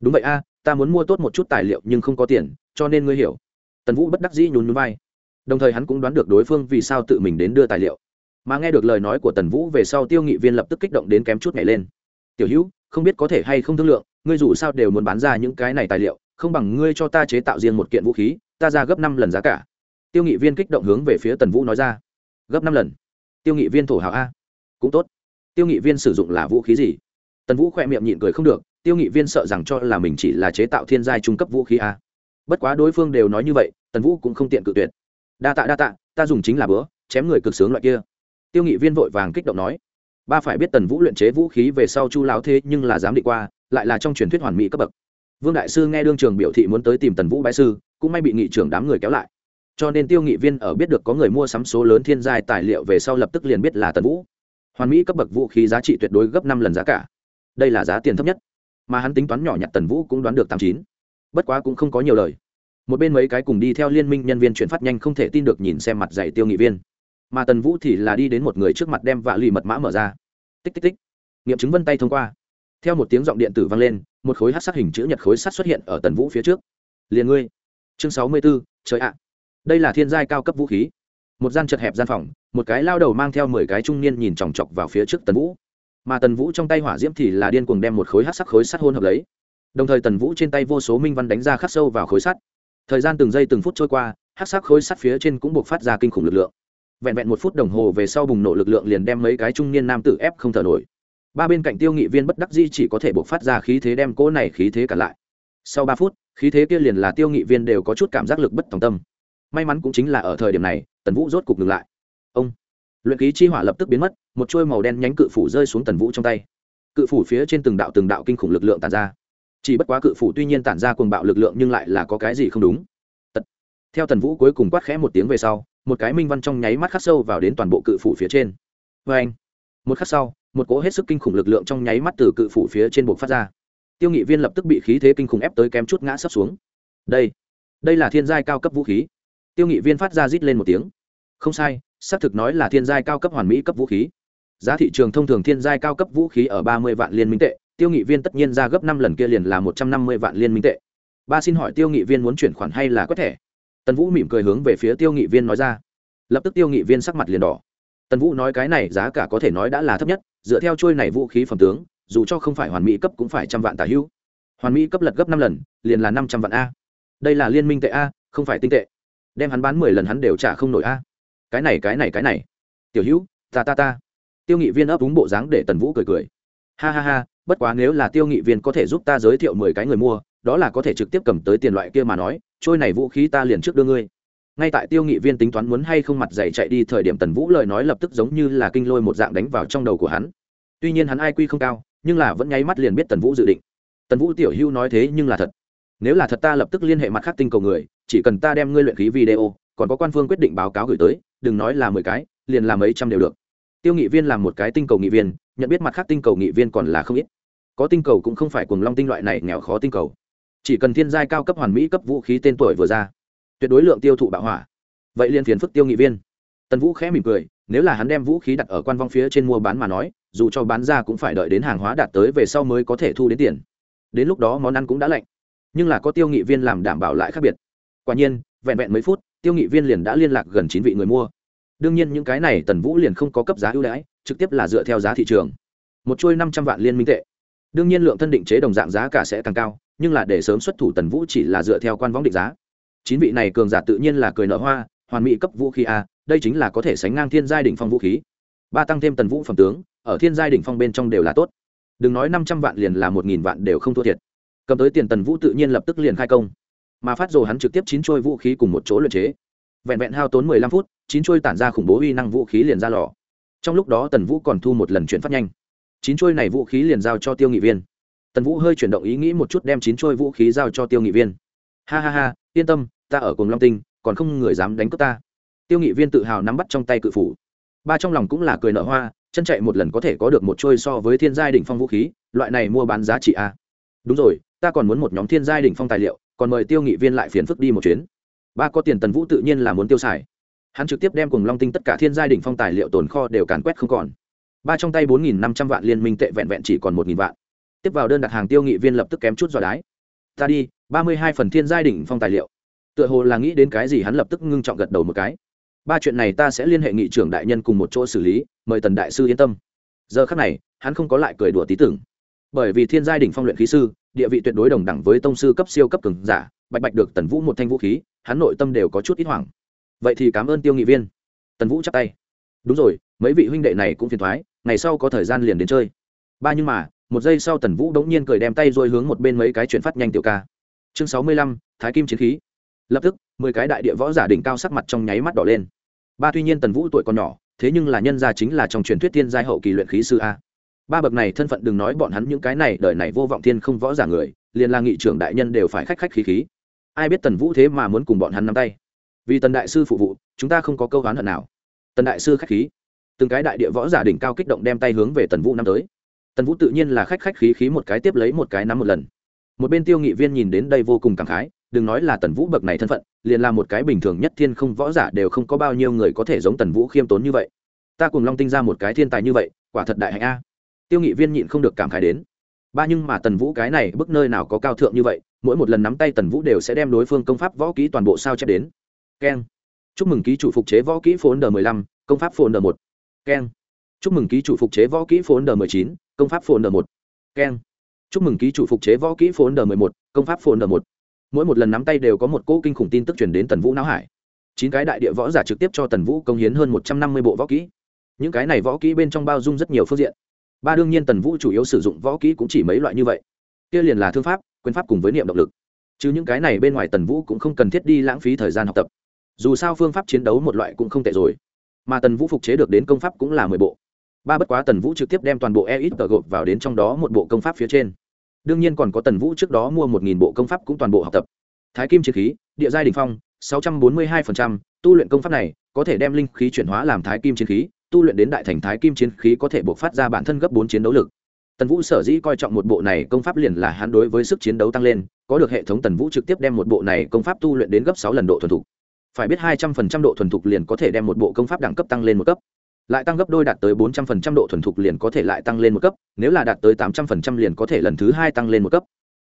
Đúng vậy a, ta muốn mua tốt một chút tài liệu nhưng không có tiền, cho nên ngươi hiểu. Tần vũ bất đắc dĩ nhún nhún vai. Đồng thời hắn cũng đoán được đối phương vì sao tự mình đến đưa tài liệu. Mà nghe được lời nói của tần vũ về sau, tiêu nghị viên lập tức kích động đến kém chút nhảy lên. Tiểu hữu, không biết có thể hay không thương lượng, ngươi dù sao đều muốn bán ra những cái này tài liệu không bằng ngươi cho ta chế tạo riêng một kiện vũ khí, ta ra gấp năm lần giá cả. Tiêu nghị viên kích động hướng về phía tần vũ nói ra. Gấp năm lần. Tiêu nghị viên thổ hào a. Cũng tốt. Tiêu nghị viên sử dụng là vũ khí gì? Tần vũ khỏe miệng nhịn cười không được, tiêu nghị viên sợ rằng cho là mình chỉ là chế tạo thiên giai trung cấp vũ khí a. Bất quá đối phương đều nói như vậy, tần vũ cũng không tiện cự tuyệt. Đa tạ đa tạ, ta dùng chính là bữa, chém người cực sướng loại kia. Tiêu nghị viên vội vàng kích động nói. Ba phải biết tần vũ luyện chế vũ khí về sau chu láo thế nhưng là dám đi qua, lại là trong truyền thuyết hoàn mỹ cấp bậc vương đại sư nghe đương trường biểu thị muốn tới tìm tần vũ bái sư, cũng may bị nghị trưởng đám người kéo lại. Cho nên tiêu nghị viên ở biết được có người mua sắm số lớn thiên giai tài liệu về sau lập tức liền biết là tần vũ. Hoàn mỹ cấp bậc vũ khí giá trị tuyệt đối gấp năm lần giá cả. Đây là giá tiền thấp nhất. Mà hắn tính toán nhỏ nhặt tần vũ cũng đoán được tám chín. Bất quá cũng không có nhiều lời. Một bên mấy cái cùng đi theo liên minh nhân viên chuyển phát nhanh không thể tin được nhìn xem mặt dạy tiêu nghị viên. Mà tần vũ thì là đi đến một người trước mặt đem vạ lì mật mã mở ra. Tích tích tích. Nghiệm chứng vân tay thông qua. Theo một tiếng giọng điện tử vang lên một khối hát sát hình chữ nhật khối sắt xuất hiện ở tần vũ phía trước. Liền ngươi. Chương sáu mươi b ố trời ạ. Đây là thiên giai cao cấp vũ khí. Một gian chật hẹp gian phòng, một cái lao đầu mang theo mười cái trung niên nhìn chòng chọc vào phía trước tần vũ. Mà tần vũ trong tay hỏa diễm thì là điên cuồng đem một khối hát sắc khối sắt hôn hợp lấy. Đồng thời tần vũ trên tay vô số minh văn đánh ra khắc sâu vào khối sắt. Thời gian từng giây từng phút trôi qua, hát sắc khối sắt phía trên cũng buộc phát ra kinh khủng lực lượng. Vẹn vẹn một phút đồng hồ về sau bùng nổ lực lượng liền đem mấy cái trung niên nam tử ép không thở nổi ba bên cạnh tiêu nghị viên bất đắc di chỉ có thể buộc phát ra khí thế đem cỗ này khí thế cả lại. Sau ba phút, khí thế kia liền là tiêu nghị viên đều có chút cảm giác lực bất tòng tâm. May mắn cũng chính là ở thời điểm này, tần vũ rốt cục ngừng lại. Ông! Luyện khí chi hỏa lập tức biến mất, một chuôi màu đen nhánh cự phủ rơi xuống tần vũ trong tay. Cự phủ phía trên từng đạo từng đạo kinh khủng lực lượng tàn ra. Chỉ bất quá cự phủ tuy nhiên tản ra cuồng bạo lực lượng nhưng lại là có cái gì không đúng. Tật. theo tần vũ cuối cùng quát khẽ một tiếng về sau, một cái minh văn trong nháy mắt khắc sâu vào đến toàn bộ cự phủ phía trên. Vê anh một khắc sau một cỗ hết sức kinh khủng lực lượng trong nháy mắt từ cự phủ phía trên buộc phát ra. Tiêu nghị viên lập tức bị khí thế kinh khủng ép tới kém chút ngã sấp xuống. Đây đây là thiên giai cao cấp vũ khí. Tiêu nghị viên phát ra rít lên một tiếng. Không sai, xác thực nói là thiên giai cao cấp hoàn mỹ cấp vũ khí. Giá thị trường thông thường thiên giai cao cấp vũ khí ở ba mươi vạn liên minh tệ, tiêu nghị viên tất nhiên ra gấp năm lần kia liền là một trăm năm mươi vạn liên minh tệ. Ba xin hỏi tiêu nghị viên muốn chuyển khoản hay là quét thẻ? Tần vũ mỉm cười hướng về phía tiêu nghị viên nói ra. Lập tức tiêu nghị viên sắc mặt liền đỏ. Tần vũ nói cái này giá cả có thể nói đã là thấp nhất dựa theo trôi này vũ khí phẩm tướng, dù cho không phải hoàn mỹ cấp cũng phải trăm vạn tả hữu. Hoàn mỹ cấp lật gấp năm lần, liền là năm trăm vạn a. Đây là liên minh tệ a, không phải tinh tệ. Đem hắn bán mười lần hắn đều trả không nổi a. Cái này cái này cái này. Tiểu hữu, ta ta ta. Tiêu nghị viên ấp úng bộ dáng để tần vũ cười cười. Ha ha ha, bất quá nếu là tiêu nghị viên có thể giúp ta giới thiệu mười cái người mua, đó là có thể trực tiếp cầm tới tiền loại kia mà nói, trôi này vũ khí ta liền trước đưa ngươi ngay tại tiêu nghị viên tính toán muốn hay không mặt dày chạy đi thời điểm tần vũ lời nói lập tức giống như là kinh lôi một dạng đánh vào trong đầu của hắn. Tuy nhiên hắn ai quy không cao, nhưng là vẫn nháy mắt liền biết tần vũ dự định. Tần vũ tiểu hưu nói thế nhưng là thật. Nếu là thật ta lập tức liên hệ mặt khác tinh cầu người, chỉ cần ta đem ngươi luyện khí video, còn có quan phương quyết định báo cáo gửi tới, đừng nói là mười cái, liền làm mấy trăm đều được. Tiêu nghị viên làm một cái tinh cầu nghị viên, nhận biết mặt khác tinh cầu nghị viên còn là không ít. Có tinh cầu cũng không phải cùng long tinh loại này nghèo khó tinh cầu. Chỉ cần thiên giai cao cấp hoàn mỹ cấp vũ khí tên tuổi vừa ra tuyệt đối lượng tiêu thụ bạo hỏa. Vậy liền phiền phức tiêu nghị viên. Tần vũ khẽ mỉm cười, nếu là hắn đem vũ khí đặt ở quan vong phía trên mua bán mà nói, dù cho bán ra cũng phải đợi đến hàng hóa đạt tới về sau mới có thể thu đến tiền. Đến lúc đó món ăn cũng đã lạnh. Nhưng là có tiêu nghị viên làm đảm bảo lại khác biệt. Quả nhiên, vẹn vẹn mấy phút, tiêu nghị viên liền đã liên lạc gần chín vị người mua. Đương nhiên những cái này tần vũ liền không có cấp giá ưu đãi, trực tiếp là dựa theo giá thị trường. Một chuôi năm trăm vạn liên minh tệ. Đương nhiên lượng thân định chế đồng dạng giá cả sẽ càng cao, nhưng là để sớm xuất thủ tần vũ chỉ là dựa theo quan võng định giá chín vị này cường giả tự nhiên là cười nở hoa, hoàn mỹ cấp vũ khí a, đây chính là có thể sánh ngang thiên giai đỉnh phong vũ khí. Ba tăng thêm tần vũ phẩm tướng, ở thiên giai đỉnh phong bên trong đều là tốt. Đừng nói năm trăm vạn liền là một nghìn vạn đều không thua thiệt. Cầm tới tiền tần vũ tự nhiên lập tức liền khai công. Mà phát rồ hắn trực tiếp chín trôi vũ khí cùng một chỗ luyện chế. Vẹn vẹn hao tốn mười lăm phút, chín trôi tản ra khủng bố uy năng vũ khí liền ra lò. Trong lúc đó tần vũ còn thu một lần chuyển phát nhanh. Chín trôi này vũ khí liền giao cho tiêu nghị viên. Tần vũ hơi chuyển động ý nghĩ một chút đem chín trôi vũ khí giao cho tiêu nghị viên. Ha ha ha, yên tâm ta ở cùng long tinh, còn không người dám đánh cướp ta. Tiêu nghị viên tự hào nắm bắt trong tay cự phủ. Ba trong lòng cũng là cười nở hoa, chân chạy một lần có thể có được một trôi so với thiên giai đỉnh phong vũ khí, loại này mua bán giá trị a. À? đúng rồi, ta còn muốn một nhóm thiên giai đỉnh phong tài liệu, còn mời tiêu nghị viên lại phiền phức đi một chuyến. Ba có tiền tần vũ tự nhiên là muốn tiêu xài. Hắn trực tiếp đem cùng long tinh tất cả thiên giai đỉnh phong tài liệu tồn kho đều càn quét không còn. Ba trong tay bốn nghìn năm trăm vạn liên minh tệ vẹn vẹn chỉ còn một nghìn vạn. Tiếp vào đơn đặt hàng, tiêu nghị viên lập tức kém chút dò đái. Ta đi, ba mươi hai phần thiên giai đỉnh phong tài liệu tựa hồ là nghĩ đến cái gì hắn lập tức ngưng trọng gật đầu một cái. Ba chuyện này ta sẽ liên hệ nghị trưởng đại nhân cùng một chỗ xử lý, mời tần đại sư yên tâm. Giờ khắc này, hắn không có lại cười đùa tí tưởng. Bởi vì thiên giai đỉnh phong luyện khí sư, địa vị tuyệt đối đồng đẳng với tông sư cấp siêu cấp cường giả, bạch bạch được tần vũ một thanh vũ khí, hắn nội tâm đều có chút ít hoảng. Vậy thì cảm ơn tiêu nghị viên. Tần vũ chắp tay. Đúng rồi, mấy vị huynh đệ này cũng phiền thoái, ngày sau có thời gian liền đến chơi. Ba nhưng mà, một giây sau tần vũ đống nhiên cười đem tay rồi hướng một bên mấy cái chuyển phát nhanh tiểu ca. Chương sáu mươi lăm, thái kim chiến khí lập tức, mười cái đại địa võ giả đỉnh cao sắc mặt trong nháy mắt đỏ lên. Ba tuy nhiên tần vũ tuổi còn nhỏ, thế nhưng là nhân gia chính là trong truyền thuyết thiên giai hậu kỳ luyện khí sư a. Ba bậc này thân phận đừng nói bọn hắn những cái này, đời này vô vọng thiên không võ giả người, liền là nghị trưởng đại nhân đều phải khách khách khí khí. Ai biết tần vũ thế mà muốn cùng bọn hắn nắm tay? Vì tần đại sư phụ vụ, chúng ta không có câu oán hận nào. Tần đại sư khách khí. Từng cái đại địa võ giả đỉnh cao kích động đem tay hướng về tần vũ năm tới. Tần vũ tự nhiên là khách khách khí khí một cái tiếp lấy một cái nắm một lần một bên tiêu nghị viên nhìn đến đây vô cùng cảm khái, đừng nói là tần vũ bậc này thân phận, liền là một cái bình thường nhất thiên không võ giả đều không có bao nhiêu người có thể giống tần vũ khiêm tốn như vậy. Ta cùng long tinh ra một cái thiên tài như vậy, quả thật đại hạnh a. Tiêu nghị viên nhịn không được cảm khái đến. Ba nhưng mà tần vũ cái này bức nơi nào có cao thượng như vậy, mỗi một lần nắm tay tần vũ đều sẽ đem đối phương công pháp võ kỹ toàn bộ sao chép đến. Keng. Chúc mừng ký chủ phục chế võ kỹ phốn n mười lăm, công pháp phốn n một. Keng. Chúc mừng ký chủ phục chế võ kỹ phốn n mười chín, công pháp phốn n một. Keng chúc mừng ký chủ phục chế võ kỹ phồn đờ mười một, công pháp phồn đờ một. Mỗi một lần nắm tay đều có một cỗ kinh khủng tin tức truyền đến tần vũ não hải. Chín cái đại địa võ giả trực tiếp cho tần vũ công hiến hơn một trăm năm mươi bộ võ kỹ. Những cái này võ kỹ bên trong bao dung rất nhiều phương diện. Ba đương nhiên tần vũ chủ yếu sử dụng võ kỹ cũng chỉ mấy loại như vậy. Kia liền là thương pháp, quyền pháp cùng với niệm động lực. Chứ những cái này bên ngoài tần vũ cũng không cần thiết đi lãng phí thời gian học tập. Dù sao phương pháp chiến đấu một loại cũng không tệ rồi. Mà tần vũ phục chế được đến công pháp cũng là mười bộ. Ba bất quá tần vũ trực tiếp đem toàn bộ e ít tờ gộp vào đến trong đó một bộ công pháp phía trên đương nhiên còn có tần vũ trước đó mua một nghìn bộ công pháp cũng toàn bộ học tập. Thái kim chiến khí, địa giai đình phong, sáu trăm bốn mươi hai phần trăm. Tu luyện công pháp này có thể đem linh khí chuyển hóa làm thái kim chiến khí, tu luyện đến đại thành thái kim chiến khí có thể buộc phát ra bản thân gấp bốn chiến đấu lực. Tần vũ sở dĩ coi trọng một bộ này công pháp liền là hắn đối với sức chiến đấu tăng lên, có được hệ thống tần vũ trực tiếp đem một bộ này công pháp tu luyện đến gấp sáu lần độ thuần thục. Phải biết hai trăm phần trăm độ thuần thục liền có thể đem một bộ công pháp đẳng cấp tăng lên một cấp lại tăng gấp đôi đạt tới bốn trăm phần trăm độ thuần thục liền có thể lại tăng lên một cấp, nếu là đạt tới tám trăm phần trăm liền có thể lần thứ hai tăng lên một cấp.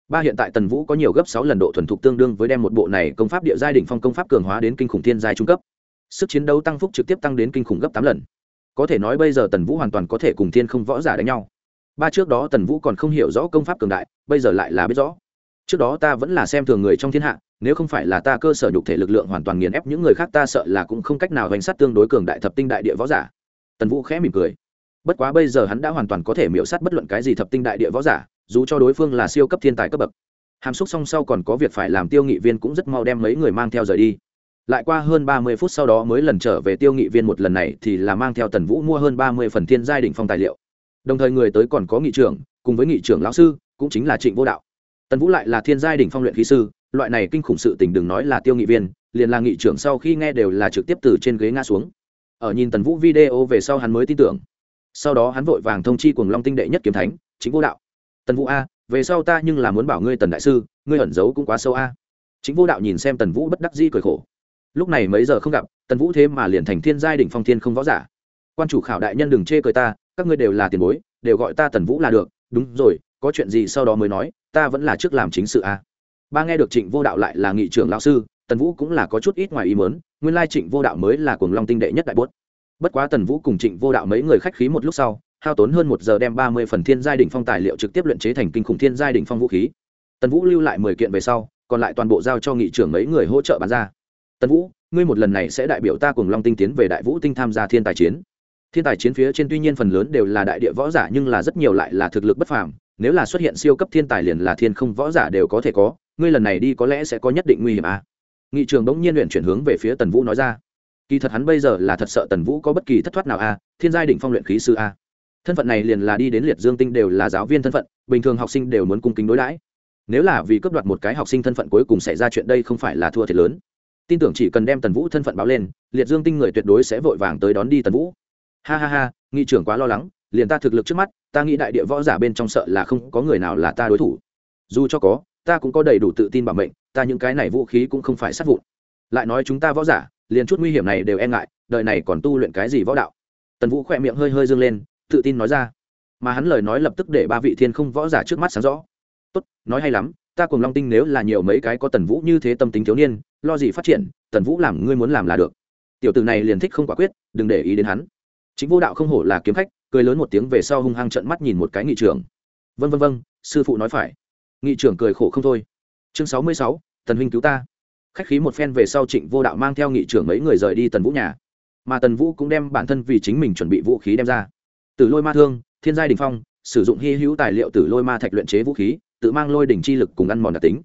Ba hiện tại tần vũ có nhiều gấp sáu lần độ thuần thục tương đương với đem một bộ này công pháp địa giai đỉnh phong công pháp cường hóa đến kinh khủng thiên giai trung cấp. Sức chiến đấu tăng phúc trực tiếp tăng đến kinh khủng gấp tám lần. Có thể nói bây giờ tần vũ hoàn toàn có thể cùng thiên không võ giả đánh nhau. Ba trước đó tần vũ còn không hiểu rõ công pháp cường đại, bây giờ lại là biết rõ. Trước đó ta vẫn là xem thường người trong thiên hạ, nếu không phải là ta cơ sở nhục thể lực lượng hoàn toàn nghiền ép những người khác ta sợ là cũng không cách nào hoành sát tương đối cường đại thập tinh đại địa võ giả tần vũ khẽ mỉm cười. Bất quá bây giờ hắn đã hoàn toàn có thể miễu sát bất luận cái gì thập tinh đại địa võ giả, dù cho đối phương là siêu cấp thiên tài cấp bậc. Hàm xúc song sau còn có việc phải làm, tiêu nghị viên cũng rất mau đem mấy người mang theo rời đi. Lại qua hơn ba mươi phút sau đó mới lần trở về tiêu nghị viên một lần này thì là mang theo tần vũ mua hơn ba mươi phần thiên giai đỉnh phong tài liệu. Đồng thời người tới còn có nghị trưởng, cùng với nghị trưởng lão sư, cũng chính là trịnh vô đạo. Tần vũ lại là thiên giai đỉnh phong luyện khí sư, loại này kinh khủng sự tình đừng nói là tiêu nghị viên, liền là nghị trưởng sau khi nghe đều là trực tiếp từ trên ghế ngã xuống ở nhìn tần vũ video về sau hắn mới tin tưởng. Sau đó hắn vội vàng thông chi cùng long tinh đệ nhất kiếm thánh, chính vô đạo. Tần vũ a, về sau ta nhưng là muốn bảo ngươi tần đại sư, ngươi ẩn giấu cũng quá sâu a. Chính vô đạo nhìn xem tần vũ bất đắc di cười khổ. Lúc này mấy giờ không gặp, tần vũ thế mà liền thành thiên giai đỉnh phong thiên không võ giả. Quan chủ khảo đại nhân đừng chê cười ta, các ngươi đều là tiền bối, đều gọi ta tần vũ là được, đúng rồi, có chuyện gì sau đó mới nói, ta vẫn là trước làm chính sự a. Ba nghe được trịnh vô đạo lại là nghị trưởng lão sư, tần vũ cũng là có chút ít ngoài ý mớn nguyên lai trịnh vô đạo mới là cuồng long tinh đệ nhất đại bốt. Bất quá tần vũ cùng trịnh vô đạo mấy người khách khí một lúc sau, hao tốn hơn một giờ đem ba mươi phần thiên giai đ ỉ n h phong tài liệu trực tiếp luyện chế thành kinh khủng thiên giai đ ỉ n h phong vũ khí. Tần vũ lưu lại mười kiện về sau, còn lại toàn bộ giao cho nghị trưởng mấy người hỗ trợ bán ra. Tần vũ, ngươi một lần này sẽ đại biểu ta cùng long tinh tiến về đại vũ tinh tham gia thiên tài chiến. Thiên tài chiến phía trên tuy nhiên phần lớn đều là đại địa võ giả nhưng là rất nhiều lại là thực lực bất phàm. Nếu là xuất hiện siêu cấp thiên tài liền là thiên không võ giả đều có thể có. Ngươi lần này đi có lẽ sẽ có nhất định nguy hiểm à? Nghị trường bỗng nhiên luyện chuyển hướng về phía tần vũ nói ra. Kỳ thật hắn bây giờ là thật sợ tần vũ có bất kỳ thất thoát nào a thiên giai định phong luyện khí sư a thân phận này liền là đi đến liệt dương tinh đều là giáo viên thân phận, bình thường học sinh đều muốn cung kính đối đãi. Nếu là vì cấp đoạt một cái học sinh thân phận cuối cùng xảy ra chuyện đây không phải là thua thiệt lớn. Tin tưởng chỉ cần đem tần vũ thân phận báo lên, liệt dương tinh người tuyệt đối sẽ vội vàng tới đón đi tần vũ. Ha ha ha, nghị trưởng quá lo lắng, liền ta thực lực trước mắt, ta nghĩ đại địa võ giả bên trong sợ là không có người nào là ta đối thủ. Dù cho có ta cũng có đầy đủ tự tin bảo mệnh, ta những cái này vũ khí cũng không phải sát vụn. Lại nói chúng ta võ giả, liền chút nguy hiểm này đều e ngại, đời này còn tu luyện cái gì võ đạo? Tần vũ khỏe miệng hơi hơi dâng lên, tự tin nói ra. Mà hắn lời nói lập tức để ba vị thiên không võ giả trước mắt sáng rõ. Tốt, nói hay lắm, ta cùng long tinh nếu là nhiều mấy cái có tần vũ như thế tâm tính thiếu niên, lo gì phát triển, tần vũ làm ngươi muốn làm là được. Tiểu tử này liền thích không quả quyết, đừng để ý đến hắn. Chính vô đạo không hổ là kiếm khách, cười lớn một tiếng về sau hung hăng trận mắt nhìn một cái nghị trưởng vân vân vân sư phụ nói phải nghị trưởng cười khổ không thôi. Chương sáu mươi sáu, tần huynh cứu ta. Khách khí một phen về sau trịnh vô đạo mang theo nghị trưởng mấy người rời đi tần vũ nhà. Mà tần vũ cũng đem bản thân vì chính mình chuẩn bị vũ khí đem ra. Từ lôi ma thương, thiên giai đình phong, sử dụng hy hữu tài liệu từ lôi ma thạch luyện chế vũ khí, tự mang lôi đỉnh chi lực cùng ăn mòn đặc tính.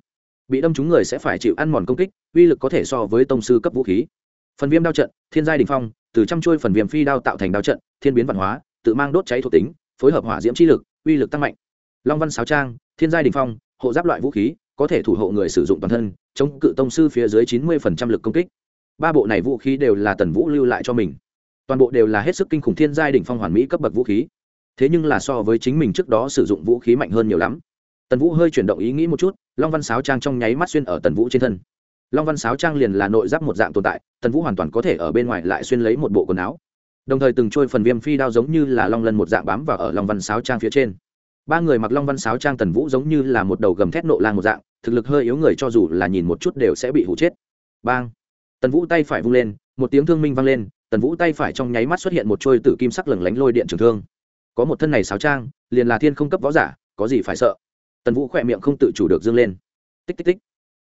Bị đâm trúng người sẽ phải chịu ăn mòn công kích, uy lực có thể so với tông sư cấp vũ khí. Phần viêm đao trận, thiên giai đình phong, từ trăm chuôi phần viêm phi đao tạo thành đao trận, thiên biến văn hóa, tự mang đốt cháy thuộc tính, phối hợp hỏa diễm chi lực, uy lực tăng mạnh. Long văn sáo trang, thiên giai đình phong hộ giáp loại vũ khí, có thể thủ hộ người sử dụng toàn thân, chống cự tông sư phía dưới chín mươi lực công kích. Ba bộ này vũ khí đều là tần vũ lưu lại cho mình. Toàn bộ đều là hết sức kinh khủng thiên giai đỉnh phong hoàn mỹ cấp bậc vũ khí. Thế nhưng là so với chính mình trước đó sử dụng vũ khí mạnh hơn nhiều lắm. Tần vũ hơi chuyển động ý nghĩ một chút, long văn sáo trang trong nháy mắt xuyên ở tần vũ trên thân. Long văn sáo trang liền là nội giáp một dạng tồn tại, tần vũ hoàn toàn có thể ở bên ngoài lại xuyên lấy một bộ quần áo. Đồng thời từng trôi phần viêm phi đao giống như là long lân một dạng bám vào ở long văn sáo trang phía trên ba người mặc long văn sáo trang tần vũ giống như là một đầu gầm thét nộ lang một dạng, thực lực hơi yếu người cho dù là nhìn một chút đều sẽ bị hụ chết. Bang! Tần vũ tay phải vung lên, một tiếng thương minh vang lên, tần vũ tay phải trong nháy mắt xuất hiện một trôi tử kim sắc lừng lánh lôi điện trường thương. Có một thân này sáo trang, liền là thiên không cấp võ giả, có gì phải sợ? Tần vũ khỏe miệng không tự chủ được dương lên. Tích tích tích.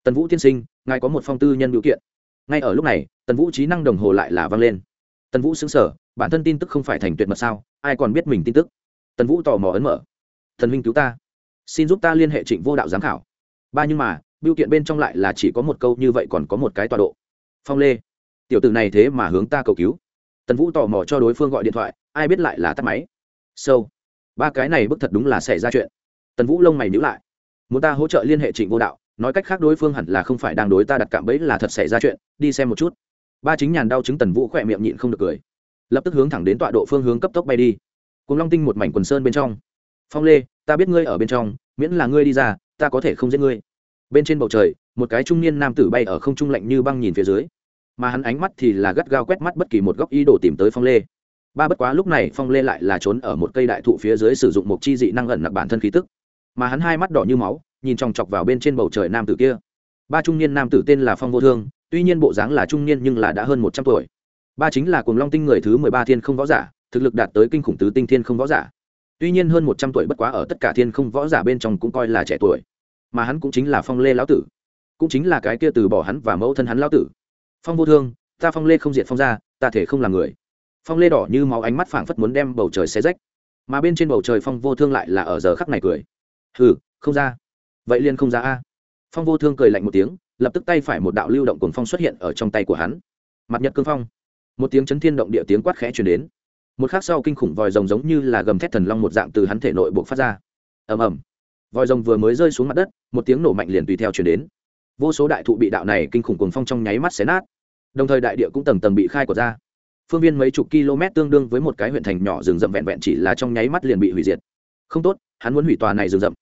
Tần vũ tiên sinh, ngài có một phong tư nhân biểu kiện. Ngay ở lúc này, tần vũ trí năng đồng hồ lại là vang lên. Tần vũ xứng sở bản thân tin tức không phải thành tuyệt mật sao? Ai còn biết mình tin tức? Tần vũ tò mò ấn mở thần minh cứu ta. Xin giúp ta liên hệ trịnh vô đạo giám khảo. Ba nhưng mà biểu kiện bên trong lại là chỉ có một câu như vậy còn có một cái tọa độ. Phong lê, tiểu tử này thế mà hướng ta cầu cứu. Tần vũ tò mò cho đối phương gọi điện thoại, ai biết lại là tắt máy. Sâu, ba cái này bức thật đúng là xảy ra chuyện. Tần vũ lông mày nhữ lại. Muốn ta hỗ trợ liên hệ trịnh vô đạo, nói cách khác đối phương hẳn là không phải đang đối ta đặt cạm bẫy là thật xảy ra chuyện, đi xem một chút. Ba chính nhàn đau chứng tần vũ khỏe miệng nhịn không được cười. Lập tức hướng thẳng đến tọa độ phương hướng cấp tốc bay đi. Cùng long tinh một mảnh quần sơn bên trong phong lê, ta biết ngươi ở bên trong, miễn là ngươi đi ra, ta có thể không giết ngươi. Bên trên bầu trời, một cái trung niên nam tử bay ở không trung lạnh như băng nhìn phía dưới. Mà hắn ánh mắt thì là gắt gao quét mắt bất kỳ một góc ý đồ tìm tới phong lê. Ba bất quá lúc này phong lê lại là trốn ở một cây đại thụ phía dưới sử dụng một chi dị năng ẩn nặc bản thân khí tức. Mà hắn hai mắt đỏ như máu, nhìn chòng chọc vào bên trên bầu trời nam tử kia. Ba trung niên nam tử tên là phong vô thương, tuy nhiên bộ dáng là trung niên nhưng là đã hơn một trăm tuổi. Ba chính là cùng long tinh người thứ mười ba thiên không võ giả, thực lực đạt tới kinh khủng tứ tinh thiên không võ giả tuy nhiên hơn một trăm tuổi bất quá ở tất cả thiên không võ giả bên trong cũng coi là trẻ tuổi, mà hắn cũng chính là phong lê lão tử, cũng chính là cái kia từ bỏ hắn và mẫu thân hắn lão tử. Phong vô thương, ta phong lê không diệt phong ra ta thể không là người. Phong lê đỏ như máu ánh mắt phảng phất muốn đem bầu trời xé rách, mà bên trên bầu trời phong vô thương lại là ở giờ khắc này cười. Hừ, không ra. Vậy liền không ra a. Phong vô thương cười lạnh một tiếng, lập tức tay phải một đạo lưu động cuồng phong xuất hiện ở trong tay của hắn. Mặt nhật cương phong. Một tiếng chấn thiên động địa tiếng quát khẽ truyền đến một khắc sau kinh khủng vòi rồng giống như là gầm thét thần long một dạng từ hắn thể nội buộc phát ra. Ầm ầm. Vòi rồng vừa mới rơi xuống mặt đất, một tiếng nổ mạnh liền tùy theo truyền đến. Vô số đại thụ bị đạo này kinh khủng cuồng phong trong nháy mắt xé nát. Đồng thời đại địa cũng tầng tầng bị khai của ra. Phương viên mấy chục km tương đương với một cái huyện thành nhỏ rừng rậm vẹn vẹn chỉ là trong nháy mắt liền bị hủy diệt. Không tốt, hắn muốn hủy tòa này rừng rậm.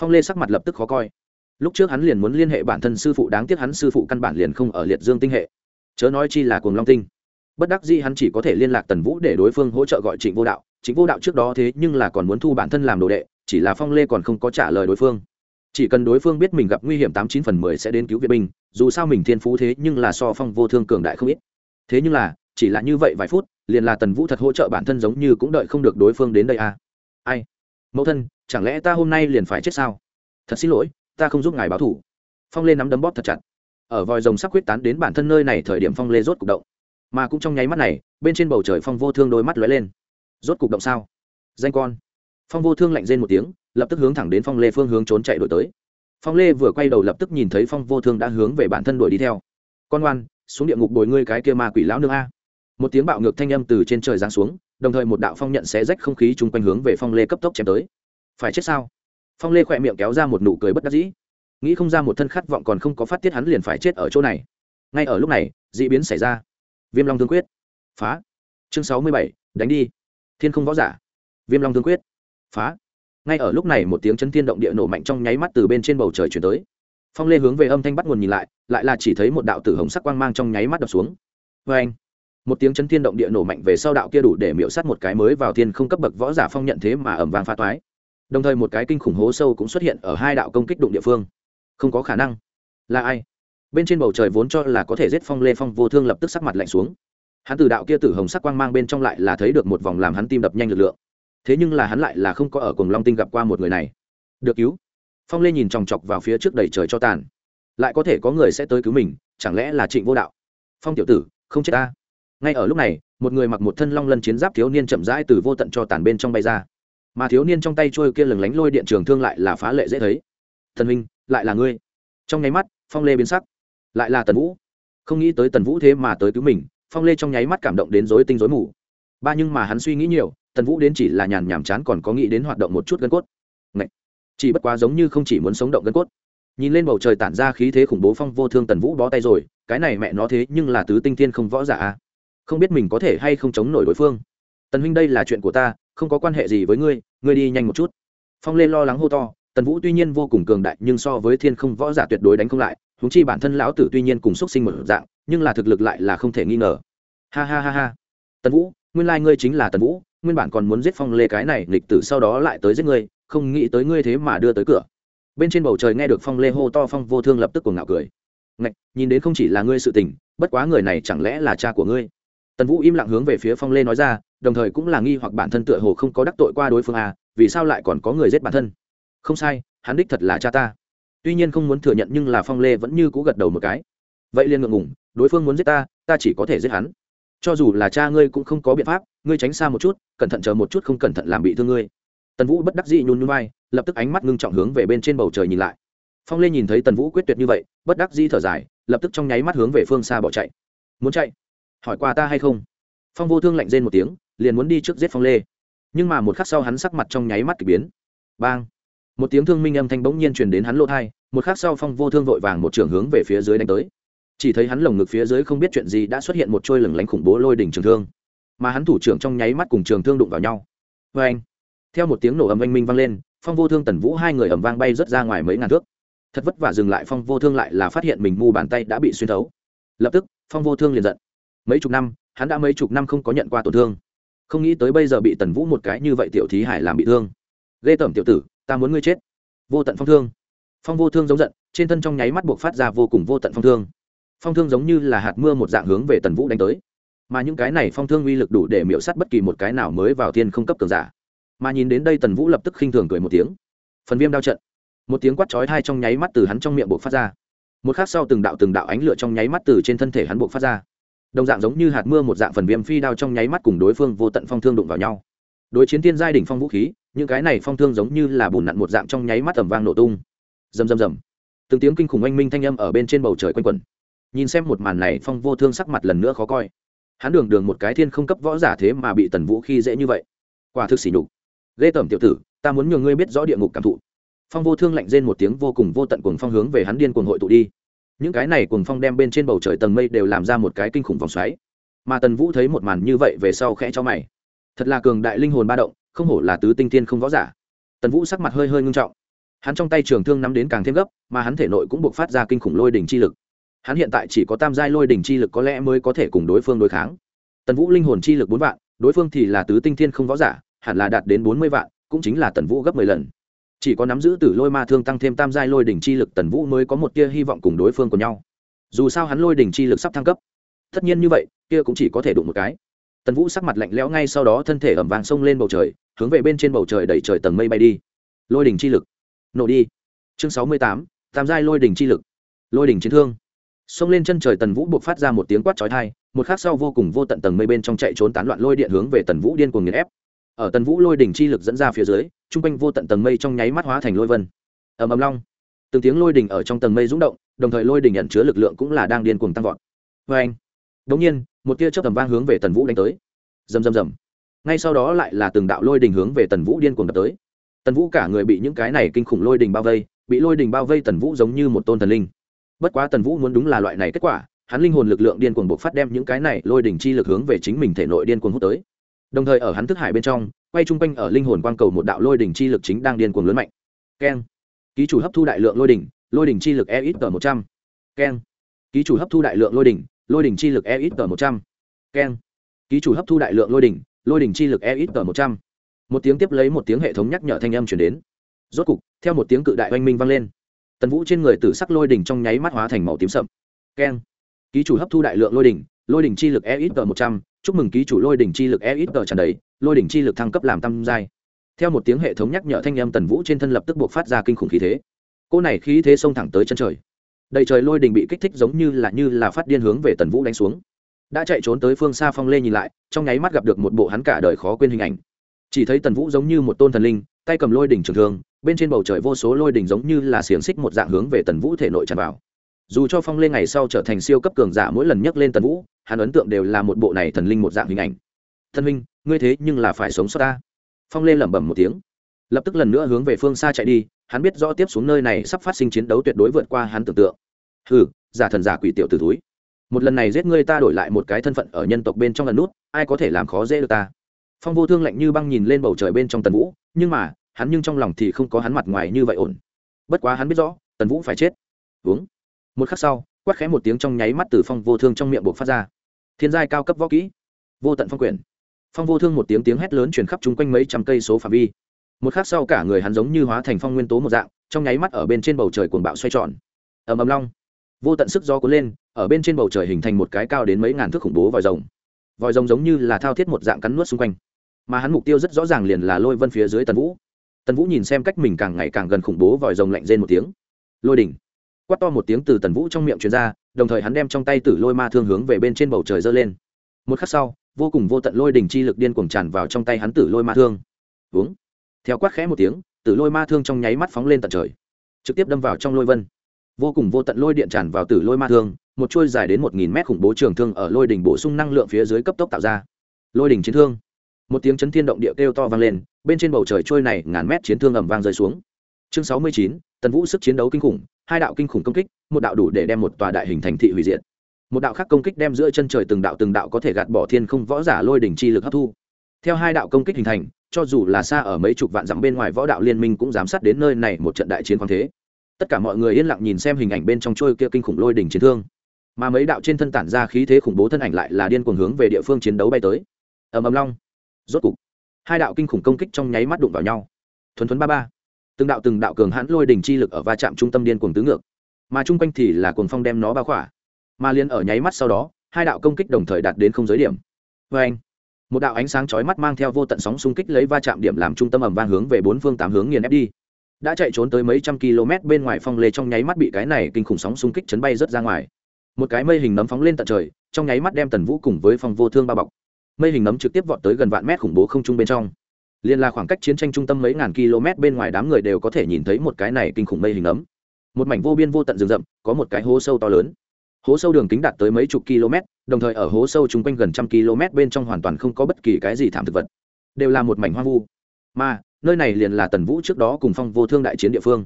Phong lê sắc mặt lập tức khó coi. Lúc trước hắn liền muốn liên hệ bản thân sư phụ, đáng tiếc hắn sư phụ căn bản liền không ở liệt dương tinh hệ. Chớ nói chi là cuồng long tinh bất đắc dĩ hắn chỉ có thể liên lạc tần vũ để đối phương hỗ trợ gọi trịnh vô đạo. Trịnh vô đạo trước đó thế nhưng là còn muốn thu bản thân làm đồ đệ, chỉ là phong lê còn không có trả lời đối phương. Chỉ cần đối phương biết mình gặp nguy hiểm tám chín phần mười sẽ đến cứu viện binh, dù sao mình thiên phú thế nhưng là so phong vô thương cường đại không ít. Thế nhưng là, chỉ là như vậy vài phút, liền là tần vũ thật hỗ trợ bản thân giống như cũng đợi không được đối phương đến đây à. Ai? Mẫu thân, chẳng lẽ ta hôm nay liền phải chết sao? Thật xin lỗi, ta không giúp ngài báo thủ. Phong lê nắm đấm bóp thật chặt. Ở vòi rồng sắc quyết tán đến bản thân nơi này thời điểm phong lê rốt cục động mà cũng trong nháy mắt này, bên trên bầu trời phong vô thương đôi mắt lóe lên. Rốt cục động sao? Danh con. Phong vô thương lạnh rên một tiếng, lập tức hướng thẳng đến phong lê phương hướng trốn chạy đổi tới. Phong lê vừa quay đầu lập tức nhìn thấy phong vô thương đã hướng về bản thân đuổi đi theo. Con ngoan, xuống địa ngục bồi ngươi cái kia ma quỷ lão nương a. Một tiếng bạo ngược thanh âm từ trên trời giáng xuống, đồng thời một đạo phong nhận xé rách không khí chung quanh hướng về phong lê cấp tốc chém tới. Phải chết sao? Phong lê khỏe miệng kéo ra một nụ cười bất đắc dĩ. Nghĩ không ra một thân khát vọng còn không có phát tiết hắn liền phải chết ở chỗ này. Ngay ở lúc này d ị biến xảy ra viêm long thương quyết. Phá. Chương sáu mươi bảy, đánh đi. Thiên không võ giả. Viêm long thương quyết. Phá. Ngay ở lúc này một tiếng chấn thiên động địa nổ mạnh trong nháy mắt từ bên trên bầu trời chuyển tới. Phong lê hướng về âm thanh bắt nguồn nhìn lại lại là chỉ thấy một đạo tử hồng sắc quang mang trong nháy mắt đập xuống. Vê anh, một tiếng chấn thiên động địa nổ mạnh về sau đạo kia đủ để miễu sát một cái mới vào thiên không cấp bậc võ giả phong nhận thế mà ẩm vàng pha toái. Đồng thời một cái kinh khủng hố sâu cũng xuất hiện ở hai đạo công kích đụng địa phương. Không có khả năng. Là ai? Bên trên bầu trời vốn cho là có thể giết phong lê phong vô thương lập tức sắc mặt lạnh xuống. Hắn từ đạo kia tử hồng sắc quang mang bên trong lại là thấy được một vòng làm hắn tim đập nhanh lực lượng. Thế nhưng là hắn lại là không có ở cùng long tinh gặp qua một người này. Được cứu. Phong lê nhìn chòng chọc vào phía trước đầy trời cho tàn. Lại có thể có người sẽ tới cứu mình, chẳng lẽ là trịnh vô đạo? Phong tiểu tử, không chết ta. Ngay ở lúc này, một người mặc một thân long lân chiến giáp thiếu niên chậm rãi từ vô tận cho tàn bên trong bay ra. Mà thiếu niên trong tay trôi kia lừng lánh lôi điện trường thương lại là phá lệ dễ thấy. Thần minh lại là ngươi. Trong nháy mắt, phong lê biến sắc lại là tần vũ. Không nghĩ tới tần vũ thế mà tới cứu mình, phong lê trong nháy mắt cảm động đến dối tinh dối mù. Ba nhưng mà hắn suy nghĩ nhiều, tần vũ đến chỉ là nhàn nhảm chán còn có nghĩ đến hoạt động một chút gân cốt. Ngậy! chỉ bất quá giống như không chỉ muốn sống động gân cốt. Nhìn lên bầu trời tản ra khí thế khủng bố phong vô thương tần vũ bó tay rồi, cái này mẹ nó thế nhưng là tứ tinh thiên không võ giả à. không biết mình có thể hay không chống nổi đối phương. Tần huynh đây là chuyện của ta, không có quan hệ gì với ngươi ngươi đi nhanh một chút. Phong lê lo lắng hô to, tần vũ tuy nhiên vô cùng cường đại nhưng so với thiên không võ giả tuyệt đối đánh không lại húng chi bản thân lão tử tuy nhiên cùng x u ấ t sinh một dạng, nhưng là thực lực lại là không thể nghi ngờ. Ha ha ha ha. Tần vũ, nguyên lai ngươi chính là tần vũ, nguyên bản còn muốn giết phong lê cái này lịch tử sau đó lại tới giết ngươi, không nghĩ tới ngươi thế mà đưa tới cửa. Bên trên bầu trời nghe được phong lê hô to phong vô thương lập tức cuồng ngạo cười. Ngạch, nhìn đến không chỉ là ngươi sự tình, bất quá người này chẳng lẽ là cha của ngươi? Tần vũ im lặng hướng về phía phong lê nói ra, đồng thời cũng là nghi hoặc bản thân tựa hồ không có đắc tội qua đối phương à vì sao lại còn có người giết bản thân? Không sai, hắn đích thật là cha ta tuy nhiên không muốn thừa nhận nhưng là phong lê vẫn như cũ gật đầu một cái. Vậy liền ngượng ngủng đối phương muốn giết ta ta chỉ có thể giết hắn. Cho dù là cha ngươi cũng không có biện pháp, ngươi tránh xa một chút, cẩn thận chờ một chút không cẩn thận làm bị thương ngươi. Tần vũ bất đắc dĩ nhún nhún vai, lập tức ánh mắt ngưng trọng hướng về bên trên bầu trời nhìn lại. Phong lê nhìn thấy tần vũ quyết tuyệt như vậy, bất đắc dĩ thở dài, lập tức trong nháy mắt hướng về phương xa bỏ chạy. Muốn chạy? Hỏi qua ta hay không? Phong vô thương lạnh rên một tiếng, liền muốn đi trước giết phong lê. Nhưng mà một khắc sau hắn sắc mặt trong nháy mắt k ỳ biến. Bang! Một tiếng thương minh âm thanh bỗng nhiên truyền đến hắn lỗ thai, một khắc sau phong vô thương vội vàng một trường hướng về phía dưới đánh tới. Chỉ thấy hắn lồng ngực phía dưới không biết chuyện gì đã xuất hiện một trôi lửng lánh khủng bố lôi đỉnh trường thương. Mà hắn thủ trưởng trong nháy mắt cùng trường thương đụng vào nhau. Vê anh, theo một tiếng nổ ầm anh minh vang lên, phong vô thương tần vũ hai người ầm vang bay rớt ra ngoài mấy ngàn thước. Thật vất vả dừng lại, phong vô thương lại là phát hiện mình mu bàn tay đã bị xuyên thấu. Lập tức, phong vô thương liền giận. Mấy chục năm, hắn đã mấy chục năm không có nhận qua tổn thương. Không nghĩ tới bây giờ bị tần vũ một cái như vậy tiểu thí hải làm bị thương. Ghê tởm tiểu tử ta muốn ngươi chết. Vô tận phong thương. Phong vô thương giống giận, trên thân trong nháy mắt buộc phát ra vô cùng vô tận phong thương. Phong thương giống như là hạt mưa một dạng hướng về tần vũ đánh tới. Mà những cái này phong thương uy lực đủ để miễu s á t bất kỳ một cái nào mới vào thiên không cấp cường giả. Mà nhìn đến đây tần vũ lập tức khinh thường cười một tiếng. Phần viêm đao trận. Một tiếng quát chói thai trong nháy mắt từ hắn trong miệng buộc phát ra. Một khác sau từng đạo từng đạo ánh lửa trong nháy mắt từ trên thân thể hắn buộc phát ra. Đồng dạng giống như hạt mưa một dạng phần viêm phi đao trong nháy mắt cùng đối phương vô tận phong thương đụng vào nhau. Đối chiến thiên giai đ ỉ n h phong vũ khí những cái này phong thương giống như là bùn nặn một dạng trong nháy mắt ẩm vang nổ tung. Rầm rầm rầm. Từng tiếng kinh khủng oanh minh thanh âm ở bên trên bầu trời quanh quẩn. Nhìn xem một màn này, phong vô thương sắc mặt lần nữa khó coi. Hắn đường đường một cái thiên không cấp võ giả thế mà bị tần vũ khi dễ như vậy. Quả thực xỉ nhục. Ghê tởm tiểu tử, ta muốn nhường ngươi biết rõ địa ngục cảm thụ. Phong vô thương lạnh rên một tiếng vô cùng vô tận cuồng phong hướng về hắn điên cuồng hội tụ đi. Những cái này cuồng phong đem bên trên bầu trời tầng mây đều làm ra một cái kinh khủng vòng xoáy. Mà tần vũ thấy một màn như vậy về sau khẽ cho mày. Thật là cường đại linh hồn ba động không hổ là tứ tinh thiên không võ giả. Tần vũ sắc mặt hơi hơi ngưng trọng. Hắn trong tay trường thương nắm đến càng thêm gấp, mà hắn thể nội cũng buộc phát ra kinh khủng lôi đỉnh chi lực. Hắn hiện tại chỉ có tam giai lôi đỉnh chi lực có lẽ mới có thể cùng đối phương đối kháng. Tần vũ linh hồn chi lực bốn vạn, đối phương thì là tứ tinh thiên không võ giả, hẳn là đạt đến bốn mươi vạn, cũng chính là tần vũ gấp mười lần. Chỉ có nắm giữ tử lôi ma thương tăng thêm tam giai lôi đỉnh chi lực, tần vũ mới có một tia hy vọng cùng đối phương của nhau. Dù sao hắn lôi đỉnh chi lực sắp thăng cấp. Tất nhiên như vậy, kia cũng chỉ có thể đụng một cái tần vũ sắc mặt lạnh lẽo ngay sau đó thân thể ẩm vàng xông lên bầu trời, hướng về bên trên bầu trời đẩy trời tầng mây bay đi. Lôi đỉnh chi lực. Nổ đi. Chương sáu mươi tám, tam giai lôi đỉnh chi lực. Lôi đỉnh chiến thương. Xông lên chân trời tần vũ buộc phát ra một tiếng quát chói tai, một khắc sau vô cùng vô tận tầng mây bên trong chạy trốn tán loạn lôi điện hướng về tần vũ điên cuồng nghiền ép. Ở tần vũ lôi đỉnh chi lực dẫn ra phía dưới t r u n g quanh vô tận tầng mây trong nháy mắt hóa thành lôi vân. Ầm ầm long. Từng tiếng lôi đỉnh ở trong tầng mây rúng động, đồng thời lôi đỉnh nhận chứa lực lượng cũng là đang điên cuồng tăng vọt. Vê anh đ ỗ n g nhiên, một tia chớp tầm vang hướng về tần vũ đánh tới. Rầm rầm rầm. Ngay sau đó lại là từng đạo lôi đình hướng về tần vũ điên cuồng đập tới. Tần vũ cả người bị những cái này kinh khủng lôi đình bao vây, bị lôi đình bao vây tần vũ giống như một tôn thần linh. Bất quá tần vũ muốn đúng là loại này kết quả, hắn linh hồn lực lượng điên cuồng buộc phát đem những cái này lôi đình chi lực hướng về chính mình thể nội điên cuồng hút tới. Đồng thời ở hắn thức hải bên trong, quay chung quanh ở linh hồn quang cầu một đạo lôi đình chi lực chính đang điên cuồng lớn mạnh. Keng. Ký chủ hấp thu đại lượng lôi đình lôi đình chi lực e ít tờ một trăm. Keng. Ký chủ hấp thu đại lượng lôi đình lôi đỉnh chi lực e ít tờ một trăm. Keng. Ký chủ hấp thu đại lượng lôi đỉnh lôi đỉnh chi lực e ít tờ một trăm. Một tiếng tiếp lấy một tiếng hệ thống nhắc nhở thanh âm chuyển đến. Rốt cục, theo một tiếng cự đại oanh minh vang lên, tần vũ trên người tử sắc lôi đỉnh trong nháy mắt hóa thành màu tím sậm. Keng. Ký chủ hấp thu đại lượng lôi đỉnh lôi đỉnh chi lực e ít tờ một trăm. Chúc mừng ký chủ lôi đỉnh chi lực e ít tờ tràn đầy, lôi đỉnh chi lực thăng cấp làm tam giai. Theo một tiếng hệ thống nhắc nhở thanh âm tần vũ trên thân lập tức buộc phát ra kinh khủng khí thế. Cô này khí thế xông thẳng tới chân trời đầy trời lôi đình bị kích thích giống như là như là phát điên hướng về tần vũ đánh xuống. Đã chạy trốn tới phương xa phong lê nhìn lại, trong nháy mắt gặp được một bộ hắn cả đời khó quên hình ảnh. Chỉ thấy tần vũ giống như một tôn thần linh, tay cầm lôi đỉnh trường thương, bên trên bầu trời vô số lôi đỉnh giống như là xiềng xích một dạng hướng về tần vũ thể nội tràn vào. Dù cho phong lê ngày sau trở thành siêu cấp cường giả mỗi lần nhắc lên tần vũ, hắn ấn tượng đều là một bộ này thần linh một dạng hình ảnh. Thân minh ngươi thế nhưng là phải sống sót ta. Phong lê lẩm bẩm một tiếng, lập tức lần nữa hướng về phương xa chạy đi hắn biết rõ tiếp xuống nơi này sắp phát sinh chiến đấu tuyệt đối vượt qua hắn tưởng tượng. Hừ, giả thần giả quỷ tiểu t túi một lần này giết ngươi ta đổi lại một cái thân phận ở nhân tộc bên trong lần nút, ai có thể làm khó dễ được ta? Phong vô thương lạnh như băng nhìn lên bầu trời bên trong tần vũ, nhưng mà, hắn nhưng trong lòng thì không có hắn mặt ngoài như vậy ổn. Bất quá hắn biết rõ, tần vũ phải chết. Uống. Một khắc sau, quát khẽ một tiếng trong nháy mắt từ phong vô thương trong miệng buộc phát ra. Thiên giai cao cấp võ kỹ. Vô tận phong quyền phong vô thương một tiếng tiếng hét lớn chuyển khắp chung quanh mấy trăm cây số phạm vi một khắc sau cả người hắn giống như hóa thành phong nguyên tố một dạng, trong nháy mắt ở bên trên bầu trời cuồng bạo xoay tròn. Ầm ầm long. Vô tận sức gió cuốn lên, ở bên trên bầu trời hình thành một cái cao đến mấy ngàn thước khủng bố vòi rồng. Vòi rồng giống như là thao thiết một dạng cắn nuốt xung quanh. Mà hắn mục tiêu rất rõ ràng liền là lôi vân phía dưới tần vũ. Tần vũ nhìn xem cách mình càng ngày càng gần khủng bố vòi rồng lạnh rên một tiếng. Lôi đỉnh. Quát to một tiếng từ tần vũ trong miệng truyền ra, đồng thời hắn đem trong tay tử lôi ma thương hướng về bên trên bầu trời dơ lên. Một khắc sau, vô cùng vô tận lôi đỉnh chi lực điên cuồng tràn vào trong tay hắn tử lôi ma thương. Uống theo quát khẽ một tiếng tử lôi ma thương trong nháy mắt phóng lên tận trời. Trực tiếp đâm vào trong lôi vân. Vô cùng vô tận lôi điện tràn vào tử lôi ma thương, một chuôi dài đến một nghìn mét khủng bố trường thương ở lôi đỉnh bổ sung năng lượng phía dưới cấp tốc tạo ra. Lôi đỉnh chiến thương. Một tiếng chấn thiên động địa kêu to vang lên, bên trên bầu trời trôi này ngàn mét chiến thương ầm vang rơi xuống. Chương sáu mươi chín, tần vũ sức chiến đấu kinh khủng, hai đạo kinh khủng công kích, một đạo đủ để đem một tòa đại hình thành thị hủy diệt. Một đạo khác công kích đem giữa chân trời từng đạo từng đạo có thể gạt bỏ thiên không võ giả lôi đỉnh chi lực hấp thu. Theo hai đạo công kích hình thành cho dù là xa ở mấy chục vạn dặm bên ngoài võ đạo liên minh cũng giám sát đến nơi này một trận đại chiến khoáng thế. Tất cả mọi người yên lặng nhìn xem hình ảnh bên trong trôi kia kinh khủng lôi đỉnh chiến thương. Mà mấy đạo trên thân tản ra khí thế khủng bố thân ảnh lại là điên cuồng hướng về địa phương chiến đấu bay tới. Ầm ầm long. Rốt cục, hai đạo kinh khủng công kích trong nháy mắt đụng vào nhau. Thuần thuấn ba ba. Từng đạo từng đạo cường hãn lôi đỉnh chi lực ở va chạm trung tâm điên cuồng tứ ngược. Mà chung quanh thì là cuồng phong đem nó bao khỏa. Mà liên ở nháy mắt sau đó, hai đạo công kích đồng thời đạt đến không giới điểm. Vê anh một đạo ánh sáng chói mắt mang theo vô tận sóng xung kích lấy va chạm điểm làm trung tâm ầm vang hướng về bốn phương tám hướng nghiền ép đi. Đã chạy trốn tới mấy trăm km bên ngoài phong lê trong nháy mắt bị cái này kinh khủng sóng xung kích chấn bay rớt ra ngoài. Một cái mây hình nấm phóng lên tận trời, trong nháy mắt đem tần vũ cùng với phong vô thương bao bọc. Mây hình nấm trực tiếp vọt tới gần vạn mét khủng bố không trung bên trong. Liên là khoảng cách chiến tranh trung tâm mấy ngàn km bên ngoài đám người đều có thể nhìn thấy một cái này kinh khủng mây hình nấm. Một mảnh vô biên vô tận rừng rậm, có một cái hố sâu to lớn hố sâu đường kính đạt tới mấy chục km, đồng thời ở hố sâu chung quanh gần trăm km bên trong hoàn toàn không có bất kỳ cái gì thảm thực vật. Đều là một mảnh hoang vu. Mà, nơi này liền là tần vũ trước đó cùng phong vô thương đại chiến địa phương.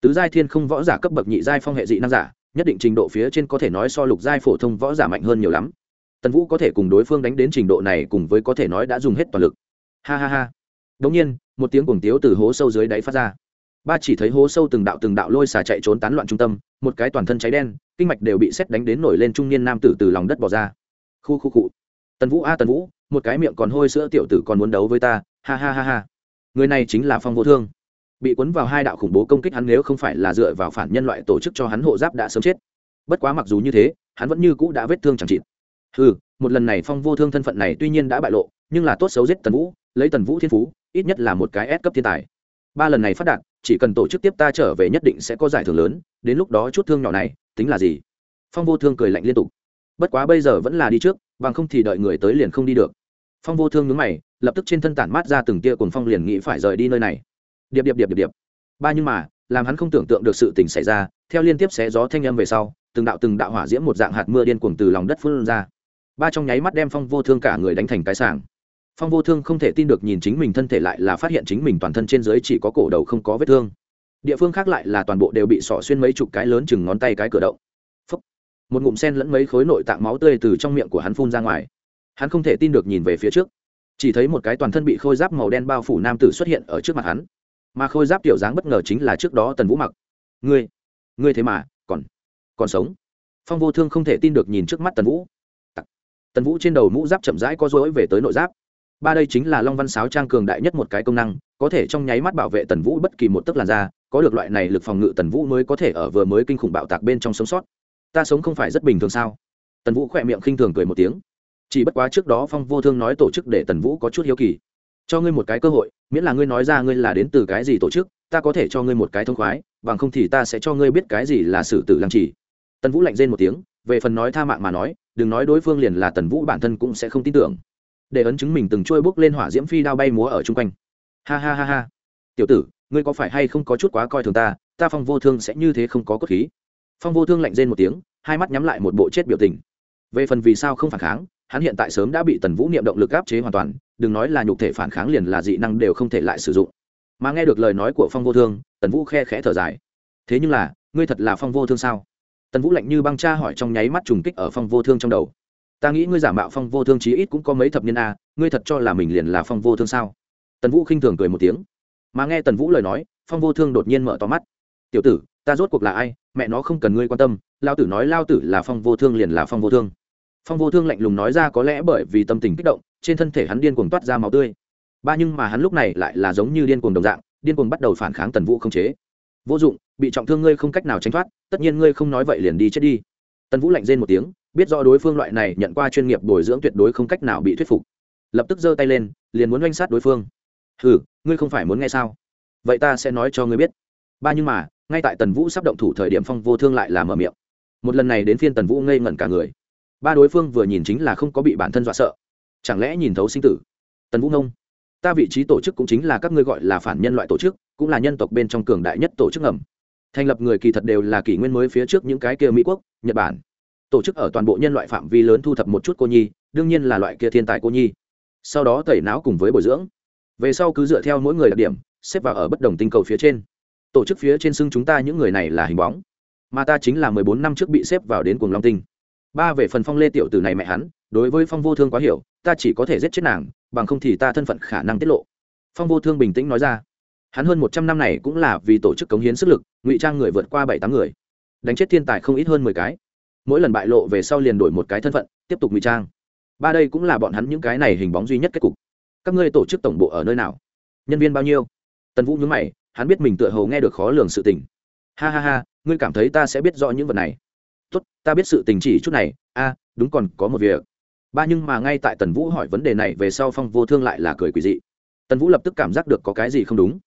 Tứ giai thiên không võ giả cấp bậc nhị giai phong hệ dị năng giả, nhất định trình độ phía trên có thể nói so lục giai phổ thông võ giả mạnh hơn nhiều lắm. Tần vũ có thể cùng đối phương đánh đến trình độ này cùng với có thể nói đã dùng hết toàn lực. Ha ha ha. Đống nhiên, một tiếng cuồng tiếu từ hố sâu dưới đáy phát ra ba chỉ thấy hố sâu từng đạo từng đạo lôi xà chạy trốn tán loạn trung tâm, một cái toàn thân cháy đen, kinh mạch đều bị xét đánh đến nổi lên trung niên nam tử từ lòng đất bỏ ra. Khu khu cụ tần vũ a, tần vũ, một cái miệng còn hôi sữa tiểu tử còn muốn đấu với ta, ha ha ha ha. Người này chính là phong vô thương. Bị cuốn vào hai đạo khủng bố công kích hắn nếu không phải là dựa vào phản nhân loại tổ chức cho hắn hộ giáp đã sớm chết. Bất quá mặc dù như thế, hắn vẫn như cũ đã vết thương chẳng chịt. Ừ một lần này phong vô thương thân phận này tuy nhiên đã bại lộ, nhưng là tốt xấu giết tần vũ, lấy tần vũ thiên phú, ít nhất là một cái S cấp thiên tài. Ba lần này phát đạt chỉ cần tổ chức tiếp ta trở về nhất định sẽ có giải thưởng lớn, đến lúc đó chút thương nhỏ này, tính là gì? Phong vô thương cười lạnh liên tục. Bất quá bây giờ vẫn là đi trước, bằng không thì đợi người tới liền không đi được. Phong vô thương nhướng mày, lập tức trên thân tản mát ra từng tia cùng phong liền nghĩ phải rời đi nơi này. Điệp điệp điệp điệp điệp. Ba nhưng mà, làm hắn không tưởng tượng được sự tình xảy ra, theo liên tiếp xé gió thanh âm về sau, từng đạo từng đạo hỏa diễm một dạng hạt mưa điên cuồng từ lòng đất phun ra. Ba trong nháy mắt đem phong vô thương cả người đánh thành cái sàng phong vô thương không thể tin được nhìn chính mình thân thể lại là phát hiện chính mình toàn thân trên dưới chỉ có cổ đầu không có vết thương. Địa phương khác lại là toàn bộ đều bị sỏ xuyên mấy chục cái lớn chừng ngón tay cái cửa động. Phúc. một ngụm sen lẫn mấy khối nội tạng máu tươi từ trong miệng của hắn phun ra ngoài. Hắn không thể tin được nhìn về phía trước. Chỉ thấy một cái toàn thân bị khôi giáp màu đen bao phủ nam tử xuất hiện ở trước mặt hắn. Mà khôi giáp tiểu dáng bất ngờ chính là trước đó tần vũ mặc. Ngươi ngươi thế mà, còn còn sống? Phong vô thương không thể tin được nhìn trước mắt tần vũ. Tần vũ trên đầu mũ giáp chậm rãi có dối về tới nội giáp ba đây chính là long văn sáo trang cường đại nhất một cái công năng, có thể trong nháy mắt bảo vệ tần vũ bất kỳ một tấc làn da, có được loại này lực phòng ngự tần vũ mới có thể ở vừa mới kinh khủng bạo tạc bên trong sống sót. Ta sống không phải rất bình thường sao? Tần vũ khỏe miệng khinh thường cười một tiếng. Chỉ bất quá trước đó phong vô thương nói tổ chức để tần vũ có chút hiếu kỳ. Cho ngươi một cái cơ hội, miễn là ngươi nói ra ngươi là đến từ cái gì tổ chức, ta có thể cho ngươi một cái thông khoái, bằng không thì ta sẽ cho ngươi biết cái gì là sử tử lăng trì. Tần vũ lạnh rên một tiếng, về phần nói tha mạng mà nói, đừng nói đối phương liền là tần vũ bản thân cũng sẽ không tin tưởng để ấn chứng mình từng trôi bước lên hỏa diễm phi đao bay múa ở chung quanh. Ha ha ha ha. Tiểu tử, ngươi có phải hay không có chút quá coi thường ta? Ta phong vô thương sẽ như thế không có cốt khí. Phong vô thương lạnh rên một tiếng, hai mắt nhắm lại một bộ chết biểu tình. Về phần vì sao không phản kháng, hắn hiện tại sớm đã bị tần vũ niệm động lực áp chế hoàn toàn, đừng nói là nhục thể phản kháng liền là dị năng đều không thể lại sử dụng. Mà nghe được lời nói của phong vô thương, tần vũ khe khẽ thở dài. Thế nhưng là, ngươi thật là phong vô thương sao? Tần vũ lạnh như băng cha hỏi trong nháy mắt trùng kích ở phong vô thương trong đầu ta nghĩ ngươi giả mạo phong vô thương chí ít cũng có mấy thập niên a, ngươi thật cho là mình liền là phong vô thương sao? Tần vũ khinh thường cười một tiếng. Mà nghe tần vũ lời nói, phong vô thương đột nhiên mở to mắt. Tiểu tử, ta rốt cuộc là ai? Mẹ nó không cần ngươi quan tâm, lao tử nói lao tử là phong vô thương liền là phong vô thương. Phong vô thương lạnh lùng nói ra có lẽ bởi vì tâm tình kích động, trên thân thể hắn điên cuồng toát ra máu tươi. Ba nhưng mà hắn lúc này lại là giống như điên cuồng đồng dạng, điên cuồng bắt đầu phản kháng tần vũ không chế. Vô dụng, bị trọng thương ngươi không cách nào tránh thoát, tất nhiên ngươi không nói vậy liền đi chết đi. Tần vũ lạnh rên một tiếng biết rõ đối phương loại này nhận qua chuyên nghiệp bồi dưỡng tuyệt đối không cách nào bị thuyết phục. Lập tức giơ tay lên, liền muốn oanh sát đối phương. Ừ ngươi không phải muốn nghe sao? Vậy ta sẽ nói cho ngươi biết. Ba nhưng mà, ngay tại tần vũ sắp động thủ thời điểm phong vô thương lại làm ở miệng. Một lần này đến phiên tần vũ ngây ngẩn cả người. Ba đối phương vừa nhìn chính là không có bị bản thân dọa sợ. Chẳng lẽ nhìn thấu sinh tử? Tần vũ ngông. Ta vị trí tổ chức cũng chính là các ngươi gọi là phản nhân loại tổ chức, cũng là nhân tộc bên trong cường đại nhất tổ chức ngầm. Thành lập người kỳ thật đều là kỷ nguyên mới phía trước những cái kia mỹ quốc, nhật bản tổ chức ở toàn bộ nhân loại phạm vi lớn thu thập một chút cô nhi, đương nhiên là loại kia thiên tài cô nhi. Sau đó tẩy não cùng với bồi dưỡng. Về sau cứ dựa theo mỗi người đặc điểm, xếp vào ở bất đồng tinh cầu phía trên. Tổ chức phía trên xưng chúng ta những người này là hình bóng. Mà ta chính là mười bốn năm trước bị xếp vào đến cuồng long tinh. Ba về phần phong lê tiểu tử này mẹ hắn, đối với phong vô thương quá hiểu, ta chỉ có thể giết chết nàng, bằng không thì ta thân phận khả năng tiết lộ. Phong vô thương bình tĩnh nói ra. Hắn hơn một trăm năm này cũng là vì tổ chức cống hiến sức lực, ngụy trang người vượt qua bảy tám người. Đánh chết thiên tài không ít hơn mười cái mỗi lần bại lộ về sau liền đổi một cái thân phận, tiếp tục ngụy trang. Ba đây cũng là bọn hắn những cái này hình bóng duy nhất kết cục. Các ngươi tổ chức tổng bộ ở nơi nào? Nhân viên bao nhiêu? Tần vũ nhớ mày, hắn biết mình tựa hồ nghe được khó lường sự tình. Ha ha ha, ngươi cảm thấy ta sẽ biết rõ những vật này. Tốt, ta biết sự tình chỉ chút này. A, đúng còn có một việc. Ba nhưng mà ngay tại tần vũ hỏi vấn đề này về sau phong vô thương lại là cười quỷ dị. Tần vũ lập tức cảm giác được có cái gì không đúng.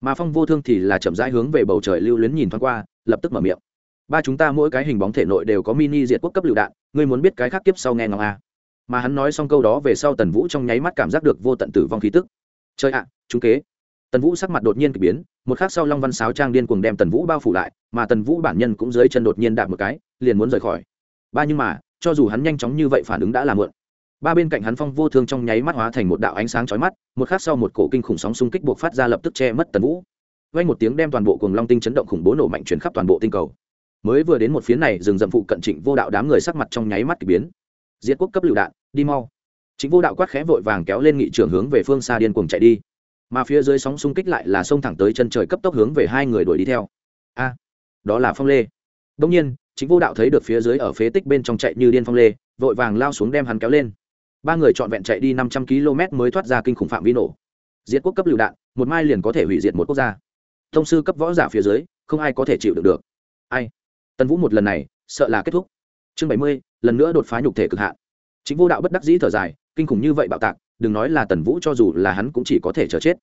Mà phong vô thương thì là chậm rãi hướng về bầu trời lưu luyến nhìn thoáng qua, lập tức mở miệng ba chúng ta mỗi cái hình bóng thể nội đều có mini diệt quốc cấp lựu đạn, ngươi muốn biết cái khác tiếp sau nghe ngóng a mà hắn nói xong câu đó về sau tần vũ trong nháy mắt cảm giác được vô tận tử vong khí tức. Chơi ạ, chúng kế. Tần vũ sắc mặt đột nhiên k ỳ biến, một khác sau long văn sáo trang điên cuồng đem tần vũ bao phủ lại, mà tần vũ bản nhân cũng dưới chân đột nhiên đạp một cái, liền muốn rời khỏi. Ba nhưng mà, cho dù hắn nhanh chóng như vậy phản ứng đã là mượn ba bên cạnh hắn phong vô thương trong nháy mắt hóa thành một đạo ánh sáng chói mắt, một khác sau một cổ kinh khủng sóng xung kích buộc phát ra lập tức che mất tần vũ. Vay một tiếng đem toàn bộ cùng long tinh chấn động khủng bố nổ mạnh chuyển khắp toàn bộ tinh cầu mới vừa đến một phía này rừng rậm phụ cận trịnh vô đạo đám người sắc mặt trong nháy mắt k ỳ biến. Diệt quốc cấp lựu đạn, đi mau. Chính vô đạo quát khẽ vội vàng kéo lên nghị trưởng hướng về phương xa điên cuồng chạy đi. Mà phía dưới sóng xung kích lại là sông thẳng tới chân trời cấp tốc hướng về hai người đuổi đi theo. A, đó là phong lê. Đông nhiên chính vô đạo thấy được phía dưới ở phế tích bên trong chạy như điên phong lê, vội vàng lao xuống đem hắn kéo lên. Ba người trọn vẹn chạy đi năm trăm km mới thoát ra kinh khủng phạm vi nổ. Diệt quốc cấp lựu đạn, một mai liền có thể hủy diệt một quốc gia. Thông sư cấp võ giả phía dưới, không ai có thể chịu được được. Ai? Tần vũ một lần này, sợ là kết thúc. Chương bảy mươi, lần nữa đột phá nhục thể cực hạn. Chính vô đạo bất đắc dĩ thở dài, kinh khủng như vậy bạo tạc, đừng nói là tần vũ cho dù là hắn cũng chỉ có thể chờ chết.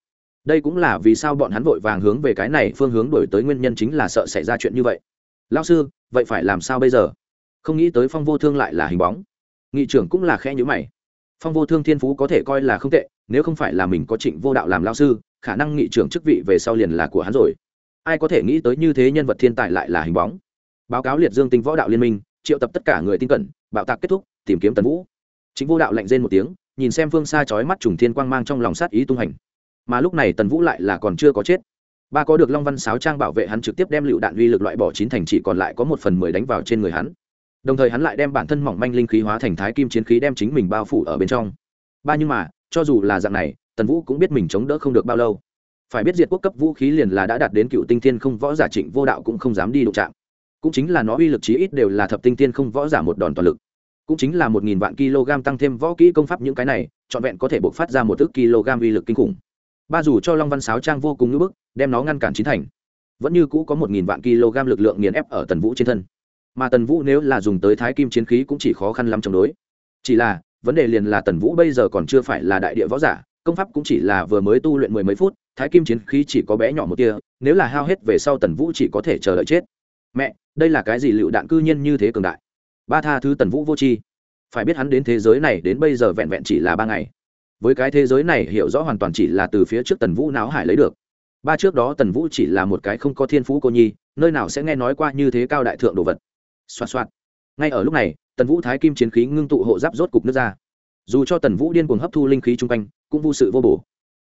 Đây cũng là vì sao bọn hắn vội vàng hướng về cái này phương hướng đổi tới nguyên nhân chính là sợ xảy ra chuyện như vậy. Lao sư, vậy phải làm sao bây giờ? Không nghĩ tới phong vô thương lại là hình bóng. Nghị trưởng cũng là khe nhữ mày. Phong vô thương thiên phú có thể coi là không tệ, nếu không phải là mình có trịnh vô đạo làm lao sư, khả năng nghị trưởng chức vị về sau liền là của hắn rồi. Ai có thể nghĩ tới như thế nhân vật thiên tài lại là hình bóng? Báo cáo liệt dương tinh võ đạo liên minh, triệu tập tất cả người tin cẩn, bạo tạc kết thúc, tìm kiếm tần vũ. Chính vô đạo lạnh rên một tiếng, nhìn xem phương xa chói mắt trùng thiên quang mang trong lòng sát ý tung hành. Mà lúc này tần vũ lại là còn chưa có chết. Ba có được long văn sáo trang bảo vệ hắn trực tiếp đem lựu đạn uy lực loại bỏ chín thành chỉ còn lại có một phần mười đánh vào trên người hắn. Đồng thời hắn lại đem bản thân mỏng manh linh khí hóa thành thái kim chiến khí đem chính mình bao phủ ở bên trong. Ba nhưng mà, cho dù là dạng này, tần vũ cũng biết mình chống đỡ không được bao lâu. Phải biết diệt quốc cấp vũ khí liền là đã đạt đến cựu tinh thiên không võ giả trịnh vô đạo cũng không dám đi đụng chạm cũng chính là nó uy lực chí ít đều là thập tinh tiên không võ giả một đòn toàn lực. Cũng chính là một nghìn vạn kg tăng thêm võ kỹ công pháp những cái này, trọn vẹn có thể bộc phát ra một ước kg uy lực kinh khủng. Ba dù cho long văn sáo trang vô cùng ngữ bức, đem nó ngăn cản chín thành, vẫn như cũ có một nghìn vạn kg lực lượng nghiền ép ở tần vũ trên thân. Mà tần vũ nếu là dùng tới thái kim chiến khí cũng chỉ khó khăn lắm chống đối. Chỉ là, vấn đề liền là tần vũ bây giờ còn chưa phải là đại địa võ giả, công pháp cũng chỉ là vừa mới tu luyện mười mấy phút, thái kim chiến khí chỉ có bé nhỏ một tia, nếu là hao hết về sau tần vũ chỉ có thể chờ đợi chết. Mẹ đây là cái gì lựu đạn cư nhiên như thế cường đại? Ba tha thứ tần vũ vô tri. Phải biết hắn đến thế giới này đến bây giờ vẹn vẹn chỉ là ba ngày. Với cái thế giới này hiểu rõ hoàn toàn chỉ là từ phía trước tần vũ náo hải lấy được. Ba trước đó tần vũ chỉ là một cái không có thiên phú cô nhi, nơi nào sẽ nghe nói qua như thế cao đại thượng đồ vật. Xoạt xoạt. Ngay ở lúc này, tần vũ thái kim chiến khí ngưng tụ hộ giáp rốt cục nước ra. Dù cho tần vũ điên cuồng hấp thu linh khí chung quanh, cũng vô sự vô bổ.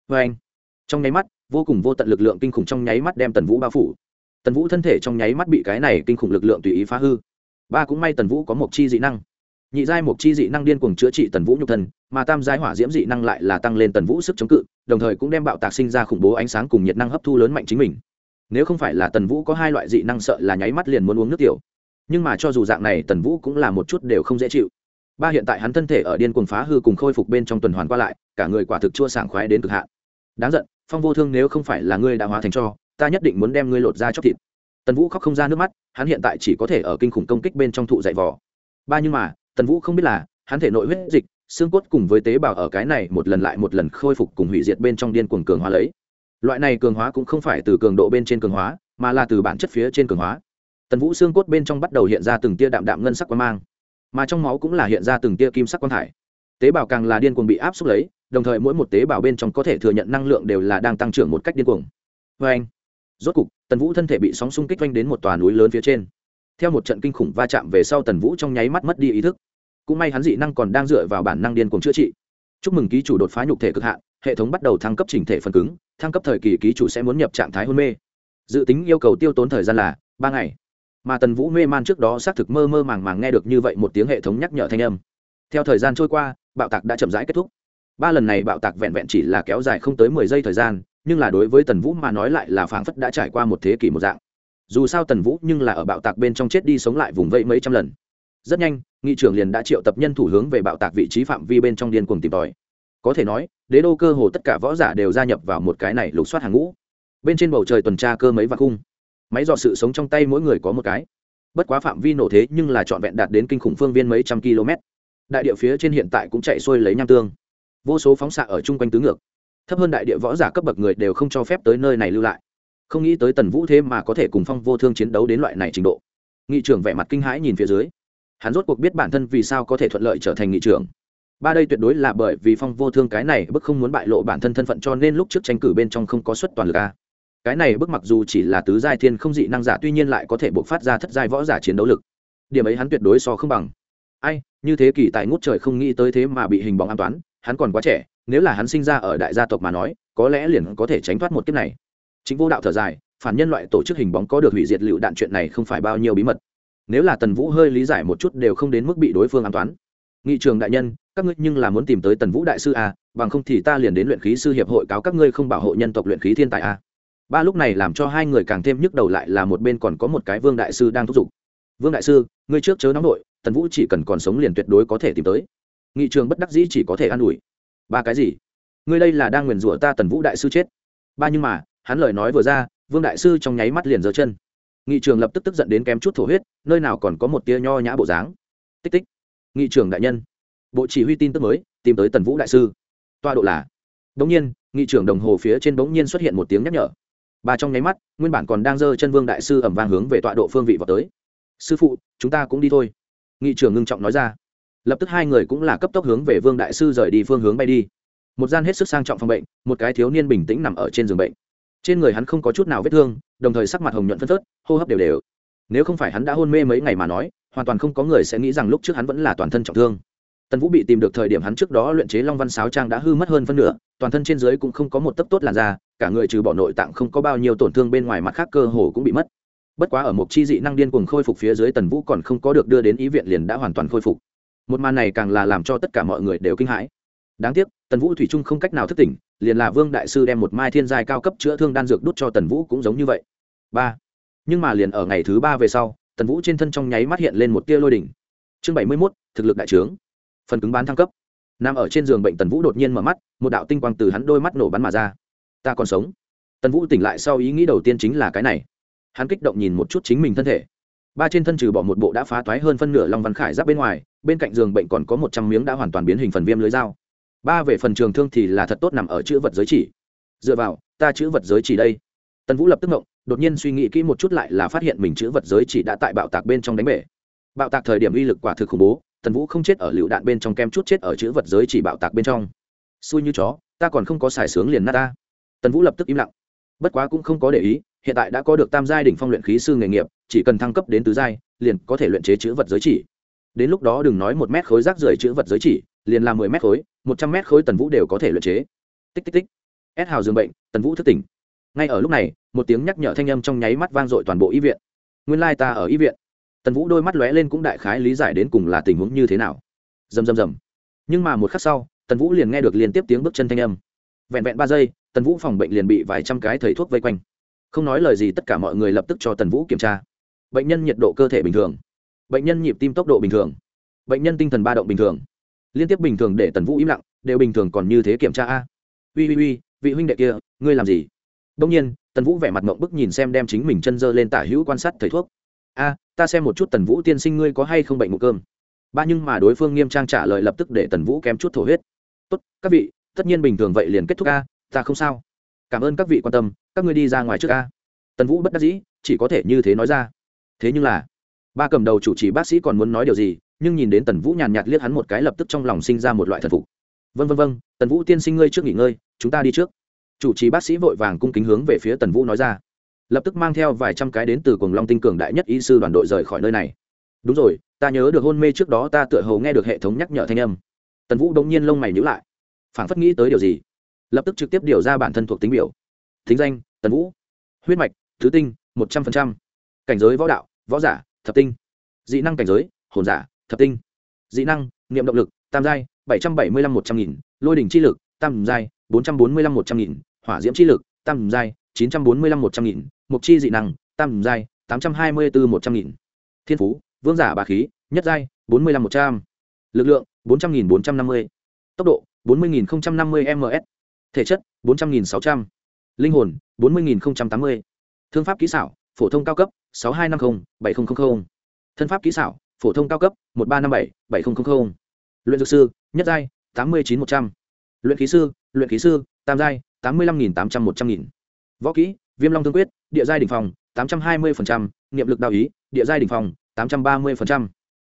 Vê anh trong nháy mắt, vô cùng vô tận lực lượng kinh khủng trong nháy mắt đem tần vũ bao phủ tần vũ thân thể trong nháy mắt bị cái này kinh khủng lực lượng tùy ý phá hư. Ba cũng may tần vũ có một chi dị năng. Nhị giai một chi dị năng điên cuồng chữa trị tần vũ nhục thân, mà tam giai hỏa diễm dị năng lại là tăng lên tần vũ sức chống cự, đồng thời cũng đem bạo tạc sinh ra khủng bố ánh sáng cùng nhiệt năng hấp thu lớn mạnh chính mình. Nếu không phải là tần vũ có hai loại dị năng sợ là nháy mắt liền muốn uống nước tiểu. Nhưng mà cho dù dạng này tần vũ cũng là một chút đều không dễ chịu. Ba hiện tại hắn thân thể ở điên cuồng phá hư cùng khôi phục bên trong tuần hoàn qua lại, cả người quả thực chua sảng khoái đến cực hạn. Đáng giận, phong vô thương nếu không phải là ngươi đã hóa thành cho ta nhất định muốn đem ngươi lột ra chóc thịt. Tần vũ khóc không ra nước mắt, hắn hiện tại chỉ có thể ở kinh khủng công kích bên trong thụ dạy vò. Ba nhưng mà, tần vũ không biết là, hắn thể nội huyết dịch, xương cốt cùng với tế bào ở cái này một lần lại một lần khôi phục cùng hủy diệt bên trong điên cuồng cường hóa lấy. Loại này cường hóa cũng không phải từ cường độ bên trên cường hóa, mà là từ bản chất phía trên cường hóa. Tần vũ xương cốt bên trong bắt đầu hiện ra từng tia đạm đạm ngân sắc quang mang, mà trong máu cũng là hiện ra từng tia kim sắc quang thải. Tế bào càng là điên cuồng bị áp suất lấy, đồng thời mỗi một tế bào bên trong có thể thừa nhận năng lượng đều là đang tăng trưởng một cách điên cuồng. Vê anh rốt cục, tần vũ thân thể bị sóng xung kích vanh đến một tòa núi lớn phía trên. Theo một trận kinh khủng va chạm về sau tần vũ trong nháy mắt mất đi ý thức. Cũng may hắn dị năng còn đang dựa vào bản năng điên cuồng chữa trị. Chúc mừng ký chủ đột phá nhục thể cực hạn, hệ thống bắt đầu thăng cấp chỉnh thể phần cứng, thăng cấp thời kỳ ký chủ sẽ muốn nhập trạng thái hôn mê. Dự tính yêu cầu tiêu tốn thời gian là ba ngày. Mà tần vũ mê man trước đó xác thực mơ mơ màng màng nghe được như vậy một tiếng hệ thống nhắc nhở thanh âm. Theo thời gian trôi qua, bạo tạc đã chậm rãi kết thúc. Ba lần này bạo tạc vẹn vẹn chỉ là kéo dài không tới mười giây thời gian nhưng là đối với tần vũ mà nói lại là phảng phất đã trải qua một thế kỷ một dạng. Dù sao tần vũ nhưng là ở bạo tạc bên trong chết đi sống lại vùng vẫy mấy trăm lần. Rất nhanh, nghị trưởng liền đã triệu tập nhân thủ hướng về bạo tạc vị trí phạm vi bên trong điên cuồng tìm tòi. Có thể nói, đế đô cơ hồ tất cả võ giả đều gia nhập vào một cái này lục soát hàng ngũ. Bên trên bầu trời tuần tra cơ mấy vạn cung. Máy dò sự sống trong tay mỗi người có một cái. Bất quá phạm vi nổ thế nhưng là trọn vẹn đạt đến kinh khủng phương viên mấy trăm km. Đại địa phía trên hiện tại cũng chạy xuôi lấy nham tương. Vô số phóng xạ ở chung quanh tứ ngược thấp hơn đại địa võ giả cấp bậc người đều không cho phép tới nơi này lưu lại. Không nghĩ tới tần vũ thế mà có thể cùng phong vô thương chiến đấu đến loại này trình độ. Nghị trưởng vẻ mặt kinh hãi nhìn phía dưới. Hắn rốt cuộc biết bản thân vì sao có thể thuận lợi trở thành nghị trưởng. Ba đây tuyệt đối là bởi vì phong vô thương cái này bức không muốn bại lộ bản thân thân phận cho nên lúc trước tranh cử bên trong không có suất toàn lực a. Cái này bức mặc dù chỉ là tứ giai thiên không dị năng giả tuy nhiên lại có thể buộc phát ra thất giai võ giả chiến đấu lực. Điểm ấy hắn tuyệt đối so không bằng. Ai, như thế kỷ tại ngút trời không nghĩ tới thế mà bị hình bóng an toán, hắn còn quá trẻ nếu là hắn sinh ra ở đại gia tộc mà nói có lẽ liền có thể tránh thoát một kiếp này. Chính vô đạo thở dài phản nhân loại tổ chức hình bóng có được hủy diệt lựu đạn chuyện này không phải bao nhiêu bí mật. Nếu là tần vũ hơi lý giải một chút đều không đến mức bị đối phương an toán. Nghị trường đại nhân các ngươi nhưng là muốn tìm tới tần vũ đại sư à, bằng không thì ta liền đến luyện khí sư hiệp hội cáo các ngươi không bảo hộ nhân tộc luyện khí thiên tài à. ba lúc này làm cho hai người càng thêm nhức đầu lại là một bên còn có một cái vương đại sư đang thúc giục. Vương đại sư ngươi trước chớ nóng nội tần vũ chỉ cần còn sống liền tuyệt đối có thể tìm tới. Nghị trường bất đắc dĩ chỉ có thể an ủi ba cái gì? Ngươi đây là đang nguyền rủa ta tần vũ đại sư chết. Ba nhưng mà, hắn lời nói vừa ra, vương đại sư trong nháy mắt liền giơ chân. Nghị trường lập tức tức giận đến kém chút thổ huyết, nơi nào còn có một tia nho nhã bộ dáng. Tích tích. Nghị trường đại nhân. Bộ chỉ huy tin tức mới, tìm tới tần vũ đại sư. Toa độ là. Bỗng nhiên, nghị trưởng đồng hồ phía trên bỗng nhiên xuất hiện một tiếng nhắc nhở. Ba trong nháy mắt, nguyên bản còn đang giơ chân vương đại sư ẩm vang hướng về tọa độ phương vị vào tới. Sư phụ, chúng ta cũng đi thôi. Nghị trưởng ngưng trọng nói ra lập tức hai người cũng là cấp tốc hướng về vương đại sư rời đi phương hướng bay đi. Một gian hết sức sang trọng phòng bệnh, một cái thiếu niên bình tĩnh nằm ở trên giường bệnh. Trên người hắn không có chút nào vết thương, đồng thời sắc mặt hồng nhuận phân phớt, hô hấp đều đều. Nếu không phải hắn đã hôn mê mấy ngày mà nói, hoàn toàn không có người sẽ nghĩ rằng lúc trước hắn vẫn là toàn thân trọng thương. Tần vũ bị tìm được thời điểm hắn trước đó luyện chế long văn sáo trang đã hư mất hơn phân nửa, toàn thân trên dưới cũng không có một tấc tốt làn da, cả người trừ bỏ nội tạng không có bao nhiêu tổn thương bên ngoài mặt khác cơ hồ cũng bị mất. Bất quá ở một chi dị năng điên cuồng khôi phục phía dưới tần vũ còn không có được đưa đến ý viện liền đã hoàn toàn khôi phục một màn này càng là làm cho tất cả mọi người đều kinh hãi. Đáng tiếc, tần vũ thủy trung không cách nào thức tỉnh, liền là vương đại sư đem một mai thiên giai cao cấp chữa thương đan dược đút cho tần vũ cũng giống như vậy. Ba. Nhưng mà liền ở ngày thứ ba về sau, tần vũ trên thân trong nháy mắt hiện lên một tia lôi đỉnh. Chương bảy mươi mốt, thực lực đại trướng. Phần cứng bán thăng cấp. Nằm ở trên giường bệnh tần vũ đột nhiên mở mắt, một đạo tinh quang từ hắn đôi mắt nổ bắn mà ra. Ta còn sống. Tần vũ tỉnh lại sau ý nghĩ đầu tiên chính là cái này. Hắn kích động nhìn một chút chính mình thân thể ba trên thân trừ bỏ một bộ đã phá toái hơn phân nửa long văn khải giáp bên ngoài, bên cạnh giường bệnh còn có một trăm miếng đã hoàn toàn biến hình phần viêm lưới dao. Ba về phần trường thương thì là thật tốt nằm ở chữ vật giới chỉ. Dựa vào, ta chữ vật giới chỉ đây. Tần vũ lập tức ngộng, đột nhiên suy nghĩ kỹ một chút lại là phát hiện mình chữ vật giới chỉ đã tại bạo tạc bên trong đánh bể. Bạo tạc thời điểm uy lực quả thực khủng bố, tần vũ không chết ở lựu đạn bên trong kem chút chết ở chữ vật giới chỉ bạo tạc bên trong. Xui như chó, ta còn không có xài sướng liền nát ta. Tần vũ lập tức im lặng. Bất quá cũng không có để ý, hiện tại đã có được tam giai đỉnh phong luyện khí sư nghề nghiệp chỉ cần thăng cấp đến tứ giai, liền có thể luyện chế chữ vật giới chỉ. Đến lúc đó đừng nói một mét khối rác rưởi chữ vật giới chỉ, liền là mười mét khối, một trăm mét khối tần vũ đều có thể luyện chế. Tích tích tích. Ép hào dường bệnh, tần vũ thức tỉnh. Ngay ở lúc này, một tiếng nhắc nhở thanh âm trong nháy mắt vang dội toàn bộ y viện. Nguyên lai ta ở y viện. Tần vũ đôi mắt lóe lên cũng đại khái lý giải đến cùng là tình huống như thế nào. Rầm rầm rầm. Nhưng mà một khắc sau, tần vũ liền nghe được liên tiếp tiếng bước chân thanh âm. Vẹn vẹn ba giây, tần vũ phòng bệnh liền bị vài trăm cái thầy thuốc vây quanh. Không nói lời gì, tất cả mọi người lập tức cho tần vũ kiểm tra bệnh nhân nhiệt độ cơ thể bình thường, bệnh nhân nhịp tim tốc độ bình thường, bệnh nhân tinh thần ba động bình thường. Liên tiếp bình thường để tần vũ im lặng, đều bình thường còn như thế kiểm tra a. Ui ui ui vị huynh đệ kia, ngươi làm gì? Đông nhiên, tần vũ vẻ mặt mộng bức nhìn xem đem chính mình chân dơ lên tả hữu quan sát thầy thuốc. A, ta xem một chút tần vũ tiên sinh ngươi có hay không bệnh mụ cơm. Ba nhưng mà đối phương nghiêm trang trả lời lập tức để tần vũ kém chút thổ huyết. Tốt, các vị, tất nhiên bình thường vậy liền kết thúc a, ta không sao. Cảm ơn các vị quan tâm, các ngươi đi ra ngoài trước a. Tần vũ bất đắc dĩ, chỉ có thể như thế nói ra thế nhưng là, ba cầm đầu chủ trì bác sĩ còn muốn nói điều gì, nhưng nhìn đến tần vũ nhàn nhạt liếc hắn một cái lập tức trong lòng sinh ra một loại thần phục. Vân vân vân tần vũ tiên sinh ngươi trước nghỉ ngơi, chúng ta đi trước. Chủ trì bác sĩ vội vàng cung kính hướng về phía tần vũ nói ra. Lập tức mang theo vài trăm cái đến từ cùng long tinh cường đại nhất y sư đoàn đội rời khỏi nơi này. Đúng rồi, ta nhớ được hôn mê trước đó ta tựa hồ nghe được hệ thống nhắc nhở thanh âm. Tần vũ đống nhiên lông mày nhữ lại. Phảng phất nghĩ tới điều gì, lập tức trực tiếp điều ra bản thân thuộc tính biểu. Thính danh, tần vũ. Huyết mạch, thứ tinh, một trăm linh cảnh giới võ đạo võ giả, thập tinh. Dị năng cảnh giới, hồn giả, thập tinh. Dị năng, niệm động lực, tam giai, bảy trăm bảy mươi lăm một trăm nghìn, lôi đỉnh chi lực, tam giai, bốn trăm bốn mươi lăm một trăm nghìn, hỏa diễm chi lực, tam giai, chín trăm bốn mươi lăm một trăm nghìn mục chi dị năng, tam giai, tám trăm hai mươi bốn một trăm nghìn. Thiên phú, vương giả bà khí, nhất giai, bốn mươi lăm một trăm. Lực lượng, bốn trăm nghìn bốn trăm năm mươi. Tốc độ, bốn mươi nghìn năm mươi ms thể chất, bốn trăm nghìn sáu trăm. Linh hồn, bốn mươi nghìn tám mươi. Thương pháp kỹ xảo, phổ thông cao cấp sáu hai năm mươi bảy nghìn thân pháp kỹ xảo phổ thông cao cấp một ba năm bảy bảy nghìn luyện dược sư nhất giai tám mươi chín một trăm. L u y ệ n k h í sư luyện k h í sư tam giai tám mươi năm nghìn tám trăm một trăm nghìn. Võ kỹ viêm long thương quyết địa giai đỉnh phòng tám trăm hai mươi niệm lực đạo ý địa giai đỉnh phòng tám trăm ba mươi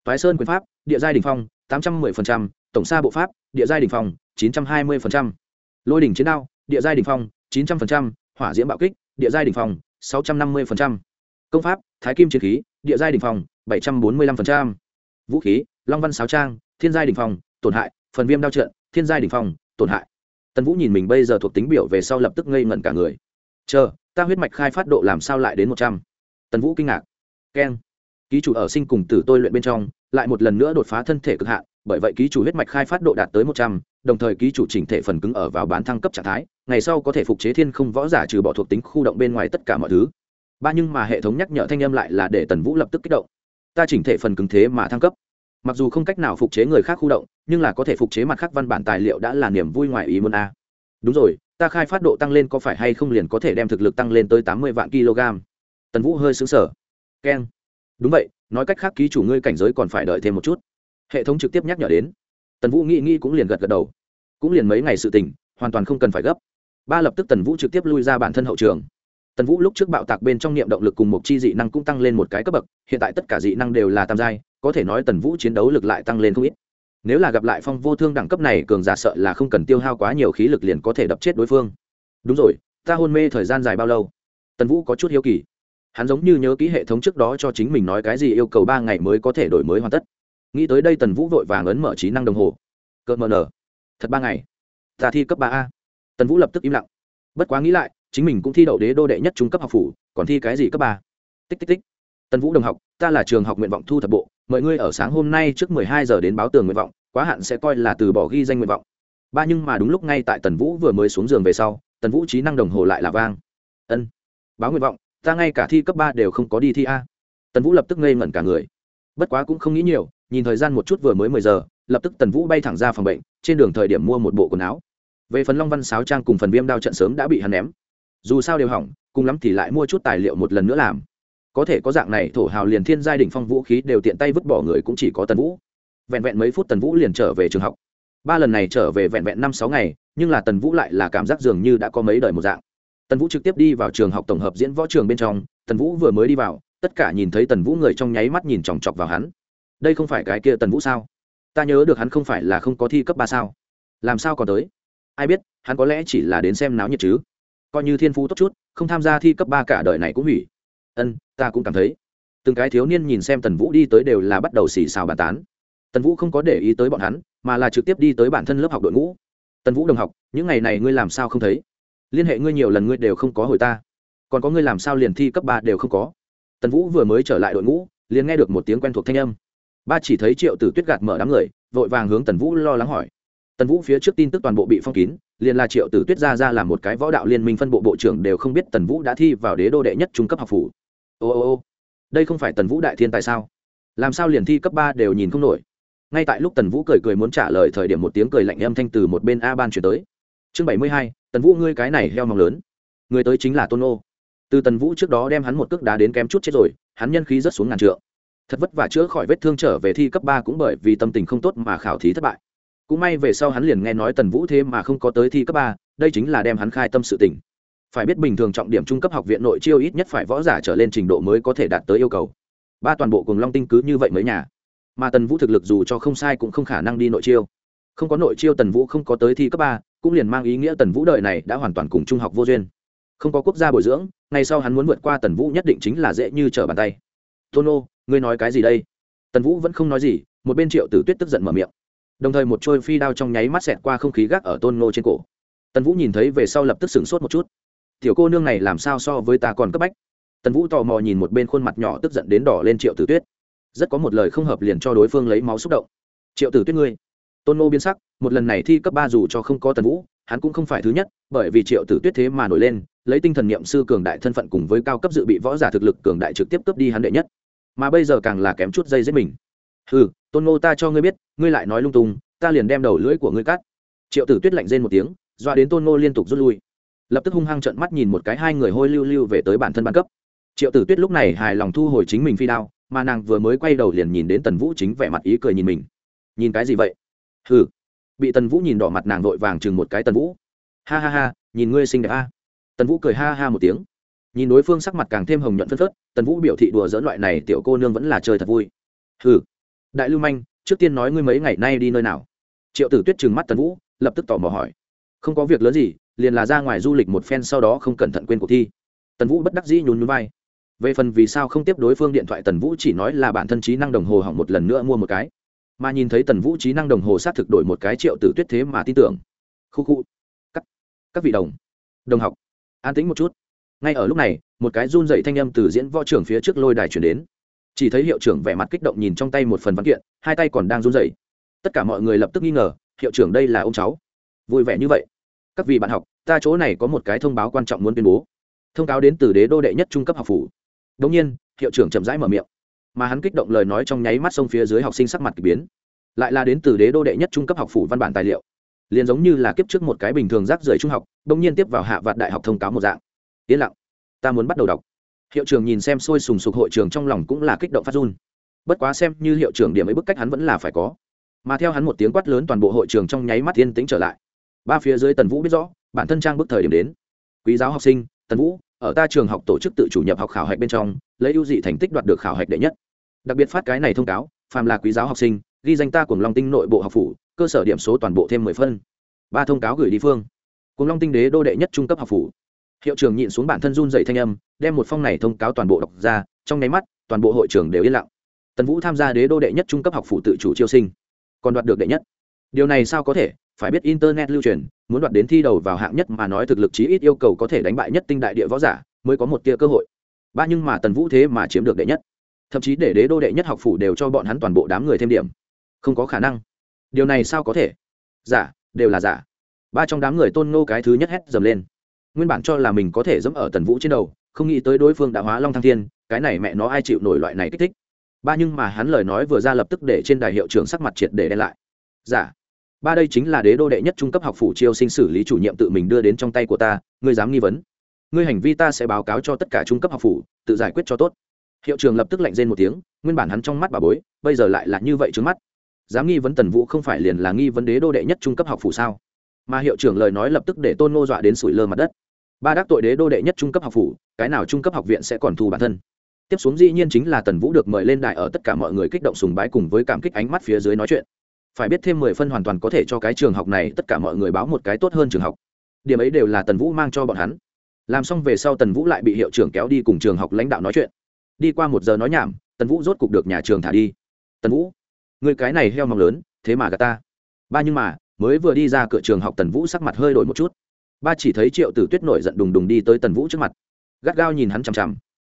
thoái sơn quyền pháp địa giai đỉnh phòng, tám trăm tổng xa bộ pháp địa giai đỉnh phòng, chín trăm hai mươi lôi đỉnh chiến đao địa giai đỉnh phòng, chín trăm linh hỏa diễm bạo kích địa giai đỉnh phòng, sáu trăm năm mươi công pháp, thái kim chiến khí, địa giai đình phòng bảy trăm bốn mươi năm vũ khí, long văn sáo trang, thiên giai đình phòng tổn hại, phần viêm đao trợn thiên giai đình phòng tổn hại. Tần vũ nhìn mình bây giờ thuộc tính biểu về sau lập tức ngây ngẩn cả người. Chờ, ta huyết mạch khai phát độ làm sao lại đến một trăm? Tần vũ kinh ngạc. Keng. Ký chủ ở sinh cùng tử tôi luyện bên trong, lại một lần nữa đột phá thân thể cực hạn, bởi vậy ký chủ huyết mạch khai phát độ đạt tới một trăm, đồng thời ký chủ chỉnh thể phần cứng ở vào bán thăng cấp trạng thái, ngày sau có thể phục chế thiên không võ giả trừ bỏ thuộc tính khu động bên ngoài tất cả mọi thứ ba nhưng mà hệ thống nhắc nhở thanh âm lại là để tần vũ lập tức kích động. Ta chỉnh thể phần cứng thế mà thăng cấp. Mặc dù không cách nào phục chế người khác khu động, nhưng là có thể phục chế mặt khác văn bản tài liệu đã là niềm vui ngoài ý muốn a. Đúng rồi, ta khai phát độ tăng lên có phải hay không liền có thể đem thực lực tăng lên tới tám mươi vạn kg? Tần vũ hơi xứng sở keng. Đúng vậy, nói cách khác ký chủ ngươi cảnh giới còn phải đợi thêm một chút. Hệ thống trực tiếp nhắc nhở đến. Tần vũ nghĩ nghĩ cũng liền gật gật đầu. Cũng liền mấy ngày sự tình, hoàn toàn không cần phải gấp. Ba lập tức tần vũ trực tiếp lui ra bản thân hậu trường tần vũ lúc trước bạo tạc bên trong niệm động lực cùng một chi dị năng cũng tăng lên một cái cấp bậc, hiện tại tất cả dị năng đều là tam giai, có thể nói tần vũ chiến đấu lực lại tăng lên không ít. Nếu là gặp lại phong vô thương đẳng cấp này, cường giả sợ là không cần tiêu hao quá nhiều khí lực liền có thể đập chết đối phương. Đúng rồi, ta hôn mê thời gian dài bao lâu? Tần vũ có chút hiếu kỳ. Hắn giống như nhớ kỹ hệ thống trước đó cho chính mình nói cái gì yêu cầu ba ngày mới có thể đổi mới hoàn tất. Nghĩ tới đây tần vũ vội vàng ấn mở trí năng đồng hồ. Cỡ mờ nở. Thật ba ngày. Ta thi cấp ba a. Tần vũ lập tức im lặng. Bất quá nghĩ lại chính mình cũng thi đậu đế đô đệ nhất trung cấp học phủ, còn thi cái gì cấp ba? Tích tích tích. Tần vũ đồng học, ta là trường học nguyện vọng thu thập bộ mời ngươi ở sáng hôm nay trước mười hai giờ đến báo tường nguyện vọng, quá hạn sẽ coi là từ bỏ ghi danh nguyện vọng. Ba nhưng mà đúng lúc ngay tại tần vũ vừa mới xuống giường về sau, tần vũ trí năng đồng hồ lại là vang. Ân, báo nguyện vọng, ta ngay cả thi cấp ba đều không có đi thi a. Tần vũ lập tức ngây ngẩn cả người. Bất quá cũng không nghĩ nhiều, nhìn thời gian một chút vừa mới mười giờ, lập tức tần vũ bay thẳng ra phòng bệnh, trên đường thời điểm mua một bộ quần áo. Về phần long văn sáo trang cùng phần viêm đao trận sớm đã bị hắn ném dù sao đều hỏng, cùng lắm thì lại mua chút tài liệu một lần nữa làm. Có thể có dạng này, thổ hào liền thiên giai đ ỉ n h phong vũ khí đều tiện tay vứt bỏ người cũng chỉ có tần vũ. Vẹn vẹn mấy phút tần vũ liền trở về trường học. Ba lần này trở về vẹn vẹn năm sáu ngày, nhưng là tần vũ lại là cảm giác dường như đã có mấy đời một dạng. Tần vũ trực tiếp đi vào trường học tổng hợp diễn võ trường bên trong, tần vũ vừa mới đi vào, tất cả nhìn thấy tần vũ người trong nháy mắt nhìn chòng chọc vào hắn. Đây không phải cái kia tần vũ sao? Ta nhớ được hắn không phải là không có thi cấp ba sao? Làm sao còn tới? Ai biết, hắn có lẽ chỉ là đến xem náo nhiệt chứ? Coi như thiên phú tốt chút, không tham gia thi cấp ba cả đời này cũng hủy. Ân, ta cũng cảm thấy. Từng cái thiếu niên nhìn xem tần vũ đi tới đều là bắt đầu xì xào bàn tán. Tần vũ không có để ý tới bọn hắn, mà là trực tiếp đi tới bản thân lớp học đội ngũ. Tần vũ đồng học, những ngày này ngươi làm sao không thấy? Liên hệ ngươi nhiều lần ngươi đều không có hồi ta. Còn có ngươi làm sao liền thi cấp ba đều không có? Tần vũ vừa mới trở lại đội ngũ, liền nghe được một tiếng quen thuộc thanh âm. Ba chỉ thấy triệu tử tuyết gạt mở đám người, vội vàng hướng tần vũ lo lắng hỏi. Tần vũ phía trước tin tức toàn bộ bị phong kín liền là triệu tử tuyết ra ra làm một cái võ đạo liên minh phân bộ bộ trưởng đều không biết tần vũ đã thi vào đế đô đệ nhất trung cấp học phủ. Ô ô ô, đây không phải tần vũ đại thiên tại sao? Làm sao liền thi cấp ba đều nhìn không nổi? Ngay tại lúc tần vũ cười cười muốn trả lời thời điểm một tiếng cười lạnh âm thanh từ một bên a ban chuyển tới. Chương bảy mươi hai, tần vũ ngươi cái này heo mong lớn. Người tới chính là tôn ô từ tần vũ trước đó đem hắn một cước đá đến kém chút chết rồi, hắn nhân khí rất xuống ngàn trượng. Thật vất vả chữa khỏi vết thương trở về thi cấp ba cũng bởi vì tâm tình không tốt mà khảo thí thất bại cũng may về sau hắn liền nghe nói tần vũ thế mà không có tới thi cấp ba, đây chính là đem hắn khai tâm sự tình. Phải biết bình thường trọng điểm trung cấp học viện nội chiêu ít nhất phải võ giả trở lên trình độ mới có thể đạt tới yêu cầu. Ba toàn bộ cùng long tinh cứ như vậy mới nhà. Mà tần vũ thực lực dù cho không sai cũng không khả năng đi nội chiêu. Không có nội chiêu tần vũ không có tới thi cấp ba, cũng liền mang ý nghĩa tần vũ đời này đã hoàn toàn cùng trung học vô duyên. Không có quốc gia bồi dưỡng ngay sau hắn muốn vượt qua tần vũ nhất định chính là dễ như trở bàn tay. Tôn ô ngươi nói cái gì đây? Tần vũ vẫn không nói gì, một bên triệu tử tuyết tức giận mở miệng đồng thời một trôi phi đao trong nháy mắt xẹt qua không khí gác ở tôn Ngô trên cổ. Tần vũ nhìn thấy về sau lập tức sửng sốt một chút. Tiểu cô nương này làm sao so với ta còn cấp bách? Tần vũ tò mò nhìn một bên khuôn mặt nhỏ tức giận đến đỏ lên triệu tử tuyết. Rất có một lời không hợp liền cho đối phương lấy máu xúc động. Triệu tử tuyết ngươi, tôn Ngô biến sắc, một lần này thi cấp ba dù cho không có tần vũ, hắn cũng không phải thứ nhất, bởi vì triệu tử tuyết thế mà nổi lên, lấy tinh thần niệm sư cường đại thân phận cùng với cao cấp dự bị võ giả thực lực cường đại trực tiếp cướp đi hắn đệ nhất. Mà bây giờ càng là kém chút dây giết mình. Ừ tôn ngô ta cho ngươi biết, ngươi lại nói lung tung, ta liền đem đầu lưỡi của ngươi cắt. Triệu tử tuyết lạnh rên một tiếng, doa đến tôn ngô liên tục rút lui. Lập tức hung hăng trận mắt nhìn một cái hai người hôi lưu lưu về tới bản thân ban cấp. Triệu tử tuyết lúc này hài lòng thu hồi chính mình phi đao, mà nàng vừa mới quay đầu liền nhìn đến tần vũ chính vẻ mặt ý cười nhìn mình. Nhìn cái gì vậy? Hừ. Bị tần vũ nhìn đỏ mặt nàng vội vàng chừng một cái tần vũ. Ha ha ha, nhìn ngươi xinh đẹp a. Tần vũ cười ha ha một tiếng. Nhìn đối phương sắc mặt càng thêm hồng nhuận phân phớt, tần vũ biểu thị đùa dỡn loại này tiểu cô nương vẫn là chơi thật vui. Hừ đại lưu manh trước tiên nói ngươi mấy ngày nay đi nơi nào? Triệu tử tuyết trừng mắt tần vũ lập tức tỏ mò hỏi. Không có việc lớn gì liền là ra ngoài du lịch một phen sau đó không cẩn thận quên cuộc thi. Tần vũ bất đắc dĩ nhún nhún vai. Về phần vì sao không tiếp đối phương điện thoại tần vũ chỉ nói là bản thân trí năng đồng hồ hỏng một lần nữa mua một cái. Mà nhìn thấy tần vũ trí năng đồng hồ xác thực đổi một cái triệu tử tuyết thế mà tin tưởng. Khu khu. Các, các vị đồng. Đồng học. An tĩnh một chút. Ngay ở lúc này một cái run dậy thanh âm từ diễn võ trưởng phía trước lôi đài chuyển đến chỉ thấy hiệu trưởng vẻ mặt kích động nhìn trong tay một phần văn kiện, hai tay còn đang run rẩy. Tất cả mọi người lập tức nghi ngờ, hiệu trưởng đây là ông cháu. Vui vẻ như vậy. Các vị bạn học, ta chỗ này có một cái thông báo quan trọng muốn tuyên bố. Thông cáo đến từ đế đô đệ nhất trung cấp học phủ. Đống nhiên, hiệu trưởng chậm rãi mở miệng. Mà hắn kích động lời nói trong nháy mắt sông phía dưới học sinh sắc mặt k ỳ biến. Lại là đến từ đế đô đệ nhất trung cấp học phủ văn bản tài liệu. Liền giống như là kiếp trước một cái bình thường rác rưởi trung học, đống nhiên tiếp vào hạ vạn đại học thông cáo một dạng. Yên lặng, ta muốn bắt đầu đọc hiệu trưởng nhìn xem sôi sùng sục hội trường trong lòng cũng là kích động phát run. Bất quá xem như hiệu trưởng điểm ấy bức cách hắn vẫn là phải có. Mà theo hắn một tiếng quát lớn toàn bộ hội trường trong nháy mắt yên tĩnh trở lại. Ba phía dưới tần vũ biết rõ, bản thân trang bức thời điểm đến. Quý giáo học sinh, tần vũ, ở ta trường học tổ chức tự chủ nhập học khảo hạch bên trong, lấy ưu dị thành tích đoạt được khảo hạch đệ nhất. Đặc biệt phát cái này thông cáo, phàm là quý giáo học sinh, ghi danh ta cùng long tinh nội bộ học phủ, cơ sở điểm số toàn bộ thêm mười phân. Ba thông cáo gửi đi phương. Cùng long tinh đế đô đệ nhất trung cấp học phủ hiệu trưởng nhịn xuống bản thân run dậy thanh âm, đem một phong này thông cáo toàn bộ đọc ra, trong nháy mắt, toàn bộ hội trưởng đều yên lặng. Tần vũ tham gia đế đô đệ nhất trung cấp học phủ tự chủ chiêu sinh. Còn đoạt được đệ nhất. Điều này sao có thể? Phải biết internet lưu truyền, muốn đoạt đến thi đầu vào hạng nhất mà nói thực lực chí ít yêu cầu có thể đánh bại nhất tinh đại địa võ giả, mới có một tia cơ hội. Ba nhưng mà tần vũ thế mà chiếm được đệ nhất. Thậm chí để đế đô đệ nhất học phủ đều cho bọn hắn toàn bộ đám người thêm điểm. Không có khả năng. Điều này sao có thể? Giả, đều là giả. Ba trong đám người tôn ngô cái thứ nhất hét dầm lên nguyên bản cho là mình có thể dẫm ở tần vũ trên đầu, không nghĩ tới đối phương đã hóa long thăng thiên, cái này mẹ nó ai chịu nổi loại này kích thích. Ba nhưng mà hắn lời nói vừa ra lập tức để trên đài hiệu trưởng sắc mặt triệt để đen lại. Giả dạ. ba đây chính là đế đô đệ nhất trung cấp học phủ chiêu sinh xử lý chủ nhiệm tự mình đưa đến trong tay của ta, ngươi dám nghi vấn. Ngươi hành vi ta sẽ báo cáo cho tất cả trung cấp học phủ, tự giải quyết cho tốt. Hiệu trưởng lập tức lạnh rên một tiếng, nguyên bản hắn trong mắt bà bối, bây giờ lại là như vậy trước mắt. Dám nghi vấn tần vũ không phải liền là nghi vấn đế đô đệ nhất trung cấp học phủ sao? Mà hiệu trưởng lời nói lập tức để tôn ngô dọa đến sủi lơ mặt đất ba đắc tội đế đô đệ nhất trung cấp học phủ, cái nào trung cấp học viện sẽ còn thu bản thân? Tiếp xuống dĩ nhiên chính là tần vũ được mời lên đại ở tất cả mọi người kích động sùng bái cùng với cảm kích ánh mắt phía dưới nói chuyện. Phải biết thêm mười phân hoàn toàn có thể cho cái trường học này tất cả mọi người báo một cái tốt hơn trường học. Điểm ấy đều là tần vũ mang cho bọn hắn. Làm xong về sau tần vũ lại bị hiệu trưởng kéo đi cùng trường học lãnh đạo nói chuyện. Đi qua một giờ nói nhảm, tần vũ rốt cục được nhà trường thả đi. Tần vũ, người cái này heo mong lớn, thế mà gà ta. Ba nhưng mà, mới vừa đi ra cửa trường học tần vũ sắc mặt hơi đổi một chút ba chỉ thấy triệu tử tuyết nổi giận đùng đùng đi tới tần vũ trước mặt. Gắt gao nhìn hắn chằm chằm.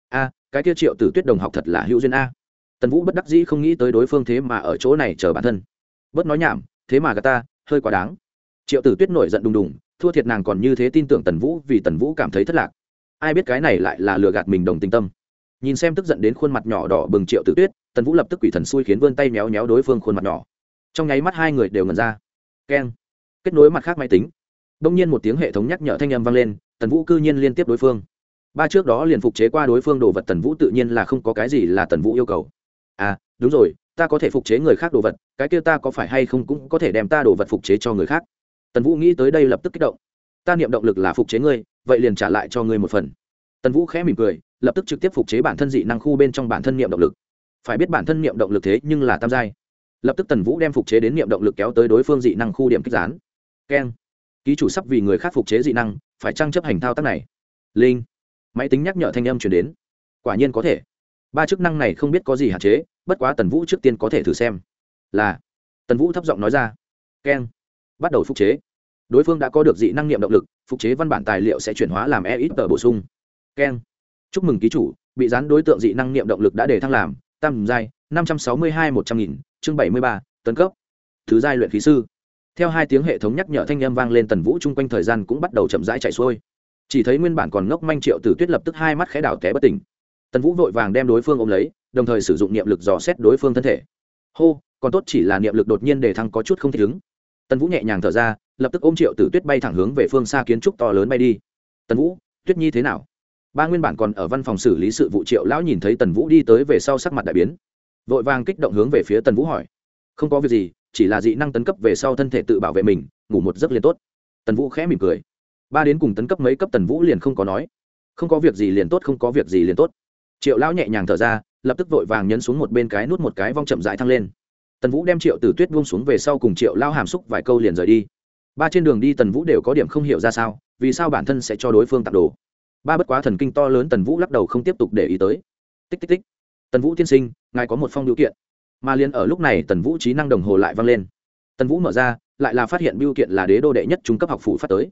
A, cái kia triệu tử tuyết đồng học thật là hữu duyên a. Tần vũ bất đắc dĩ không nghĩ tới đối phương thế mà ở chỗ này chờ bản thân. Bớt nói nhảm, thế mà gà ta, hơi quá đáng. Triệu tử tuyết nổi giận đùng đùng, thua thiệt nàng còn như thế tin tưởng tần vũ vì tần vũ cảm thấy thất lạc. Ai biết cái này lại là lừa gạt mình đồng tình tâm. Nhìn xem tức giận đến khuôn mặt nhỏ đỏ bừng triệu tử tuyết, tần vũ lập tức quỷ thần xui khiến vươn tay méo méo đối phương khuôn mặt nhỏ. Trong nháy mắt hai người đều ngần ra. Keng. Kết nối mặt khác máy tính đông nhiên một tiếng hệ thống nhắc nhở thanh âm vang lên, tần vũ cư nhiên liên tiếp đối phương. Ba trước đó liền phục chế qua đối phương đồ vật, tần vũ tự nhiên là không có cái gì là tần vũ yêu cầu. À đúng rồi, ta có thể phục chế người khác đồ vật, cái kia ta có phải hay không cũng có thể đem ta đồ vật phục chế cho người khác. Tần vũ nghĩ tới đây lập tức kích động. Ta niệm động lực là phục chế ngươi, vậy liền trả lại cho ngươi một phần. Tần vũ khẽ mỉm cười, lập tức trực tiếp phục chế bản thân dị năng khu bên trong bản thân niệm động lực. Phải biết bản thân niệm động lực thế nhưng là tam giai. Lập tức tần vũ đem phục chế đến niệm động lực kéo tới đối phương dị năng khu điểm kích gián. Keng ký chủ sắp vì người khác phục chế dị năng, phải trang chấp hành thao tác này? Linh, máy tính nhắc nhở thanh âm chuyển đến. Quả nhiên có thể. Ba chức năng này không biết có gì hạn chế, bất quá tần vũ trước tiên có thể thử xem. Là, tần vũ thấp giọng nói ra. Keng, bắt đầu phục chế. Đối phương đã có được dị năng nghiệm động lực, phục chế văn bản tài liệu sẽ chuyển hóa làm e ít tờ bổ sung. Keng, chúc mừng ký chủ, bị dán đối tượng dị năng nghiệm động lực đã để thăng làm, tam giai, năm trăm sáu mươi hai một trăm nghìn, chương bảy mươi ba, tấn cấp. Thứ giai luyện khí sư theo hai tiếng hệ thống nhắc nhở thanh â m vang lên tần vũ chung quanh thời gian cũng bắt đầu chậm rãi chạy xuôi. Chỉ thấy nguyên bản còn ngốc manh triệu tử tuyết lập tức hai mắt khẽ đảo té bất tỉnh. Tần vũ vội vàng đem đối phương ôm lấy, đồng thời sử dụng niệm lực dò xét đối phương thân thể. Hô, còn tốt chỉ là niệm lực đột nhiên để thăng có chút không thích ứng. Tần vũ nhẹ nhàng thở ra, lập tức ôm triệu tử tuyết bay thẳng hướng về phương xa kiến trúc to lớn bay đi. Tần vũ, tuyết nhi thế nào? Ba nguyên bản còn ở văn phòng xử lý sự vụ triệu lão nhìn thấy tần vũ đi tới về sau sắc mặt đại biến, vội vàng kích động hướng về phía tần vũ hỏi. Không có việc gì chỉ là dị năng tấn cấp về sau thân thể tự bảo vệ mình, ngủ một giấc liền tốt. Tần vũ khẽ mỉm cười. Ba đến cùng tấn cấp mấy cấp tần vũ liền không có nói. Không có việc gì liền tốt, không có việc gì liền tốt. Triệu lão nhẹ nhàng thở ra, lập tức vội vàng nhấn xuống một bên cái nút một cái vong chậm rãi thăng lên. Tần vũ đem triệu tử tuyết buông xuống về sau cùng triệu lao hàm xúc vài câu liền rời đi. Ba trên đường đi tần vũ đều có điểm không hiểu ra sao, vì sao bản thân sẽ cho đối phương tặng đồ. Ba bất quá thần kinh to lớn tần vũ lắc đầu không tiếp tục để ý tới. Tích tích tích. Tần vũ tiên sinh, ngài có một phong điều kiện mà liền ở lúc này tần vũ trí năng đồng hồ lại vang lên. Tần vũ mở ra, lại là phát hiện biêu kiện là đế đô đệ nhất trung cấp học phủ phát tới.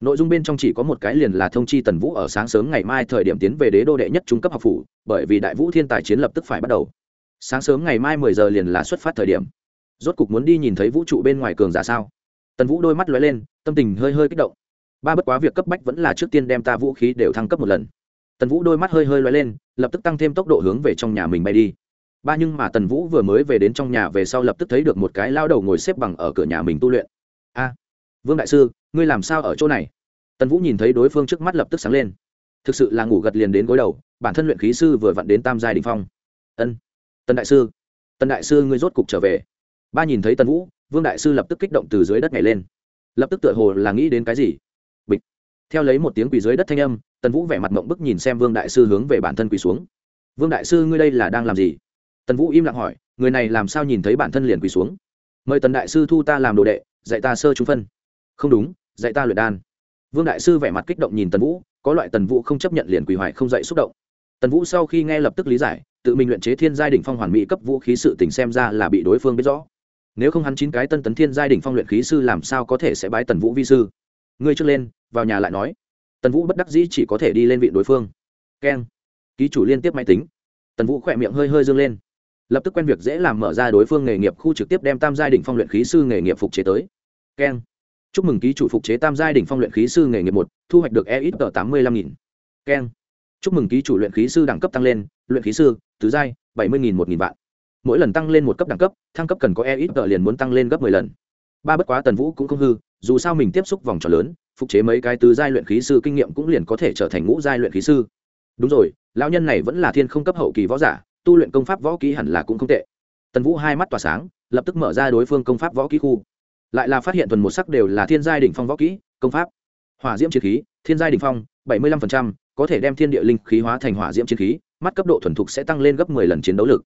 Nội dung bên trong chỉ có một cái liền là thông chi tần vũ ở sáng sớm ngày mai thời điểm tiến về đế đô đệ nhất trung cấp học phủ, bởi vì đại vũ thiên tài chiến lập tức phải bắt đầu. Sáng sớm ngày mai mười giờ liền là xuất phát thời điểm. Rốt cục muốn đi nhìn thấy vũ trụ bên ngoài cường giả sao? Tần vũ đôi mắt lóe lên, tâm tình hơi hơi kích động. Ba bất quá việc cấp bách vẫn là trước tiên đem ta vũ khí đều thăng cấp một lần. Tần vũ đôi mắt hơi hơi lóe lên, lập tức tăng thêm tốc độ hướng về trong nhà mình bay đi ba nhưng mà tần vũ vừa mới về đến trong nhà về sau lập tức thấy được một cái lao đầu ngồi xếp bằng ở cửa nhà mình tu luyện. A, vương đại sư, ngươi làm sao ở chỗ này? Tần vũ nhìn thấy đối phương trước mắt lập tức sáng lên. Thực sự là ngủ gật liền đến gối đầu, bản thân luyện khí sư vừa vặn đến tam giai đình phong. Ân, tần đại sư, tần đại sư ngươi rốt cục trở về. Ba nhìn thấy tần vũ, vương đại sư lập tức kích động từ dưới đất nhảy lên. Lập tức tựa hồ là nghĩ đến cái gì? Bịch. Theo lấy một tiếng quỳ dưới đất thanh âm, tần vũ vẻ mặt mộng bức nhìn xem vương đại sư hướng về bản thân quỳ xuống. Vương đại sư ngươi đây là đang làm gì? Tần vũ im lặng hỏi, người này làm sao nhìn thấy bản thân liền quỳ xuống? Mời tần đại sư thu ta làm đồ đệ, dạy ta sơ trúng phân. Không đúng, dạy ta luyện đan. Vương đại sư vẻ mặt kích động nhìn tần vũ, có loại tần vũ không chấp nhận liền quỳ hoài không dạy xúc động. Tần vũ sau khi nghe lập tức lý giải, tự mình luyện chế thiên giai đỉnh phong hoàn mỹ cấp vũ khí sự tình xem ra là bị đối phương biết rõ. Nếu không hắn chín cái tân tấn thiên giai đỉnh phong luyện khí sư làm sao có thể sẽ bái tần vũ vi sư? Ngươi trước lên, vào nhà lại nói. Tần vũ bất đắc dĩ chỉ có thể đi lên vị đối phương. Keng. Ký chủ liên tiếp máy tính. Tần vũ khỏe miệng hơi hơi dâng lên lập tức quen việc dễ làm mở ra đối phương nghề nghiệp khu trực tiếp đem tam giai đỉnh phong luyện khí sư nghề nghiệp phục chế tới. Keng. Chúc mừng ký chủ phục chế tam giai đỉnh phong luyện khí sư nghề nghiệp một, thu hoạch được e ít tờ tám mươi lăm nghìn. Keng. Chúc mừng ký chủ luyện khí sư đẳng cấp tăng lên, luyện khí sư, tứ giai, bảy mươi nghìn một nghìn vạn. Mỗi lần tăng lên một cấp đẳng cấp, thăng cấp cần có e ít tờ liền muốn tăng lên gấp mười lần. Ba bất quá tần vũ cũng không hư, dù sao mình tiếp xúc vòng tròn lớn, phục chế mấy cái tứ giai luyện khí sư kinh nghiệm cũng liền có thể trở thành ngũ giai luyện khí sư. Đúng rồi, lão nhân này vẫn là thiên không cấp hậu kỳ võ giả tu luyện công pháp võ kỹ hẳn là cũng không tệ. Tần vũ hai mắt tỏa sáng, lập tức mở ra đối phương công pháp võ kỹ khu. Lại là phát hiện thuần một sắc đều là thiên giai đ ỉ n h phong võ kỹ, công pháp. Hỏa diễm chiến khí, thiên giai đ ỉ n h phong, bảy mươi lăm có thể đem thiên địa linh khí hóa thành hỏa diễm chiến khí, mắt cấp độ thuần thục sẽ tăng lên gấp mười lần chiến đấu lực.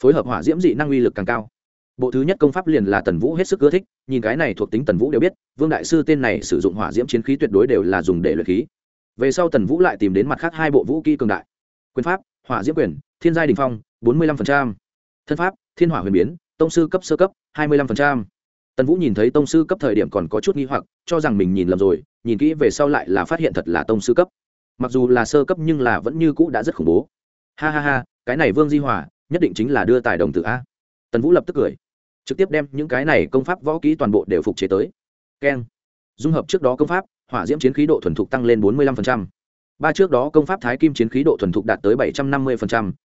Phối hợp hỏa diễm dị năng uy lực càng cao. Bộ thứ nhất công pháp liền là tần vũ hết sức ưa thích, nhìn cái này thuộc tính tần vũ đều biết, vương đại sư tên này sử dụng hỏa diễm chiến khí tuyệt đối đều là dùng để luyện khí. Về sau tần vũ lại tìm đến mặt khác hai bộ vũ kỹ cường đại. Quyền pháp, hỏa diễm quyền thiên giai đình phong, bốn mươi lăm thân pháp, thiên hỏa huyền biến, tông sư cấp sơ cấp, hai mươi lăm tần vũ nhìn thấy tông sư cấp thời điểm còn có chút nghi hoặc, cho rằng mình nhìn lầm rồi, nhìn kỹ về sau lại là phát hiện thật là tông sư cấp. Mặc dù là sơ cấp nhưng là vẫn như cũ đã rất khủng bố. Ha ha ha, cái này vương di hòa, nhất định chính là đưa tài đồng tử a. Tần vũ lập tức cười, trực tiếp đem những cái này công pháp võ kỹ toàn bộ đều phục chế tới. Keng. Dung hợp trước đó công pháp, hỏa diễm chiến khí độ thuần thục tăng lên bốn mươi lăm ba trước đó công pháp thái kim chiến khí độ thuần thục đạt tới bảy trăm năm mươi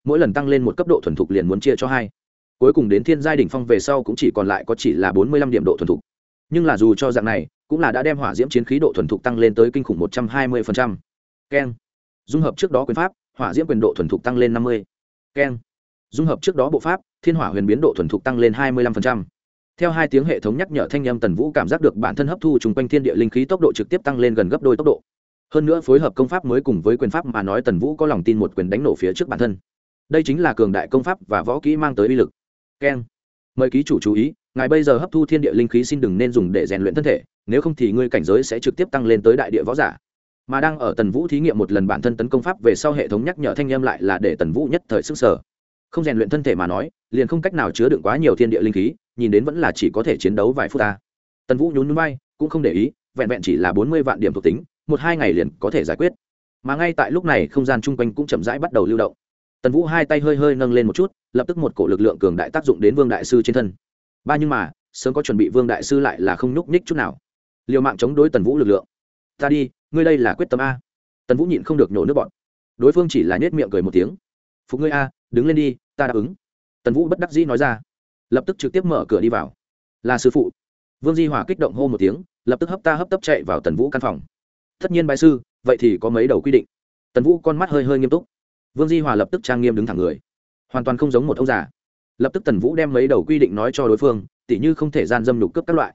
mỗi lần tăng lên một cấp độ thuần thục liền muốn chia cho hai. Cuối cùng đến thiên giai đỉnh phong về sau cũng chỉ còn lại có chỉ là bốn mươi lăm điểm độ thuần thục. Nhưng là dù cho dạng này, cũng là đã đem hỏa diễm chiến khí độ thuần thục tăng lên tới kinh khủng một trăm hai mươi keng. Dung hợp trước đó quyền pháp, hỏa diễm quyền độ thuần thục tăng lên năm mươi. Keng. Dung hợp trước đó bộ pháp, thiên hỏa huyền biến độ thuần thục tăng lên hai mươi lăm theo hai tiếng hệ thống nhắc nhở thanh âm tần vũ cảm giác được bản thân hấp thu chung quanh thiên địa linh khí tốc độ trực tiếp tăng lên gần gấp đôi tốc độ hơn nữa phối hợp công pháp mới cùng với quyền pháp mà nói tần vũ có lòng tin một quyền đánh nổ phía trước bản thân. Đây chính là cường đại công pháp và võ kỹ mang tới uy lực. Keng. Mời ký chủ chú ý, ngài bây giờ hấp thu thiên địa linh khí xin đừng nên dùng để rèn luyện thân thể, nếu không thì ngươi cảnh giới sẽ trực tiếp tăng lên tới đại địa võ giả. Mà đang ở tần vũ thí nghiệm một lần bản thân tấn công pháp về sau hệ thống nhắc nhở thanh â lại là để tần vũ nhất thời sức sở không rèn luyện thân thể mà nói, liền không cách nào chứa đựng quá nhiều thiên địa linh khí, nhìn đến vẫn là chỉ có thể chiến đấu vài phút ta. Tần vũ nhún núi bay cũng không để ý, vẹn vẹn chỉ là bốn mươi vạn điểm thuộc tính một hai ngày liền có thể giải quyết. Mà ngay tại lúc này, không gian chung quanh cũng chậm rãi bắt đầu lưu động. Tần vũ hai tay hơi hơi nâng lên một chút, lập tức một cổ lực lượng cường đại tác dụng đến vương đại sư trên thân. Ba nhưng mà, sớm có chuẩn bị vương đại sư lại là không nhúc nhích chút nào. Liều mạng chống đối tần vũ lực lượng. Ta đi, ngươi đây là quyết tâm a. Tần vũ nhịn không được nhổ nước bọn đối phương chỉ là nhét miệng cười một tiếng. Phục ngươi a, đứng lên đi, ta đáp ứng. Tần vũ bất đắc dĩ nói ra. Lập tức trực tiếp mở cửa đi vào. Là sư phụ. Vương di hòa kích động hô một tiếng, lập tức hấp ta hấp tấp chạy vào tần vũ căn phòng tất nhiên bài sư, vậy thì có mấy đầu quy định. Tần vũ con mắt hơi hơi nghiêm túc. Vương di hòa lập tức trang nghiêm đứng thẳng người. Hoàn toàn không giống một ông già. Lập tức tần vũ đem mấy đầu quy định nói cho đối phương, tỉ như không thể gian dâm lục cướp các loại.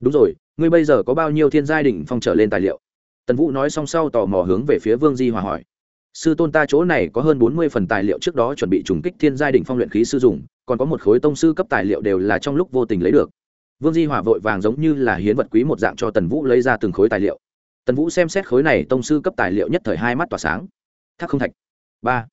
Đúng rồi, ngươi bây giờ có bao nhiêu thiên giai đỉnh phong trở lên tài liệu? Tần vũ nói xong sau tò mò hướng về phía vương di hòa hỏi. Sư tôn ta chỗ này có hơn bốn mươi phần tài liệu trước đó chuẩn bị trùng kích thiên giai đỉnh phong luyện khí sư dùng, còn có một khối tông sư cấp tài liệu đều là trong lúc vô tình lấy được. Vương di hòa vội vàng giống như là hiến vật quý một dạng cho tần vũ lấy ra từng khối tài liệu tần vũ xem xét khối này tông sư cấp tài liệu nhất thời hai mắt tỏa sáng. Thác không thạch. Ba.